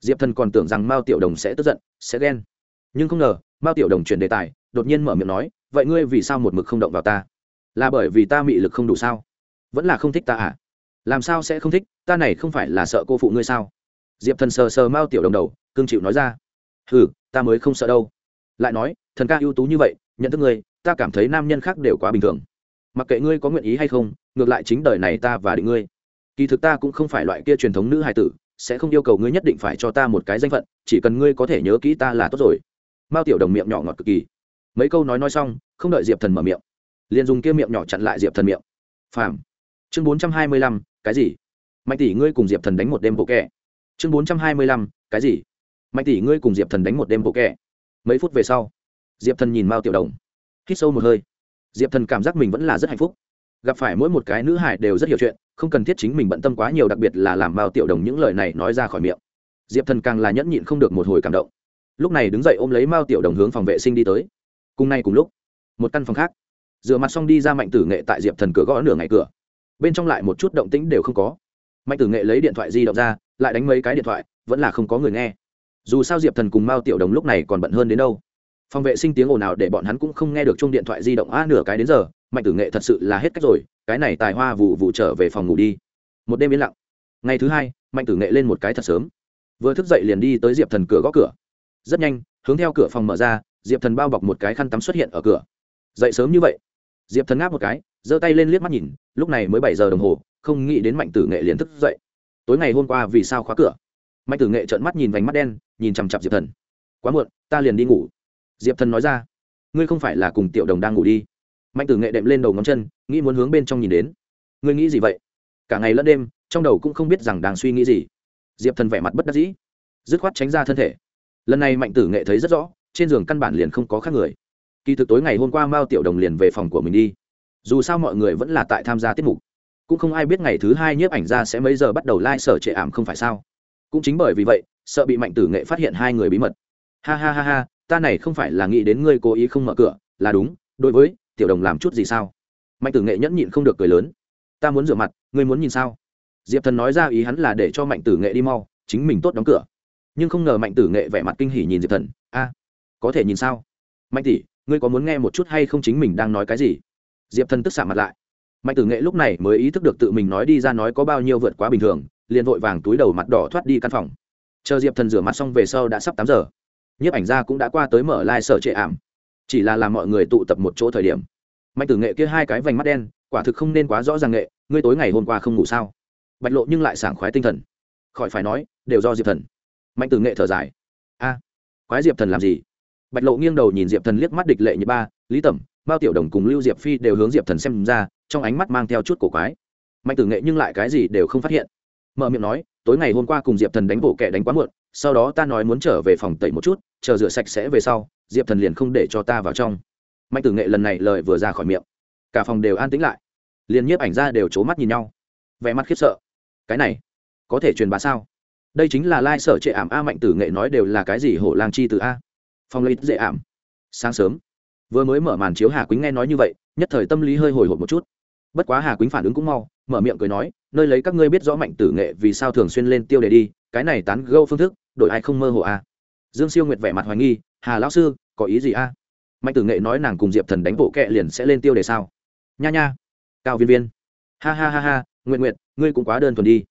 Diệp thần còn tưởng rằng mao tiểu đồng sẽ tức giận, sẽ ghen. Nhưng không ngờ, mao tiểu đồng chuyển đề tài, đột nhiên mở miệng nói, vậy ngươi vì sao một mực không động vào ta? Là bởi vì ta mị lực không đủ sao? Vẫn là không thích ta à? Làm sao sẽ không thích? Ta này không phải là sợ cô phụ ngươi sao? Diệp thần sờ sờ mao tiểu đồng đầu, cương chịu nói ra ừ ta mới không sợ đâu. Lại nói, thần ca ưu tú như vậy, nhận thức ngươi, ta cảm thấy nam nhân khác đều quá bình thường mặc kệ ngươi có nguyện ý hay không, ngược lại chính đời này ta và định ngươi. Kỳ thực ta cũng không phải loại kia truyền thống nữ hài tử, sẽ không yêu cầu ngươi nhất định phải cho ta một cái danh phận, chỉ cần ngươi có thể nhớ kỹ ta là tốt rồi. Mao tiểu đồng miệng nhỏ ngọt cực kỳ. Mấy câu nói nói xong, không đợi diệp thần mở miệng, liền dùng kia miệng nhỏ chặn lại diệp thần miệng. Phàm. Chương bốn trăm hai mươi lăm, cái gì? Mạnh tỷ ngươi cùng diệp thần đánh một đêm bộ kẹ. Chương bốn trăm hai mươi lăm, cái gì? Mạnh tỷ ngươi cùng diệp thần đánh một đêm bộ kẹ. Mấy phút về sau, diệp thần nhìn mao tiểu đồng, hít sâu một hơi diệp thần cảm giác mình vẫn là rất hạnh phúc. Gặp phải mỗi một cái nữ hải đều rất hiểu chuyện, không cần thiết chính mình bận tâm quá nhiều, đặc biệt là làm mao tiểu đồng những lời này nói ra khỏi miệng. Diệp thần càng là nhẫn nhịn không được một hồi cảm động. Lúc này đứng dậy ôm lấy mao tiểu đồng hướng phòng vệ sinh đi tới. Cùng nay cùng lúc, một căn phòng khác. Rửa mặt xong đi ra mạnh tử nghệ tại diệp thần cửa gõ nửa ngày cửa. Bên trong lại một chút động tĩnh đều không có. Mạnh tử nghệ lấy điện thoại di động ra, lại đánh mấy cái điện thoại, vẫn là không có người nghe. Dù sao diệp thần cùng mao tiểu đồng lúc này còn bận hơn đến đâu phòng vệ sinh tiếng ồn nào để bọn hắn cũng không nghe được chung điện thoại di động a nửa cái đến giờ, mạnh tử nghệ thật sự là hết cách rồi, cái này tài hoa vụ vụ trở về phòng ngủ đi. Một đêm yên lặng. Ngày thứ hai, mạnh tử nghệ lên một cái thật sớm. Vừa thức dậy liền đi tới diệp thần cửa gõ cửa. Rất nhanh, hướng theo cửa phòng mở ra, diệp thần bao bọc một cái khăn tắm xuất hiện ở cửa. Dậy sớm như vậy? Diệp thần ngáp một cái, giơ tay lên liếc mắt nhìn, lúc này mới bảy giờ đồng hồ, không nghĩ đến mạnh tử nghệ liền thức dậy. Tối ngày hôm qua vì sao khóa cửa? Mạnh tử nghệ trợn mắt nhìn vành mắt đen, nhìn chằm chặp diệp thần. Quá muộn, ta liền đi ngủ diệp thần nói ra, ngươi không phải là cùng tiểu đồng đang ngủ đi. Mạnh tử nghệ đệm lên đầu ngón chân, nghĩ muốn hướng bên trong nhìn đến. Ngươi nghĩ gì vậy? Cả ngày lẫn đêm, trong đầu cũng không biết rằng đang suy nghĩ gì. Diệp thần vẻ mặt bất đắc dĩ, dứt khoát tránh ra thân thể. Lần này mạnh tử nghệ thấy rất rõ, trên giường căn bản liền không có khác người. Kỳ thực tối ngày hôm qua mao tiểu đồng liền về phòng của mình đi. Dù sao mọi người vẫn là tại tham gia tiết mục. Cũng không ai biết ngày thứ hai nhiếp ảnh ra sẽ mấy giờ bắt đầu lai、like、sở trệ ảm không phải sao? Cũng chính bởi vì vậy, sợ bị mạnh tử nghệ phát hiện hai người bí mật. Ha ha ha ha ta này không phải là nghĩ đến ngươi cố ý không mở cửa, là đúng, đối với, tiểu đồng làm chút gì sao? Mạnh tử nghệ nhẫn nhịn không được cười lớn. Ta muốn rửa mặt, ngươi muốn nhìn sao? Diệp thần nói ra ý hắn là để cho mạnh tử nghệ đi mau, chính mình tốt đóng cửa. Nhưng không ngờ mạnh tử nghệ vẻ mặt kinh hỉ nhìn diệp thần. A, có thể nhìn sao? Mạnh tỷ, ngươi có muốn nghe một chút hay không chính mình đang nói cái gì? Diệp thần tức xạ mặt lại. Mạnh tử nghệ lúc này mới ý thức được tự mình nói đi ra nói có bao nhiêu vượt quá bình thường, liền vội vàng túi đầu mặt đỏ thoát đi căn phòng. Chờ diệp thần rửa mặt xong về sau đã sắp tám giờ nhiếp ảnh gia cũng đã qua tới mở lai、like、sở trệ ảm. Chỉ là làm mọi người tụ tập một chỗ thời điểm. Mạnh tử nghệ kia hai cái vành mắt đen quả thực không nên quá rõ ràng nghệ ngươi tối ngày hôm qua không ngủ sao? Bạch lộ nhưng lại sảng khoái tinh thần. Khỏi phải nói đều do diệp thần. Mạnh tử nghệ thở dài. A à, quái diệp thần làm gì? Bạch lộ nghiêng đầu nhìn diệp thần liếc mắt địch lệ như ba lý tẩm bao tiểu đồng cùng lưu diệp phi đều hướng diệp thần xem ra trong ánh mắt mang theo chút cổ quái. Mạnh tử nghệ nhưng lại cái gì đều không phát hiện. Mở miệng nói tối ngày hôm qua cùng diệp thần đánh bộ kẻ đánh quá muộn sau đó ta nói muốn trở về phòng tẩy một chút, chờ rửa sạch sẽ về sau, diệp thần liền không để cho ta vào trong. Mạnh tử nghệ lần này lời vừa ra khỏi miệng. Cả phòng đều an tĩnh lại. Liền nhiếp ảnh ra đều c h ố mắt nhìn nhau. Vẻ mặt khiếp sợ. Cái này, có thể truyền bá sao? Đây chính là lai、like、sở trệ ảm a mạnh tử nghệ nói đều là cái gì hổ lang chi từ a? Phong lấy dễ ảm. Sáng sớm. Vừa mới mở màn chiếu hà quýnh nghe nói như vậy, nhất thời tâm lý hơi hồi hộp một chút. Bất quá hà quýnh phản ứng cũng mau, mở miệng cười nói, nơi lấy các ngươi biết rõ mạnh tử nghệ vì sao thường xuyên lên tiêu đề đi, cái này tán gâu phương thức đổi ai không mơ hồ a dương siêu nguyệt vẻ mặt hoài nghi, hà lão sư, có ý gì a mạnh tử nghệ nói nàng cùng diệp thần đánh bộ kệ liền sẽ lên tiêu đề sao? Nha nha, cao viên viên. Ha ha ha ha nguyện nguyện ngươi cũng quá đơn thuần đi.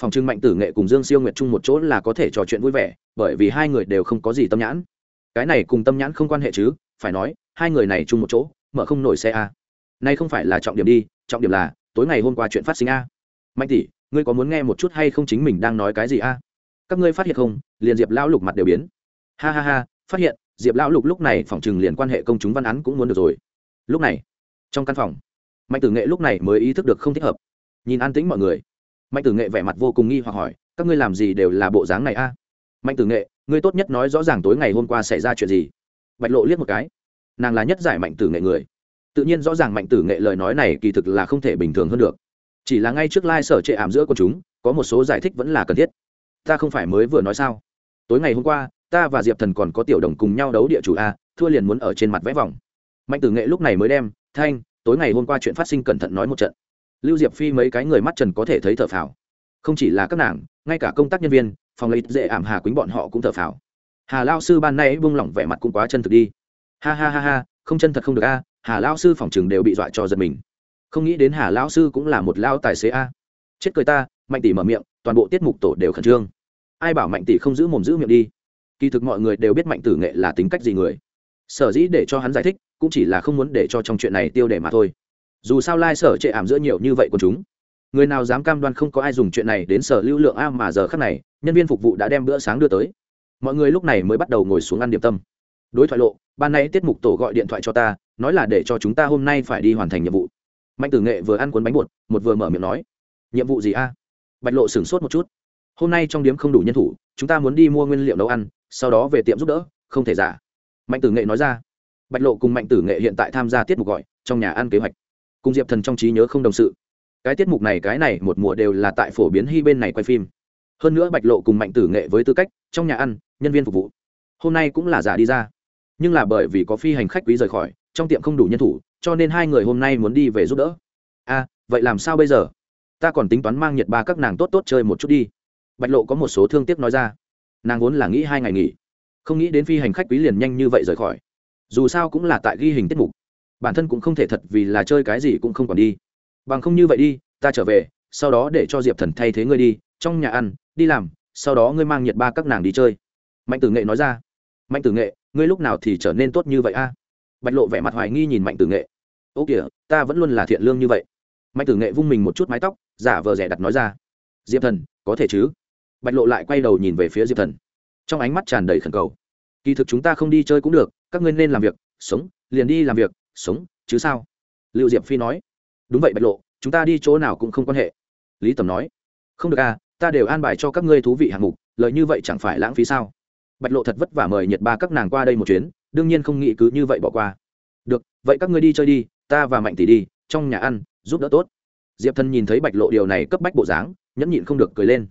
Phòng trưng mạnh tử nghệ cùng dương siêu nguyệt chung một chỗ là có thể trò chuyện vui vẻ, bởi vì hai người đều không có gì tâm nhãn. Cái này cùng tâm nhãn không quan hệ chứ, phải nói, hai người này chung một chỗ, mở không nổi xe a nay không phải là trọng điểm đi, trọng điểm là, tối ngày hôm qua chuyện phát sinh a mạnh tỷ, ngươi có muốn nghe một chút hay không chính mình đang nói cái gì a các ngươi phát hiện không, liền diệp lão lục mặt đều biến. Ha ha ha, phát hiện, diệp lão lục lúc này phòng chừng liền quan hệ công chúng văn án cũng muốn được rồi. Lúc này, trong căn phòng, mạnh tử nghệ lúc này mới ý thức được không thích hợp. Nhìn an tĩnh mọi người, mạnh tử nghệ vẻ mặt vô cùng nghi hoặc hỏi, các ngươi làm gì đều là bộ dáng này a? Mạnh tử nghệ, ngươi tốt nhất nói rõ ràng tối ngày hôm qua xảy ra chuyện gì. Bạch lộ liếc một cái, nàng là nhất giải mạnh tử nghệ người. Tự nhiên rõ ràng mạnh tử nghệ lời nói này kỳ thực là không thể bình thường hơn được. Chỉ là ngay trước lai、like、sở trệ ảm giữa con chúng, có một số giải thích vẫn là cần thiết ta không phải mới vừa nói sao? Tối ngày hôm qua, ta và diệp thần còn có tiểu đồng cùng nhau đấu địa chủ a, thua liền muốn ở trên mặt vẽ vòng. Mạnh tử nghệ lúc này mới đem, thanh, tối ngày hôm qua chuyện phát sinh cẩn thận nói một trận. Lưu diệp phi mấy cái người mắt trần có thể thấy thở phào. Không chỉ là các nàng, ngay cả công tác nhân viên, phòng lấy dễ ảm hà quýnh bọn họ cũng thở phào. Hà lao sư ban nay buông lỏng vẻ mặt cũng quá chân thực đi. Ha ha ha ha, không chân thật không được a, hà lao sư phòng chừng đều bị dọa cho giật mình. Không nghĩ đến hà lao sư cũng là một lao tài xế a. Chết cười ta, mạnh tỷ mở miệng toàn bộ tiết mục tổ đều khẩn trương. Ai bảo mạnh tỷ không giữ mồm giữ miệng đi? Kỳ thực mọi người đều biết mạnh tử nghệ là tính cách gì người. Sở dĩ để cho hắn giải thích, cũng chỉ là không muốn để cho trong chuyện này tiêu đề mà thôi. Dù sao lai、like、sở trệ ảm giữa nhiều như vậy của chúng. Người nào dám cam đoan không có ai dùng chuyện này đến sở lưu lượng a mà giờ khác này, nhân viên phục vụ đã đem bữa sáng đưa tới. Mọi người lúc này mới bắt đầu ngồi xuống ăn điểm tâm. Đối thoại lộ, ban nay tiết mục tổ gọi điện thoại cho ta, nói là để cho chúng ta hôm nay phải đi hoàn thành nhiệm vụ. Mạnh tử nghệ vừa ăn cuốn bánh bột, một vừa mở miệng nói, nhiệm vụ gì a? Bạch lộ sửng sốt một chút. Hôm nay trong điếm không đủ nhân thủ chúng ta muốn đi mua nguyên liệu nấu ăn sau đó về tiệm giúp đỡ không thể giả. Mạnh tử nghệ nói ra. Bạch lộ cùng mạnh tử nghệ hiện tại tham gia tiết mục gọi trong nhà ăn kế hoạch. Cùng diệp thần trong trí nhớ không đồng sự. Cái tiết mục này cái này một mùa đều là tại phổ biến hy bên này quay phim. Hơn nữa bạch lộ cùng mạnh tử nghệ với tư cách trong nhà ăn nhân viên phục vụ. Hôm nay cũng là giả đi ra. Nhưng là bởi vì có phi hành khách quý rời khỏi trong tiệm không đủ nhân thủ cho nên hai người hôm nay muốn đi về giúp đỡ. A à, vậy làm sao bây giờ? Ta còn tính toán mang nhiệt ba các nàng tốt tốt chơi một chút đi. Bạch lộ có một số thương tiếc nói ra. Nàng vốn là nghĩ hai ngày nghỉ, không nghĩ đến phi hành khách quý liền nhanh như vậy rời khỏi. Dù sao cũng là tại ghi hình tiết mục. Bản thân cũng không thể thật vì là chơi cái gì cũng không còn đi. Bằng không như vậy đi, ta trở về, sau đó để cho diệp thần thay thế ngươi đi, trong nhà ăn, đi làm, sau đó ngươi mang nhiệt ba các nàng đi chơi. Mạnh tử nghệ nói ra. Mạnh tử nghệ, ngươi lúc nào thì trở nên tốt như vậy a? Bạch lộ vẻ mặt hoài nghi nhìn mạnh tử nghệ. Ô kìa, ta vẫn luôn là thiện lương như vậy mạnh tử nghệ vung mình một chút mái tóc, giả vờ rẻ đặt nói ra. Diệp thần, có thể chứ? Bạch lộ lại quay đầu nhìn về phía diệp thần. Trong ánh mắt tràn đầy khẩn cầu. Kỳ thực chúng ta không đi chơi cũng được, các ngươi nên làm việc, sống, liền đi làm việc, sống, chứ sao? Liệu diệp phi nói. Đúng vậy bạch lộ, chúng ta đi chỗ nào cũng không quan hệ. Lý tầm nói. Không được à ta đều an bài cho các ngươi thú vị hạng mục, lợi như vậy chẳng phải lãng phí sao? Bạch lộ thật vất vả mời nhiệt ba các nàng qua đây một chuyến, đương nhiên không nghĩ cứ như vậy bỏ qua. Được, vậy các ngươi đi chơi đi, ta và mạnh tỷ đi, trong nhà ăn giúp đỡ tốt. Diệp thần nhìn thấy bạch lộ điều này cấp bách bộ dáng nhẫn nhịn không được cười lên.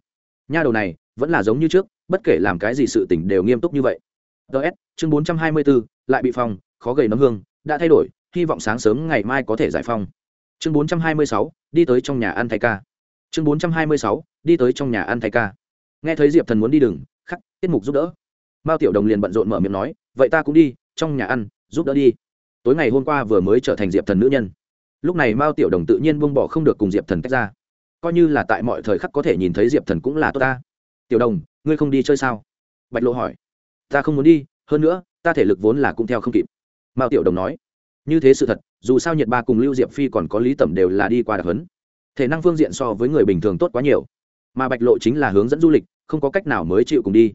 Nha đầu này vẫn là giống như trước bất kể làm cái gì sự t ì n h đều nghiêm túc như vậy. Ts chương bốn trăm hai mươi bốn lại bị phòng, khó gầy nấm hương đã thay đổi hy vọng sáng sớm ngày mai có thể giải phong. Chương bốn trăm hai mươi sáu đi tới trong nhà ăn thay ca. Chương bốn trăm hai mươi sáu đi tới trong nhà ăn thay ca. Nghe thấy diệp thần muốn đi đừng khắc tiết mục giúp đỡ. Mao tiểu đồng liền bận rộn mở miệng nói vậy ta cũng đi trong nhà ăn giúp đỡ đi. Tối ngày hôm qua vừa mới trở thành diệp thần nữ nhân lúc này mao tiểu đồng tự nhiên buông bỏ không được cùng diệp thần tách ra. Coi như là tại mọi thời khắc có thể nhìn thấy diệp thần cũng là tốt ta. Tiểu đồng, ngươi không đi chơi sao? Bạch lộ hỏi. Ta không muốn đi, hơn nữa, ta thể lực vốn là cũng theo không kịp. Mao tiểu đồng nói. Như thế sự thật, dù sao nhiệt ba cùng lưu diệp phi còn có lý tẩm đều là đi qua đặc hấn thể năng phương diện so với người bình thường tốt quá nhiều. Mà bạch lộ chính là hướng dẫn du lịch, không có cách nào mới chịu cùng đi.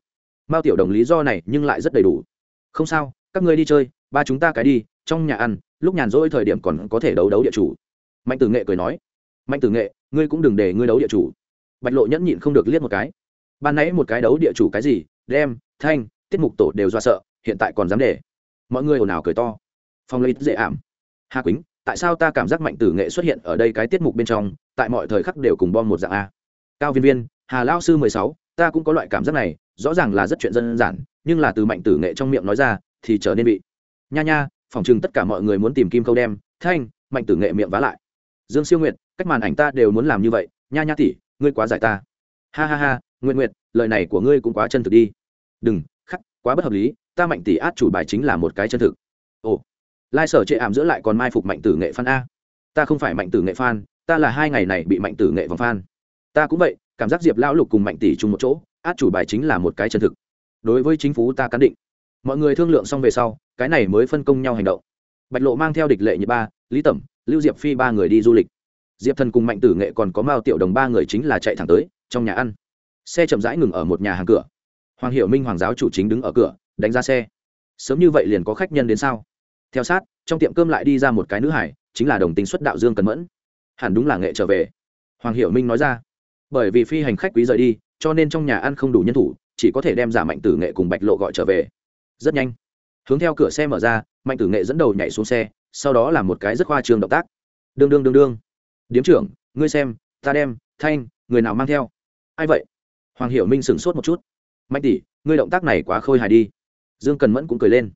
Mao tiểu đồng lý do này nhưng lại rất đầy đủ. Không sao, các ngươi đi chơi, ba chúng ta cái đi trong nhà ăn, lúc nhàn rỗi thời điểm còn có thể đấu đấu địa chủ. Mạnh tử nghệ cười nói, mạnh tử nghệ, ngươi cũng đừng để ngươi đấu địa chủ. Bạch lộ nhẫn nhịn không được liếc một cái. Ban nãy một cái đấu địa chủ cái gì? Đem, thanh, tiết mục tổ đều do sợ, hiện tại còn dám để. Mọi người ồn ào cười to. Phong lấy dễ ảm. Hà quýnh tại sao ta cảm giác mạnh tử nghệ xuất hiện ở đây cái tiết mục bên trong, tại mọi thời khắc đều cùng bom một dạng a? Cao viên viên, hà lao sư mười sáu, ta cũng có loại cảm giác này, rõ ràng là rất chuyện dân giản nhưng là từ mạnh tử nghệ trong miệng nói ra, thì trở nên bị. Nha nha phòng chừng tất cả mọi người muốn tìm kim câu đem, thanh, mạnh tử nghệ miệng vá lại. Dương siêu nguyệt, cách màn ảnh ta đều muốn làm như vậy, nha nha tỷ, ngươi quá giải ta. Ha ha ha nguyện nguyện lời này của ngươi cũng quá chân thực đi. Đừng, khắc, quá bất hợp lý, ta mạnh tỷ át chủ bài chính là một cái chân thực. Ồ, lai sở chệ ảm giữa lại còn mai phục mạnh tử nghệ phan a. Ta không phải mạnh tử nghệ phan ta là hai ngày này bị mạnh tử nghệ vòng phan ta cũng vậy, cảm giác diệp lão lục cùng mạnh tỷ chung một chỗ, át chủ bài chính là một cái chân thực. Đối với chính phủ ta cán định mọi người thương lượng xong về sau, cái này mới phân công nhau hành động. Bạch lộ mang theo địch lệ như ba, lý tẩm, lưu diệp phi ba người đi du lịch. Diệp thần cùng mạnh tử nghệ còn có mao tiểu đồng ba người chính là chạy thẳng tới, trong nhà ăn. Xe chậm rãi ngừng ở một nhà hàng cửa. Hoàng hiệu minh hoàng giáo chủ chính đứng ở cửa, đánh ra xe. Sớm như vậy liền có khách nhân đến sao? Theo sát, trong tiệm cơm lại đi ra một cái nữ hải, chính là đồng tính xuất đạo dương cần mẫn. Hẳn đúng là nghệ trở về. Hoàng hiệu minh nói ra. Bởi vì phi hành khách quý rời đi, cho nên trong nhà ăn không đủ nhân thủ, chỉ có thể đem giả mạnh tử nghệ cùng bạch lộ gọi trở về rất nhanh. Hướng theo cửa xe mở ra, mạnh tử nghệ dẫn đầu nhảy xuống xe, sau đó là một cái rất khoa trường động tác. Đương đương đương đương. Điếm trưởng, ngươi xem, ta đem, thanh, người nào mang theo? Ai vậy? Hoàng hiểu minh sửng sốt một chút. Mạnh tỷ, ngươi động tác này quá khôi hài đi. Dương cần mẫn cũng cười lên.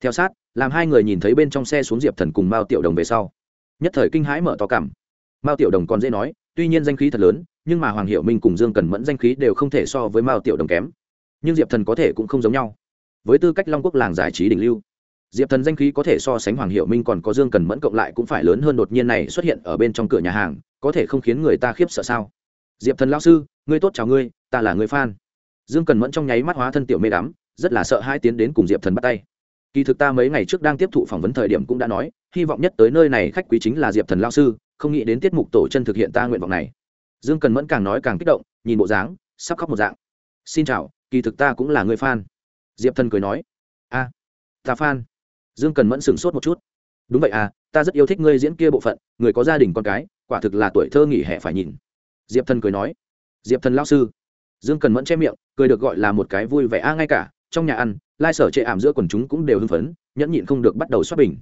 Theo sát, làm hai người nhìn thấy bên trong xe xuống diệp thần cùng mao tiểu đồng về sau. Nhất thời kinh hãi mở to cảm mao tiểu đồng còn dễ nói, tuy nhiên danh khí thật lớn, nhưng mà hoàng hiệu minh cùng dương cần mẫn danh khí đều không thể so với mao tiểu đồng kém. Nhưng diệp thần có thể cũng không giống nhau với tư cách long quốc làng giải trí đỉnh lưu. Diệp thần danh khí có thể so sánh hoàng hiệu minh còn có dương cần mẫn cộng lại cũng phải lớn hơn đột nhiên này xuất hiện ở bên trong cửa nhà hàng, có thể không khiến người ta khiếp sợ sao? Diệp thần lao sư, ngươi tốt chào ngươi, ta là người phan dương cần mẫn trong nháy mắt hóa thân tiểu mê đắm, rất là sợ hai tiến đến cùng diệp thần bắt tay. Kỳ thực ta mấy ngày trước đang tiếp thụ phỏng vấn thời điểm cũng đã nói, hy vọng nhất tới nơi này khách quý chính là diệp thần lao sư, không nghĩ đến tiết mục tổ chân thực hiện ta nguyện vọng này. Dương cần mẫn càng nói càng kích động, nhìn bộ dáng, sắp khóc một dạng. Xin chào, kỳ thực ta cũng là người f diệp thần cười nói, a ta phan, dương cần mẫn sửng sốt một chút. Đúng vậy à ta rất yêu thích ngươi diễn kia bộ phận, người có gia đình con cái, quả thực là tuổi thơ nghỉ hè phải nhìn. Diệp thần cười nói, diệp thần lao sư. Dương cần mẫn che miệng, cười được gọi là một cái vui vẻ a ngay cả, trong nhà ăn, lai sở chệ ảm giữa quần chúng cũng đều hưng phấn, nhẫn nhịn không được bắt đầu xoát bình.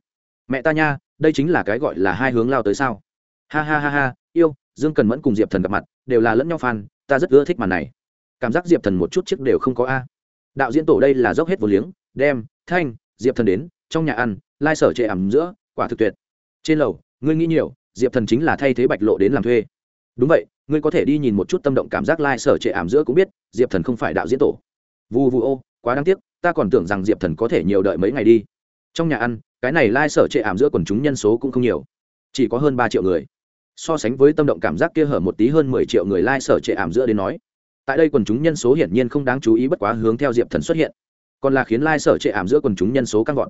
Mẹ ta nha, đây chính là cái gọi là hai hướng lao tới sao? Ha ha ha ha, yêu. Dương cần mẫn cùng diệp thần gặp mặt, đều là lẫn nhau fan, ta rất ưa thích màn này. Cảm giác diệp thần một chút chiếc đều không có a đạo diễn tổ đây là dốc hết vô liếng, đem, thanh, diệp thần đến, trong nhà ăn, lai sở chệ ẩm giữa, quả thực tuyệt. Trên lầu, ngươi nghĩ nhiều, diệp thần chính là thay thế bạch lộ đến làm thuê. Đúng vậy, ngươi có thể đi nhìn một chút tâm động cảm giác lai sở trệ ảm giữa cũng biết, diệp thần không phải đạo diễn tổ. Vu vu ô, quá đáng tiếc, ta còn tưởng rằng diệp thần có thể nhiều đợi mấy ngày đi. Trong nhà ăn, cái này lai sở trệ ảm giữa quần chúng nhân số cũng không nhiều, chỉ có hơn ba triệu người. So sánh với tâm động cảm giác kia hở một tí hơn mười triệu người lai sở trệ ảm giữa đến nói tại đây quần chúng nhân số hiển nhiên không đáng chú ý bất quá hướng theo diệp thần xuất hiện. Còn là khiến lai、like、sở trệ ảm giữa quần chúng nhân số căng gọn.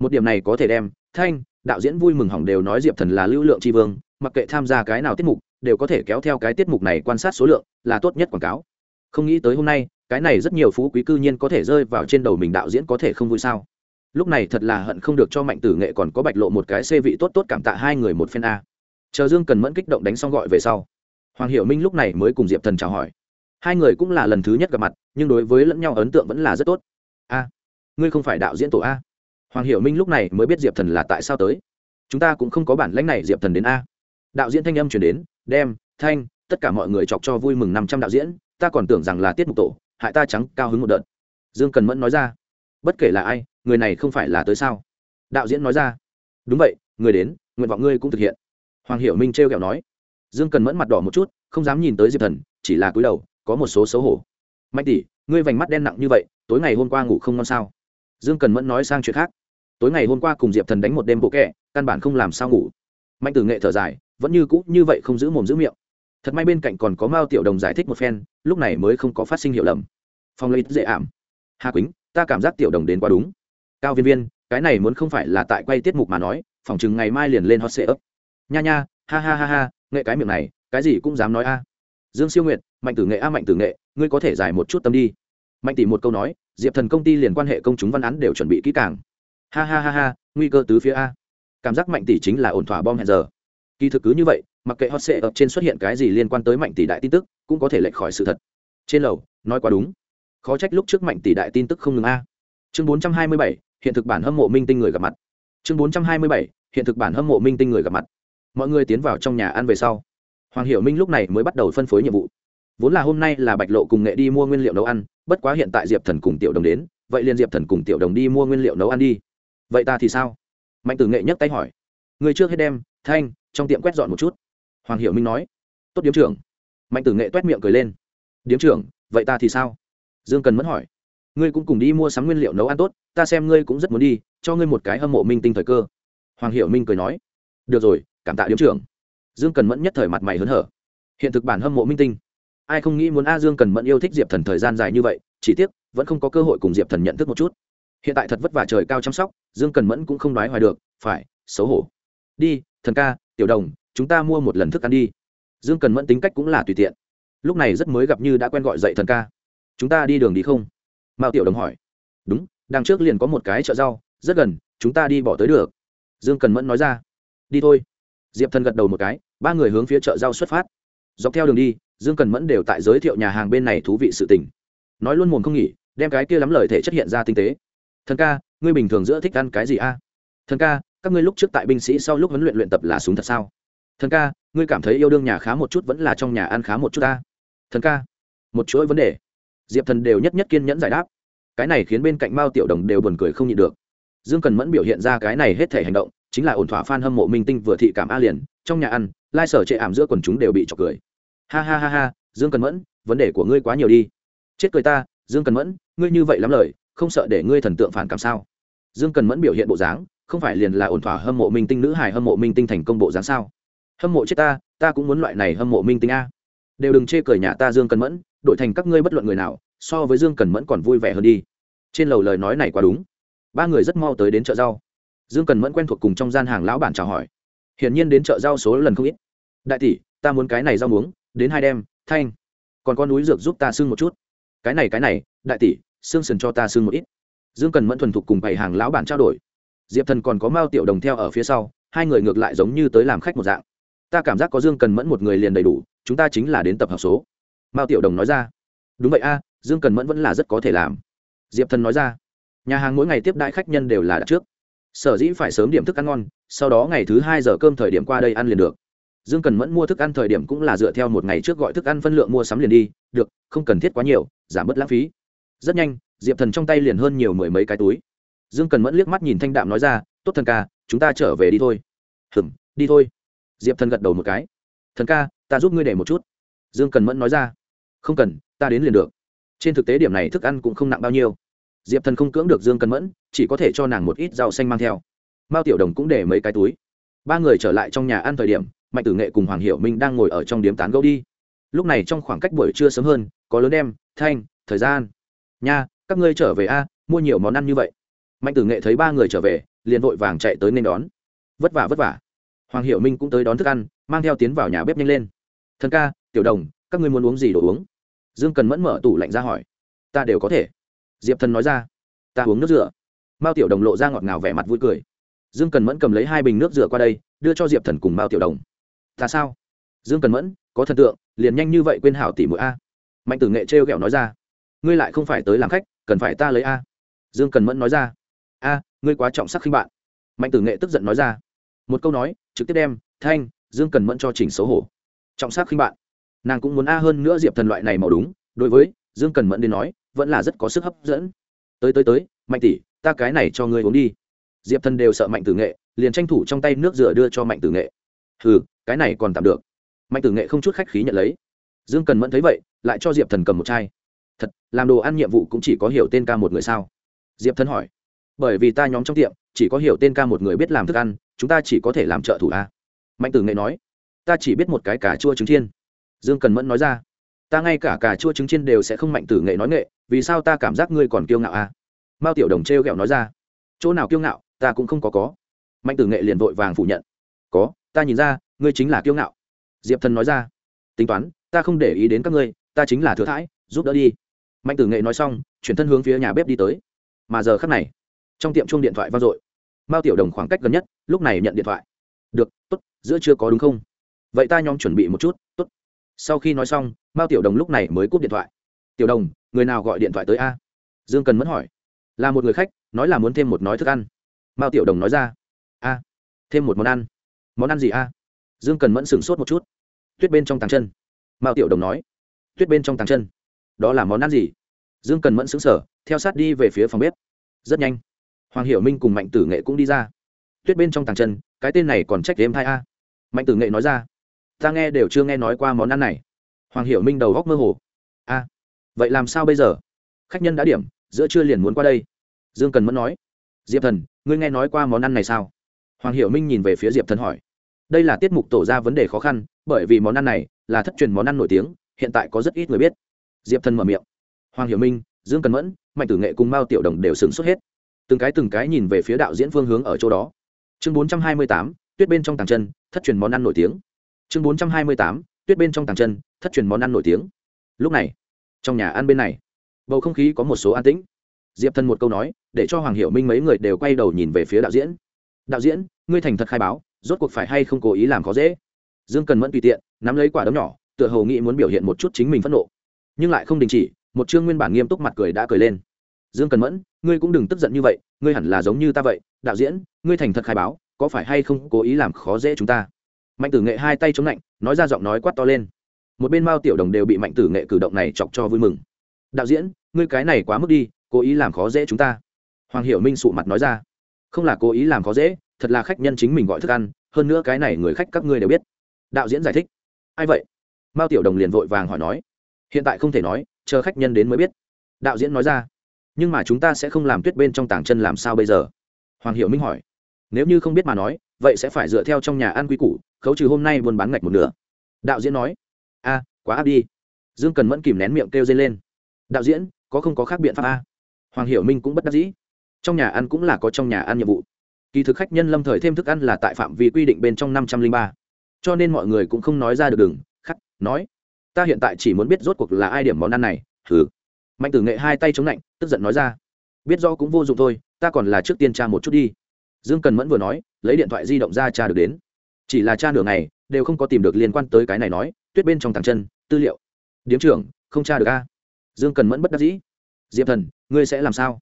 Một điểm này có thể đem, thanh, đạo diễn vui mừng hỏng đều nói diệp thần là lưu lượng tri vương, mặc kệ tham gia cái nào tiết mục, đều có thể kéo theo cái tiết mục này quan sát số lượng, là tốt nhất quảng cáo. Không nghĩ tới hôm nay, cái này rất nhiều phú quý cư nhiên có thể rơi vào trên đầu mình đạo diễn có thể không vui sao? Lúc này thật là hận không được cho mạnh tử nghệ còn có bạch lộ một cái xê vị tốt tốt cảm tạ hai người một phen a. Chờ dương cần mẫn kích động đánh xong gọi về sau, hoàng hiểu minh lúc này mới cùng diệp thần chào hỏi hai người cũng là lần thứ nhất gặp mặt, nhưng đối với lẫn nhau ấn tượng vẫn là rất tốt. A, ngươi không phải đạo diễn tổ a. Hoàng hiểu minh lúc này mới biết diệp thần là tại sao tới. Chúng ta cũng không có bản lãnh này diệp thần đến a. Đạo diễn thanh âm chuyển đến, đem, thanh, tất cả mọi người chọc cho vui mừng năm trăm đạo diễn, ta còn tưởng rằng là tiết mục tổ, hại ta trắng cao hứng một đợt. Dương cần mẫn nói ra, bất kể là ai, người này không phải là tới sao? Đạo diễn nói ra, đúng vậy, người đến, nguyện vọng ngươi cũng thực hiện. Hoàng hiểu minh trêu kẹo nói. Dương cần mẫn mặt đỏ một chút, không dám nhìn tới diệp thần, chỉ là cúi đầu có một số xấu hổ. Mạnh tỷ, ngươi vành mắt đen nặng như vậy, tối ngày hôm qua ngủ không ngon sao? Dương cần mẫn nói sang chuyện khác. Tối ngày hôm qua cùng diệp thần đánh một đêm bộ kẹ căn bản không làm sao ngủ. Mạnh tử nghệ thở dài, vẫn như cũ như vậy không giữ mồm giữ miệng. Thật may bên cạnh còn có mao tiểu đồng giải thích một phen, lúc này mới không có phát sinh hiểu lầm. Phong lấy dễ ảm. Hà quýnh, ta cảm giác tiểu đồng đến quá đúng. Cao viên viên, cái này muốn không phải là tại quay tiết mục mà nói phỏng chừng ngày mai liền lên hot sệ ấp nha nha, ha ha ha ha, nghệ cái miệng này, cái gì cũng dám nói a dương siêu nguyệt, mạnh tử nghệ a, mạnh tử nghệ, ngươi có thể giải một chút tâm đi. Mạnh tỷ một câu nói, diệp thần công ty liền quan hệ công chúng văn án đều chuẩn bị kỹ càng. Ha ha ha ha, nguy cơ tứ phía a. Cảm giác mạnh tỷ chính là ổn thỏa bom hẹn giờ. Kỳ thực cứ như vậy, mặc kệ hot sệ ập trên xuất hiện cái gì liên quan tới mạnh tỷ đại tin tức, cũng có thể lệch khỏi sự thật. Trên lầu, nói quá đúng. Khó trách lúc trước mạnh tỷ đại tin tức không ngừng a. Chương bốn trăm hai mươi bảy, hiện thực bản hâm mộ minh tinh người gặp mặt. Chương bốn trăm hai mươi bảy, hiện thực bản hâm mộ minh tinh người gặp mặt. Mọi người tiến vào trong nhà ăn về sau hoàng hiểu minh lúc này mới bắt đầu phân phối nhiệm vụ. Vốn là hôm nay là bạch lộ cùng nghệ đi mua nguyên liệu nấu ăn, bất quá hiện tại diệp thần cùng tiểu đồng đến, vậy liền diệp thần cùng tiểu đồng đi mua nguyên liệu nấu ăn đi. Vậy ta thì sao? Mạnh tử nghệ nhấc tay hỏi. Người trước hết đem, thanh, trong tiệm quét dọn một chút. Hoàng hiểu minh nói. Tốt điếm trưởng. Mạnh tử nghệ t u é t miệng cười lên. Điếm trưởng, vậy ta thì sao? Dương cần mẫn hỏi. Ngươi cũng cùng đi mua sắm nguyên liệu nấu ăn tốt, ta xem ngươi cũng rất muốn đi, cho ngươi một cái hâm mộ minh tinh thời cơ. Hoàng hiểu minh cười nói. Được rồi, cảm tạ điếm trưởng dương cần mẫn nhất thời mặt mày hớn hở. Hiện thực bản hâm mộ minh tinh. Ai không nghĩ muốn a dương cần mẫn yêu thích diệp thần thời gian dài như vậy, chỉ tiếc, vẫn không có cơ hội cùng diệp thần nhận thức một chút. Hiện tại thật vất vả trời cao chăm sóc, dương cần mẫn cũng không nói hoài được, phải, xấu hổ. Đi, thần ca, tiểu đồng, chúng ta mua một lần thức ăn đi. Dương cần mẫn tính cách cũng là tùy tiện. Lúc này rất mới gặp như đã quen gọi dậy thần ca. Chúng ta đi đường đi không? Mao tiểu đồng hỏi. Đúng, đằng trước liền có một cái chợ rau, rất gần, chúng ta đi bỏ tới được. Dương cần mẫn nói ra. Đi thôi. Diệp thần gật đầu một cái ba người hướng phía chợ rau xuất phát. Dọc theo đường đi, dương cần mẫn đều tại giới thiệu nhà hàng bên này thú vị sự tình. Nói luôn mồm không nghỉ, đem cái kia lắm lời thể chất hiện ra tinh tế. Thần ca, ngươi bình thường giữa thích ăn cái gì a? Thần ca, các ngươi lúc trước tại binh sĩ sau lúc huấn luyện luyện tập là súng thật sao? Thần ca, ngươi cảm thấy yêu đương nhà khá một chút vẫn là trong nhà ăn khá một chút ta? Thần ca, một chuỗi vấn đề. Diệp thần đều nhất nhất kiên nhẫn giải đáp. Cái này khiến bên cạnh mao tiểu đồng đều buồn cười không nhịn được. Dương cần mẫn biểu hiện ra cái này hết thể hành động chính là ổn thỏa fan hâm mộ minh tinh vừa thị cảm a liền, trong nhà ăn, lai sở chệ ảm giữa quần chúng đều bị chọc cười. Ha ha ha ha, dương cần mẫn, vấn đề của ngươi quá nhiều đi. Chết cười ta, dương cần mẫn, ngươi như vậy lắm lời, không sợ để ngươi thần tượng phản cảm sao? Dương cần mẫn biểu hiện bộ dáng, không phải liền là ổn thỏa hâm mộ minh tinh nữ hài hâm mộ minh tinh thành công bộ dáng sao? Hâm mộ chết ta ta cũng muốn loại này hâm mộ minh tinh a. Đều đừng chê cười nhà ta dương cần mẫn đổi thành các ngươi bất luận người nào, so với dương cần mẫn còn vui vẻ hơn đi. Trên lầu lời nói này quá đúng. Ba người rất mau tới đến chợ rau dương cần mẫn quen thuộc cùng trong gian hàng lão bản chào hỏi. Hiển nhiên đến chợ rau số lần không ít. Đại tỷ, ta muốn cái này rau muống, đến hai đem, thanh. Còn con núi dược giúp ta xưng một chút. Cái này cái này, đại tỷ, xương sần cho ta xưng một ít. Dương cần mẫn thuần thục cùng bảy hàng lão bản trao đổi. Diệp thần còn có mao tiểu đồng theo ở phía sau, hai người ngược lại giống như tới làm khách một dạng. Ta cảm giác có dương cần mẫn một người liền đầy đủ, chúng ta chính là đến tập hợp số. Mao tiểu đồng nói ra. Đúng vậy a, dương cần mẫn vẫn là rất có thể làm. Diệp thần nói ra. Nhà hàng mỗi ngày tiếp đại khách nhân đều là đặt trước sở dĩ phải sớm điểm thức ăn ngon, sau đó ngày thứ hai giờ cơm thời điểm qua đây ăn liền được. Dương cần mẫn mua thức ăn thời điểm cũng là dựa theo một ngày trước gọi thức ăn phân lượng mua sắm liền đi, được, không cần thiết quá nhiều, giảm bớt lãng phí. Rất nhanh, diệp thần trong tay liền hơn nhiều mười mấy cái túi. Dương cần mẫn liếc mắt nhìn thanh đạm nói ra, tốt thần ca, chúng ta trở về đi thôi. Hừm đi thôi. Diệp thần gật đầu một cái. Thần ca, ta giúp ngươi để một chút. Dương cần mẫn nói ra. Không cần, ta đến liền được. Trên thực tế điểm này thức ăn cũng không nặng bao nhiêu diệp thần không cưỡng được dương cần mẫn, chỉ có thể cho nàng một ít rau xanh mang theo. Mao tiểu đồng cũng để mấy cái túi. Ba người trở lại trong nhà ăn thời điểm, mạnh tử nghệ cùng hoàng hiệu minh đang ngồi ở trong điếm tán gẫu đi. Lúc này trong khoảng cách buổi trưa sớm hơn, có lớn đem thanh, thời gian. Nha, các ngươi trở về a, mua nhiều món ăn như vậy. Mạnh tử nghệ thấy ba người trở về, liền vội vàng chạy tới nên đón. Vất vả vất vả. Hoàng Hiệu minh cũng tới đón thức ăn, mang theo tiến vào nhà bếp nhanh lên. Thần ca, tiểu đồng, các ngươi muốn uống gì đồ uống? Dương cần mẫn mở tủ lạnh ra hỏi. Ta đều có thể diệp thần nói ra, ta uống nước rửa. Mao tiểu đồng lộ ra ngọt ngào vẻ mặt vui cười. Dương cần mẫn cầm lấy hai bình nước rửa qua đây, đưa cho diệp thần cùng mao tiểu đồng. Ta sao? Dương cần mẫn, có thần tượng, liền nhanh như vậy quên hảo tỷ mũi a. Mạnh tử nghệ trêu ghẹo nói ra, ngươi lại không phải tới làm khách, cần phải ta lấy a. Dương cần mẫn nói ra, a, ngươi quá trọng sắc khinh bạn. Mạnh tử nghệ tức giận nói ra, một câu nói, trực tiếp đem, thanh, dương cần mẫn cho chỉnh xấu hổ. Trọng sắc khinh bạn. Nàng cũng muốn a hơn nữa diệp thần loại này màu đúng, đối với dương cần mẫn đến nói vẫn là rất có sức hấp dẫn. Tới tới tới, mạnh tỷ, ta cái này cho ngươi uống đi. Diệp thần đều sợ mạnh tử nghệ, liền tranh thủ trong tay nước rửa đưa cho mạnh tử nghệ. Ừ cái này còn tạm được. Mạnh tử nghệ không chút khách khí nhận lấy. Dương cần mẫn thấy vậy, lại cho diệp thần cầm một chai. Thật, làm đồ ăn nhiệm vụ cũng chỉ có hiểu tên ca một người sao? Diệp thần hỏi. Bởi vì ta nhóm trong tiệm, chỉ có hiểu tên ca một người biết làm thức ăn, chúng ta chỉ có thể làm trợ thủ a. Mạnh tử nghệ nói. Ta chỉ biết một cái cà chua trứng chiên. Dương cần mẫn nói ra ta ngay cả cà chua trứng chiên đều sẽ không mạnh tử nghệ nói nghệ, vì sao ta cảm giác ngươi còn kiêu ngạo a mao tiểu đồng t r e o g ẹ o nói ra. Chỗ nào kiêu ngạo, ta cũng không có có. Mạnh tử nghệ liền vội vàng phủ nhận. Có, ta nhìn ra, ngươi chính là kiêu ngạo. Diệp thần nói ra. Tính toán, ta không để ý đến các ngươi, ta chính là thừa thãi, giúp đỡ đi. Mạnh tử nghệ nói xong, chuyển thân hướng phía nhà bếp đi tới. Mà giờ khắc này, trong tiệm chuông điện thoại vang dội. Mao tiểu đồng khoảng cách gần nhất, lúc này nhận điện thoại. Được, tốt, giữa chưa có đúng không? Vậy ta nhóm chuẩn bị một chút sau khi nói xong, mao tiểu đồng lúc này mới cúp điện thoại. Tiểu đồng, người nào gọi điện thoại tới a? Dương cần mẫn hỏi. Là một người khách, nói là muốn thêm một nói thức ăn. Mao tiểu đồng nói ra. A, thêm một món ăn. Món ăn gì a? Dương cần mẫn sửng sốt một chút. Tuyết bên trong tàng chân. Mao tiểu đồng nói. Tuyết bên trong tàng chân? Đó là món ăn gì? Dương cần mẫn xứng sở theo sát đi về phía phòng bếp. Rất nhanh. Hoàng hiểu minh cùng mạnh tử nghệ cũng đi ra. Tuyết bên trong tàng chân, cái tên này còn trách đêm hai a? Mạnh tử nghệ nói ra ta nghe đều chưa nghe nói qua món ăn này. Hoàng hiểu minh đầu góc mơ hồ. A, vậy làm sao bây giờ? Khách nhân đã điểm, giữa trưa liền muốn qua đây. Dương cần mẫn nói. Diệp thần, ngươi nghe nói qua món ăn này sao? Hoàng hiểu minh nhìn về phía diệp thần hỏi. Đây là tiết mục tổ ra vấn đề khó khăn, bởi vì món ăn này là thất truyền món ăn nổi tiếng, hiện tại có rất ít người biết. Diệp thần mở miệng. Hoàng hiểu minh, dương cần mẫn, mạnh tử nghệ cùng mao tiểu đồng đều sửng sốt hết. Từng cái từng cái nhìn về phía đạo diễn phương hướng ở chỗ đó. Chương bốn trăm hai mươi tám, tuyết bên trong tàng chân, thất truyền món ăn nổi tiếng chương bốn trăm hai mươi tám, tuyết bên trong tàng chân, thất truyền món ăn nổi tiếng. Lúc này, trong nhà ăn bên này, bầu không khí có một số an tĩnh. Diệp thân một câu nói, để cho hoàng hiểu minh mấy người đều quay đầu nhìn về phía đạo diễn. Đạo diễn, ngươi thành thật khai báo, rốt cuộc phải hay không cố ý làm khó dễ? Dương cần mẫn tùy tiện, nắm lấy quả đấm nhỏ, tựa hồ nghĩ muốn biểu hiện một chút chính mình phẫn nộ. Nhưng lại không đình chỉ, một chương nguyên bản nghiêm túc mặt cười đã cười lên. Dương cần mẫn, ngươi cũng đừng tức giận như vậy, ngươi hẳn là giống như ta vậy. Đạo diễn, ngươi thành thật khai báo, có phải hay không cố ý làm khó dễ chúng ta? Mạnh tử nghệ hai tay chống lạnh, nói ra giọng nói quát to lên. Một bên mao tiểu đồng đều bị mạnh tử nghệ cử động này chọc cho vui mừng. Đạo diễn, ngươi cái này quá mức đi, cố ý làm khó dễ chúng ta. Hoàng hiểu minh sụ mặt nói ra. Không là cố ý làm khó dễ, thật là khách nhân chính mình gọi thức ăn, hơn nữa cái này người khách các ngươi đều biết. Đạo diễn giải thích. Ai vậy? Mao tiểu đồng liền vội vàng hỏi nói. Hiện tại không thể nói, chờ khách nhân đến mới biết. Đạo diễn nói ra. Nhưng mà chúng ta sẽ không làm tuyết bên trong tảng chân làm sao bây giờ? Hoàng hiểu minh hỏi. Nếu như không biết mà nói vậy sẽ phải dựa theo trong nhà ăn quy củ, khấu trừ hôm nay buôn bán ngạch một nửa. Đạo diễn nói, a, quá áp đi. Dương cần mẫn kìm nén miệng kêu dây lên. Đạo diễn, có không có khác biện pháp a? Hoàng hiểu minh cũng bất đắc dĩ. Trong nhà ăn cũng là có trong nhà ăn nhiệm vụ. Kỳ thực khách nhân lâm thời thêm thức ăn là tại phạm vi quy định bên trong năm trăm linh ba. Cho nên mọi người cũng không nói ra được đừng khắc, nói, ta hiện tại chỉ muốn biết rốt cuộc là ai điểm món ăn này. Thử mạnh tử nghệ hai tay chống lạnh tức giận nói ra, biết do cũng vô dụng thôi, ta còn là trước tiên tra một chút đi dương cần mẫn vừa nói, lấy điện thoại di động ra tra được đến. Chỉ là tra nửa ngày, đều không có tìm được liên quan tới cái này nói, tuyết bên trong tàng chân, tư liệu. Điếm trưởng, không tra được a. Dương cần mẫn bất đắc dĩ. Diệp thần, ngươi sẽ làm sao?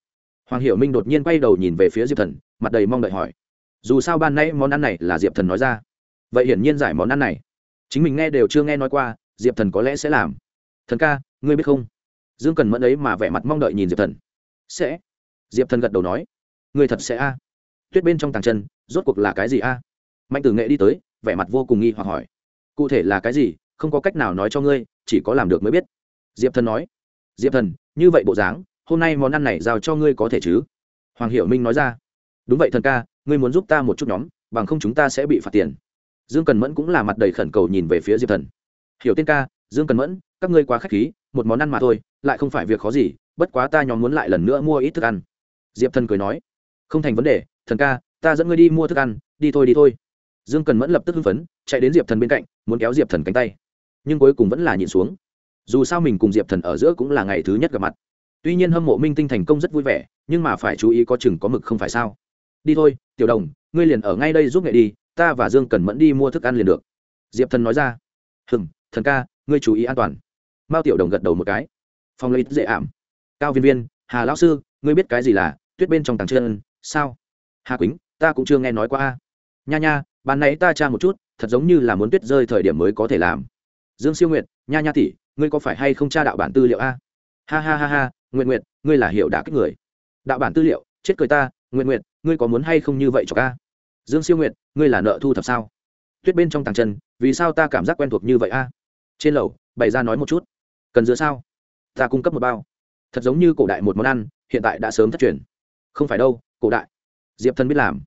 Hoàng hiểu minh đột nhiên quay đầu nhìn về phía diệp thần, mặt đầy mong đợi hỏi. Dù sao ban nay món ăn này là diệp thần nói ra. Vậy hiển nhiên giải món ăn này. Chính mình nghe đều chưa nghe nói qua, diệp thần có lẽ sẽ làm. Thần ca, ngươi biết không? Dương cần mẫn ấy mà vẻ mặt mong đợi nhìn diệp thần. Sẽ. Diệp thần gật đầu nói. Ngươi thật sẽ a tuyết bên trong tàng chân, rốt cuộc là cái gì a? Mạnh tử nghệ đi tới, vẻ mặt vô cùng nghi hoặc hỏi. Cụ thể là cái gì, không có cách nào nói cho ngươi, chỉ có làm được mới biết. Diệp thần nói. Diệp thần, như vậy bộ dáng, hôm nay món ăn này giao cho ngươi có thể chứ? Hoàng hiểu minh nói ra. Đúng vậy thần ca, ngươi muốn giúp ta một chút nhóm, bằng không chúng ta sẽ bị phạt tiền. Dương cần mẫn cũng là mặt đầy khẩn cầu nhìn về phía diệp thần. Hiểu tên ca, dương cần mẫn, các ngươi quá k h á c h khí, một món ăn mà thôi, lại không phải việc khó gì, bất quá ta nhóm muốn lại lần nữa mua ít thức ăn. Diệp thần cười nói. Không thành vấn đề thần ca, ta dẫn ngươi đi mua thức ăn, đi thôi đi thôi. Dương cần mẫn lập tức hưng phấn, chạy đến diệp thần bên cạnh, muốn kéo diệp thần cánh tay. Nhưng cuối cùng vẫn là nhịn xuống. Dù sao mình cùng diệp thần ở giữa cũng là ngày thứ nhất gặp mặt. Tuy nhiên hâm mộ minh tinh thành công rất vui vẻ, nhưng mà phải chú ý có chừng có mực không phải sao. Đi thôi, tiểu đồng, ngươi liền ở ngay đây giúp nghệ đi, ta và dương cần mẫn đi mua thức ăn liền được. Diệp thần nói ra. Hừng thần ca, ngươi chú ý an toàn. Mao tiểu đồng gật đầu một cái. Phong lấy dễ ảm. Cao viên viên, hà lão sư, ngươi biết cái gì là tuyết bên trong tàng chân, sao? Hà quýnh, ta cũng chưa nghe nói qua nha nha, ban nãy ta tra một chút, thật giống như là muốn tuyết rơi thời điểm mới có thể làm. Dương siêu nguyệt, nha nha tỷ, ngươi có phải hay không tra đạo bản tư liệu a? Ha ha ha ha nguyện nguyện ngươi là hiệu đã kích người. Đạo bản tư liệu, chết cười ta nguyện nguyện ngươi có muốn hay không như vậy cho ca? Dương siêu nguyện ngươi là nợ thu thập sao? Tuyết bên trong tàng chân vì sao ta cảm giác quen thuộc như vậy a? Trên lầu, bày ra nói một chút. Cần dứa sao? Ta cung cấp một bao. Thật giống như cổ đại một món ăn, hiện tại đã sớm thất truyền. Không phải đâu, cổ đại diệp thần biết làm.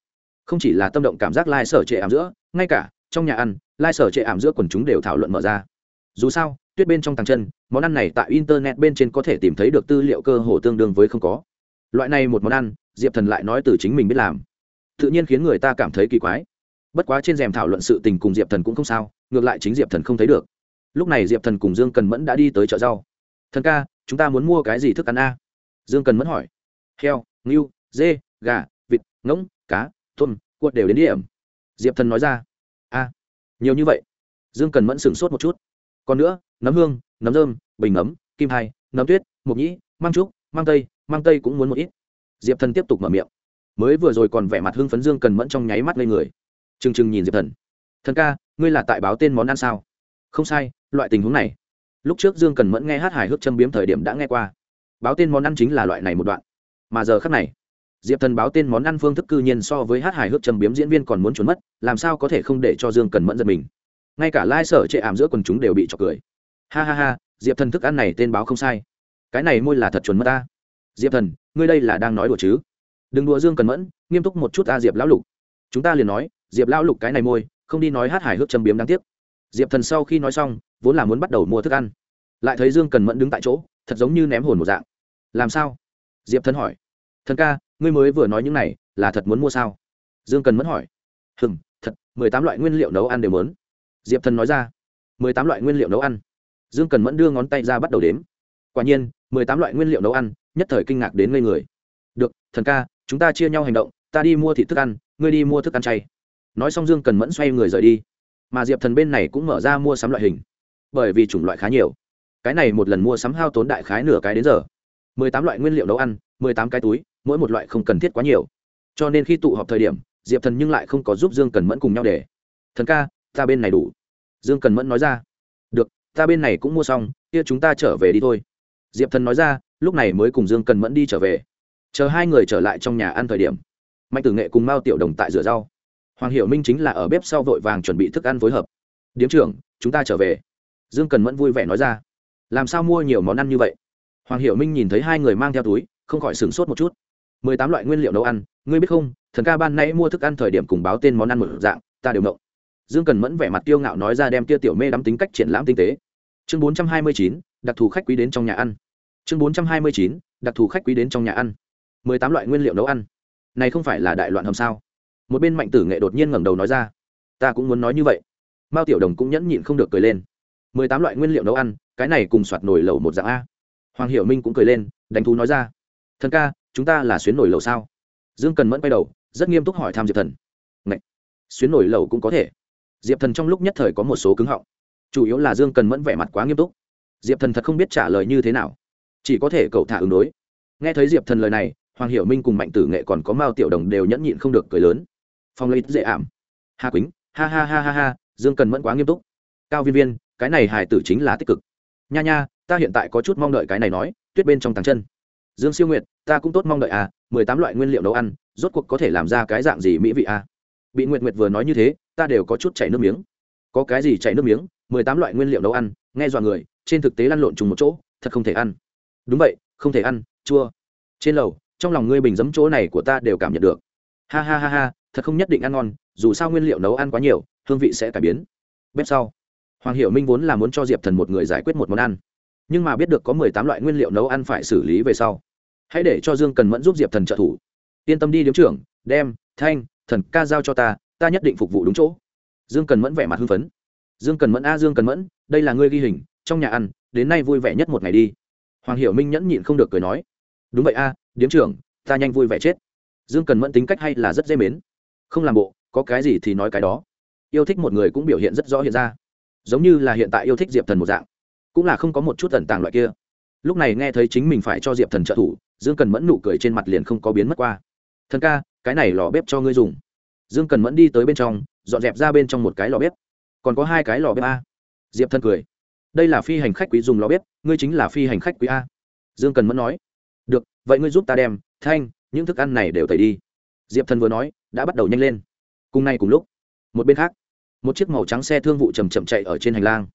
Không chỉ là tâm động cảm giác lai sở trệ ảm giữa, ngay cả trong nhà ăn, lai sở trệ ảm giữa quần chúng đều thảo luận mở ra. Dù sao, tuyết bên trong tàng chân, món ăn này tại internet bên trên có thể tìm thấy được tư liệu cơ hồ tương đương với không có. Loại này một món ăn, diệp thần lại nói từ chính mình biết làm. Tự nhiên khiến người ta cảm thấy kỳ quái. Bất quá trên rèm thảo luận sự tình cùng diệp thần cũng không sao, ngược lại chính diệp thần không thấy được. Lúc này diệp thần cùng dương cần mẫn đã đi tới chợ rau. Thần ca, chúng ta muốn mua cái gì thức ăn a? Dương cần mẫn hỏi. Heo, ngưu, dê, gà ngỗng cá thôn, cuột đều đến điểm. Diệp thần nói ra. A nhiều như vậy. Dương cần mẫn sửng sốt một chút. Còn nữa nấm hương nấm rơm bình nấm kim hai nấm tuyết mộc nhĩ mang trúc mang tây mang tây cũng muốn một ít. Diệp thần tiếp tục mở miệng. Mới vừa rồi còn vẻ mặt hưng phấn dương cần mẫn trong nháy mắt lên người. T r nhìn diệp thần. Thần ca ngươi là tại báo tên món ăn sao? Không sai loại tình huống này. Lúc trước dương cần mẫn nghe hát hài hước châm biếm thời điểm đã nghe qua. Báo tên món ăn chính là loại này một đoạn. Mà giờ khác này diệp thần báo tên món ăn phương thức cư nhiên so với hát hài hước châm biếm diễn viên còn muốn trốn mất, làm sao có thể không để cho dương cần mẫn giật mình? Ngay cả lai、like、sở chệ ảm giữa quần chúng đều bị trọc cười. Ha ha ha, diệp thần thức ăn này tên báo không sai. Cái này môi là thật chuẩn mất ta. Diệp thần, ngươi đây là đang nói đùa chứ? Đừng đùa dương cần mẫn, nghiêm túc một chút ta diệp lão lục. Chúng ta liền nói, diệp lão lục cái này môi, không đi nói hát hài hước châm biếm đáng tiếc. Diệp thần sau khi nói xong, vốn là muốn bắt đầu mua thức ăn. Lại thấy dương cần mẫn đứng tại chỗ, thật giống như ném hồn một dạng. Làm sao? Diệp thần hỏi. Thần ca ngươi mới vừa nói những này, là thật muốn mua sao? Dương cần mẫn hỏi. Hừm, thật, mười tám loại nguyên liệu nấu ăn đều mớn diệp thần nói ra. Mười tám loại nguyên liệu nấu ăn. Dương cần mẫn đưa ngón tay ra bắt đầu đếm. Quả nhiên, mười tám loại nguyên liệu nấu ăn, nhất thời kinh ngạc đến ngây người. Được, thần ca, chúng ta chia nhau hành động, ta đi mua thịt thức ăn, ngươi đi mua thức ăn chay. Nói xong dương cần mẫn xoay người rời đi. Mà diệp thần bên này cũng mở ra mua sắm loại hình. Bởi vì chủng loại khá nhiều. Cái này một lần mua sắm hao tốn đại khái nửa cái đến giờ. Mười tám loại nguyên liệu nấu ăn mười tám cái túi, mỗi một loại không cần thiết quá nhiều. Cho nên khi tụ họp thời điểm, diệp thần nhưng lại không có giúp dương cần mẫn cùng nhau để. Thần ca, ta bên này đủ. Dương cần mẫn nói ra. Được, ta bên này cũng mua xong, kia chúng ta trở về đi thôi. Diệp thần nói ra, lúc này mới cùng dương cần mẫn đi trở về. Chờ hai người trở lại trong nhà ăn thời điểm, mạnh tử nghệ cùng mao tiểu đồng tại rửa rau. Hoàng hiểu minh chính là ở bếp sau vội vàng chuẩn bị thức ăn phối hợp. Điếm trưởng, chúng ta trở về. Dương cần mẫn vui vẻ nói ra. Làm sao mua nhiều món ăn như vậy? Hoàng hiểu minh nhìn thấy hai người mang theo túi không khỏi sửng sốt một chút. Mười tám loại nguyên liệu nấu ăn, ngươi biết không, thần ca ban nãy mua thức ăn thời điểm cùng báo tên món ăn một dạng, ta đều nộng dương cần mẫn vẻ mặt tiêu ngạo nói ra đem tia tiểu mê đắm tính cách triển lãm tinh tế. Chương bốn trăm hai mươi chín, đặc thù khách quý đến trong nhà ăn. Chương bốn trăm hai mươi chín, đặc thù khách quý đến trong nhà ăn. Mười tám loại nguyên liệu nấu ăn. Này không phải là đại loạn hầm sao? Một bên mạnh tử nghệ đột nhiên ngẩng đầu nói ra. Ta cũng muốn nói như vậy. Mao tiểu đồng cũng nhẫn nhịn không được cười lên. Mười tám loại nguyên liệu nấu ăn, cái này cùng soạt nồi lẩu một dạng a. Hoàng hiểu minh cũng cười lên, đánh thú nói ra thần ca, chúng ta là xuyến nổi lầu sao? Dương cần mẫn quay đầu, rất nghiêm túc hỏi tham diệp thần. Ngậy! xuyến nổi lầu cũng có thể. Diệp thần trong lúc nhất thời có một số cứng họng. Chủ yếu là dương cần mẫn vẻ mặt quá nghiêm túc. Diệp thần thật không biết trả lời như thế nào. Chỉ có thể cậu thả ứng đối. Nghe thấy diệp thần lời này, hoàng hiểu minh cùng mạnh tử nghệ còn có mao tiểu đồng đều nhẫn nhịn không được cười lớn. Phong lấy dễ ảm. Hà quýnh, ha ha ha ha ha, dương cần mẫn quá nghiêm túc. Cao viên viên, cái này hài tử chính là tích cực. Nha nha, ta hiện tại có chút mong đợi cái này nói, tuyết bên trong tàng chân dương siêu nguyệt, ta cũng tốt mong đợi à mười tám loại nguyên liệu nấu ăn, rốt cuộc có thể làm ra cái dạng gì mỹ vị à? Bị nguyệt nguyệt vừa nói như thế, ta đều có chút chảy nước miếng. Có cái gì chảy nước miếng, mười tám loại nguyên liệu nấu ăn, nghe dọa người, trên thực tế lăn lộn trùng một chỗ, thật không thể ăn. Đúng vậy, không thể ăn, chua. Trên lầu, trong lòng ngươi bình giấm chỗ này của ta đều cảm nhận được. Ha ha ha ha, thật không nhất định ăn ngon, dù sao nguyên liệu nấu ăn quá nhiều, hương vị sẽ cải biến. Bếp sau, hoàng hiểu minh vốn là muốn cho diệp thần một người giải quyết một món ăn nhưng mà biết được có mười tám loại nguyên liệu nấu ăn phải xử lý về sau, hãy để cho dương cần mẫn giúp diệp thần trợ thủ. Yên tâm đi điếm trưởng, đem, thanh, thần ca giao cho ta ta nhất định phục vụ đúng chỗ. Dương cần mẫn vẻ mặt hưng phấn. Dương cần mẫn a, dương cần mẫn, đây là ngươi ghi hình, trong nhà ăn, đến nay vui vẻ nhất một ngày đi. Hoàng hiểu minh nhẫn nhịn không được cười nói. Đúng vậy a, điếm trưởng, ta nhanh vui vẻ chết. Dương cần mẫn tính cách hay là rất dễ mến. Không làm bộ, có cái gì thì nói cái đó. Yêu thích một người cũng biểu hiện rất rõ hiện ra. Giống như là hiện tại yêu thích diệp thần một dạng cũng là không có một chút tần tàng loại kia. Lúc này nghe thấy chính mình phải cho diệp thần trợ thủ, dương cần mẫn nụ cười trên mặt liền không có biến mất qua. Thần ca, cái này lò bếp cho ngươi dùng. Dương cần mẫn đi tới bên trong, dọn dẹp ra bên trong một cái lò bếp. Còn có hai cái lò bếp a. Diệp thần cười. Đây là phi hành khách quý dùng lò bếp, ngươi chính là phi hành khách quý a. Dương cần mẫn nói. Được, vậy ngươi giúp ta đem thanh, những thức ăn này đều tẩy đi. Diệp thần vừa nói, đã bắt đầu nhanh lên. Cùng nay cùng lúc, một bên khác, một chiếc màu trắng xe thương vụ chầm chậm chạy ở trên hành lang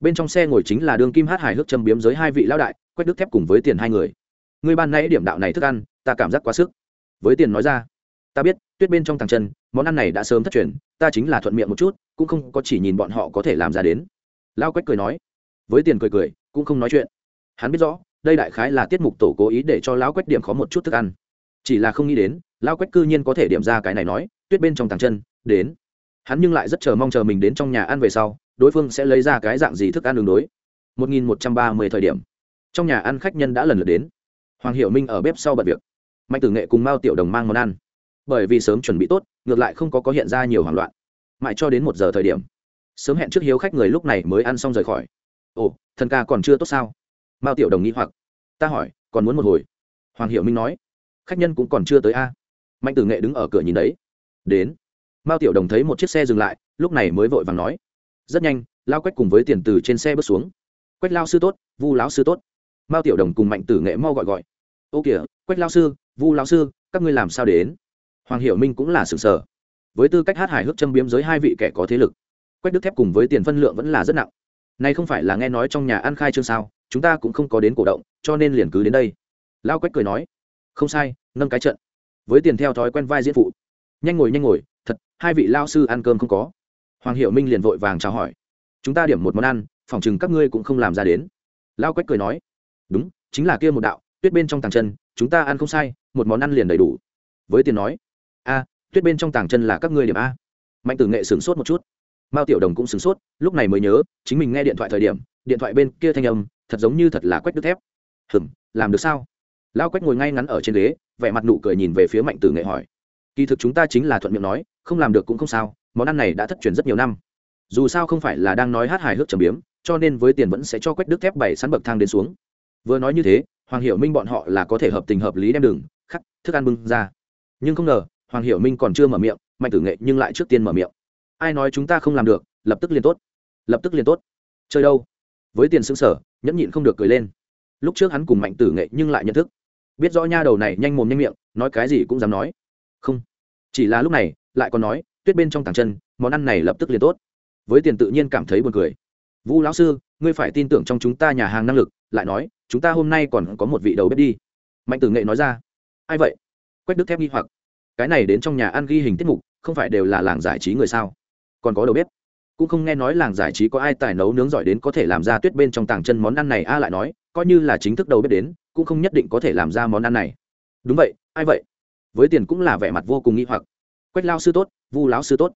bên trong xe ngồi chính là đường kim hát hài hước châm biếm giới hai vị lão đại quét đức thép cùng với tiền hai người. Người ban nãy điểm đạo này thức ăn, ta cảm giác quá sức. Với tiền nói ra, ta biết, tuyết bên trong thằng chân, món ăn này đã sớm thất truyền, ta chính là thuận miệng một chút, cũng không có chỉ nhìn bọn họ có thể làm ra đến. Lao quách cười nói. Với tiền cười cười, cũng không nói chuyện. Hắn biết rõ, đây đại khái là tiết mục tổ cố ý để cho lão quách điểm khó một chút thức ăn. Chỉ là không nghĩ đến lao quách cư nhiên có thể điểm ra cái này nói, tuyết bên trong thằng chân, đến. Hắn nhưng lại rất chờ mong chờ mình đến trong nhà ăn về sau đối phương sẽ lấy ra cái dạng gì thức ăn đường đối? 1130 thời điểm, trong nhà ăn khách nhân đã lần lượt đến. Hoàng hiểu minh ở bếp sau bận việc. Mạnh tử nghệ cùng mao tiểu đồng mang món ăn. Bởi vì sớm chuẩn bị tốt, ngược lại không có có hiện ra nhiều hoảng loạn. Mãi cho đến một giờ thời điểm, sớm hẹn trước hiếu khách người lúc này mới ăn xong rời khỏi. Ồ, thần ca còn chưa tốt sao? Mao tiểu đồng nghĩ hoặc. Ta hỏi, còn muốn một hồi? Hoàng hiểu minh nói. Khách nhân cũng còn chưa tới a. Mạnh tử nghệ đứng ở cửa nhìn đấy. Đến. Mao tiểu đồng thấy một chiếc xe dừng lại, lúc này mới vội vàng nói rất nhanh, lao quách cùng với tiền từ trên xe bước xuống. Quách lao sư tốt, vu lão sư tốt. Mao tiểu đồng cùng mạnh tử nghệ mau gọi gọi. Ô kìa, quách lao sư, vu lão sư, các ngươi làm sao để đến? Hoàng hiểu minh cũng là sừng sờ. Với tư cách hát hài hước châm biếm giới hai vị kẻ có thế lực, quách đức thép cùng với tiền phân lượng vẫn là rất nặng. Nay không phải là nghe nói trong nhà ăn khai trương sao, chúng ta cũng không có đến cổ động, cho nên liền cứ đến đây. Lao quách cười nói, không sai, nâng cái trận. Với tiền theo thói quen vai diễn phụ. Nhanh ngồi nhanh ngồi, thật, hai vị lao sư ăn cơm không có hoàng hiệu minh liền vội vàng chào hỏi. Chúng ta điểm một món ăn, phòng chừng các ngươi cũng không làm ra đến. Lao quách cười nói. Đúng, chính là kia một đạo, tuyết bên trong tàng chân, chúng ta ăn không sai, một món ăn liền đầy đủ. Với tiền nói. A, tuyết bên trong tàng chân là các ngươi điểm a. Mạnh tử nghệ sửng sốt một chút. Mao tiểu đồng cũng sửng sốt, lúc này mới nhớ, chính mình nghe điện thoại thời điểm, điện thoại bên kia thanh âm, thật giống như thật là quách đứt thép. Hừm, làm được sao? Lao quách ngồi ngay ngắn ở trên ghế, vẻ mặt nụ cười nhìn về phía mạnh tử nghệ hỏi. Kỳ thực chúng ta chính là thuận miệng nói, không làm được cũng không sao món ăn này đã thất truyền rất nhiều năm. Dù sao không phải là đang nói hát hài hước trầm biếm, cho nên với tiền vẫn sẽ cho quách đức thép bảy sắn bậc thang đến xuống. Vừa nói như thế, hoàng hiểu minh bọn họ là có thể hợp tình hợp lý đem đường, khắc, thức ăn bưng ra. Nhưng không ngờ, hoàng hiểu minh còn chưa mở miệng, mạnh tử nghệ nhưng lại trước tiên mở miệng. Ai nói chúng ta không làm được, lập tức liền tốt. Lập tức liền tốt. Chơi đâu? Với tiền xứng sở nhẫn nhịn không được cười lên. Lúc trước hắn cùng mạnh tử nghệ nhưng lại nhận thức. Biết rõ nha đầu này nhanh mồm nhanh miệng, nói cái gì cũng dám nói. Không. Chỉ là lúc này, lại còn nói tuyết bên trong tàng chân, món ăn này lập tức liền tốt. Với tiền tự nhiên cảm thấy buồn cười. Vũ lão sư, ngươi phải tin tưởng trong chúng ta nhà hàng năng lực, lại nói, chúng ta hôm nay còn có một vị đầu bếp đi. Mạnh tử nghệ nói ra. Ai vậy? Quách đức thép nghi hoặc. Cái này đến trong nhà ăn ghi hình tiết mục, không phải đều là làng giải trí người sao? Còn có đầu bếp. Cũng không nghe nói làng giải trí có ai tài nấu nướng giỏi đến có thể làm ra tuyết bên trong tàng chân món ăn này a lại nói, coi như là chính thức đầu bếp đến, cũng không nhất định có thể làm ra món ăn này. Đúng vậy, ai vậy? Với tiền cũng là vẻ mặt vô cùng nghi hoặc quách lao sư tốt, vu lão sư tốt.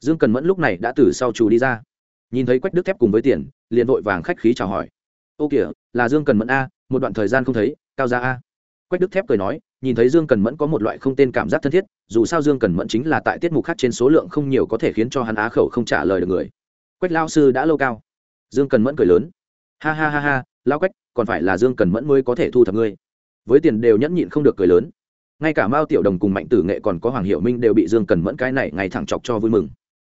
Dương cần mẫn lúc này đã từ sau trù đi ra. Nhìn thấy quách đức thép cùng với tiền, liền vội vàng khách khí chào hỏi. Ô kìa, là dương cần mẫn a, một đoạn thời gian không thấy, cao ra a. Quách đức thép cười nói, nhìn thấy dương cần mẫn có một loại không tên cảm giác thân thiết, dù sao dương cần mẫn chính là tại tiết mục khác trên số lượng không nhiều có thể khiến cho hắn á khẩu không trả lời được người. Quách lao sư đã lâu cao. Dương cần mẫn cười lớn. Ha ha ha ha lao quách, còn phải là dương cần mẫn mới có thể thu thập ngươi. Với tiền đều nhẫn nhịn không được cười lớn ngay cả mao tiểu đồng cùng mạnh tử nghệ còn có hoàng Hiệu minh đều bị dương cần mẫn cái này ngày thẳng chọc cho vui mừng.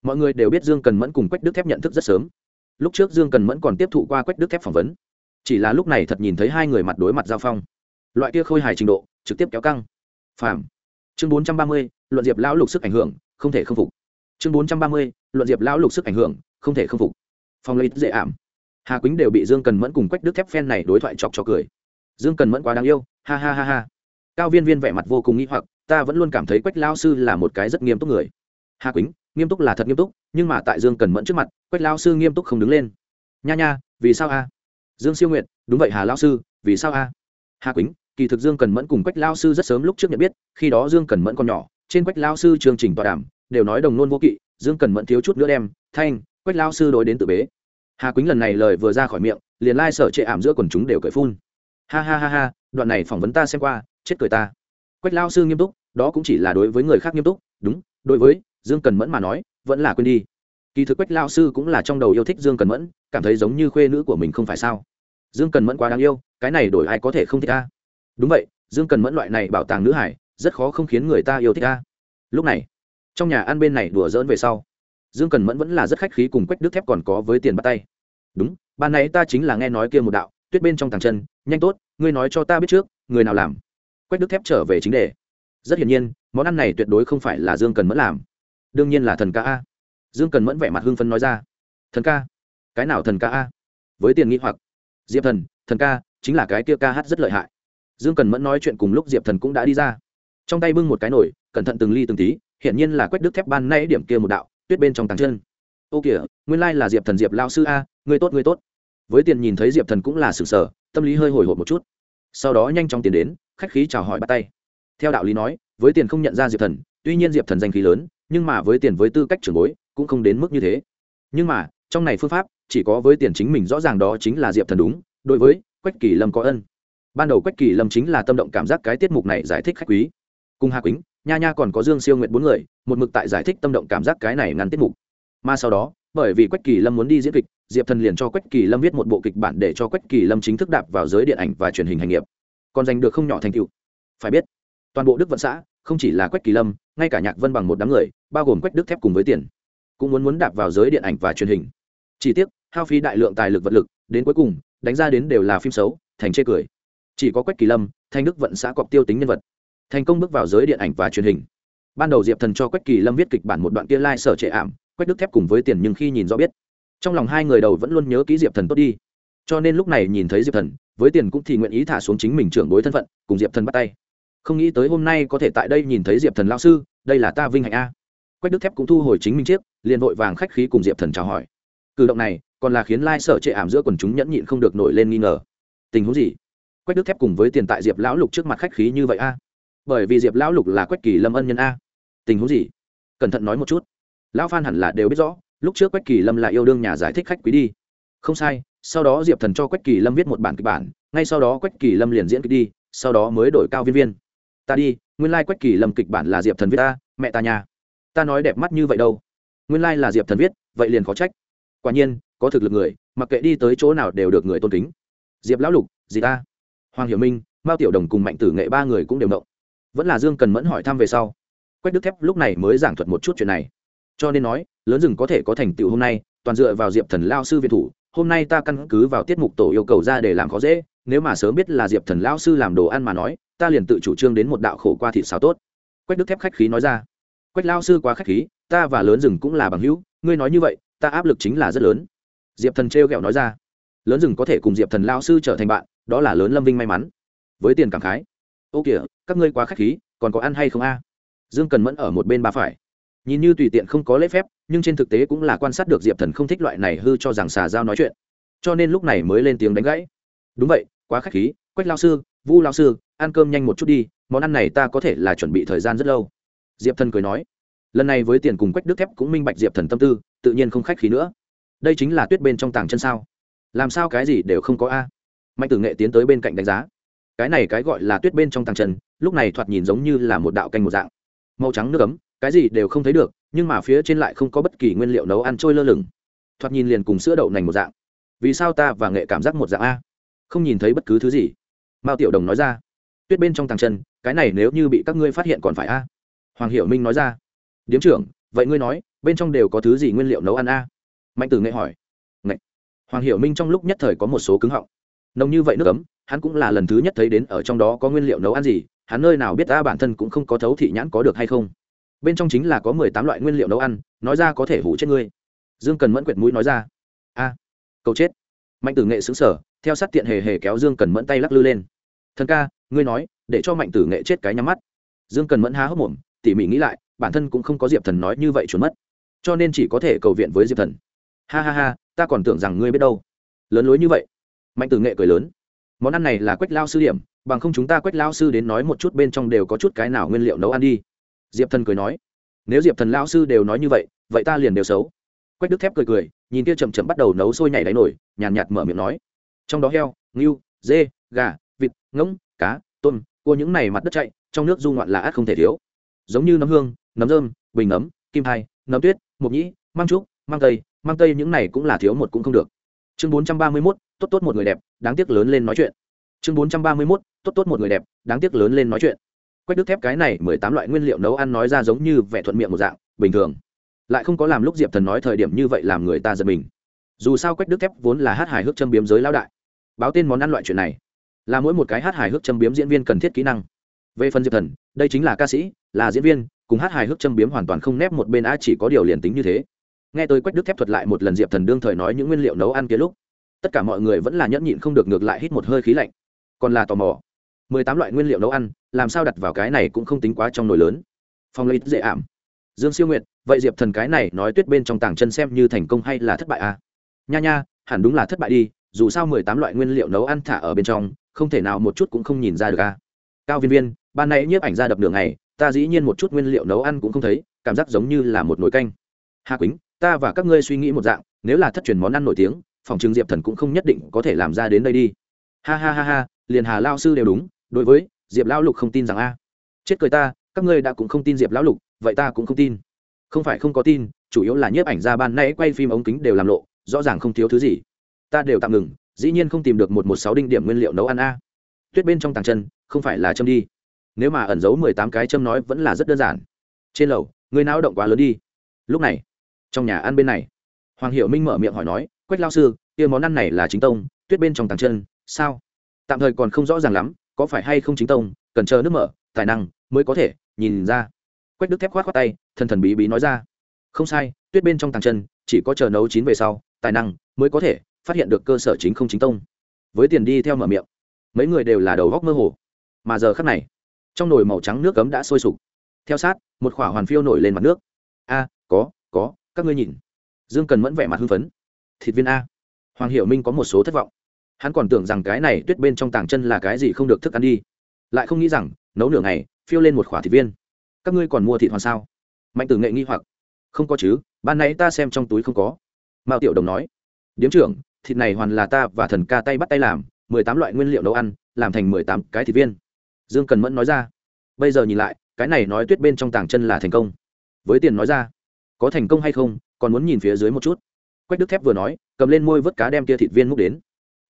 Mọi người đều biết dương cần mẫn cùng quách đức thép nhận thức rất sớm. Lúc trước dương cần mẫn còn tiếp thụ qua quách đức thép phỏng vấn. Chỉ là lúc này thật nhìn thấy hai người mặt đối mặt giao phong. Loại kia khôi hài trình độ, trực tiếp kéo căng. Phàm. Chương bốn trăm ba mươi, luận diệp lão lục sức ảnh hưởng, không thể không phục. Chương bốn trăm ba mươi, luận diệp lão lục sức ảnh hưởng, không thể không phục. Phong lấy dễ ảm. Hà quýnh đều bị dương cần mẫn cùng quách đức thép phen này đối thoại chọc cho cười. Dương cần mẫn quá đáng yêu, ha ha ha ha cao viên viên vẻ mặt vô cùng nghĩ hoặc, ta vẫn luôn cảm thấy quách lao sư là một cái rất nghiêm túc người. Hà quýnh, nghiêm túc là thật nghiêm túc, nhưng mà tại dương cần mẫn trước mặt, quách lao sư nghiêm túc không đứng lên. Nha nha, vì sao a? Dương siêu nguyện đúng vậy hà lao sư, vì sao a? Hà quýnh, kỳ thực dương cần mẫn cùng quách lao sư rất sớm lúc trước nhận biết, khi đó dương cần mẫn còn nhỏ, trên quách lao sư chương trình tọa đàm, đều nói đồng nôn vô kỵ, dương cần mẫn thiếu chút nữa đem, thanh, quách lao sư đối đến tự bế. Hà quýnh lần này lời vừa ra khỏi miệng, liền lai sở trệ ảm giữa quần chúng đều cởi phun. Ha ha ha ha, đoạn này phỏng vấn ta xem qua chết cười ta. Quách lao sư nghiêm túc, đó cũng chỉ là đối với người khác nghiêm túc, đúng, đối với dương cần mẫn mà nói, vẫn là quên đi. Kỳ thực quách lao sư cũng là trong đầu yêu thích dương cần mẫn, cảm thấy giống như khuê nữ của mình không phải sao. Dương cần mẫn quá đáng yêu, cái này đổi ai có thể không thích ta? Đúng vậy, dương cần mẫn loại này bảo tàng nữ hải, rất khó không khiến người ta yêu thích ta. Lúc này, trong nhà ăn bên này đùa dỡn về sau, dương cần mẫn vẫn là rất khách khí cùng quách đức thép còn có với tiền bắt tay. Đúng, ban nãy ta chính là nghe nói kia một đạo, tuyết bên trong tàng chân, nhanh tốt, ngươi nói cho ta biết trước, người nào làm? Quách đức thép trở về chính đề. Rất hiển nhiên, món ăn này tuyệt đối không phải là dương cần mẫn làm. Đương nhiên là thần ca a. Dương cần mẫn vẻ mặt hưng phấn nói ra. Thần ca? Cái nào thần ca a? Với tiền nghĩ hoặc. Diệp thần thần ca, chính là cái kia ca hát rất lợi hại. Dương cần mẫn nói chuyện cùng lúc diệp thần cũng đã đi ra. Trong tay bưng một cái nồi, cẩn thận từng ly từng tí, hiển nhiên là quách đức thép ban nay điểm kia một đạo, tuyết bên trong tàng chân. Ô kìa, nguyên lai là diệp thần diệp lao sư a, người tốt người tốt. Với tiền nhìn thấy diệp thần cũng là sừng sờ tâm lý hơi hồi hộp một chút sau đó nhanh chóng tiến đến, khách khí chào hỏi bắt tay. Theo đạo lý nói, với tiền không nhận ra diệp thần, tuy nhiên diệp thần danh khí lớn, nhưng mà với tiền với tư cách trưởng bối, cũng không đến mức như thế. Nhưng mà, trong này phương pháp, chỉ có với tiền chính mình rõ ràng đó chính là diệp thần đúng, đối với quách kỳ lâm có ân. Ban đầu quách kỳ lâm chính là tâm động cảm giác cái tiết mục này giải thích khách quý. Cùng hà quýnh, nha nha còn có dương siêu nguyện bốn người, một mực tại giải thích tâm động cảm giác cái này ngắn tiết mục. Mà sau đó, bởi vì quách kỳ lâm muốn đi diễn kịch diệp thần liền cho quách kỳ lâm viết một bộ kịch bản để cho quách kỳ lâm chính thức đạp vào giới điện ảnh và truyền hình hành nghiệp. Còn giành được không nhỏ thành tựu. Phải biết, toàn bộ đức vận xã, không chỉ là quách kỳ lâm, ngay cả nhạc vân bằng một đám người, bao gồm quách đức thép cùng với tiền, cũng muốn muốn đạp vào giới điện ảnh và truyền hình. Chỉ tiếc, hao phí đại lượng tài lực vật lực, đến cuối cùng, đánh ra đến đều là phim xấu, thành chê cười. Chỉ có quách kỳ lâm thanh đức vận xã cọp tiêu tính nhân vật, thành công bước vào giới điện ảnh và truyền hình. Ban đầu diệp thần cho quách kỳ lâm viết kịch bản một đoạn kia lai、like、sở trệ ảm, quách đức thép cùng với tiền nhưng khi nhìn rõ biết trong lòng hai người đầu vẫn luôn nhớ ký diệp thần tốt đi. Cho nên lúc này nhìn thấy diệp thần, với tiền cũng thì nguyện ý thả xuống chính mình trưởng bối thân phận, cùng diệp thần bắt tay. Không nghĩ tới hôm nay có thể tại đây nhìn thấy diệp thần lao sư, đây là ta vinh hạnh a. Quách đức thép cũng thu hồi chính mình chiếc, liền vội vàng khách khí cùng diệp thần chào hỏi. Cử động này, còn là khiến lai sở trệ ảm giữa quần chúng nhẫn nhịn không được nổi lên nghi ngờ. Tình huống gì? Quách đức thép cùng với tiền tại diệp lão lục trước mặt khách khí như vậy a? Bởi vì diệp lão lục là quách kỳ lâm ân nhân a. Tình huống gì? Cẩn thận nói một chút. Lão phan hẳn là đều biết rõ lúc trước quách kỳ lâm là yêu đương nhà giải thích khách quý đi. Không sai, sau đó diệp thần cho quách kỳ lâm viết một bản kịch bản, ngay sau đó quách kỳ lâm liền diễn kịch đi, sau đó mới đổi cao viên viên. Ta đi, nguyên lai、like、quách kỳ lâm kịch bản là diệp thần viết ta, mẹ ta nhà. Ta nói đẹp mắt như vậy đâu. Nguyên lai、like、là diệp thần viết, vậy liền khó trách. Quả nhiên, có thực lực người, mặc kệ đi tới chỗ nào đều được người tôn kính. Diệp lão lục, gì ta? Hoàng hiểu minh, mao tiểu đồng cùng mạnh tử nghệ ba người cũng đều động. Vẫn là dương cần mẫn hỏi thăm về sau. Quách đức thép lúc này mới giảng thuật một chút chuyện này. Cho nên nói lớn rừng có thể có thành tựu hôm nay, toàn dựa vào diệp thần lao sư việt thủ, hôm nay ta căn cứ vào tiết mục tổ yêu cầu ra để làm khó dễ, nếu mà sớm biết là diệp thần lao sư làm đồ ăn mà nói, ta liền tự chủ trương đến một đạo khổ qua thịt xào tốt. Quách đức thép khách khí nói ra. Quách lao sư quá khách khí, ta và lớn rừng cũng là bằng hữu, ngươi nói như vậy, ta áp lực chính là rất lớn. Diệp thần trêu ghẹo nói ra. Lớn rừng có thể cùng diệp thần lao sư trở thành bạn, đó là lớn lâm vinh may mắn. Với tiền cảm khái. Ô kìa, các ngươi quá khách khí, còn có ăn hay không a? Dương cần mẫn ở một bên ba phải. Nhìn như tùy tiện không có lễ phép nhưng trên thực tế cũng là quan sát được diệp thần không thích loại này hư cho rằng xà giao nói chuyện. Cho nên lúc này mới lên tiếng đánh gãy. Đúng vậy, quá khách khí, quách lao sư, vu lao sư, ăn cơm nhanh một chút đi, món ăn này ta có thể là chuẩn bị thời gian rất lâu. Diệp thần cười nói. Lần này với tiền cùng quách đức thép cũng minh bạch diệp thần tâm tư, tự nhiên không khách khí nữa. Đây chính là tuyết bên trong tàng chân sao. Làm sao cái gì đều không có a. Mạnh tử nghệ tiến tới bên cạnh đánh giá. Cái này cái gọi là tuyết bên trong tàng chân, lúc này thoạt nhìn giống như là một đạo canh một dạng. Màu trắng nước ấm, cái gì đều không thấy được nhưng mà phía trên lại không có bất kỳ nguyên liệu nấu ăn trôi lơ lửng. Thoạt nhìn liền cùng sữa đậu nành một dạng. Vì sao ta và nghệ cảm giác một dạng a? Không nhìn thấy bất cứ thứ gì. Mao tiểu đồng nói ra. Tuyết bên trong tàng chân, cái này nếu như bị các ngươi phát hiện còn phải a? Hoàng hiểu minh nói ra. Điếm trưởng, vậy ngươi nói, bên trong đều có thứ gì nguyên liệu nấu ăn a? Mạnh tử nghệ hỏi. Nghệ. hoàng hiểu minh trong lúc nhất thời có một số cứng họng. Nồng như vậy nước ấm, hắn cũng là lần thứ nhất thấy đến ở trong đó có nguyên liệu nấu ăn gì, hắn nơi nào biết ta bản thân cũng không có thấu thị nhãn có được hay không bên trong chính là có mười tám loại nguyên liệu nấu ăn, nói ra có thể hủ chết ngươi. Dương cần mẫn quệt mũi nói ra. A, cầu chết. Mạnh tử nghệ xứng sở theo sát tiện hề hề kéo dương cần mẫn tay lắc lư lên. Thần ca, ngươi nói, để cho mạnh tử nghệ chết cái nhắm mắt. Dương cần mẫn há hốc mồm, tỉ mỉ nghĩ lại, bản thân cũng không có diệp thần nói như vậy trốn mất. Cho nên chỉ có thể cầu viện với diệp thần. Ha ha ha, ta còn tưởng rằng ngươi biết đâu. Lớn lối như vậy. Mạnh tử nghệ cười lớn. Món ăn này là quách lao sư điểm, bằng không chúng ta quách lao sư đến nói một chút bên trong đều có chút cái nào nguyên liệu nấu ăn đi diệp thần cười nói, nếu diệp thần lao sư đều nói như vậy vậy ta liền đều xấu. Quách đức thép cười cười, nhìn kia chậm chậm bắt đầu nấu sôi nhảy đáy nổi nhàn nhạt mở miệng nói, trong đó heo, ngưu, dê, gà, vịt, ngỗng, cá, tôm, cua những này mặt đất chạy, trong nước du ngoạn là át không thể thiếu. Giống như nấm hương, nấm rơm, bình nấm, kim thai, nấm tuyết, mộc nhĩ mang trúc mang tây mang tây những này cũng là thiếu một cũng không được. Chương bốn trăm ba mươi mốt, tốt tốt một người đẹp, đáng tiếc lớn lên nói chuyện. Chương bốn trăm ba mươi mốt, tốt tốt một người đẹp, đáng tiếc lớn lên nói chuyện quách đức thép cái này mười tám loại nguyên liệu nấu ăn nói ra giống như vẻ thuận miệng một dạng, bình thường. Lại không có làm lúc diệp thần nói thời điểm như vậy làm người ta giật mình. Dù sao quách đức thép vốn là hát hài hước châm biếm giới lao đại. Báo tên món ăn loại chuyện này, là mỗi một cái hát hài hước châm biếm diễn viên cần thiết kỹ năng. Về phần diệp thần, đây chính là ca sĩ, là diễn viên, cùng hát hài hước châm biếm hoàn toàn không nép một bên a chỉ có điều liền tính như thế. Nghe tôi quách đức thép thuật lại một lần diệp thần đương thời nói những nguyên liệu nấu ăn kia lúc, tất cả mọi người vẫn là nhẫn nhịn không được ngược lại hít một hơi khí lạnh. Còn là tò mò mười tám loại nguyên liệu nấu ăn, làm sao đặt vào cái này cũng không tính quá trong nồi lớn phong lấy dễ ảm dương siêu nguyệt, vậy diệp thần cái này nói tuyết bên trong tảng chân xem như thành công hay là thất bại à? nha nha, hẳn đúng là thất bại đi, dù sao mười tám loại nguyên liệu nấu ăn thả ở bên trong, không thể nào một chút cũng không nhìn ra được à? cao viên viên, ban nãy nhiếp ảnh ra đập đường này ta dĩ nhiên một chút nguyên liệu nấu ăn cũng không thấy, cảm giác giống như là một nồi canh hà quýnh, ta và các ngươi suy nghĩ một dạng, nếu là thất truyền món ăn nổi tiếng, phòng trường diệp thần cũng không nhất định có thể làm ra đến đây đi ha ha ha ha, liền hà lao sư đều đúng đối với diệp lão lục không tin rằng a. Chết cười ta, các ngươi đã cũng không tin diệp lão lục, vậy ta cũng không tin. Không phải không có tin, chủ yếu là nhiếp ảnh ra ban nãy quay phim ống kính đều làm lộ, rõ ràng không thiếu thứ gì. Ta đều tạm ngừng, dĩ nhiên không tìm được một một sáu đinh điểm nguyên liệu nấu ăn a. Tuyết bên trong tàng chân, không phải là châm đi. Nếu mà ẩn giấu mười tám cái châm nói vẫn là rất đơn giản. Trên lầu, người não động quá lớn đi. Lúc này, trong nhà ăn bên này, hoàng hiệu minh mở miệng hỏi nói, quách lao sư, kia món ăn này là chính tông, tuyết bên trong tàng chân, sao? Tạm thời còn không rõ ràng lắm có phải hay không chính tông, cần chờ nước mở, tài năng mới có thể nhìn ra. Quách đức thép khoát khoát tay, thần thần bí bí nói ra. Không sai, tuyết bên trong tàng chân, chỉ có chờ nấu chín về sau, tài năng mới có thể phát hiện được cơ sở chính không chính tông. Với tiền đi theo mở miệng. Mấy người đều là đầu góc mơ hồ. Mà giờ khắc này, trong nồi màu trắng nước cấm đã sôi sục. Theo sát, một khỏa hoàn phiêu nổi lên mặt nước. A, có có, các ngươi nhìn. Dương cần mẫn vẻ mặt hưng phấn. Thịt viên a. Hoàng hiệu minh có một số thất vọng hắn còn tưởng rằng cái này tuyết bên trong tàng chân là cái gì không được thức ăn đi. Lại không nghĩ rằng, nấu nửa ngày, phiêu lên một khỏa thịt viên. Các ngươi còn mua thịt hoàn sao? Mạnh tử nghệ nghi hoặc. Không có chứ, ban nãy ta xem trong túi không có. Mao tiểu đồng nói. Điếm trưởng, thịt này hoàn là ta và thần ca tay bắt tay làm, mười tám loại nguyên liệu nấu ăn, làm thành mười tám cái thịt viên. Dương cần mẫn nói ra. Bây giờ nhìn lại, cái này nói tuyết bên trong tàng chân là thành công. Với tiền nói ra. Có thành công hay không, còn muốn nhìn phía dưới một chút. Quách đức thép vừa nói, cầm lên môi vớt cá đem kia thịt viên múc đến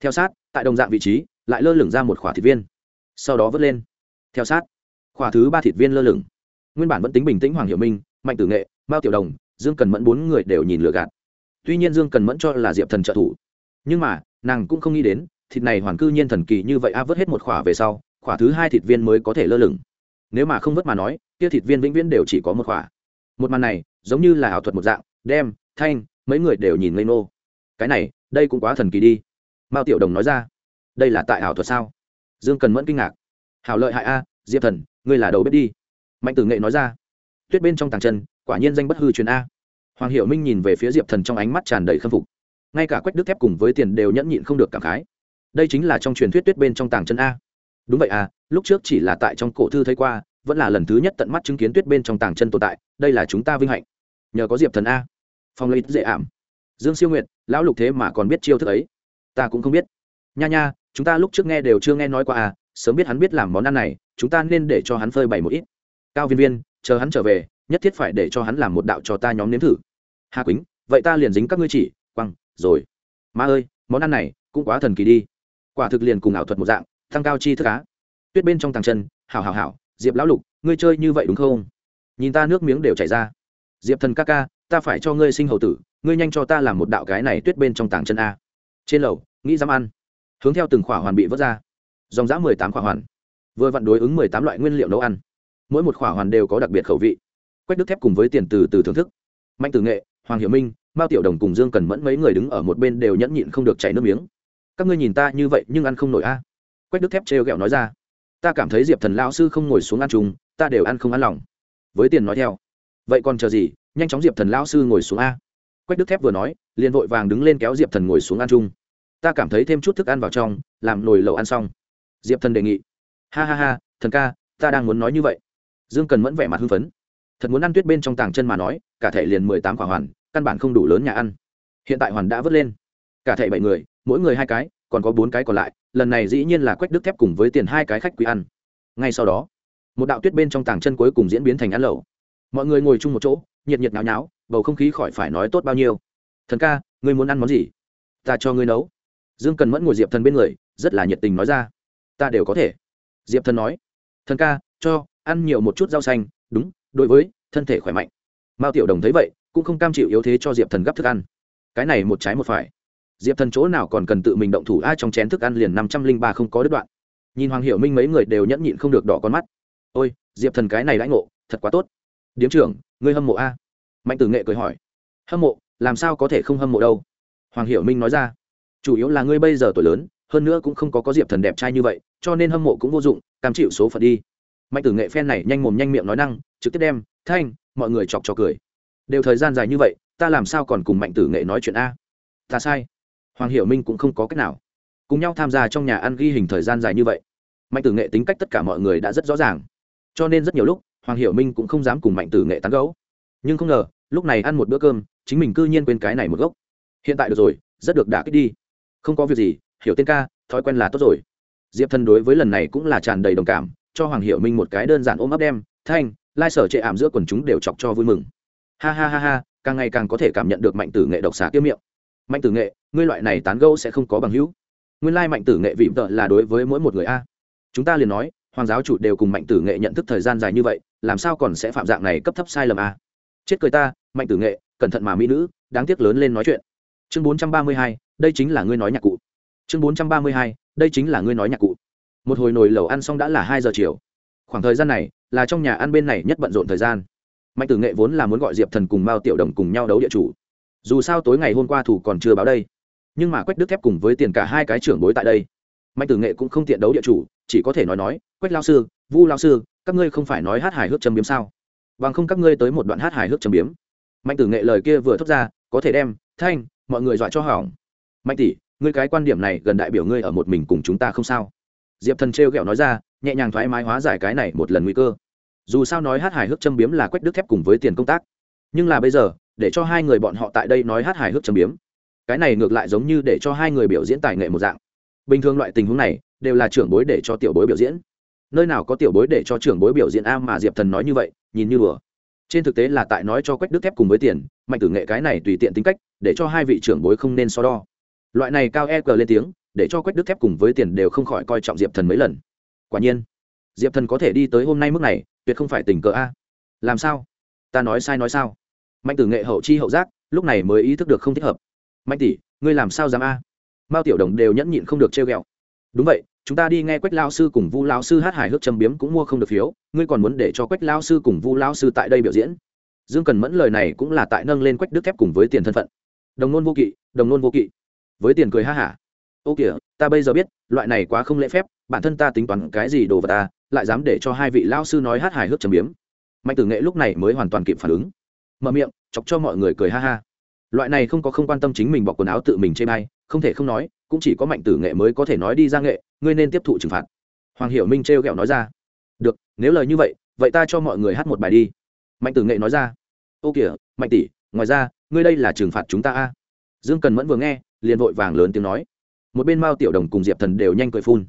theo sát, tại đồng dạng vị trí, lại lơ lửng ra một khỏa thịt viên. Sau đó vớt lên. Theo sát, khỏa thứ ba thịt viên lơ lửng. Nguyên bản vẫn tính bình tĩnh hoàng hiệu minh, mạnh tử nghệ, mao tiểu đồng, dương cần mẫn bốn người đều nhìn lừa gạt. Tuy nhiên dương cần mẫn cho là diệp thần trợ thủ. Nhưng mà, nàng cũng không nghĩ đến, thịt này hoàn cư nhiên thần kỳ như vậy, a, vớt hết một khỏa về sau, khỏa thứ hai thịt viên mới có thể lơ lửng. Nếu mà không vớt mà nói, kia thịt viên vĩnh viễn đều chỉ có một khỏa. Một màn này, giống như là ảo thuật một dạng, đem, thanh, mấy người đều nhìn ngây nô cái này, đây cũng quá thần kỳ đi mao tiểu đồng nói ra, đây là tại ảo thuật sao? Dương cần mẫn kinh ngạc. Hảo lợi hại a, diệp thần, ngươi là đầu bếp đi. Mạnh tử nghệ nói ra, tuyết bên trong tàng chân, quả nhiên danh bất hư truyền a. Hoàng hiệu minh nhìn về phía diệp thần trong ánh mắt tràn đầy khâm phục. Ngay cả quách đức thép cùng với tiền đều nhẫn nhịn không được cảm khái. Đây chính là trong truyền thuyết tuyết bên trong tàng chân a. Đúng vậy à lúc trước chỉ là tại trong cổ thư thấy qua, vẫn là lần thứ nhất tận mắt chứng kiến tuyết bên trong tàng chân tồn tại, đây là chúng ta vinh hạnh. Nhờ có diệp thần a. Phong lấy dễ ảm. Dương siêu nguyệt, lão lục thế mà còn biết chiêu thức ấy ta cũng không biết. Nha nha, chúng ta lúc trước nghe đều chưa nghe nói qua à sớm biết hắn biết làm món ăn này, chúng ta nên để cho hắn phơi bày một ít. Cao viên viên, chờ hắn trở về, nhất thiết phải để cho hắn làm một đạo cho ta nhóm nếm thử. Hà quýnh, vậy ta liền dính các ngươi chỉ, quăng, rồi. Ma ơi, món ăn này cũng quá thần kỳ đi. Quả thực liền cùng ảo thuật một dạng, tăng cao chi thức á. tuyết bên trong tàng chân, hảo hảo hảo, diệp lão lục, ngươi chơi như vậy đúng không? Nhìn ta nước miếng đều chảy ra. Diệp thần ca ca, ta phải cho ngươi sinh hầu tử, ngươi nhanh cho ta làm một đạo cái này tuyết bên trong tàng chân a trên lầu, nghĩ dám ăn. Hướng theo từng khỏa hoàn bị vớt ra. Dòng giã mười tám khỏa hoàn. Vừa vặn đối ứng mười tám loại nguyên liệu nấu ăn. Mỗi một khỏa hoàn đều có đặc biệt khẩu vị. Quách đức thép cùng với tiền từ từ thưởng thức. Mạnh tử nghệ, hoàng hiểu minh, mao tiểu đồng cùng dương cần mẫn mấy người đứng ở một bên đều nhẫn nhịn không được chảy nước miếng. Các ngươi nhìn ta như vậy nhưng ăn không nổi a. Quách đức thép trêu ghẹo nói ra. Ta cảm thấy diệp thần lao sư không ngồi xuống ăn chung, ta đều ăn không ăn lòng. Với tiền nói theo. Vậy còn chờ gì, nhanh chóng diệp thần lão sư ngồi xuống a. Quách đức thép vừa nói liền vội vàng đứng lên kéo diệp thần ngồi xuống ăn chung. Ta cảm thấy thêm chút thức ăn vào trong, làm nồi lẩu ăn xong. Diệp thần đề nghị. Ha ha ha, thần ca, ta đang muốn nói như vậy. Dương cần mẫn vẻ mặt hưng phấn. Thật muốn ăn tuyết bên trong tàng chân mà nói, cả thể liền mười tám quả hoàn, căn bản không đủ lớn nhà ăn. Hiện tại hoàn đã vớt lên. Cả thể bảy người, mỗi người hai cái, còn có bốn cái còn lại, lần này dĩ nhiên là quách đức thép cùng với tiền hai cái khách quý ăn. Ngay sau đó, một đạo tuyết bên trong tàng chân cuối cùng diễn biến thành ăn lẩu. Mọi người ngồi chung một chỗ, nhiệt nhiệt náo nháo, bầu không khí khỏi phải nói tốt bao nhiêu thần ca, ngươi muốn ăn món gì? Ta cho ngươi nấu. Dương cần mẫn ngồi diệp thần bên người, rất là nhiệt tình nói ra. Ta đều có thể. Diệp thần nói. Thần ca, cho, ăn nhiều một chút rau xanh, đúng, đối với, thân thể khỏe mạnh. Mao tiểu đồng thấy vậy, cũng không cam chịu yếu thế cho diệp thần gấp thức ăn. Cái này một trái một phải. Diệp thần chỗ nào còn cần tự mình động thủ, ai trong chén thức ăn liền năm trăm linh ba không có đứt đoạn. Nhìn hoàng hiểu minh mấy người đều nhẫn nhịn không được đỏ con mắt. Ôi, diệp thần cái này đãi ngộ, thật quá tốt. Điếm trưởng, ngươi hâm mộ a? Mạnh tử nghệ cười hỏi. Hâm mộ? Làm sao có thể không hâm mộ đâu? Hoàng hiểu minh nói ra. Chủ yếu là ngươi bây giờ tuổi lớn, hơn nữa cũng không có có diệp thần đẹp trai như vậy, cho nên hâm mộ cũng vô dụng, cam chịu số phận đi. Mạnh tử nghệ phen này nhanh mồm nhanh miệng nói năng, trực tiếp đem, thanh, mọi người chọc cho cười. Đều thời gian dài như vậy, ta làm sao còn cùng mạnh tử nghệ nói chuyện a? Ta sai. Hoàng hiểu minh cũng không có cách nào. Cùng nhau tham gia trong nhà ăn ghi hình thời gian dài như vậy. Mạnh tử nghệ tính cách tất cả mọi người đã rất rõ ràng. Cho nên rất nhiều lúc, hoàng hiểu minh cũng không dám cùng mạnh tử nghệ tán gấu nhưng không ngờ, lúc này ăn một bữa cơm chính mình cư nhiên quên cái này một gốc. Hiện tại được rồi, rất được đả kích đi. Không có việc gì, hiểu tên ca, thói quen là tốt rồi. Diệp thần đối với lần này cũng là tràn đầy đồng cảm, cho hoàng hiểu minh một cái đơn giản ôm ấp đem, thanh, lai sở trệ ảm giữa quần chúng đều chọc cho vui mừng. Ha ha ha ha, càng ngày càng có thể cảm nhận được mạnh tử nghệ độc xả kiếm miệng. Mạnh tử nghệ, ngươi loại này tán gẫu sẽ không có bằng hữu. Nguyên lai mạnh tử nghệ vị vợ là đối với mỗi một người a. Chúng ta liền nói, hoàng giáo chủ đều cùng mạnh tử nghệ nhận thức thời gian dài như vậy, làm sao còn sẽ phạm dạng này cấp thấp sai lầm a? Chết cười ta, mạnh tử nghệ cẩn thận mà mỹ nữ, đáng tiếc lớn lên nói chuyện. Chương bốn trăm ba mươi hai, đây chính là ngươi nói nhạc cụ. Chương bốn trăm ba mươi hai, đây chính là ngươi nói nhạc cụ. Một hồi nồi lẩu ăn xong đã là hai giờ chiều. Khoảng thời gian này là trong nhà ăn bên này nhất bận rộn thời gian. Mạnh tử nghệ vốn là muốn gọi diệp thần cùng mao tiểu đồng cùng nhau đấu địa chủ. Dù sao tối ngày hôm qua thủ còn chưa báo đây. Nhưng mà quách đức thép cùng với tiền cả hai cái trưởng bối tại đây. Mạnh tử nghệ cũng không tiện đấu địa chủ, chỉ có thể nói nói, quách lao sư, vu lao sư, các ngươi không phải nói hát hài hước châm biếm sao? Bằng không các ngươi tới một đoạn hát hài hước châm biếm mạnh tử nghệ lời kia vừa thốt ra, có thể đem, thanh, mọi người dọa cho hỏng. Mạnh tỷ, ngươi cái quan điểm này gần đại biểu ngươi ở một mình cùng chúng ta không sao. Diệp thần trêu ghẹo nói ra, nhẹ nhàng thoải mái hóa giải cái này một lần nguy cơ. Dù sao nói hát hài hước châm biếm là quách đức thép cùng với tiền công tác. Nhưng là bây giờ, để cho hai người bọn họ tại đây nói hát hài hước châm biếm, cái này ngược lại giống như để cho hai người biểu diễn tài nghệ một dạng. Bình thường loại tình huống này, đều là trưởng bối để cho tiểu bối biểu diễn. Nơi nào có tiểu bối để cho trưởng bối biểu diễn a mà diệp thần nói như vậy, nhìn như đùa trên thực tế là tại nói cho quách đức thép cùng với tiền, mạnh tử nghệ cái này tùy tiện tính cách, để cho hai vị trưởng bối không nên so đo. Loại này cao e cờ lên tiếng, để cho quách đức thép cùng với tiền đều không khỏi coi trọng diệp thần mấy lần. Quả nhiên, diệp thần có thể đi tới hôm nay mức này, tuyệt không phải tình cờ a. Làm sao? Ta nói sai nói sao? Mạnh tử nghệ hậu chi hậu giác, lúc này mới ý thức được không thích hợp. Mạnh tỷ, ngươi làm sao dám a? Mao tiểu đồng đều nhẫn nhịn không được trêu ghẹo. Đúng vậy chúng ta đi nghe quách lao sư cùng vu lao sư hát hài hước châm biếm cũng mua không được phiếu, ngươi còn muốn để cho quách lao sư cùng vu lao sư tại đây biểu diễn? Dương cần mẫn lời này cũng là tại nâng lên quách đức thép cùng với tiền thân phận. Đồng nôn vô kỵ, đồng nôn vô kỵ. Với tiền cười ha hả. Ô kìa, ta bây giờ biết, loại này quá không lễ phép, bản thân ta tính toán cái gì đồ vật ta, lại dám để cho hai vị lao sư nói hát hài hước châm biếm. Mạnh tử nghệ lúc này mới hoàn toàn kịp phản ứng. Mở miệng, chọc cho mọi người cười ha ha. Loại này không có không quan tâm chính mình bọc quần áo tự mình chê bay không thể không nói cũng chỉ có mạnh tử nghệ mới có thể nói đi ra nghệ, ngươi nên tiếp thụ trừng phạt. Hoàng hiểu minh trêu ghẹo nói ra. Được, nếu lời như vậy vậy ta cho mọi người hát một bài đi. Mạnh tử nghệ nói ra. Ô kìa, mạnh tỷ, ngoài ra, ngươi đây là trừng phạt chúng ta a. Dương cần mẫn vừa nghe, liền vội vàng lớn tiếng nói. Một bên mao tiểu đồng cùng diệp thần đều nhanh cười phun.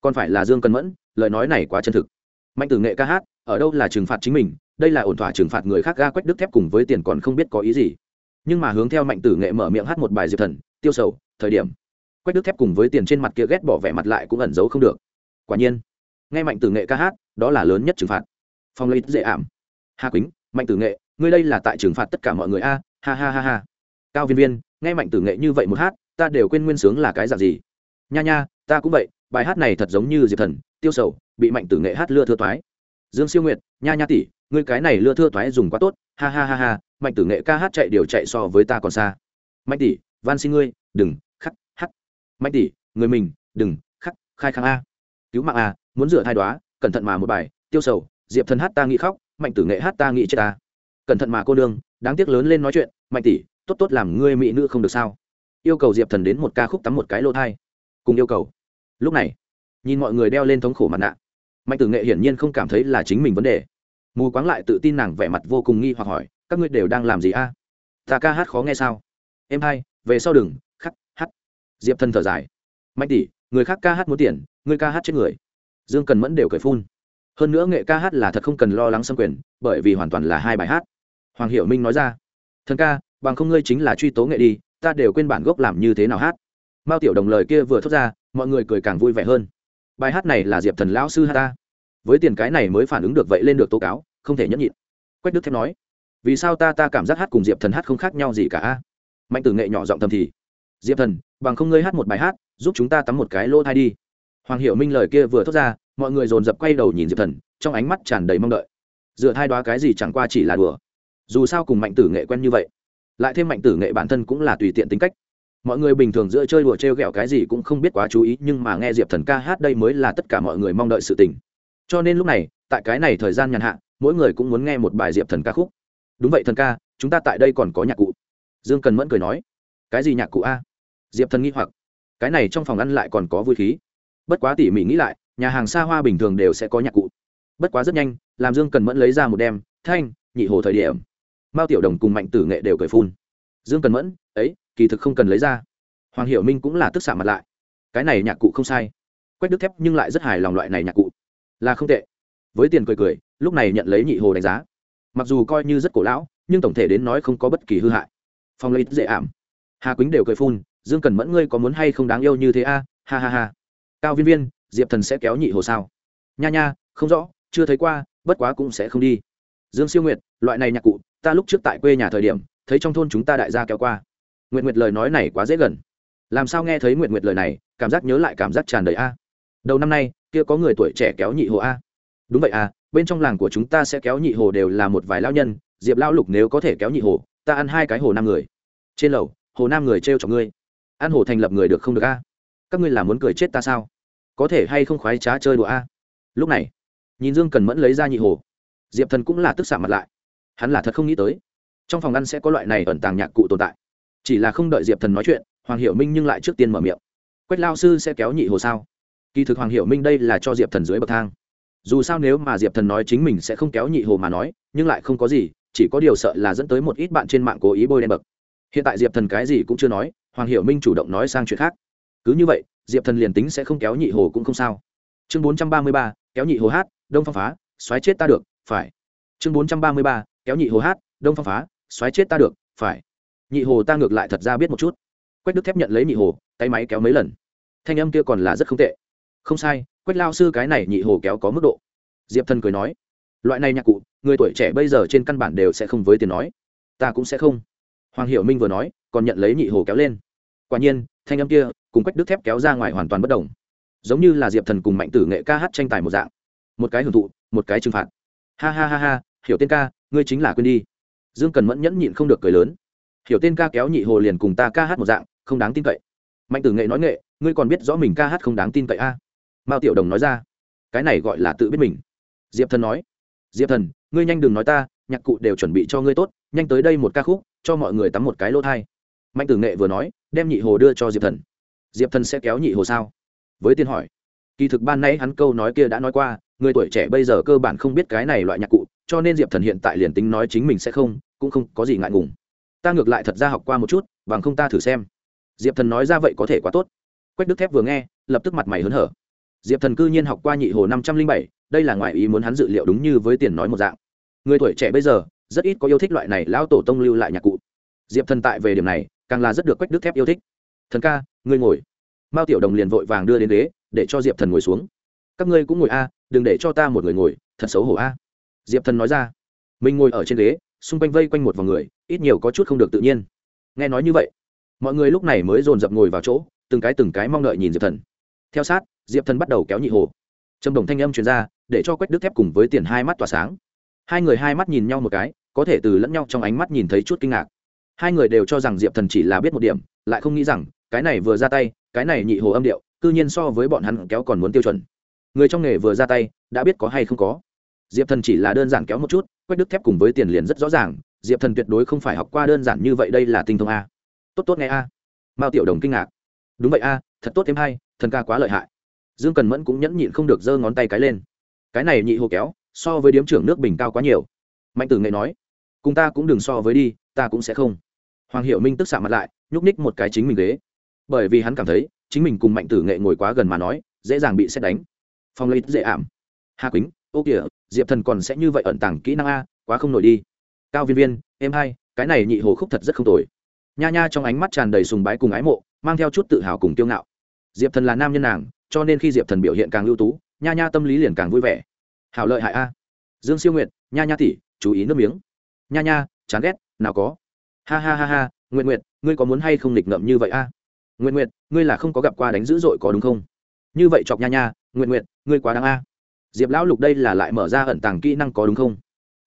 Còn phải là dương cần mẫn, lời nói này quá chân thực. Mạnh tử nghệ ca hát, ở đâu là trừng phạt chính mình, đây là ổn thỏa trừng phạt người khác ga quách đức thép cùng với tiền còn không biết có ý gì. Nhưng mà hướng theo mạnh tử nghệ mở miệng hát một bài diệp thần, tiêu sầu, thời điểm quách đức thép cùng với tiền trên mặt kia ghét bỏ vẻ mặt lại cũng ẩn giấu không được. Quả nhiên, nghe mạnh tử nghệ ca hát, đó là lớn nhất trừng phạt. Phong lấy dễ ảm. Hà quýnh, mạnh tử nghệ, ngươi đây là tại trừng phạt tất cả mọi người a, ha ha ha ha. Cao viên viên, nghe mạnh tử nghệ như vậy một hát, ta đều quên nguyên sướng là cái dạng gì. Nha nha, ta cũng vậy, bài hát này thật giống như diệp thần, tiêu sầu, bị mạnh tử nghệ hát lưa thưa thoái. Dương siêu nguyệt, nha nha tỷ, ngươi cái này lưa thưa thoái dùng quá tốt, ha ha ha ha, mạnh tử nghệ ca hát chạy điều chạy so với ta còn xa. Mạnh tỷ, van xin ngươi, đừng mạnh tỷ người mình đừng khắc khai khang a. Cứu mạng a muốn rửa thai đoá cẩn thận mà một bài tiêu sầu diệp thần hát ta nghĩ khóc mạnh tử nghệ hát ta nghĩ chết ta cẩn thận mà cô đương, đáng tiếc lớn lên nói chuyện mạnh tỷ tốt tốt làm ngươi mỹ nữ không được sao. Yêu cầu diệp thần đến một ca khúc tắm một cái lô thai. Cùng yêu cầu. Lúc này nhìn mọi người đeo lên thống khổ mặt nạ mạnh tử nghệ hiển nhiên không cảm thấy là chính mình vấn đề. Mù quáng lại tự tin nàng vẻ mặt vô cùng nghi hoặc hỏi các ngươi đều đang làm gì a? Ta ca hát khó nghe sao? Em hai về sau đừng khắc diệp thần thở dài. Mạnh tỷ, người khác ca hát muốn tiền, người ca hát chết người. Dương cần mẫn đều cười phun. Hơn nữa nghệ ca hát là thật không cần lo lắng xâm quyền, bởi vì hoàn toàn là hai bài hát. Hoàng hiểu minh nói ra. Thần ca, bằng không ngươi chính là truy tố nghệ đi, ta đều quên bản gốc làm như thế nào hát. Mao tiểu đồng lời kia vừa thốt ra, mọi người cười càng vui vẻ hơn. Bài hát này là diệp thần lão sư hát ta. Với tiền cái này mới phản ứng được vậy lên được tố cáo, không thể nhẫn nhịn. Quách đức thép nói, vì sao ta ta cảm giác hát cùng diệp thần hát không khác nhau gì cả mạnh tử nghệ nhỏ giọng thầm thì, diệp thần bằng không ngươi hát một bài hát, giúp chúng ta tắm một cái lỗ thai đi. Hoàng hiệu minh lời kia vừa thốt ra, mọi người dồn dập quay đầu nhìn diệp thần, trong ánh mắt tràn đầy mong đợi. Dựa thai đoá cái gì chẳng qua chỉ là đùa. Dù sao cùng mạnh tử nghệ quen như vậy, lại thêm mạnh tử nghệ bản thân cũng là tùy tiện tính cách. Mọi người bình thường giữa chơi đùa t r e o g ẹ o cái gì cũng không biết quá chú ý, nhưng mà nghe diệp thần ca hát đây mới là tất cả mọi người mong đợi sự tình. Cho nên lúc này, tại cái này thời gian nhàn hạ, mỗi người cũng muốn nghe một bài diệp thần ca khúc. Đúng vậy thần ca, chúng ta tại đây còn có nhạc cụ. Dương cần mẫn cười nói. Cái gì nhạc cụ a? Diệp thần nghĩ hoặc. Cái này trong phòng ăn lại còn có vui khí. Bất quá tỉ mỉ nghĩ lại, nhà hàng xa hoa bình thường đều sẽ có nhạc cụ. Bất quá rất nhanh, làm dương cần mẫn lấy ra một đem, thanh, nhị hồ thời điểm. Mao tiểu đồng cùng mạnh tử nghệ đều cười phun. Dương cần mẫn, ấy, kỳ thực không cần lấy ra. Hoàng hiểu minh cũng là tức xạ mặt lại. Cái này nhạc cụ không sai. Quách đức thép nhưng lại rất hài lòng loại này nhạc cụ. Là không tệ. Với tiền cười cười, lúc này nhận lấy nhị hồ đánh giá. Mặc dù coi như rất cổ lão, nhưng tổng thể đến nói không có bất kỳ hư hại. Phong lấy dễ ảm. Hà quýnh đều cười phun dương cần mẫn ngươi có muốn hay không đáng yêu như thế a? Ha ha ha. Cao viên viên, diệp thần sẽ kéo nhị hồ sao? Nha nha, không rõ, chưa thấy qua, bất quá cũng sẽ không đi. Dương siêu nguyệt, loại này nhạc cụ, ta lúc trước tại quê nhà thời điểm, thấy trong thôn chúng ta đại gia kéo qua. Nguyệt nguyệt lời nói này quá dễ gần. Làm sao nghe thấy nguyệt nguyệt lời này, cảm giác nhớ lại cảm giác tràn đầy a? Đầu năm nay, kia có người tuổi trẻ kéo nhị hồ a? Đúng vậy à bên trong làng của chúng ta sẽ kéo nhị hồ đều là một vài lao nhân, diệp lão lục nếu có thể kéo nhị hồ, ta ăn hai cái hồ năm người. Trên lầu, hồ nam người t r cho ngươi an hồ thành lập người được không được a? Các ngươi là muốn cười chết ta sao? Có thể hay không khoái trá chơi đùa a? Lúc này, nhìn dương cần mẫn lấy ra nhị hồ. Diệp thần cũng là tức xạ mặt lại. Hắn là thật không nghĩ tới, trong phòng ăn sẽ có loại này ẩn tàng nhạc cụ tồn tại. Chỉ là không đợi diệp thần nói chuyện, hoàng hiểu minh nhưng lại trước tiên mở miệng. Quách lao sư sẽ kéo nhị hồ sao? Kỳ thực hoàng hiểu minh đây là cho diệp thần dưới bậc thang. Dù sao nếu mà diệp thần nói chính mình sẽ không kéo nhị hồ mà nói, nhưng lại không có gì, chỉ có điều sợ là dẫn tới một ít bạn trên mạng cố ý bôi đen bậc. Hiện tại diệp thần cái gì cũng chưa nói hoàng hiểu minh chủ động nói sang chuyện khác. Cứ như vậy, diệp thần liền tính sẽ không kéo nhị hồ cũng không sao. Chương bốn trăm ba mươi ba, kéo nhị hồ hát, đông phong phá, xoáy chết ta được, phải. Chương bốn trăm ba mươi ba, kéo nhị hồ hát, đông phong phá, xoáy chết ta được, phải. Nhị hồ ta ngược lại thật ra biết một chút. Quách đức thép nhận lấy nhị hồ, tay máy kéo mấy lần. Thanh âm kia còn là rất không tệ. Không sai, quách lao sư cái này nhị hồ kéo có mức độ. Diệp thần cười nói, loại này nhạc cụ, người tuổi trẻ bây giờ trên căn bản đều sẽ không với tiền nói. Ta cũng sẽ không. Hoàng hiểu minh vừa nói, còn nhận lấy nhị hồ kéo lên quả nhiên, thanh âm kia cùng quách đức thép kéo ra ngoài hoàn toàn bất đồng. Giống như là diệp thần cùng mạnh tử nghệ ca hát tranh tài một dạng. Một cái hưởng thụ, một cái trừng phạt. Ha ha ha ha, hiểu tên ca, ngươi chính là quên đi. Dương cần mẫn nhẫn nhịn không được cười lớn. Hiểu tên ca kéo nhị hồ liền cùng ta ca hát một dạng, không đáng tin cậy. Mạnh tử nghệ nói nghệ, ngươi còn biết rõ mình ca hát không đáng tin cậy a? À? mao tiểu đồng nói ra. Cái này gọi là tự biết mình. Diệp thần nói. Diệp thần, ngươi nhanh đừng nói ta, nhạc cụ đều chuẩn bị cho ngươi tốt, nhanh tới đây một ca khúc, cho mọi người tắm một cái lỗ thai mạnh tử nghệ vừa nói, đem nhị hồ đưa cho diệp thần. Diệp thần sẽ kéo nhị hồ sao? Với tiên hỏi. Kỳ thực ban nãy hắn câu nói kia đã nói qua, người tuổi trẻ bây giờ cơ bản không biết cái này loại nhạc cụ, cho nên diệp thần hiện tại liền tính nói chính mình sẽ không, cũng không có gì ngại ngùng. Ta ngược lại thật ra học qua một chút, bằng không ta thử xem. Diệp thần nói ra vậy có thể quá tốt. Quách đức thép vừa nghe, lập tức mặt mày hớn hở. Diệp thần cư nhiên học qua nhị hồ năm trăm linh bảy, đây là ngoại ý muốn hắn dự liệu đúng như với tiền nói một dạng. Người tuổi trẻ bây giờ, rất ít có yêu thích loại này lão tổ tông lưu lại nhạc cụ. Diệp thần tại về điểm này càng là rất được quách đức thép yêu thích. Thần ca, ngươi ngồi. Mao tiểu đồng liền vội vàng đưa đến ghế, để cho diệp thần ngồi xuống. Các ngươi cũng ngồi a, đừng để cho ta một người ngồi, thật xấu hổ a. Diệp thần nói ra. Mình ngồi ở trên ghế, xung quanh vây quanh một vòng người, ít nhiều có chút không được tự nhiên. Nghe nói như vậy, mọi người lúc này mới dồn dập ngồi vào chỗ, từng cái từng cái mong đợi nhìn diệp thần. Theo sát, diệp thần bắt đầu kéo nhị hồ. Trầm đồng thanh âm truyền ra, để cho quách đức thép cùng với tiền hai mắt tỏa sáng. Hai người hai mắt nhìn nhau một cái, có thể từ lẫn nhau trong ánh mắt nhìn thấy chút kinh ngạc hai người đều cho rằng diệp thần chỉ là biết một điểm, lại không nghĩ rằng, cái này vừa ra tay, cái này nhị hồ âm điệu, cư nhiên so với bọn hắn kéo còn muốn tiêu chuẩn. Người trong nghề vừa ra tay, đã biết có hay không có. Diệp thần chỉ là đơn giản kéo một chút, quách đức thép cùng với tiền liền rất rõ ràng, diệp thần tuyệt đối không phải học qua đơn giản như vậy đây là tinh thông a. Tốt tốt nghe a. Mao tiểu đồng kinh ngạc. Đúng vậy a, thật tốt thêm hay thần ca quá lợi hại. Dương cần mẫn cũng nhẫn nhịn không được giơ ngón tay cái lên. Cái này nhị hồ kéo, so với điếm trưởng nước bình cao quá nhiều. Mạnh tử nghệ nói, cùng ta cũng đừng so với đi, ta cũng sẽ không hoàng hiệu minh tức xạ mặt lại, nhúc ních một cái chính mình ghế. Bởi vì hắn cảm thấy, chính mình cùng mạnh tử nghệ ngồi quá gần mà nói, dễ dàng bị xét đánh. Phong lấy dễ ảm. Hà quýnh, ô kìa, diệp thần còn sẽ như vậy ẩn tàng kỹ năng a, quá không nổi đi. Cao viên viên, em hai, cái này nhị hồ khúc thật rất không tồi. Nha nha trong ánh mắt tràn đầy sùng bái cùng ái mộ, mang theo chút tự hào cùng tiêu ngạo. Diệp thần là nam nhân nàng, cho nên khi diệp thần biểu hiện càng ưu tú, nha nha tâm lý liền càng vui vẻ. Hảo lợi hại a. Dương siêu nguyệt, nha nha tỷ, chú ý nước miếng. Nha nha, chán ghét, nào có ha ha ha ha nguyện nguyện ngươi có muốn hay không nghịch ngợm như vậy a? Nguyện nguyện ngươi là không có gặp qua đánh dữ dội có đúng không? Như vậy chọc nha nha nguyện nguyện ngươi quá đáng a. Diệp lão lục đây là lại mở ra ẩn tàng kỹ năng có đúng không?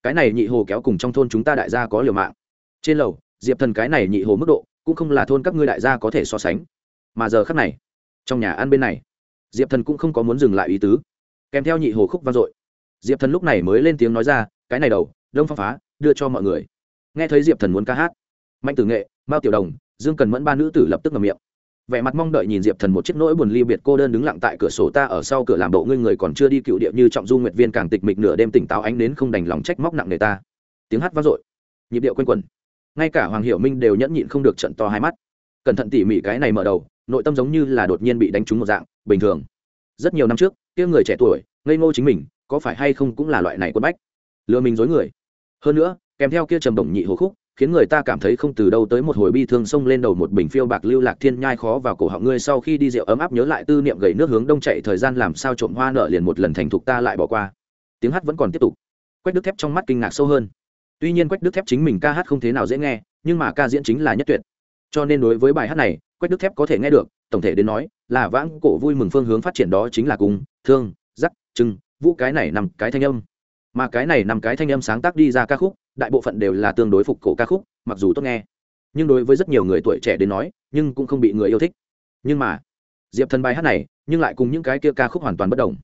Cái này nhị hồ kéo cùng trong thôn chúng ta đại gia có liều mạng. Trên lầu, diệp thần cái này nhị hồ mức độ, cũng không là thôn các ngươi đại gia có thể so sánh. Mà giờ khắc này, trong nhà ăn bên này, diệp thần cũng không có muốn dừng lại ý tứ. Kèm theo nhị hồ khúc vang dội, diệp thần lúc này mới lên tiếng nói ra, cái này đầu, đông phong phá, đưa cho mọi người. Nghe thấy diệp thần muốn ca hát mạnh tử nghệ, mao tiểu đồng, dương cần mẫn ba nữ tử lập tức ngầm miệng. Vẻ mặt mong đợi nhìn diệp thần một chiếc nỗi buồn ly biệt cô đơn đứng lặng tại cửa sổ ta ở sau cửa làm bộ ngươi người còn chưa đi cựu địa như trọng du nguyệt viên càng tịch mịch nửa đêm tỉnh táo ánh đến không đành lòng trách móc nặng người ta. Tiếng hát vang dội, nhịp điệu quanh quẩn. Ngay cả hoàng hiệu minh đều nhẫn nhịn không được trận to hai mắt. Cẩn thận tỉ mỉ cái này mở đầu, nội tâm giống như là đột nhiên bị đánh trúng một dạng, bình thường. Rất nhiều năm trước, kia người trẻ tuổi, ngây ngô chính mình, có phải hay không cũng là loại này quân bách. Lừa mình dối người. Hơn nữa, kèm theo kia trầm đồng nhị hồ khúc khiến người ta cảm thấy không từ đâu tới một hồi bi thương xông lên đầu một bình phiêu bạc lưu lạc thiên nhai khó vào cổ họng ngươi sau khi đi rượu ấm áp nhớ lại tư niệm gầy nước hướng đông chạy thời gian làm sao trộm hoa nợ liền một lần thành thục ta lại bỏ qua. Tiếng hát vẫn còn tiếp tục. Quách đức thép trong mắt kinh ngạc sâu hơn. Tuy nhiên quách đức thép chính mình ca hát không thế nào dễ nghe, nhưng mà ca diễn chính là nhất tuyệt. Cho nên đối với bài hát này, quách đức thép có thể nghe được, tổng thể đến nói, là vãng cổ vui mừng phương hướng phát triển đó chính là cùng, thương, giắc, trưng, vũ cái này nằm cái thanh âm. Mà cái này nằm cái thanh âm sáng tác đi ra ca khúc đại bộ phận đều là tương đối phục cổ ca khúc, mặc dù tốt nghe. Nhưng đối với rất nhiều người tuổi trẻ đến nói, nhưng cũng không bị người yêu thích. Nhưng mà, diệp thần bài hát này, nhưng lại cùng những cái kia ca khúc hoàn toàn bất đồng.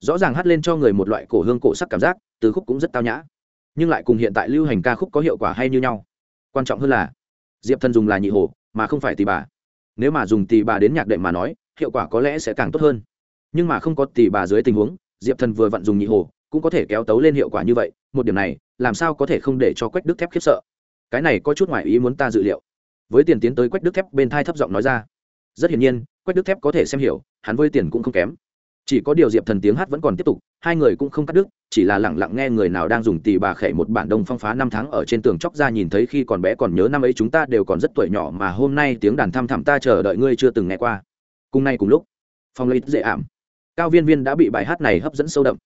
Rõ ràng hát lên cho người một loại cổ hương cổ sắc cảm giác, từ khúc cũng rất tao nhã. Nhưng lại cùng hiện tại lưu hành ca khúc có hiệu quả hay như nhau. Quan trọng hơn là, diệp thần dùng là nhị hồ, mà không phải tì bà. Nếu mà dùng tì bà đến nhạc đệm mà nói, hiệu quả có lẽ sẽ càng tốt hơn. Nhưng mà không có tì bà dưới tình huống, diệp thần vừa vặn dùng nhị hồ, cũng có thể kéo tấu lên hiệu quả như vậy. Một điểm này làm sao có thể không để cho quách đức thép khiếp sợ? Cái này có chút ngoài ý muốn ta dự liệu. Với tiền tiến tới quách đức thép, bên thai thấp giọng nói ra. Rất hiển nhiên, quách đức thép có thể xem hiểu, hắn với tiền cũng không kém. Chỉ có điều diệp thần tiếng hát vẫn còn tiếp tục, hai người cũng không cắt đứt, chỉ là lẳng lặng nghe người nào đang dùng tì bà khẽ một bản đông phong phá năm tháng ở trên tường chóc ra nhìn thấy khi còn bé còn nhớ năm ấy chúng ta đều còn rất tuổi nhỏ mà hôm nay tiếng đàn thăm thẳm ta chờ đợi ngươi chưa từng nghe qua. Cùng nay cùng lúc, phong lấy dễ ảm. Cao viên viên đã bị bài hát này hấp dẫn sâu đậm.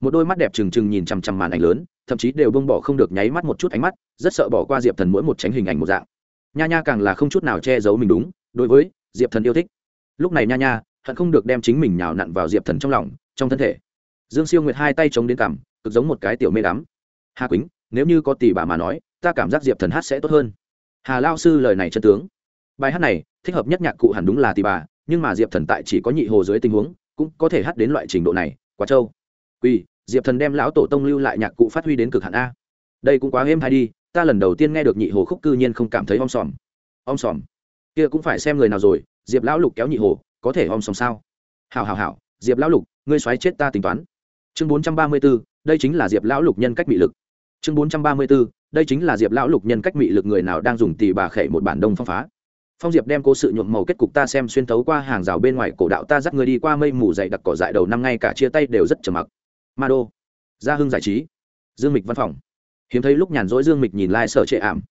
Một đôi mắt đẹp trừng trừng nhìn chằm chằm màn ảnh lớn thậm chí đều bông bỏ không được nháy mắt một chút ánh mắt, rất sợ bỏ qua diệp thần mỗi một tránh hình ảnh một dạng. Nha nha càng là không chút nào che giấu mình đúng, đối với diệp thần yêu thích. Lúc này nha nha, hận không được đem chính mình nhào nặn vào diệp thần trong lòng, trong thân thể. Dương siêu nguyệt hai tay chống đến cằm, cực giống một cái tiểu mê đắm. Hà quýnh, nếu như có tỷ bà mà nói, ta cảm giác diệp thần hát sẽ tốt hơn. Hà lao sư lời này chân tướng. Bài hát này, thích hợp nhất nhạc cụ hẳn đúng là tỷ bà, nhưng mà diệp thần tại chỉ có nhị hồ dưới tình huống, cũng có thể hát đến loại trình độ này, quá trâu. Quy diệp thần đem lão tổ tông lưu lại nhạc cụ phát huy đến cực hạn a. Đây cũng quá êm hay đi, ta lần đầu tiên nghe được nhị hồ khúc cư nhiên không cảm thấy om sòm. Om sòm? Kia cũng phải xem người nào rồi, diệp lão lục kéo nhị hồ, có thể om sòm sao? Hào hào hào diệp lão lục, ngươi xoáy chết ta tính toán. Chương bốn trăm ba mươi b ố đây chính là diệp lão lục nhân cách bị lực. Chương bốn trăm ba mươi b ố đây chính là diệp lão lục nhân cách bị lực người nào đang dùng tì bà khệ một bản đông phong phá. Phong diệp đem cố sự nhuộm màu kết cục ta xem xuyên tấu qua hàng rào bên ngoài, cổ đạo ta dắt người đi qua mây mù dày đặc cỏ dại đầu năm ngay cả chia tay đều rất trầm mặc ma đô. Gia hưng giải trí. Dương mịch văn phòng. Hiếm thấy lúc nhàn rỗi dương mịch nhìn lai、like、sở trệ ảm.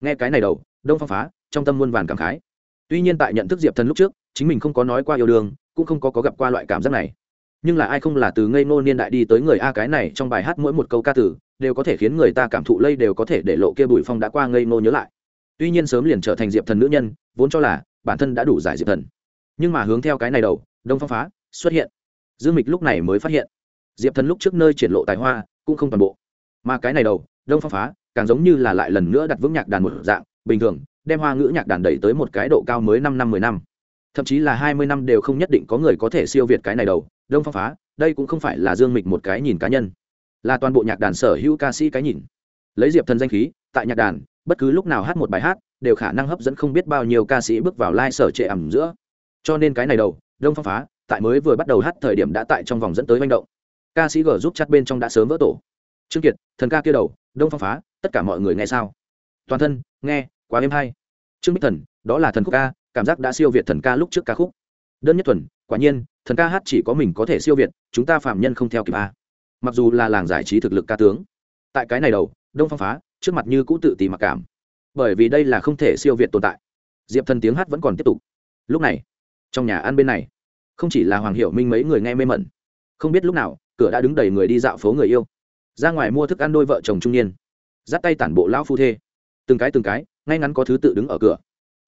Nghe cái này đầu đông phong phá trong tâm muôn vàn cảm khái. Tuy nhiên tại nhận thức diệp thần lúc trước chính mình không có nói qua yêu đương cũng không có, có gặp qua loại cảm giác này. Nhưng là ai không là từ ngây ngô niên đại đi tới người a cái này trong bài hát mỗi một câu ca tử đều có thể khiến người ta cảm thụ lây đều có thể để lộ kia bùi phong đã qua ngây ngô nhớ lại. Tuy nhiên sớm liền trở thành diệp thần nữ nhân vốn cho là bản thân đã đủ giải diệp thần. Nhưng mà hướng theo cái này đầu đông phong phá xuất hiện. Dương mịch lúc này mới phát hiện diệp thần lúc trước nơi triển lộ tài hoa cũng không toàn bộ. Mà cái này đầu, đông phong phá, càng giống như là lại lần nữa đặt vững nhạc đàn một dạng, bình thường, đem hoa ngữ nhạc đàn đẩy tới một cái độ cao mới năm năm mười năm. Thậm chí là hai mươi năm đều không nhất định có người có thể siêu việt cái này đầu, đông phong phá, đây cũng không phải là dương mịch một cái nhìn cá nhân. Là toàn bộ nhạc đàn sở hữu ca sĩ cái nhìn. Lấy diệp thần danh khí, tại nhạc đàn, bất cứ lúc nào hát một bài hát, đều khả năng hấp dẫn không biết bao nhiêu ca sĩ bước vào lai、like、sở trệ ẩm giữa. Cho nên cái này đầu, đông phong phá, tại mới vừa bắt đầu hát thời điểm đã tại trong vòng dẫn tới manh động ca sĩ g giúp chặt bên trong đã sớm vỡ tổ. Trương kiệt, thần ca kia đầu, đông phong phá, tất cả mọi người nghe sao? Toàn thân, nghe, quá êm hay. Trương bích thần, đó là thần khúc ca, cảm giác đã siêu việt thần ca lúc trước ca khúc. Đơn nhất thuần, quả nhiên, thần ca hát chỉ có mình có thể siêu việt, chúng ta phạm nhân không theo kịp a. Mặc dù là làng giải trí thực lực ca tướng, tại cái này đầu, đông phong phá, trước mặt như cũ tự tìm mặc cảm. Bởi vì đây là không thể siêu việt tồn tại. Diệp thần tiếng hát vẫn còn tiếp tục. Lúc này, trong nhà ăn bên này, không chỉ là hoàng hiệu minh mấy người nghe mê mẩn, không biết lúc nào cửa đã đứng đầy người đi dạo phố người yêu. Ra ngoài mua thức ăn đôi vợ chồng trung niên. Dắt tay tản bộ lão phu thê. Từng cái từng cái, ngay ngắn có thứ tự đứng ở cửa.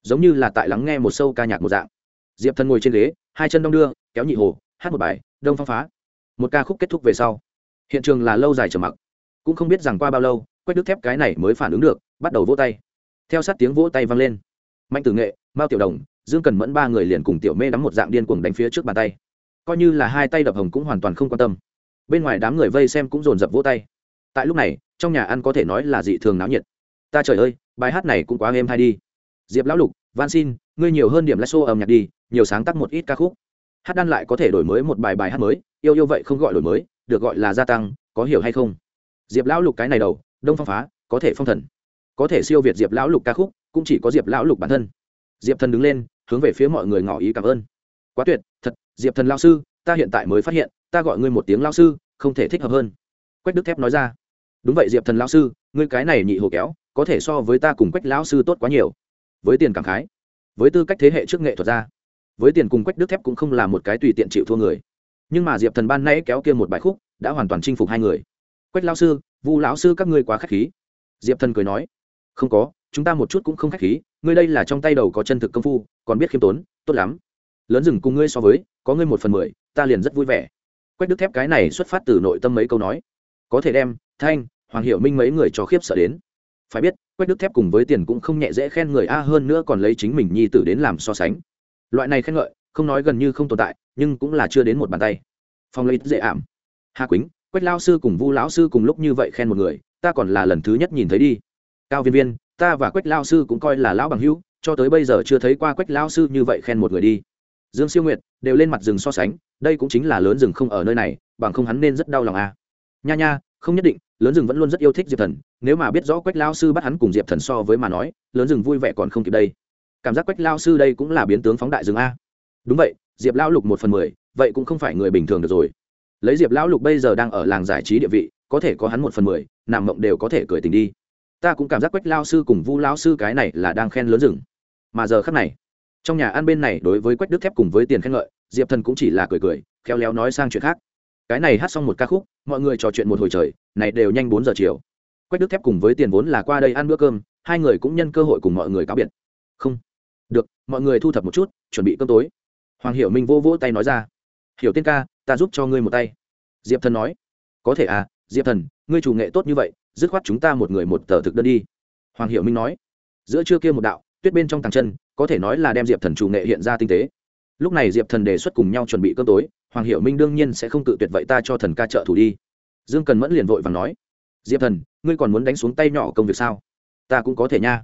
Giống như là tại lắng nghe một sâu ca nhạc một dạng. Diệp thần ngồi trên ghế, hai chân đong đưa, kéo nhị hồ, hát một bài, đông phong phá. Một ca khúc kết thúc về sau. Hiện trường là lâu dài trầm mặc. Cũng không biết rằng qua bao lâu, quách đức thép cái này mới phản ứng được, bắt đầu vỗ tay. Theo sát tiếng vỗ tay vang lên. Mạnh tử nghệ, mao tiểu đồng, dương cần mẫn ba người liền cùng tiểu mê đắm một dạng điên cuồng đánh phía trước bàn tay. Coi như là hai tay đập hồng cũng hoàn toàn không quan tâm bên ngoài đám người vây xem cũng dồn dập vỗ tay. Tại lúc này, trong nhà ăn có thể nói là dị thường náo nhiệt. Ta trời ơi, bài hát này cũng quá êm hay đi. Diệp lão lục van xin, ngươi nhiều hơn điểm lái xô âm nhạc đi, nhiều sáng tác một ít ca khúc. Hát đan lại có thể đổi mới một bài bài hát mới, yêu yêu vậy không gọi đổi mới, được gọi là gia tăng, có hiểu hay không? Diệp lão lục cái này đầu, đông phong phá, có thể phong thần. Có thể siêu việt diệp lão lục ca khúc, cũng chỉ có diệp lão lục bản thân. Diệp thần đứng lên, hướng về phía mọi người ngỏ ý cảm ơn. Quá tuyệt, thật, diệp thần lao sư, ta hiện tại mới phát hiện ta gọi ngươi một tiếng lao sư, không thể thích hợp hơn. Quách đức thép nói ra. Đúng vậy, diệp thần lao sư, ngươi cái này nhị hồ kéo, có thể so với ta cùng quách lão sư tốt quá nhiều. Với tiền cảm khái, với tư cách thế hệ trước nghệ thuật ra với tiền cùng quách đức thép cũng không là một cái tùy tiện chịu thua người. Nhưng mà diệp thần ban nãy kéo kia một bài khúc, đã hoàn toàn chinh phục hai người. Quách lão sư, vu lão sư các ngươi quá k h á c h khí. Diệp thần cười nói. Không có, chúng ta một chút cũng không k h á c h khí, ngươi đây là trong tay đầu có chân thực công phu, còn biết khiêm tốn, tốt lắm. Lớn rừng cùng ngươi so với, có ngươi một phần mười, ta liền rất vui vẻ quách đức thép cái này xuất phát từ nội tâm mấy câu nói. Có thể đem, thanh, hoàng hiệu minh mấy người cho khiếp sợ đến. Phải biết, quách đức thép cùng với tiền cũng không nhẹ dễ khen người a hơn nữa còn lấy chính mình nhi tử đến làm so sánh. Loại này khen ngợi, không nói gần như không tồn tại, nhưng cũng là chưa đến một bàn tay. Phong lấy dễ ảm. Hà quýnh, quách lao sư cùng vu lão sư cùng lúc như vậy khen một người, ta còn là lần thứ nhất nhìn thấy đi. Cao viên viên, ta và quách lao sư cũng coi là lão bằng hữu, cho tới bây giờ chưa thấy qua quách lao sư như vậy khen một người đi dương siêu nguyệt, đều lên mặt rừng so sánh, đây cũng chính là lớn rừng không ở nơi này, bằng không hắn nên rất đau lòng à. nha nha, không nhất định, lớn rừng vẫn luôn rất yêu thích diệp thần, nếu mà biết rõ quách lao sư bắt hắn cùng diệp thần so với mà nói, lớn rừng vui vẻ còn không kịp đây. Cảm giác quách lao sư đây cũng là biến tướng phóng đại rừng a. Đúng vậy, diệp lao lục một phần mười, vậy cũng không phải người bình thường được rồi. Lấy diệp lão lục bây giờ đang ở làng giải trí địa vị, có thể có hắn một phần mười nằm mộng đều có thể cười tình đi. Ta cũng cảm giác quách lao sư cùng vu lao sư cái này là đang khen lớn rừng. Mà giờ khắc này trong nhà ăn bên này đối với quách đức thép cùng với tiền khen ngợi diệp thần cũng chỉ là cười cười, khéo léo nói sang chuyện khác. Cái này hát xong một ca khúc, mọi người trò chuyện một hồi trời, này đều nhanh bốn giờ chiều. Quách đức thép cùng với tiền vốn là qua đây ăn bữa cơm, hai người cũng nhân cơ hội cùng mọi người cáo biệt. Không. Được, mọi người thu thập một chút, chuẩn bị cơm tối. Hoàng hiểu minh vô vỗ tay nói ra. Hiểu tiên ca, ta giúp cho ngươi một tay. Diệp thần nói. Có thể à diệp thần, ngươi chủ nghệ tốt như vậy, dứt khoát chúng ta một người một tờ thực đơn đi. Hoàng hiểu minh nói. Giữa trưa kia một đạo tuyết bên trong tàng chân, có thể nói là đem diệp thần chủ nghệ hiện ra tinh tế. Lúc này diệp thần đề xuất cùng nhau chuẩn bị cơm tối, hoàng hiệu minh đương nhiên sẽ không tự tuyệt vậy ta cho thần ca trợ thủ đi. Dương cần mẫn liền vội và nói, diệp thần, ngươi còn muốn đánh xuống tay nhỏ công việc sao? Ta cũng có thể nha.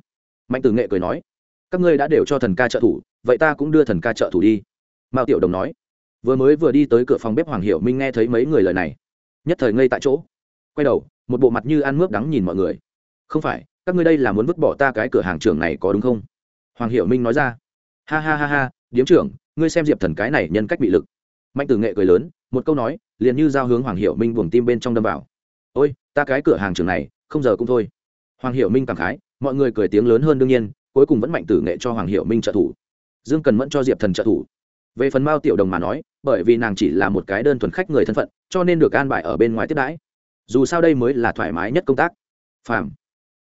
Mạnh tử nghệ cười nói, các ngươi đã đều cho thần ca trợ thủ, vậy ta cũng đưa thần ca trợ thủ đi. Mao tiểu đồng nói, vừa mới vừa đi tới cửa phòng bếp hoàng hiểu minh nghe thấy mấy người lời này, nhất thời ngây tại chỗ. Quay đầu, một bộ mặt như ăn mướp đắng nhìn mọi người. Không phải, các ngươi đây là muốn vứt bỏ ta cái cửa hàng trưởng này có đúng không? Hoàng hiểu minh nói ra. Ha ha ha ha, điếm trưởng, ngươi xem diệp thần cái này nhân cách bị lực. Mạnh tử nghệ cười lớn, một câu nói, liền như giao hướng hoàng hiểu minh buồng tim bên trong đâm vào. Ôi, ta cái cửa hàng trường này, không giờ cũng thôi. Hoàng hiểu minh cảm khái, mọi người cười tiếng lớn hơn đương nhiên, cuối cùng vẫn mạnh tử nghệ cho hoàng hiểu minh trợ thủ. Dương cần mẫn cho diệp thần trợ thủ. Về phần mao tiểu đồng mà nói, bởi vì nàng chỉ là một cái đơn thuần khách người thân phận, cho nên được an bài ở bên ngoài tiếp đãi. Dù sao đây mới là thoải mái nhất công tác. Phàm.